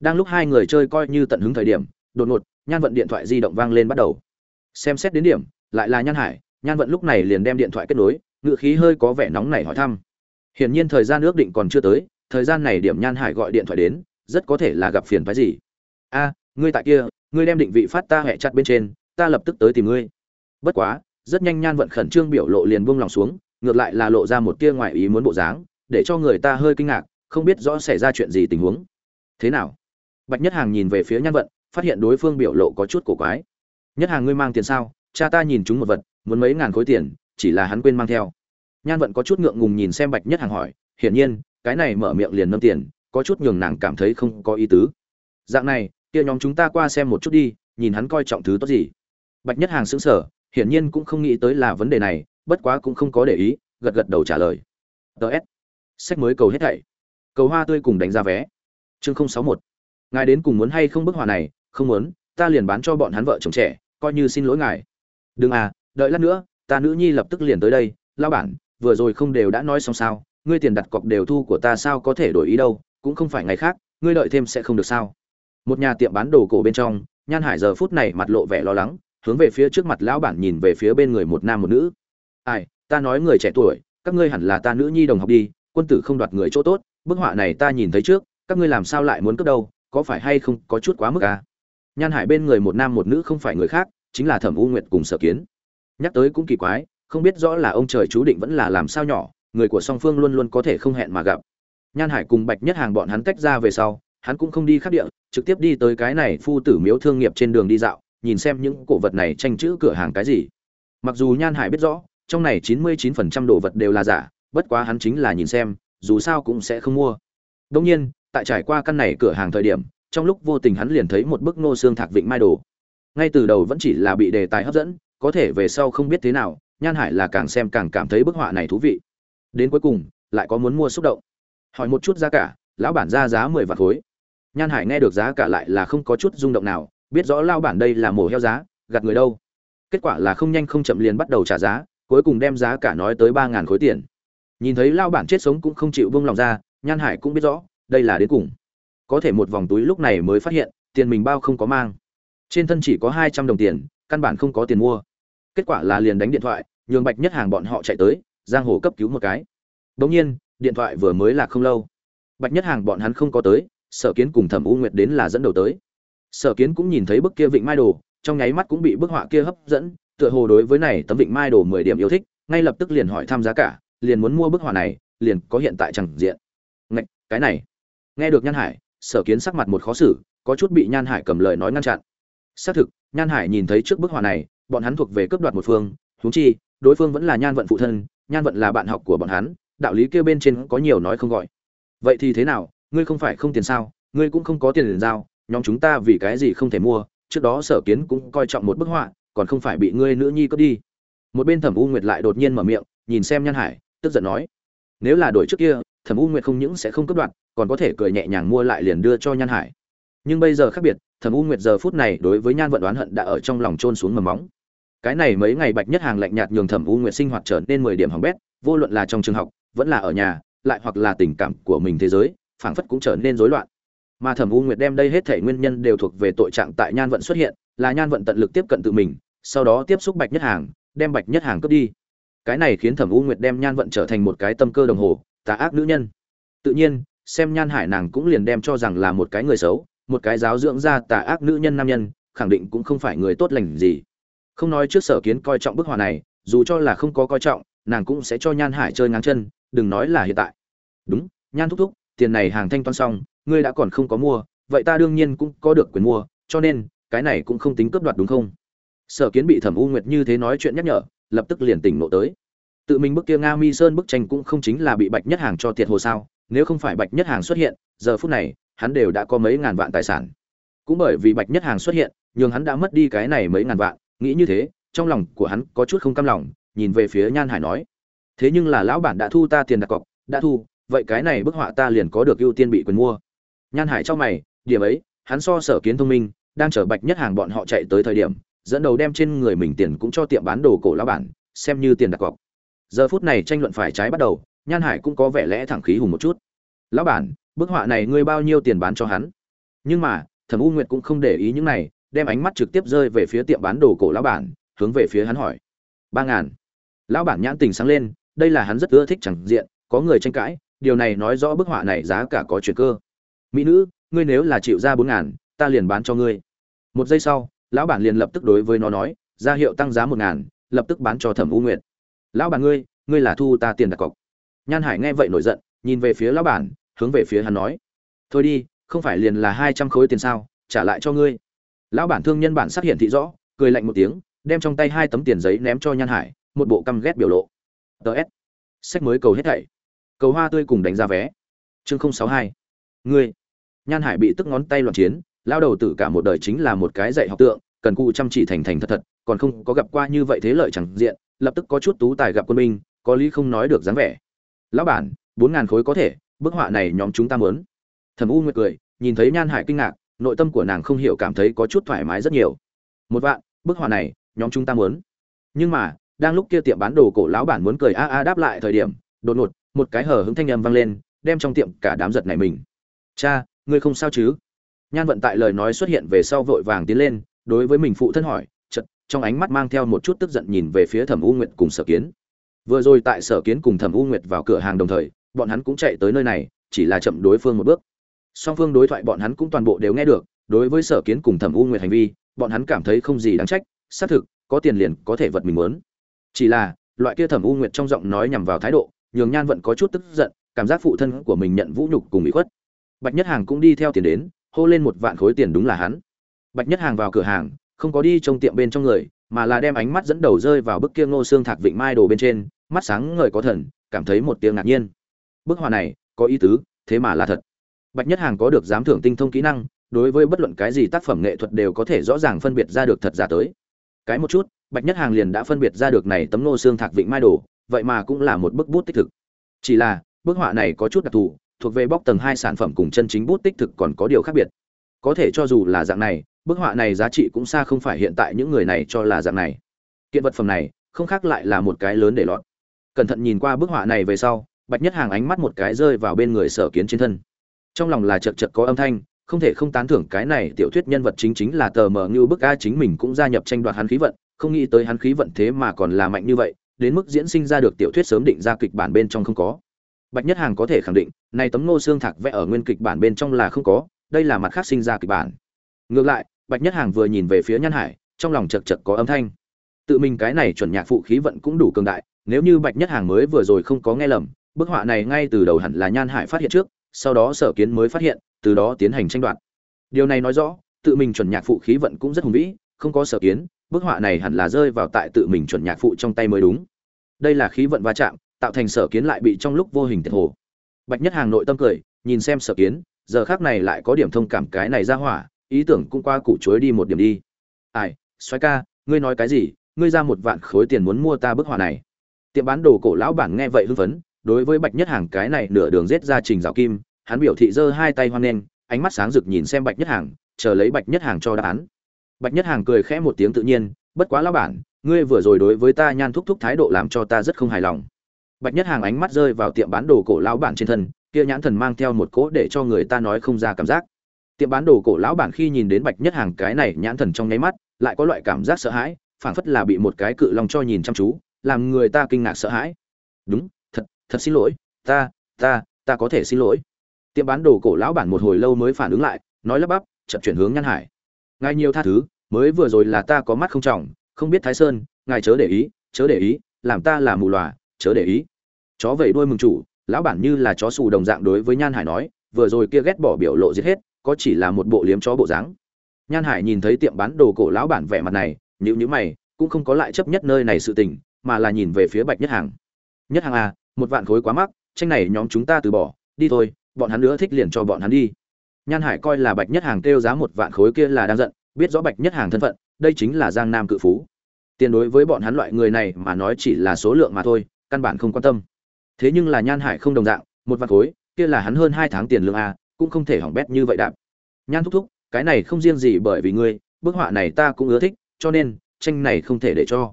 Speaker 1: Đang lúc hai người chơi coi như tận hứng thời điểm, đột ngột, nhan vận điện thoại di động vang lên bắt đầu. Xem xét đến điểm, lại là nhan hải, nhan vận lúc này liền đem điện thoại kết nối, ngựa khí hơi có vẻ nóng nảy hỏi thăm. Hiển nhiên thời gian ước định còn chưa tới, thời gian này điểm nhan hải gọi điện thoại đến, rất có thể là gặp phiền phái gì. A, ngươi tại kia, ngươi đem định vị phát ta hẹ chặt bên trên, ta lập tức tới tìm ngươi. Bất quá rất nhanh nhan vận khẩn trương biểu lộ liền buông lòng xuống, ngược lại là lộ ra một tia ngoài ý muốn bộ dáng, để cho người ta hơi kinh ngạc, không biết rõ xảy ra chuyện gì tình huống. Thế nào? Bạch nhất hàng nhìn về phía nhan vận, phát hiện đối phương biểu lộ có chút cổ quái. Nhất hàng ngươi mang tiền sao? Cha ta nhìn chúng một vật, muốn mấy ngàn khối tiền, chỉ là hắn quên mang theo. Nhan vận có chút ngượng ngùng nhìn xem bạch nhất hàng hỏi, hiển nhiên, cái này mở miệng liền nâm tiền, có chút nhường nàng cảm thấy không có ý tứ. Dạng này, kia nhóm chúng ta qua xem một chút đi, nhìn hắn coi trọng thứ tốt gì. Bạch nhất hàng sững sờ hiển nhiên cũng không nghĩ tới là vấn đề này, bất quá cũng không có để ý, gật gật đầu trả lời. Ts sách mới cầu hết thảy. Cầu hoa tươi cùng đánh ra vé. Chương không sáu một. Ngài đến cùng muốn hay không bức họa này? Không muốn, ta liền bán cho bọn hắn vợ chồng trẻ, coi như xin lỗi ngài. Đừng à đợi lát nữa, ta nữ nhi lập tức liền tới đây. Lao bản, vừa rồi không đều đã nói xong sao? Ngươi tiền đặt cọc đều thu của ta sao có thể đổi ý đâu? Cũng không phải ngày khác, ngươi đợi thêm sẽ không được sao? Một nhà tiệm bán đồ cổ bên trong, nhan hải giờ phút này mặt lộ vẻ lo lắng hướng về phía trước mặt lão bản nhìn về phía bên người một nam một nữ. Ai, ta nói người trẻ tuổi, các ngươi hẳn là ta nữ nhi đồng học đi, quân tử không đoạt người chỗ tốt, bức họa này ta nhìn thấy trước, các ngươi làm sao lại muốn cướp đâu, có phải hay không có chút quá mức à? nhan hải bên người một nam một nữ không phải người khác, chính là thẩm u nguyệt cùng sở kiến. Nhắc tới cũng kỳ quái, không biết rõ là ông trời chú định vẫn là làm sao nhỏ, người của song phương luôn luôn có thể không hẹn mà gặp. Nhan hải cùng bạch nhất hàng bọn hắn tách ra về sau, hắn cũng không đi khắc địa, trực tiếp đi tới cái này phu tử miếu thương nghiệp trên đường đi dạo nhìn xem những cổ vật này tranh chữ cửa hàng cái gì. Mặc dù nhan hải biết rõ, trong này chín mươi chín phần trăm đồ vật đều là giả, bất quá hắn chính là nhìn xem, dù sao cũng sẽ không mua. Đông nhiên, tại trải qua căn này cửa hàng thời điểm, trong lúc vô tình hắn liền thấy một bức nô xương thạc vịnh mai đồ. Ngay từ đầu vẫn chỉ là bị đề tài hấp dẫn, có thể về sau không biết thế nào, nhan hải là càng xem càng cảm thấy bức họa này thú vị. Đến cuối cùng, lại có muốn mua xúc động. Hỏi một chút giá cả, lão bản ra giá mười vạn khối. Nhan hải nghe được giá cả lại là không có chút rung động nào biết rõ lao bản đây là mổ heo giá, gạt người đâu. Kết quả là không nhanh không chậm liền bắt đầu trả giá, cuối cùng đem giá cả nói tới ba ngàn khối tiền. Nhìn thấy lao bản chết sống cũng không chịu buông lòng ra, nhan hải cũng biết rõ, đây là đến cùng. Có thể một vòng túi lúc này mới phát hiện, tiền mình bao không có mang. Trên thân chỉ có hai trăm đồng tiền, căn bản không có tiền mua. Kết quả là liền đánh điện thoại, nhường bạch nhất hàng bọn họ chạy tới, giang hồ cấp cứu một cái. Đ ỗ n g nhiên, điện thoại vừa mới là không lâu. Bạch nhất hàng bọn hắn không có tới, sở kiến cùng thẩm u nguyệt đến là dẫn đầu tới sở kiến cũng nhìn thấy bức kia vịnh mai đồ trong nháy mắt cũng bị bức họa kia hấp dẫn tựa hồ đối với này tấm vịnh mai đồ mười điểm yêu thích ngay lập tức liền hỏi tham giá cả liền muốn mua bức họa này liền có hiện tại chẳng diện. Ngạch, cái này. Nghe được nhan hải sở kiến sắc mặt một khó xử có chút bị nhan hải cầm lời nói ngăn chặn. Xác thực nhan hải nhìn thấy trước bức họa này bọn hắn thuộc về cướp đoạt một phương huống chi đối phương vẫn là nhan vận phụ thân nhan vận là bạn học của bọn hắn đạo lý kêu bên trên có nhiều nói không gọi. Vậy thì thế nào? Ngươi không phải không tiền sao? Ngươi cũng không có tiền liền giao nhóm chúng ta vì cái gì không thể mua, trước đó sở kiến cũng coi trọng một bức họa, còn không phải bị ngươi nữ nhi cướp đi. Một bên thẩm u nguyệt lại đột nhiên mở miệng, nhìn xem nhan hải, tức giận nói, nếu là đổi trước kia, thẩm u nguyệt không những sẽ không cướp đoạt, còn có thể cười nhẹ nhàng mua lại liền đưa cho nhan hải. Nhưng bây giờ khác biệt, thẩm u nguyệt giờ phút này đối với nhan vận đoán hận đã ở trong lòng trôn xuống mầm móng. Cái này mấy ngày bạch nhất hàng lạnh nhạt nhường thẩm u nguyệt sinh hoạt trở nên mười điểm hỏng bét, vô luận là trong trường học, vẫn là ở nhà, lại hoặc là tình cảm của mình thế giới, phảng phất cũng trở nên rối loạn mà thẩm u nguyệt đem đây hết thể nguyên nhân đều thuộc về tội trạng tại nhan vận xuất hiện, là nhan vận tận lực tiếp cận tự mình, sau đó tiếp xúc bạch nhất hàng, đem bạch nhất hàng cướp đi. Cái này khiến thẩm u nguyệt đem nhan vận trở thành một cái tâm cơ đồng hồ, tà ác nữ nhân. Tự nhiên, xem nhan hải nàng cũng liền đem cho rằng là một cái người xấu, một cái giáo dưỡng ra tà ác nữ nhân nam nhân, khẳng định cũng không phải người tốt lành gì. Không nói trước sở kiến coi trọng bức họa này, dù cho là không có coi trọng, nàng cũng sẽ cho nhan hải chơi ngang chân, đừng nói là hiện tại. Đúng, nhan thúc thúc, tiền này hàng thanh toán xong ngươi đã còn không có mua, vậy ta đương nhiên cũng có được quyền mua, cho nên, cái này cũng không tính cướp đoạt đúng không? Sở kiến bị thẩm u nguyệt như thế nói chuyện nhắc nhở, lập tức liền tỉnh nộ tới. Tự mình bức kia nga mi sơn bức tranh cũng không chính là bị bạch nhất hàng cho thiệt hồ sao, nếu không phải bạch nhất hàng xuất hiện, giờ phút này, hắn đều đã có mấy ngàn vạn tài sản. Cũng bởi vì bạch nhất hàng xuất hiện, nhường hắn đã mất đi cái này mấy ngàn vạn, nghĩ như thế, trong lòng của hắn có chút không cam lòng, nhìn về phía nhan hải nói, thế nhưng là lão bản đã thu ta tiền đặt cọc, đã thu, vậy cái này bức họa ta liền có được ưu tiên bị quyền mua nhan hải cho mày, điểm ấy, hắn so sở kiến thông minh, đang chở bạch nhất hàng bọn họ chạy tới thời điểm, dẫn đầu đem trên người mình tiền cũng cho tiệm bán đồ cổ lão bản, xem như tiền đặt cọc. Giờ phút này tranh luận phải trái bắt đầu, nhan hải cũng có vẻ lẽ thẳng khí hùng một chút. Lão bản, bức họa này ngươi bao nhiêu tiền bán cho hắn? Nhưng mà, thẩm u nguyệt cũng không để ý những này, đem ánh mắt trực tiếp rơi về phía tiệm bán đồ cổ lão bản, hướng về phía hắn hỏi. Ba ngàn. Lão bản nhãn tình sáng lên, đây là hắn rất ưa thích chẳng diện, có người tranh cãi, điều này nói rõ bức họa này giá cả có chuyện cơ mỹ nữ, ngươi nếu là chịu ra bốn ngàn, ta liền bán cho ngươi. Một giây sau, lão bản liền lập tức đối với nó nói, ra hiệu tăng giá một ngàn, lập tức bán cho thẩm u nguyệt. Lão bản ngươi ngươi là thu ta tiền đặt cọc. Nhan hải nghe vậy nổi giận, nhìn về phía lão bản, hướng về phía hắn nói, thôi đi, không phải liền là hai trăm khối tiền sao, trả lại cho ngươi. Lão bản thương nhân bản xác hiện thị rõ, cười lạnh một tiếng, đem trong tay hai tấm tiền giấy ném cho nhan hải, một bộ căm ghét biểu lộ. Ts sách mới cầu hết thảy. Cầu hoa tươi cùng đánh ra vé. Chương sáu hai. Ngươi nhan hải bị tức ngón tay loạn chiến, lao đầu tử cả một đời chính là một cái dạy học tượng, cần cụ chăm chỉ thành thành thật thật, còn không có gặp qua như vậy thế lợi chẳng diện, lập tức có chút tú tài gặp quân minh có lý không nói được dáng vẻ. Lão bản, bốn ngàn khối có thể, bức họa này nhóm chúng ta muốn. Thẩm u nguyệt cười, nhìn thấy nhan hải kinh ngạc, nội tâm của nàng không hiểu cảm thấy có chút thoải mái rất nhiều. Một vạn, bức họa này, nhóm chúng ta muốn. Nhưng mà, đang lúc kia tiệm bán đồ cổ lão bản muốn cười a a đáp lại thời điểm, đột ngột, một cái hở hứng thanh âm vang lên, đem trong tiệm cả đám giật này mình. Cha ngươi không sao chứ? Nhan vận tại lời nói xuất hiện về sau vội vàng tiến lên, đối với mình phụ thân hỏi chật trong ánh mắt mang theo một chút tức giận nhìn về phía thẩm u nguyệt cùng sở kiến. Vừa rồi tại sở kiến cùng thẩm u nguyệt vào cửa hàng đồng thời, bọn hắn cũng chạy tới nơi này, chỉ là chậm đối phương một bước. Song phương đối thoại bọn hắn cũng toàn bộ đều nghe được, đối với sở kiến cùng thẩm u nguyệt hành vi, bọn hắn cảm thấy không gì đáng trách, xác thực, có tiền liền có thể vật mình muốn. Chỉ là, loại kia thẩm u nguyệt trong giọng nói nhằm vào thái độ, nhường nhan vận có chút tức giận, cảm giác phụ thân của mình nhận vũ nhục cùng bị khuất bạch nhất hàng cũng đi theo tiền đến, hô lên một vạn khối tiền đúng là hắn. Bạch nhất hàng vào cửa hàng, không có đi trong tiệm bên trong người, mà là đem ánh mắt dẫn đầu rơi vào bức kia ngô xương thạc vịnh mai đồ bên trên, mắt sáng ngời có thần, cảm thấy một tiếng ngạc nhiên. Bức họa này, có ý tứ, thế mà là thật. Bạch nhất hàng có được giám thưởng tinh thông kỹ năng, đối với bất luận cái gì tác phẩm nghệ thuật đều có thể rõ ràng phân biệt ra được thật giả tới. Cái một chút, bạch nhất hàng liền đã phân biệt ra được này tấm ngô xương thạc vịnh mai đồ, vậy mà cũng là một bức bút tích thực. Chỉ là, bức họa này có chút đặc thù thuộc về bóc tầng hai sản phẩm cùng chân chính bút tích thực còn có điều khác biệt. Có thể cho dù là dạng này, bức họa này giá trị cũng xa không phải hiện tại những người này cho là dạng này. Kiện vật phẩm này, không khác lại là một cái lớn để lọt. Cẩn thận nhìn qua bức họa này về sau, bạch nhất hàng ánh mắt một cái rơi vào bên người sở kiến trên thân. Trong lòng là chật chật có âm thanh, không thể không tán thưởng cái này tiểu thuyết nhân vật chính chính là tờ mờ như bức a chính mình cũng gia nhập tranh đoạt hắn khí vận, không nghĩ tới hắn khí vận thế mà còn là mạnh như vậy, đến mức diễn sinh ra được tiểu thuyết sớm định ra kịch bản bên trong không có bạch nhất hàng có thể khẳng định, này tấm ngô xương thạc vẽ ở nguyên kịch bản bên trong là không có, đây là mặt khác sinh ra kịch bản. Ngược lại, bạch nhất hàng vừa nhìn về phía nhan hải, trong lòng chật chật có âm thanh. Tự mình cái này chuẩn nhạc phụ khí vận cũng đủ cường đại, nếu như bạch nhất hàng mới vừa rồi không có nghe lầm, bức họa này ngay từ đầu hẳn là nhan hải phát hiện trước, sau đó sở kiến mới phát hiện, từ đó tiến hành tranh đoạt. Điều này nói rõ, tự mình chuẩn nhạc phụ khí vận cũng rất hùng vĩ, không có sở kiến, bức họa này hẳn là rơi vào tại tự mình chuẩn nhạc phụ trong tay mới đúng. Đây là khí vận va chạm tạo thành sở kiến lại bị trong lúc vô hình tiệt hồ. Bạch nhất hàng nội tâm cười, nhìn xem sở kiến, giờ khác này lại có điểm thông cảm cái này ra hỏa, ý tưởng cũng qua củ chuối đi một điểm đi. Ai xoáy ca, ngươi nói cái gì? Ngươi ra một vạn khối tiền muốn mua ta bức họa này. Tiệm bán đồ cổ lão bản nghe vậy hưng phấn, đối với bạch nhất hàng cái này nửa đường rết ra trình rào kim, hắn biểu thị giơ hai tay hoan nghênh, ánh mắt sáng rực nhìn xem bạch nhất hàng, chờ lấy bạch nhất hàng cho đáp án. Bạch nhất hàng cười khẽ một tiếng tự nhiên, bất quá lão bản, ngươi vừa rồi đối với ta nhan thúc thúc thái độ làm cho ta rất không hài lòng bạch nhất hàng ánh mắt rơi vào tiệm bán đồ cổ lão bản trên thân, kia nhãn thần mang theo một cỗ để cho người ta nói không ra cảm giác. Tiệm bán đồ cổ lão bản khi nhìn đến bạch nhất hàng cái này nhãn thần trong nháy mắt, lại có loại cảm giác sợ hãi, phảng phất là bị một cái cự long cho nhìn chăm chú, làm người ta kinh ngạc sợ hãi. Đúng, thật thật xin lỗi, ta ta ta có thể xin lỗi. Tiệm bán đồ cổ lão bản một hồi lâu mới phản ứng lại, nói lắp bắp chậm chuyển hướng nhan hải. Ngay nhiều tha thứ, mới vừa rồi là ta có mắt không trọng, không biết thái sơn, ngài chớ để ý, chớ để ý, làm ta là mù lòa, chớ để ý chó vẩy đuôi mừng chủ, lão bản như là chó xù đồng dạng đối với nhan hải nói, vừa rồi kia ghét bỏ biểu lộ giết hết, có chỉ là một bộ liếm chó bộ dáng. Nhan hải nhìn thấy tiệm bán đồ cổ lão bản vẻ mặt này nhữ nhữ mày, cũng không có lại chấp nhất nơi này sự tình, mà là nhìn về phía bạch nhất hàng. Nhất hàng à một vạn khối quá mắc, tranh này nhóm chúng ta từ bỏ, đi thôi, bọn hắn nữa thích liền cho bọn hắn đi. Nhan hải coi là bạch nhất hàng kêu giá một vạn khối kia là đang giận, biết rõ bạch nhất hàng thân phận, đây chính là giang nam cự phú. Tiền đối với bọn hắn loại người này mà nói chỉ là số lượng mà thôi, căn bản không quan tâm thế nhưng là nhan hải không đồng dạng, một vạn khối, kia là hắn hơn hai tháng tiền lương a, cũng không thể hỏng bét như vậy đạp. Nhan thúc thúc, cái này không riêng gì bởi vì ngươi, bức họa này ta cũng ưa thích, cho nên, tranh này không thể để cho.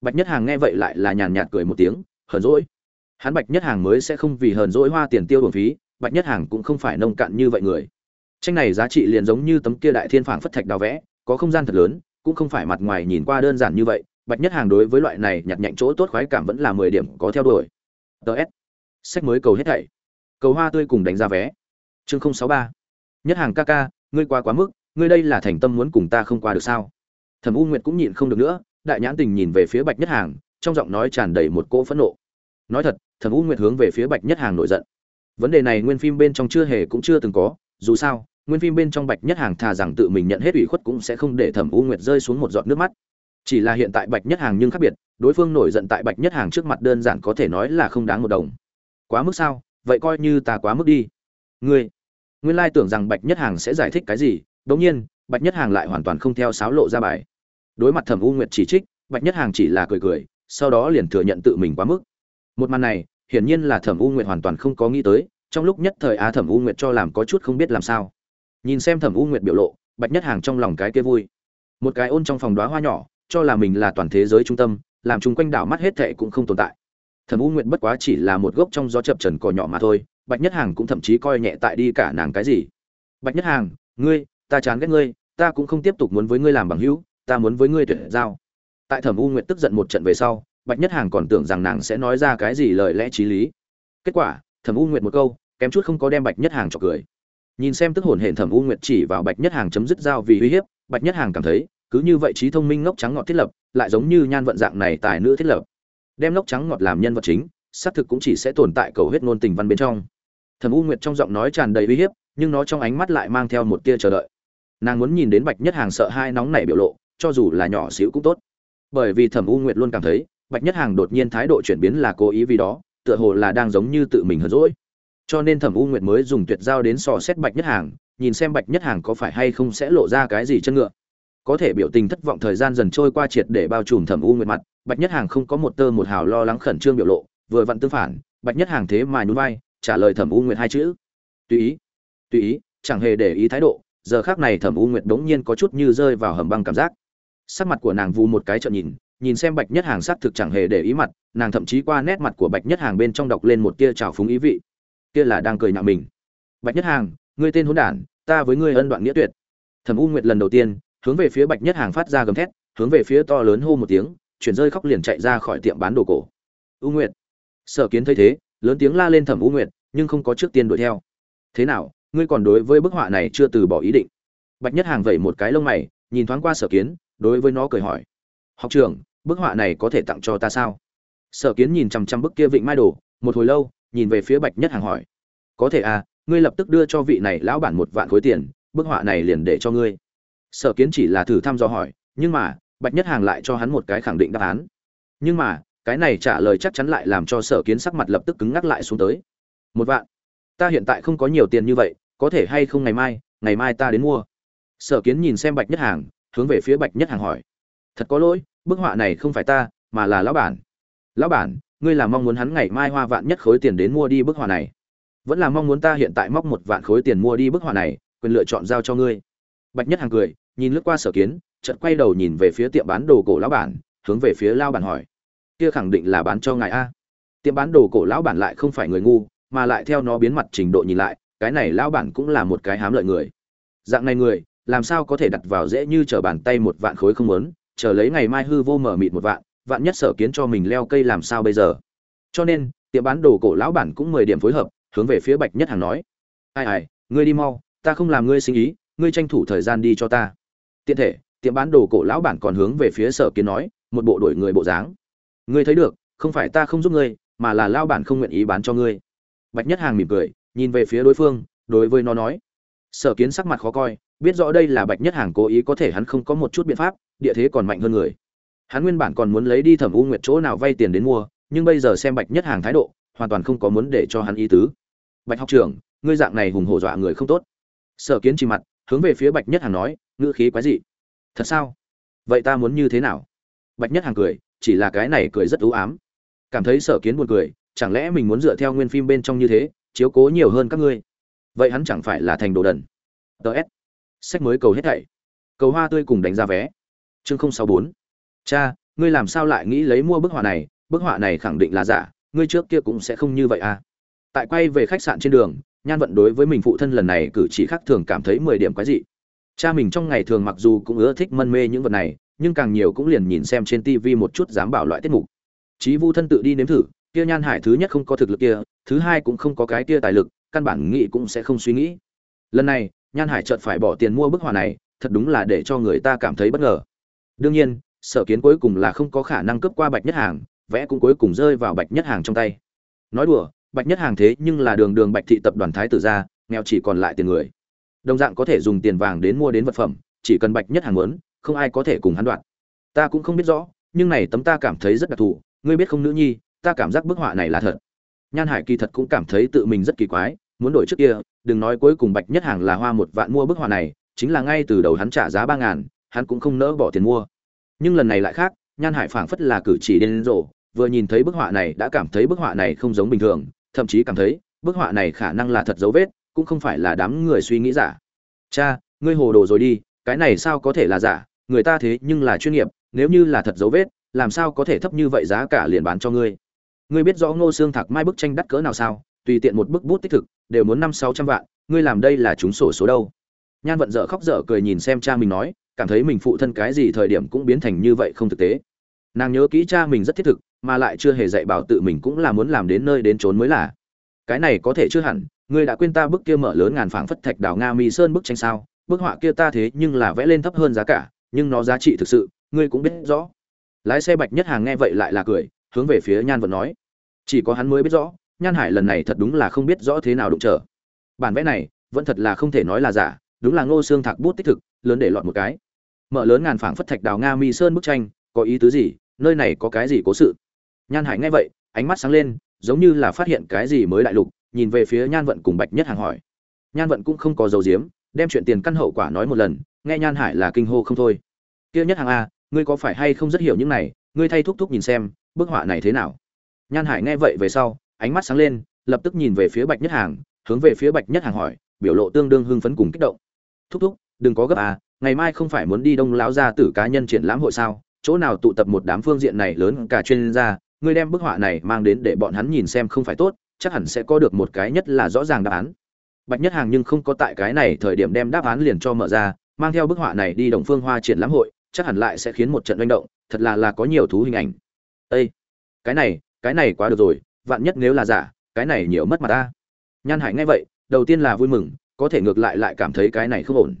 Speaker 1: Bạch nhất hàng nghe vậy lại là nhàn nhạt cười một tiếng, hờn rỗi hắn bạch nhất hàng mới sẽ không vì hờn rỗi hoa tiền tiêu bổng phí, bạch nhất hàng cũng không phải nông cạn như vậy người. Tranh này giá trị liền giống như tấm kia đại thiên phảng phất thạch đào vẽ, có không gian thật lớn, cũng không phải mặt ngoài nhìn qua đơn giản như vậy. Bạch nhất hàng đối với loại này nhặt nhạnh chỗ tốt khoái cảm vẫn là mười điểm có theo đuổi ts sách mới cầu hết thảy. Cầu hoa tươi cùng đánh giá vé. Chương không sáu ba. Nhất hàng ca ca, ngươi quá quá mức, ngươi đây là thành tâm muốn cùng ta không qua được sao? Thẩm u nguyệt cũng nhịn không được nữa, đại nhãn tình nhìn về phía bạch nhất hàng, trong giọng nói tràn đầy một cỗ phẫn nộ. Nói thật, thẩm u nguyệt hướng về phía bạch nhất hàng nổi giận. Vấn đề này nguyên phim bên trong chưa hề cũng chưa từng có, dù sao, nguyên phim bên trong bạch nhất hàng thà rằng tự mình nhận hết ủy khuất cũng sẽ không để thẩm u nguyệt rơi xuống một giọt nước mắt chỉ là hiện tại bạch nhất hàng nhưng khác biệt, đối phương nổi giận tại bạch nhất hàng trước mặt đơn giản có thể nói là không đáng một đồng. Quá mức sao? Vậy coi như ta quá mức đi. Ngươi, nguyên lai tưởng rằng bạch nhất hàng sẽ giải thích cái gì, đống nhiên, bạch nhất hàng lại hoàn toàn không theo sáo lộ ra bài. Đối mặt thẩm u nguyệt chỉ trích, bạch nhất hàng chỉ là cười cười, sau đó liền thừa nhận tự mình quá mức. Một màn này, hiển nhiên là thẩm u nguyệt hoàn toàn không có nghĩ tới, trong lúc nhất thời á thẩm u nguyệt cho làm có chút không biết làm sao. Nhìn xem thẩm u nguyệt biểu lộ, bạch nhất hàng trong lòng cái kia vui. Một cái ôn trong phòng đoá hoa nhỏ cho là mình là toàn thế giới trung tâm, làm chung quanh đảo mắt hết thệ cũng không tồn tại. Thẩm u nguyệt bất quá chỉ là một gốc trong gió chập trần cỏ nhỏ mà thôi, bạch nhất hàng cũng thậm chí coi nhẹ tại đi cả nàng cái gì. Bạch nhất hàng, ngươi, ta chán ghét ngươi, ta cũng không tiếp tục muốn với ngươi làm bằng hữu, ta muốn với ngươi tuyển giao. Tại thẩm u nguyệt tức giận một trận về sau, bạch nhất hàng còn tưởng rằng nàng sẽ nói ra cái gì lời lẽ t r í lý. Kết quả, thẩm u nguyệt một câu, kém chút không có đem bạch nhất hàng chọc cười. Nhìn xem tức hồn hển thẩm u nguyệt chỉ vào bạch nhất hàng chấm dứt giao vì uy hiếp, bạch nhất hàng cảm thấy cứ như vậy trí thông minh ngốc trắng ngọt thiết lập, lại giống như nhan vận dạng này tài nữ thiết lập. Đem ngốc trắng ngọt làm nhân vật chính, xác thực cũng chỉ sẽ tồn tại cầu huyết ngôn tình văn bên trong. Thẩm u nguyệt trong giọng nói tràn đầy uy hiếp, nhưng nó trong ánh mắt lại mang theo một tia chờ đợi. Nàng muốn nhìn đến bạch nhất hàng sợ hai nóng nảy biểu lộ, cho dù là nhỏ xíu cũng tốt. Bởi vì thẩm u nguyệt luôn cảm thấy, bạch nhất hàng đột nhiên thái độ chuyển biến là cố ý vì đó, tựa hồ là đang giống như tự mình hờn rỗi cho nên thẩm u nguyệt mới dùng tuyệt giao đến sò xét bạch nhất hàng, nhìn xem bạch nhất hàng có phải hay không sẽ lộ ra cái gì chân ngựa có thể biểu tình thất vọng thời gian dần trôi qua triệt để bao trùm thẩm u nguyệt mặt, bạch nhất hàng không có một tơ một hào lo lắng khẩn trương biểu lộ, vừa vặn tương phản, bạch nhất hàng thế mà nhún vai, trả lời thẩm u nguyệt hai chữ. Tùy ý tùy ý, chẳng hề để ý thái độ, giờ khác này thẩm u nguyệt đống nhiên có chút như rơi vào hầm băng cảm giác. Sắc mặt của nàng vù một cái trợn nhìn nhìn xem bạch nhất hàng sắc thực chẳng hề để ý mặt, nàng thậm chí qua nét mặt của bạch nhất hàng bên trong đọc lên một tia trào phúng ý vị. Kia là đang cười nhạo mình. Bạch nhất hàng, ngươi tên hôn đản, ta với ngươi ân đoạn nghĩa tuyệt. Thẩm u nguyệt lần đầu tiên hướng về phía bạch nhất hàng phát ra gầm thét, hướng về phía to lớn hô một tiếng, chuyển rơi khóc liền chạy ra khỏi tiệm bán đồ cổ. U nguyệt. Sở kiến thấy thế, lớn tiếng la lên thẩm u nguyệt, nhưng không có trước tiên đuổi theo. Thế nào, ngươi còn đối với bức họa này chưa từ bỏ ý định? Bạch nhất hàng vẩy một cái lông mày, nhìn thoáng qua sở kiến, đối với nó cười hỏi. Học trưởng, bức họa này có thể tặng cho ta sao? Sở kiến nhìn chằm chằm bức kia vịnh mai đồ, một hồi lâu, nhìn về phía bạch nhất hàng hỏi. Có thể à ngươi lập tức đưa cho vị này lão bản một vạn khối tiền, bức họa này liền để cho ngươi sở kiến chỉ là thử thăm dò hỏi, nhưng mà, bạch nhất hàng lại cho hắn một cái khẳng định đáp án. Nhưng mà, cái này trả lời chắc chắn lại làm cho sở kiến sắc mặt lập tức cứng ngắc lại xuống tới. Một vạn. Ta hiện tại không có nhiều tiền như vậy, có thể hay không ngày mai ngày mai ta đến mua. Sở kiến nhìn xem bạch nhất hàng, hướng về phía bạch nhất hàng hỏi. Thật có lỗi, bức họa này không phải ta, mà là lão bản. Lão bản, ngươi là mong muốn hắn ngày mai hoa vạn nhất khối tiền đến mua đi bức họa này. Vẫn là mong muốn ta hiện tại móc một vạn khối tiền mua đi bức họa này, quyền lựa chọn giao cho ngươi bạch nhất hàng cười, nhìn lướt qua sở kiến, chợt quay đầu nhìn về phía tiệm bán đồ cổ lão bản, hướng về phía lao bản hỏi. Kia khẳng định là bán cho ngài a. Tiệm bán đồ cổ lão bản lại không phải người ngu, mà lại theo nó biến mặt trình độ nhìn lại, cái này lão bản cũng là một cái hám lợi người. Dạng này người, làm sao có thể đặt vào dễ như trở bàn tay một vạn khối không muốn, chờ lấy ngày mai hư vô mở mịt một vạn vạn nhất sở kiến cho mình leo cây làm sao bây giờ? Cho nên, tiệm bán đồ cổ lão bản cũng mười điểm phối hợp, hướng về phía bạch nhất hàng nói. Ai ai, ngươi đi mau, ta không làm ngươi sinh ý ngươi tranh thủ thời gian đi cho ta. Tiện thể, tiệm bán đồ cổ lão bản còn hướng về phía sở kiến nói, một bộ đuổi người bộ dáng. Ngươi thấy được, không phải ta không giúp ngươi, mà là lão bản không nguyện ý bán cho ngươi. Bạch nhất hàng mỉm cười, nhìn về phía đối phương, đối với nó nói. Sở kiến sắc mặt khó coi, biết rõ đây là bạch nhất hàng cố ý có thể hắn không có một chút biện pháp, địa thế còn mạnh hơn người. Hắn nguyên bản còn muốn lấy đi thẩm u nguyệt chỗ nào vay tiền đến mua, nhưng bây giờ xem bạch nhất hàng thái độ, hoàn toàn không có muốn để cho hắn ý tứ. Bạch học trưởng, ngươi dạng này hùng hổ dọa người không tốt. Sở kiến chỉ mặt hướng về phía bạch nhất hàng nói, ngữ khí quái dị. Thật sao? Vậy ta muốn như thế nào? Bạch nhất hàng cười, chỉ là cái này cười rất ưu ám. Cảm thấy sở kiến buồn cười, chẳng lẽ mình muốn dựa theo nguyên phim bên trong như thế, chiếu cố nhiều hơn các ngươi? Vậy hắn chẳng phải là thành đồ đần. Ts sách mới cầu hết thảy. Cầu hoa tươi cùng đánh ra vé. Chương sáu bốn. Cha, ngươi làm sao lại nghĩ lấy mua bức họa này? Bức họa này khẳng định là giả, ngươi trước kia cũng sẽ không như vậy à. Tại quay về khách sạn trên đường nhan vận đối với mình phụ thân lần này cử chỉ khác thường cảm thấy mười điểm quái dị. Cha mình trong ngày thường mặc dù cũng ưa thích mân mê những vật này, nhưng càng nhiều cũng liền nhìn xem trên tv một chút dám bảo loại tiết mục. Chí vu thân tự đi nếm thử, kia nhan hải thứ nhất không có thực lực kia, thứ hai cũng không có cái kia tài lực, căn bản nghĩ cũng sẽ không suy nghĩ. Lần này, nhan hải chợt phải bỏ tiền mua bức họa này, thật đúng là để cho người ta cảm thấy bất ngờ. Đương nhiên, sở kiến cuối cùng là không có khả năng cướp qua bạch nhất hàng, vẽ cũng cuối cùng rơi vào bạch nhất hàng trong tay. Nói đùa bạch nhất hàng thế nhưng là đường đường bạch thị tập đoàn thái tử gia, nghèo chỉ còn lại tiền người. Đồng dạng có thể dùng tiền vàng đến mua đến vật phẩm, chỉ cần bạch nhất hàng muốn, không ai có thể cùng hắn đoạt. Ta cũng không biết rõ, nhưng này tấm ta cảm thấy rất đặc thù, ngươi biết không nữ nhi, ta cảm giác bức họa này là thật. Nhan hải kỳ thật cũng cảm thấy tự mình rất kỳ quái, muốn đổi trước kia, đừng nói cuối cùng bạch nhất hàng là hoa một vạn mua bức họa này, chính là ngay từ đầu hắn trả giá ba ngàn, hắn cũng không nỡ bỏ tiền mua. Nhưng lần này lại khác, nhan hải phảng phất là cử chỉ điên rộ vừa nhìn thấy bức họa này đã cảm thấy bức họa này không giống bình thường thậm chí cảm thấy, bức họa này khả năng là thật dấu vết, cũng không phải là đám người suy nghĩ giả. Cha, ngươi hồ đồ rồi đi, cái này sao có thể là giả? Người ta thế nhưng là chuyên nghiệp, nếu như là thật dấu vết, làm sao có thể thấp như vậy giá cả liền bán cho ngươi? Ngươi biết rõ ngô xương thạc mai bức tranh đắt cỡ nào sao? Tùy tiện một bức bút tích thực, đều muốn năm sáu trăm vạn, ngươi làm đây là chúng sổ số đâu? Nhan vận dở khóc dở cười nhìn xem cha mình nói, cảm thấy mình phụ thân cái gì thời điểm cũng biến thành như vậy không thực tế nàng nhớ kỹ cha mình rất thiết thực, mà lại chưa hề dạy bảo tự mình cũng là muốn làm đến nơi đến trốn mới là. Cái này có thể chưa hẳn, ngươi đã quên ta bức kia mở lớn ngàn phảng phất thạch đào nga mỹ sơn bức tranh sao, bức họa kia ta thế nhưng là vẽ lên thấp hơn giá cả, nhưng nó giá trị thực sự, ngươi cũng biết rõ. Lái xe bạch nhất hàng nghe vậy lại là cười, hướng về phía nhan vật nói. Chỉ có hắn mới biết rõ, nhan hải lần này thật đúng là không biết rõ thế nào đụng trở. Bản vẽ này, vẫn thật là không thể nói là giả, đúng là ngô xương thạc bút tích thực, lớn để lọt một cái. Mở lớn ngàn phảng phất thạch đào nga mi sơn bức tranh có ý tứ gì, nơi này có cái gì cố sự? Nhan hải nghe vậy, ánh mắt sáng lên, giống như là phát hiện cái gì mới đại lục, nhìn về phía nhan vận cùng bạch nhất hàng hỏi. Nhan vận cũng không có dầu diếm đem chuyện tiền căn hậu quả nói một lần, nghe nhan hải là kinh hô không thôi. Kia nhất hàng a ngươi có phải hay không rất hiểu những này, ngươi thay thúc thúc nhìn xem, bức họa này thế nào? Nhan hải nghe vậy về sau, ánh mắt sáng lên, lập tức nhìn về phía bạch nhất hàng, hướng về phía bạch nhất hàng hỏi, biểu lộ tương đương hưng phấn cùng kích động. Thúc thúc, đừng có gấp à ngày mai không phải muốn đi đông lão gia tử cá nhân triển lãm hội sao? Chỗ nào tụ tập một đám phương diện này lớn cả chuyên gia ngươi đem bức họa này mang đến để bọn hắn nhìn xem không phải tốt, chắc hẳn sẽ có được một cái nhất là rõ ràng đáp án. Bạch nhất hàng nhưng không có tại cái này thời điểm đem đáp án liền cho mở ra, mang theo bức họa này đi đồng phương hoa triển lãm hội, chắc hẳn lại sẽ khiến một trận manh động, thật là là có nhiều thú hình ảnh. Ây cái này cái này quá được rồi, vạn nhất nếu là giả, cái này nhiều mất mặt ta. Nhan hải nghe vậy, đầu tiên là vui mừng, có thể ngược lại lại cảm thấy cái này không ổn.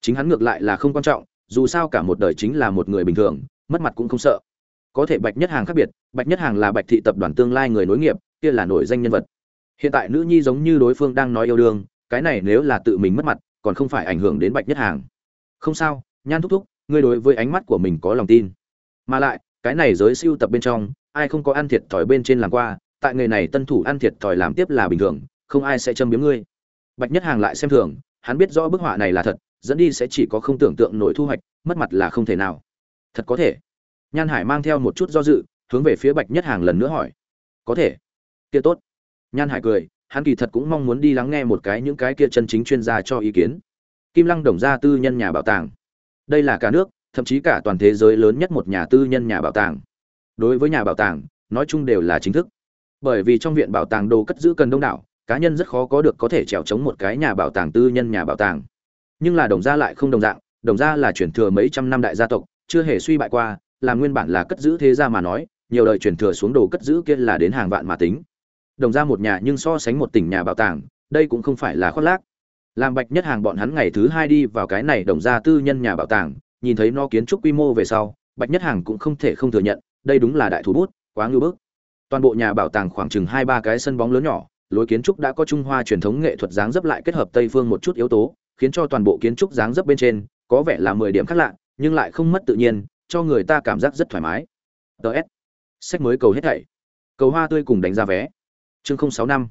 Speaker 1: Chính hắn ngược lại là không quan trọng, dù sao cả một đời chính là một người bình thường mất mặt cũng không sợ. Có thể bạch nhất hàng khác biệt, bạch nhất hàng là bạch thị tập đoàn tương lai người nối nghiệp, kia là nổi danh nhân vật. Hiện tại nữ nhi giống như đối phương đang nói yêu đương, cái này nếu là tự mình mất mặt, còn không phải ảnh hưởng đến bạch nhất hàng. Không sao, nhan thúc thúc, ngươi đối với ánh mắt của mình có lòng tin. Mà lại, cái này giới siêu tập bên trong, ai không có ăn thiệt thòi bên trên làm qua, tại nghề này tân thủ ăn thiệt thòi làm tiếp là bình thường, không ai sẽ châm biếm ngươi. Bạch nhất hàng lại xem thường, hắn biết rõ bức họa này là thật, dẫn đi sẽ chỉ có không tưởng tượng nổi thu hoạch, mất mặt là không thể nào thật có thể. Nhan hải mang theo một chút do dự, hướng về phía bạch nhất hàng lần nữa hỏi. Có thể. Kia tốt. Nhan hải cười, hắn kỳ thật cũng mong muốn đi lắng nghe một cái những cái kia chân chính chuyên gia cho ý kiến. Kim lăng đồng gia tư nhân nhà bảo tàng. Đây là cả nước, thậm chí cả toàn thế giới lớn nhất một nhà tư nhân nhà bảo tàng. Đối với nhà bảo tàng, nói chung đều là chính thức. Bởi vì trong viện bảo tàng đồ cất giữ cần đông đảo, cá nhân rất khó có được có thể trèo chống một cái nhà bảo tàng tư nhân nhà bảo tàng. Nhưng là đồng gia lại không đồng dạng, đồng gia là truyền thừa mấy trăm năm đại gia tộc chưa hề suy bại qua làm nguyên bản là cất giữ thế gia mà nói, nhiều đời truyền thừa xuống đồ cất giữ kia là đến hàng vạn mà tính. Đồng gia một nhà nhưng so sánh một tỉnh nhà bảo tàng, đây cũng không phải là khoác lác. Làm bạch nhất hàng bọn hắn ngày thứ hai đi vào cái này đồng gia tư nhân nhà bảo tàng, nhìn thấy nó kiến trúc quy mô về sau, bạch nhất hàng cũng không thể không thừa nhận, đây đúng là đại thủ bút, quá ngưu bức. Toàn bộ nhà bảo tàng khoảng chừng hai ba cái sân bóng lớn nhỏ, lối kiến trúc đã có trung hoa truyền thống nghệ thuật dáng dấp lại kết hợp tây phương một chút yếu tố, khiến cho toàn bộ kiến trúc dáng dấp bên trên, có vẻ là mười điểm khác lạ nhưng lại không mất tự nhiên, cho người ta cảm giác rất thoải mái. Ts sách mới cầu hết thảy. Cầu hoa tươi cùng đánh giá vé. Chương không sáu năm.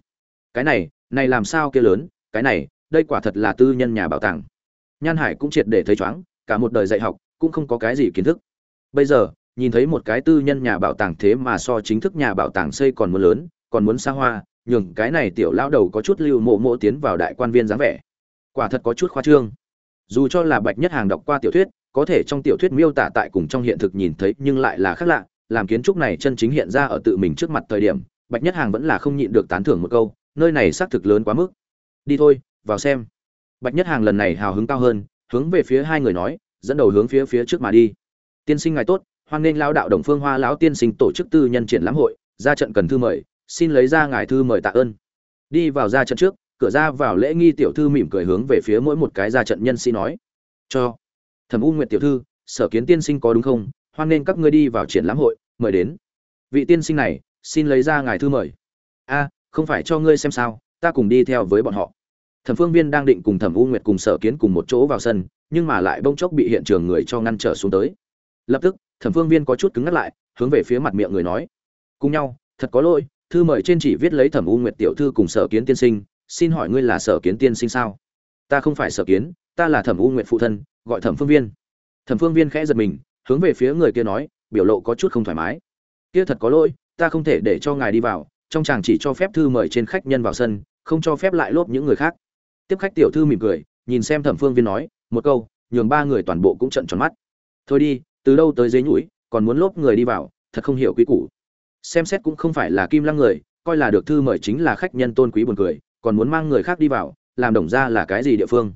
Speaker 1: Cái này này làm sao kia lớn, cái này, đây quả thật là tư nhân nhà bảo tàng. Nhan hải cũng triệt để thấy chóng cả một đời dạy học cũng không có cái gì kiến thức. Bây giờ, nhìn thấy một cái tư nhân nhà bảo tàng thế mà so chính thức nhà bảo tàng xây còn muốn lớn, còn muốn xa hoa, nhường cái này tiểu lão đầu có chút lưu mộ mộ tiến vào đại quan viên dáng vẻ. Quả thật có chút khoa trương. Dù cho là bạch nhất hàng đọc qua tiểu thuyết có thể trong tiểu thuyết miêu tả tại cùng trong hiện thực nhìn thấy nhưng lại là khác lạ, làm kiến trúc này chân chính hiện ra ở tự mình trước mặt thời điểm, bạch nhất hàng vẫn là không nhịn được tán thưởng một câu, nơi này xác thực lớn quá mức. Đi thôi, vào xem. Bạch nhất hàng lần này hào hứng cao hơn, hướng về phía hai người nói, dẫn đầu hướng phía phía trước mà đi. Tiên sinh ngài tốt, hoan nghênh lao đạo đồng phương hoa lão tiên sinh tổ chức tư nhân triển lãm hội, ra trận cần thư mời, xin lấy ra ngài thư mời tạ ơn. Đi vào ra trận trước, cửa ra vào lễ nghi tiểu thư mỉm cười hướng về phía mỗi một cái ra trận nhân sĩ nói. Cho thẩm u nguyệt tiểu thư, sở kiến tiên sinh có đúng không? Hoan nên các ngươi đi vào triển lãm hội, mời đến. Vị tiên sinh này, xin lấy ra ngài thư mời. A, không phải cho ngươi xem sao, ta cùng đi theo với bọn họ. Thẩm phương viên đang định cùng thẩm u nguyệt cùng sở kiến cùng một chỗ vào sân, nhưng mà lại bỗng chốc bị hiện trường người cho ngăn trở xuống tới. Lập tức, thẩm phương viên có chút cứng ngắt lại, hướng về phía mặt miệng người nói. Cùng nhau, thật có lỗi, thư mời trên chỉ viết lấy thẩm u nguyệt tiểu thư cùng sở kiến tiên sinh, xin hỏi ngươi là sở kiến tiên sinh sao? Ta không phải sở kiến ta là thẩm u nguyện phụ thân, gọi thẩm phương viên. Thẩm phương viên khẽ giật mình, hướng về phía người kia nói, biểu lộ có chút không thoải mái. Kia thật có lỗi, ta không thể để cho ngài đi vào, trong chàng chỉ cho phép thư mời trên khách nhân vào sân, không cho phép lại lốp những người khác. Tiếp khách tiểu thư mỉm cười, nhìn xem thẩm phương viên nói, một câu, nhường ba người toàn bộ cũng trận tròn mắt. Thôi đi, từ đâu tới dế nhũi còn muốn lốp người đi vào, thật không hiểu quý củ. Xem xét cũng không phải là kim lăng người, coi là được thư mời chính là khách nhân tôn quý buồn cười, còn muốn mang người khác đi vào, làm đồng ra là cái gì địa phương?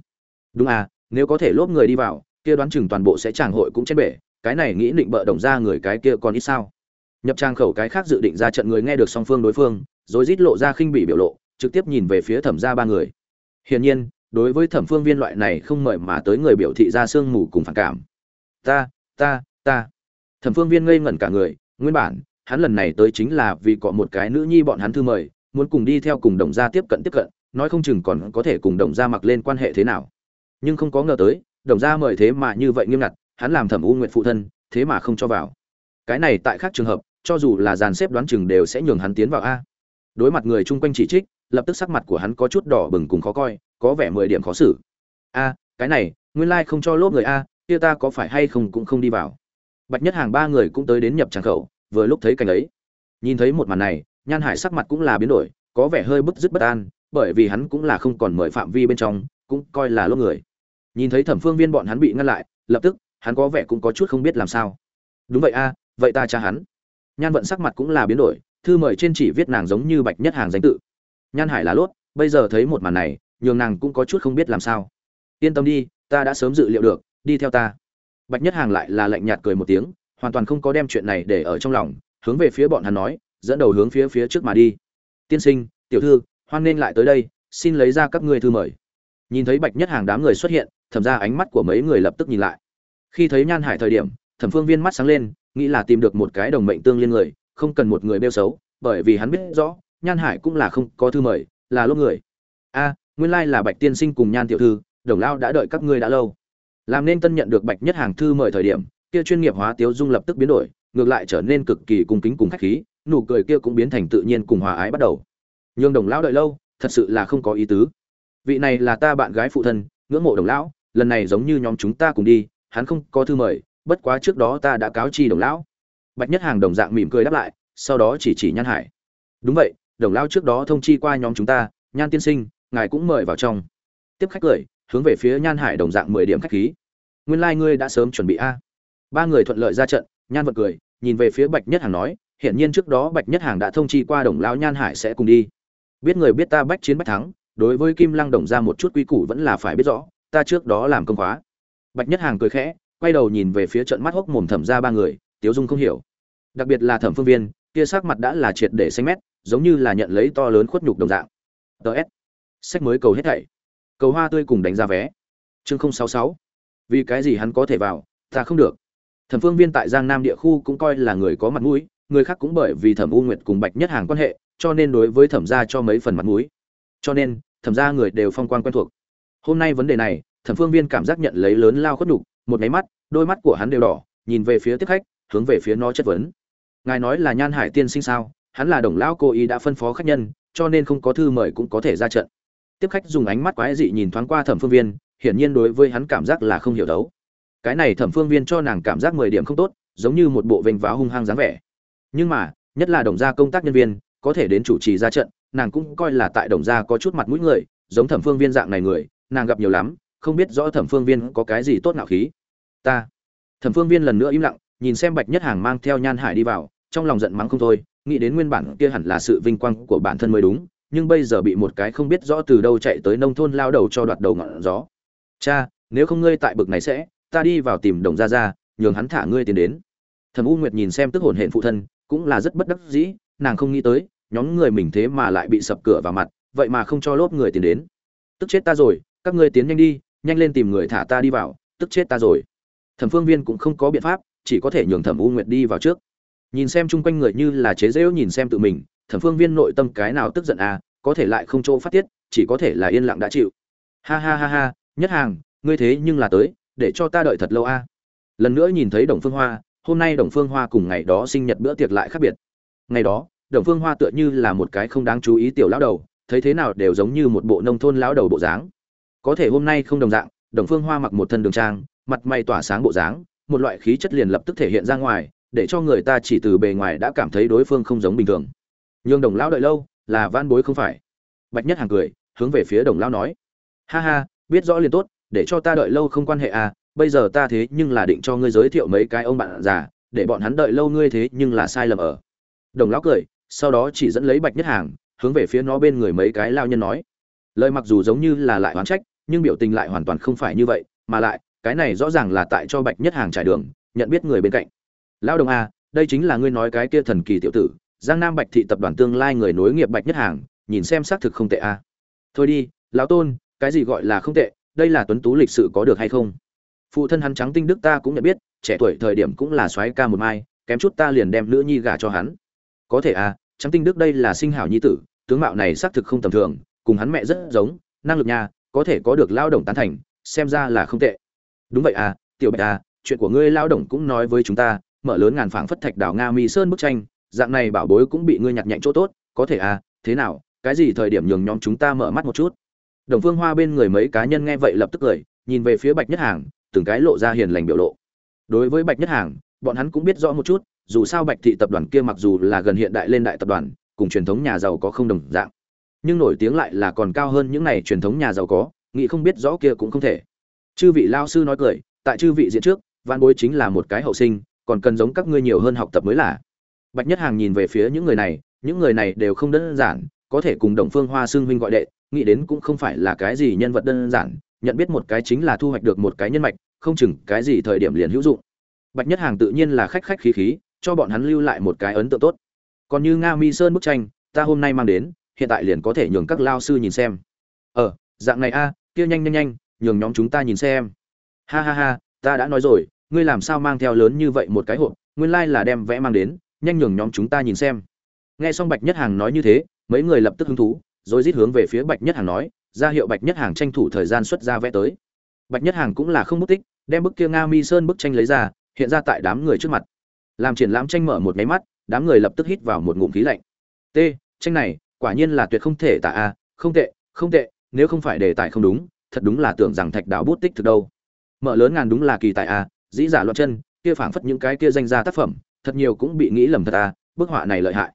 Speaker 1: Đúng à nếu có thể lốp người đi vào, kia đoán chừng toàn bộ sẽ tràng hội cũng chết bể, cái này nghĩ định bợ đồng ra người cái kia còn ít sao. Nhập trang khẩu cái khác dự định ra trận người nghe được song phương đối phương, rồi rít lộ ra khinh bị biểu lộ, trực tiếp nhìn về phía thẩm ra ba người. Hiển nhiên, đối với thẩm phương viên loại này không mời mà tới người biểu thị ra sương mù cùng phản cảm. Ta ta ta. Thẩm phương viên ngây ngẩn cả người, nguyên bản, hắn lần này tới chính là vì có một cái nữ nhi bọn hắn thư mời, muốn cùng đi theo cùng đồng gia tiếp cận tiếp cận, nói không chừng còn có thể cùng đồng gia mặc lên quan hệ thế nào nhưng không có ngờ tới, đồng gia mời thế mà như vậy nghiêm ngặt, hắn làm thẩm u nguyện phụ thân, thế mà không cho vào. Cái này tại khác trường hợp, cho dù là dàn xếp đoán chừng đều sẽ nhường hắn tiến vào a. Đối mặt người chung quanh chỉ trích, lập tức sắc mặt của hắn có chút đỏ bừng cùng khó coi, có vẻ mười điểm khó xử. A, cái này, nguyên lai không cho lốp người a, kia ta có phải hay không cũng không đi vào. Bạch nhất hàng ba người cũng tới đến nhập tràng khẩu, vừa lúc thấy cảnh ấy. Nhìn thấy một màn này, nhan hải sắc mặt cũng là biến đổi, có vẻ hơi bức dứt bất an, bởi vì hắn cũng là không còn mời phạm vi bên trong, cũng coi là lốp người nhìn thấy thẩm phương viên bọn hắn bị ngăn lại, lập tức, hắn có vẻ cũng có chút không biết làm sao. Đúng vậy a, vậy ta cha hắn. Nhan vận sắc mặt cũng là biến đổi, thư mời trên chỉ viết nàng giống như bạch nhất hàng danh tự. Nhan hải là lốt, bây giờ thấy một màn này, nhường nàng cũng có chút không biết làm sao. Yên tâm đi, ta đã sớm dự liệu được, đi theo ta. Bạch nhất hàng lại là lạnh nhạt cười một tiếng, hoàn toàn không có đem chuyện này để ở trong lòng, hướng về phía bọn hắn nói, dẫn đầu hướng phía phía trước mà đi. Tiên sinh, tiểu thư, hoan nên lại tới đây, xin lấy ra các ngươi thư mời. Nhìn thấy bạch nhất hàng đám người xuất hiện thẩm ra ánh mắt của mấy người lập tức nhìn lại. Khi thấy nhan hải thời điểm, thẩm phương viên mắt sáng lên, nghĩ là tìm được một cái đồng mệnh tương liên người, không cần một người bêu xấu, bởi vì hắn biết rõ, nhan hải cũng là không có thư mời, là lúc người. A, nguyên lai là bạch tiên sinh cùng nhan tiểu thư, đồng lao đã đợi các ngươi đã lâu. Làm nên tân nhận được bạch nhất hàng thư mời thời điểm, kia chuyên nghiệp hóa tiếu dung lập tức biến đổi, ngược lại trở nên cực kỳ cung kính cùng khách khí, nụ cười kia cũng biến thành tự nhiên cùng hòa ái bắt đầu. Nhưng đồng lão đợi lâu, thật sự là không có ý tứ. Vị này là ta bạn gái phụ thân, ngưỡng mộ đồng lão lần này giống như nhóm chúng ta cùng đi, hắn không có thư mời, bất quá trước đó ta đã cáo chi đồng lão. Bạch nhất hàng đồng dạng mỉm cười đáp lại, sau đó chỉ chỉ nhan hải. Đúng vậy, đồng lão trước đó thông chi qua nhóm chúng ta, nhan tiên sinh, ngài cũng mời vào trong. Tiếp khách cười, hướng về phía nhan hải đồng dạng mười điểm khách khí. Nguyên lai、like、ngươi đã sớm chuẩn bị a. Ba người thuận lợi ra trận, nhan vật cười, nhìn về phía bạch nhất hàng nói, hiển nhiên trước đó bạch nhất hàng đã thông chi qua đồng lão nhan hải sẽ cùng đi. Biết người biết ta bách chiến bách thắng, đối với kim lăng đồng ra một chút quy củ vẫn là phải biết rõ ta trước đó làm công khóa. Bạch nhất hàng cười khẽ, quay đầu nhìn về phía trận mắt hốc mồm thẩm ra ba người, tiếu dung không hiểu. Đặc biệt là thẩm phương viên, kia sắc mặt đã là triệt để xanh mét, giống như là nhận lấy to lớn khuất nhục đồng dạng. Ts sách mới cầu hết thảy. Cầu hoa tươi cùng đánh ra vé. Chương không sáu sáu. Vì cái gì hắn có thể vào, ta không được. Thẩm phương viên tại giang nam địa khu cũng coi là người có mặt mũi, người khác cũng bởi vì thẩm u nguyệt cùng bạch nhất hàng quan hệ, cho nên đối với thẩm gia cho mấy phần mặt mũi. Cho nên, thẩm gia người đều phong quan quen thuộc hôm nay vấn đề này, thẩm phương viên cảm giác nhận lấy lớn lao khuất nhục, một máy mắt, đôi mắt của hắn đều đỏ, nhìn về phía tiếp khách, hướng về phía nó chất vấn. Ngài nói là nhan hải tiên sinh sao? Hắn là đồng lão cô ý đã phân phó khách nhân, cho nên không có thư mời cũng có thể ra trận. Tiếp khách dùng ánh mắt quái dị nhìn thoáng qua thẩm phương viên, hiển nhiên đối với hắn cảm giác là không hiểu đấu. Cái này thẩm phương viên cho nàng cảm giác mười điểm không tốt, giống như một bộ vênh váo hung hăng dáng vẻ. Nhưng mà, nhất là đồng gia công tác nhân viên, có thể đến chủ trì ra trận, nàng cũng coi là tại đồng gia có chút mặt mũi người, giống thẩm phương viên dạng này người nàng gặp nhiều lắm, không biết rõ thẩm phương viên có cái gì tốt ngạo khí. Ta. Thẩm phương viên lần nữa im lặng, nhìn xem bạch nhất hàng mang theo nhan hải đi vào, trong lòng giận mắng không thôi, nghĩ đến nguyên bản kia hẳn là sự vinh quang của bản thân mới đúng, nhưng bây giờ bị một cái không biết rõ từ đâu chạy tới nông thôn lao đầu cho đoạt đầu ngọn gió. Cha, nếu không ngươi tại bực này sẽ, ta đi vào tìm đồng gia gia, nhường hắn thả ngươi tiền đến. Thẩm u nguyệt nhìn xem tức hồn hển phụ thân, cũng là rất bất đắc dĩ, nàng không nghĩ tới, nhóm người mình thế mà lại bị sập cửa vào mặt, vậy mà không cho lốp người tiền đến. Tức chết ta rồi các ngươi tiến nhanh đi, nhanh lên tìm người thả ta đi vào, tức chết ta rồi. Thẩm phương viên cũng không có biện pháp, chỉ có thể nhường thẩm u nguyệt đi vào trước. Nhìn xem chung quanh người như là chế dễu nhìn xem tự mình, thẩm phương viên nội tâm cái nào tức giận à có thể lại không chỗ phát tiết, chỉ có thể là yên lặng đã chịu. Ha ha ha ha, nhất hàng, ngươi thế nhưng là tới, để cho ta đợi thật lâu a à. lần nữa nhìn thấy đồng phương hoa, hôm nay đồng phương hoa cùng ngày đó sinh nhật bữa tiệc lại khác biệt. Ngày đó, đồng phương hoa tựa như là một cái không đáng chú ý tiểu lão đầu, thấy thế nào đều giống như một bộ nông thôn lão đầu bộ dáng có thể hôm nay không đồng dạng, đồng phương hoa mặc một thân đường trang, mặt mày tỏa sáng bộ dáng, một loại khí chất liền lập tức thể hiện ra ngoài, để cho người ta chỉ từ bề ngoài đã cảm thấy đối phương không giống bình thường. Nhưng đồng lão đợi lâu, là van bối không phải. Bạch nhất hàng cười, hướng về phía đồng lão nói, ha ha, biết rõ liền tốt, để cho ta đợi lâu không quan hệ à bây giờ ta thế nhưng là định cho ngươi giới thiệu mấy cái ông bạn già, để bọn hắn đợi lâu ngươi thế nhưng là sai lầm ở. Đồng lão cười, sau đó chỉ dẫn lấy bạch nhất hàng hướng về phía nó bên người mấy cái lao nhân nói lời mặc dù giống như là lại oán trách, nhưng biểu tình lại hoàn toàn không phải như vậy, mà lại, cái này rõ ràng là tại cho bạch nhất hàng trải đường, nhận biết người bên cạnh. Lao đồng a, đây chính là ngươi nói cái kia thần kỳ tiểu tử, giang nam bạch thị tập đoàn tương lai người nối nghiệp bạch nhất hàng, nhìn xem xác thực không tệ a. Thôi đi, lão tôn, cái gì gọi là không tệ, đây là tuấn tú lịch sự có được hay không? Phụ thân hắn trắng tinh đức ta cũng nhận biết, trẻ tuổi thời điểm cũng là soái ca một mai, kém chút ta liền đem nữ nhi gả cho hắn. Có thể à trắng tinh đức đây là sinh hảo nhi tử, tướng mạo này xác thực không tầm thường cùng hắn mẹ rất giống, năng lực nha có thể có được lao động tán thành, xem ra là không tệ. Đúng vậy à tiểu bạch à chuyện của ngươi lao động cũng nói với chúng ta, mở lớn ngàn phảng phất thạch đảo nga mỹ sơn bức tranh, dạng này bảo bối cũng bị ngươi nhặt nhạnh chỗ tốt, có thể à thế nào, cái gì thời điểm nhường nhóm chúng ta mở mắt một chút? Đồng phương hoa bên người mấy cá nhân nghe vậy lập tức cười, nhìn về phía bạch nhất hàng, từng cái lộ ra hiền lành biểu lộ. Đối với bạch nhất hàng, bọn hắn cũng biết rõ một chút, dù sao bạch thị tập đoàn kia mặc dù là gần hiện đại lên đại tập đoàn, cùng truyền thống nhà giàu có không đồng dạng nhưng nổi tiếng lại là còn cao hơn những này truyền thống nhà giàu có, nghĩ không biết rõ kia cũng không thể. Chư vị lao sư nói cười, tại chư vị diễn trước, văn bối chính là một cái hậu sinh, còn cần giống các ngươi nhiều hơn học tập mới là. Bạch nhất hàng nhìn về phía những người này, những người này đều không đơn giản, có thể cùng đồng phương hoa xương huynh gọi đệ, nghĩ đến cũng không phải là cái gì nhân vật đơn giản, nhận biết một cái chính là thu hoạch được một cái nhân mạch, không chừng cái gì thời điểm liền hữu dụng. Bạch nhất hàng tự nhiên là khách khách khí khí, cho bọn hắn lưu lại một cái ấn tượng tốt. Còn như nga mi sơn bức tranh, ta hôm nay mang đến hiện tại liền có thể nhường các lao sư nhìn xem. Ờ dạng này a, kia nhanh nhanh nhanh, nhường nhóm chúng ta nhìn xem. Ha ha ha, ta đã nói rồi, ngươi làm sao mang theo lớn như vậy một cái hộp, nguyên lai là đem vẽ mang đến, nhanh nhường nhóm chúng ta nhìn xem. Nghe xong bạch nhất hàng nói như thế, mấy người lập tức hứng thú, rồi rít hướng về phía bạch nhất hàng nói, ra hiệu bạch nhất hàng tranh thủ thời gian xuất ra vẽ tới. Bạch nhất hàng cũng là không mất tích, đem bức kia nga mi sơn bức tranh lấy ra, hiện ra tại đám người trước mặt. Làm triển lãm tranh mở một máy mắt, đám người lập tức hít vào một ngụm khí lạnh. T, tranh này quả nhiên là tuyệt không thể tả a, không tệ không tệ, nếu không phải đề tài không đúng, thật đúng là tưởng rằng thạch đạo bút tích thực đâu. Mở lớn ngàn đúng là kỳ tài a, dĩ giả loạn chân, kia phảng phất những cái kia danh ra tác phẩm, thật nhiều cũng bị nghĩ lầm thật a, bức họa này lợi hại.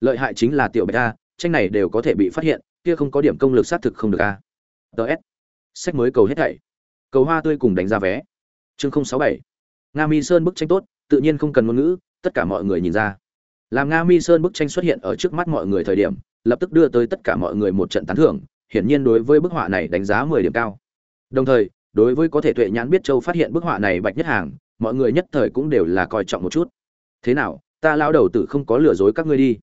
Speaker 1: Lợi hại chính là tiểu bạch a, tranh này đều có thể bị phát hiện, kia không có điểm công lực xác thực không được a. Ts sách mới cầu hết thảy. Cầu hoa tươi cùng đánh ra vé. Chương sáu bảy. Nga mi sơn bức tranh tốt, tự nhiên không cần ngôn ngữ, tất cả mọi người nhìn ra. Làm nga mi sơn bức tranh xuất hiện ở trước mắt mọi người thời điểm lập tức đưa tới tất cả mọi người một trận tán thưởng, hiển nhiên đối với bức họa này đánh giá mười điểm cao. Đồng thời, đối với có thể tuệ nhãn biết châu phát hiện bức họa này bạch nhất hàng, mọi người nhất thời cũng đều là coi trọng một chút. Thế nào, ta lao đầu tử không có lừa dối các ngươi đi.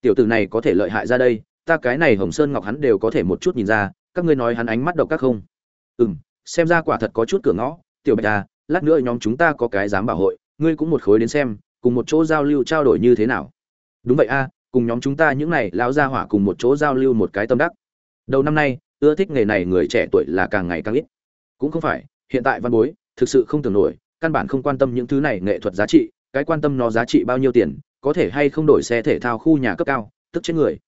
Speaker 1: Tiểu tử này có thể lợi hại ra đây, ta cái này hồng sơn ngọc hắn đều có thể một chút nhìn ra, các ngươi nói hắn ánh mắt độc các không? Ừ m xem ra quả thật có chút cửa ngõ. Tiểu bạch à lát nữa nhóm chúng ta có cái dám bảo hội, ngươi cũng một khối đến xem, cùng một chỗ giao lưu trao đổi như thế nào? Đúng vậy a cùng nhóm chúng ta những này lão gia hỏa cùng một chỗ giao lưu một cái tâm đắc. Đầu năm nay, ưa thích nghề này người trẻ tuổi là càng ngày càng ít. Cũng không phải, hiện tại văn bối, thực sự không tưởng nổi, căn bản không quan tâm những thứ này nghệ thuật giá trị, cái quan tâm nó giá trị bao nhiêu tiền, có thể hay không đổi xe thể thao khu nhà cấp cao, tức chết người.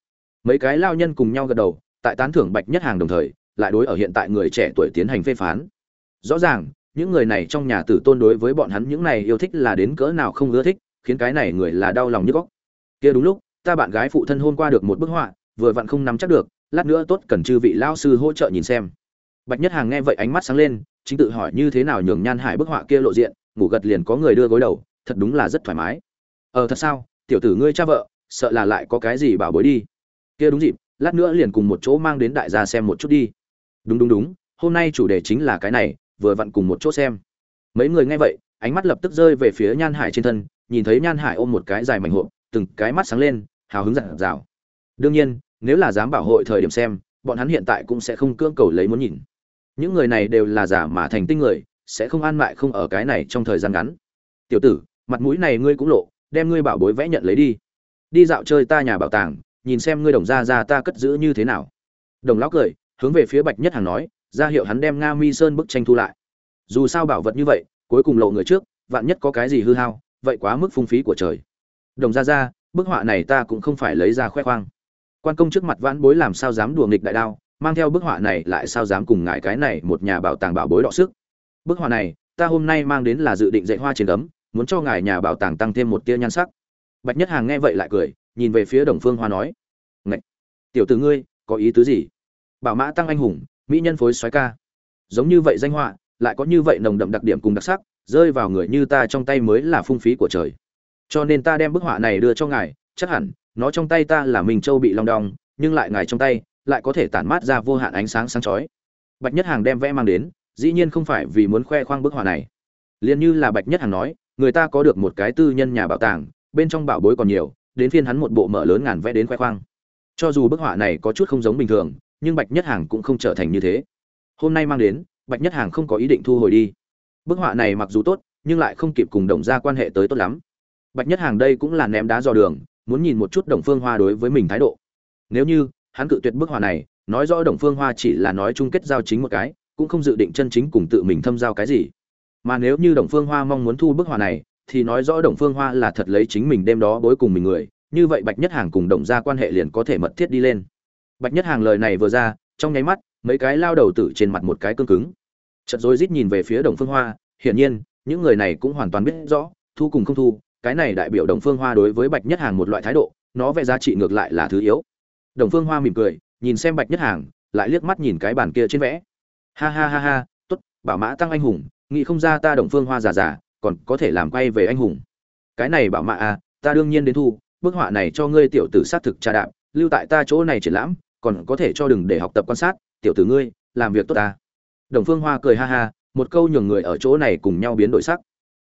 Speaker 1: Mấy cái lao nhân cùng nhau gật đầu, tại tán thưởng bạch nhất hàng đồng thời, lại đối ở hiện tại người trẻ tuổi tiến hành phê phán. Rõ ràng, những người này trong nhà tử tôn đối với bọn hắn những này yêu thích là đến cỡ nào không ưa thích, khiến cái này người là đau lòng như góc. Kia đúng lúc ta bạn gái phụ thân hôm qua được một bức họa, vừa vặn không nắm chắc được, lát nữa tốt cần chư vị lao sư hỗ trợ nhìn xem. Bạch nhất hàng nghe vậy ánh mắt sáng lên, chính tự hỏi như thế nào nhường nhan hải bức họa kia lộ diện, ngủ gật liền có người đưa gối đầu, thật đúng là rất thoải mái. Ờ thật sao? Tiểu tử ngươi cha vợ, sợ là lại có cái gì bảo bối đi. Kia đúng dịp, lát nữa liền cùng một chỗ mang đến đại gia xem một chút đi. Đúng đúng đúng, hôm nay chủ đề chính là cái này, vừa vặn cùng một chỗ xem. Mấy người nghe vậy, ánh mắt lập tức rơi về phía nhan hải trên thân, nhìn thấy nhan hải ôm một cái dài mảnh hộp, từng cái mắt sáng lên hào hứng dặn dào. Đương nhiên, nếu là dám bảo hội thời điểm xem, bọn hắn hiện tại cũng sẽ không cưỡng cầu lấy muốn nhìn. Những người này đều là giả mà thành tinh người, sẽ không an mại không ở cái này trong thời gian ngắn. Tiểu tử, mặt mũi này ngươi cũng lộ, đem ngươi bảo bối vẽ nhận lấy đi. Đi dạo chơi ta nhà bảo tàng, nhìn xem ngươi đồng gia ra ta cất giữ như thế nào. Đồng lão cười, hướng về phía bạch nhất hàng nói, ra hiệu hắn đem nga mi sơn bức tranh thu lại. Dù sao bảo vật như vậy, cuối cùng lộ người trước, vạn nhất có cái gì hư hao, vậy quá mức phung phí của trời. Đồng gia ra bức họa này ta cũng không phải lấy ra khoe khoang. Quan công trước mặt vãn bối làm sao dám đùa nghịch đại đao mang theo bức họa này lại sao dám cùng ngại cái này một nhà bảo tàng bảo bối đọ sức. Bức họa này ta hôm nay mang đến là dự định dạy hoa trên gấm, muốn cho ngài nhà bảo tàng tăng thêm một tia nhan sắc. Bạch nhất hàng nghe vậy lại cười nhìn về phía đồng phương hoa nói Ngậy! tiểu tử ngươi có ý tứ gì? Bảo mã tăng anh hùng mỹ nhân phối xoáy ca. Giống như vậy danh họa lại có như vậy nồng đậm đặc điểm cùng đặc sắc rơi vào người như ta trong tay mới là phung phí của trời cho nên ta đem bức họa này đưa cho ngài, chắc hẳn, nó trong tay ta là mình châu bị long đong, nhưng lại ngài trong tay, lại có thể tản mát ra vô hạn ánh sáng sáng chói. Bạch nhất hàng đem vẽ mang đến, dĩ nhiên không phải vì muốn khoe khoang bức họa này. Liền như là bạch nhất hàng nói, người ta có được một cái tư nhân nhà bảo tàng, bên trong bảo bối còn nhiều, đến phiên hắn một bộ mở lớn ngàn vẽ đến khoe khoang. Cho dù bức họa này có chút không giống bình thường, nhưng bạch nhất hàng cũng không trở thành như thế. Hôm nay mang đến, bạch nhất hàng không có ý định thu hồi đi. Bức họa này mặc dù tốt, nhưng lại không kịp cùng đồng ra quan hệ tới tốt lắm bạch nhất hàng đây cũng là ném đá dò đường, muốn nhìn một chút đồng phương hoa đối với mình thái độ. Nếu như, hắn cự tuyệt bức họa này, nói rõ đồng phương hoa chỉ là nói chung kết giao chính một cái, cũng không dự định chân chính cùng tự mình thâm giao cái gì. Mà nếu như đồng phương hoa mong muốn thu bức họa này, thì nói rõ đồng phương hoa là thật lấy chính mình đêm đó bối cùng mình người, như vậy bạch nhất hàng cùng đồng gia quan hệ liền có thể mật thiết đi lên. Bạch nhất hàng lời này vừa ra, trong nháy mắt, mấy cái lao đầu tử trên mặt một cái cương cứng. Chật rối rít nhìn về phía đồng phương hoa, hiển nhiên, những người này cũng hoàn toàn biết rõ, thu cùng không thu cái này đại biểu đồng phương hoa đối với bạch nhất hàng một loại thái độ, nó vẽ giá trị ngược lại là thứ yếu. Đồng phương hoa mỉm cười, nhìn xem bạch nhất hàng, lại liếc mắt nhìn cái bàn kia trên vẽ. Ha ha ha ha, tốt, bảo mã tăng anh hùng, nghĩ không ra ta đồng phương hoa già già, còn có thể làm quay về anh hùng. Cái này bảo mã à ta đương nhiên đến thu, bức họa này cho ngươi tiểu tử sát thực trà đạp, lưu tại ta chỗ này triển lãm, còn có thể cho đừng để học tập quan sát, tiểu tử ngươi, làm việc tốt ta. Đồng phương hoa cười ha ha, một câu nhường người ở chỗ này cùng nhau biến đổi sắc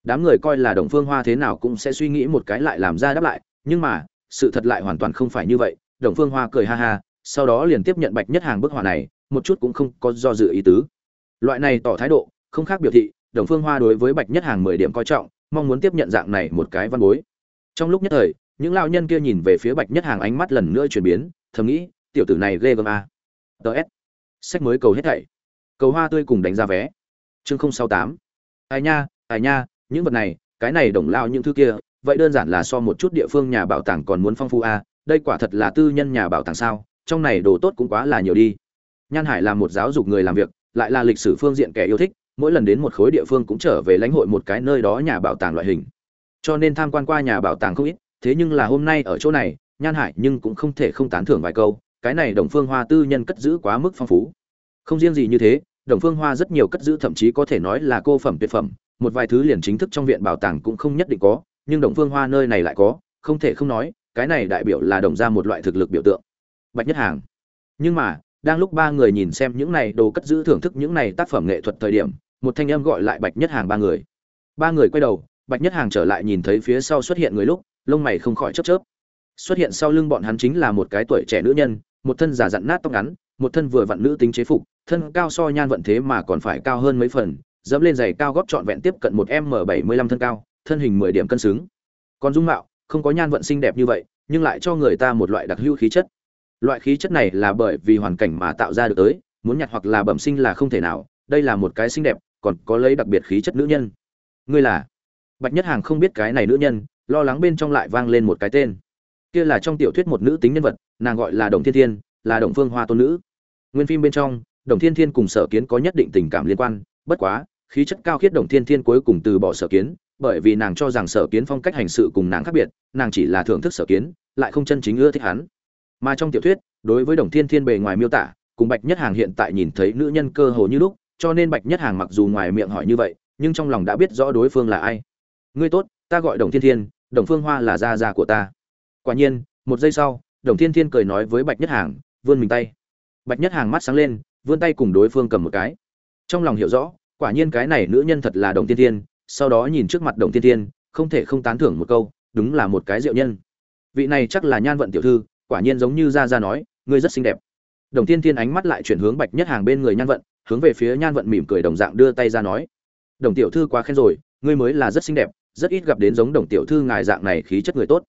Speaker 1: đám người coi là đồng phương hoa thế nào cũng sẽ suy nghĩ một cái lại làm ra đáp lại, nhưng mà, sự thật lại hoàn toàn không phải như vậy, đồng phương hoa cười ha ha, sau đó liền tiếp nhận bạch nhất hàng bức họa này, một chút cũng không có do dự ý tứ. Loại này tỏ thái độ, không khác biểu thị, đồng phương hoa đối với bạch nhất hàng mười điểm coi trọng, mong muốn tiếp nhận dạng này một cái văn bối. Trong lúc nhất thời, những lao nhân kia nhìn về phía bạch nhất hàng ánh mắt lần nữa chuyển biến, thầm nghĩ, tiểu tử này ghê gớm à. a ts sách mới cầu hết thảy. Cầu hoa tươi cùng đánh ra vé. Chương không sáu tám. Ai nha ai nha những vật này, cái này đồng lao những thứ kia, vậy đơn giản là so một chút địa phương nhà bảo tàng còn muốn phong phú a đây quả thật là tư nhân nhà bảo tàng sao, trong này đồ tốt cũng quá là nhiều đi. Nhan hải là một giáo dục người làm việc, lại là lịch sử phương diện kẻ yêu thích, mỗi lần đến một khối địa phương cũng trở về lãnh hội một cái nơi đó nhà bảo tàng loại hình. Cho nên tham quan qua nhà bảo tàng không ít, thế nhưng là hôm nay ở chỗ này, nhan hải nhưng cũng không thể không tán thưởng vài câu, cái này đồng phương hoa tư nhân cất giữ quá mức phong phú. Không riêng gì như thế, đồng phương hoa rất nhiều cất giữ thậm chí có thể nói là cô phẩm tuyệt phẩm một vài thứ liền chính thức trong viện bảo tàng cũng không nhất định có, nhưng đồng phương hoa nơi này lại có, không thể không nói, cái này đại biểu là đồng ra một loại thực lực biểu tượng. Bạch nhất hàng. Nhưng mà, đang lúc ba người nhìn xem những này đồ cất giữ thưởng thức những này tác phẩm nghệ thuật thời điểm, một thanh âm gọi lại bạch nhất hàng ba người. Ba người quay đầu, bạch nhất hàng trở lại nhìn thấy phía sau xuất hiện người lúc, lông mày không khỏi chớp chớp. Xuất hiện sau lưng bọn hắn chính là một cái tuổi trẻ nữ nhân, một thân giả dặn nát tóc ngắn, một thân vừa vặn nữ tính chế phục, thân cao so nhan vận thế mà còn phải cao hơn mấy phần dẫm lên giày cao góp trọn vẹn tiếp cận một m bảy mươi lăm thân cao, thân hình mười điểm cân xứng. Còn dung mạo, không có nhan vận xinh đẹp như vậy, nhưng lại cho người ta một loại đặc hữu khí chất. Loại khí chất này là bởi vì hoàn cảnh mà tạo ra được tới, muốn nhặt hoặc là bẩm sinh là không thể nào, đây là một cái xinh đẹp, còn có lấy đặc biệt khí chất nữ nhân. Ngươi là? Bạch nhất hàng không biết cái này nữ nhân, lo lắng bên trong lại vang lên một cái tên. Kia là trong tiểu thuyết một nữ tính nhân vật, nàng gọi là đồng thiên thiên, là đồng phương hoa tôn nữ. Nguyên phim bên trong, đồng thiên thiên cùng sở kiến có nhất định tình cảm liên quan, bất quá khí chất cao khiết đồng thiên thiên cuối cùng từ bỏ sở kiến, bởi vì nàng cho rằng sở kiến phong cách hành sự cùng nàng khác biệt, nàng chỉ là thưởng thức sở kiến, lại không chân chính ưa thích hắn. Mà trong tiểu thuyết, đối với đồng thiên thiên bề ngoài miêu tả, cùng bạch nhất hàng hiện tại nhìn thấy nữ nhân cơ hồ như lúc, cho nên bạch nhất hàng mặc dù ngoài miệng hỏi như vậy, nhưng trong lòng đã biết rõ đối phương là ai. Ngươi tốt, ta gọi đồng thiên thiên, đồng phương hoa là gia gia của ta. Quả nhiên, một giây sau, đồng thiên thiên cười nói với bạch nhất hàng, vươn mình tay. Bạch nhất hàng mắt sáng lên, vươn tay cùng đối phương cầm một cái. Trong lòng hiểu rõ quả nhiên cái này nữ nhân thật là đồng thiên thiên, sau đó nhìn trước mặt đồng thiên thiên, không thể không tán thưởng một câu, đúng là một cái diệu nhân. Vị này chắc là nhan vận tiểu thư, quả nhiên giống như gia gia nói, ngươi rất xinh đẹp. Đồng thiên thiên ánh mắt lại chuyển hướng bạch nhất hàng bên người nhan vận, hướng về phía nhan vận mỉm cười đồng dạng đưa tay ra nói, đồng tiểu thư quá khen rồi, ngươi mới là rất xinh đẹp, rất ít gặp đến giống đồng tiểu thư ngài dạng này khí chất người tốt.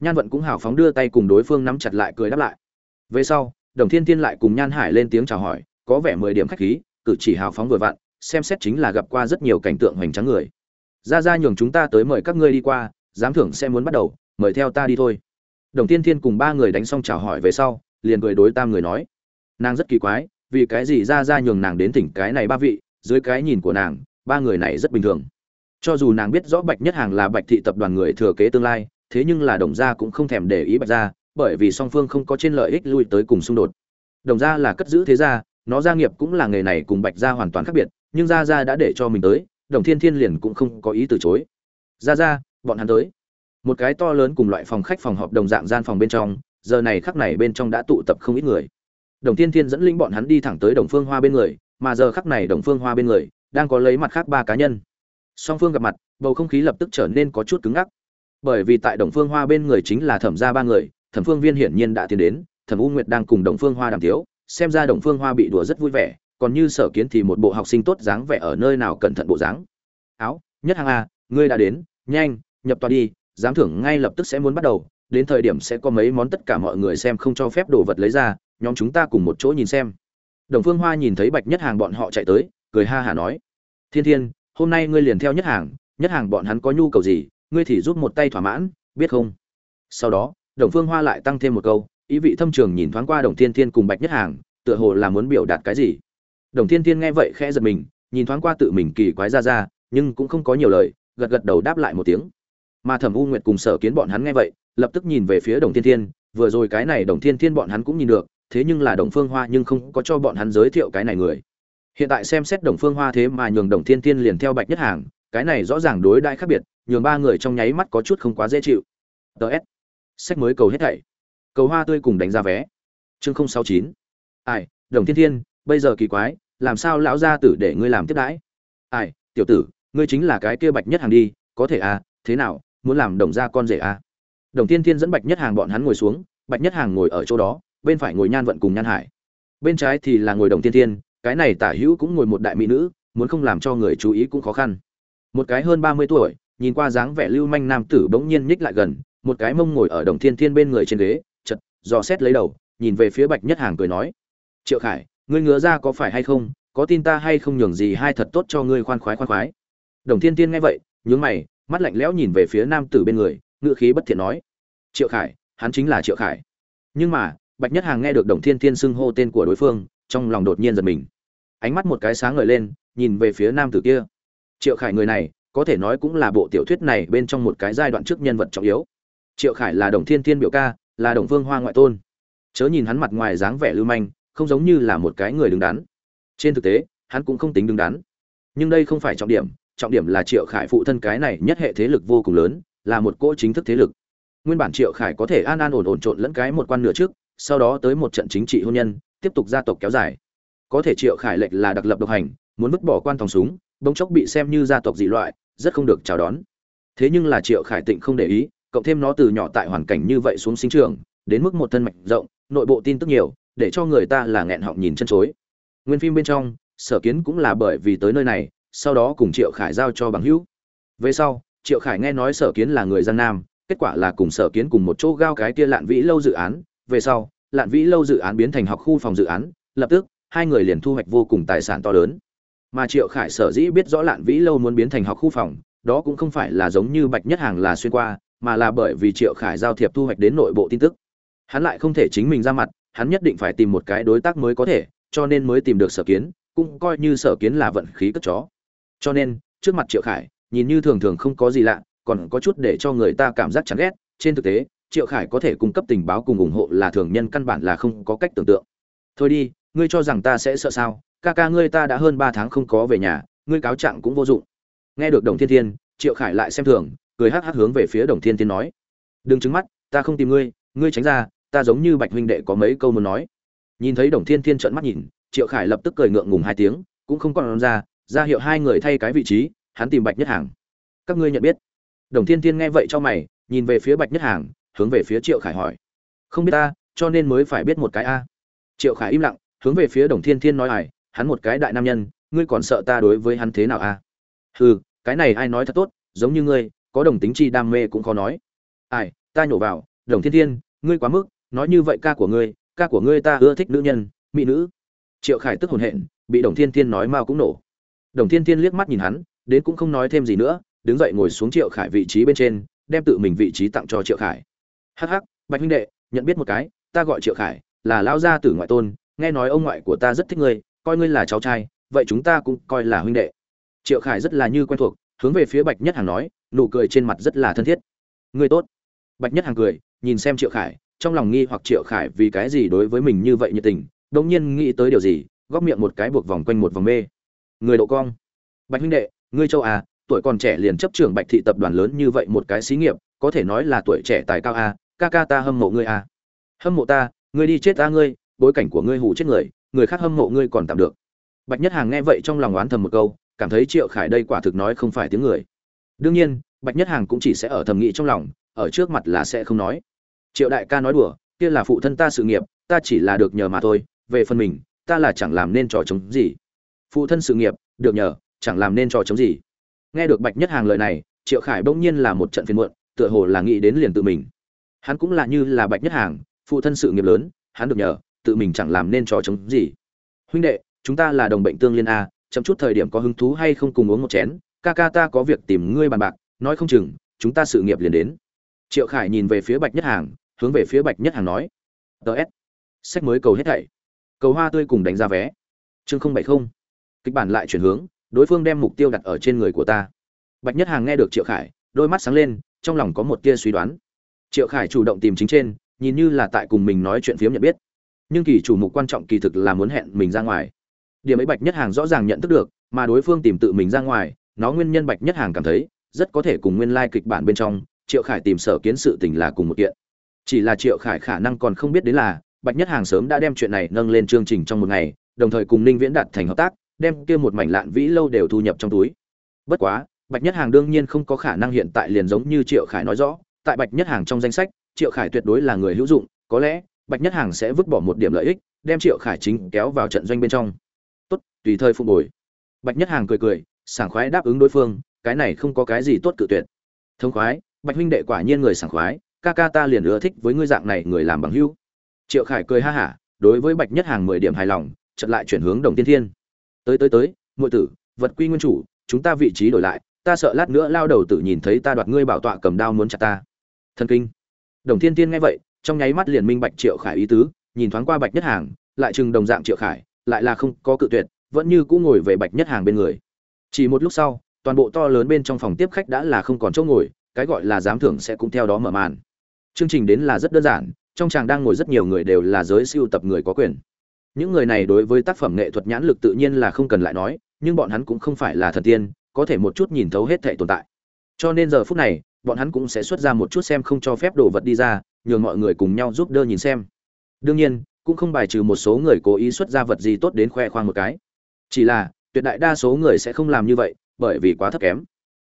Speaker 1: Nhan vận cũng hào phóng đưa tay cùng đối phương nắm chặt lại cười đáp lại. Về sau, đồng thiên thiên lại cùng nhan hải lên tiếng chào hỏi, có vẻ mười điểm khách khí, cử chỉ hào phóng vừa vặn xem xét chính là gặp qua rất nhiều cảnh tượng hoành tráng người. Ra ra nhường chúng ta tới mời các ngươi đi qua, giám thưởng sẽ muốn bắt đầu, mời theo ta đi thôi. Đồng thiên thiên cùng ba người đánh xong chào hỏi về sau, liền cười đối tam người nói. Nàng rất kỳ quái, vì cái gì ra ra nhường nàng đến tỉnh cái này ba vị, dưới cái nhìn của nàng, ba người này rất bình thường. Cho dù nàng biết rõ bạch nhất hàng là bạch thị tập đoàn người thừa kế tương lai, thế nhưng là đồng gia cũng không thèm để ý bạch gia, bởi vì song phương không có trên lợi ích lui tới cùng xung đột. Đồng gia là cất giữ thế gia, nó gia nghiệp cũng là nghề này cùng bạch gia hoàn toàn khác biệt nhưng Ra Ra đã để cho mình tới đồng thiên thiên liền cũng không có ý từ chối. Ra Ra, bọn hắn tới. Một cái to lớn cùng loại phòng khách phòng họp đồng dạng gian phòng bên trong giờ này khắc này bên trong đã tụ tập không ít người. Đồng thiên thiên dẫn linh bọn hắn đi thẳng tới đồng phương hoa bên người mà giờ khắc này đồng phương hoa bên người đang có lấy mặt khác ba cá nhân. Song phương gặp mặt bầu không khí lập tức trở nên có chút cứng ngắc. Bởi vì tại đồng phương hoa bên người chính là thẩm gia ba người thẩm phương viên hiển nhiên đã tiến đến thẩm u nguyệt đang cùng đồng phương hoa đàm tiếu xem ra đồng phương hoa bị đùa rất vui vẻ còn như sở kiến thì một bộ học sinh tốt dáng vẻ ở nơi nào cẩn thận bộ dáng. Áo, nhất hàng a, ngươi đã đến, nhanh, nhập tòa đi, giám thưởng ngay lập tức sẽ muốn bắt đầu, đến thời điểm sẽ có mấy món tất cả mọi người xem không cho phép đồ vật lấy ra, nhóm chúng ta cùng một chỗ nhìn xem. Đồng phương hoa nhìn thấy bạch nhất hàng bọn họ chạy tới, cười ha hả nói, thiên thiên, hôm nay ngươi liền theo nhất hàng nhất hàng bọn hắn có nhu cầu gì, ngươi thì giúp một tay thỏa mãn, biết không? Sau đó, đồng phương hoa lại tăng thêm một câu, ý vị thâm trường nhìn thoáng qua đồng thiên thiên cùng bạch nhất hàng, tựa hồ là muốn biểu đạt cái gì đồng thiên thiên nghe vậy khẽ giật mình, nhìn thoáng qua tự mình kỳ quái ra ra, nhưng cũng không có nhiều lời, gật gật đầu đáp lại một tiếng. Mà thẩm u nguyệt cùng sở kiến bọn hắn nghe vậy, lập tức nhìn về phía đồng thiên thiên, vừa rồi cái này đồng thiên thiên bọn hắn cũng nhìn được, thế nhưng là đồng phương hoa nhưng không có cho bọn hắn giới thiệu cái này người. Hiện tại xem xét đồng phương hoa thế mà nhường đồng thiên thiên liền theo bạch nhất hàng, cái này rõ ràng đối đại khác biệt, nhường ba người trong nháy mắt có chút không quá dễ chịu. Ts sách mới cầu hết thảy. Cầu hoa tươi cùng đánh giá vé. Chương không sáu chín. Ai, đồng thiên thiên bây giờ kỳ quái, làm sao lão gia tử để ngươi làm tiếp đãi? Ai, tiểu tử, ngươi chính là cái kia bạch nhất hàng đi, có thể à thế nào, muốn làm đồng gia con rể à? Đồng thiên thiên dẫn bạch nhất hàng bọn hắn ngồi xuống, bạch nhất hàng ngồi ở chỗ đó, bên phải ngồi nhan vận cùng nhan hải. Bên trái thì là ngồi đồng thiên thiên, cái này tả hữu cũng ngồi một đại mỹ nữ, muốn không làm cho người chú ý cũng khó khăn. Một cái hơn ba mươi tuổi, nhìn qua dáng vẻ lưu manh nam tử bỗng nhiên nhích lại gần, một cái mông ngồi ở đồng thiên thiên bên người trên ghế, chật, dò xét lấy đầu, nhìn về phía bạch nhất hàng cười nói, triệu khải ngươi ngứa ra có phải hay không? Có tin ta hay không nhường gì hai thật tốt cho ngươi khoan khoái khoan khoái? Đồng thiên thiên nghe vậy, nhướng mày, mắt lạnh lẽo nhìn về phía nam tử bên người ngựa khí bất thiện nói, triệu khải, hắn chính là triệu khải. Nhưng mà, bạch nhất hàng nghe được đồng thiên thiên xưng hô tên của đối phương, trong lòng đột nhiên giật mình. Ánh mắt một cái sáng ngời lên, nhìn về phía nam tử kia. Triệu khải người này, có thể nói cũng là bộ tiểu thuyết này bên trong một cái giai đoạn trước nhân vật trọng yếu. Triệu khải là đồng thiên thiên biểu ca, là đồng vương hoa ngoại tôn. Chớ nhìn hắn mặt ngoài dáng vẻ lưu manh không giống như là một cái người đứng đắn. Trên thực tế, hắn cũng không tính đứng đắn. Nhưng đây không phải trọng điểm trọng điểm là triệu khải phụ thân cái này nhất hệ thế lực vô cùng lớn, là một cỗ chính thức thế lực. Nguyên bản triệu khải có thể an an ổn ổn trộn lẫn cái một quan nửa trước, sau đó tới một trận chính trị hôn nhân, tiếp tục gia tộc kéo dài. Có thể triệu khải lệch là đặc lập độc hành, muốn vứt bỏ quan thòng súng, bỗng chốc bị xem như gia tộc dị loại, rất không được chào đón. Thế nhưng là triệu khải tịnh không để ý, cộng thêm nó từ nhỏ tại hoàn cảnh như vậy xuống sinh trường, đến mức một thân mạch rộng, nội bộ tin tức nhiều để cho người ta là nghẹn họng nhìn chân chối. Nguyên phim bên trong, sở kiến cũng là bởi vì tới nơi này, sau đó cùng triệu khải giao cho bằng hữu. Về sau, triệu khải nghe nói sở kiến là người giang nam, kết quả là cùng sở kiến cùng một chỗ gao cái kia lạn vĩ lâu dự án. Về sau, lạn vĩ lâu dự án biến thành học khu phòng dự án, lập tức, hai người liền thu hoạch vô cùng tài sản to lớn. Mà triệu khải sở dĩ biết rõ lạn vĩ lâu muốn biến thành học khu phòng, đó cũng không phải là giống như bạch nhất hàng là xuyên qua, mà là bởi vì triệu khải giao thiệp thu hoạch đến nội bộ tin tức. Hắn lại không thể chính mình ra mặt hắn nhất định phải tìm một cái đối tác mới có thể, cho nên mới tìm được sở kiến, cũng coi như sở kiến là vận khí cất chó. Cho nên, trước mặt triệu khải, nhìn như thường thường không có gì lạ, còn có chút để cho người ta cảm giác chán ghét. Trên thực tế, triệu khải có thể cung cấp tình báo cùng ủng hộ là thường nhân căn bản là không có cách tưởng tượng. Thôi đi, ngươi cho rằng ta sẽ sợ sao? Ca ca ngươi ta đã hơn ba tháng không có về nhà, ngươi cáo trạng cũng vô dụng. Nghe được đồng thiên thiên, triệu khải lại xem thường, cười hắc hắc hướng về phía đồng thiên thiên nói. Đừng trứng mắt, ta không tìm ngươi ngươi tránh ra ta giống như bạch huynh đệ có mấy câu muốn nói. Nhìn thấy đồng thiên thiên trợn mắt nhìn, triệu khải lập tức cười ngượng ngùng hai tiếng, cũng không còn ra ra hiệu hai người thay cái vị trí, hắn tìm bạch nhất hàng. Các ngươi nhận biết. Đồng thiên thiên nghe vậy cho mày, nhìn về phía bạch nhất hàng, hướng về phía triệu khải hỏi. Không biết ta, cho nên mới phải biết một cái a. Triệu khải im lặng, hướng về phía đồng thiên thiên nói ải hắn một cái đại nam nhân, ngươi còn sợ ta đối với hắn thế nào a? Ừ cái này ai nói thật tốt, giống như ngươi, có đồng tính chi đam mê cũng khó nói. Ai, ta nhổ vào, đồng thiên thiên, ngươi quá mức nói như vậy ca của ngươi, ca của ngươi ta ưa thích nữ nhân, mỹ nữ. Triệu khải tức hồn hện, bị đồng thiên thiên nói mao cũng nổ. Đồng thiên thiên liếc mắt nhìn hắn, đến cũng không nói thêm gì nữa, đứng dậy ngồi xuống triệu khải vị trí bên trên, đem tự mình vị trí tặng cho triệu khải. Hắc hắc, bạch huynh đệ, nhận biết một cái, ta gọi triệu khải, là lão gia tử ngoại tôn, nghe nói ông ngoại của ta rất thích ngươi, coi ngươi là cháu trai, vậy chúng ta cũng coi là huynh đệ. Triệu khải rất là như quen thuộc, hướng về phía bạch nhất hàng nói, nụ cười trên mặt rất là thân thiết. Ngươi tốt. Bạch nhất hàng cười, nhìn xem triệu khải trong lòng nghi hoặc triệu khải vì cái gì đối với mình như vậy nhiệt tình đống nhiên nghĩ tới điều gì, góc miệng một cái buộc vòng quanh một vòng mê. Người độ cong. Bạch huynh đệ, ngươi châu à tuổi còn trẻ liền chấp trưởng bạch thị tập đoàn lớn như vậy một cái xí nghiệp, có thể nói là tuổi trẻ tài cao a ca ca ta hâm mộ ngươi a hâm mộ ta, ngươi đi chết ta ngươi, bối cảnh của ngươi hủ chết người người khác hâm mộ ngươi còn tạm được. Bạch nhất hàng nghe vậy trong lòng oán thầm một câu, cảm thấy triệu khải đây quả thực nói không phải tiếng người. Đương nhiên, bạch nhất hàng cũng chỉ sẽ ở thầm nghĩ trong lòng, ở trước mặt là sẽ không nói triệu đại ca nói đùa, kia là phụ thân ta sự nghiệp, ta chỉ là được nhờ mà thôi, về phần mình, ta là chẳng làm nên trò chống gì. Phụ thân sự nghiệp, được nhờ, chẳng làm nên trò chống gì. Nghe được bạch nhất hàng lời này, triệu khải bỗng nhiên là một trận phiền muộn, tựa hồ là nghĩ đến liền tự mình. Hắn cũng là như là bạch nhất hàng, phụ thân sự nghiệp lớn, hắn được nhờ, tự mình chẳng làm nên trò chống gì. Huynh đệ, chúng ta là đồng bệnh tương liên a, chậm chút thời điểm có hứng thú hay không cùng uống một chén, ca ca ta có việc tìm ngươi bàn bạc, nói không chừng, chúng ta sự nghiệp liền đến. Triệu khải nhìn về phía bạch nhất hàng hướng về phía bạch nhất hàng nói ts sách mới cầu hết thảy, cầu hoa tươi cùng đánh ra vé. Chương không bảy không, kịch bản lại chuyển hướng, đối phương đem mục tiêu đặt ở trên người của ta. Bạch nhất hàng nghe được triệu khải, đôi mắt sáng lên, trong lòng có một tia suy đoán. Triệu khải chủ động tìm chính trên, nhìn như là tại cùng mình nói chuyện phiếm nhận biết. Nhưng kỳ chủ mục quan trọng kỳ thực là muốn hẹn mình ra ngoài. Điểm ấy bạch nhất hàng rõ ràng nhận thức được, mà đối phương tìm tự mình ra ngoài, nó nguyên nhân bạch nhất hàng cảm thấy, rất có thể cùng nguyên lai kịch bản bên trong, triệu khải tìm sở kiến sự tình là cùng một kiện chỉ là triệu khải khả năng còn không biết đến là, bạch nhất hàng sớm đã đem chuyện này nâng lên chương trình trong một ngày, đồng thời cùng ninh viễn đạt thành hợp tác, đem kia một mảnh lạn vĩ lâu đều thu nhập trong túi. Bất quá, bạch nhất hàng đương nhiên không có khả năng hiện tại liền giống như triệu khải nói rõ, tại bạch nhất hàng trong danh sách, triệu khải tuyệt đối là người hữu dụng, có lẽ, bạch nhất hàng sẽ vứt bỏ một điểm lợi ích, đem triệu khải chính kéo vào trận doanh bên trong. Tốt, tùy thời phục bồi bạch nhất hàng cười cười, sảng khoái đáp ứng đối phương, cái này không có cái gì tốt cự tuyệt. Thông khoái, bạch huynh đệ quả nhiên người sảng khoái ca ca ta liền ưa thích với ngươi dạng này người làm bằng hữu. Triệu khải cười ha hả, đối với bạch nhất hàng mười điểm hài lòng, chợt lại chuyển hướng đồng tiên thiên. Tới tới tới ngụy tử, vật quy nguyên chủ, chúng ta vị trí đổi lại, ta sợ lát nữa lao đầu tử nhìn thấy ta đoạt ngươi bảo tọa cầm đao muốn chặt ta. Thần kinh. Đồng thiên tiên nghe vậy, trong nháy mắt liền minh bạch triệu khải ý tứ, nhìn thoáng qua bạch nhất hàng, lại chừng đồng dạng triệu khải, lại là không có cự tuyệt, vẫn như cũ ngồi về bạch nhất hàng bên người. Chỉ một lúc sau, toàn bộ to lớn bên trong phòng tiếp khách đã là không còn chỗ ngồi, cái gọi là giám thưởng sẽ cũng theo đó mở màn chương trình đến là rất đơn giản, trong tràng đang ngồi rất nhiều người đều là giới siêu tập người có quyền. Những người này đối với tác phẩm nghệ thuật nhãn lực tự nhiên là không cần lại nói, nhưng bọn hắn cũng không phải là thần tiên, có thể một chút nhìn thấu hết thể tồn tại. Cho nên giờ phút này, bọn hắn cũng sẽ xuất ra một chút xem không cho phép đồ vật đi ra, nhường mọi người cùng nhau giúp đỡ nhìn xem. Đương nhiên, cũng không bài trừ một số người cố ý xuất ra vật gì tốt đến khoe khoang một cái. Chỉ là, tuyệt đại đa số người sẽ không làm như vậy, bởi vì quá thấp kém.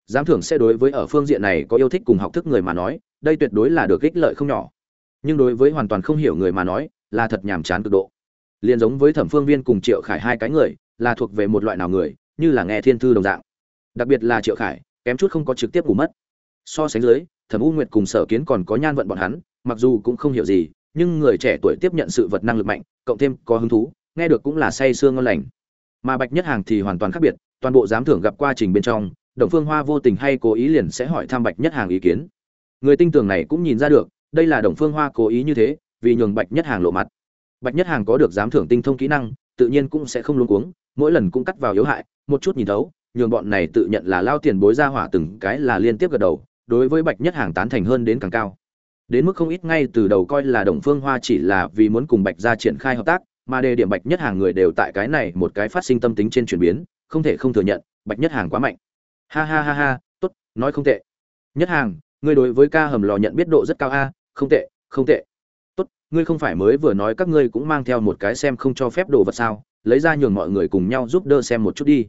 Speaker 1: Giám thưởng sẽ đối với ở phương diện này có yêu thích cùng học thức người mà nói đây tuyệt đối là được ích lợi không nhỏ. Nhưng đối với hoàn toàn không hiểu người mà nói, là thật nhàm chán cực độ. Liền giống với thẩm phương viên cùng triệu khải hai cái người, là thuộc về một loại nào người, như là nghe thiên thư đồng dạng. Đặc biệt là triệu khải, kém chút không có trực tiếp ngủ mất. So sánh dưới, thẩm u nguyệt cùng sở kiến còn có nhan vận bọn hắn, mặc dù cũng không hiểu gì, nhưng người trẻ tuổi tiếp nhận sự vật năng lực mạnh, cộng thêm có hứng thú, nghe được cũng là say sương ngon lành. Mà bạch nhất hàng thì hoàn toàn khác biệt, toàn bộ giám thưởng gặp qua trình bên trong, đồng phương hoa vô tình hay cố ý liền sẽ hỏi thăm bạch nhất hàng ý kiến người tinh tường này cũng nhìn ra được, đây là đồng phương hoa cố ý như thế, vì nhường bạch nhất hàng lộ mặt. Bạch nhất hàng có được giám thưởng tinh thông kỹ năng, tự nhiên cũng sẽ không luống cuống, mỗi lần cũng cắt vào yếu hại, một chút nhìn thấu, nhường bọn này tự nhận là lao tiền bối ra hỏa từng cái là liên tiếp gật đầu, đối với bạch nhất hàng tán thành hơn đến càng cao. Đến mức không ít ngay từ đầu coi là đồng phương hoa chỉ là vì muốn cùng bạch gia triển khai hợp tác, mà đề điểm bạch nhất hàng người đều tại cái này một cái phát sinh tâm tính trên chuyển biến, không thể không thừa nhận, bạch nhất hàng quá mạnh. Ha ha ha ha, tốt, nói không tệ. Nhất hàng ngươi đối với ca hầm lò nhận biết độ rất cao a, không tệ không tệ. Tốt, ngươi không phải mới vừa nói các ngươi cũng mang theo một cái xem không cho phép đồ vật sao, lấy ra nhường mọi người cùng nhau giúp đỡ xem một chút đi.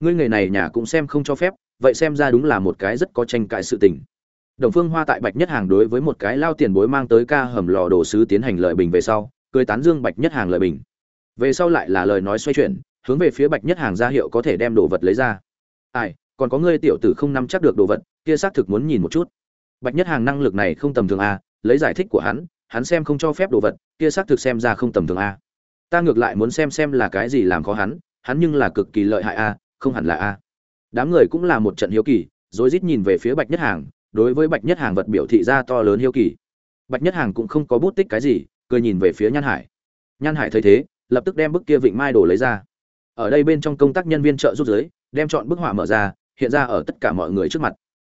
Speaker 1: Ngươi người này nhà cũng xem không cho phép, vậy xem ra đúng là một cái rất có tranh cãi sự tình. Đồng phương hoa tại bạch nhất hàng đối với một cái lao tiền bối mang tới ca hầm lò đồ sứ tiến hành lợi bình về sau, cười tán dương bạch nhất hàng lợi bình. Về sau lại là lời nói xoay chuyển, hướng về phía bạch nhất hàng ra hiệu có thể đem đồ vật lấy ra. Ai, còn có ngươi tiểu tử không nắm chắc được đồ vật, kia xác thực muốn nhìn một chút bạch nhất hàng năng lực này không tầm thường a lấy giải thích của hắn hắn xem không cho phép đồ vật, kia xác thực xem ra không tầm thường a ta ngược lại muốn xem xem là cái gì làm khó hắn hắn nhưng là cực kỳ lợi hại a không hẳn là a đám người cũng là một trận hiếu kỳ, rối rít nhìn về phía bạch nhất hàng, đối với bạch nhất hàng vật biểu thị ra to lớn hiếu kỳ. Bạch nhất hàng cũng không có bút tích cái gì, cười nhìn về phía nhan hải. Nhan hải thấy thế, lập tức đem bức kia vịnh mai đồ lấy ra. Ở đây bên trong công tác nhân viên trợ giúp giới, đem chọn bức họa mở ra, hiện ra ở tất cả mọi người trước mặt.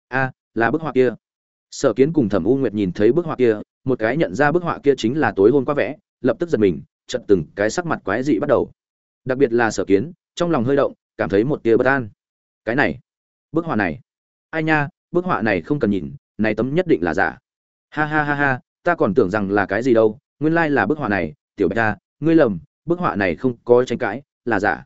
Speaker 1: A là bức họa kia sở kiến cùng thẩm u nguyệt nhìn thấy bức họa kia, một cái nhận ra bức họa kia chính là tối hôm qua vẽ, lập tức giật mình chật từng cái sắc mặt quái dị bắt đầu. Đặc biệt là sở kiến, trong lòng hơi động, cảm thấy một tia bất an. Cái này, bức họa này. Ai nha, bức họa này không cần nhìn, này tấm nhất định là giả. Ha ha ha ha, ta còn tưởng rằng là cái gì đâu, nguyên lai là bức họa này, tiểu bạch ta ngươi lầm, bức họa này không có tranh cãi, là giả.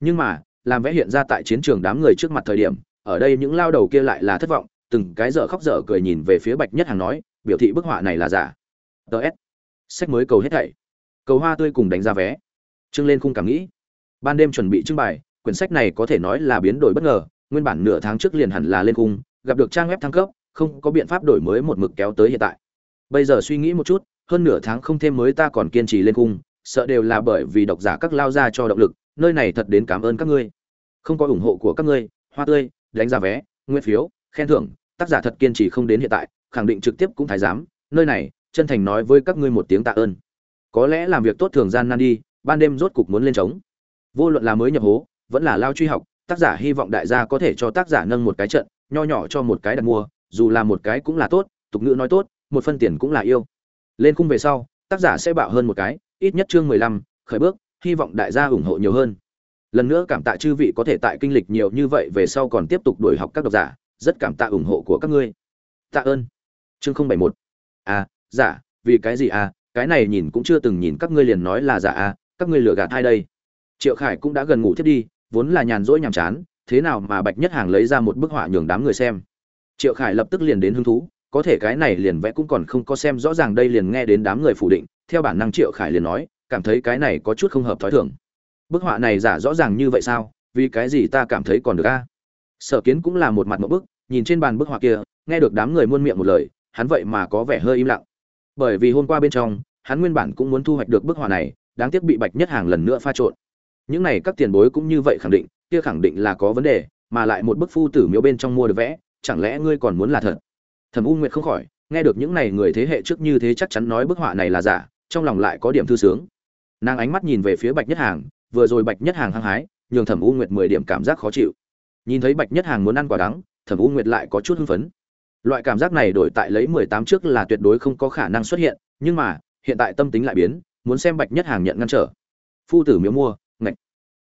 Speaker 1: Nhưng mà, làm vẽ hiện ra tại chiến trường đám người trước mặt thời điểm, ở đây những lao đầu kia lại là thất vọng từng cái dở khóc dở cười nhìn về phía bạch nhất hàng nói, biểu thị bức họa này là giả. Ts sách mới cầu hết thảy. Cầu hoa tươi cùng đánh giá vé. Trưng lên khung cảm nghĩ. Ban đêm chuẩn bị trưng bày, quyển sách này có thể nói là biến đổi bất ngờ, nguyên bản nửa tháng trước liền hẳn là lên khung, gặp được trang web thăng cấp, không có biện pháp đổi mới một mực kéo tới hiện tại. Bây giờ suy nghĩ một chút, hơn nửa tháng không thêm mới ta còn kiên trì lên khung, sợ đều là bởi vì độc giả các lao ra cho động lực, nơi này thật đến cảm ơn các ngươi. Không có ủng hộ của các ngươi, hoa tươi, đánh giá vé, nguyên phiếu, khen thưởng tác giả thật kiên trì không đến hiện tại, khẳng định trực tiếp cũng thái giám, nơi này, chân thành nói với các ngươi một tiếng tạ ơn. Có lẽ làm việc tốt thường gian nan đi, ban đêm rốt cục muốn lên trống. Vô luận là mới nhập hố, vẫn là lao truy học, tác giả hy vọng đại gia có thể cho tác giả nâng một cái trận, nho nhỏ cho một cái đặt mua, dù là một cái cũng là tốt, tục ngữ nói tốt, một phân tiền cũng là yêu. Lên khung về sau, tác giả sẽ bạo hơn một cái, ít nhất chương mười lăm, khởi bước, hy vọng đại gia ủng hộ nhiều hơn. Lần nữa cảm tạ chư vị có thể tại kinh lịch nhiều như vậy về sau còn tiếp tục đuổi học các độc giả rất cảm tạ ủng hộ của các ngươi. Tạ ơn. Chương không bảy một à giả, vì cái gì à? Cái này nhìn cũng chưa từng nhìn, các ngươi liền nói là giả à? Các ngươi lừa gạt ai đây? Triệu khải cũng đã gần ngủ thiết đi, vốn là nhàn rỗi nhàm chán, thế nào mà bạch nhất hàng lấy ra một bức họa nhường đám người xem? Triệu khải lập tức liền đến hứng thú, có thể cái này liền vẽ cũng còn không có xem rõ ràng, đây liền nghe đến đám người phủ định, theo bản năng triệu khải liền nói, cảm thấy cái này có chút không hợp thói thường. Bức họa này giả rõ ràng như vậy sao? Vì cái gì ta cảm thấy còn được a sở kiến cũng là một mặt một bức, nhìn trên bàn bức họa kia, nghe được đám người muôn miệng một lời, hắn vậy mà có vẻ hơi im lặng. Bởi vì hôm qua bên trong, hắn nguyên bản cũng muốn thu hoạch được bức họa này, đáng tiếc bị bạch nhất hàng lần nữa pha trộn. Những này các tiền bối cũng như vậy khẳng định, kia khẳng định là có vấn đề, mà lại một bức phu tử miếu bên trong mua được vẽ, chẳng lẽ ngươi còn muốn là thật? Thẩm u nguyệt không khỏi, nghe được những này người thế hệ trước như thế chắc chắn nói bức họa này là giả, trong lòng lại có điểm thư sướng. Nàng ánh mắt nhìn về phía bạch nhất hàng, vừa rồi bạch nhất hàng hăng hái, nhường thẩm u nguyệt mười điểm cảm giác khó chịu nhìn thấy bạch nhất hàng muốn ăn quả đắng, thẩm u nguyệt lại có chút hưng phấn. Loại cảm giác này đổi tại lấy mười tám trước là tuyệt đối không có khả năng xuất hiện, nhưng mà, hiện tại tâm tính lại biến, muốn xem bạch nhất hàng nhận ngăn trở. Phu tử miếu mua, ngạch.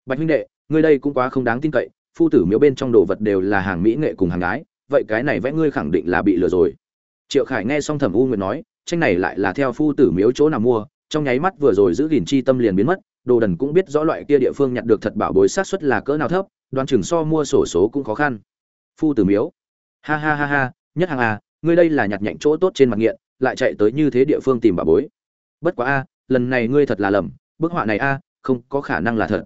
Speaker 1: Bạch huynh đệ, ngươi đây cũng quá không đáng tin cậy, phu tử miếu bên trong đồ vật đều là hàng mỹ nghệ cùng hàng gái, vậy cái này vẽ ngươi khẳng định là bị lừa rồi. Triệu khải nghe xong thẩm u nguyệt nói, tranh này lại là theo phu tử miếu chỗ nào mua, trong nháy mắt vừa rồi giữ gìn chi tâm liền biến mất đồ đần cũng biết rõ loại kia địa phương nhặt được thật bảo bối sát suất là cỡ nào thấp, đoan chừng so mua sổ số cũng khó khăn. Phu tử miếu. Ha ha ha ha, nhất hàng à ngươi đây là nhặt nhạnh chỗ tốt trên mặt nghiện, lại chạy tới như thế địa phương tìm bảo bối. Bất quá a, lần này ngươi thật là lầm, bức họa này a, không có khả năng là thật.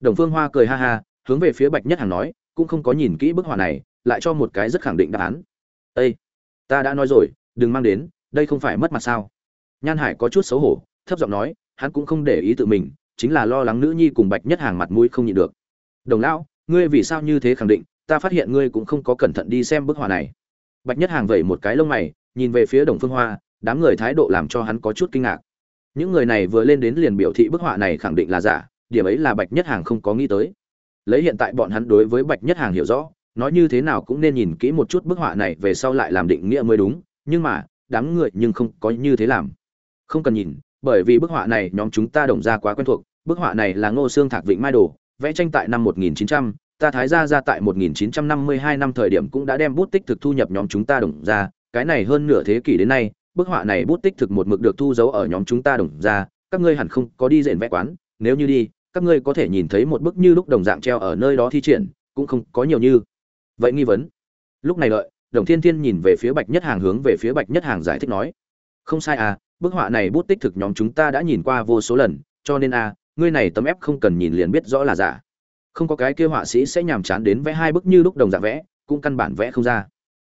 Speaker 1: Đồng phương hoa cười ha ha, hướng về phía bạch nhất hàng nói, cũng không có nhìn kỹ bức họa này, lại cho một cái rất khẳng định đáp án. Ây ta đã nói rồi, đừng mang đến, đây không phải mất mặt sao? Nhan hải có chút xấu hổ, thấp giọng nói, hắn cũng không để ý tự mình chính là lo lắng nữ nhi cùng bạch nhất hàng mặt mũi không nhịn được. Đồng lão, ngươi vì sao như thế khẳng định? Ta phát hiện ngươi cũng không có cẩn thận đi xem bức họa này. Bạch nhất hàng vẩy một cái lông mày, nhìn về phía đồng phương hoa, đám người thái độ làm cho hắn có chút kinh ngạc. Những người này vừa lên đến liền biểu thị bức họa này khẳng định là giả, điểm ấy là bạch nhất hàng không có nghĩ tới. Lấy hiện tại bọn hắn đối với bạch nhất hàng hiểu rõ, nói như thế nào cũng nên nhìn kỹ một chút bức họa này về sau lại làm định nghĩa mới đúng, nhưng mà, đám người nhưng không có như thế làm. Không cần nhìn, bởi vì bức họa này nhóm chúng ta đồng ra quá quen thuộc bức họa này là ngô xương thạc vịnh mai đồ vẽ tranh tại năm 1900, ta thái gia ra tại 1952 năm thời điểm cũng đã đem bút tích thực thu nhập nhóm chúng ta đồng ra cái này hơn nửa thế kỷ đến nay bức họa này bút tích thực một mực được thu giấu ở nhóm chúng ta đồng ra các ngươi hẳn không có đi dện vẽ quán nếu như đi các ngươi có thể nhìn thấy một bức như lúc đồng dạng treo ở nơi đó thi triển cũng không có nhiều như. Vậy nghi vấn. Lúc này đợi đồng thiên thiên nhìn về phía bạch nhất hàng hướng về phía bạch nhất hàng giải thích nói. Không sai à bức họa này bút tích thực nhóm chúng ta đã nhìn qua vô số lần cho nên a ngươi này tấm ép không cần nhìn liền biết rõ là giả. Không có cái kia họa sĩ sẽ nhàm chán đến vẽ hai bức như lúc đồng dạng vẽ, cũng căn bản vẽ không ra.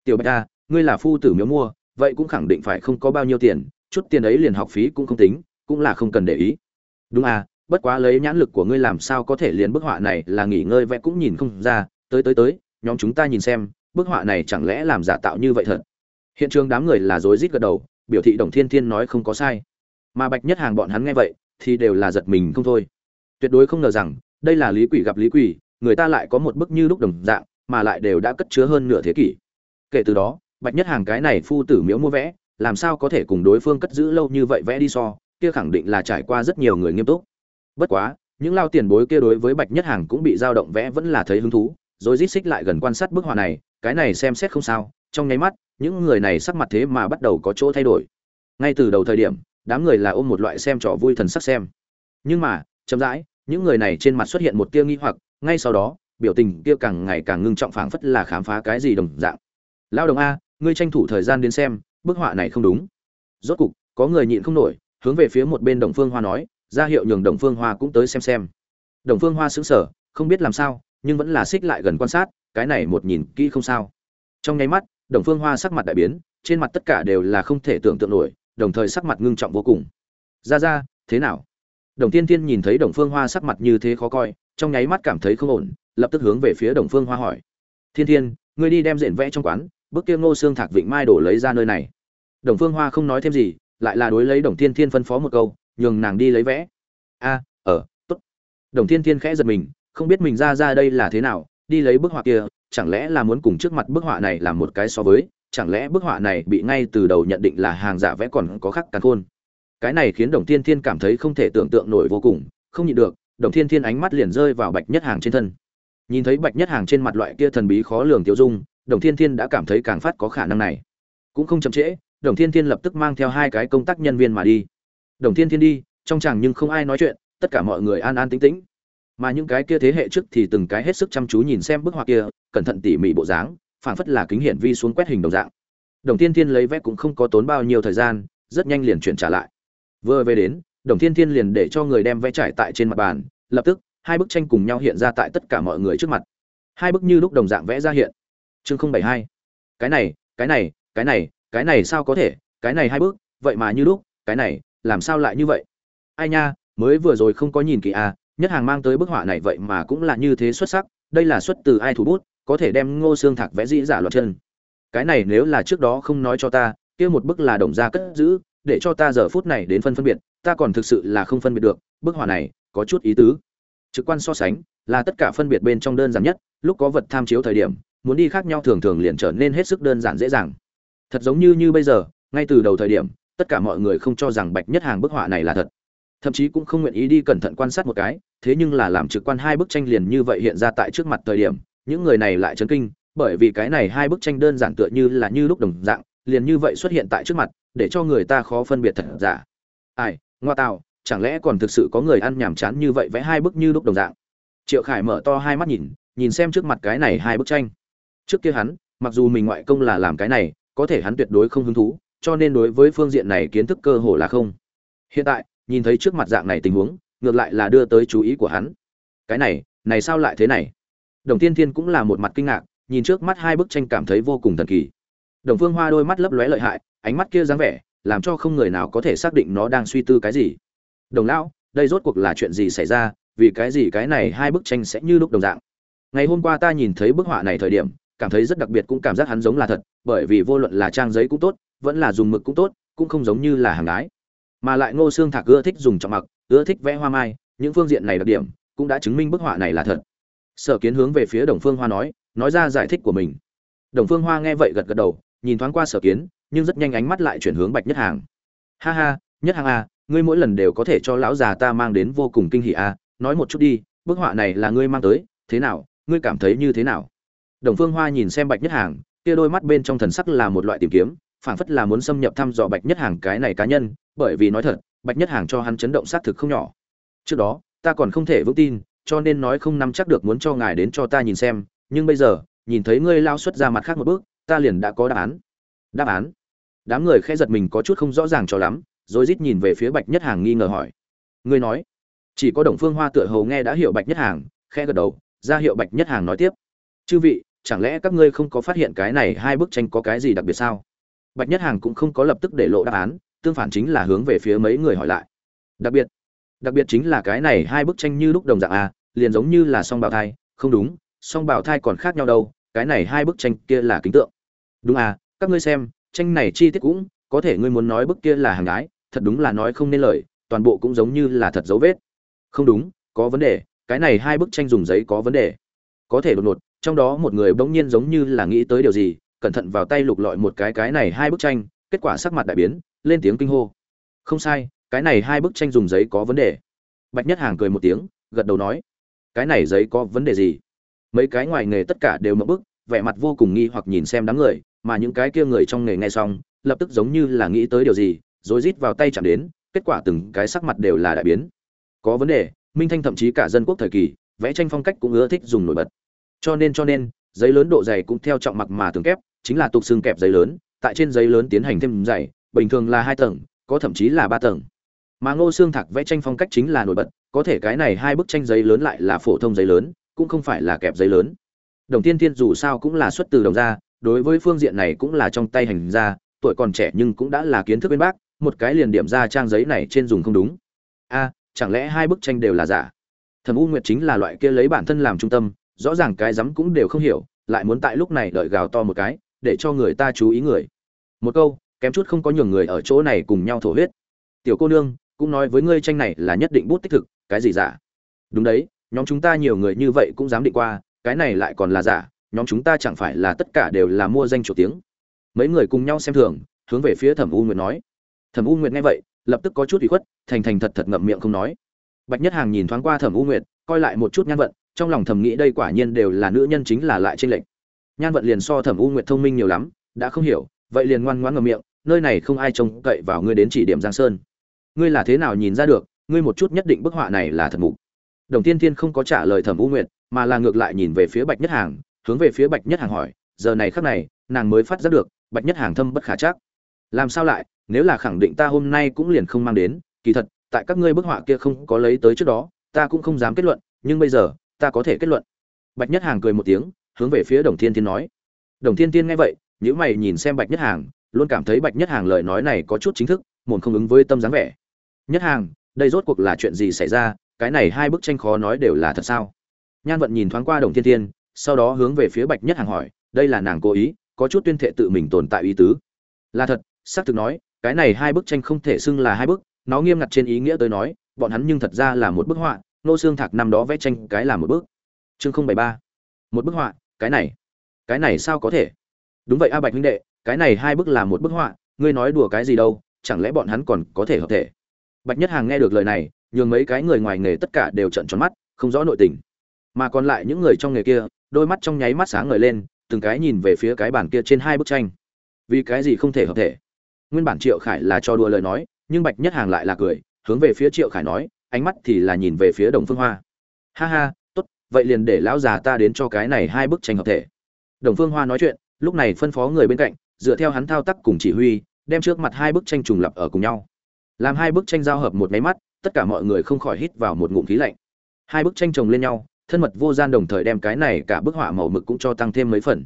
Speaker 1: Tiểu bạch a ngươi là phu tử miếu mua, vậy cũng khẳng định phải không có bao nhiêu tiền, chút tiền ấy liền học phí cũng không tính, cũng là không cần để ý. Đúng à bất quá lấy nhãn lực của ngươi làm sao có thể liền bức họa này là nghỉ ngơi vẽ cũng nhìn không ra, tới tới tới, nhóm chúng ta nhìn xem, bức họa này chẳng lẽ làm giả tạo như vậy thật? Hiện trường đám người là rối rít gật đầu, biểu thị đồng thiên thiên nói không có sai. Mà bạch nhất hàng bọn hắn nghe vậy thì đều là giật mình không thôi. Tuyệt đối không ngờ rằng, đây là lý quỷ gặp lý quỷ, người ta lại có một bức như lúc đồng dạng, mà lại đều đã cất chứa hơn nửa thế kỷ. Kể từ đó, bạch nhất hàng cái này phu tử miếu mua vẽ, làm sao có thể cùng đối phương cất giữ lâu như vậy vẽ đi so, kia khẳng định là trải qua rất nhiều người nghiêm túc. Bất quá, những lao tiền bối kia đối với bạch nhất hàng cũng bị dao động vẽ vẫn là thấy hứng thú, rồi rít xích lại gần quan sát bức họa này, cái này xem xét không sao, trong nháy mắt, những người này sắc mặt thế mà bắt đầu có chỗ thay đổi. Ngay từ đầu thời điểm đám người là ôm một loại xem trò vui thần sắc xem. Nhưng mà, chậm rãi, những người này trên mặt xuất hiện một tia nghi hoặc, ngay sau đó, biểu tình kia càng ngày càng ngưng trọng phảng phất là khám phá cái gì đồng dạng. Lao đồng a, ngươi tranh thủ thời gian đến xem, bức họa này không đúng. Rốt cục, có người nhịn không nổi, hướng về phía một bên đồng phương hoa nói, ra hiệu nhường đồng phương hoa cũng tới xem xem. Đồng phương hoa sững sờ, không biết làm sao, nhưng vẫn là xích lại gần quan sát, cái này một nhìn kỹ không sao. Trong nháy mắt, đồng phương hoa sắc mặt đại biến, trên mặt tất cả đều là không thể tưởng tượng nổi đồng thời sắc mặt ngưng trọng vô cùng. Ra ra thế nào? Đồng tiên tiên nhìn thấy đồng phương hoa sắc mặt như thế khó coi trong nháy mắt cảm thấy không ổn lập tức hướng về phía đồng phương hoa hỏi. Thiên thiên ngươi đi đem diện vẽ trong quán bức kia ngô xương thạc vịnh mai đổ lấy ra nơi này. Đồng phương hoa không nói thêm gì lại là đối lấy đồng tiên thiên phân phó một câu nhường nàng đi lấy vẽ. A à, ở tốt. Đồng tiên thiên khẽ giật mình không biết mình ra ra đây là thế nào đi lấy bức họa kia chẳng lẽ là muốn cùng trước mặt bức họa này làm một cái so với? Chẳng lẽ bức họa này bị ngay từ đầu nhận định là hàng giả vẽ còn có khắc càn khôn? Cái này khiến đồng thiên thiên cảm thấy không thể tưởng tượng nổi vô cùng, không nhịn được, đồng thiên thiên ánh mắt liền rơi vào bạch nhất hàng trên thân. Nhìn thấy bạch nhất hàng trên mặt loại kia thần bí khó lường tiêu dung, đồng thiên thiên đã cảm thấy càng phát có khả năng này. Cũng không chậm trễ, đồng thiên thiên lập tức mang theo hai cái công tác nhân viên mà đi. Đồng thiên thiên đi, trong chàng nhưng không ai nói chuyện, tất cả mọi người an an tĩnh tĩnh. Mà những cái kia thế hệ trước thì từng cái hết sức chăm chú nhìn xem bức họa kia, cẩn thận tỉ mỉ bộ dáng phảng phất là kính hiển vi xuống quét hình đồng dạng. Đồng thiên thiên lấy vẽ cũng không có tốn bao nhiêu thời gian rất nhanh liền chuyển trả lại. Vừa về đến đồng thiên thiên liền để cho người đem vẽ trải tại trên mặt bàn lập tức hai bức tranh cùng nhau hiện ra tại tất cả mọi người trước mặt. Hai bức như lúc đồng dạng vẽ ra hiện. Chương không bảy hai. Cái này cái này cái này cái này sao có thể? Cái này hai bức, vậy mà như lúc cái này làm sao lại như vậy? Ai nha mới vừa rồi không có nhìn kỹ à nhất hàng mang tới bức họa này vậy mà cũng là như thế xuất sắc đây là xuất từ ai thủ bút? Có thể đem ngô xương thạc vẽ dĩ giả loạt chân. Cái này nếu là trước đó không nói cho ta, kia một bức là đồng gia cất giữ, để cho ta giờ phút này đến phân phân biệt, ta còn thực sự là không phân biệt được, bức họa này có chút ý tứ. Trực quan so sánh, là tất cả phân biệt bên trong đơn giản nhất, lúc có vật tham chiếu thời điểm, muốn đi khác nhau thường thường liền trở nên hết sức đơn giản dễ dàng. Thật giống như như bây giờ, ngay từ đầu thời điểm, tất cả mọi người không cho rằng bạch nhất hàng bức họa này là thật. Thậm chí cũng không nguyện ý đi cẩn thận quan sát một cái, thế nhưng là làm trực quan hai bức tranh liền như vậy hiện ra tại trước mặt thời điểm những người này lại chấn kinh, bởi vì cái này hai bức tranh đơn giản tựa như là như lúc đồng dạng, liền như vậy xuất hiện tại trước mặt, để cho người ta khó phân biệt thật giả. Ai, ngoa tạo chẳng lẽ còn thực sự có người ăn nhảm chán như vậy vẽ hai bức như lúc đồng dạng? Triệu khải mở to hai mắt nhìn nhìn xem trước mặt cái này hai bức tranh. Trước kia hắn, mặc dù mình ngoại công là làm cái này, có thể hắn tuyệt đối không hứng thú, cho nên đối với phương diện này kiến thức cơ hồ là không. Hiện tại, nhìn thấy trước mặt dạng này tình huống, ngược lại là đưa tới chú ý của hắn. Cái này này sao lại thế này? Đồng tiên thiên cũng là một mặt kinh ngạc, nhìn trước mắt hai bức tranh cảm thấy vô cùng thần kỳ. Đồng phương hoa đôi mắt lấp lóe lợi hại, ánh mắt kia dáng vẻ, làm cho không người nào có thể xác định nó đang suy tư cái gì. Đồng lão, đây rốt cuộc là chuyện gì xảy ra? Vì cái gì cái này hai bức tranh sẽ như lúc đồng dạng? Ngày hôm qua ta nhìn thấy bức họa này thời điểm, cảm thấy rất đặc biệt cũng cảm giác hắn giống là thật, bởi vì vô luận là trang giấy cũng tốt, vẫn là dùng mực cũng tốt, cũng không giống như là hàng ái mà lại ngô xương thạc ưa thích dùng trọng mặc, ưa thích vẽ hoa mai, những phương diện này đặc điểm, cũng đã chứng minh bức họa này là thật sở kiến hướng về phía đồng phương hoa nói nói ra giải thích của mình. Đồng phương hoa nghe vậy gật gật đầu nhìn thoáng qua sở kiến nhưng rất nhanh ánh mắt lại chuyển hướng bạch nhất hàng. Ha ha nhất hàng à, ngươi mỗi lần đều có thể cho lão già ta mang đến vô cùng kinh hỉ a à, nói một chút đi bức họa này là ngươi mang tới thế nào ngươi cảm thấy như thế nào? Đồng phương hoa nhìn xem bạch nhất hàng kia đôi mắt bên trong thần sắc là một loại tìm kiếm phảng phất là muốn xâm nhập thăm dò bạch nhất hàng cái này cá nhân bởi vì nói thật bạch nhất hàng cho hắn chấn động xác thực không nhỏ. Trước đó ta còn không thể vững tin cho nên nói không nắm chắc được muốn cho ngài đến cho ta nhìn xem, nhưng bây giờ, nhìn thấy ngươi lao xuất ra mặt khác một bước, ta liền đã có đáp án. Đáp án? Đám người khẽ giật mình có chút không rõ ràng cho lắm, rồi rít nhìn về phía bạch nhất hàng nghi ngờ hỏi. Ngươi nói? Chỉ có đồng phương hoa tựa hầu nghe đã hiểu bạch nhất hàng, khẽ gật đầu, ra hiệu bạch nhất hàng nói tiếp. Chư vị, chẳng lẽ các ngươi không có phát hiện cái này hai bức tranh có cái gì đặc biệt sao? Bạch nhất hàng cũng không có lập tức để lộ đáp án, tương phản chính là hướng về phía mấy người hỏi lại. Đặc biệt đặc biệt chính là cái này hai bức tranh như lúc đồng dạng a, liền giống như là song bào thai. Không đúng, song bào thai còn khác nhau đâu, cái này hai bức tranh kia là kính tượng. Đúng à các ngươi xem, tranh này chi tiết cũng, có thể ngươi muốn nói bức kia là hàng gái, thật đúng là nói không nên lời, toàn bộ cũng giống như là thật dấu vết. Không đúng, có vấn đề, cái này hai bức tranh dùng giấy có vấn đề. Có thể đột ngột, trong đó một người bỗng nhiên giống như là nghĩ tới điều gì, cẩn thận vào tay lục lọi một cái cái này hai bức tranh, kết quả sắc mặt đại biến, lên tiếng kinh hô. Không sai cái này hai bức tranh dùng giấy có vấn đề. Bạch nhất hàng cười một tiếng, gật đầu nói, cái này giấy có vấn đề gì? Mấy cái ngoài nghề tất cả đều mập bức, vẻ mặt vô cùng nghi hoặc nhìn xem đám người, mà những cái kia người trong nghề nghe xong, lập tức giống như là nghĩ tới điều gì, rồi rít vào tay chạm đến, kết quả từng cái sắc mặt đều là đại biến. Có vấn đề, minh thanh thậm chí cả dân quốc thời kỳ, vẽ tranh phong cách cũng ưa thích dùng nổi bật. Cho nên cho nên, giấy lớn độ dày cũng theo trọng mặc mà tường kép, chính là tục xương kẹp giấy lớn, tại trên giấy lớn tiến hành thêm dày, bình thường là hai tầng, có thậm chí là ba tầng mà ngô xương thạc vẽ tranh phong cách chính là nổi bật, có thể cái này hai bức tranh giấy lớn lại là phổ thông giấy lớn, cũng không phải là kẹp giấy lớn. Đồng tiên tiên dù sao cũng là xuất từ đồng gia, đối với phương diện này cũng là trong tay hành gia, tuổi còn trẻ nhưng cũng đã là kiến thức bên bác, một cái liền điểm ra trang giấy này trên dùng không đúng. A, chẳng lẽ hai bức tranh đều là giả? Thẩm u nguyệt chính là loại kia lấy bản thân làm trung tâm, rõ ràng cái rắm cũng đều không hiểu, lại muốn tại lúc này đợi gào to một cái, để cho người ta chú ý người. Một câu, kém chút không có nhường người ở chỗ này cùng nhau thổ huyết. Tiểu cô nương cũng nói với ngươi tranh này là nhất định bút tích thực, cái gì giả? Đúng đấy, nhóm chúng ta nhiều người như vậy cũng dám định qua, cái này lại còn là giả, nhóm chúng ta chẳng phải là tất cả đều là mua danh chủ tiếng. Mấy người cùng nhau xem thường, hướng về phía thẩm u nguyệt nói. Thẩm u nguyệt nghe vậy, lập tức có chút ủy khuất, thành thành thật thật ngậm miệng không nói. Bạch nhất hàng nhìn thoáng qua thẩm u nguyệt, coi lại một chút nhan vận, trong lòng thầm nghĩ đây quả nhiên đều là nữ nhân chính là lại trên lệnh nhan vận liền so thẩm u nguyệt thông minh nhiều lắm, đã không hiểu, vậy liền ngoan ngoãn ngậm miệng, nơi này không ai trông cậy vào ngươi đến chỉ điểm giang sơn ngươi là thế nào nhìn ra được, ngươi một chút nhất định bức họa này là thật mục. Đồng tiên thiên không có trả lời thẩm u nguyệt, mà là ngược lại nhìn về phía bạch nhất hàng, hướng về phía bạch nhất hàng hỏi, giờ này khắc này, nàng mới phát giác được, bạch nhất hàng thâm bất khả chắc. Làm sao lại, nếu là khẳng định ta hôm nay cũng liền không mang đến, kỳ thật, tại các ngươi bức họa kia không có lấy tới trước đó, ta cũng không dám kết luận, nhưng bây giờ, ta có thể kết luận. Bạch nhất hàng cười một tiếng, hướng về phía đồng thiên thiên nói. Đồng thiên thiên nghe vậy nhữ mày nhìn xem bạch nhất hàng, luôn cảm thấy bạch nhất hàng lời nói này có chút chính thức muốn không ứng với tâm dáng vẻ nhất hàng, đây rốt cuộc là chuyện gì xảy ra? Cái này hai bức tranh khó nói đều là thật sao? Nhan vận nhìn thoáng qua đồng thiên thiên, sau đó hướng về phía bạch nhất hàng hỏi, đây là nàng cố ý, có chút tuyên thệ tự mình tồn tại ý tứ. Là thật, xác thực nói, cái này hai bức tranh không thể xưng là hai bức, nó nghiêm ngặt trên ý nghĩa tới nói, bọn hắn nhưng thật ra là một bức họa, nô xương thạc năm đó vẽ tranh cái là một bức. Chương không bảy ba. Một bức họa, cái này. Cái này sao có thể? Đúng vậy a bạch huynh đệ, cái này hai bức là một bức họa, ngươi nói đùa cái gì đâu, chẳng lẽ bọn hắn còn có thể hợp thể? Bạch nhất hàng nghe được lời này, nhường mấy cái người ngoài nghề tất cả đều trợn tròn mắt, không rõ nội tình. Mà còn lại những người trong nghề kia, đôi mắt trong nháy mắt sáng ngời lên, từng cái nhìn về phía cái bản kia trên hai bức tranh. Vì cái gì không thể hợp thể? Nguyên bản triệu khải là cho đùa lời nói, nhưng bạch nhất hàng lại là cười, hướng về phía triệu khải nói, ánh mắt thì là nhìn về phía đồng phương hoa. Ha ha, tốt, vậy liền để lão già ta đến cho cái này hai bức tranh hợp thể. Đồng phương hoa nói chuyện, lúc này phân phó người bên cạnh, dựa theo hắn thao tác cùng chỉ huy, đem trước mặt hai bức tranh trùng lập ở cùng nhau làm hai bức tranh giao hợp một máy mắt, tất cả mọi người không khỏi hít vào một ngụm khí lạnh. Hai bức tranh chồng lên nhau, thân mật vô gian đồng thời đem cái này cả bức họa màu mực cũng cho tăng thêm mấy phần.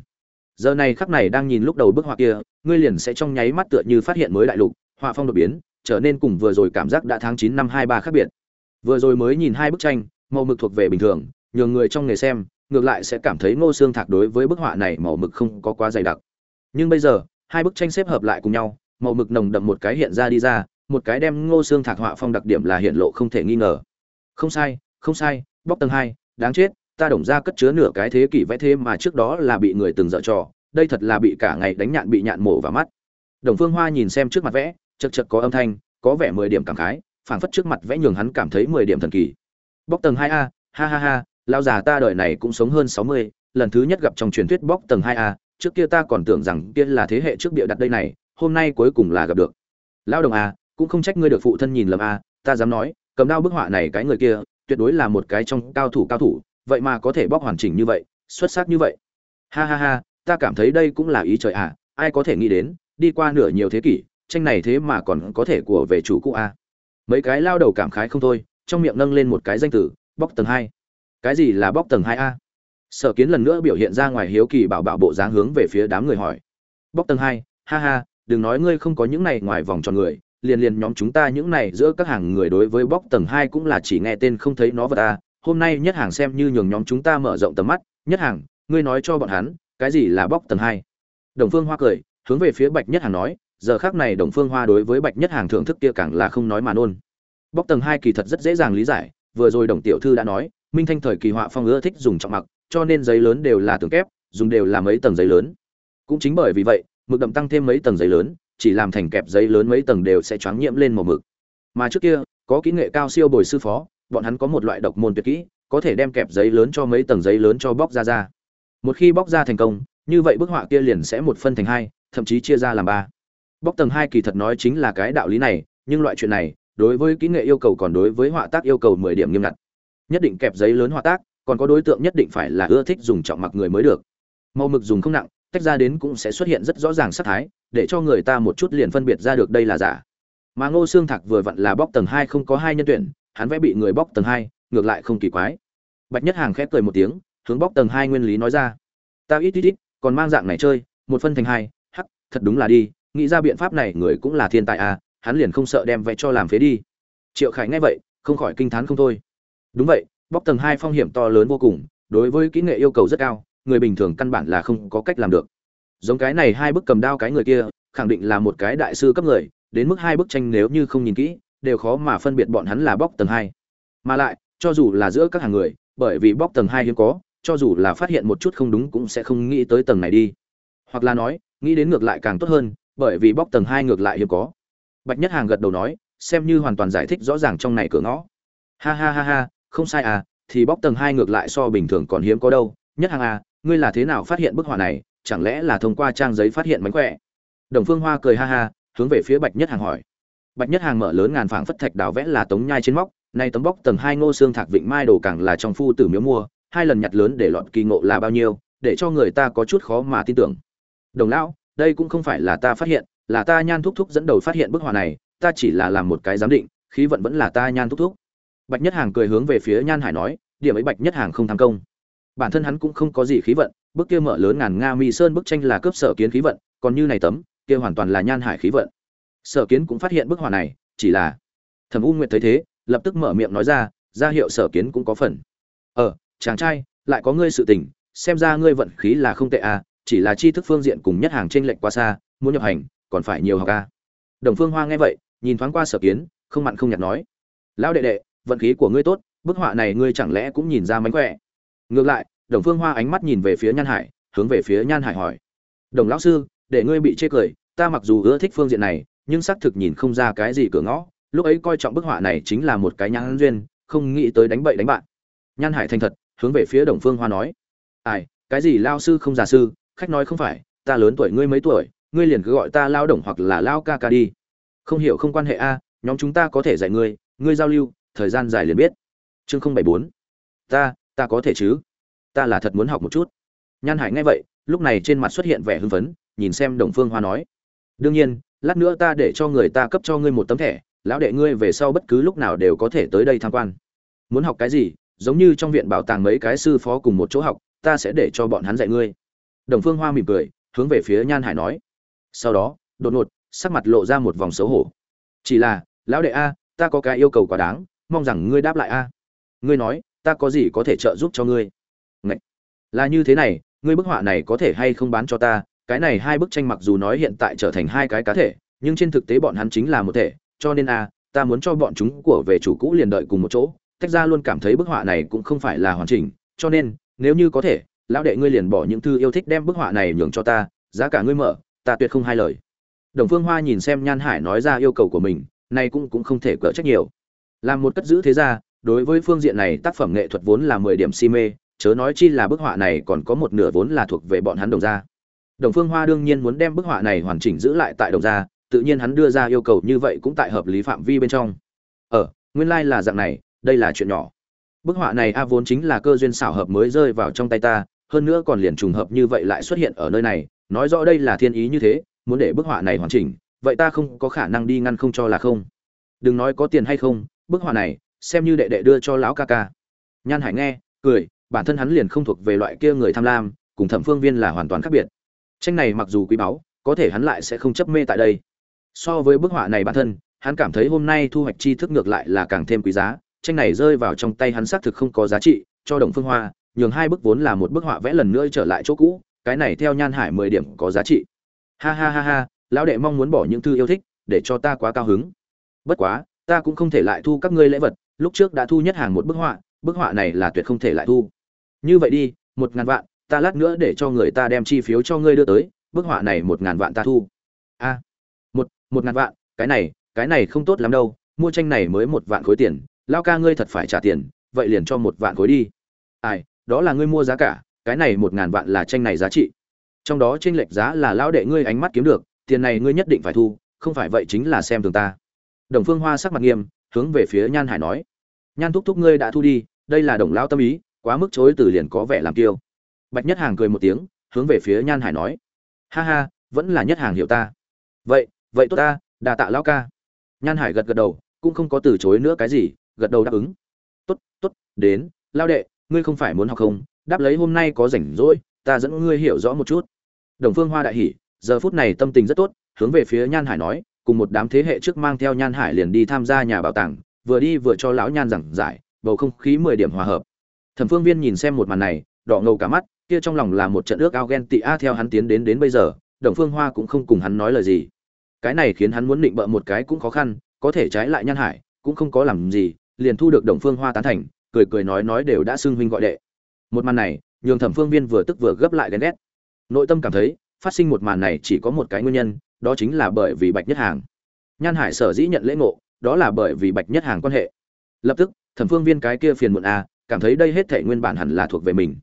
Speaker 1: Giờ này khắc này đang nhìn lúc đầu bức họa kia, ngươi liền sẽ trong nháy mắt tựa như phát hiện mới đại lục, họa phong đột biến, trở nên cùng vừa rồi cảm giác đã tháng chín năm hai ba khác biệt. Vừa rồi mới nhìn hai bức tranh, màu mực thuộc về bình thường, nhường người trong nghề xem, ngược lại sẽ cảm thấy ngô xương thạc đối với bức họa này màu mực không có quá dày đặc. Nhưng bây giờ, hai bức tranh xếp hợp lại cùng nhau, màu mực nồng đậm một cái hiện ra đi ra một cái đem ngô xương thạc họa phong đặc điểm là hiện lộ không thể nghi ngờ. Không sai không sai, bóc tầng hai, đáng chết, ta đồng ra cất chứa nửa cái thế kỷ vẽ thế mà trước đó là bị người từng dở trò, đây thật là bị cả ngày đánh nhạn bị nhạn mổ vào mắt. Đồng phương hoa nhìn xem trước mặt vẽ, chật chật có âm thanh, có vẻ mười điểm cảm khái, phảng phất trước mặt vẽ nhường hắn cảm thấy mười điểm thần kỳ. Bóc tầng hai a, ha ha ha lao già ta đời này cũng sống hơn sáu mươi, lần thứ nhất gặp trong truyền thuyết bóc tầng hai a, trước kia ta còn tưởng rằng kia là thế hệ trước bịa đặt đây này, hôm nay cuối cùng là gặp được. Lao đồng a cũng không trách ngươi được phụ thân nhìn lầm a, ta dám nói, cầm đao bức họa này cái người kia, tuyệt đối là một cái trong cao thủ cao thủ, vậy mà có thể bóc hoàn chỉnh như vậy, xuất sắc như vậy. Ha ha ha, ta cảm thấy đây cũng là ý trời à ai có thể nghĩ đến, đi qua nửa nhiều thế kỷ, tranh này thế mà còn có thể của về chủ cũ a. Mấy cái lao đầu cảm khái không thôi, trong miệng nâng lên một cái danh từ, bóc tầng hai. Cái gì là bóc tầng hai a? Sở kiến lần nữa biểu hiện ra ngoài hiếu kỳ bảo bảo bộ dáng hướng về phía đám người hỏi. Bóc tầng hai, ha ha, đừng nói ngươi không có những này ngoài vòng tròn người liền liền nhóm chúng ta những này giữa các hàng người đối với bóc tầng hai cũng là chỉ nghe tên không thấy nó vật ta hôm nay nhất hàng xem như nhường nhóm chúng ta mở rộng tầm mắt. Nhất hàng, ngươi nói cho bọn hắn, cái gì là bóc tầng hai? Đồng phương hoa cười, hướng về phía bạch nhất hàng nói, giờ khác này đồng phương hoa đối với bạch nhất hàng thưởng thức kia càng là không nói mà nôn. Bóc tầng hai kỳ thật rất dễ dàng lý giải, vừa rồi đồng tiểu thư đã nói, minh thanh thời kỳ họa phong ưa thích dùng trọng mặc, cho nên giấy lớn đều là tường kép, dùng đều là mấy tầng giấy lớn. Cũng chính bởi vì vậy, mực đậm tăng thêm mấy tầng giấy lớn chỉ làm thành kẹp giấy lớn mấy tầng đều sẽ choáng nhiễm lên màu mực. Mà trước kia, có kỹ nghệ cao siêu bồi sư phó, bọn hắn có một loại độc môn tuyệt kỹ, có thể đem kẹp giấy lớn cho mấy tầng giấy lớn cho bóc ra ra. Một khi bóc ra thành công, như vậy bức họa kia liền sẽ một phân thành hai, thậm chí chia ra làm ba. Bóc tầng hai kỳ thật nói chính là cái đạo lý này, nhưng loại chuyện này, đối với kỹ nghệ yêu cầu còn đối với họa tác yêu cầu mười điểm nghiêm ngặt. Nhất định kẹp giấy lớn họa tác, còn có đối tượng nhất định phải là ưa thích dùng trọng mặc người mới được. Màu mực dùng không nặng, tách ra đến cũng sẽ xuất hiện rất rõ ràng sắc thái để cho người ta một chút liền phân biệt ra được đây là giả. Mà ngô xương thạc vừa vặn là bóc tầng hai không có hai nhân tuyển, hắn vẽ bị người bóc tầng hai, ngược lại không kỳ quái. Bạch nhất hàng khép cười một tiếng, hướng bóc tầng hai nguyên lý nói ra. Ta ít ít ít, còn mang dạng này chơi, một phân thành hai, hắc, thật đúng là đi, nghĩ ra biện pháp này người cũng là thiên tài à hắn liền không sợ đem vẽ cho làm phế đi. Triệu khải nghe vậy, không khỏi kinh thán không thôi. Đúng vậy, bóc tầng hai phong hiểm to lớn vô cùng, đối với kỹ nghệ yêu cầu rất cao, người bình thường căn bản là không có cách làm được giống cái này hai bức cầm đao cái người kia, khẳng định là một cái đại sư cấp người, đến mức hai bức tranh nếu như không nhìn kỹ, đều khó mà phân biệt bọn hắn là bóc tầng hai. Mà lại, cho dù là giữa các hàng người, bởi vì bóc tầng hai hiếm có, cho dù là phát hiện một chút không đúng cũng sẽ không nghĩ tới tầng này đi. Hoặc là nói, nghĩ đến ngược lại càng tốt hơn, bởi vì bóc tầng hai ngược lại hiếm có. Bạch nhất hàng gật đầu nói, xem như hoàn toàn giải thích rõ ràng trong này cửa ngõ. Ha ha ha ha, không sai à thì bóc tầng hai ngược lại so bình thường còn hiếm có đâu. Nhất hàng à ngươi là thế nào phát hiện bức họa này? Chẳng lẽ là thông qua trang giấy phát hiện mánh khỏe? Đồng phương hoa cười ha ha, hướng về phía bạch nhất hàng hỏi. Bạch nhất hàng mở lớn ngàn phảng phất thạch đào vẽ là tống nhai trên móc, nay tấm bóc tầng hai ngô xương thạc vịnh mai đồ càng là trong phu tử miếu mua, hai lần nhặt lớn để lọt kỳ ngộ là bao nhiêu, để cho người ta có chút khó mà tin tưởng. Đồng lão, đây cũng không phải là ta phát hiện, là ta nhan thúc thúc dẫn đầu phát hiện bức họa này, ta chỉ là làm một cái giám định, khí vận vẫn là ta nhan thúc thúc. Bạch nhất hàng cười hướng về phía nhan hải nói, điểm ấy bạch nhất hàng không tham công. Bản thân hắn cũng không có gì khí vận bức kia mở lớn ngàn nga mi sơn bức tranh là cướp sở kiến khí vận, còn như này tấm, kia hoàn toàn là nhan hải khí vận. Sở kiến cũng phát hiện bức họa này, chỉ là thẩm u nguyệt thấy thế, lập tức mở miệng nói ra ra hiệu sở kiến cũng có phần. Ờ chàng trai, lại có ngươi sự tình, xem ra ngươi vận khí là không tệ à chỉ là tri thức phương diện cùng nhất hàng trên lệnh quá xa, muốn nhập hành, còn phải nhiều học à. đồng phương hoa nghe vậy, nhìn thoáng qua sở kiến, không mặn không nhạt nói. Lão đệ đệ, vận khí của ngươi tốt, bức họa này ngươi chẳng lẽ cũng nhìn ra mánh khỏe. Ngược lại đồng phương hoa ánh mắt nhìn về phía nhan hải, hướng về phía nhan hải hỏi. Đồng lão sư, để ngươi bị chê cười, ta mặc dù ưa thích phương diện này, nhưng xác thực nhìn không ra cái gì cửa ngõ. Lúc ấy coi trọng bức họa này chính là một cái nhãn duyên, không nghĩ tới đánh bậy đánh bạn. Nhan hải thành thật, hướng về phía đồng phương hoa nói. Ai, cái gì lao sư không già sư, khách nói không phải, ta lớn tuổi ngươi mấy tuổi, ngươi liền cứ gọi ta lao đồng hoặc là lao ca ca đi. Không hiểu không quan hệ a, nhóm chúng ta có thể dạy ngươi ngươi giao lưu, thời gian dài liền biết. Chương không bảy bốn. Ta ta có thể chứ? Ta là thật muốn học một chút. Nhan hải nghe vậy, lúc này trên mặt xuất hiện vẻ hưng phấn, nhìn xem đồng phương hoa nói. Đương nhiên, lát nữa ta để cho người ta cấp cho ngươi một tấm thẻ, lão đệ ngươi về sau bất cứ lúc nào đều có thể tới đây tham quan. Muốn học cái gì, giống như trong viện bảo tàng mấy cái sư phó cùng một chỗ học, ta sẽ để cho bọn hắn dạy ngươi. Đồng phương hoa mỉm cười, hướng về phía nhan hải nói. Sau đó, đột ngột, sắc mặt lộ ra một vòng xấu hổ. Chỉ là, lão đệ a, ta có cái yêu cầu quá đáng, mong rằng ngươi đáp lại a. Ngươi nói, ta có gì có thể trợ giúp cho ngươi? Là như thế này, ngươi bức họa này có thể hay không bán cho ta? Cái này hai bức tranh mặc dù nói hiện tại trở thành hai cái cá thể, nhưng trên thực tế bọn hắn chính là một thể. Cho nên a, ta muốn cho bọn chúng của về chủ cũ liền đợi cùng một chỗ. Tách ra luôn cảm thấy bức họa này cũng không phải là hoàn chỉnh. Cho nên, nếu như có thể, lão đệ ngươi liền bỏ những thư yêu thích đem bức họa này nhường cho ta. Giá cả ngươi mở, ta tuyệt không hai lời. Đồng phương hoa nhìn xem nhan hải nói ra yêu cầu của mình nay cũng cũng không thể cỡ trách nhiều. Làm một cất giữ thế ra, đối với phương diện này tác phẩm nghệ thuật vốn là mười điểm si mê chớ nói chi là bức họa này còn có một nửa vốn là thuộc về bọn hắn đồng gia. Đồng phương hoa đương nhiên muốn đem bức họa này hoàn chỉnh giữ lại tại đồng gia tự nhiên hắn đưa ra yêu cầu như vậy cũng tại hợp lý phạm vi bên trong. Ở ờ, nguyên lai là dạng này đây là chuyện nhỏ. Bức họa này a vốn chính là cơ duyên xảo hợp mới rơi vào trong tay ta hơn nữa còn liền trùng hợp như vậy lại xuất hiện ở nơi này nói rõ đây là thiên ý như thế muốn để bức họa này hoàn chỉnh vậy ta không có khả năng đi ngăn không cho là không. Đừng nói có tiền hay không bức họa này xem như đệ đệ đưa cho lão ca ca. Nhan hải nghe cười bản thân hắn liền không thuộc về loại kia người tham lam, cùng thẩm phương viên là hoàn toàn khác biệt. Tranh này mặc dù quý báu, có thể hắn lại sẽ không chấp mê tại đây. So với bức họa này bản thân, hắn cảm thấy hôm nay thu hoạch tri thức ngược lại là càng thêm quý giá. Tranh này rơi vào trong tay hắn xác thực không có giá trị, cho đồng phương hoa, nhường hai bức vốn là một bức họa vẽ lần nữa trở lại chỗ cũ, cái này theo nhan hải mười điểm có giá trị. Ha ha ha ha, lão đệ mong muốn bỏ những thư yêu thích, để cho ta quá cao hứng. Bất quá, ta cũng không thể lại thu các ngươi lễ vật, lúc trước đã thu nhất hàng một bức họa bức họa này là tuyệt không thể lại thu như vậy đi, một ngàn vạn, ta lát nữa để cho người ta đem chi phiếu cho ngươi đưa tới, bức họa này một ngàn vạn ta thu. A, một một ngàn vạn, cái này cái này không tốt lắm đâu, mua tranh này mới một vạn khối tiền, lao ca ngươi thật phải trả tiền, vậy liền cho một vạn khối đi. Ai, đó là ngươi mua giá cả, cái này một ngàn vạn là tranh này giá trị. Trong đó tranh lệch giá là lão đệ ngươi ánh mắt kiếm được, tiền này ngươi nhất định phải thu, không phải vậy chính là xem thường ta. Đồng phương hoa sắc mặt nghiêm, hướng về phía nhan hải nói. Nhan thúc thúc ngươi đã thu đi, đây là đồng lao tâm ý quá mức chối từ liền có vẻ làm kiêu. Bạch nhất hàng cười một tiếng, hướng về phía nhan hải nói, ha ha, vẫn là nhất hàng hiểu ta. Vậy vậy tốt ta đà tạ lão ca. Nhan hải gật gật đầu, cũng không có từ chối nữa cái gì, gật đầu đáp ứng. Tốt tốt, đến lao đệ, ngươi không phải muốn học không? Đáp lấy hôm nay có rảnh rỗi, ta dẫn ngươi hiểu rõ một chút. Đồng phương hoa đại hỉ, giờ phút này tâm tình rất tốt, hướng về phía nhan hải nói, cùng một đám thế hệ trước mang theo nhan hải liền đi tham gia nhà bảo tàng, vừa đi vừa cho lão nhan giảng giải, bầu không khí mười điểm hòa hợp thẩm phương viên nhìn xem một màn này, đỏ ngầu cả mắt, kia trong lòng là một trận ước ao ghen tị a, theo hắn tiến đến đến bây giờ, đồng phương hoa cũng không cùng hắn nói lời gì. Cái này khiến hắn muốn định bợ một cái cũng khó khăn, có thể trái lại nhan hải, cũng không có làm gì, liền thu được đồng phương hoa tán thành, cười cười nói nói đều đã xưng huynh gọi đệ. Một màn này, nhường thẩm phương viên vừa tức vừa gấp lại ghen ghét. Nội tâm cảm thấy, phát sinh một màn này chỉ có một cái nguyên nhân, đó chính là bởi vì bạch nhất hàng. Nhan hải sở dĩ nhận lễ ngộ, đó là bởi vì bạch nhất hàng quan hệ. Lập tức, thẩm phương viên cái kia phiền muộn à? Cảm thấy đây hết thể nguyên bản hẳn là thuộc về mình.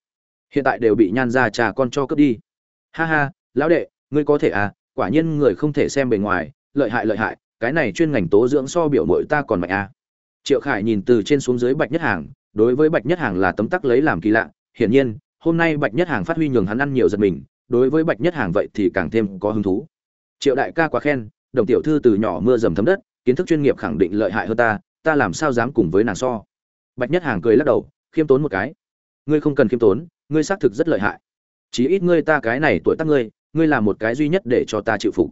Speaker 1: Hiện tại đều bị nhan ra trà con cho cướp đi. Ha ha, lão đệ, ngươi có thể à quả nhiên người không thể xem bề ngoài, lợi hại lợi hại, cái này chuyên ngành tố dưỡng so biểu mội ta còn mạnh à. triệu khải nhìn từ trên xuống dưới bạch nhất hàng, đối với bạch nhất hàng là tấm tắc lấy làm kỳ lạ, hiển nhiên, hôm nay bạch nhất hàng phát huy nhường hắn ăn nhiều giật mình, đối với bạch nhất hàng vậy thì càng thêm có hứng thú. Triệu đại ca quá khen, đồng tiểu thư từ nhỏ mưa dầm thấm đất, kiến thức chuyên nghiệp khẳng định lợi hại hơn ta ta làm sao dám cùng với nàng so. Bạch nhất hàng cười lắc đầu khiêm tốn một cái. Ngươi không cần khiêm tốn, ngươi xác thực rất lợi hại. Chí ít ngươi ta cái này tuổi tác ngươi ngươi là một cái duy nhất để cho ta chịu phục.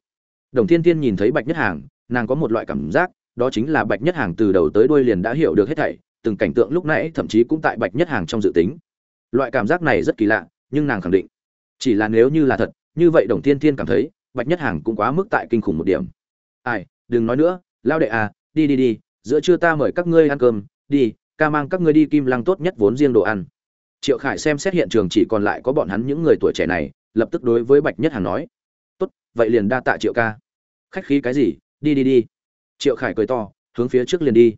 Speaker 1: Đồng thiên thiên nhìn thấy bạch nhất hàng, nàng có một loại cảm giác, đó chính là bạch nhất hàng từ đầu tới đuôi liền đã hiểu được hết thảy, từng cảnh tượng lúc nãy thậm chí cũng tại bạch nhất hàng trong dự tính. Loại cảm giác này rất kỳ lạ, nhưng nàng khẳng định, chỉ là nếu như là thật, như vậy đồng thiên thiên cảm thấy, bạch nhất hàng cũng quá mức tại kinh khủng một điểm. Ai, đừng nói nữa lao đệ à đi đi đi, giữa trưa ta mời các ngươi ăn cơm, đi ca mang các ngươi đi kim lăng tốt nhất vốn riêng đồ ăn. Triệu khải xem xét hiện trường chỉ còn lại có bọn hắn những người tuổi trẻ này, lập tức đối với bạch nhất Hằng nói, tốt, vậy liền đa tạ triệu ca. Khách khí cái gì? Đi đi đi. Triệu khải cười to, hướng phía trước liền đi.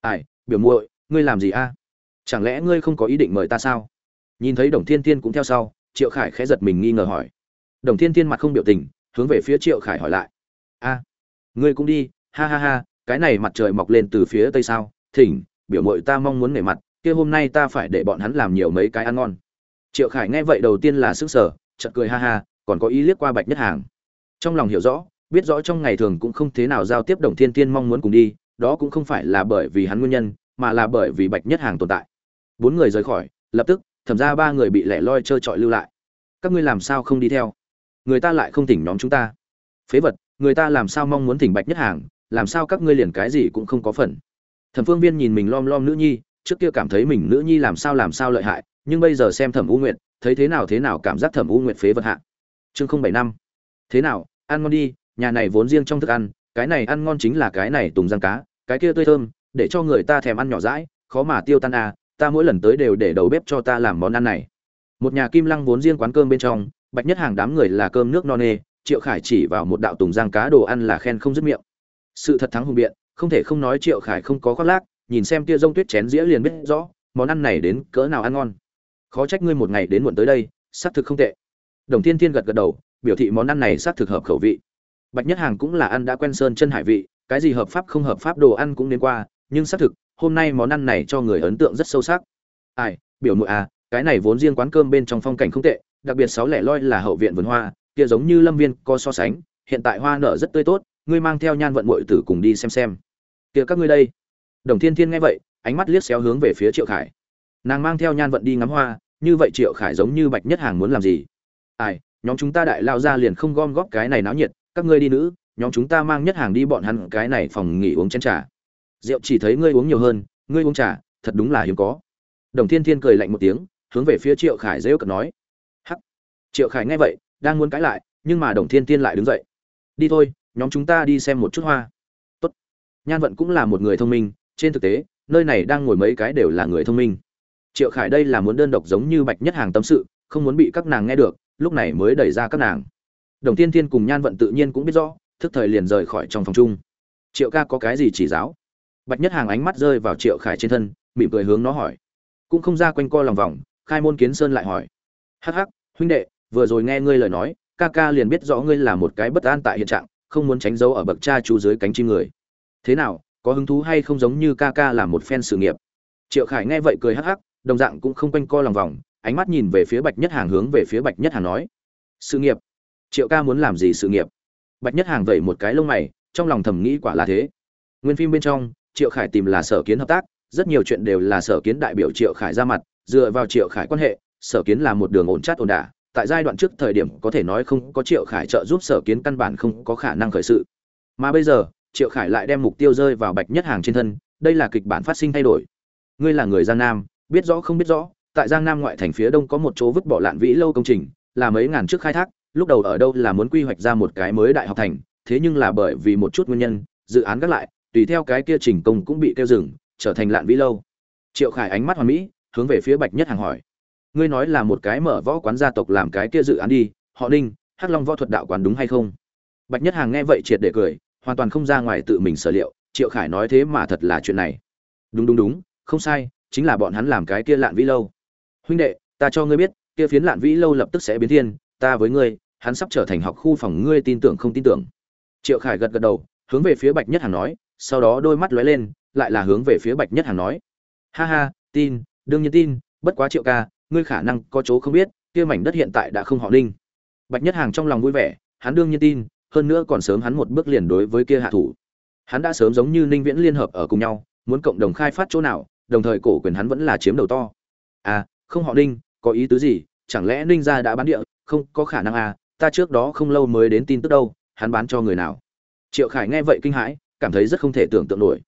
Speaker 1: Ai, biểu muội, ngươi làm gì a? Chẳng lẽ ngươi không có ý định mời ta sao? Nhìn thấy đồng thiên thiên cũng theo sau, triệu khải khẽ giật mình nghi ngờ hỏi. Đồng thiên thiên mặt không biểu tình, hướng về phía triệu khải hỏi lại. A, ngươi cũng đi, ha ha ha, cái này mặt trời mọc lên từ phía tây sao? Thỉnh biểu mội ta mong muốn nể mặt, kia hôm nay ta phải để bọn hắn làm nhiều mấy cái ăn ngon. Triệu khải nghe vậy đầu tiên là sức sở chợt cười ha ha, còn có ý liếc qua bạch nhất hàng. Trong lòng hiểu rõ, biết rõ trong ngày thường cũng không thế nào giao tiếp đồng thiên tiên mong muốn cùng đi, đó cũng không phải là bởi vì hắn nguyên nhân, mà là bởi vì bạch nhất hàng tồn tại. Bốn người rời khỏi, lập tức, thẩm ra ba người bị lẻ loi trơ trọi lưu lại. Các ngươi làm sao không đi theo? Người ta lại không thỉnh nhóm chúng ta. Phế vật, người ta làm sao mong muốn thỉnh bạch nhất hàng, làm sao các ngươi liền cái gì cũng không có phần thẩm phương viên nhìn mình lom lom nữ nhi, trước kia cảm thấy mình nữ nhi làm sao làm sao lợi hại, nhưng bây giờ xem thẩm u nguyệt, thấy thế nào thế nào cảm giác thẩm u nguyệt phế vật hạ. Chương không bảy năm. Thế nào, ăn ngon đi, nhà này vốn riêng trong thức ăn, cái này ăn ngon chính là cái này tùng răng cá, cái kia tươi thơm, để cho người ta thèm ăn nhỏ rãi khó mà tiêu tan à ta mỗi lần tới đều để đầu bếp cho ta làm món ăn này. Một nhà kim lăng vốn riêng quán cơm bên trong, bạch nhất hàng đám người là cơm nước no nê, triệu khải chỉ vào một đạo tùng giang cá đồ ăn là khen không dứt miệng. Sự thật thắng hùng biện không thể không nói triệu khải không có khoác lác, nhìn xem tia rông tuyết chén dĩa liền biết rõ, món ăn này đến cỡ nào ăn ngon. Khó trách ngươi một ngày đến muộn tới đây, xác thực không tệ. Đồng thiên thiên gật gật đầu, biểu thị món ăn này xác thực hợp khẩu vị. Bạch nhất hàng cũng là ăn đã quen sơn chân hải vị, cái gì hợp pháp không hợp pháp đồ ăn cũng đến qua, nhưng xác thực, hôm nay món ăn này cho người ấn tượng rất sâu sắc. Ai, biểu nội à cái này vốn riêng quán cơm bên trong phong cảnh không tệ, đặc biệt sáu lẻ loi là hậu viện vườn hoa, kia giống như lâm viên có so sánh, hiện tại hoa nở rất tươi tốt, ngươi mang theo nhan vận muội tử cùng đi xem xem kia các ngươi đây. Đồng thiên thiên nghe vậy, ánh mắt liếc xéo hướng về phía triệu khải. Nàng mang theo nhan vận đi ngắm hoa, như vậy triệu khải giống như bạch nhất hàng muốn làm gì? Ai, nhóm chúng ta đại lao ra liền không gom góp cái này náo nhiệt, các ngươi đi nữ, nhóm chúng ta mang nhất hàng đi bọn hắn cái này phòng nghỉ uống chén trà. Rượu chỉ thấy ngươi uống nhiều hơn, ngươi uống trà, thật đúng là hiếm có. Đồng thiên thiên cười lạnh một tiếng, hướng về phía triệu khải dễ cận nói. Hắc. Triệu khải nghe vậy, đang muốn cãi lại, nhưng mà đồng thiên thiên lại đứng dậy. Đi thôi, nhóm chúng ta đi xem một chút hoa nhan vận cũng là một người thông minh, trên thực tế, nơi này đang ngồi mấy cái đều là người thông minh. Triệu khải đây là muốn đơn độc giống như bạch nhất hàng tâm sự, không muốn bị các nàng nghe được, lúc này mới đẩy ra các nàng. Đồng tiên thiên cùng nhan vận tự nhiên cũng biết rõ, thức thời liền rời khỏi trong phòng chung. Triệu ca có cái gì chỉ giáo? Bạch nhất hàng ánh mắt rơi vào triệu khải trên thân, mỉm cười hướng nó hỏi. Cũng không ra quanh co lòng vòng, khai môn kiến sơn lại hỏi. Hắc hắc, huynh đệ, vừa rồi nghe ngươi lời nói, ca ca liền biết rõ ngươi là một cái bất an tại hiện trạng, không muốn tránh dấu ở bậc cha chú dưới cánh chim người thế nào, có hứng thú hay không giống như ca ca là một fan sự nghiệp? Triệu khải nghe vậy cười hắc hắc, đồng dạng cũng không quanh co lòng vòng, ánh mắt nhìn về phía bạch nhất hàng hướng về phía bạch nhất hàng nói, sự nghiệp? Triệu ca muốn làm gì sự nghiệp? Bạch nhất hàng vẩy một cái lông mày, trong lòng thầm nghĩ quả là thế. Nguyên phim bên trong, triệu khải tìm là sở kiến hợp tác, rất nhiều chuyện đều là sở kiến đại biểu triệu khải ra mặt, dựa vào triệu khải quan hệ, sở kiến là một đường ổn chát ổn đả, tại giai đoạn trước thời điểm có thể nói không có triệu khải trợ giúp sở kiến căn bản không có khả năng khởi sự. Mà bây giờ triệu khải lại đem mục tiêu rơi vào bạch nhất hàng trên thân, đây là kịch bản phát sinh thay đổi. Ngươi là người giang nam, biết rõ không biết rõ, tại giang nam ngoại thành phía đông có một chỗ vứt bỏ lạn vĩ lâu công trình, là mấy ngàn trước khai thác, lúc đầu ở đâu là muốn quy hoạch ra một cái mới đại học thành, thế nhưng là bởi vì một chút nguyên nhân, dự án gác lại, tùy theo cái kia trình công cũng bị tiêu dừng, trở thành lạn vĩ lâu. Triệu khải ánh mắt hoàn mỹ, hướng về phía bạch nhất hàng hỏi. Ngươi nói là một cái mở võ quán gia tộc làm cái kia dự án đi, họ ninh, hắc long võ thuật đạo quán đúng hay không? Bạch nhất hàng nghe vậy triệt để cười hoàn toàn không ra ngoài tự mình sở liệu, triệu khải nói thế mà thật là chuyện này. Đúng đúng đúng, không sai, chính là bọn hắn làm cái kia lạn vĩ lâu. Huynh đệ, ta cho ngươi biết, kia phiến lạn vĩ lâu lập tức sẽ biến thiên, ta với ngươi, hắn sắp trở thành học khu phòng ngươi tin tưởng không tin tưởng. Triệu khải gật gật đầu, hướng về phía bạch nhất hàng nói, sau đó đôi mắt lóe lên, lại là hướng về phía bạch nhất hàng nói. Ha ha, tin, đương nhiên tin, bất quá triệu ca, ngươi khả năng có chỗ không biết, kia mảnh đất hiện tại đã không họ ninh. Bạch nhất hàng trong lòng vui vẻ, hắn đương nhiên tin hơn nữa còn sớm hắn một bước liền đối với kia hạ thủ. Hắn đã sớm giống như ninh viễn liên hợp ở cùng nhau, muốn cộng đồng khai phát chỗ nào, đồng thời cổ quyền hắn vẫn là chiếm đầu to. À không họ ninh, có ý tứ gì? Chẳng lẽ ninh gia đã bán địa? Không, có khả năng à ta trước đó không lâu mới đến tin tức đâu, hắn bán cho người nào? Triệu khải nghe vậy kinh hãi, cảm thấy rất không thể tưởng tượng nổi.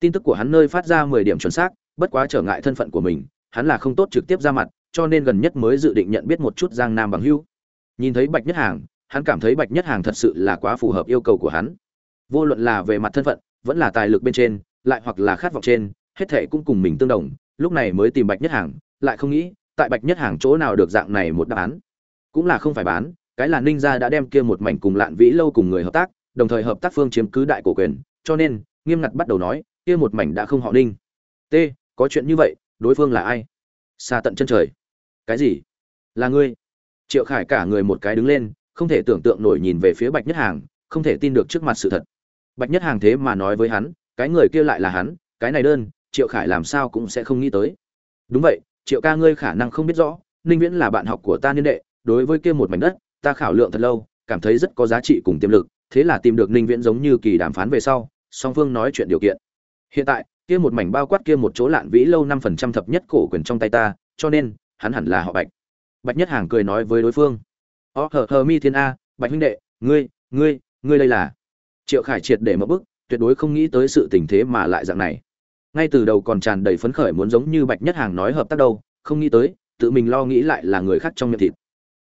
Speaker 1: Tin tức của hắn nơi phát ra mười điểm chuẩn xác, bất quá trở ngại thân phận của mình, hắn là không tốt trực tiếp ra mặt, cho nên gần nhất mới dự định nhận biết một chút giang nam bằng hưu nhìn thấy bạch nhất hàng hắn cảm thấy bạch nhất hàng thật sự là quá phù hợp yêu cầu của hắn. Vô luận là về mặt thân phận, vẫn là tài lực bên trên, lại hoặc là khát vọng trên, hết thệ cũng cùng mình tương đồng. Lúc này mới tìm bạch nhất hàng, lại không nghĩ, tại bạch nhất hàng chỗ nào được dạng này một đáp án. Cũng là không phải bán, cái là ninh gia đã đem kia một mảnh cùng lạn vĩ lâu cùng người hợp tác, đồng thời hợp tác phương chiếm cứ đại cổ quyền, cho nên, nghiêm ngặt bắt đầu nói, kia một mảnh đã không họ ninh. T, có chuyện như vậy, đối phương là ai? Xa tận chân trời. Cái gì? Là ngươi? Triệu khải cả người một cái đứng lên không thể tưởng tượng nổi nhìn về phía bạch nhất hàng, không thể tin được trước mặt sự thật. Bạch nhất hàng thế mà nói với hắn, cái người kia lại là hắn, cái này đơn, triệu khải làm sao cũng sẽ không nghĩ tới. Đúng vậy, triệu ca ngươi khả năng không biết rõ, ninh viễn là bạn học của ta niên đệ, đối với kia một mảnh đất, ta khảo lượng thật lâu, cảm thấy rất có giá trị cùng tiềm lực, thế là tìm được ninh viễn giống như kỳ đàm phán về sau, song phương nói chuyện điều kiện. Hiện tại, kia một mảnh bao quát kia một chỗ lạn vĩ lâu năm phần trăm thập nhất cổ quyền trong tay ta, cho nên, hắn hẳn là họ bạch. Bạch nhất hàng cười nói với đối phương ó, hờ hờ, mi thiên a, bạch huynh đệ, ngươi ngươi ngươi đây là. Triệu khải triệt để mất bức, tuyệt đối không nghĩ tới sự tình thế mà lại dạng này. Ngay từ đầu còn tràn đầy phấn khởi muốn giống như bạch nhất hàng nói hợp tác đâu, không nghĩ tới, tự mình lo nghĩ lại là người khác trong miệng thịt.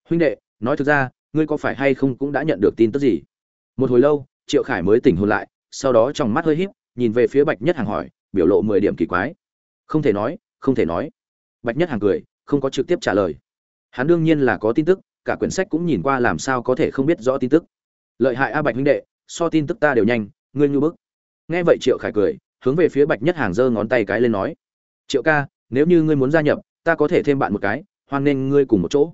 Speaker 1: Huynh đệ, nói thực ra, ngươi có phải hay không cũng đã nhận được tin tức gì? Một hồi lâu, triệu khải mới tỉnh hôn lại, sau đó trong mắt hơi híp, nhìn về phía bạch nhất hàng hỏi, biểu lộ mười điểm kỳ quái. Không thể nói, không thể nói. Bạch nhất hàng cười, không có trực tiếp trả lời. Hắn đương nhiên là có tin tức cả quyển sách cũng nhìn qua làm sao có thể không biết rõ tin tức. Lợi hại a bạch huynh đệ, so tin tức ta đều nhanh, ngươi như bức. Nghe vậy triệu khải cười, hướng về phía bạch nhất hàng giơ ngón tay cái lên nói, triệu ca, nếu như ngươi muốn gia nhập, ta có thể thêm bạn một cái, hoan nghênh ngươi cùng một chỗ.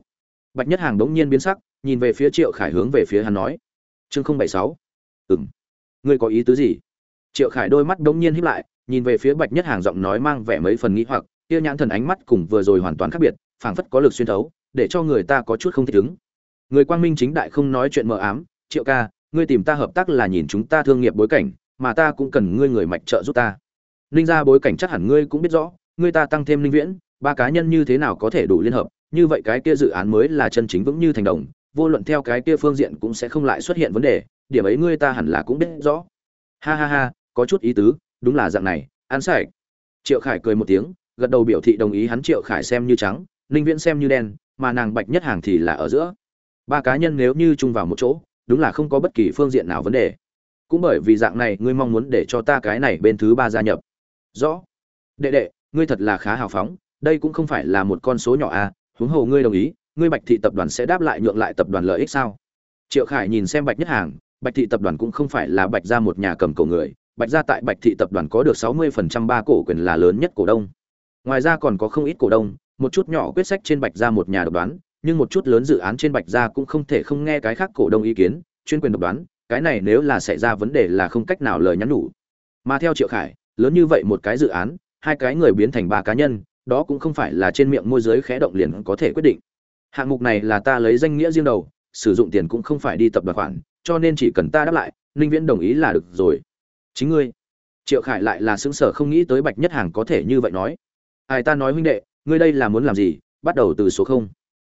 Speaker 1: Bạch nhất hàng đống nhiên biến sắc, nhìn về phía triệu khải hướng về phía hắn nói, chương không bảy sáu. Ừng ngươi có ý tứ gì? Triệu khải đôi mắt đống nhiên híp lại, nhìn về phía bạch nhất hàng giọng nói mang vẻ mấy phần nghĩ hoặc, kia nhãn thần ánh mắt cùng vừa rồi hoàn toàn khác biệt, phảng phất có lực xuyên thấu để cho người ta có chút không thích ứng. Người quang minh chính đại không nói chuyện mờ ám, triệu ca, ngươi tìm ta hợp tác là nhìn chúng ta thương nghiệp bối cảnh, mà ta cũng cần ngươi người mạch trợ giúp ta. Ninh ra bối cảnh chắc hẳn ngươi cũng biết rõ, ngươi ta tăng thêm linh viễn, ba cá nhân như thế nào có thể đủ liên hợp, như vậy cái kia dự án mới là chân chính vững như thành đồng, vô luận theo cái kia phương diện cũng sẽ không lại xuất hiện vấn đề, điểm ấy ngươi ta hẳn là cũng biết rõ. Ha ha ha, có chút ý tứ, đúng là dạng này, ăn sạch. Triệu khải cười một tiếng, gật đầu biểu thị đồng ý hắn triệu khải xem như trắng, ninh viễn xem như đen mà nàng bạch nhất hàng thì là ở giữa. Ba cá nhân nếu như chung vào một chỗ, đúng là không có bất kỳ phương diện nào vấn đề. Cũng bởi vì dạng này, ngươi mong muốn để cho ta cái này bên thứ ba gia nhập. Rõ. Đệ đệ, ngươi thật là khá hào phóng, đây cũng không phải là một con số nhỏ à huống hồ ngươi đồng ý, ngươi bạch thị tập đoàn sẽ đáp lại nhượng lại tập đoàn lợi ích sao? Triệu khải nhìn xem bạch nhất hàng, bạch thị tập đoàn cũng không phải là bạch ra một nhà cầm cổ người, bạch ra tại bạch thị tập đoàn có được sáu mươi phần trăm ba cổ quyền là lớn nhất cổ đông. Ngoài ra còn có không ít cổ đông một chút nhỏ quyết sách trên bạch ra một nhà độc đoán, nhưng một chút lớn dự án trên bạch ra cũng không thể không nghe cái khác cổ đông ý kiến, chuyên quyền độc đoán, cái này nếu là xảy ra vấn đề là không cách nào lời nhắn nhủ. Mà theo triệu khải, lớn như vậy một cái dự án, hai cái người biến thành ba cá nhân, đó cũng không phải là trên miệng môi giới khẽ động liền có thể quyết định. Hạng mục này là ta lấy danh nghĩa riêng đầu, sử dụng tiền cũng không phải đi tập đoàn khoản, cho nên chỉ cần ta đáp lại, ninh viễn đồng ý là được rồi. Chính ngươi. Triệu khải lại là xứng sở không nghĩ tới bạch nhất hàng có thể như vậy nói. Ai ta nói huynh đệ ngươi đây là muốn làm gì, bắt đầu từ số không.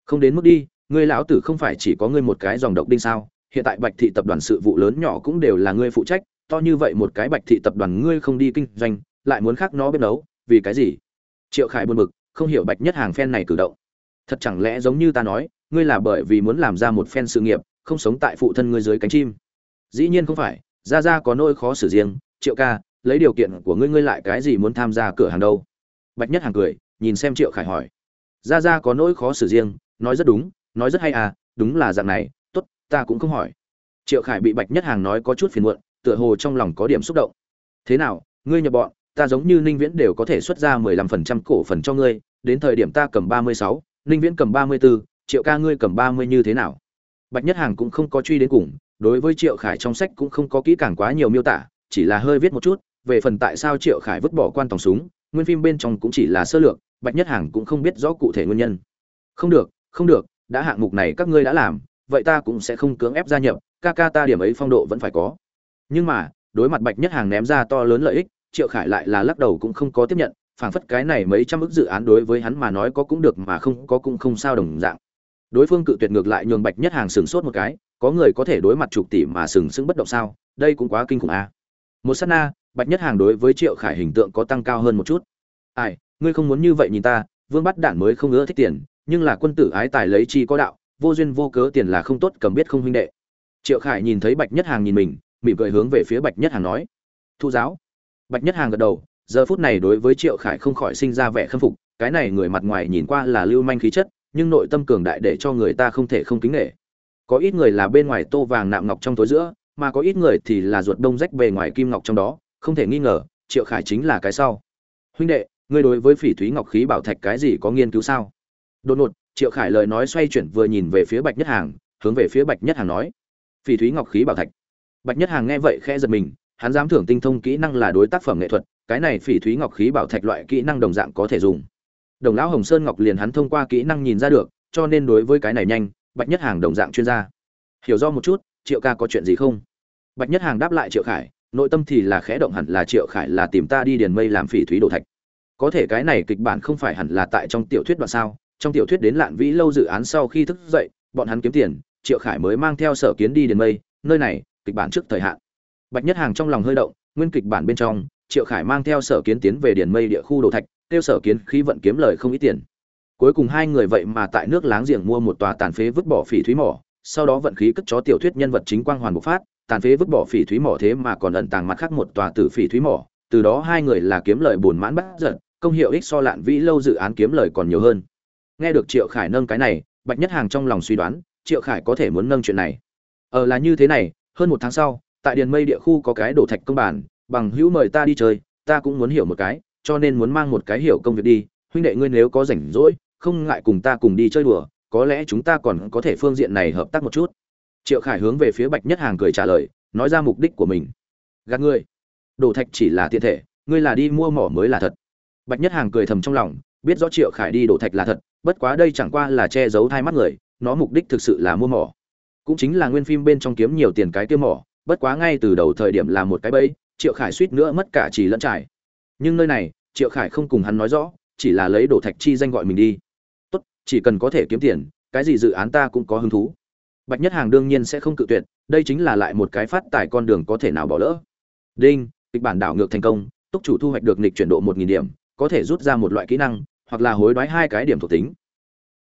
Speaker 1: Không đến mức đi, ngươi lão tử không phải chỉ có ngươi một cái dòng độc đinh sao? Hiện tại bạch thị tập đoàn sự vụ lớn nhỏ cũng đều là ngươi phụ trách, to như vậy một cái bạch thị tập đoàn ngươi không đi kinh doanh, lại muốn khác nó biết đấu vì cái gì? Triệu khải buồn bực, không hiểu bạch nhất hàng phen này cử động. Thật chẳng lẽ giống như ta nói, ngươi là bởi vì muốn làm ra một phen sự nghiệp, không sống tại phụ thân ngươi dưới cánh chim? Dĩ nhiên không phải ra ra có nỗi khó xử riêng, triệu ca, lấy điều kiện của ngươi ngươi lại cái gì muốn tham gia cửa hàng đâu? Bạch nhất hàng cười nhìn xem triệu khải hỏi. Ra ra có nỗi khó xử riêng, nói rất đúng, nói rất hay à đúng là dạng này, tốt, ta cũng không hỏi. Triệu khải bị bạch nhất hàng nói có chút phiền muộn, tựa hồ trong lòng có điểm xúc động. Thế nào, ngươi nhập bọn, ta giống như ninh viễn đều có thể xuất ra mười lăm phần trăm cổ phần cho ngươi, đến thời điểm ta cầm ba mươi sáu, ninh viễn cầm ba mươi bốn triệu ca ngươi cầm ba mươi như thế nào? Bạch nhất hàng cũng không có truy đến cùng, đối với triệu khải trong sách cũng không có kỹ càng quá nhiều miêu tả, chỉ là hơi viết một chút, về phần tại sao triệu khải vứt bỏ quan tòng súng nguyên phim bên trong cũng chỉ là sơ lược, bạch nhất hàng cũng không biết rõ cụ thể nguyên nhân. Không được không được, đã hạng mục này các ngươi đã làm, vậy ta cũng sẽ không cưỡng ép gia nhập, ca ca ta điểm ấy phong độ vẫn phải có. Nhưng mà, đối mặt bạch nhất hàng ném ra to lớn lợi ích, triệu khải lại là lắc đầu cũng không có tiếp nhận, phảng phất cái này mấy trăm ức dự án đối với hắn mà nói có cũng được mà không có cũng không sao đồng dạng. Đối phương cự tuyệt ngược lại nhường bạch nhất hàng sừng sốt một cái, có người có thể đối mặt chục tỷ mà sừng sững bất động sao, đây cũng quá kinh khủng à. một sát na bạch nhất hàng đối với triệu khải hình tượng có tăng cao hơn một chút. Ai, ngươi không muốn như vậy nhìn ta, vương bắt đản mới không ngỡ thích tiền, nhưng là quân tử ái tài lấy chi có đạo, vô duyên vô cớ tiền là không tốt, cầm biết không huynh đệ. Triệu khải nhìn thấy bạch nhất hàng nhìn mình, mỉm cười hướng về phía bạch nhất hàng nói, thu giáo. Bạch nhất hàng gật đầu, giờ phút này đối với triệu khải không khỏi sinh ra vẻ khâm phục, cái này người mặt ngoài nhìn qua là lưu manh khí chất, nhưng nội tâm cường đại để cho người ta không thể không kính nể. Có ít người là bên ngoài tô vàng nạm ngọc trong tối giữa, mà có ít người thì là ruột đông rách bề ngoài kim ngọc trong đó không thể nghi ngờ, triệu khải chính là cái sau. Huynh đệ, ngươi đối với phỉ thúy ngọc khí bảo thạch cái gì có nghiên cứu sao? Đột ngột, triệu khải lời nói xoay chuyển vừa nhìn về phía bạch nhất hàng, hướng về phía bạch nhất hàng nói, phỉ thúy ngọc khí bảo thạch. Bạch nhất hàng nghe vậy khẽ giật mình, hắn dám thưởng tinh thông kỹ năng là đối tác phẩm nghệ thuật, cái này phỉ thúy ngọc khí bảo thạch loại kỹ năng đồng dạng có thể dùng. Đồng lão hồng sơn ngọc liền hắn thông qua kỹ năng nhìn ra được, cho nên đối với cái này nhanh, bạch nhất hàng đồng dạng chuyên gia. Hiểu do một chút, triệu ca có chuyện gì không? Bạch nhất hàng đáp lại triệu khải nội tâm thì là khẽ động hẳn là triệu khải là tìm ta đi điền mây làm phỉ thúy đồ thạch. Có thể cái này kịch bản không phải hẳn là tại trong tiểu thuyết đoạn sao? Trong tiểu thuyết đến lạn vĩ lâu dự án sau khi thức dậy, bọn hắn kiếm tiền, triệu khải mới mang theo sở kiến đi điền mây, nơi này, kịch bản trước thời hạn. Bạch nhất hàng trong lòng hơi động, nguyên kịch bản bên trong, triệu khải mang theo sở kiến tiến về điền mây địa khu đồ thạch, tiêu sở kiến khí vận kiếm lời không ít tiền. Cuối cùng hai người vậy mà tại nước láng giềng mua một tòa tàn phế vứt bỏ phỉ thúy mỏ, sau đó vận khí cất chó tiểu thuyết nhân vật chính quang hoàn bộc phát tàn phế vứt bỏ phỉ thúy mỏ thế mà còn ẩn tàng mặt khác một tòa tử phỉ thúy mỏ, từ đó hai người là kiếm lời buồn mãn bắt giận, công hiệu ích so lạn vĩ lâu dự án kiếm lời còn nhiều hơn. Nghe được triệu khải nâng cái này, bạch nhất hàng trong lòng suy đoán, triệu khải có thể muốn nâng chuyện này. Ờ là như thế này, hơn một tháng sau, tại điền mây địa khu có cái đổ thạch công bản, bằng hữu mời ta đi chơi, ta cũng muốn hiểu một cái, cho nên muốn mang một cái hiểu công việc đi, huynh đệ ngươi nếu có rảnh rỗi, không ngại cùng ta cùng đi chơi đùa, có lẽ chúng ta còn có thể phương diện này hợp tác một chút triệu khải hướng về phía bạch nhất hàng cười trả lời, nói ra mục đích của mình. Gạt ngươi. Đổ thạch chỉ là tiện thể, ngươi là đi mua mỏ mới là thật. Bạch nhất hàng cười thầm trong lòng, biết rõ triệu khải đi đổ thạch là thật, bất quá đây chẳng qua là che giấu hai mắt người, nó mục đích thực sự là mua mỏ. Cũng chính là nguyên phim bên trong kiếm nhiều tiền cái tiêu mỏ, bất quá ngay từ đầu thời điểm là một cái bẫy, triệu khải suýt nữa mất cả chỉ lẫn trải. Nhưng nơi này, triệu khải không cùng hắn nói rõ, chỉ là lấy đổ thạch chi danh gọi mình đi. Tốt, chỉ cần có thể kiếm tiền, cái gì dự án ta cũng có hứng thú bạch nhất hàng đương nhiên sẽ không cự tuyệt, đây chính là lại một cái phát tài con đường có thể nào bỏ lỡ. Đinh, kịch bản đảo ngược thành công, túc chủ thu hoạch được nịch chuyển độ một nghìn điểm, có thể rút ra một loại kỹ năng, hoặc là hối đoái hai cái điểm thuộc tính.